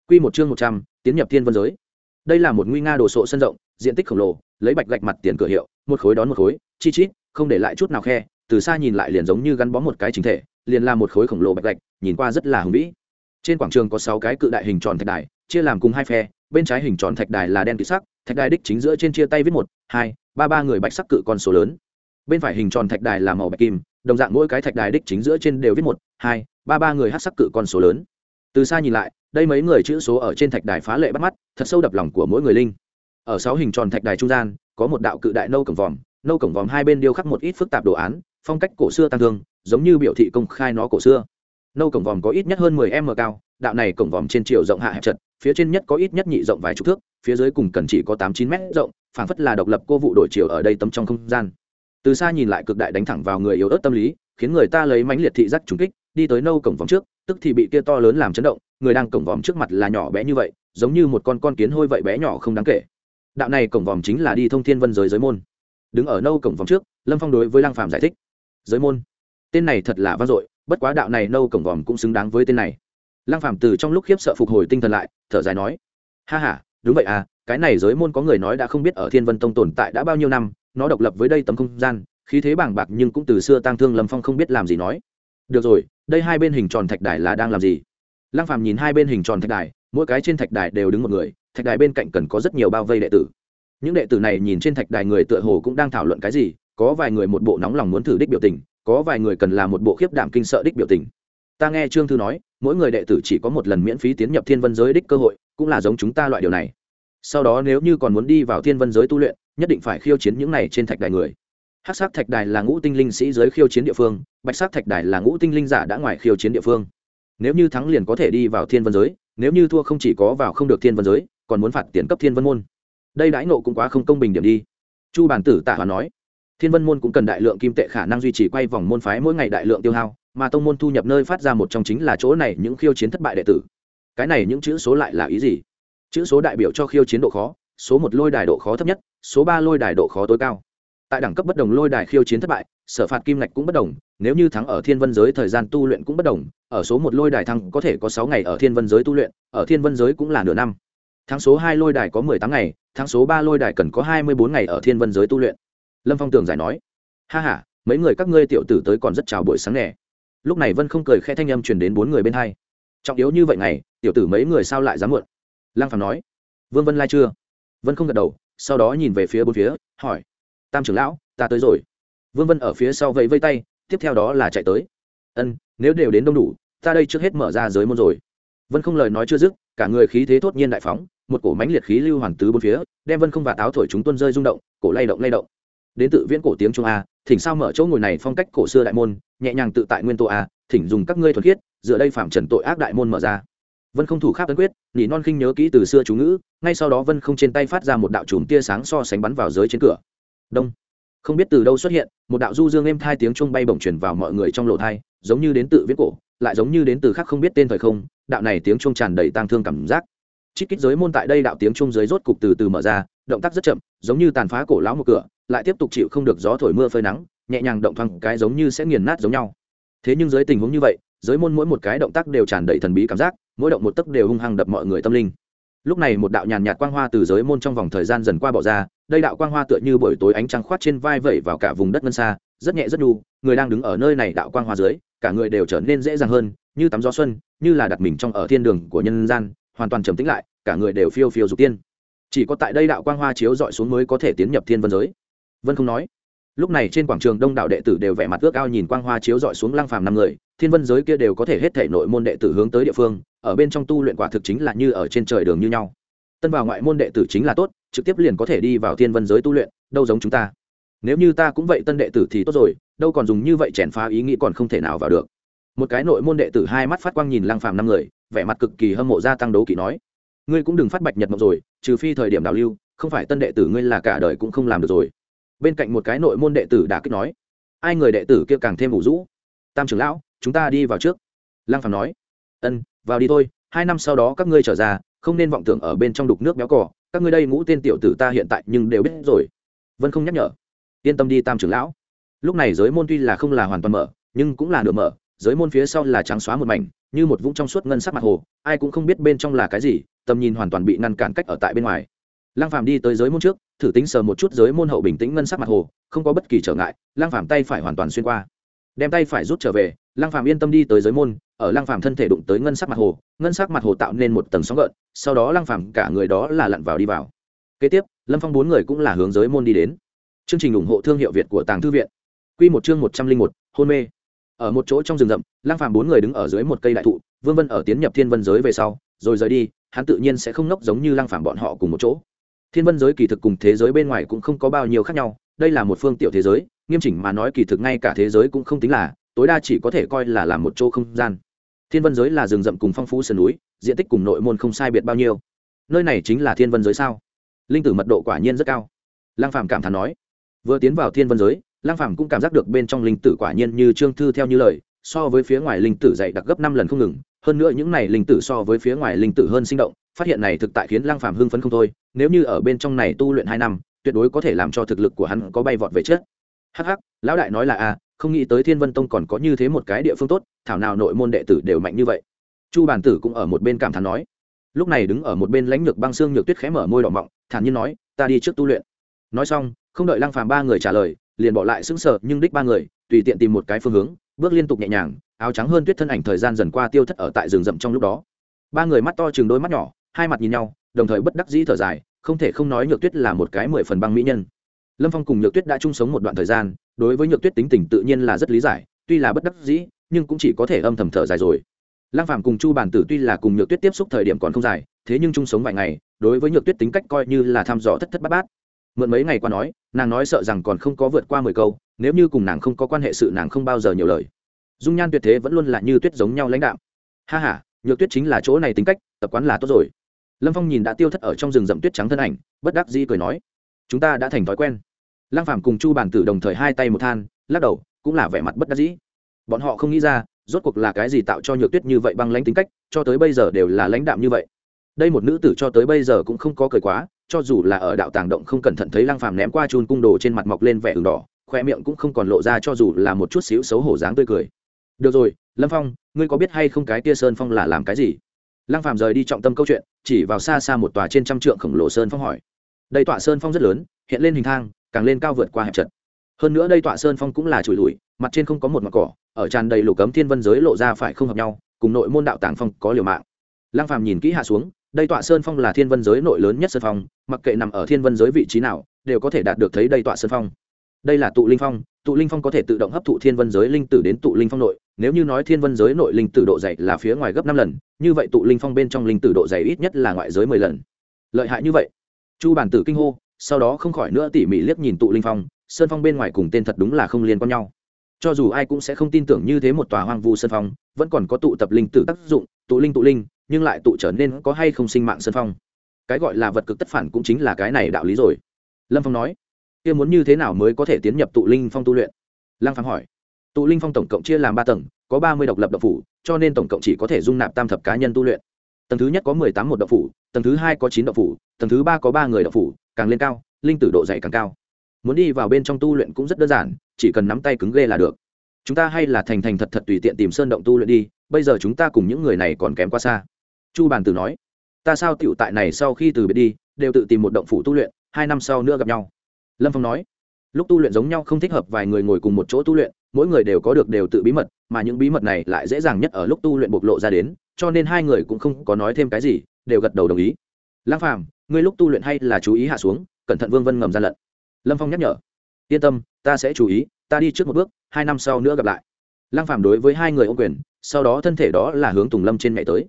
S1: Q một chương một trăm, tiến nhập thiên vân giới. Đây là một nguy nga đồ sộ sân rộng, diện tích khổng lồ, lấy bạch gạch mặt tiền cửa hiệu, một khối đón một khối, chi chít, không để lại chút nào khe, từ xa nhìn lại liền giống như gắn bó một cái chính thể, liền là một khối khổng lồ bạch gạch, nhìn qua rất là hùng vĩ trên quảng trường có sáu cái cự đại hình tròn thạch đài, chia làm cùng hai phe, bên trái hình tròn thạch đài là đen kỹ sắc, thạch đài đích chính giữa trên chia tay viết một, hai, ba ba người bạch sắc cự con số lớn. Bên phải hình tròn thạch đài là màu bạch kim, đồng dạng mỗi cái thạch đài đích chính giữa trên đều viết một, hai, ba ba người hát sắc cự con số lớn. Từ xa nhìn lại, đây mấy người chữ số ở trên thạch đài phá lệ bắt mắt, thật sâu đập lòng của mỗi người linh. Ở sáu hình tròn thạch đài trung gian, có một đạo cự đại nâu cổng vòm, nâu cổng vòm hai bên điêu khắc một ít phức tạp đồ án, phong cách cổ xưa tăng thương, giống như biểu thị công khai nó cổ xưa nâu cổng vòm có ít nhất hơn mười m cao, đạo này cổng vòm trên chiều rộng hạ hẹp chật, phía trên nhất có ít nhất nhị rộng vài chục thước, phía dưới cùng cần chỉ có tám chín mét rộng, phảng phất là độc lập cô vụ đổi chiều ở đây tấm trong không gian. Từ xa nhìn lại cực đại đánh thẳng vào người yếu ớt tâm lý, khiến người ta lấy mãnh liệt thị giác trùng kích, đi tới nâu cổng vòm trước, tức thì bị kia to lớn làm chấn động, người đang cổng vòm trước mặt là nhỏ bé như vậy, giống như một con con kiến hôi vậy bé nhỏ không đáng kể. Đạo này cổng vòm chính là đi thông thiên vân giới giới môn. Đứng ở nâu cổng vòm trước, lâm phong đối với lăng phàm giải thích. Giới môn? Tên này thật là vang dội bất quá đạo này nâu cổng vòm cũng xứng đáng với tên này. Lăng phàm từ trong lúc khiếp sợ phục hồi tinh thần lại, thở dài nói, ha ha, đúng vậy à cái này giới môn có người nói đã không biết ở thiên vân tông tồn tại đã bao nhiêu năm, nó độc lập với đây tấm không gian, khí thế bảng bạc nhưng cũng từ xưa tang thương lâm phong không biết làm gì nói. Được rồi, đây hai bên hình tròn thạch đài là đang làm gì? Lăng phàm nhìn hai bên hình tròn thạch đài, mỗi cái trên thạch đài đều đứng một người, thạch đài bên cạnh cần có rất nhiều bao vây đệ tử. Những đệ tử này nhìn trên thạch đài người tựa hồ cũng đang thảo luận cái gì, có vài người một bộ nóng lòng muốn thử đích biểu tình có vài người cần làm một bộ khiếp đảm kinh sợ đích biểu tình. Ta nghe trương thư nói, mỗi người đệ tử chỉ có một lần miễn phí tiến nhập thiên vân giới đích cơ hội, cũng là giống chúng ta loại điều này. Sau đó nếu như còn muốn đi vào thiên vân giới tu luyện, nhất định phải khiêu chiến những này trên thạch đài người. Hắc sát thạch đài là ngũ tinh linh sĩ giới khiêu chiến địa phương, bạch sát thạch đài là ngũ tinh linh giả đã ngoài khiêu chiến địa phương. Nếu như thắng liền có thể đi vào thiên vân giới, nếu như thua không chỉ có vào không được thiên vân giới, còn muốn phạt tiền cấp thiên vân môn. Đây đãi nộ cũng quá không công bình điểm đi. Chu bản tử tạ hoàn nói thiên vân môn cũng cần đại lượng kim tệ khả năng duy trì quay vòng môn phái mỗi ngày đại lượng tiêu hao, mà tông môn thu nhập nơi phát ra một trong chính là chỗ này những khiêu chiến thất bại đệ tử. Cái này những chữ số lại là ý gì? Chữ số đại biểu cho khiêu chiến độ khó, số một lôi đài độ khó thấp nhất, số ba lôi đài độ khó tối cao. Tại đẳng cấp bất đồng lôi đài khiêu chiến thất bại, sở phạt kim ngạch cũng bất đồng, nếu như thắng ở thiên vân giới thời gian tu luyện cũng bất đồng, ở số một lôi đài thắng có thể có sáu ngày ở thiên vân giới tu luyện, ở thiên vân giới cũng là nửa năm. Thắng số hai lôi đài có mười tám ngày, thắng số ba lôi đài cần có hai mươi bốn ngày ở thiên vân giới tu luyện lâm phong tường giải nói, ha h a mấy người các ngươi tiểu tử tới còn rất chào buổi sáng nè. Lúc này vân không cười khe thanh âm truyền đến bốn người bên hai. Trọng yếu như vậy này tiểu tử mấy người sao lại dám muộn? Lăng phàm nói, vương vân lai chưa? Vân không gật đầu, sau đó nhìn về phía bốn phía, hỏi, tam trưởng lão, ta tới rồi. Vương vân ở phía sau vẫy vây tay, tiếp theo đó là chạy tới. Ân, nếu đều đến đông đủ, ta đây trước hết mở ra giới môn rồi. Vân không lời nói chưa dứt, cả người khí thế thốt nhiên đại phóng, một cổ mánh liệt khí lưu hoàn tứ bốn phía, đem vân không và táo thổi chúng tuân rơi rung động, cổ lay động lay động đến tự viễn cổ tiếng trung a, thỉnh sao mở chỗ ngồi này phong cách cổ xưa đại môn, nhẹ nhàng tự tại nguyên tô a, thỉnh dùng các ngươi thuần khiết, dựa đây phạm trần tội ác đại môn mở ra. Vân không thủ kháp tấn quyết, nỉ non khinh nhớ kỹ từ xưa chú ngữ, ngay sau đó vân không trên tay phát ra một đạo chùm tia sáng so sánh bắn vào giới trên cửa. Đông. Không biết từ đâu xuất hiện, một đạo du dương êm thai tiếng chuông bay bổng chuyển vào mọi người trong lộ thai, giống như đến tự viễn cổ, lại giống như đến từ khác không biết tên thời không, đạo này tiếng chuông tràn đầy tang thương cảm giác. Chít kích giới môn tại đây đạo tiếng chuông giới rốt cục từ từ mở ra, động tác rất chậm, giống như tàn phá cổ lão một cửa lại tiếp tục chịu không được gió thổi mưa phơi nắng, nhẹ nhàng động thoáng cái giống như sẽ nghiền nát giống nhau. Thế nhưng dưới tình huống như vậy giới môn mỗi một cái động tác đều tràn đầy thần bí cảm giác, mỗi động một tấc đều hung hăng đập mọi người tâm linh. Lúc này một đạo nhàn nhạt quang hoa từ giới môn trong vòng thời gian dần qua bỏ ra, đây đạo quang hoa tựa như buổi tối ánh trăng khoát trên vai vẩy vào cả vùng đất ngân xa, rất nhẹ rất đu người đang đứng ở nơi này đạo quang hoa dưới, cả người đều trở nên dễ dàng hơn, như tắm gió xuân, như là đặt mình trong ở thiên đường của nhân gian, hoàn toàn trầm tĩnh lại, cả người đều phiêu phiêu dục tiên. Chỉ có tại đây đạo quang hoa chiếu dọi xuống mới có thể tiến nhập thiên vân giới vân không nói. Lúc này trên quảng trường đông đảo đệ tử đều vẻ mặt ước ao nhìn quang hoa chiếu dọi xuống lang phàm năm người, thiên vân giới kia đều có thể hết thể nội môn đệ tử hướng tới địa phương, ở bên trong tu luyện quả thực chính là như ở trên trời đường như nhau. Tân vào ngoại môn đệ tử chính là tốt, trực tiếp liền có thể đi vào thiên vân giới tu luyện, đâu giống chúng ta. Nếu như ta cũng vậy tân đệ tử thì tốt rồi, đâu còn dùng như vậy chèn phá ý nghĩ còn không thể nào vào được. Một cái nội môn đệ tử hai mắt phát quang nhìn lang phàm năm người, vẻ mặt cực kỳ hâm mộ gia tăng đấu kỵ nói, ngươi cũng đừng phát bạch nhật mộng rồi, trừ phi thời điểm đào lưu, không phải tân đệ tử ngươi là cả đời cũng không làm được rồi bên cạnh một cái nội môn đệ tử đã kích nói, ai người đệ tử kia càng thêm ủ rũ? Tam trưởng lão, chúng ta đi vào trước. Lăng phàm nói, ân, vào đi thôi, hai năm sau đó các ngươi trở ra, không nên vọng tưởng ở bên trong đục nước béo cỏ các ngươi đây ngũ tên tiểu tử ta hiện tại nhưng đều biết rồi. Vân không nhắc nhở, yên tâm đi, tam trưởng lão. Lúc này giới môn tuy là không là hoàn toàn mở, nhưng cũng là nửa mở, giới môn phía sau là trắng xóa một mảnh, như một vũng trong suốt ngân sắc mặt hồ, ai cũng không biết bên trong là cái gì, tầm nhìn hoàn toàn bị ngăn cản cách ở tại bên ngoài lăng phàm đi tới giới môn trước, thử tính sờ một chút giới môn hậu bình tĩnh ngân sắc mặt hồ, không có bất kỳ trở ngại, lăng phàm tay phải hoàn toàn xuyên qua. Đem tay phải rút trở về, lăng phàm yên tâm đi tới giới môn, ở lăng phàm thân thể đụng tới ngân sắc mặt hồ, ngân sắc mặt hồ tạo nên một tầng sóng gợn, sau đó lăng phàm cả người đó là lặn vào đi vào. Kế tiếp, lâm phong bốn người cũng là hướng giới môn đi đến. Chương trình ủng hộ thương hiệu việt của tàng thư viện. Quy một chương một trăm linh một, hôn mê. Ở một chỗ trong rừng rậm, lăng phàm bốn người đứng ở dưới một cây đại thụ, vương vân ở tiến nhập thiên vân giới về sau, rồi rời đi, hắn tự nhiên sẽ không ngốc giống như lăng phàm bọn họ cùng một chỗ thiên vân giới kỳ thực cùng thế giới bên ngoài cũng không có bao nhiêu khác nhau, đây là một phương tiểu thế giới, nghiêm chỉnh mà nói kỳ thực ngay cả thế giới cũng không tính là, tối đa chỉ có thể coi là làm một chỗ không gian. Thiên vân giới là rừng rậm cùng phong phú sườn núi, diện tích cùng nội môn không sai biệt bao nhiêu. Nơi này chính là thiên vân giới sao? Linh tử mật độ quả nhiên rất cao. Lang phàm cảm thán nói. Vừa tiến vào thiên vân giới Lang phàm cũng cảm giác được bên trong linh tử quả nhiên như trương thư theo như lời, so với phía ngoài linh tử dày đặc gấp năm lần không ngừng hơn nữa những này linh tử so với phía ngoài linh tử hơn sinh động, phát hiện này thực tại khiến lăng phàm hưng phấn không thôi, nếu như ở bên trong này tu luyện hai năm, tuyệt đối có thể làm cho thực lực của hắn có bay vọt về trước. Hắc hắc, lão đại nói là a không nghĩ tới thiên vân tông còn có như thế một cái địa phương tốt, thảo nào nội môn đệ tử đều mạnh như vậy. Chu bản tử cũng ở một bên cảm thán nói. Lúc này đứng ở một bên lãnh lược băng xương nhược tuyết khẽ mở môi đỏ mọng, thản nhiên nói, ta đi trước tu luyện. Nói xong, không đợi lăng phàm ba người trả lời, liền bỏ lại sững sờ, nhưng đích ba người, tùy tiện tìm một cái phương hướng, bước liên tục nhẹ nhàng áo trắng hơn tuyết thân ảnh thời gian dần qua tiêu thất ở tại rừng rậm trong lúc đó. Ba người mắt to chừng đôi mắt nhỏ, hai mặt nhìn nhau, đồng thời bất đắc dĩ thở dài, không thể không nói nhược tuyết là một cái mười phần băng mỹ nhân. Lâm phong cùng nhược tuyết đã chung sống một đoạn thời gian, đối với nhược tuyết tính tình tự nhiên là rất lý giải, tuy là bất đắc dĩ, nhưng cũng chỉ có thể âm thầm thở dài rồi. Lăng phạm cùng chu bản tử tuy là cùng nhược tuyết tiếp xúc thời điểm còn không dài, thế nhưng chung sống vài ngày, đối với nhược tuyết tính cách coi như là thăm dò thất thất bát bát. Mượn mấy ngày qua nói, nàng nói sợ rằng còn không có vượt qua mười câu, nếu như cùng nàng không có quan hệ sự, nàng không bao giờ nhiều lời dung nhan tuyệt thế vẫn luôn là như tuyết giống nhau lãnh đạo ha ha, nhược tuyết chính là chỗ này tính cách, tập quán là tốt rồi. Lâm phong nhìn đã tiêu thất ở trong rừng rậm tuyết trắng thân ảnh, bất đắc dĩ cười nói, chúng ta đã thành thói quen. Lăng phàm cùng chu bản tử đồng thời hai tay một than, lắc đầu, cũng là vẻ mặt bất đắc dĩ. Bọn họ không nghĩ ra, rốt cuộc là cái gì tạo cho nhược tuyết như vậy băng lãnh tính cách, cho tới bây giờ đều là lãnh đạm như vậy. Đây một nữ tử cho tới bây giờ cũng không có cười quá, cho dù là ở đạo tàng động không cẩn thận thấy lăng phàm ném qua chun cung đồ trên mặt mọc lên vẻ ửng đỏ, khoe miệng cũng không còn lộ ra cho dù là một chút xíu xấu hổ dáng tươi cười được rồi, lâm phong, ngươi có biết hay không cái tia sơn phong là làm cái gì? Lăng phàm rời đi trọng tâm câu chuyện, chỉ vào xa xa một tòa trên trăm trượng khổng lồ sơn phong hỏi. Đây tọa sơn phong rất lớn, hiện lên hình thang, càng lên cao vượt qua hẹp chật. Hơn nữa đây tọa sơn phong cũng là trụi lùi, mặt trên không có một mặt cỏ, ở tràn đầy lục cấm thiên vân giới lộ ra phải không hợp nhau, cùng nội môn đạo tàng phong có liều mạng. Lăng phàm nhìn kỹ hạ xuống, đây tọa sơn phong là thiên vân giới nội lớn nhất sơn phong, mặc kệ nằm ở thiên vân giới vị trí nào, đều có thể đạt được thấy đây tọa sơn phong. Đây là tụ linh phong, tụ linh phong có thể tự động hấp thụ thiên vân giới linh tử đến tụ linh phong nội nếu như nói thiên vân giới nội linh tử độ dày là phía ngoài gấp năm lần, như vậy tụ linh phong bên trong linh tử độ dày ít nhất là ngoại giới mười lần. Lợi hại như vậy. Chu bản tử kinh hô, sau đó không khỏi nữa tỉ mỉ liếc nhìn tụ linh phong, sơn phong bên ngoài cùng tên thật đúng là không liên quan nhau. Cho dù ai cũng sẽ không tin tưởng như thế một tòa hoang vu sơn phong, vẫn còn có tụ tập linh tử tác dụng, tụ linh tụ linh, nhưng lại tụ trở nên có hay không sinh mạng sơn phong. Cái gọi là vật cực tất phản cũng chính là cái này đạo lý rồi. Lâm phong nói, kia muốn như thế nào mới có thể tiến nhập tụ linh phong tu luyện? Lăng phong hỏi tụ linh phong tổng cộng chia làm ba tầng, có ba mươi độc lập độc phủ, cho nên tổng cộng chỉ có thể dung nạp tam thập cá nhân tu luyện. Tầng thứ nhất có mười tám một độc phủ, tầng thứ hai có chín độc phủ, tầng thứ ba có ba người độc phủ, càng lên cao, linh tử độ dày càng cao. Muốn đi vào bên trong tu luyện cũng rất đơn giản, chỉ cần nắm tay cứng ghê là được. Chúng ta hay là thành thành thật thật tùy tiện tìm sơn động tu luyện đi, bây giờ chúng ta cùng những người này còn kém quá xa. Chu bàn tử nói, ta sao tựu tại này sau khi từ biệt đi, đều tự tìm một động phủ tu luyện, hai năm sau nữa gặp nhau. Lâm phong nói lúc tu luyện giống nhau không thích hợp vài người ngồi cùng một chỗ tu luyện, mỗi người đều có được đều tự bí mật, mà những bí mật này lại dễ dàng nhất ở lúc tu luyện bộc lộ ra đến, cho nên hai người cũng không có nói thêm cái gì, đều gật đầu đồng ý. Lăng phàm, ngươi lúc tu luyện hay là chú ý hạ xuống, cẩn thận vương vân ngầm gian lận. Lâm phong nhắc nhở, yên tâm, ta sẽ chú ý, ta đi trước một bước, hai năm sau nữa gặp lại. Lăng phàm đối với hai người ô quyền, sau đó thân thể đó là hướng tùng lâm trên mẹ tới.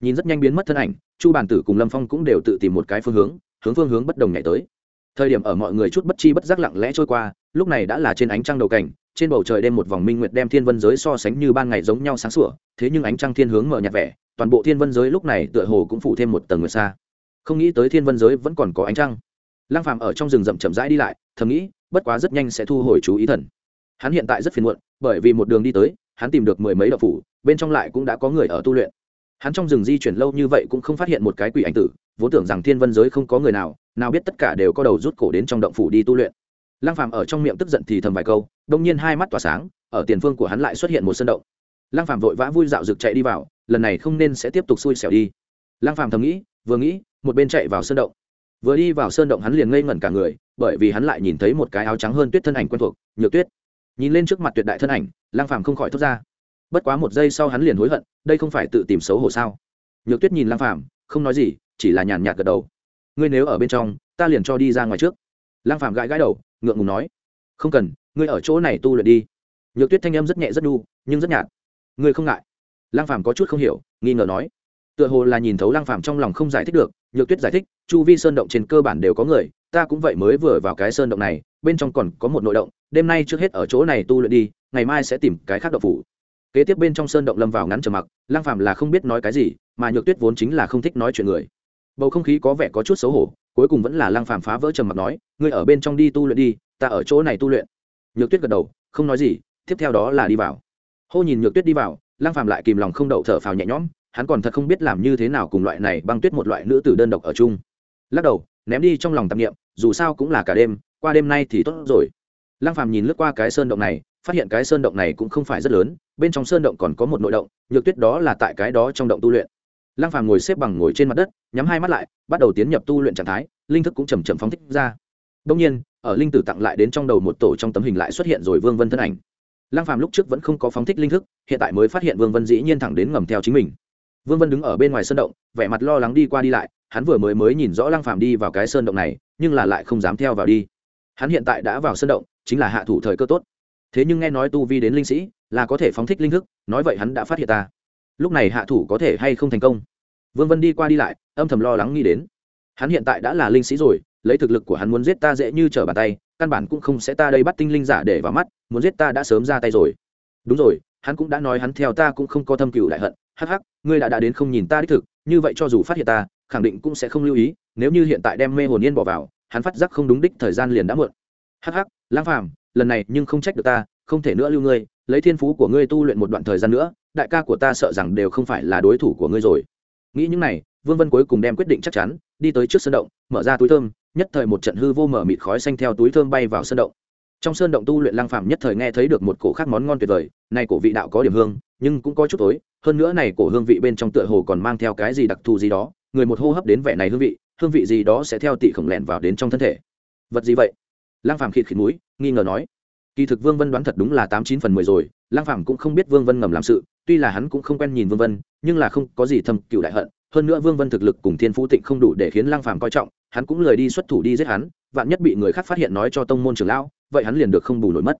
S1: Nhìn rất nhanh biến mất thân ảnh, chu bản tử cùng lâm phong cũng đều tự tìm một cái phương hướng hướng phương hướng bất đồng nhảy tới thời điểm ở mọi người chút bất chi bất giác lặng lẽ trôi qua, lúc này đã là trên ánh trăng đầu cảnh, trên bầu trời đêm một vòng minh nguyệt đem thiên vân giới so sánh như ban ngày giống nhau sáng sủa, thế nhưng ánh trăng thiên hướng mở nhạt vẻ, toàn bộ thiên vân giới lúc này tựa hồ cũng phủ thêm một tầng nguyệt xa. Không nghĩ tới thiên vân giới vẫn còn có ánh trăng. Lăng phàm ở trong rừng rậm chậm rãi đi lại, thầm nghĩ, bất quá rất nhanh sẽ thu hồi chú ý thần. Hắn hiện tại rất phiền muộn, bởi vì một đường đi tới, hắn tìm được mười mấy đậu phủ, bên trong lại cũng đã có người ở tu luyện. Hắn trong rừng di chuyển lâu như vậy cũng không phát hiện một cái quỷ ảnh tử vốn tưởng rằng thiên vân giới không có người nào nào biết tất cả đều có đầu rút cổ đến trong động phủ đi tu luyện. Lăng phàm ở trong miệng tức giận thì thầm vài câu, đông nhiên hai mắt tỏa sáng, ở tiền phương của hắn lại xuất hiện một sân động. Lăng phàm vội vã vui dạo rực chạy đi vào, lần này không nên sẽ tiếp tục xui xẻo đi. Lăng phàm thầm nghĩ, vừa nghĩ, một bên chạy vào sơn động. Vừa đi vào sơn động hắn liền ngây ngẩn cả người, bởi vì hắn lại nhìn thấy một cái áo trắng hơn tuyết thân ảnh quen thuộc, nhược tuyết. Nhìn lên trước mặt tuyệt đại thân ảnh Lang phàm không khỏi thốt ra. Bất quá một giây sau hắn liền hối hận, đây không phải tự tìm xấu hổ sao? Nhược tuyết nhìn Lang phàm, không nói gì chỉ là nhàn nhạt gật đầu. Ngươi nếu ở bên trong, ta liền cho đi ra ngoài trước. Lăng Phạm gãi gãi đầu, ngượng ngùng nói. Không cần, ngươi ở chỗ này tu luyện đi. Nhược tuyết thanh âm rất nhẹ rất đu nhưng rất nhạt. Ngươi không ngại. Lăng Phạm có chút không hiểu, nghi ngờ nói. Tựa hồ là nhìn thấu lăng Phạm trong lòng không giải thích được, nhược tuyết giải thích, chu vi sơn động trên cơ bản đều có người, ta cũng vậy mới vừa vào cái sơn động này, bên trong còn có một nội động, đêm nay trước hết ở chỗ này tu luyện đi, ngày mai sẽ tìm cái khác động phủ. Kế tiếp bên trong sơn động lâm vào ngắn trầm mặc, lăng Phạm là không biết nói cái gì, mà nhược tuyết vốn chính là không thích nói chuyện người bầu không khí có vẻ có chút xấu hổ cuối cùng vẫn là lăng phàm phá vỡ trầm mặc nói ngươi ở bên trong đi tu luyện đi ta ở chỗ này tu luyện. Nhược tuyết gật đầu không nói gì tiếp theo đó là đi vào. Hô nhìn nhược tuyết đi vào lăng phàm lại kìm lòng không đậu thở phào nhẹ nhõm hắn còn thật không biết làm như thế nào cùng loại này băng tuyết một loại nữ tử đơn độc ở chung. Lắc đầu ném đi trong lòng tạp niệm, dù sao cũng là cả đêm qua đêm nay thì tốt rồi. Lăng phàm nhìn lướt qua cái sơn động này phát hiện cái sơn động này cũng không phải rất lớn bên trong sơn động còn có một nội động nhược tuyết đó là tại cái đó trong động tu luyện lăng phàm ngồi xếp bằng ngồi trên mặt đất, nhắm hai mắt lại, bắt đầu tiến nhập tu luyện trạng thái, linh thức cũng chầm chậm phóng thích ra. Đông nhiên, ở linh tử tặng lại đến trong đầu một tổ trong tấm hình lại xuất hiện rồi vương vân thân ảnh. Lăng phàm lúc trước vẫn không có phóng thích linh thức, hiện tại mới phát hiện vương vân dĩ nhiên thẳng đến ngầm theo chính mình. Vương vân đứng ở bên ngoài sơn động, vẻ mặt lo lắng đi qua đi lại, hắn vừa mới mới nhìn rõ lăng phàm đi vào cái sơn động này, nhưng là lại không dám theo vào đi. Hắn hiện tại đã vào sơn động, chính là hạ thủ thời cơ tốt. Thế nhưng nghe nói tu vi đến linh sĩ, là có thể phóng thích linh thức, nói vậy hắn đã phát hiện ta lúc này hạ thủ có thể hay không thành công? Vương vân đi qua đi lại, âm thầm lo lắng nghĩ đến. Hắn hiện tại đã là linh sĩ rồi, lấy thực lực của hắn muốn giết ta dễ như trở bàn tay, căn bản cũng không sẽ ta đây bắt tinh linh giả để vào mắt, muốn giết ta đã sớm ra tay rồi. Đúng rồi, hắn cũng đã nói hắn theo ta cũng không có thâm cựu đại hận. Hắc hắc, ngươi đã đã đến không nhìn ta đích thực, như vậy cho dù phát hiện ta, khẳng định cũng sẽ không lưu ý, nếu như hiện tại đem mê hồn yên bỏ vào, hắn phát giác không đúng đích thời gian liền đã muộn. Hắc hắc lãng phàm, lần này nhưng không trách được ta, không thể nữa lưu ngươi lấy thiên phú của ngươi tu luyện một đoạn thời gian nữa, đại ca của ta sợ rằng đều không phải là đối thủ của ngươi rồi. Nghĩ những này, vương vân cuối cùng đem quyết định chắc chắn, đi tới trước sân động, mở ra túi thơm, nhất thời một trận hư vô mở mịt khói xanh theo túi thơm bay vào sân động. Trong sơn động tu luyện lang phàm nhất thời nghe thấy được một cổ khác món ngon tuyệt vời, này cổ vị đạo có điểm hương, nhưng cũng có chút tối, hơn nữa này cổ hương vị bên trong tựa hồ còn mang theo cái gì đặc thù gì đó, người một hô hấp đến vẻ này hương vị hương vị gì đó sẽ theo tị khổng lẻn vào đến trong thân thể. Vật gì vậy? Lang phàm khịt khịt mũi, nghi ngờ nói kỳ thực vương vân đoán thật đúng là tám chín phần mười rồi lang phàm cũng không biết vương vân ngầm làm sự, tuy là hắn cũng không quen nhìn vương vân, nhưng là không có gì thâm cựu đại hận. Hơn nữa vương vân thực lực cùng thiên phú tịnh không đủ để khiến lang phàm coi trọng, hắn cũng lời đi xuất thủ đi giết hắn, vạn nhất bị người khác phát hiện nói cho tông môn trưởng lão, vậy hắn liền được không bù nổi mất.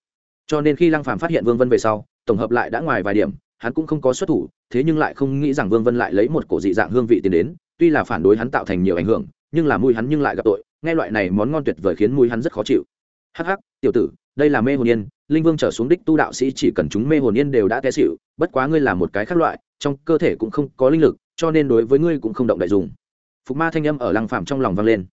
S1: Cho nên khi lang phàm phát hiện vương vân về sau, tổng hợp lại đã ngoài vài điểm, hắn cũng không có xuất thủ, thế nhưng lại không nghĩ rằng vương vân lại lấy một cổ dị dạng hương vị tiến đến, tuy là phản đối hắn tạo thành nhiều ảnh hưởng, nhưng là mùi hắn nhưng lại gặp tội, nghe loại này món ngon tuyệt vời khiến mùi hắn rất khó chịu. Hắc hắc, tiểu tử đây là mê hồn yên, linh vương trở xuống đích tu đạo sĩ chỉ cần chúng mê hồn yên đều đã té xịu bất quá ngươi là một cái khác loại, trong cơ thể cũng không có linh lực, cho nên đối với ngươi cũng không động đại dùng. Phục ma thanh âm ở lăng phạm trong lòng vang lên.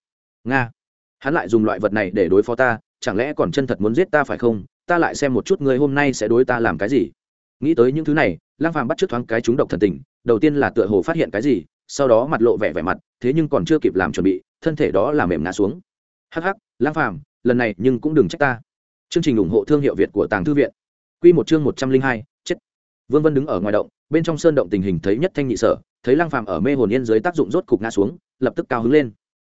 S1: Nga, hắn lại dùng loại vật này để đối phó ta, chẳng lẽ còn chân thật muốn giết ta phải không? Ta lại xem một chút ngươi hôm nay sẽ đối ta làm cái gì. Nghĩ tới những thứ này, lăng phàm bắt trước thoáng cái chúng độc thần tình, đầu tiên là tựa hồ phát hiện cái gì, sau đó mặt lộ vẻ vẻ mặt, thế nhưng còn chưa kịp làm chuẩn bị, thân thể đó là mềm ngã xuống. Hắc hắc, lăng phàm, lần này nhưng cũng đừng trách ta chương trình ủng hộ thương hiệu việt của tàng thư viện. Quy một chương một trăm linh hai, chết. Vương vân đứng ở ngoài động, bên trong sơn động tình hình thấy nhất thanh nhị sở, thấy lăng phàm ở mê hồn yên dưới tác dụng rốt cục ngã xuống, lập tức cao hứng lên.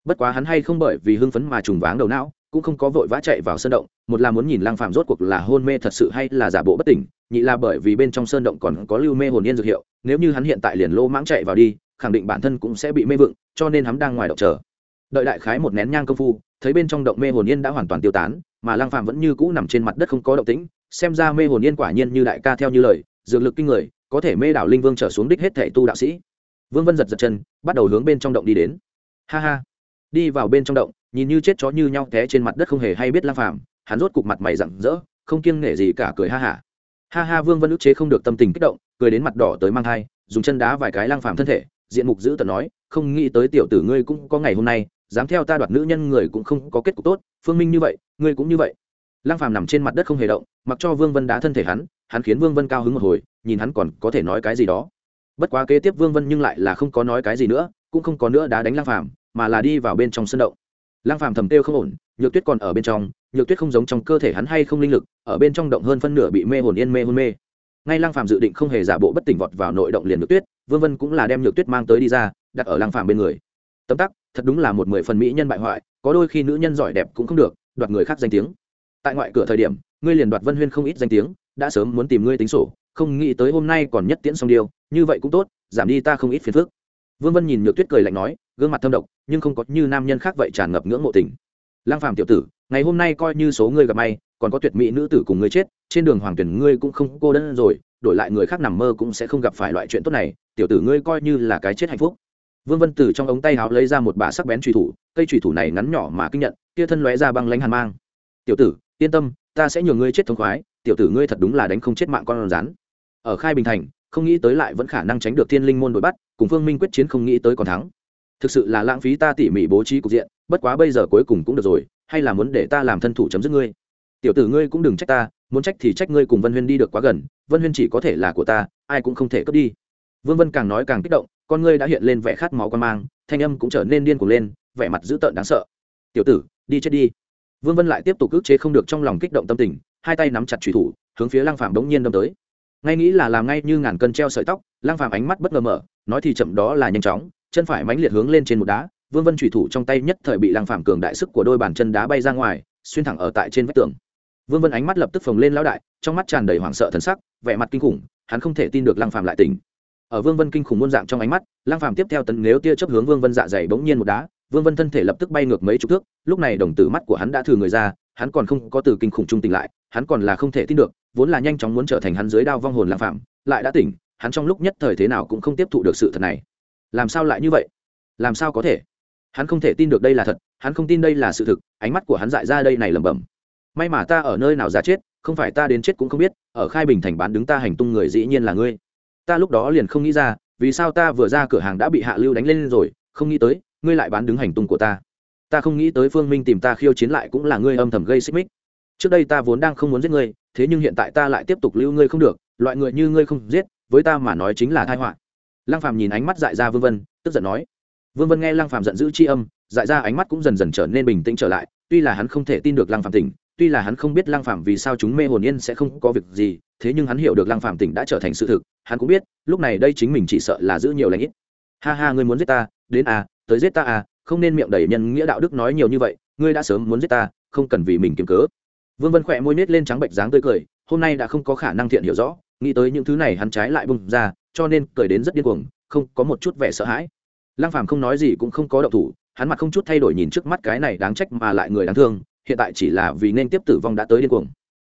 S1: Bất quá hắn hay không bởi vì hưng phấn mà trùng váng đầu não, cũng không có vội vã chạy vào sơn động, một là muốn nhìn lăng phàm rốt cuộc là hôn mê thật sự hay là giả bộ bất tỉnh, nhị là bởi vì bên trong sơn động còn có lưu mê hồn yên dược hiệu, nếu như hắn hiện tại liền lô mãng chạy vào đi, khẳng định bản thân cũng sẽ bị mê vựng cho nên hắn đang ngoài động chờ. Đợi đại khái một nén nhang công phu, thấy bên trong động mê hồn yên đã hoàn toàn tiêu tán mà Lang phàm vẫn như cũ nằm trên mặt đất không có động tĩnh, xem ra mê hồn yên quả nhiên như đại ca theo như lời, dược lực kinh người, có thể mê đảo linh vương trở xuống đích hết thể tu đạo sĩ. Vương vân giật giật chân, bắt đầu hướng bên trong động đi đến. Ha ha. Đi vào bên trong động, nhìn như chết chó như nhau té trên mặt đất không hề hay biết lang phàm, hắn rốt cục mặt mày rặng rỡ, không kiêng nể gì cả cười ha ha. ha ha, vương vân ức chế không được tâm tình kích động, cười đến mặt đỏ tới mang thai, dùng chân đá vài cái lang phàm thân thể, diện mục giữ tận nói, không nghĩ tới tiểu tử ngươi cũng có ngày hôm nay, dám theo ta đoạt nữ nhân người cũng không có kết cục tốt phương minh như vậy, ngươi cũng như vậy. Lang phàm nằm trên mặt đất không hề động, mặc cho vương vân đá thân thể hắn hắn khiến vương vân cao hứng một hồi, nhìn hắn còn có thể nói cái gì đó. Bất quá kế tiếp vương vân nhưng lại là không có nói cái gì nữa, cũng không có nữa đá đánh lang phàm, mà là đi vào bên trong sân động. Lang phàm thầm tiêu không ổn, nhược tuyết còn ở bên trong, nhược tuyết không giống trong cơ thể hắn hay không linh lực, ở bên trong động hơn phân nửa bị mê hồn yên mê hôn mê. Ngay lang phàm dự định không hề giả bộ bất tỉnh vọt vào nội động liền nhược tuyết, vương vân cũng là đem nhược tuyết mang tới đi ra, đặt ở lang phàm bên người. Tấm tắc, thật đúng là một mười phần mỹ nhân bại hoại có đôi khi nữ nhân giỏi đẹp cũng không được, đoạt người khác danh tiếng. Tại ngoại cửa thời điểm, ngươi liền đoạt vân huyên không ít danh tiếng, đã sớm muốn tìm ngươi tính sổ, không nghĩ tới hôm nay còn nhất tiễn xong điều, như vậy cũng tốt, giảm đi ta không ít phiền phức. Vương vân nhìn nhược tuyết cười lạnh nói, gương mặt thâm độc, nhưng không có như nam nhân khác vậy tràn ngập ngưỡng mộ tình. Lang phàm tiểu tử, ngày hôm nay coi như số ngươi gặp may, còn có tuyệt mỹ nữ tử cùng ngươi chết, trên đường hoàng tuyển ngươi cũng không cô đơn rồi, đổi lại người khác nằm mơ cũng sẽ không gặp phải loại chuyện tốt này, tiểu tử ngươi coi như là cái chết hạnh phúc vương vân từ trong ống tay áo lấy ra một bả sắc bén truy thủ, cây truy thủ này ngắn nhỏ mà kinh nhận, kia thân lóe ra băng lánh hàn mang. Tiểu tử, yên tâm, ta sẽ nhường ngươi chết thống khoái, tiểu tử ngươi thật đúng là đánh không chết mạng con rắn. Ở khai bình thành, không nghĩ tới lại vẫn khả năng tránh được thiên linh môn đội bắt, cùng phương minh quyết chiến không nghĩ tới còn thắng. Thực sự là lãng phí ta tỉ mỉ bố trí cục diện, bất quá bây giờ cuối cùng cũng được rồi, hay là muốn để ta làm thân thủ chấm dứt ngươi? Tiểu tử ngươi cũng đừng trách ta, muốn trách thì trách ngươi cùng vân huyên đi được quá gần, vân huyên chỉ có thể là của ta, ai cũng không thể cướp đi. Vương vân càng nói càng kích động con ngươi đã hiện lên vẻ khát máu quan mang, thanh âm cũng trở nên điên cuồng lên, vẻ mặt dữ tợn đáng sợ. Tiểu tử, đi chết đi. Vương vân lại tiếp tục ức chế không được trong lòng kích động tâm tình, hai tay nắm chặt trùy thủ, hướng phía lăng phàm đống nhiên đâm tới. Ngay nghĩ là làm ngay như ngàn cân treo sợi tóc, lăng phàm ánh mắt bất ngờ mở, nói thì chậm đó là nhanh chóng, chân phải mãnh liệt hướng lên trên một đá, vương vân trùy thủ trong tay nhất thời bị lăng phàm cường đại sức của đôi bàn chân đá bay ra ngoài, xuyên thẳng ở tại trên vách tường. Vương vân ánh mắt lập tức phồng lên lão đại, trong mắt tràn đầy hoảng sợ thần sắc, vẻ mặt kinh khủng, hắn không thể tin được lăng phàm lại tỉnh ở vương vân kinh khủng muôn dạng trong ánh mắt Lang phạm tiếp theo tấn nếu tia chấp hướng vương vân dạ dày bỗng nhiên một đá, vương vân thân thể lập tức bay ngược mấy chục thước, lúc này đồng tử mắt của hắn đã thừa người ra, hắn còn không có từ kinh khủng trung tỉnh lại, hắn còn là không thể tin được, vốn là nhanh chóng muốn trở thành hắn dưới đao vong hồn Lang phạm lại đã tỉnh, hắn trong lúc nhất thời thế nào cũng không tiếp thụ được sự thật này. Làm sao lại như vậy? Làm sao có thể? Hắn không thể tin được đây là thật, hắn không tin đây là sự thực, ánh mắt của hắn dại ra đây này lẩm bẩm. May mà ta ở nơi nào ra chết, không phải ta đến chết cũng không biết, ở khai bình thành bán đứng ta hành tung người dĩ nhiên là ngươi ta lúc đó liền không nghĩ ra, vì sao ta vừa ra cửa hàng đã bị hạ lưu đánh lên rồi, không nghĩ tới, ngươi lại bán đứng hành tung của ta. Ta không nghĩ tới phương minh tìm ta khiêu chiến lại cũng là ngươi âm thầm gây xích mích. Trước đây ta vốn đang không muốn giết ngươi, thế nhưng hiện tại ta lại tiếp tục lưu ngươi không được, loại người như ngươi không giết, với ta mà nói chính là thai họa. Lăng phàm nhìn ánh mắt dại ra vương vân, tức giận nói. Vương vân nghe lăng phàm giận dữ chi âm, dại ra ánh mắt cũng dần dần trở nên bình tĩnh trở lại, tuy là hắn không thể tin được lăng phàm tỉnh tuy là hắn không biết lăng phàm vì sao chúng mê hồn yên sẽ không có việc gì, thế nhưng hắn hiểu được lăng phàm tỉnh đã trở thành sự thực, hắn cũng biết, lúc này đây chính mình chỉ sợ là giữ nhiều lãnh ít. Ha ha, ngươi muốn giết ta, đến à tới giết ta à không nên miệng đầy nhân nghĩa đạo đức nói nhiều như vậy, ngươi đã sớm muốn giết ta, không cần vì mình kiếm cớ. Vương vân khẽ môi nhếch lên trắng bệch dáng tươi cười, hôm nay đã không có khả năng thiện hiểu rõ, nghĩ tới những thứ này hắn trái lại bung ra, cho nên cười đến rất điên cuồng, không có một chút vẻ sợ hãi. Lăng phàm không nói gì cũng không có động thủ, hắn mặt không chút thay đổi nhìn trước mắt cái này đáng trách mà lại người đáng thương hiện tại chỉ là vì nên tiếp tử vong đã tới điên cuồng.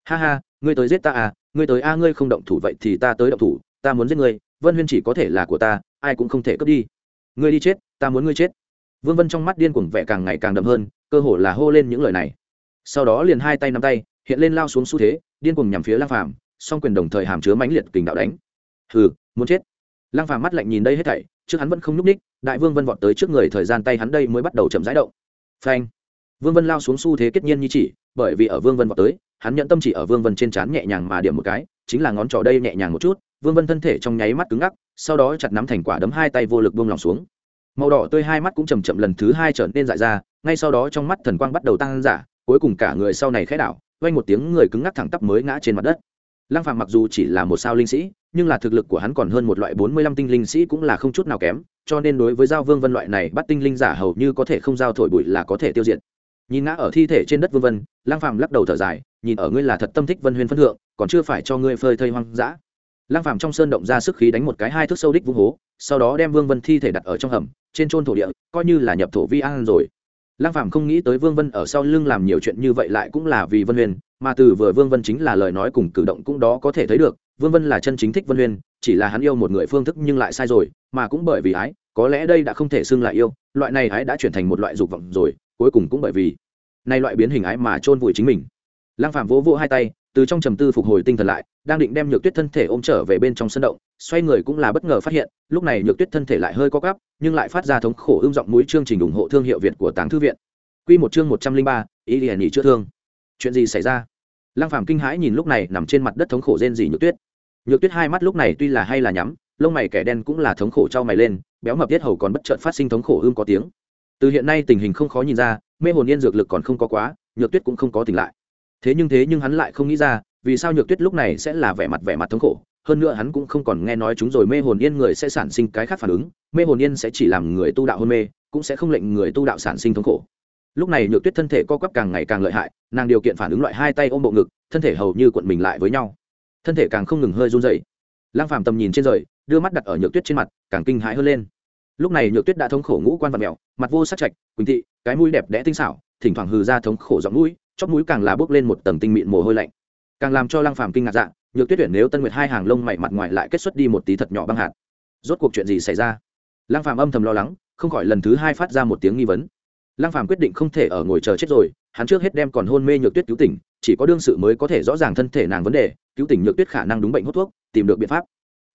S1: Ha ha, ngươi tới giết ta à ngươi tới a, ngươi không động thủ vậy thì ta tới động thủ, ta muốn giết ngươi, vân huyên chỉ có thể là của ta, ai cũng không thể cướp đi. Ngươi đi chết, ta muốn ngươi chết. Vương vân trong mắt điên cuồng vẻ càng ngày càng đậm hơn, cơ hồ là hô lên những lời này. Sau đó liền hai tay nắm tay, hiện lên lao xuống xu thế, điên cuồng nhằm phía lang phàm, song quyền đồng thời hàm chứa mãnh liệt kình đạo đánh. Hừ, muốn chết. Lang phàm mắt lạnh nhìn đây hết thảy, trước hắn vẫn không nhúc ních đại vương vân vọt tới trước người, thời gian tay hắn đây mới bắt đầu chậm rãi động. Phanh vương vân lao xuống xu thế kết nhiên như chỉ, bởi vì ở vương vân vọt tới, hắn nhận tâm chỉ ở vương vân trên trán nhẹ nhàng mà điểm một cái, chính là ngón trỏ đây nhẹ nhàng một chút, vương vân thân thể trong nháy mắt cứng ngắc, sau đó chặt nắm thành quả đấm hai tay vô lực buông lòng xuống. Màu đỏ tươi hai mắt cũng chầm chậm lần thứ hai trở nên dại ra, ngay sau đó trong mắt thần quang bắt đầu tăng giả cuối cùng cả người sau này khẽ đảo, vang một tiếng người cứng ngắc thẳng tắp mới ngã trên mặt đất. Lăng phàm mặc dù chỉ là một sao linh sĩ, nhưng là thực lực của hắn còn hơn một loại bốn mươi lăm tinh linh sĩ cũng là không chút nào kém, cho nên đối với giao vương vân loại này bắt tinh linh giả hầu như có thể không giao thổi bụi là có thể tiêu diệt nhìn ngã ở thi thể trên đất vương vân lang phàm lắc đầu thở dài, nhìn ở ngươi là thật tâm thích vân huyên phân thượng, còn chưa phải cho ngươi phơi thây hoang dã. Lang phàm trong sơn động ra sức khí đánh một cái hai thước sâu đích vung hố, sau đó đem vương vân thi thể đặt ở trong hầm, trên trôn thổ địa, coi như là nhập thổ vi an rồi. Lang phàm không nghĩ tới vương vân ở sau lưng làm nhiều chuyện như vậy lại cũng là vì vân huyền mà từ vừa vương vân chính là lời nói cùng cử động cũng đó có thể thấy được, vương vân là chân chính thích vân huyền chỉ là hắn yêu một người phương thức nhưng lại sai rồi, mà cũng bởi vì ái có lẽ đây đã không thể xưng lại yêu, loại này ái đã chuyển thành một loại dục vọng rồi, cuối cùng cũng bởi vì nay loại biến hình ái mà chôn vùi chính mình. Lang phàm vỗ vỗ hai tay, từ trong trầm tư phục hồi tinh thần lại, đang định đem nhược tuyết thân thể ôm trở về bên trong sân động, xoay người cũng là bất ngờ phát hiện, lúc này nhược tuyết thân thể lại hơi co cắp nhưng lại phát ra thống khổ ưng giọng mũi chương trình ủng hộ thương hiệu việt của tàng thư viện. Quy một chương một trăm linh ba, ý liền chữa thương. Chuyện gì xảy ra? Lăng phàm kinh hãi nhìn lúc này nằm trên mặt đất thống khổ rên rỉ nhược tuyết. Nhược tuyết hai mắt lúc này tuy là hay là nhắm, lông mày kẻ đen cũng là thống khổ trao mày lên béo mập tiết hầu còn bất chợt phát sinh thống khổ ưng có tiếng. Từ hiện nay tình hình không khó nhìn ra, mê hồn yên dược lực còn không có quá, nhược tuyết cũng không có tỉnh lại. Thế nhưng thế nhưng hắn lại không nghĩ ra, vì sao nhược tuyết lúc này sẽ là vẻ mặt vẻ mặt thống khổ? Hơn nữa hắn cũng không còn nghe nói chúng rồi mê hồn yên người sẽ sản sinh cái khác phản ứng, mê hồn yên sẽ chỉ làm người tu đạo hôn mê, cũng sẽ không lệnh người tu đạo sản sinh thống khổ. Lúc này nhược tuyết thân thể co quắp càng ngày càng lợi hại, nàng điều kiện phản ứng loại hai tay ôm bộ ngực, thân thể hầu như cuộn mình lại với nhau. Thân thể càng không ngừng hơi run dậy Lang phàm tầm nhìn trên rời, đưa mắt đặt ở nhược tuyết trên mặt, càng kinh hãi hơn lên. Lúc này nhược tuyết đã thống khổ ngũ quan vật mèo mặt vô sắc trạch, quỳnh thị, cái mũi đẹp đẽ tinh xảo, thỉnh thoảng hừ ra thống khổ giọng mũi, chóp mũi càng là bước lên một tầng tinh mịn mồ hôi lạnh. Càng làm cho Lang phàm kinh ngạc dạ nhược tuyết tuyển nếu tân nguyệt hai hàng lông mày mặt ngoài lại kết xuất đi một tí thật nhỏ băng hạt. Rốt cuộc chuyện gì xảy ra? Lang phàm âm thầm lo lắng, không khỏi lần thứ hai phát ra một tiếng nghi vấn. Lang phàm quyết định không thể ở ngồi chờ chết rồi hắn trước hết đem còn hôn mê nhược tuyết cứu tỉnh, chỉ có đương sự mới có thể rõ ràng thân thể nàng vấn đề, cứu tỉnh nhược tuyết khả năng đúng bệnh hút thuốc, tìm được biện pháp.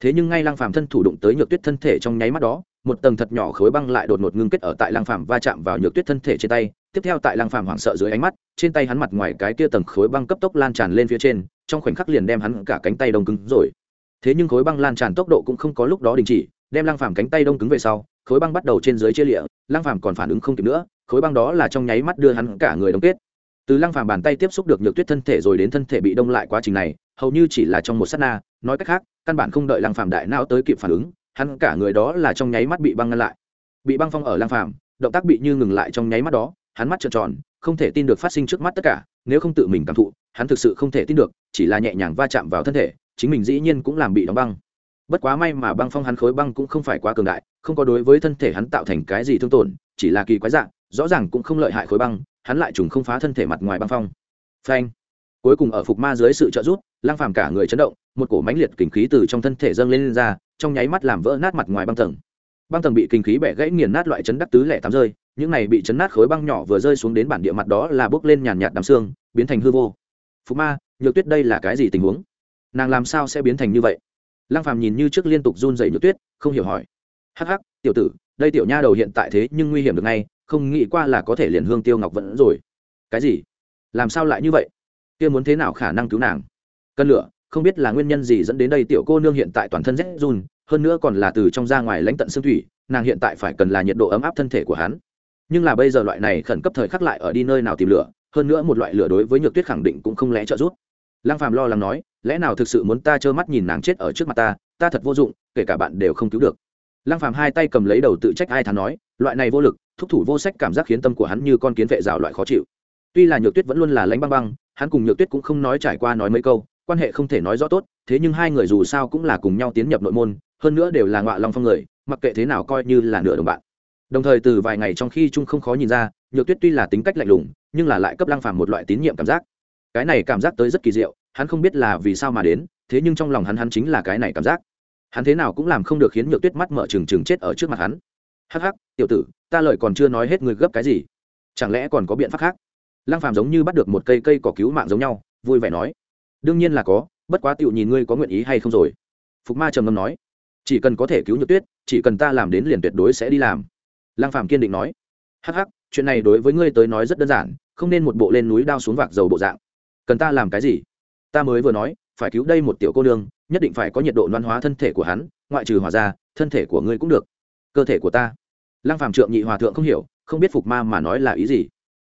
S1: Thế nhưng ngay lăng phàm thân thủ đụng tới nhược tuyết thân thể trong nháy mắt đó, một tầng thật nhỏ khối băng lại đột ngột ngưng kết ở tại lăng phàm va chạm vào nhược tuyết thân thể trên tay, tiếp theo tại lăng phàm hoảng sợ dưới ánh mắt, trên tay hắn mặt ngoài cái kia tầng khối băng cấp tốc lan tràn lên phía trên, trong khoảnh khắc liền đem hắn cả cánh tay đông cứng rồi. Thế nhưng khối băng lan tràn tốc độ cũng không có lúc đó đình chỉ, đem lăng phàm cánh tay đông cứng về sau, khối băng bắt đầu trên dưới chia lịa, lăng phàm còn phản ứng không kịp nữa khối băng đó là trong nháy mắt đưa hắn cả người đông kết. Từ lăng phàm bàn tay tiếp xúc được nhược tuyết thân thể rồi đến thân thể bị đông lại quá trình này, hầu như chỉ là trong một sát na, nói cách khác, căn bản không đợi lăng phàm đại não tới kịp phản ứng, hắn cả người đó là trong nháy mắt bị băng ngăn lại. Bị băng phong ở lăng phàm, động tác bị như ngừng lại trong nháy mắt đó, hắn mắt trợn tròn, không thể tin được phát sinh trước mắt tất cả, nếu không tự mình cảm thụ, hắn thực sự không thể tin được, chỉ là nhẹ nhàng va chạm vào thân thể, chính mình dĩ nhiên cũng làm bị đóng băng. Bất quá may mà băng phong hắn khối băng cũng không phải quá cường đại, không có đối với thân thể hắn tạo thành cái gì thương tổn, chỉ là kỳ quái dạng rõ ràng cũng không lợi hại khối băng hắn lại trùng không phá thân thể mặt ngoài băng phong. Phanh. Cuối cùng ở phục ma dưới sự trợ giúp lang phàm cả người chấn động một cổ mãnh liệt kinh khí từ trong thân thể dâng lên, lên ra trong nháy mắt làm vỡ nát mặt ngoài băng tầng. Băng tầng bị kinh khí bẻ gãy nghiền nát loại chấn đắc tứ lẻ tám rơi những này bị chấn nát khối băng nhỏ vừa rơi xuống đến bản địa mặt đó là bước lên nhàn nhạt đám xương biến thành hư vô. Phục ma nhược tuyết đây là cái gì tình huống? Nàng làm sao sẽ biến thành như vậy? Lăng phàm nhìn như trước liên tục run rẩy nhược tuyết không hiểu hỏi. Hắc hắc tiểu tử đây tiểu nha đầu hiện tại thế nhưng nguy hiểm được ngay không nghĩ qua là có thể liền hương tiêu ngọc vẫn rồi. Cái gì? Làm sao lại như vậy? Kia muốn thế nào khả năng cứu nàng? Cân lửa, không biết là nguyên nhân gì dẫn đến đây tiểu cô nương hiện tại toàn thân rét run, hơn nữa còn là từ trong ra ngoài lãnh tận xương thủy, nàng hiện tại phải cần là nhiệt độ ấm áp thân thể của hắn. Nhưng là bây giờ loại này khẩn cấp thời khắc lại ở đi nơi nào tìm lửa, hơn nữa một loại lửa đối với nhược tuyết khẳng định cũng không lẽ trợ giúp. Lăng phàm lo lắng nói, lẽ nào thực sự muốn ta trơ mắt nhìn nàng chết ở trước mặt ta ta thật vô dụng, kể cả bạn đều không cứu được. Lăng phàm hai tay cầm lấy đầu tự trách ai thán nói, loại này vô lực thúc thủ vô sách cảm giác khiến tâm của hắn như con kiến vệ rào loại khó chịu. Tuy là nhược tuyết vẫn luôn là lánh băng băng, hắn cùng nhược tuyết cũng không nói trải qua nói mấy câu, quan hệ không thể nói rõ tốt, thế nhưng hai người dù sao cũng là cùng nhau tiến nhập nội môn, hơn nữa đều là ngọa long phong người, mặc kệ thế nào coi như là nửa đồng bạn. Đồng thời từ vài ngày trong khi trung không khó nhìn ra, nhược tuyết tuy là tính cách lạnh lùng, nhưng là lại cấp lăng phàm một loại tín nhiệm cảm giác. Cái này cảm giác tới rất kỳ diệu, hắn không biết là vì sao mà đến, thế nhưng trong lòng hắn hắn chính là cái này cảm giác. Hắn thế nào cũng làm không được khiến nhược tuyết mắt mở trừng trừng chết ở trước mặt hắn. Hắc hắc, tiểu tử ta lời còn chưa nói hết người gấp cái gì. Chẳng lẽ còn có biện pháp khác? Lăng phàm giống như bắt được một cây cây cỏ cứu mạng giống nhau, vui vẻ nói. Đương nhiên là có, bất quá tiểu nhìn ngươi có nguyện ý hay không rồi. Phục ma trầm ngâm nói. Chỉ cần có thể cứu nhược tuyết, chỉ cần ta làm đến liền tuyệt đối sẽ đi làm. Lăng phàm kiên định nói. Hắc hắc, chuyện này đối với ngươi tới nói rất đơn giản, không nên một bộ lên núi đao xuống vạc dầu bộ dạng. Cần ta làm cái gì? Ta mới vừa nói, phải cứu đây một tiểu cô nương, nhất định phải có nhiệt độ loan hóa thân thể của hắn, ngoại trừ hỏa ra, thân thể của ngươi cũng được. Cơ thể của ta lăng phàm trượng nhị hòa thượng không hiểu, không biết phục ma mà nói là ý gì.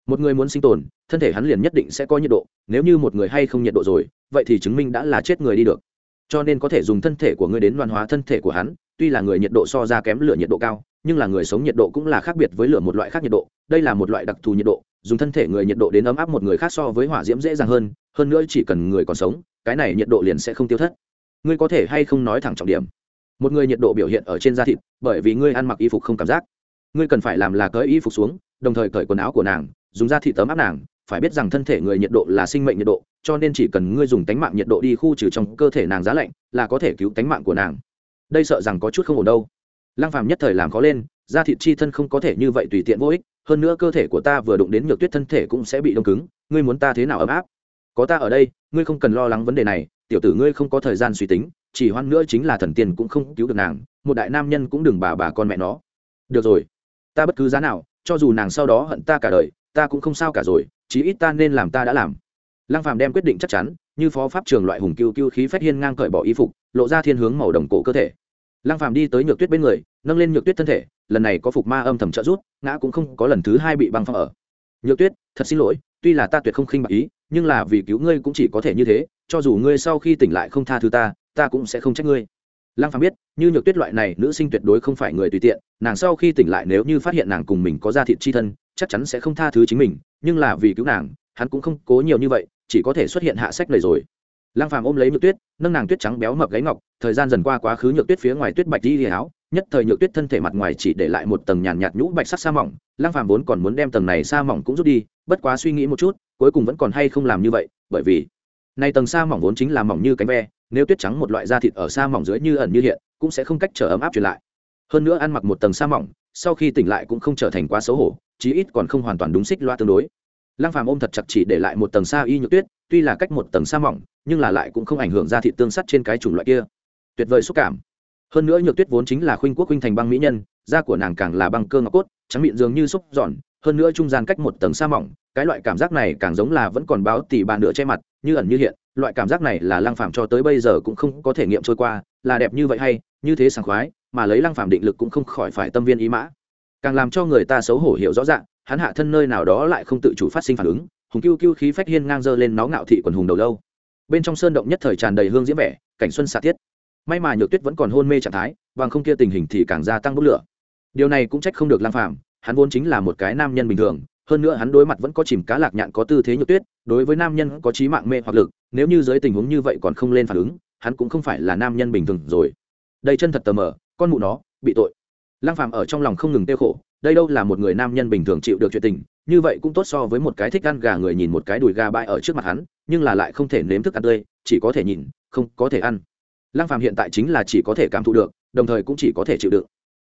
S1: Một người muốn sinh tồn, thân thể hắn liền nhất định sẽ có nhiệt độ, nếu như một người hay không nhiệt độ rồi, vậy thì chứng minh đã là chết người đi được. Cho nên có thể dùng thân thể của ngươi đến đoan hóa thân thể của hắn, tuy là người nhiệt độ so ra kém lửa nhiệt độ cao, nhưng là người sống nhiệt độ cũng là khác biệt với lửa một loại khác nhiệt độ, đây là một loại đặc thù nhiệt độ, dùng thân thể người nhiệt độ đến ấm áp một người khác so với hỏa diễm dễ dàng hơn hơn nữa chỉ cần người còn sống, cái này nhiệt độ liền sẽ không tiêu thất. Ngươi có thể hay không nói thẳng trọng điểm. Một người nhiệt độ biểu hiện ở trên da thịt, bởi vì ngươi ăn mặc y phục không cảm giác ngươi cần phải làm là cởi y phục xuống, đồng thời cởi quần áo của nàng, dùng da thị tấm áp nàng, phải biết rằng thân thể người nhiệt độ là sinh mệnh nhiệt độ, cho nên chỉ cần ngươi dùng tánh mạng nhiệt độ đi khu trừ trong cơ thể nàng giá lạnh là có thể cứu tánh mạng của nàng. Đây sợ rằng có chút không ổn đâu. Lăng phàm nhất thời làm khó lên, da thịt chi thân không có thể như vậy tùy tiện vô ích, hơn nữa cơ thể của ta vừa đụng đến nhược tuyết thân thể cũng sẽ bị đông cứng, ngươi muốn ta thế nào ấm áp? Có ta ở đây, ngươi không cần lo lắng vấn đề này, tiểu tử ngươi không có thời gian suy tính, chỉ hoan nữa chính là thần tiên cũng không cứu được nàng, một đại nam nhân cũng đừng bà bà con mẹ nó. Được rồi ta bất cứ giá nào, cho dù nàng sau đó hận ta cả đời, ta cũng không sao cả rồi, chí ít ta nên làm ta đã làm. Lăng phàm đem quyết định chắc chắn, như phó pháp trường loại hùng cưu cưu khí phách hiên ngang cởi bỏ y phục, lộ ra thiên hướng màu đồng cổ cơ thể. Lăng phàm đi tới nhược tuyết bên người, nâng lên nhược tuyết thân thể, lần này có phục ma âm thầm trợ rút ngã cũng không có lần thứ hai bị băng phong ở. Nhược tuyết, thật xin lỗi, tuy là ta tuyệt không khinh bạc ý, nhưng là vì cứu ngươi cũng chỉ có thể như thế, cho dù ngươi sau khi tỉnh lại không tha thứ ta ta cũng sẽ không trách ngươi lăng phàm biết, như nhược tuyết loại này, nữ sinh tuyệt đối không phải người tùy tiện, nàng sau khi tỉnh lại nếu như phát hiện nàng cùng mình có gia thịt chi thân, chắc chắn sẽ không tha thứ chính mình, nhưng là vì cứu nàng, hắn cũng không cố nhiều như vậy, chỉ có thể xuất hiện hạ sách lời rồi. Lăng phàm ôm lấy nhược tuyết, nâng nàng tuyết trắng béo mập gáy ngọc, thời gian dần qua quá khứ nhược tuyết phía ngoài tuyết bạch đi áo, nhất thời nhược tuyết thân thể mặt ngoài chỉ để lại một tầng nhàn nhạt nhũ bạch sắc sa mỏng, lăng phàm vốn còn muốn đem tầng này sa mỏng cũng rút đi, bất quá suy nghĩ một chút, cuối cùng vẫn còn hay không làm như vậy, bởi vì, này tầng sa mỏng vốn chính là mỏng như cánh ve nếu tuyết trắng một loại da thịt ở sa mỏng dưới như ẩn như hiện, cũng sẽ không cách trở ấm áp truyền lại. Hơn nữa ăn mặc một tầng sa mỏng, sau khi tỉnh lại cũng không trở thành quá xấu hổ, chí ít còn không hoàn toàn đúng xích loa tương đối. Lăng phàm ôm thật chặt chỉ để lại một tầng sa y nhược tuyết, tuy là cách một tầng sa mỏng, nhưng là lại cũng không ảnh hưởng ra thị tương sắt trên cái chủng loại kia. Tuyệt vời xúc cảm. Hơn nữa nhược tuyết vốn chính là khuynh quốc khuynh thành băng mỹ nhân, da của nàng càng là băng cơ ngọc cốt, trắng mịn dường như xúc giòn hơn nữa trung gian cách một tầng sa mỏng, cái loại cảm giác này càng giống là vẫn còn báo tỷ bàn nửa che mặt, như ẩn như hiện, loại cảm giác này là lăng phàm cho tới bây giờ cũng không có thể nghiệm trôi qua, là đẹp như vậy hay, như thế sảng khoái, mà lấy lăng phàm định lực cũng không khỏi phải tâm viên ý mã. Càng làm cho người ta xấu hổ hiểu rõ ràng, hắn hạ thân nơi nào đó lại không tự chủ phát sinh phản ứng, hùng cưu cưu khí phách hiên ngang dơ lên nó ngạo thị quần hùng đầu lâu. Bên trong sơn động nhất thời tràn đầy hương diễm vẻ, cảnh xuân xạ thiết may mà nhược tuyết vẫn còn hôn mê trạng thái, bằng không kia tình hình thì càng gia tăng bốc lửa. Điều này cũng trách không được lang phàm hắn vốn chính là một cái nam nhân bình thường, hơn nữa hắn đối mặt vẫn có chìm cá lạc nhạn có tư thế nhược tuyết, đối với nam nhân có trí mạng mê hoặc lực, nếu như dưới tình huống như vậy còn không lên phản ứng, hắn cũng không phải là nam nhân bình thường rồi. Đây chân thật tờ mờ, con mụ nó, bị tội. Lăng phàm ở trong lòng không ngừng tiêu khổ, đây đâu là một người nam nhân bình thường chịu được chuyện tình, như vậy cũng tốt so với một cái thích ăn gà người nhìn một cái đùi gà bãi ở trước mặt hắn, nhưng là lại không thể nếm thức ăn tươi, chỉ có thể nhìn, không có thể ăn. Lăng phàm hiện tại chính là chỉ có thể cảm thụ được, đồng thời cũng chỉ có thể chịu đựng.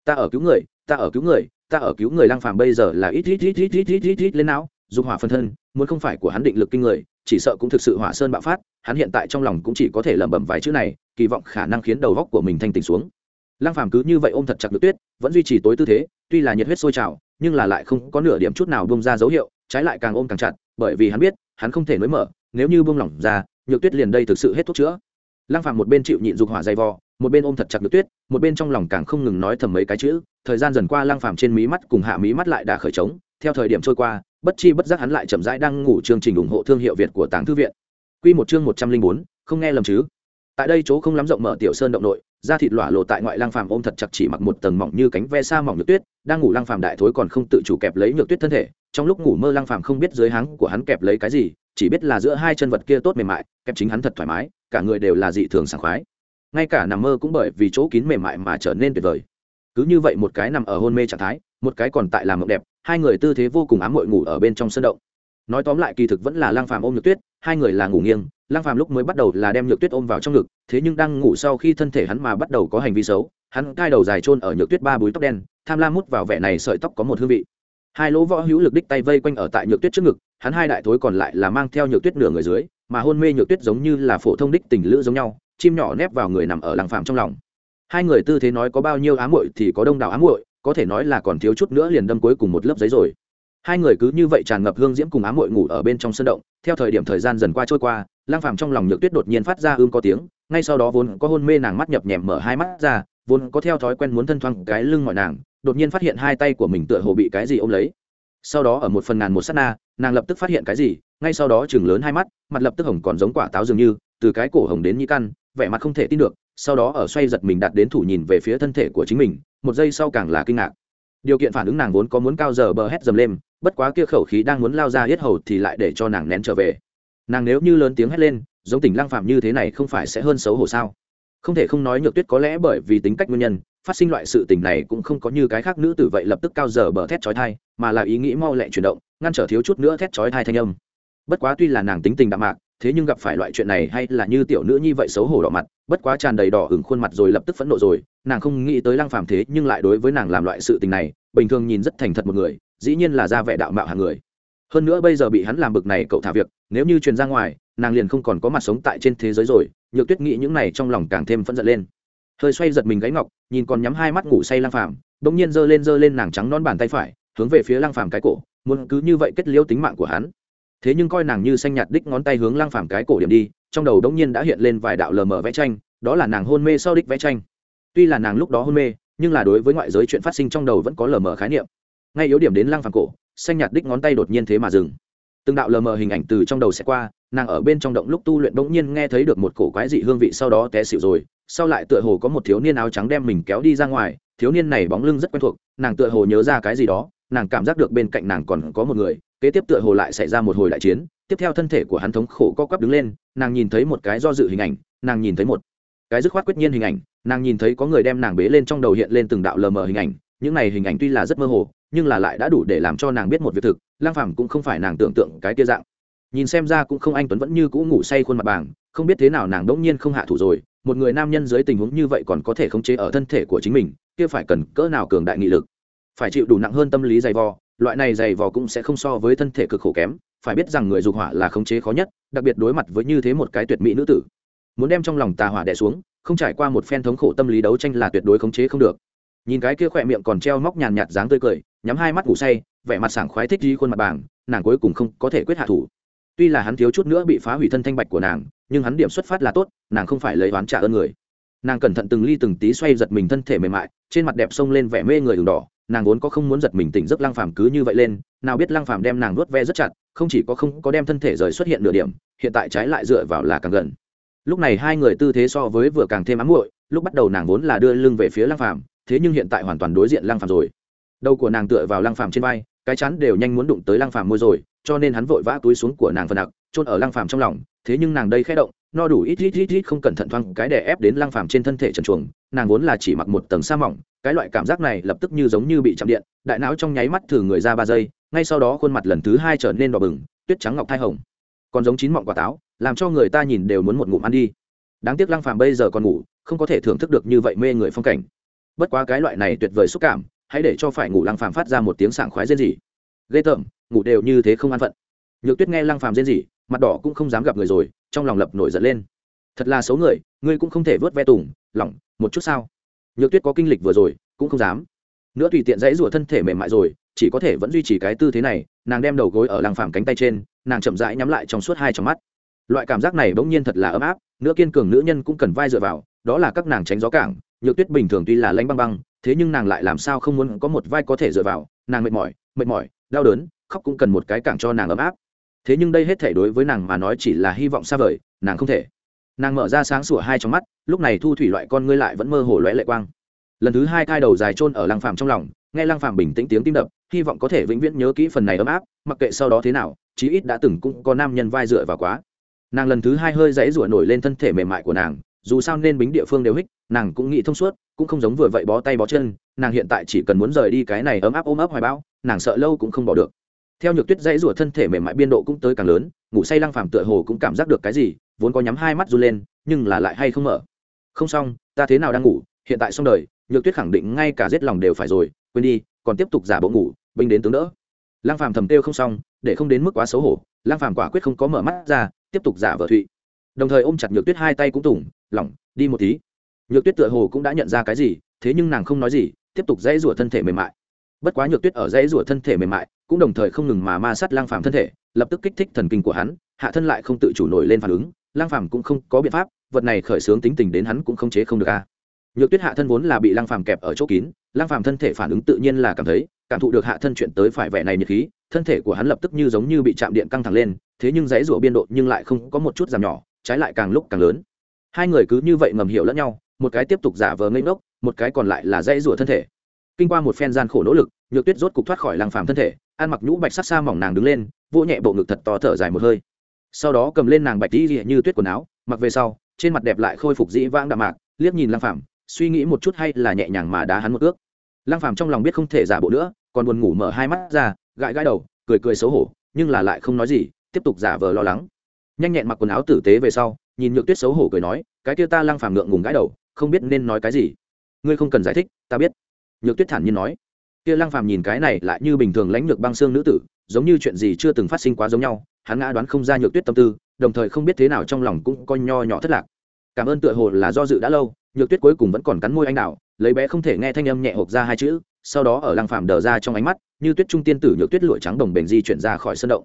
S1: Ta ở cứu người, ta ở cứu người ta ở cứu người lang phàm bây giờ là ít ít ít ít ít ít ít ít lên não dùng hỏa phân thân, muốn không phải của hắn định lực kinh người, chỉ sợ cũng thực sự hỏa sơn bạo phát, hắn hiện tại trong lòng cũng chỉ có thể lẩm bẩm vài chữ này, kỳ vọng khả năng khiến đầu góc của mình thanh tỉnh xuống. Lang phàm cứ như vậy ôm thật chặt được tuyết, vẫn duy trì tối tư thế, tuy là nhiệt huyết sôi trào, nhưng là lại không có nửa điểm chút nào bung ra dấu hiệu, trái lại càng ôm càng chặt, bởi vì hắn biết, hắn không thể nới mở, nếu như buông lỏng ra, nhược tuyết liền đây thực sự hết thuốc chữa. Lăng phàm một bên chịu nhịn dục hỏa dày vò, một bên ôm thật chặt nhược tuyết một bên trong lòng càng không ngừng nói thầm mấy cái chữ thời gian dần qua lăng phàm trên mí mắt cùng hạ mí mắt lại đã khởi trống theo thời điểm trôi qua bất chi bất giác hắn lại chậm rãi đang ngủ chương trình ủng hộ thương hiệu việt của tàng thư viện. Quy một chương một trăm linh bốn, không nghe lầm chứ? Tại đây chỗ không lắm rộng mở tiểu sơn động nội da thịt lỏa lộ tại ngoại lang phàm ôm thật chặt chỉ mặc một tầng mỏng như cánh ve sa mỏng nhược tuyết đang ngủ lang phàm đại thối còn không tự chủ kẹp lấy nhược tuyết thân thể trong lúc ngủ mơ lang phàm không biết dưới háng của hắn kẹp lấy cái gì chỉ biết là giữa hai chân vật kia tốt mềm mại kẹp chính hắn thật thoải mái cả người đều là dị thường sảng khoái ngay cả nằm mơ cũng bởi vì chỗ kín mềm mại mà trở nên tuyệt vời. Cứ như vậy một cái nằm ở hôn mê trạng thái, một cái còn tại làm mộng đẹp, hai người tư thế vô cùng ám mội ngủ ở bên trong sân động. Nói tóm lại kỳ thực vẫn là lang phàm ôm nhược tuyết, hai người là ngủ nghiêng lang phàm lúc mới bắt đầu là đem nhược tuyết ôm vào trong ngực, thế nhưng đang ngủ sau khi thân thể hắn mà bắt đầu có hành vi xấu, hắn cai đầu dài trôn ở nhược tuyết ba búi tóc đen, tham lam mút vào vẻ này sợi tóc có một hương vị. Hai lỗ võ hữu lực đích tay vây quanh ở tại nhược tuyết trước ngực, hắn hai đại thối còn lại là mang theo nhược tuyết nửa người dưới, mà hôn mê nhược tuyết giống như là phổ thông đích tình lữ giống nhau chim nhỏ nép vào người nằm ở làng phạm trong lòng. Hai người tư thế nói có bao nhiêu ám muội thì có đông đảo ám muội, có thể nói là còn thiếu chút nữa liền đâm cuối cùng một lớp giấy rồi. Hai người cứ như vậy tràn ngập hương diễm cùng ám muội ngủ ở bên trong sân động, theo thời điểm thời gian dần qua trôi qua lang phàm trong lòng nhược tuyết đột nhiên phát ra ưm có tiếng, ngay sau đó vốn có hôn mê nàng mắt nhập nhèm mở hai mắt ra, vốn có theo thói quen muốn thân thoang cái lưng mọi nàng, đột nhiên phát hiện hai tay của mình tựa hồ bị cái gì ôm lấy. Sau đó ở một phần ngàn một sát na, nàng lập tức phát hiện cái gì, ngay sau đó chừng lớn hai mắt, mặt lập tức hồng còn giống quả táo dường như, từ cái cổ hồng đến nhĩ căn vẻ mặt không thể tin được, sau đó ở xoay giật mình đặt đến thủ nhìn về phía thân thể của chính mình, một giây sau càng là kinh ngạc. Điều kiện phản ứng nàng vốn có muốn cao giờ bờ hét dầm lên, bất quá kia khẩu khí đang muốn lao ra hết hầu thì lại để cho nàng nén trở về. Nàng nếu như lớn tiếng hét lên, giống tỉnh lang phạm như thế này không phải sẽ hơn xấu hổ sao? Không thể không nói nhược tuyết có lẽ bởi vì tính cách nguyên nhân, phát sinh loại sự tình này cũng không có như cái khác nữ tử vậy lập tức cao giờ bờ thét chói thai mà là ý nghĩ mau lẹ chuyển động, ngăn trở thiếu chút nữa thét chói thai thanh âm. Bất quá tuy là nàng tính tình đạm mạc thế nhưng gặp phải loại chuyện này hay là như tiểu nữ như vậy xấu hổ đỏ mặt, bất quá tràn đầy đỏ hửng khuôn mặt rồi lập tức phẫn nộ rồi, nàng không nghĩ tới lăng phàm thế nhưng lại đối với nàng làm loại sự tình này, bình thường nhìn rất thành thật một người, dĩ nhiên là ra vẻ đạo mạo hàng người. Hơn nữa bây giờ bị hắn làm bực này cậu thả việc, nếu như truyền ra ngoài, nàng liền không còn có mặt sống tại trên thế giới rồi, nhược tuyết nghĩ những này trong lòng càng thêm phẫn giận lên. Hơi xoay giật mình gáy ngọc, nhìn còn nhắm hai mắt ngủ say lang phàm đung nhiên giơ lên giơ lên nàng trắng non bàn tay phải, hướng về phía lang phàm cái cổ, muốn cứ như vậy kết liễu tính mạng của hắn thế nhưng coi nàng như xanh nhạt đích ngón tay hướng lang phàm cái cổ điểm đi, trong đầu đống nhiên đã hiện lên vài đạo lờ mờ vẽ tranh, đó là nàng hôn mê sau đích vẽ tranh. Tuy là nàng lúc đó hôn mê, nhưng là đối với ngoại giới chuyện phát sinh trong đầu vẫn có lờ mờ khái niệm. Ngay yếu điểm đến lang phàm cổ, xanh nhạt đích ngón tay đột nhiên thế mà dừng. Từng đạo lờ mờ hình ảnh từ trong đầu sẽ qua, nàng ở bên trong động lúc tu luyện bỗng nhiên nghe thấy được một cổ quái dị hương vị sau đó té xỉu rồi, sau lại tựa hồ có một thiếu niên áo trắng đem mình kéo đi ra ngoài, thiếu niên này bóng lưng rất quen thuộc, nàng tựa hồ nhớ ra cái gì đó, nàng cảm giác được bên cạnh nàng còn có một người kế tiếp tựa hồ lại xảy ra một hồi đại chiến, tiếp theo thân thể của hắn thống khổ co quắp đứng lên, nàng nhìn thấy một cái do dự hình ảnh, nàng nhìn thấy một cái dứt khoát quyết nhiên hình ảnh, nàng nhìn thấy có người đem nàng bế lên trong đầu hiện lên từng đạo lờ mờ hình ảnh, những này hình ảnh tuy là rất mơ hồ, nhưng là lại đã đủ để làm cho nàng biết một việc thực, lang phàm cũng không phải nàng tưởng tượng cái tia dạng. Nhìn xem ra cũng không anh tuấn vẫn như cũ ngủ say khuôn mặt bảng không biết thế nào nàng đỗng nhiên không hạ thủ rồi, một người nam nhân dưới tình huống như vậy còn có thể khống chế ở thân thể của chính mình, kia phải cần cỡ nào cường đại nghị lực, phải chịu đủ nặng hơn tâm lý dày vò loại này dày vò cũng sẽ không so với thân thể cực khổ kém, phải biết rằng người dục hỏa là khống chế khó nhất, đặc biệt đối mặt với như thế một cái tuyệt mỹ nữ tử. Muốn đem trong lòng tà hỏa đẻ xuống, không trải qua một phen thống khổ tâm lý đấu tranh là tuyệt đối khống chế không được. Nhìn cái kia khỏe miệng còn treo móc nhàn nhạt dáng tươi cười, nhắm hai mắt ngủ say, vẻ mặt sảng khoái thích đi khuôn mặt bảng, nàng cuối cùng không có thể quyết hạ thủ. Tuy là hắn thiếu chút nữa bị phá hủy thân thanh bạch của nàng, nhưng hắn điểm xuất phát là tốt, nàng không phải lấy oán trả ơn người. Nàng cẩn thận từng ly từng tí xoay giật mình thân thể mềm mại, trên mặt đẹp xông lên vẻ mê người đường đỏ nàng vốn có không muốn giật mình tỉnh giấc lăng phàm cứ như vậy lên, nào biết lăng phàm đem nàng nuốt ve rất chặt, không chỉ có không có đem thân thể rời xuất hiện nửa điểm, hiện tại trái lại dựa vào là càng gần. Lúc này hai người tư thế so với vừa càng thêm ám muội, lúc bắt đầu nàng vốn là đưa lưng về phía lăng phàm, thế nhưng hiện tại hoàn toàn đối diện lăng phàm rồi. Đầu của nàng tựa vào lăng phàm trên vai, cái chắn đều nhanh muốn đụng tới lăng phàm môi rồi, cho nên hắn vội vã túi xuống của nàng phần nặc trôn ở lăng phàm trong lòng, thế nhưng nàng đây khẽ động, no đủ ít ít ít ít không cẩn thận thoang cái đè ép đến lăng phàm trên thân thể trần chuồng nàng vốn là chỉ mặc một tầng sa mỏng cái loại cảm giác này lập tức như giống như bị chạm điện, đại não trong nháy mắt thử người ra ba giây, ngay sau đó khuôn mặt lần thứ hai trở nên đỏ bừng, tuyết trắng ngọc thai hồng. Còn giống chín mọng quả táo, làm cho người ta nhìn đều muốn một ngụm ăn đi. Đáng tiếc lăng phàm bây giờ còn ngủ, không có thể thưởng thức được như vậy mê người phong cảnh. Bất quá cái loại này tuyệt vời xúc cảm, hãy để cho phải ngủ lăng phàm phát ra một tiếng sảng khoái rên rỉ. Ghê tởm, ngủ đều như thế không an phận. Nhược tuyết nghe lăng phàm rên rỉ, mặt đỏ cũng không dám gặp người rồi, trong lòng lập nổi giận lên. Thật là xấu người, ngươi cũng không thể vớt ve tùng, lỏng, một chút sao? Nhược tuyết có kinh lịch vừa rồi, cũng không dám. Nữa tùy tiện dãy rủa thân thể mềm mại rồi, chỉ có thể vẫn duy trì cái tư thế này, nàng đem đầu gối ở lăng phàm cánh tay trên, nàng chậm rãi nhắm lại trong suốt hai trong mắt. Loại cảm giác này bỗng nhiên thật là ấm áp, nữa kiên cường nữ nhân cũng cần vai dựa vào, đó là các nàng tránh gió cảng, nhược tuyết bình thường tuy là lanh băng băng, thế nhưng nàng lại làm sao không muốn có một vai có thể dựa vào, nàng mệt mỏi mệt mỏi, đau đớn, khóc cũng cần một cái cảng cho nàng ấm áp. Thế nhưng đây hết thể đối với nàng mà nói chỉ là hy vọng xa vời, nàng không thể nàng mở ra sáng sủa hai trong mắt, lúc này thu thủy loại con ngươi lại vẫn mơ hồ lóe lệ quang. Lần thứ hai thai đầu dài trôn ở lăng phàm trong lòng, nghe lăng phàm bình tĩnh tiếng tim đập, hy vọng có thể vĩnh viễn nhớ kỹ phần này ấm áp, mặc kệ sau đó thế nào, chí ít đã từng cũng có nam nhân vai dựa vào quá. Nàng lần thứ hai hơi dãy rủa nổi lên thân thể mềm mại của nàng, dù sao nên bính địa phương đều hích, nàng cũng nghĩ thông suốt, cũng không giống vừa vậy bó tay bó chân, nàng hiện tại chỉ cần muốn rời đi cái này ấm áp ôm ấp hoài bão, nàng sợ lâu cũng không bỏ được. Theo nhược tuyết dãy rủa thân thể mềm mại biên độ cũng tới càng lớn, ngủ say lăng phàm tựa hồ cũng cảm giác được cái gì vốn có nhắm hai mắt run lên, nhưng là lại hay không mở. Không xong, ta thế nào đang ngủ, hiện tại xong đời, nhược tuyết khẳng định ngay cả giết lòng đều phải rồi, quên đi, còn tiếp tục giả bộ ngủ, binh đến tướng đỡ. Lang phàm thầm kêu không xong, để không đến mức quá xấu hổ lang phàm quả quyết không có mở mắt ra, tiếp tục giả vợ thụy. Đồng thời ôm chặt nhược tuyết hai tay cũng tủng lỏng, đi một tí. Nhược tuyết tựa hồ cũng đã nhận ra cái gì, thế nhưng nàng không nói gì, tiếp tục dãy rủa thân thể mềm mại. Bất quá nhược tuyết ở dãy rủa thân thể mềm mại, cũng đồng thời không ngừng mà ma sát lang phàm thân thể, lập tức kích thích thần kinh của hắn, hạ thân lại không tự chủ nổi lên phản ứng lang phàm cũng không có biện pháp, vật này khởi sướng tính tình đến hắn cũng không chế không được a nhược tuyết hạ thân vốn là bị lang phàm kẹp ở chỗ kín, lang phàm thân thể phản ứng tự nhiên là cảm thấy, cảm thụ được hạ thân chuyện tới phải vẻ này nhiệt khí, thân thể của hắn lập tức như giống như bị chạm điện căng thẳng lên, thế nhưng dãy rủa biên độ nhưng lại không có một chút giảm nhỏ, trái lại càng lúc càng lớn. Hai người cứ như vậy ngầm hiểu lẫn nhau, một cái tiếp tục giả vờ ngây ngốc, một cái còn lại là dãy rủa thân thể. Kinh qua một phen gian khổ nỗ lực, nhược tuyết rốt cục thoát khỏi Lang phàm thân thể, ăn mặc nhũ bạch sắc xa mỏng nàng đứng lên, vỗ nhẹ bộ ngực thật to thở dài một hơi sau đó cầm lên nàng bạch tí rịa như tuyết quần áo, mặc về sau, trên mặt đẹp lại khôi phục dĩ vãng đạm mạc, liếc nhìn lăng phàm, suy nghĩ một chút hay là nhẹ nhàng mà đá hắn một ước lăng phàm trong lòng biết không thể giả bộ nữa, còn buồn ngủ mở hai mắt ra, gãi gãi đầu, cười cười xấu hổ, nhưng là lại không nói gì, tiếp tục giả vờ lo lắng. Nhanh nhẹn mặc quần áo tử tế về sau, nhìn nhược tuyết xấu hổ cười nói, cái kia ta lăng phàm ngượng ngùng gãi đầu, không biết nên nói cái gì. Ngươi không cần giải thích, ta biết. Nhược tuyết thản nhiên nói. Kia lăng phàm nhìn cái này lại như bình thường lãnh lược băng xương nữ tử, giống như chuyện gì chưa từng phát sinh quá giống nhau hắn ngã đoán không ra nhược tuyết tâm tư, đồng thời không biết thế nào trong lòng cũng coi nho nhỏ thất lạc. Cảm ơn tựa hồ là do dự đã lâu, nhược tuyết cuối cùng vẫn còn cắn môi anh đạo, lấy bé không thể nghe thanh âm nhẹ hộp ra hai chữ, sau đó ở lăng phàm đờ ra trong ánh mắt, như tuyết trung tiên tử nhược tuyết lụa trắng đồng bền di chuyển ra khỏi sân động.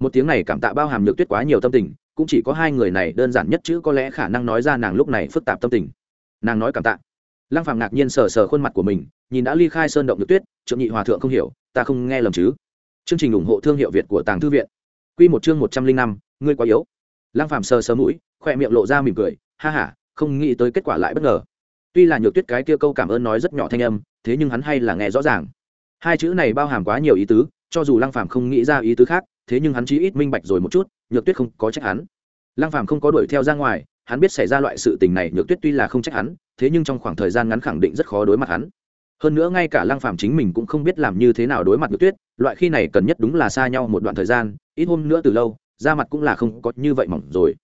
S1: Một tiếng này cảm tạ bao hàm nhược tuyết quá nhiều tâm tình, cũng chỉ có hai người này đơn giản nhất chữ có lẽ khả năng nói ra nàng lúc này phức tạp tâm tình. Nàng nói cảm tạ. Lăng phàm ngạc nhiên sờ sờ khuôn mặt của mình, nhìn đã ly khai sơn động nhược tuyết, trượng nhị hòa thượng không hiểu, ta không nghe lầm chứ. Chương trình ủng hộ thương hiệu việt của tàng thư viện quy một chương một trăm linh năm, ngươi quá yếu. Lăng phàm sờ sờ mũi khoe miệng lộ ra mỉm cười, ha ha, không nghĩ tới kết quả lại bất ngờ. Tuy là nhược tuyết cái kia câu cảm ơn nói rất nhỏ thanh âm, thế nhưng hắn hay là nghe rõ ràng. Hai chữ này bao hàm quá nhiều ý tứ, cho dù lăng phàm không nghĩ ra ý tứ khác, thế nhưng hắn chí ít minh bạch rồi một chút, nhược tuyết không có trách hắn. Lăng phàm không có đuổi theo ra ngoài, hắn biết xảy ra loại sự tình này, nhược tuyết tuy là không trách hắn, thế nhưng trong khoảng thời gian ngắn khẳng định rất khó đối mặt hắn. Hơn nữa ngay cả lăng phàm chính mình cũng không biết làm như thế nào đối mặt nhược tuyết loại khi này cần nhất đúng là xa nhau một đoạn thời gian, ít hôm nữa từ lâu ra mặt cũng là không có như vậy mỏng rồi.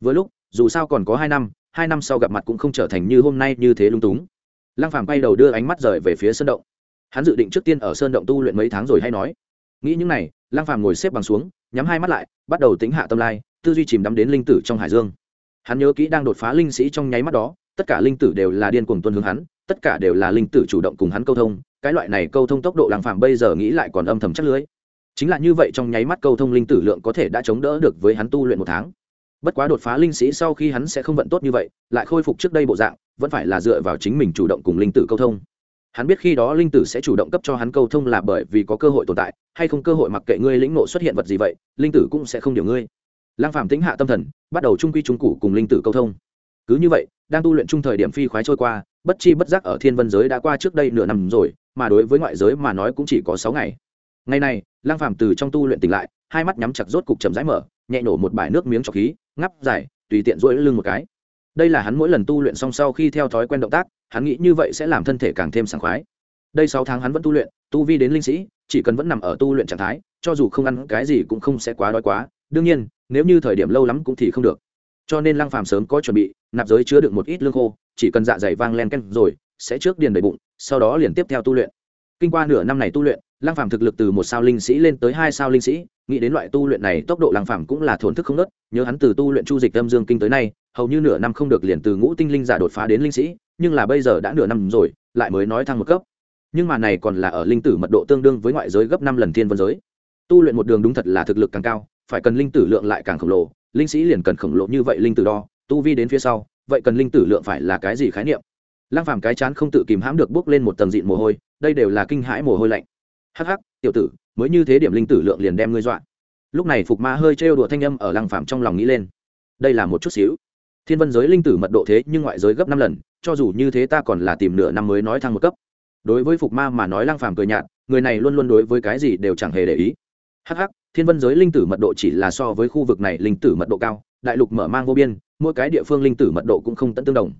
S1: Với lúc, dù sao còn có hai năm hai năm sau gặp mặt cũng không trở thành như hôm nay như thế lung túng. Lăng phàm quay đầu đưa ánh mắt rời về phía sơn động. Hắn dự định trước tiên ở sơn động tu luyện mấy tháng rồi hay nói. Nghĩ những này, lăng phàm ngồi xếp bằng xuống, nhắm hai mắt lại, bắt đầu tính hạ tâm lai, tư duy chìm đắm đến linh tử trong hải dương. Hắn nhớ kỹ đang đột phá linh sĩ trong nháy mắt đó tất cả linh tử đều là điên cuồng tuân hướng hắn, tất cả đều là linh tử chủ động cùng hắn câu thông, cái loại này câu thông tốc độ làng phàm bây giờ nghĩ lại còn âm thầm chắc lưới. Chính là như vậy trong nháy mắt câu thông linh tử lượng có thể đã chống đỡ được với hắn tu luyện một tháng. Bất quá đột phá linh sĩ sau khi hắn sẽ không vận tốt như vậy, lại khôi phục trước đây bộ dạng, vẫn phải là dựa vào chính mình chủ động cùng linh tử câu thông. Hắn biết khi đó linh tử sẽ chủ động cấp cho hắn câu thông là bởi vì có cơ hội tồn tại, hay không cơ hội mặc kệ ngươi lĩnh nộ xuất hiện vật gì vậy, linh tử cũng sẽ không điều ngươi. Lang phàm tính hạ tâm thần, bắt đầu trung quy trung cụ cùng linh tử câu thông. Cứ như vậy đang tu luyện chung thời điểm phi khoái trôi qua, bất chi bất giác ở thiên vân giới đã qua trước đây nửa năm rồi, mà đối với ngoại giới mà nói cũng chỉ có sáu ngày. Ngày này, lăng phàm từ trong tu luyện tỉnh lại, hai mắt nhắm chặt rốt cục chậm rãi mở, nhẹ nổ một bài nước miếng trọc khí, ngắp dài, tùy tiện duỗi lưng một cái. Đây là hắn mỗi lần tu luyện xong sau khi theo thói quen động tác, hắn nghĩ như vậy sẽ làm thân thể càng thêm sảng khoái. Đây sáu tháng hắn vẫn tu luyện, tu vi đến linh sĩ, chỉ cần vẫn nằm ở tu luyện trạng thái, cho dù không ăn cái gì cũng không sẽ quá đói quá. Đương nhiên, nếu như thời điểm lâu lắm cũng thì không được. Cho nên lăng phàm sớm có chuẩn bị nạp giới chứa được một ít lương khô, chỉ cần dạ dày vang len ken rồi, sẽ trước điền đầy bụng, sau đó liền tiếp theo tu luyện. Kinh qua nửa năm này tu luyện, lăng phàm thực lực từ một sao linh sĩ lên tới hai sao linh sĩ, nghĩ đến loại tu luyện này tốc độ lăng phàm cũng là thổn thức không nớt, nhớ hắn từ tu luyện chu dịch âm dương kinh tới nay, hầu như nửa năm không được liền từ ngũ tinh linh giả đột phá đến linh sĩ, nhưng là bây giờ đã nửa năm rồi, lại mới nói thăng một cấp. Nhưng mà này còn là ở linh tử mật độ tương đương với ngoại giới gấp năm lần thiên vân giới. Tu luyện một đường đúng thật là thực lực càng cao, phải cần linh tử lượng lại càng khổng lồ, linh sĩ liền cần khổng lồ như vậy linh tử đo tu vi đến phía sau, vậy cần linh tử lượng phải là cái gì khái niệm? Lang phàm cái chán không tự kìm hãm được bước lên một tầng dịn mồ hôi, đây đều là kinh hãi mồ hôi lạnh. Hắc hắc, tiểu tử, mới như thế điểm linh tử lượng liền đem ngươi dọa. Lúc này phục ma hơi trêu đùa thanh âm ở Lang phàm trong lòng nghĩ lên. Đây là một chút xíu. Thiên vân giới linh tử mật độ thế nhưng ngoại giới gấp năm lần, cho dù như thế ta còn là tìm nửa năm mới nói thăng một cấp. Đối với phục ma mà nói Lang phàm cười nhạt, người này luôn luôn đối với cái gì đều chẳng hề để ý. Hắc hắc, thiên vân giới linh tử mật độ chỉ là so với khu vực này linh tử mật độ cao, đại lục mở mang vô biên mỗi cái địa phương linh tử mật độ cũng không tận tương đồng.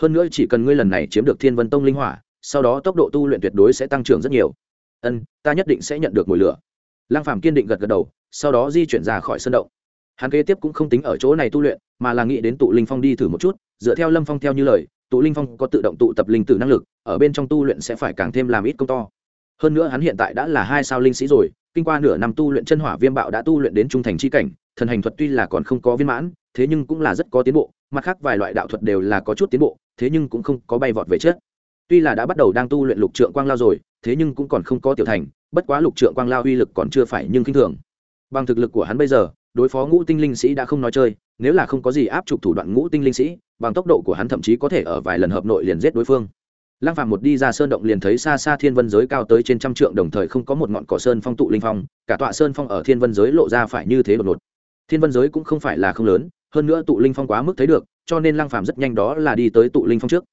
S1: Hơn nữa chỉ cần ngươi lần này chiếm được thiên vân tông linh hỏa, sau đó tốc độ tu luyện tuyệt đối sẽ tăng trưởng rất nhiều. Ân, ta nhất định sẽ nhận được mùi lửa. Lăng phàm kiên định gật gật đầu, sau đó di chuyển ra khỏi sân động. Hắn kế tiếp cũng không tính ở chỗ này tu luyện, mà là nghĩ đến tụ linh phong đi thử một chút, dựa theo lâm phong theo như lời, tụ linh phong có tự động tụ tập linh tử năng lực, ở bên trong tu luyện sẽ phải càng thêm làm ít công to. Hơn nữa hắn hiện tại đã là hai sao linh sĩ rồi, kinh qua nửa năm tu luyện chân hỏa viêm bạo đã tu luyện đến trung thành chi cảnh thần hành thuật tuy là còn không có viên mãn, thế nhưng cũng là rất có tiến bộ, mặt khác vài loại đạo thuật đều là có chút tiến bộ, thế nhưng cũng không có bay vọt về chết tuy là đã bắt đầu đang tu luyện lục trượng quang lao rồi, thế nhưng cũng còn không có tiểu thành, bất quá lục trượng quang lao uy lực còn chưa phải nhưng k i n h thường. Bằng thực lực của hắn bây giờ, đối phó ngũ tinh linh sĩ đã không nói chơi, nếu là không có gì áp trục thủ đoạn ngũ tinh linh sĩ, bằng tốc độ của hắn thậm chí có thể ở vài lần hợp nội liền giết đối phương. Lăng phạm một đi ra sơn động liền thấy xa xa thiên vân giới cao tới trên trăm trượng, đồng thời không có một ngọn cỏ sơn phong tụ linh phong, cả tọa sơn phong ở thiên vân giới lộ ra phải như thế đột ngột thiên vân giới cũng không phải là không lớn, hơn nữa tụ linh phong quá mức thấy được, cho nên lăng phạm rất nhanh đó là đi tới tụ linh phong trước.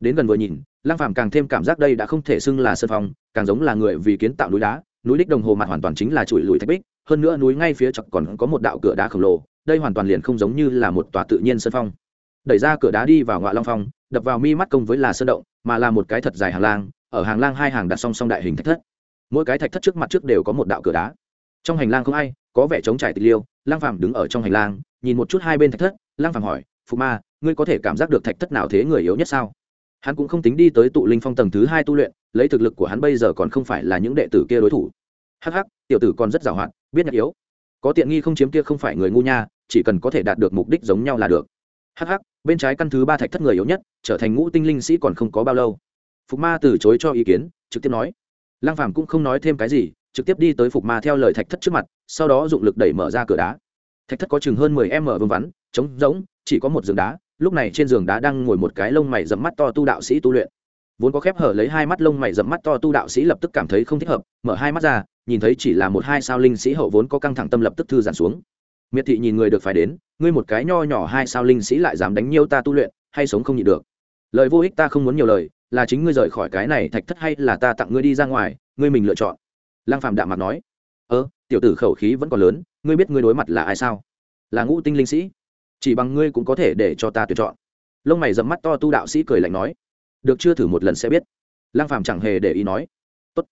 S1: Đến gần vừa nhìn, lăng phàm càng thêm cảm giác đây đã không thể xưng là sơn phong, càng giống là người vì kiến tạo núi đá, núi đích đồng hồ mặt hoàn toàn chính là chuỗi lùi thạch bích, hơn nữa núi ngay phía chọc còn có một đạo cửa đá khổng lồ, đây hoàn toàn liền không giống như là một tòa tự nhiên sơn phong. Đẩy ra cửa đá đi vào ngọa long phong, đập vào mi mắt công với là sơn động, mà là một cái thật dài hàng lang, ở hàng lang hai hàng đặt song song đại hình thạch thất. Mỗi cái thạch thất trước mặt trước đều có một đạo cửa đá trong hành lang không ai, có vẻ trống trải tịch liêu, lang phàm đứng ở trong hành lang, nhìn một chút hai bên thạch thất, lang phàm hỏi phụ ma, ngươi có thể cảm giác được thạch thất nào thế người yếu nhất sao? Hắn cũng không tính đi tới tụ linh phong tầng thứ hai tu luyện, lấy thực lực của hắn bây giờ còn không phải là những đệ tử kia đối thủ. Hh tiểu tử còn rất giàu hạn, biết nhạc yếu. Có tiện nghi không chiếm kia không phải người ngu nha, chỉ cần có thể đạt được mục đích giống nhau là được. Hh bên trái căn thứ ba thạch thất người yếu nhất, trở thành ngũ tinh linh sĩ còn không có bao lâu. Phục ma từ chối cho ý kiến, trực tiếp nói. Lang phàm cũng không nói thêm cái gì trực tiếp đi tới phục ma theo lời thạch thất trước mặt, sau đó dụng lực đẩy mở ra cửa đá. Thạch thất có chừng hơn mười m vương vắn, trống rỗng, chỉ có một giường đá, lúc này trên giường đá đang ngồi một cái lông mày dẫm mắt to tu đạo sĩ tu luyện. Vốn có khép hở lấy hai mắt lông mày dẫm mắt to tu đạo sĩ lập tức cảm thấy không thích hợp, mở hai mắt ra, nhìn thấy chỉ là một hai sao linh sĩ hậu vốn có căng thẳng tâm lập tức thư giãn xuống. Miệt thị nhìn người được phải đến, ngươi một cái nho nhỏ hai sao linh sĩ lại dám đánh nhiêu ta tu luyện, hay sống không nhịn được. Lời vô ích ta không muốn nhiều lời, là chính ngươi rời khỏi cái này thạch thất hay là ta tặng ngươi đi ra ngoài, ngươi mình lựa chọn lăng phạm đạm mặt nói, ơ, tiểu tử khẩu khí vẫn còn lớn, ngươi biết ngươi đối mặt là ai sao? Là ngũ tinh linh sĩ. Chỉ bằng ngươi cũng có thể để cho ta tuyển chọn. Lông mày dẫm mắt to tu đạo sĩ cười lạnh nói, được chưa thử một lần sẽ biết. Lăng phàm chẳng hề để ý nói, Tốt.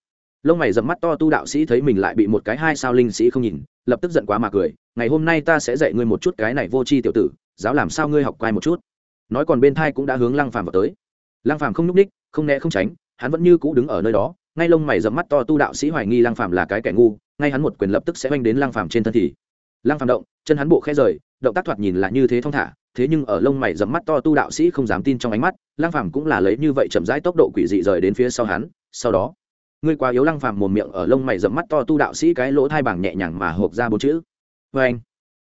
S1: lông mày dẫm mắt to tu đạo sĩ thấy mình lại bị một cái hai sao linh sĩ không nhìn, lập tức giận quá mà cười, ngày hôm nay ta sẽ dạy ngươi một chút cái này vô tri tiểu tử, giáo làm sao ngươi học quay một chút. Nói còn bên thai cũng đã hướng lăng phàm vào tới. Lăng phàm không nhúc ních không né không tránh, hắn vẫn như cũ đứng ở nơi đó ngay lông mày dẫm mắt to tu đạo sĩ hoài nghi lăng phàm là cái kẻ ngu, ngay hắn một quyền lập tức sẽ oanh đến lăng phàm trên thân thì. Lăng phàm động, chân hắn bộ khẽ rời, động tác thoạt nhìn là như thế thong thả, thế nhưng ở lông mày dẫm mắt to tu đạo sĩ không dám tin trong ánh mắt, lăng phàm cũng là lấy như vậy chậm rãi tốc độ quỷ dị rời đến phía sau hắn, sau đó, ngươi quá yếu lăng phàm mồm miệng ở lông mày dẫm mắt to tu đạo sĩ cái lỗ thai bảng nhẹ nhàng mà hộp ra bốn chữ. Vê anh,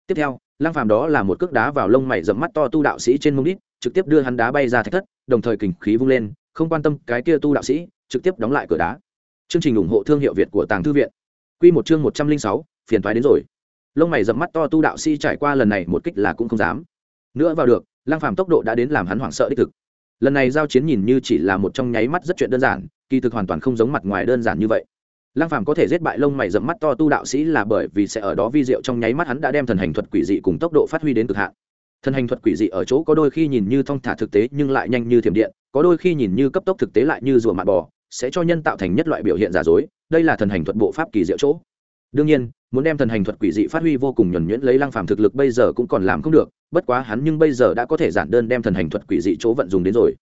S1: tiếp theo, lăng phàm đó là một cước đá vào lông mày dẫm mắt to tu đạo sĩ trên mông đít, trực tiếp đưa hắn đá bay ra thạch thất, đồng thời kình khí vung lên, không quan tâm cái kia tu đạo sĩ trực tiếp đóng lại cửa đá. Chương trình ủng hộ thương hiệu việt của tàng thư viện. Quy một chương một trăm linh sáu, phiền toái đến rồi. Lông mày Dậm mắt to tu đạo sĩ trải qua lần này một kích là cũng không dám. Nữa vào được lang phàm tốc độ đã đến làm hắn hoảng sợ đích thực. Lần này giao chiến nhìn như chỉ là một trong nháy mắt rất chuyện đơn giản, kỳ thực hoàn toàn không giống mặt ngoài đơn giản như vậy. Lang phàm có thể giết bại lông mày Dậm mắt to tu đạo sĩ là bởi vì sẽ ở đó vi diệu trong nháy mắt hắn đã đem thần hành thuật quỷ dị cùng tốc độ phát huy đến cực hạn. Thần hành thuật quỷ dị ở chỗ có đôi khi nhìn như thong thả thực tế nhưng lại nhanh như thiểm điện, có đôi khi nhìn như cấp tốc thực tế lại như rùa mạn bò sẽ cho nhân tạo thành nhất loại biểu hiện giả dối, đây là thần hành thuật bộ pháp kỳ diệu chỗ. Đương nhiên, muốn đem thần hành thuật quỷ dị phát huy vô cùng nhuẩn nhuyễn lấy lăng phàm thực lực bây giờ cũng còn làm không được, bất quá hắn nhưng bây giờ đã có thể giản đơn đem thần hành thuật quỷ dị chỗ vận dùng đến rồi.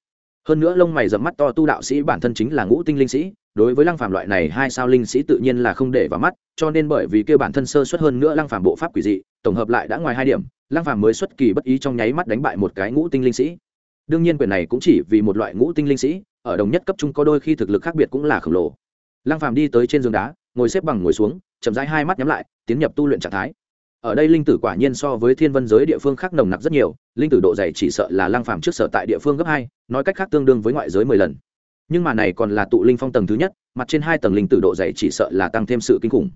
S1: Hơn nữa lông mày dẫm mắt to tu đạo sĩ bản thân chính là ngũ tinh linh sĩ, đối với lăng phàm loại này hai sao linh sĩ tự nhiên là không để vào mắt, cho nên bởi vì kêu bản thân sơ xuất hơn nữa lăng phàm bộ pháp quỷ dị, tổng hợp lại đã ngoài hai điểm, lăng phàm mới xuất kỳ bất ý trong nháy mắt đánh bại một cái ngũ tinh linh sĩ. Đương nhiên quyền này cũng chỉ vì một loại ngũ tinh linh sĩ ở đồng nhất cấp trung có đôi khi thực lực khác biệt cũng là khổng lồ. Lăng phàm đi tới trên giường đá, ngồi xếp bằng ngồi xuống, chậm rãi hai mắt nhắm lại, tiến nhập tu luyện trạng thái. Ở đây linh tử quả nhiên so với thiên vân giới địa phương khác nồng nặc rất nhiều, linh tử độ dày chỉ sợ là lang phàm trước sở tại địa phương gấp hai, nói cách khác tương đương với ngoại giới mười lần. Nhưng mà này còn là tụ linh phong tầng thứ nhất, mặt trên hai tầng linh tử độ dày chỉ sợ là tăng thêm sự kinh khủng.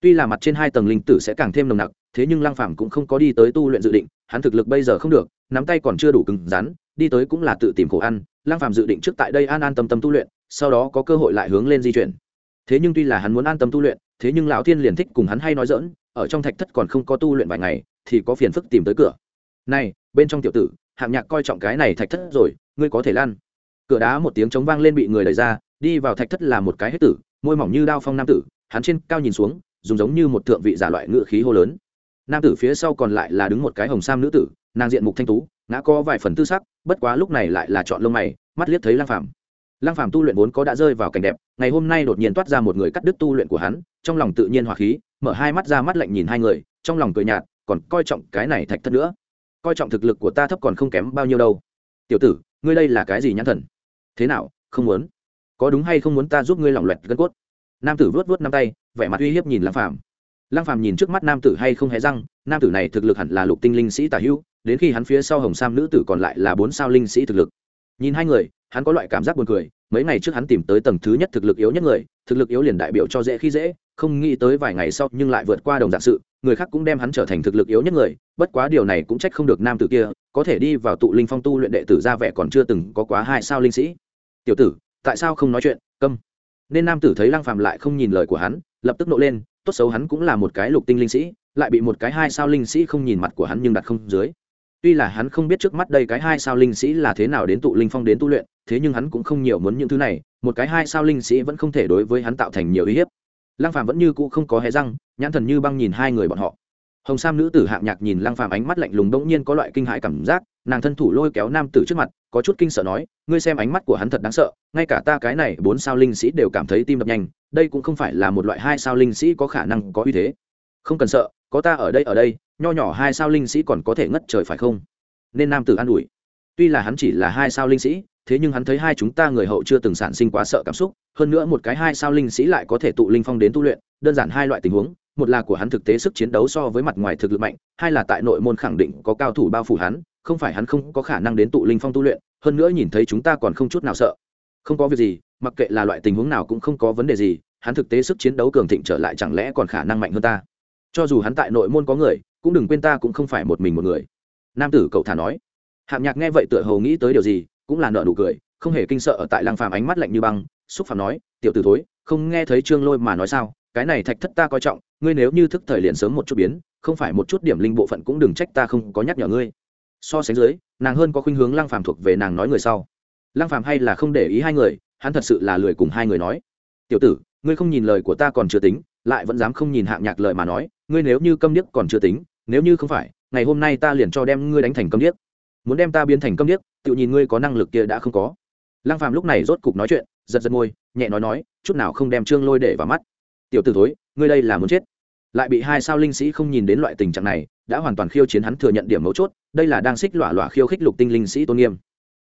S1: Tuy là mặt trên hai tầng linh tử sẽ càng thêm nồng nặc, thế nhưng lang phàm cũng không có đi tới tu luyện dự định, hắn thực lực bây giờ không được, nắm tay còn chưa đủ cứng rắn đi tới cũng là tự tìm khổ ăn lang phàm dự định trước tại đây an an tâm tâm tu luyện, sau đó có cơ hội lại hướng lên di chuyển. Thế nhưng tuy là hắn muốn an tâm tu luyện, thế nhưng lão thiên liền thích cùng hắn hay nói dỡn ở trong thạch thất còn không có tu luyện vài ngày, thì có phiền phức tìm tới cửa. Này, bên trong tiểu tử, hạng nhạc coi trọng cái này thạch thất rồi, ngươi có thể lan. Cửa đá một tiếng chống vang lên bị người đẩy ra, đi vào thạch thất là một cái hết tử, môi mỏng như đao phong nam tử, hắn trên cao nhìn xuống, dùng giống như một thượng vị giả loại ngựa khí hô lớn. Nam tử phía sau còn lại là đứng một cái hồng sam nữ tử, nàng diện mục thanh tú ngã có vài phần tư sắc, bất quá lúc này lại là chọn lông mày, mắt liếc thấy lang phàm. Lang phàm tu luyện vốn có đã rơi vào cảnh đẹp, ngày hôm nay đột nhiên toát ra một người cắt đứt tu luyện của hắn, trong lòng tự nhiên hòa khí, mở hai mắt ra mắt lạnh nhìn hai người, trong lòng cười nhạt, còn coi trọng cái này thạch thất nữa. Coi trọng thực lực của ta thấp còn không kém bao nhiêu đâu. Tiểu tử, ngươi đây là cái gì nhãn thần? Thế nào, không muốn? Có đúng hay không muốn ta giúp ngươi lỏng loẹt gân cốt? Nam tử vuốt vuốt năm tay, vẻ mặt uy hiếp nhìn lăng phàm. Lăng phàm nhìn trước mắt nam tử hay không hề răng, nam tử này thực lực hẳn là lục tinh linh sĩ tả hữu đến khi hắn phía sau hồng sam nữ tử còn lại là bốn sao linh sĩ thực lực. Nhìn hai người, hắn có loại cảm giác buồn cười, mấy ngày trước hắn tìm tới tầng thứ nhất thực lực yếu nhất người, thực lực yếu liền đại biểu cho dễ khi dễ, không nghĩ tới vài ngày sau nhưng lại vượt qua đồng dạng sự, người khác cũng đem hắn trở thành thực lực yếu nhất người, bất quá điều này cũng trách không được nam tử kia, có thể đi vào tụ linh phong tu luyện đệ tử ra vẻ còn chưa từng có quá hai sao linh sĩ. Tiểu tử, tại sao không nói chuyện, câm? Nên nam tử thấy lăng phàm lại không nhìn lời của hắn, lập tức nộ lên, tốt xấu hắn cũng là một cái lục tinh linh sĩ, lại bị một cái hai sao linh sĩ không nhìn mặt của hắn nhưng đặt không dưới tuy là hắn không biết trước mắt đây cái hai sao linh sĩ là thế nào đến tụ linh phong đến tu luyện, thế nhưng hắn cũng không nhiều muốn những thứ này, một cái hai sao linh sĩ vẫn không thể đối với hắn tạo thành nhiều uy hiếp. Lăng phàm vẫn như cũ không có hé răng, nhãn thần như băng nhìn hai người bọn họ. Hồng sam nữ tử hạng nhạc nhìn lăng phàm ánh mắt lạnh lùng đống nhiên có loại kinh hãi cảm giác, nàng thân thủ lôi kéo nam tử trước mặt, có chút kinh sợ nói, ngươi xem ánh mắt của hắn thật đáng sợ, ngay cả ta cái này bốn sao linh sĩ đều cảm thấy tim đập nhanh, đây cũng không phải là một loại hai sao linh sĩ có khả năng có uy thế. Không cần sợ, có ta ở đây ở đây nho nhỏ hai sao linh sĩ còn có thể ngất trời phải không? Nên nam tử an ủi. Tuy là hắn chỉ là hai sao linh sĩ, thế nhưng hắn thấy hai chúng ta người hậu chưa từng sản sinh quá sợ cảm xúc, hơn nữa một cái hai sao linh sĩ lại có thể tụ linh phong đến tu luyện, đơn giản hai loại tình huống, một là của hắn thực tế sức chiến đấu so với mặt ngoài thực lực mạnh, hai là tại nội môn khẳng định có cao thủ bao phủ hắn, không phải hắn không có khả năng đến tụ linh phong tu luyện, hơn nữa nhìn thấy chúng ta còn không chút nào sợ. Không có việc gì, mặc kệ là loại tình huống nào cũng không có vấn đề gì, hắn thực tế sức chiến đấu cường thịnh trở lại chẳng lẽ còn khả năng mạnh hơn ta? Cho dù hắn tại nội môn có người, cũng đừng quên ta cũng không phải một mình một người. Nam tử cậu thả nói. Hạng nhạc nghe vậy tựa hầu nghĩ tới điều gì, cũng là nợ nụ cười, không hề kinh sợ ở tại lăng phàm ánh mắt lạnh như băng, xúc phàm nói, tiểu tử thối, không nghe thấy trương lôi mà nói sao? Cái này thạch thất ta coi trọng, ngươi nếu như thức thời liền sớm một chút biến, không phải một chút điểm linh bộ phận cũng đừng trách ta không có nhắc nhở ngươi. So sánh dưới, nàng hơn có khuynh hướng lăng phàm thuộc về nàng nói người sau. Lăng phàm hay là không để ý hai người, hắn thật sự là lười cùng hai người nói. Tiểu tử, ngươi không nhìn lời của ta còn chưa tính, lại vẫn dám không nhìn hạng nhạc lời mà nói ngươi nếu như câm điếc còn chưa tính, nếu như không phải, ngày hôm nay ta liền cho đem ngươi đánh thành câm điếc. Muốn đem ta biến thành câm điếc, tự nhìn ngươi có năng lực kia đã không có. Lăng phàm lúc này rốt cục nói chuyện, giật giật môi, nhẹ nói nói, chút nào không đem trương lôi để vào mắt. Tiểu tử thối, ngươi đây là muốn chết. Lại bị hai sao linh sĩ không nhìn đến loại tình trạng này, đã hoàn toàn khiêu chiến hắn thừa nhận điểm mấu chốt, đây là đang xích lỏa lỏa khiêu khích lục tinh linh sĩ tôn nghiêm.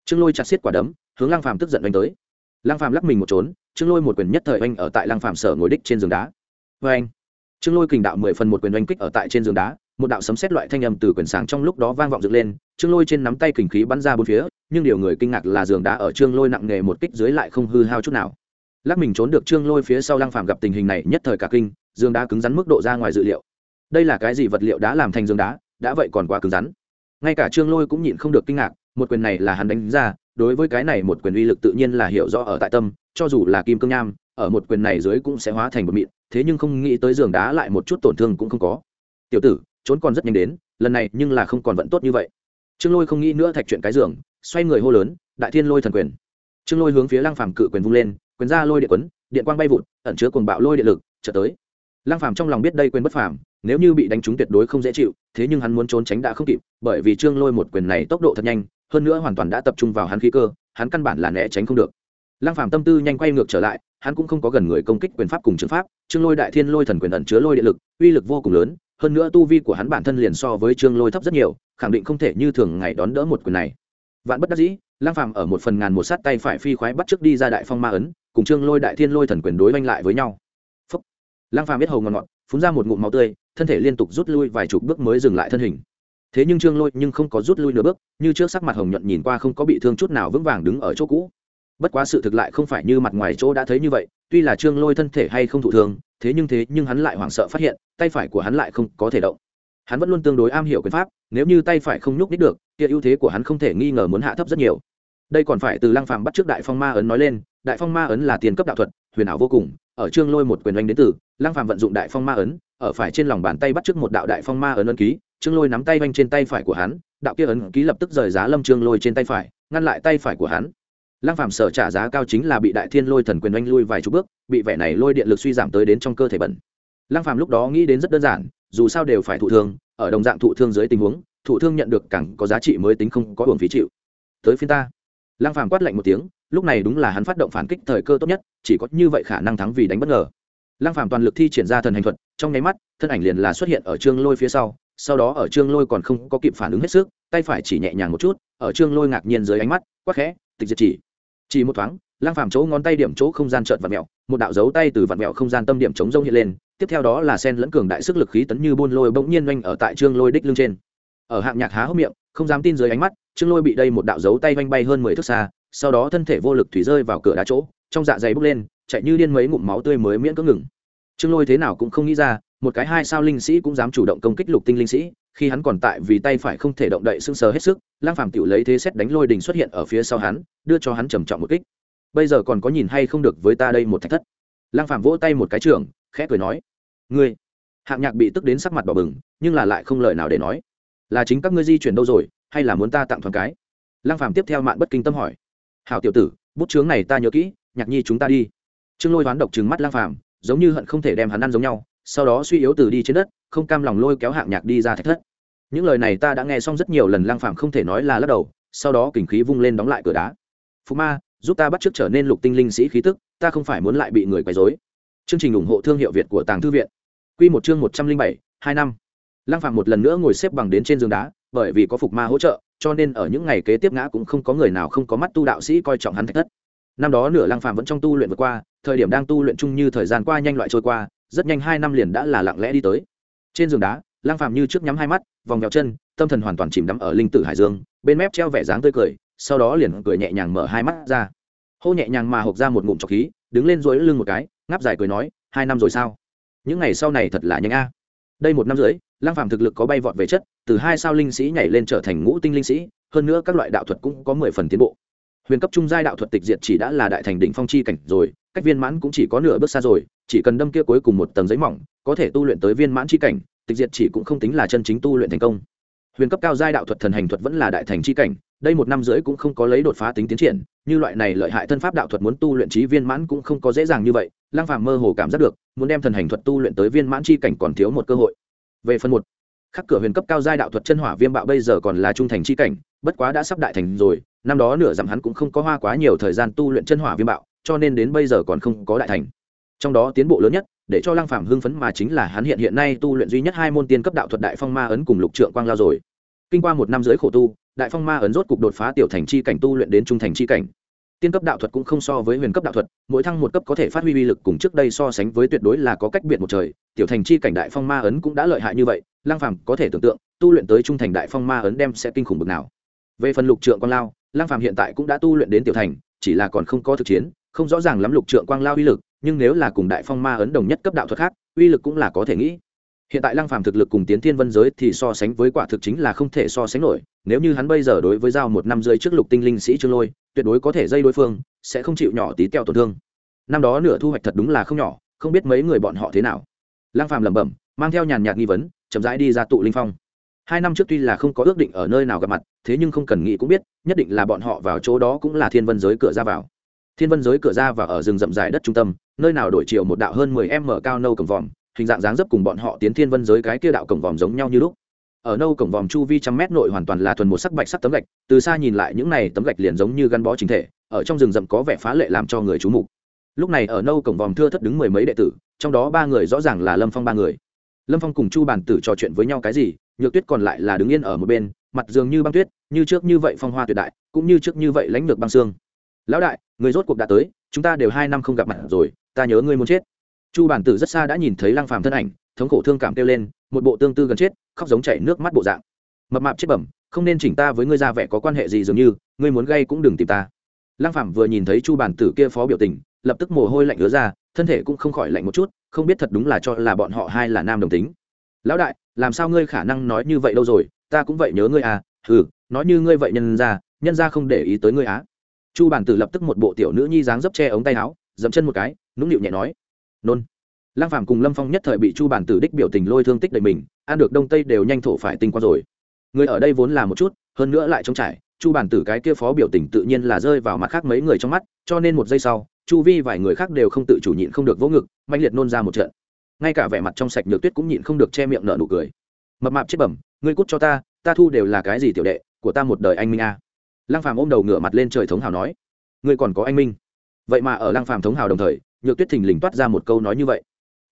S1: Trương lôi chặt xiết quả đấm, hướng lăng phàm tức giận đánh tới. Lăng phàm lắc mình một trốn, trương lôi một quyền nhất thời anh ở tại lăng phàm sở ngồi đích trên giường đá. Với anh trương lôi kình đạo mười phần một quyền oanh kích ở tại trên giường đá, một đạo sấm xét loại thanh âm từ quyền sáng trong lúc đó vang vọng dựng lên, trương lôi trên nắm tay kình khí bắn ra bốn phía, nhưng điều người kinh ngạc là giường đá ở trương lôi nặng nghề một kích dưới lại không hư hao chút nào. Lắc mình trốn được trương lôi phía sau lăng phàm gặp tình hình này nhất thời cả kinh, giường đá cứng rắn mức độ ra ngoài dự liệu. Đây là cái gì vật liệu đã làm thành giường đá, đã vậy còn quá cứng rắn. Ngay cả trương lôi cũng nhịn không được kinh ngạc, một quyền này là hắn đánh ra, đối với cái này một quyền uy lực tự nhiên là hiểu rõ ở tại tâm, cho dù là kim cương nham ở một quyền này dưới cũng sẽ hóa thành một mịn, thế nhưng không nghĩ tới giường đá lại một chút tổn thương cũng không có. Tiểu tử, trốn còn rất nhanh đến, lần này nhưng là không còn vẫn tốt như vậy. Trương lôi không nghĩ nữa thạch chuyện cái giường, xoay người hô lớn, đại thiên lôi thần quyền. Trương lôi hướng phía lăng phàm cự quyền vung lên, quyền ra lôi điện quấn, điện quang bay vụt, ẩn chứa cuồng bạo lôi điện lực trở tới. Lăng phàm trong lòng biết đây quyền bất phàm, nếu như bị đánh trúng tuyệt đối không dễ chịu, thế nhưng hắn muốn trốn tránh đã không kịp, bởi vì trương lôi một quyền này tốc độ thật nhanh, hơn nữa hoàn toàn đã tập trung vào hắn khí cơ, hắn căn bản là né tránh không được. Lăng phàm tâm tư nhanh quay ngược trở lại hắn cũng không có gần người công kích quyền pháp cùng trường pháp, trương lôi đại thiên lôi thần quyền ẩn chứa lôi điện lực, uy lực vô cùng lớn, hơn nữa tu vi của hắn bản thân liền so với trương lôi thấp rất nhiều, khẳng định không thể như thường ngày đón đỡ một quyền này. Vạn bất đắc dĩ lang phàm ở một phần ngàn một sát tay phải phi khoái bắt trước đi ra đại phong ma ấn, cùng trương lôi đại thiên lôi thần quyền đối oanh lại với nhau. Phúc. lang phàm biết hầu ngọt ngọt phun ra một ngụm máu tươi, thân thể liên tục rút lui vài chục bước mới dừng lại thân hình. Thế nhưng trương lôi nhưng không có rút lui nửa bước, như trước sắc mặt hồng nhuận nhìn qua không có bị thương chút nào vững vàng đứng ở chỗ cũ bất quá sự thực lại không phải như mặt ngoài chỗ đã thấy như vậy, tuy là trương lôi thân thể hay không thụ thương, thế nhưng thế nhưng hắn lại hoảng sợ phát hiện, tay phải của hắn lại không có thể động. Hắn vẫn luôn tương đối am hiểu quyền pháp, nếu như tay phải không nhúc đích được, kia ưu thế của hắn không thể nghi ngờ muốn hạ thấp rất nhiều. Đây còn phải từ lăng phàm bắt trước đại phong ma ấn nói lên, đại phong ma ấn là tiền cấp đạo thuật, huyền ảo vô cùng, ở trương lôi một quyền oanh đến từ, lăng phàm vận dụng đại phong ma ấn, ở phải trên lòng bàn tay bắt trước một đạo đại phong ma ấn ấn ký, trương lôi nắm tay oanh trên tay phải của hắn, đạo kia ấn ký lập tức rời giá lâm trương lôi trên tay phải, ngăn lại tay phải của hắn lăng phàm sở trả giá cao chính là bị đại thiên lôi thần quyền oanh lui vài chục bước, bị vẻ này lôi điện lực suy giảm tới đến trong cơ thể bẩn. Lăng phàm lúc đó nghĩ đến rất đơn giản, dù sao đều phải thụ thương, ở đồng dạng thụ thương dưới tình huống, thụ thương nhận được càng có giá trị mới tính không có hưởng phí chịu. Tới phiên ta. Lăng phàm quát lạnh một tiếng, lúc này đúng là hắn phát động phản kích thời cơ tốt nhất, chỉ có như vậy khả năng thắng vì đánh bất ngờ. Lăng phàm toàn lực thi triển ra thần hành thuật, trong nháy mắt, thân ảnh liền là xuất hiện ở trương lôi phía sau sau đó ở trương lôi còn không có kịp phản ứng hết sức, tay phải chỉ nhẹ nhàng một chút, ở trương lôi ngạc nhiên dưới ánh mắt quắc khẽ, tịch diệt chỉ chỉ một thoáng lang phàm chỗ ngón tay điểm chỗ không gian trợn vặn mẹo một đạo dấu tay từ vặn mẹo không gian tâm điểm chống rông hiện lên, tiếp theo đó là sen lẫn cường đại sức lực khí tấn như buôn lôi bỗng nhiên oanh ở tại trương lôi đích lưng trên. Ở hạng nhạc há hốc miệng, không dám tin dưới ánh mắt, trương lôi bị đây một đạo dấu tay oanh bay hơn mười thước xa, sau đó thân thể vô lực thủy rơi vào cửa đá chỗ, trong dạ dày bốc lên, chạy như điên mấy ngụm máu tươi mới miễn cưỡng ngừng. Trương lôi thế nào cũng không nghĩ ra một cái hai sao linh sĩ cũng dám chủ động công kích lục tinh linh sĩ, khi hắn còn tại vì tay phải không thể động đậy sưng sờ hết sức, lang phàm tiểu lấy thế xét đánh lôi đình xuất hiện ở phía sau hắn, đưa cho hắn trầm trọng một kích. Bây giờ còn có nhìn hay không được với ta đây một thách thất. Lang phàm vỗ tay một cái trường khẽ cười nói, ngươi. Hạng nhạc bị tức đến sắc mặt bỏ bừng, nhưng là lại không lời nào để nói. Là chính các ngươi di chuyển đâu rồi, hay là muốn ta tặng thoáng cái? Lang phàm tiếp theo mạn bất kinh tâm hỏi. Hảo tiểu tử, bút chướng này ta nhớ kỹ, nhạc nhi chúng ta đi. Trương lôi hoán độc trừng mắt lang phàm, giống như hận không thể đem hắn ăn giống nhau sau đó suy yếu từ đi trên đất, không cam lòng lôi kéo hạng nhạc đi ra thạch thất. Những lời này ta đã nghe xong rất nhiều lần lang phàm không thể nói là lắc đầu, sau đó kình khí vung lên đóng lại cửa đá. Phú ma, giúp ta bắt chước trở nên lục tinh linh sĩ khí tức, ta không phải muốn lại bị người quấy dối chương trình ủng hộ thương hiệu việt của tàng thư viện. Q một chương một trăm linh bảy, hai năm. Lang phàm một lần nữa ngồi xếp bằng đến trên giường đá, bởi vì có phục ma hỗ trợ, cho nên ở những ngày kế tiếp ngã cũng không có người nào không có mắt tu đạo sĩ coi trọng hắn thạch thất. Năm đó nửa lang phàm vẫn trong tu luyện vượt qua, thời điểm đang tu luyện chung như thời gian qua nhanh loại trôi qua rất nhanh hai năm liền đã là lặng lẽ đi tới. Trên giường đá lang phàm như trước nhắm hai mắt, vòng vèo chân, tâm thần hoàn toàn chìm đắm ở linh tử hải dương, bên mép treo vẻ dáng tươi cười, sau đó liền cười nhẹ nhàng mở hai mắt ra. Hô nhẹ nhàng mà hộc ra một ngụm trọc khí, đứng lên duỗi lưng một cái, ngáp dài cười nói, hai năm rồi sao? Những ngày sau này thật là nhanh a. Đây một năm rưỡi lang phàm thực lực có bay vọt về chất, từ hai sao linh sĩ nhảy lên trở thành ngũ tinh linh sĩ, hơn nữa các loại đạo thuật cũng có mười phần tiến bộ. Huyền cấp trung giai đạo thuật tịch diệt chỉ đã là đại thành đỉnh phong chi cảnh rồi, cách viên mãn cũng chỉ có nửa bước xa rồi chỉ cần đâm kia cuối cùng một tầng giấy mỏng, có thể tu luyện tới viên mãn chi cảnh, tịch diệt chỉ cũng không tính là chân chính tu luyện thành công. Huyền cấp cao giai đạo thuật thần hành thuật vẫn là đại thành chi cảnh, đây một năm rưỡi cũng không có lấy đột phá tính tiến triển, như loại này lợi hại thân pháp đạo thuật muốn tu luyện trí viên mãn cũng không có dễ dàng như vậy lang phàm mơ hồ cảm giác được, muốn đem thần hành thuật tu luyện tới viên mãn chi cảnh còn thiếu một cơ hội. Về phần một, khắc cửa huyền cấp cao giai đạo thuật chân hỏa viêm bạo bây giờ còn là trung thành chi cảnh, bất quá đã sắp đại thành rồi, năm đó nửa dặm hắn cũng không có hoa quá nhiều thời gian tu luyện chân hỏa viêm bạo, cho nên đến bây giờ còn không có đại thành trong đó tiến bộ lớn nhất, để cho lăng phạm hưng phấn mà chính là hắn hiện hiện nay tu luyện duy nhất hai môn tiên cấp đạo thuật đại phong ma ấn cùng lục trượng quang lao rồi. Kinh qua một năm giới khổ tu, đại phong ma ấn rốt cục đột phá tiểu thành chi cảnh tu luyện đến trung thành chi cảnh. Tiên cấp đạo thuật cũng không so với huyền cấp đạo thuật, mỗi thăng một cấp có thể phát huy uy lực cùng trước đây so sánh với tuyệt đối là có cách biệt một trời. Tiểu thành chi cảnh đại phong ma ấn cũng đã lợi hại như vậy lang phàm có thể tưởng tượng, tu luyện tới trung thành đại phong ma ấn đem sẽ kinh khủng bực nào. Về phần lục trượng quang lao lang phàm hiện tại cũng đã tu luyện đến tiểu thành, chỉ là còn không có thực chiến, không rõ ràng lắm lục trượng quang lao uy lực nhưng nếu là cùng đại phong ma ấn đồng nhất cấp đạo thuật khác, uy lực cũng là có thể nghĩ. Hiện tại lăng phàm thực lực cùng tiến thiên vân giới thì so sánh với quả thực chính là không thể so sánh nổi, nếu như hắn bây giờ đối với giao một năm rưỡi trước lục tinh linh sĩ trương lôi, tuyệt đối có thể dây đối phương, sẽ không chịu nhỏ tí teo tổn thương. Năm đó nửa thu hoạch thật đúng là không nhỏ, không biết mấy người bọn họ thế nào. Lăng phàm lẩm bẩm, mang theo nhàn nhạt nghi vấn, chậm rãi đi ra tụ linh phong. Hai năm trước tuy là không có ước định ở nơi nào gặp mặt, thế nhưng không cần nghĩ cũng biết, nhất định là bọn họ vào chỗ đó cũng là thiên vân giới cửa ra vào thiên vân giới cửa ra và ở rừng rậm dài đất trung tâm, nơi nào đổi chiều một đạo hơn mười m cao nâu cổng vòm, hình dạng dáng dấp cùng bọn họ tiến thiên vân giới cái kia đạo cổng vòm giống nhau như lúc. Ở nâu cổng vòm chu vi trăm mét nội hoàn toàn là thuần một sắc bạch sắc tấm gạch, từ xa nhìn lại những này tấm gạch liền giống như gắn bó chính thể, ở trong rừng rậm có vẻ phá lệ làm cho người chú mục. Lúc này ở nâu cổng vòm thưa thất đứng mười mấy đệ tử, trong đó ba người rõ ràng là lâm phong ba người. Lâm phong cùng chu bản tử trò chuyện với nhau cái gì, nhược tuyết còn lại là đứng yên ở một bên, mặt dường như băng tuyết, như trước như vậy phong hoa tuyệt đại, cũng như trước như vậy lãnh lược băng xương lão đại, người rốt cuộc đã tới, chúng ta đều hai năm không gặp mặt rồi, ta nhớ ngươi muốn chết. Chu bản tử rất xa đã nhìn thấy lăng phàm thân ảnh, thống khổ thương cảm kêu lên, một bộ tương tư gần chết, khóc giống chảy nước mắt bộ dạng. Mập mạp chết bẩm, không nên chỉnh ta với ngươi ra vẻ có quan hệ gì dường như, ngươi muốn gây cũng đừng tìm ta. Lăng phàm vừa nhìn thấy chu bản tử kia phó biểu tình, lập tức mồ hôi lạnh ứa ra, thân thể cũng không khỏi lạnh một chút, không biết thật đúng là cho là bọn họ hai là nam đồng tính. Lão đại, làm sao ngươi khả năng nói như vậy đâu rồi, ta cũng vậy nhớ ngươi à ừ nói như ngươi vậy nhân ra nhân ra không để ý tới ngươi á chu bản tử lập tức một bộ tiểu nữ nhi dáng dấp che ống tay áo, dậm chân một cái, nũng nịu nhẹ nói, nôn. Lang phàm cùng lâm phong nhất thời bị chu bản tử đích biểu tình lôi thương tích đầy mình, ăn được đông tây đều nhanh thổ phải tinh qua rồi. Người ở đây vốn là một chút, hơn nữa lại trống trải, chu bản tử cái kia phó biểu tình tự nhiên là rơi vào mặt khác mấy người trong mắt, cho nên một giây sau, chu vi vài người khác đều không tự chủ nhịn không được vỗ ngực mạnh liệt nôn ra một trận. Ngay cả vẻ mặt trong sạch nhược tuyết cũng nhịn không được che miệng nở nụ cười. Mập mạp chết bẩm, ngươi cút cho ta ta thu đều là cái gì tiểu đệ, của ta một đời anh minh a. à lăng phàm ôm đầu ngửa mặt lên trời thống hào nói, ngươi còn có anh minh. Vậy mà ở lăng phàm thống hào đồng thời, nhược tuyết thình lình toát ra một câu nói như vậy.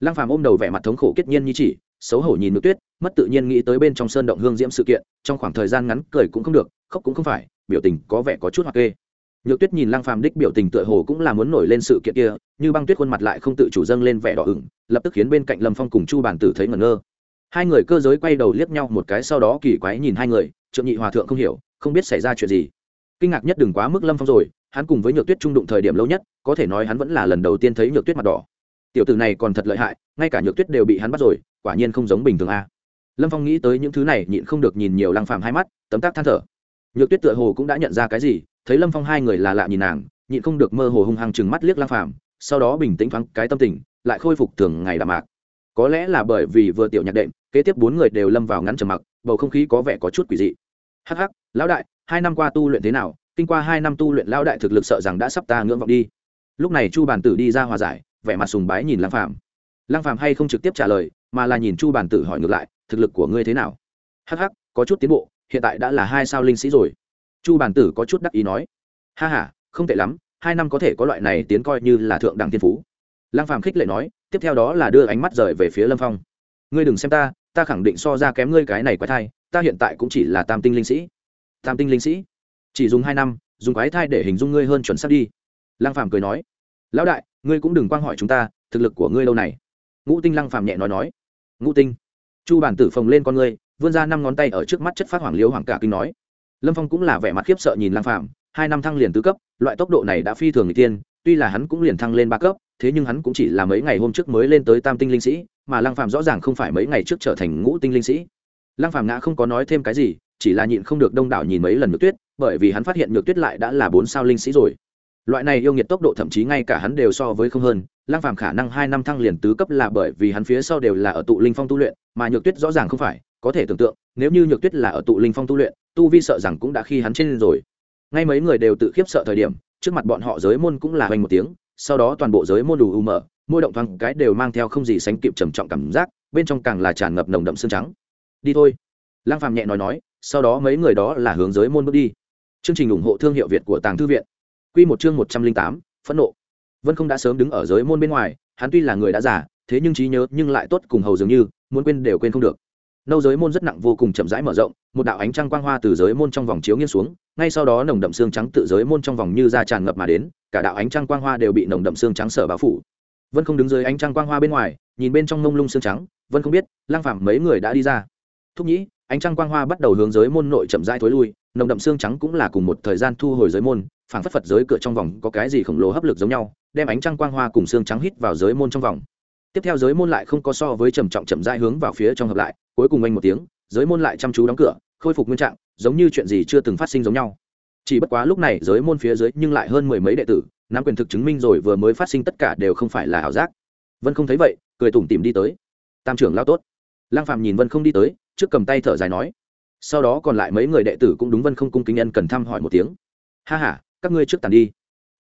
S1: Lăng phàm ôm đầu vẻ mặt thống khổ kết nhiên như chỉ, xấu hổ nhìn nhược tuyết, mất tự nhiên nghĩ tới bên trong sơn động hương diễm sự kiện, trong khoảng thời gian ngắn cười cũng không được, khóc cũng không phải, biểu tình có vẻ có chút hoặc kê. Nhược tuyết nhìn lăng phàm đích biểu tình tựa hồ cũng là muốn nổi lên sự kiện kia, như băng tuyết khuôn mặt lại không tự chủ dâng lên vẻ đỏ ửng, lập tức khiến bên cạnh lâm phong cùng chu bản tử thấy ngẩn ngơ. Hai người cơ giới quay đầu liếc nhau một cái sau đó kỳ quái nhìn hai người, trượng nhị hòa thượng không hiểu, không biết xảy ra chuyện gì kinh ngạc nhất đừng quá mức lâm phong rồi, hắn cùng với nhược tuyết trung đụng thời điểm lâu nhất, có thể nói hắn vẫn là lần đầu tiên thấy nhược tuyết mặt đỏ. Tiểu tử này còn thật lợi hại, ngay cả nhược tuyết đều bị hắn bắt rồi, quả nhiên không giống bình thường a. Lâm phong nghĩ tới những thứ này, nhịn không được nhìn nhiều lăng phàm hai mắt, tấm tắc than thở. Nhược tuyết tựa hồ cũng đã nhận ra cái gì, thấy lâm phong hai người là lạ nhìn nàng, nhịn không được mơ hồ hung hăng chừng mắt liếc lăng phàm, sau đó bình tĩnh thoáng cái tâm tình, lại khôi phục thường ngày đạm mạc. Có lẽ là bởi vì vừa tiểu nhạc đệm, kế tiếp bốn người đều lâm vào ngắn trầm mặc, bầu không khí có vẻ có chút quỷ dị. Hắc hắc, lão đại hai năm qua tu luyện thế nào, kinh qua hai năm tu luyện lão đại thực lực sợ rằng đã sắp ta ngưỡng vọng đi. Lúc này chu bàn tử đi ra hòa giải, vẻ mặt sùng bái nhìn lăng phàm. Lăng phàm hay không trực tiếp trả lời, mà là nhìn chu bàn tử hỏi ngược lại, thực lực của ngươi thế nào? Hắc hắc, có chút tiến bộ, hiện tại đã là hai sao linh sĩ rồi. Chu bàn tử có chút đắc ý nói. Ha ha, không tệ lắm, hai năm có thể có loại này tiến coi như là thượng đẳng tiên phú. Lăng phàm khích lệ nói, tiếp theo đó là đưa ánh mắt rời về phía lâm phong. Ngươi đừng xem ta ta khẳng định so ra kém ngươi cái này quái thai, ta hiện tại cũng chỉ là tam tinh linh sĩ tam tinh linh sĩ. Chỉ dùng hai năm, dùng quái thai để hình dung ngươi hơn chuẩn sắp đi. Lăng phàm cười nói. Lão đại, ngươi cũng đừng quang hỏi chúng ta, thực lực của ngươi lâu này. Ngũ tinh lăng phàm nhẹ nói nói. Ngũ tinh, chu bản tử phồng lên con ngươi, vươn ra năm ngón tay ở trước mắt chất phát hoàng liếu hoàng cả kinh nói. Lâm phong cũng là vẻ mặt khiếp sợ nhìn lăng phàm, hai năm thăng liền tứ cấp, loại tốc độ này đã phi thường người tiên tuy là hắn cũng liền thăng lên ba cấp, thế nhưng hắn cũng chỉ là mấy ngày hôm trước mới lên tới tam tinh linh sĩ, mà lăng phàm rõ ràng không phải mấy ngày trước trở thành ngũ tinh linh sĩ. Lăng phàm ngã không có nói thêm cái gì chỉ là nhịn không được đông đảo nhìn mấy lần nhược tuyết, bởi vì hắn phát hiện nhược tuyết lại đã là bốn sao linh sĩ rồi. Loại này yêu nghiệt tốc độ thậm chí ngay cả hắn đều so với không hơn, lăng phàm khả năng hai năm thăng liền tứ cấp là bởi vì hắn phía sau đều là ở tụ linh phong tu luyện, mà nhược tuyết rõ ràng không phải, có thể tưởng tượng, nếu như nhược tuyết là ở tụ linh phong tu luyện, tu vi sợ rằng cũng đã khi hắn trên rồi. Ngay mấy người đều tự khiếp sợ thời điểm, trước mặt bọn họ giới môn cũng là hoành một tiếng, sau đó toàn bộ giới môn đủ u mở, môi động thoáng cái đều mang theo không gì sánh kịp trầm trọng cảm giác, bên trong càng là tràn ngập nồng đậm xương trắng. Đi thôi. Lăng phàm nhẹ nói nói sau đó mấy người đó là hướng giới môn bước đi. Chương trình ủng hộ thương hiệu việt của tàng thư viện. Quy một chương một trăm linh tám, phẫn nộ. Vân không đã sớm đứng ở giới môn bên ngoài, hắn tuy là người đã già, thế nhưng trí nhớ nhưng lại tốt cùng hầu dường như, muốn quên đều quên không được. Nâu giới môn rất nặng vô cùng chậm rãi mở rộng, một đạo ánh trăng quang hoa từ giới môn trong vòng chiếu nghiêng xuống, ngay sau đó nồng đậm xương trắng tự giới môn trong vòng như ra tràn ngập mà đến, cả đạo ánh trăng quang hoa đều bị nồng đậm xương trắng sở bao phủ. Vân không đứng dưới ánh trăng quang hoa bên ngoài, nhìn bên trong mông lung xương trắng, vân không biết lang phàm mấy người đã đi ra. Thúc nhĩ ánh trăng quang hoa bắt đầu hướng giới môn nội chậm rãi thối lui, nồng đậm xương trắng cũng là cùng một thời gian thu hồi giới môn, phảng phất phật giới cửa trong vòng có cái gì khổng lồ hấp lực giống nhau, đem ánh trăng quang hoa cùng xương trắng hít vào giới môn trong vòng. Tiếp theo giới môn lại không có so với trầm trọng chậm rãi hướng vào phía trong hợp lại, cuối cùng anh một tiếng, giới môn lại chăm chú đóng cửa, khôi phục nguyên trạng, giống như chuyện gì chưa từng phát sinh giống nhau. Chỉ bất quá lúc này giới môn phía dưới nhưng lại hơn mười mấy đệ tử, nắm quyền thực chứng minh rồi vừa mới phát sinh tất cả đều không phải là ảo giác. Vân không thấy vậy, cười tủm tìm đi tới. Tam trưởng lao tốt. Lang phạm nhìn vân không đi tới trước cầm tay thở dài nói, sau đó còn lại mấy người đệ tử cũng đúng vân không cung kính nhân cần thăm hỏi một tiếng. Ha h a các ngươi trước tàn đi.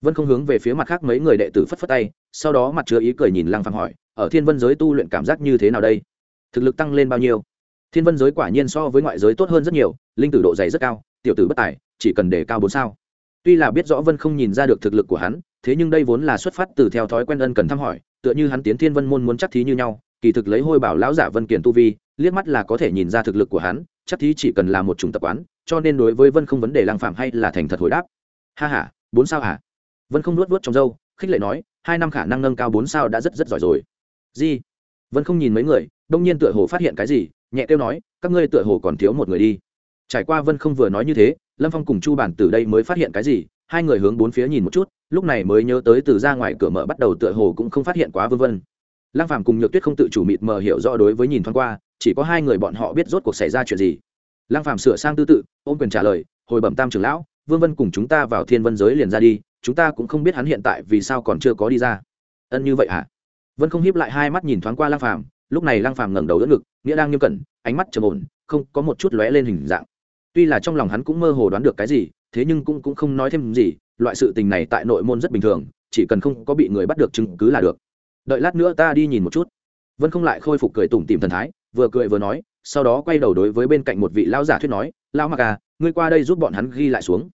S1: Vân không hướng về phía mặt khác mấy người đệ tử phất phất tay, sau đó mặt chứa ý cười nhìn lăng phạm hỏi, ở thiên vân giới tu luyện cảm giác như thế nào đây? Thực lực tăng lên bao nhiêu? Thiên vân giới quả nhiên so với ngoại giới tốt hơn rất nhiều, linh tử độ dày rất cao, tiểu tử bất tài, chỉ cần để cao bốn sao. Tuy là biết rõ vân không nhìn ra được thực lực của hắn, thế nhưng đây vốn là xuất phát từ theo thói quen ân cần thăm hỏi, tựa như hắn tiến thiên vân môn muốn chắc thí như nhau kỳ thực lấy hôi bảo lão giả vân kiền tu vi, liếc mắt là có thể nhìn ra thực lực của hắn, chắc thí chỉ cần là một chủng tập quán, cho nên đối với vân không vấn đề lang phạm hay là thành thật hồi đáp. Ha h a bốn sao hả? Vân không nuốt nuốt trong dâu khích lệ nói, hai năm khả năng nâng cao bốn sao đã rất rất giỏi rồi. Di vân không nhìn mấy người, đông nhiên tựa hồ phát hiện cái gì, nhẹ kêu nói, các ngươi tựa hồ còn thiếu một người đi. Trải qua vân không vừa nói như thế, lâm phong cùng chu bản từ đây mới phát hiện cái gì, hai người hướng bốn phía nhìn một chút, lúc này mới nhớ tới từ ra ngoài cửa mở bắt đầu tựa hồ cũng không phát hiện quá vân vân. Lang phàm cùng nhược tuyết không tự chủ mịt mờ hiểu rõ đối với nhìn thoáng qua, chỉ có hai người bọn họ biết rốt cuộc xảy ra chuyện gì. Lang phàm sửa sang tư tự, ôm quyền trả lời, hồi bẩm tam trưởng lão, vương vân cùng chúng ta vào thiên vân giới liền ra đi, chúng ta cũng không biết hắn hiện tại vì sao còn chưa có đi ra. Ân như vậy hả? À? vân không hiếp lại hai mắt nhìn thoáng qua Lang phàm, lúc này Lang phàm ngẩng đầu đỡ ngực, nghĩa đang nghiêm cẩn, ánh mắt trầm ổn, không có một chút lóe lên hình dạng. Tuy là trong lòng hắn cũng mơ hồ đoán được cái gì, thế nhưng cũng cũng không nói thêm gì, loại sự tình này tại nội môn rất bình thường, chỉ cần không có bị người bắt được chứng cứ là được đợi lát nữa ta đi nhìn một chút. Vân không lại khôi phục cười tủm tìm thần thái, vừa cười vừa nói, sau đó quay đầu đối với bên cạnh một vị lão giả thuyết nói, lão mặc à ngươi qua đây giúp bọn hắn ghi lại xuống.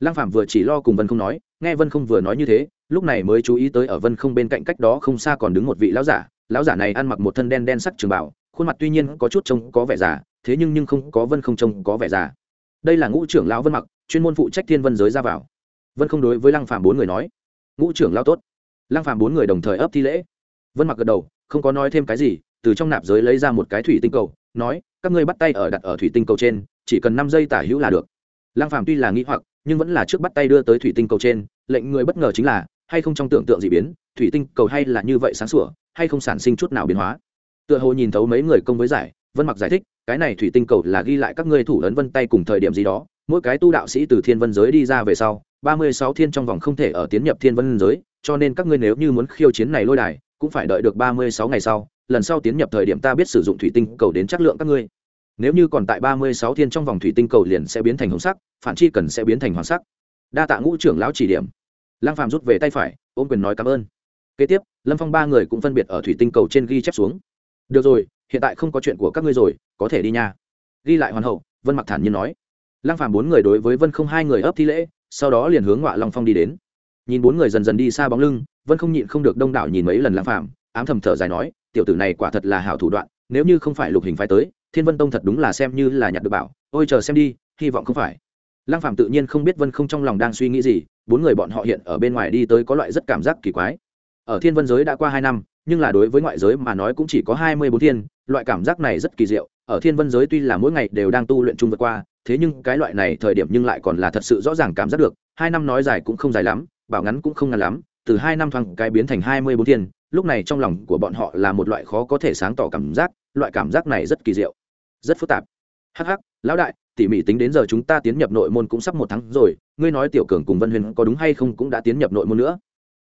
S1: Lăng phạm vừa chỉ lo cùng vân không nói, nghe vân không vừa nói như thế, lúc này mới chú ý tới ở vân không bên cạnh cách đó không xa còn đứng một vị lão giả. Lão giả này ăn mặc một thân đen đen sắc trường bảo khuôn mặt tuy nhiên có chút trông có vẻ già, thế nhưng nhưng không có vân không trông có vẻ già. Đây là ngũ trưởng lão vân mặc, chuyên môn phụ trách thiên vân giới ra vào. Vân không đối với lăng phạm bốn người nói, ngũ trưởng lão tốt. Lăng phạm bốn người đồng thời ấp thi lễ vân mặc gật đầu, không có nói thêm cái gì, từ trong nạp giới lấy ra một cái thủy tinh cầu, nói, các ngươi bắt tay ở đặt ở thủy tinh cầu trên, chỉ cần năm giây tả hữu là được. Lăng phàm tuy là nghĩ hoặc, nhưng vẫn là trước bắt tay đưa tới thủy tinh cầu trên, lệnh người bất ngờ chính là, hay không trong tưởng tượng dị biến, thủy tinh cầu hay là như vậy sáng sủa, hay không sản sinh chút nào biến hóa. Tựa hồ nhìn thấu mấy người công với giải, vân mặc giải thích, cái này thủy tinh cầu là ghi lại các ngươi thủ ấn vân tay cùng thời điểm gì đó, mỗi cái tu đạo sĩ từ thiên vân giới đi ra về sau, ba mươi sáu thiên trong vòng không thể ở tiến nhập thiên vân giới, cho nên các ngươi nếu như muốn khiêu chiến này lôi đài cũng phải đợi được ba mươi sáu ngày sau, lần sau tiến nhập thời điểm ta biết sử dụng thủy tinh cầu đến chất lượng các ngươi. Nếu như còn tại ba mươi sáu thiên trong vòng thủy tinh cầu liền sẽ biến thành hồng sắc, phản chi cần sẽ biến thành hoàng sắc. Đa tạ ngũ trưởng lão chỉ điểm. Lang phàm rút về tay phải, ôm quyền nói cảm ơn. Kế tiếp, lâm phong ba người cũng phân biệt ở thủy tinh cầu trên ghi chép xuống. Được rồi, hiện tại không có chuyện của các ngươi rồi, có thể đi nha. Ghi lại hoàn hậu, vân mặc thản nhiên nói. Lang phàm bốn người đối với vân không hai người ấp thi lễ, sau đó liền hướng ngọa long phong đi đến. Nhìn bốn người dần dần đi xa bóng lưng vân không nhịn không được đông đảo nhìn mấy lần lang phàm, ám thầm thở dài nói, tiểu tử này quả thật là hảo thủ đoạn, nếu như không phải lục hình phái tới, thiên vân tông thật đúng là xem như là nhặt được bảo, ôi chờ xem đi, hy vọng không phải. Lăng phạm tự nhiên không biết vân không trong lòng đang suy nghĩ gì, bốn người bọn họ hiện ở bên ngoài đi tới có loại rất cảm giác kỳ quái. Ở thiên vân giới đã qua hai năm, nhưng là đối với ngoại giới mà nói cũng chỉ có hai mươi bốn thiên, loại cảm giác này rất kỳ diệu, ở thiên vân giới tuy là mỗi ngày đều đang tu luyện chung vượt qua, thế nhưng cái loại này thời điểm nhưng lại còn là thật sự rõ ràng cảm giác được, hai năm nói dài cũng không dài lắm, bảo ngắn cũng không ngắn lắm từ hai năm thoáng cái biến thành hai mươi bốn thiên, lúc này trong lòng của bọn họ là một loại khó có thể sáng tỏ cảm giác, loại cảm giác này rất kỳ diệu, rất phức tạp. Hh lão đại, tỉ mỉ tính đến giờ chúng ta tiến nhập nội môn cũng sắp một tháng rồi, ngươi nói tiểu cường cùng vân huyền có đúng hay không cũng đã tiến nhập nội môn nữa.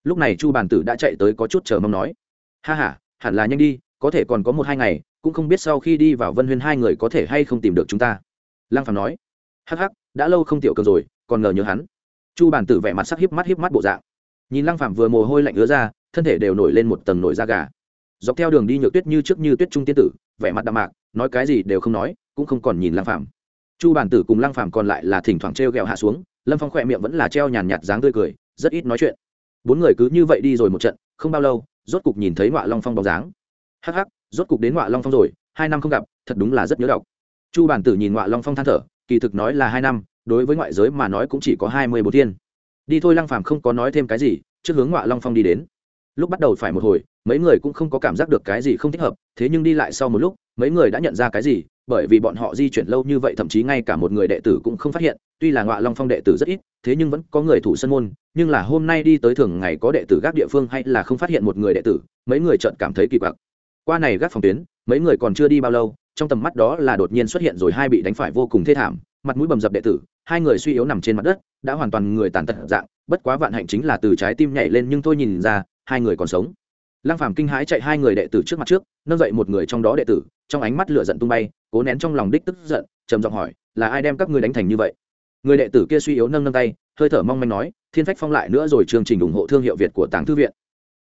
S1: Lúc này chu bàn tử đã chạy tới có chút chờ mong nói. Ha h a hẳn là nhanh đi, có thể còn có một hai ngày, cũng không biết sau khi đi vào vân huyền hai người có thể hay không tìm được chúng ta. Lăng phàm nói. Hắc hắc, đã lâu không tiểu cường rồi, còn ngờ nhớ hắn. Chu bàn tử vẻ mặt sắc hiếp mắt hiếp mắt bộ dạng nhìn lăng Phạm vừa mồ hôi lạnh ứa ra, thân thể đều nổi lên một tầng nổi da gà. Dọc theo đường đi nhược tuyết như trước như tuyết trung tiên tử, vẻ mặt đạm mạc, nói cái gì đều không nói, cũng không còn nhìn lăng Phạm. chu bản tử cùng lăng Phạm còn lại là thỉnh thoảng treo gẹo hạ xuống, lâm phong khỏe miệng vẫn là treo nhàn nhạt dáng tươi cười, rất ít nói chuyện. Bốn người cứ như vậy đi rồi một trận, không bao lâu, rốt cục nhìn thấy ngoạ long phong bóng dáng. Hắc hắc, rốt cục đến ngoạ long phong rồi, hai năm không gặp, thật đúng là rất nhớ đọc. Chu bản tử nhìn ngoạ long phong than thở, kỳ thực nói là hai năm, đối với ngoại giới mà nói cũng chỉ có hai mươi bốn thiên đi thôi lăng phàm không có nói thêm cái gì, trước hướng ngọa long phong đi đến. Lúc bắt đầu phải một hồi, mấy người cũng không có cảm giác được cái gì không thích hợp, thế nhưng đi lại sau một lúc, mấy người đã nhận ra cái gì, bởi vì bọn họ di chuyển lâu như vậy thậm chí ngay cả một người đệ tử cũng không phát hiện, tuy là ngọa long phong đệ tử rất ít, thế nhưng vẫn có người thủ sân môn, nhưng là hôm nay đi tới thường ngày có đệ tử gác địa phương hay là không phát hiện một người đệ tử, mấy người chợt cảm thấy kỳ quặc. Qua này gác phòng tuyến, mấy người còn chưa đi bao lâu, trong tầm mắt đó là đột nhiên xuất hiện rồi hai bị đánh phải vô cùng thê thảm, mặt mũi bầm dập đệ tử hai người suy yếu nằm trên mặt đất, đã hoàn toàn người tàn tật dạng, bất quá vạn hạnh chính là từ trái tim nhảy lên nhưng tôi nhìn ra, hai người còn sống. Lăng phàm kinh hãi chạy hai người đệ tử trước mặt trước, nâng dậy một người trong đó đệ tử, trong ánh mắt lửa giận tung bay, cố nén trong lòng đích tức giận, trầm giọng hỏi, là ai đem các ngươi đánh thành như vậy? Người đệ tử kia suy yếu nâng nâng tay, hơi thở mong manh nói, thiên phách phong lại nữa rồi, chương trình ủng hộ thương hiệu việt của tàng thư viện.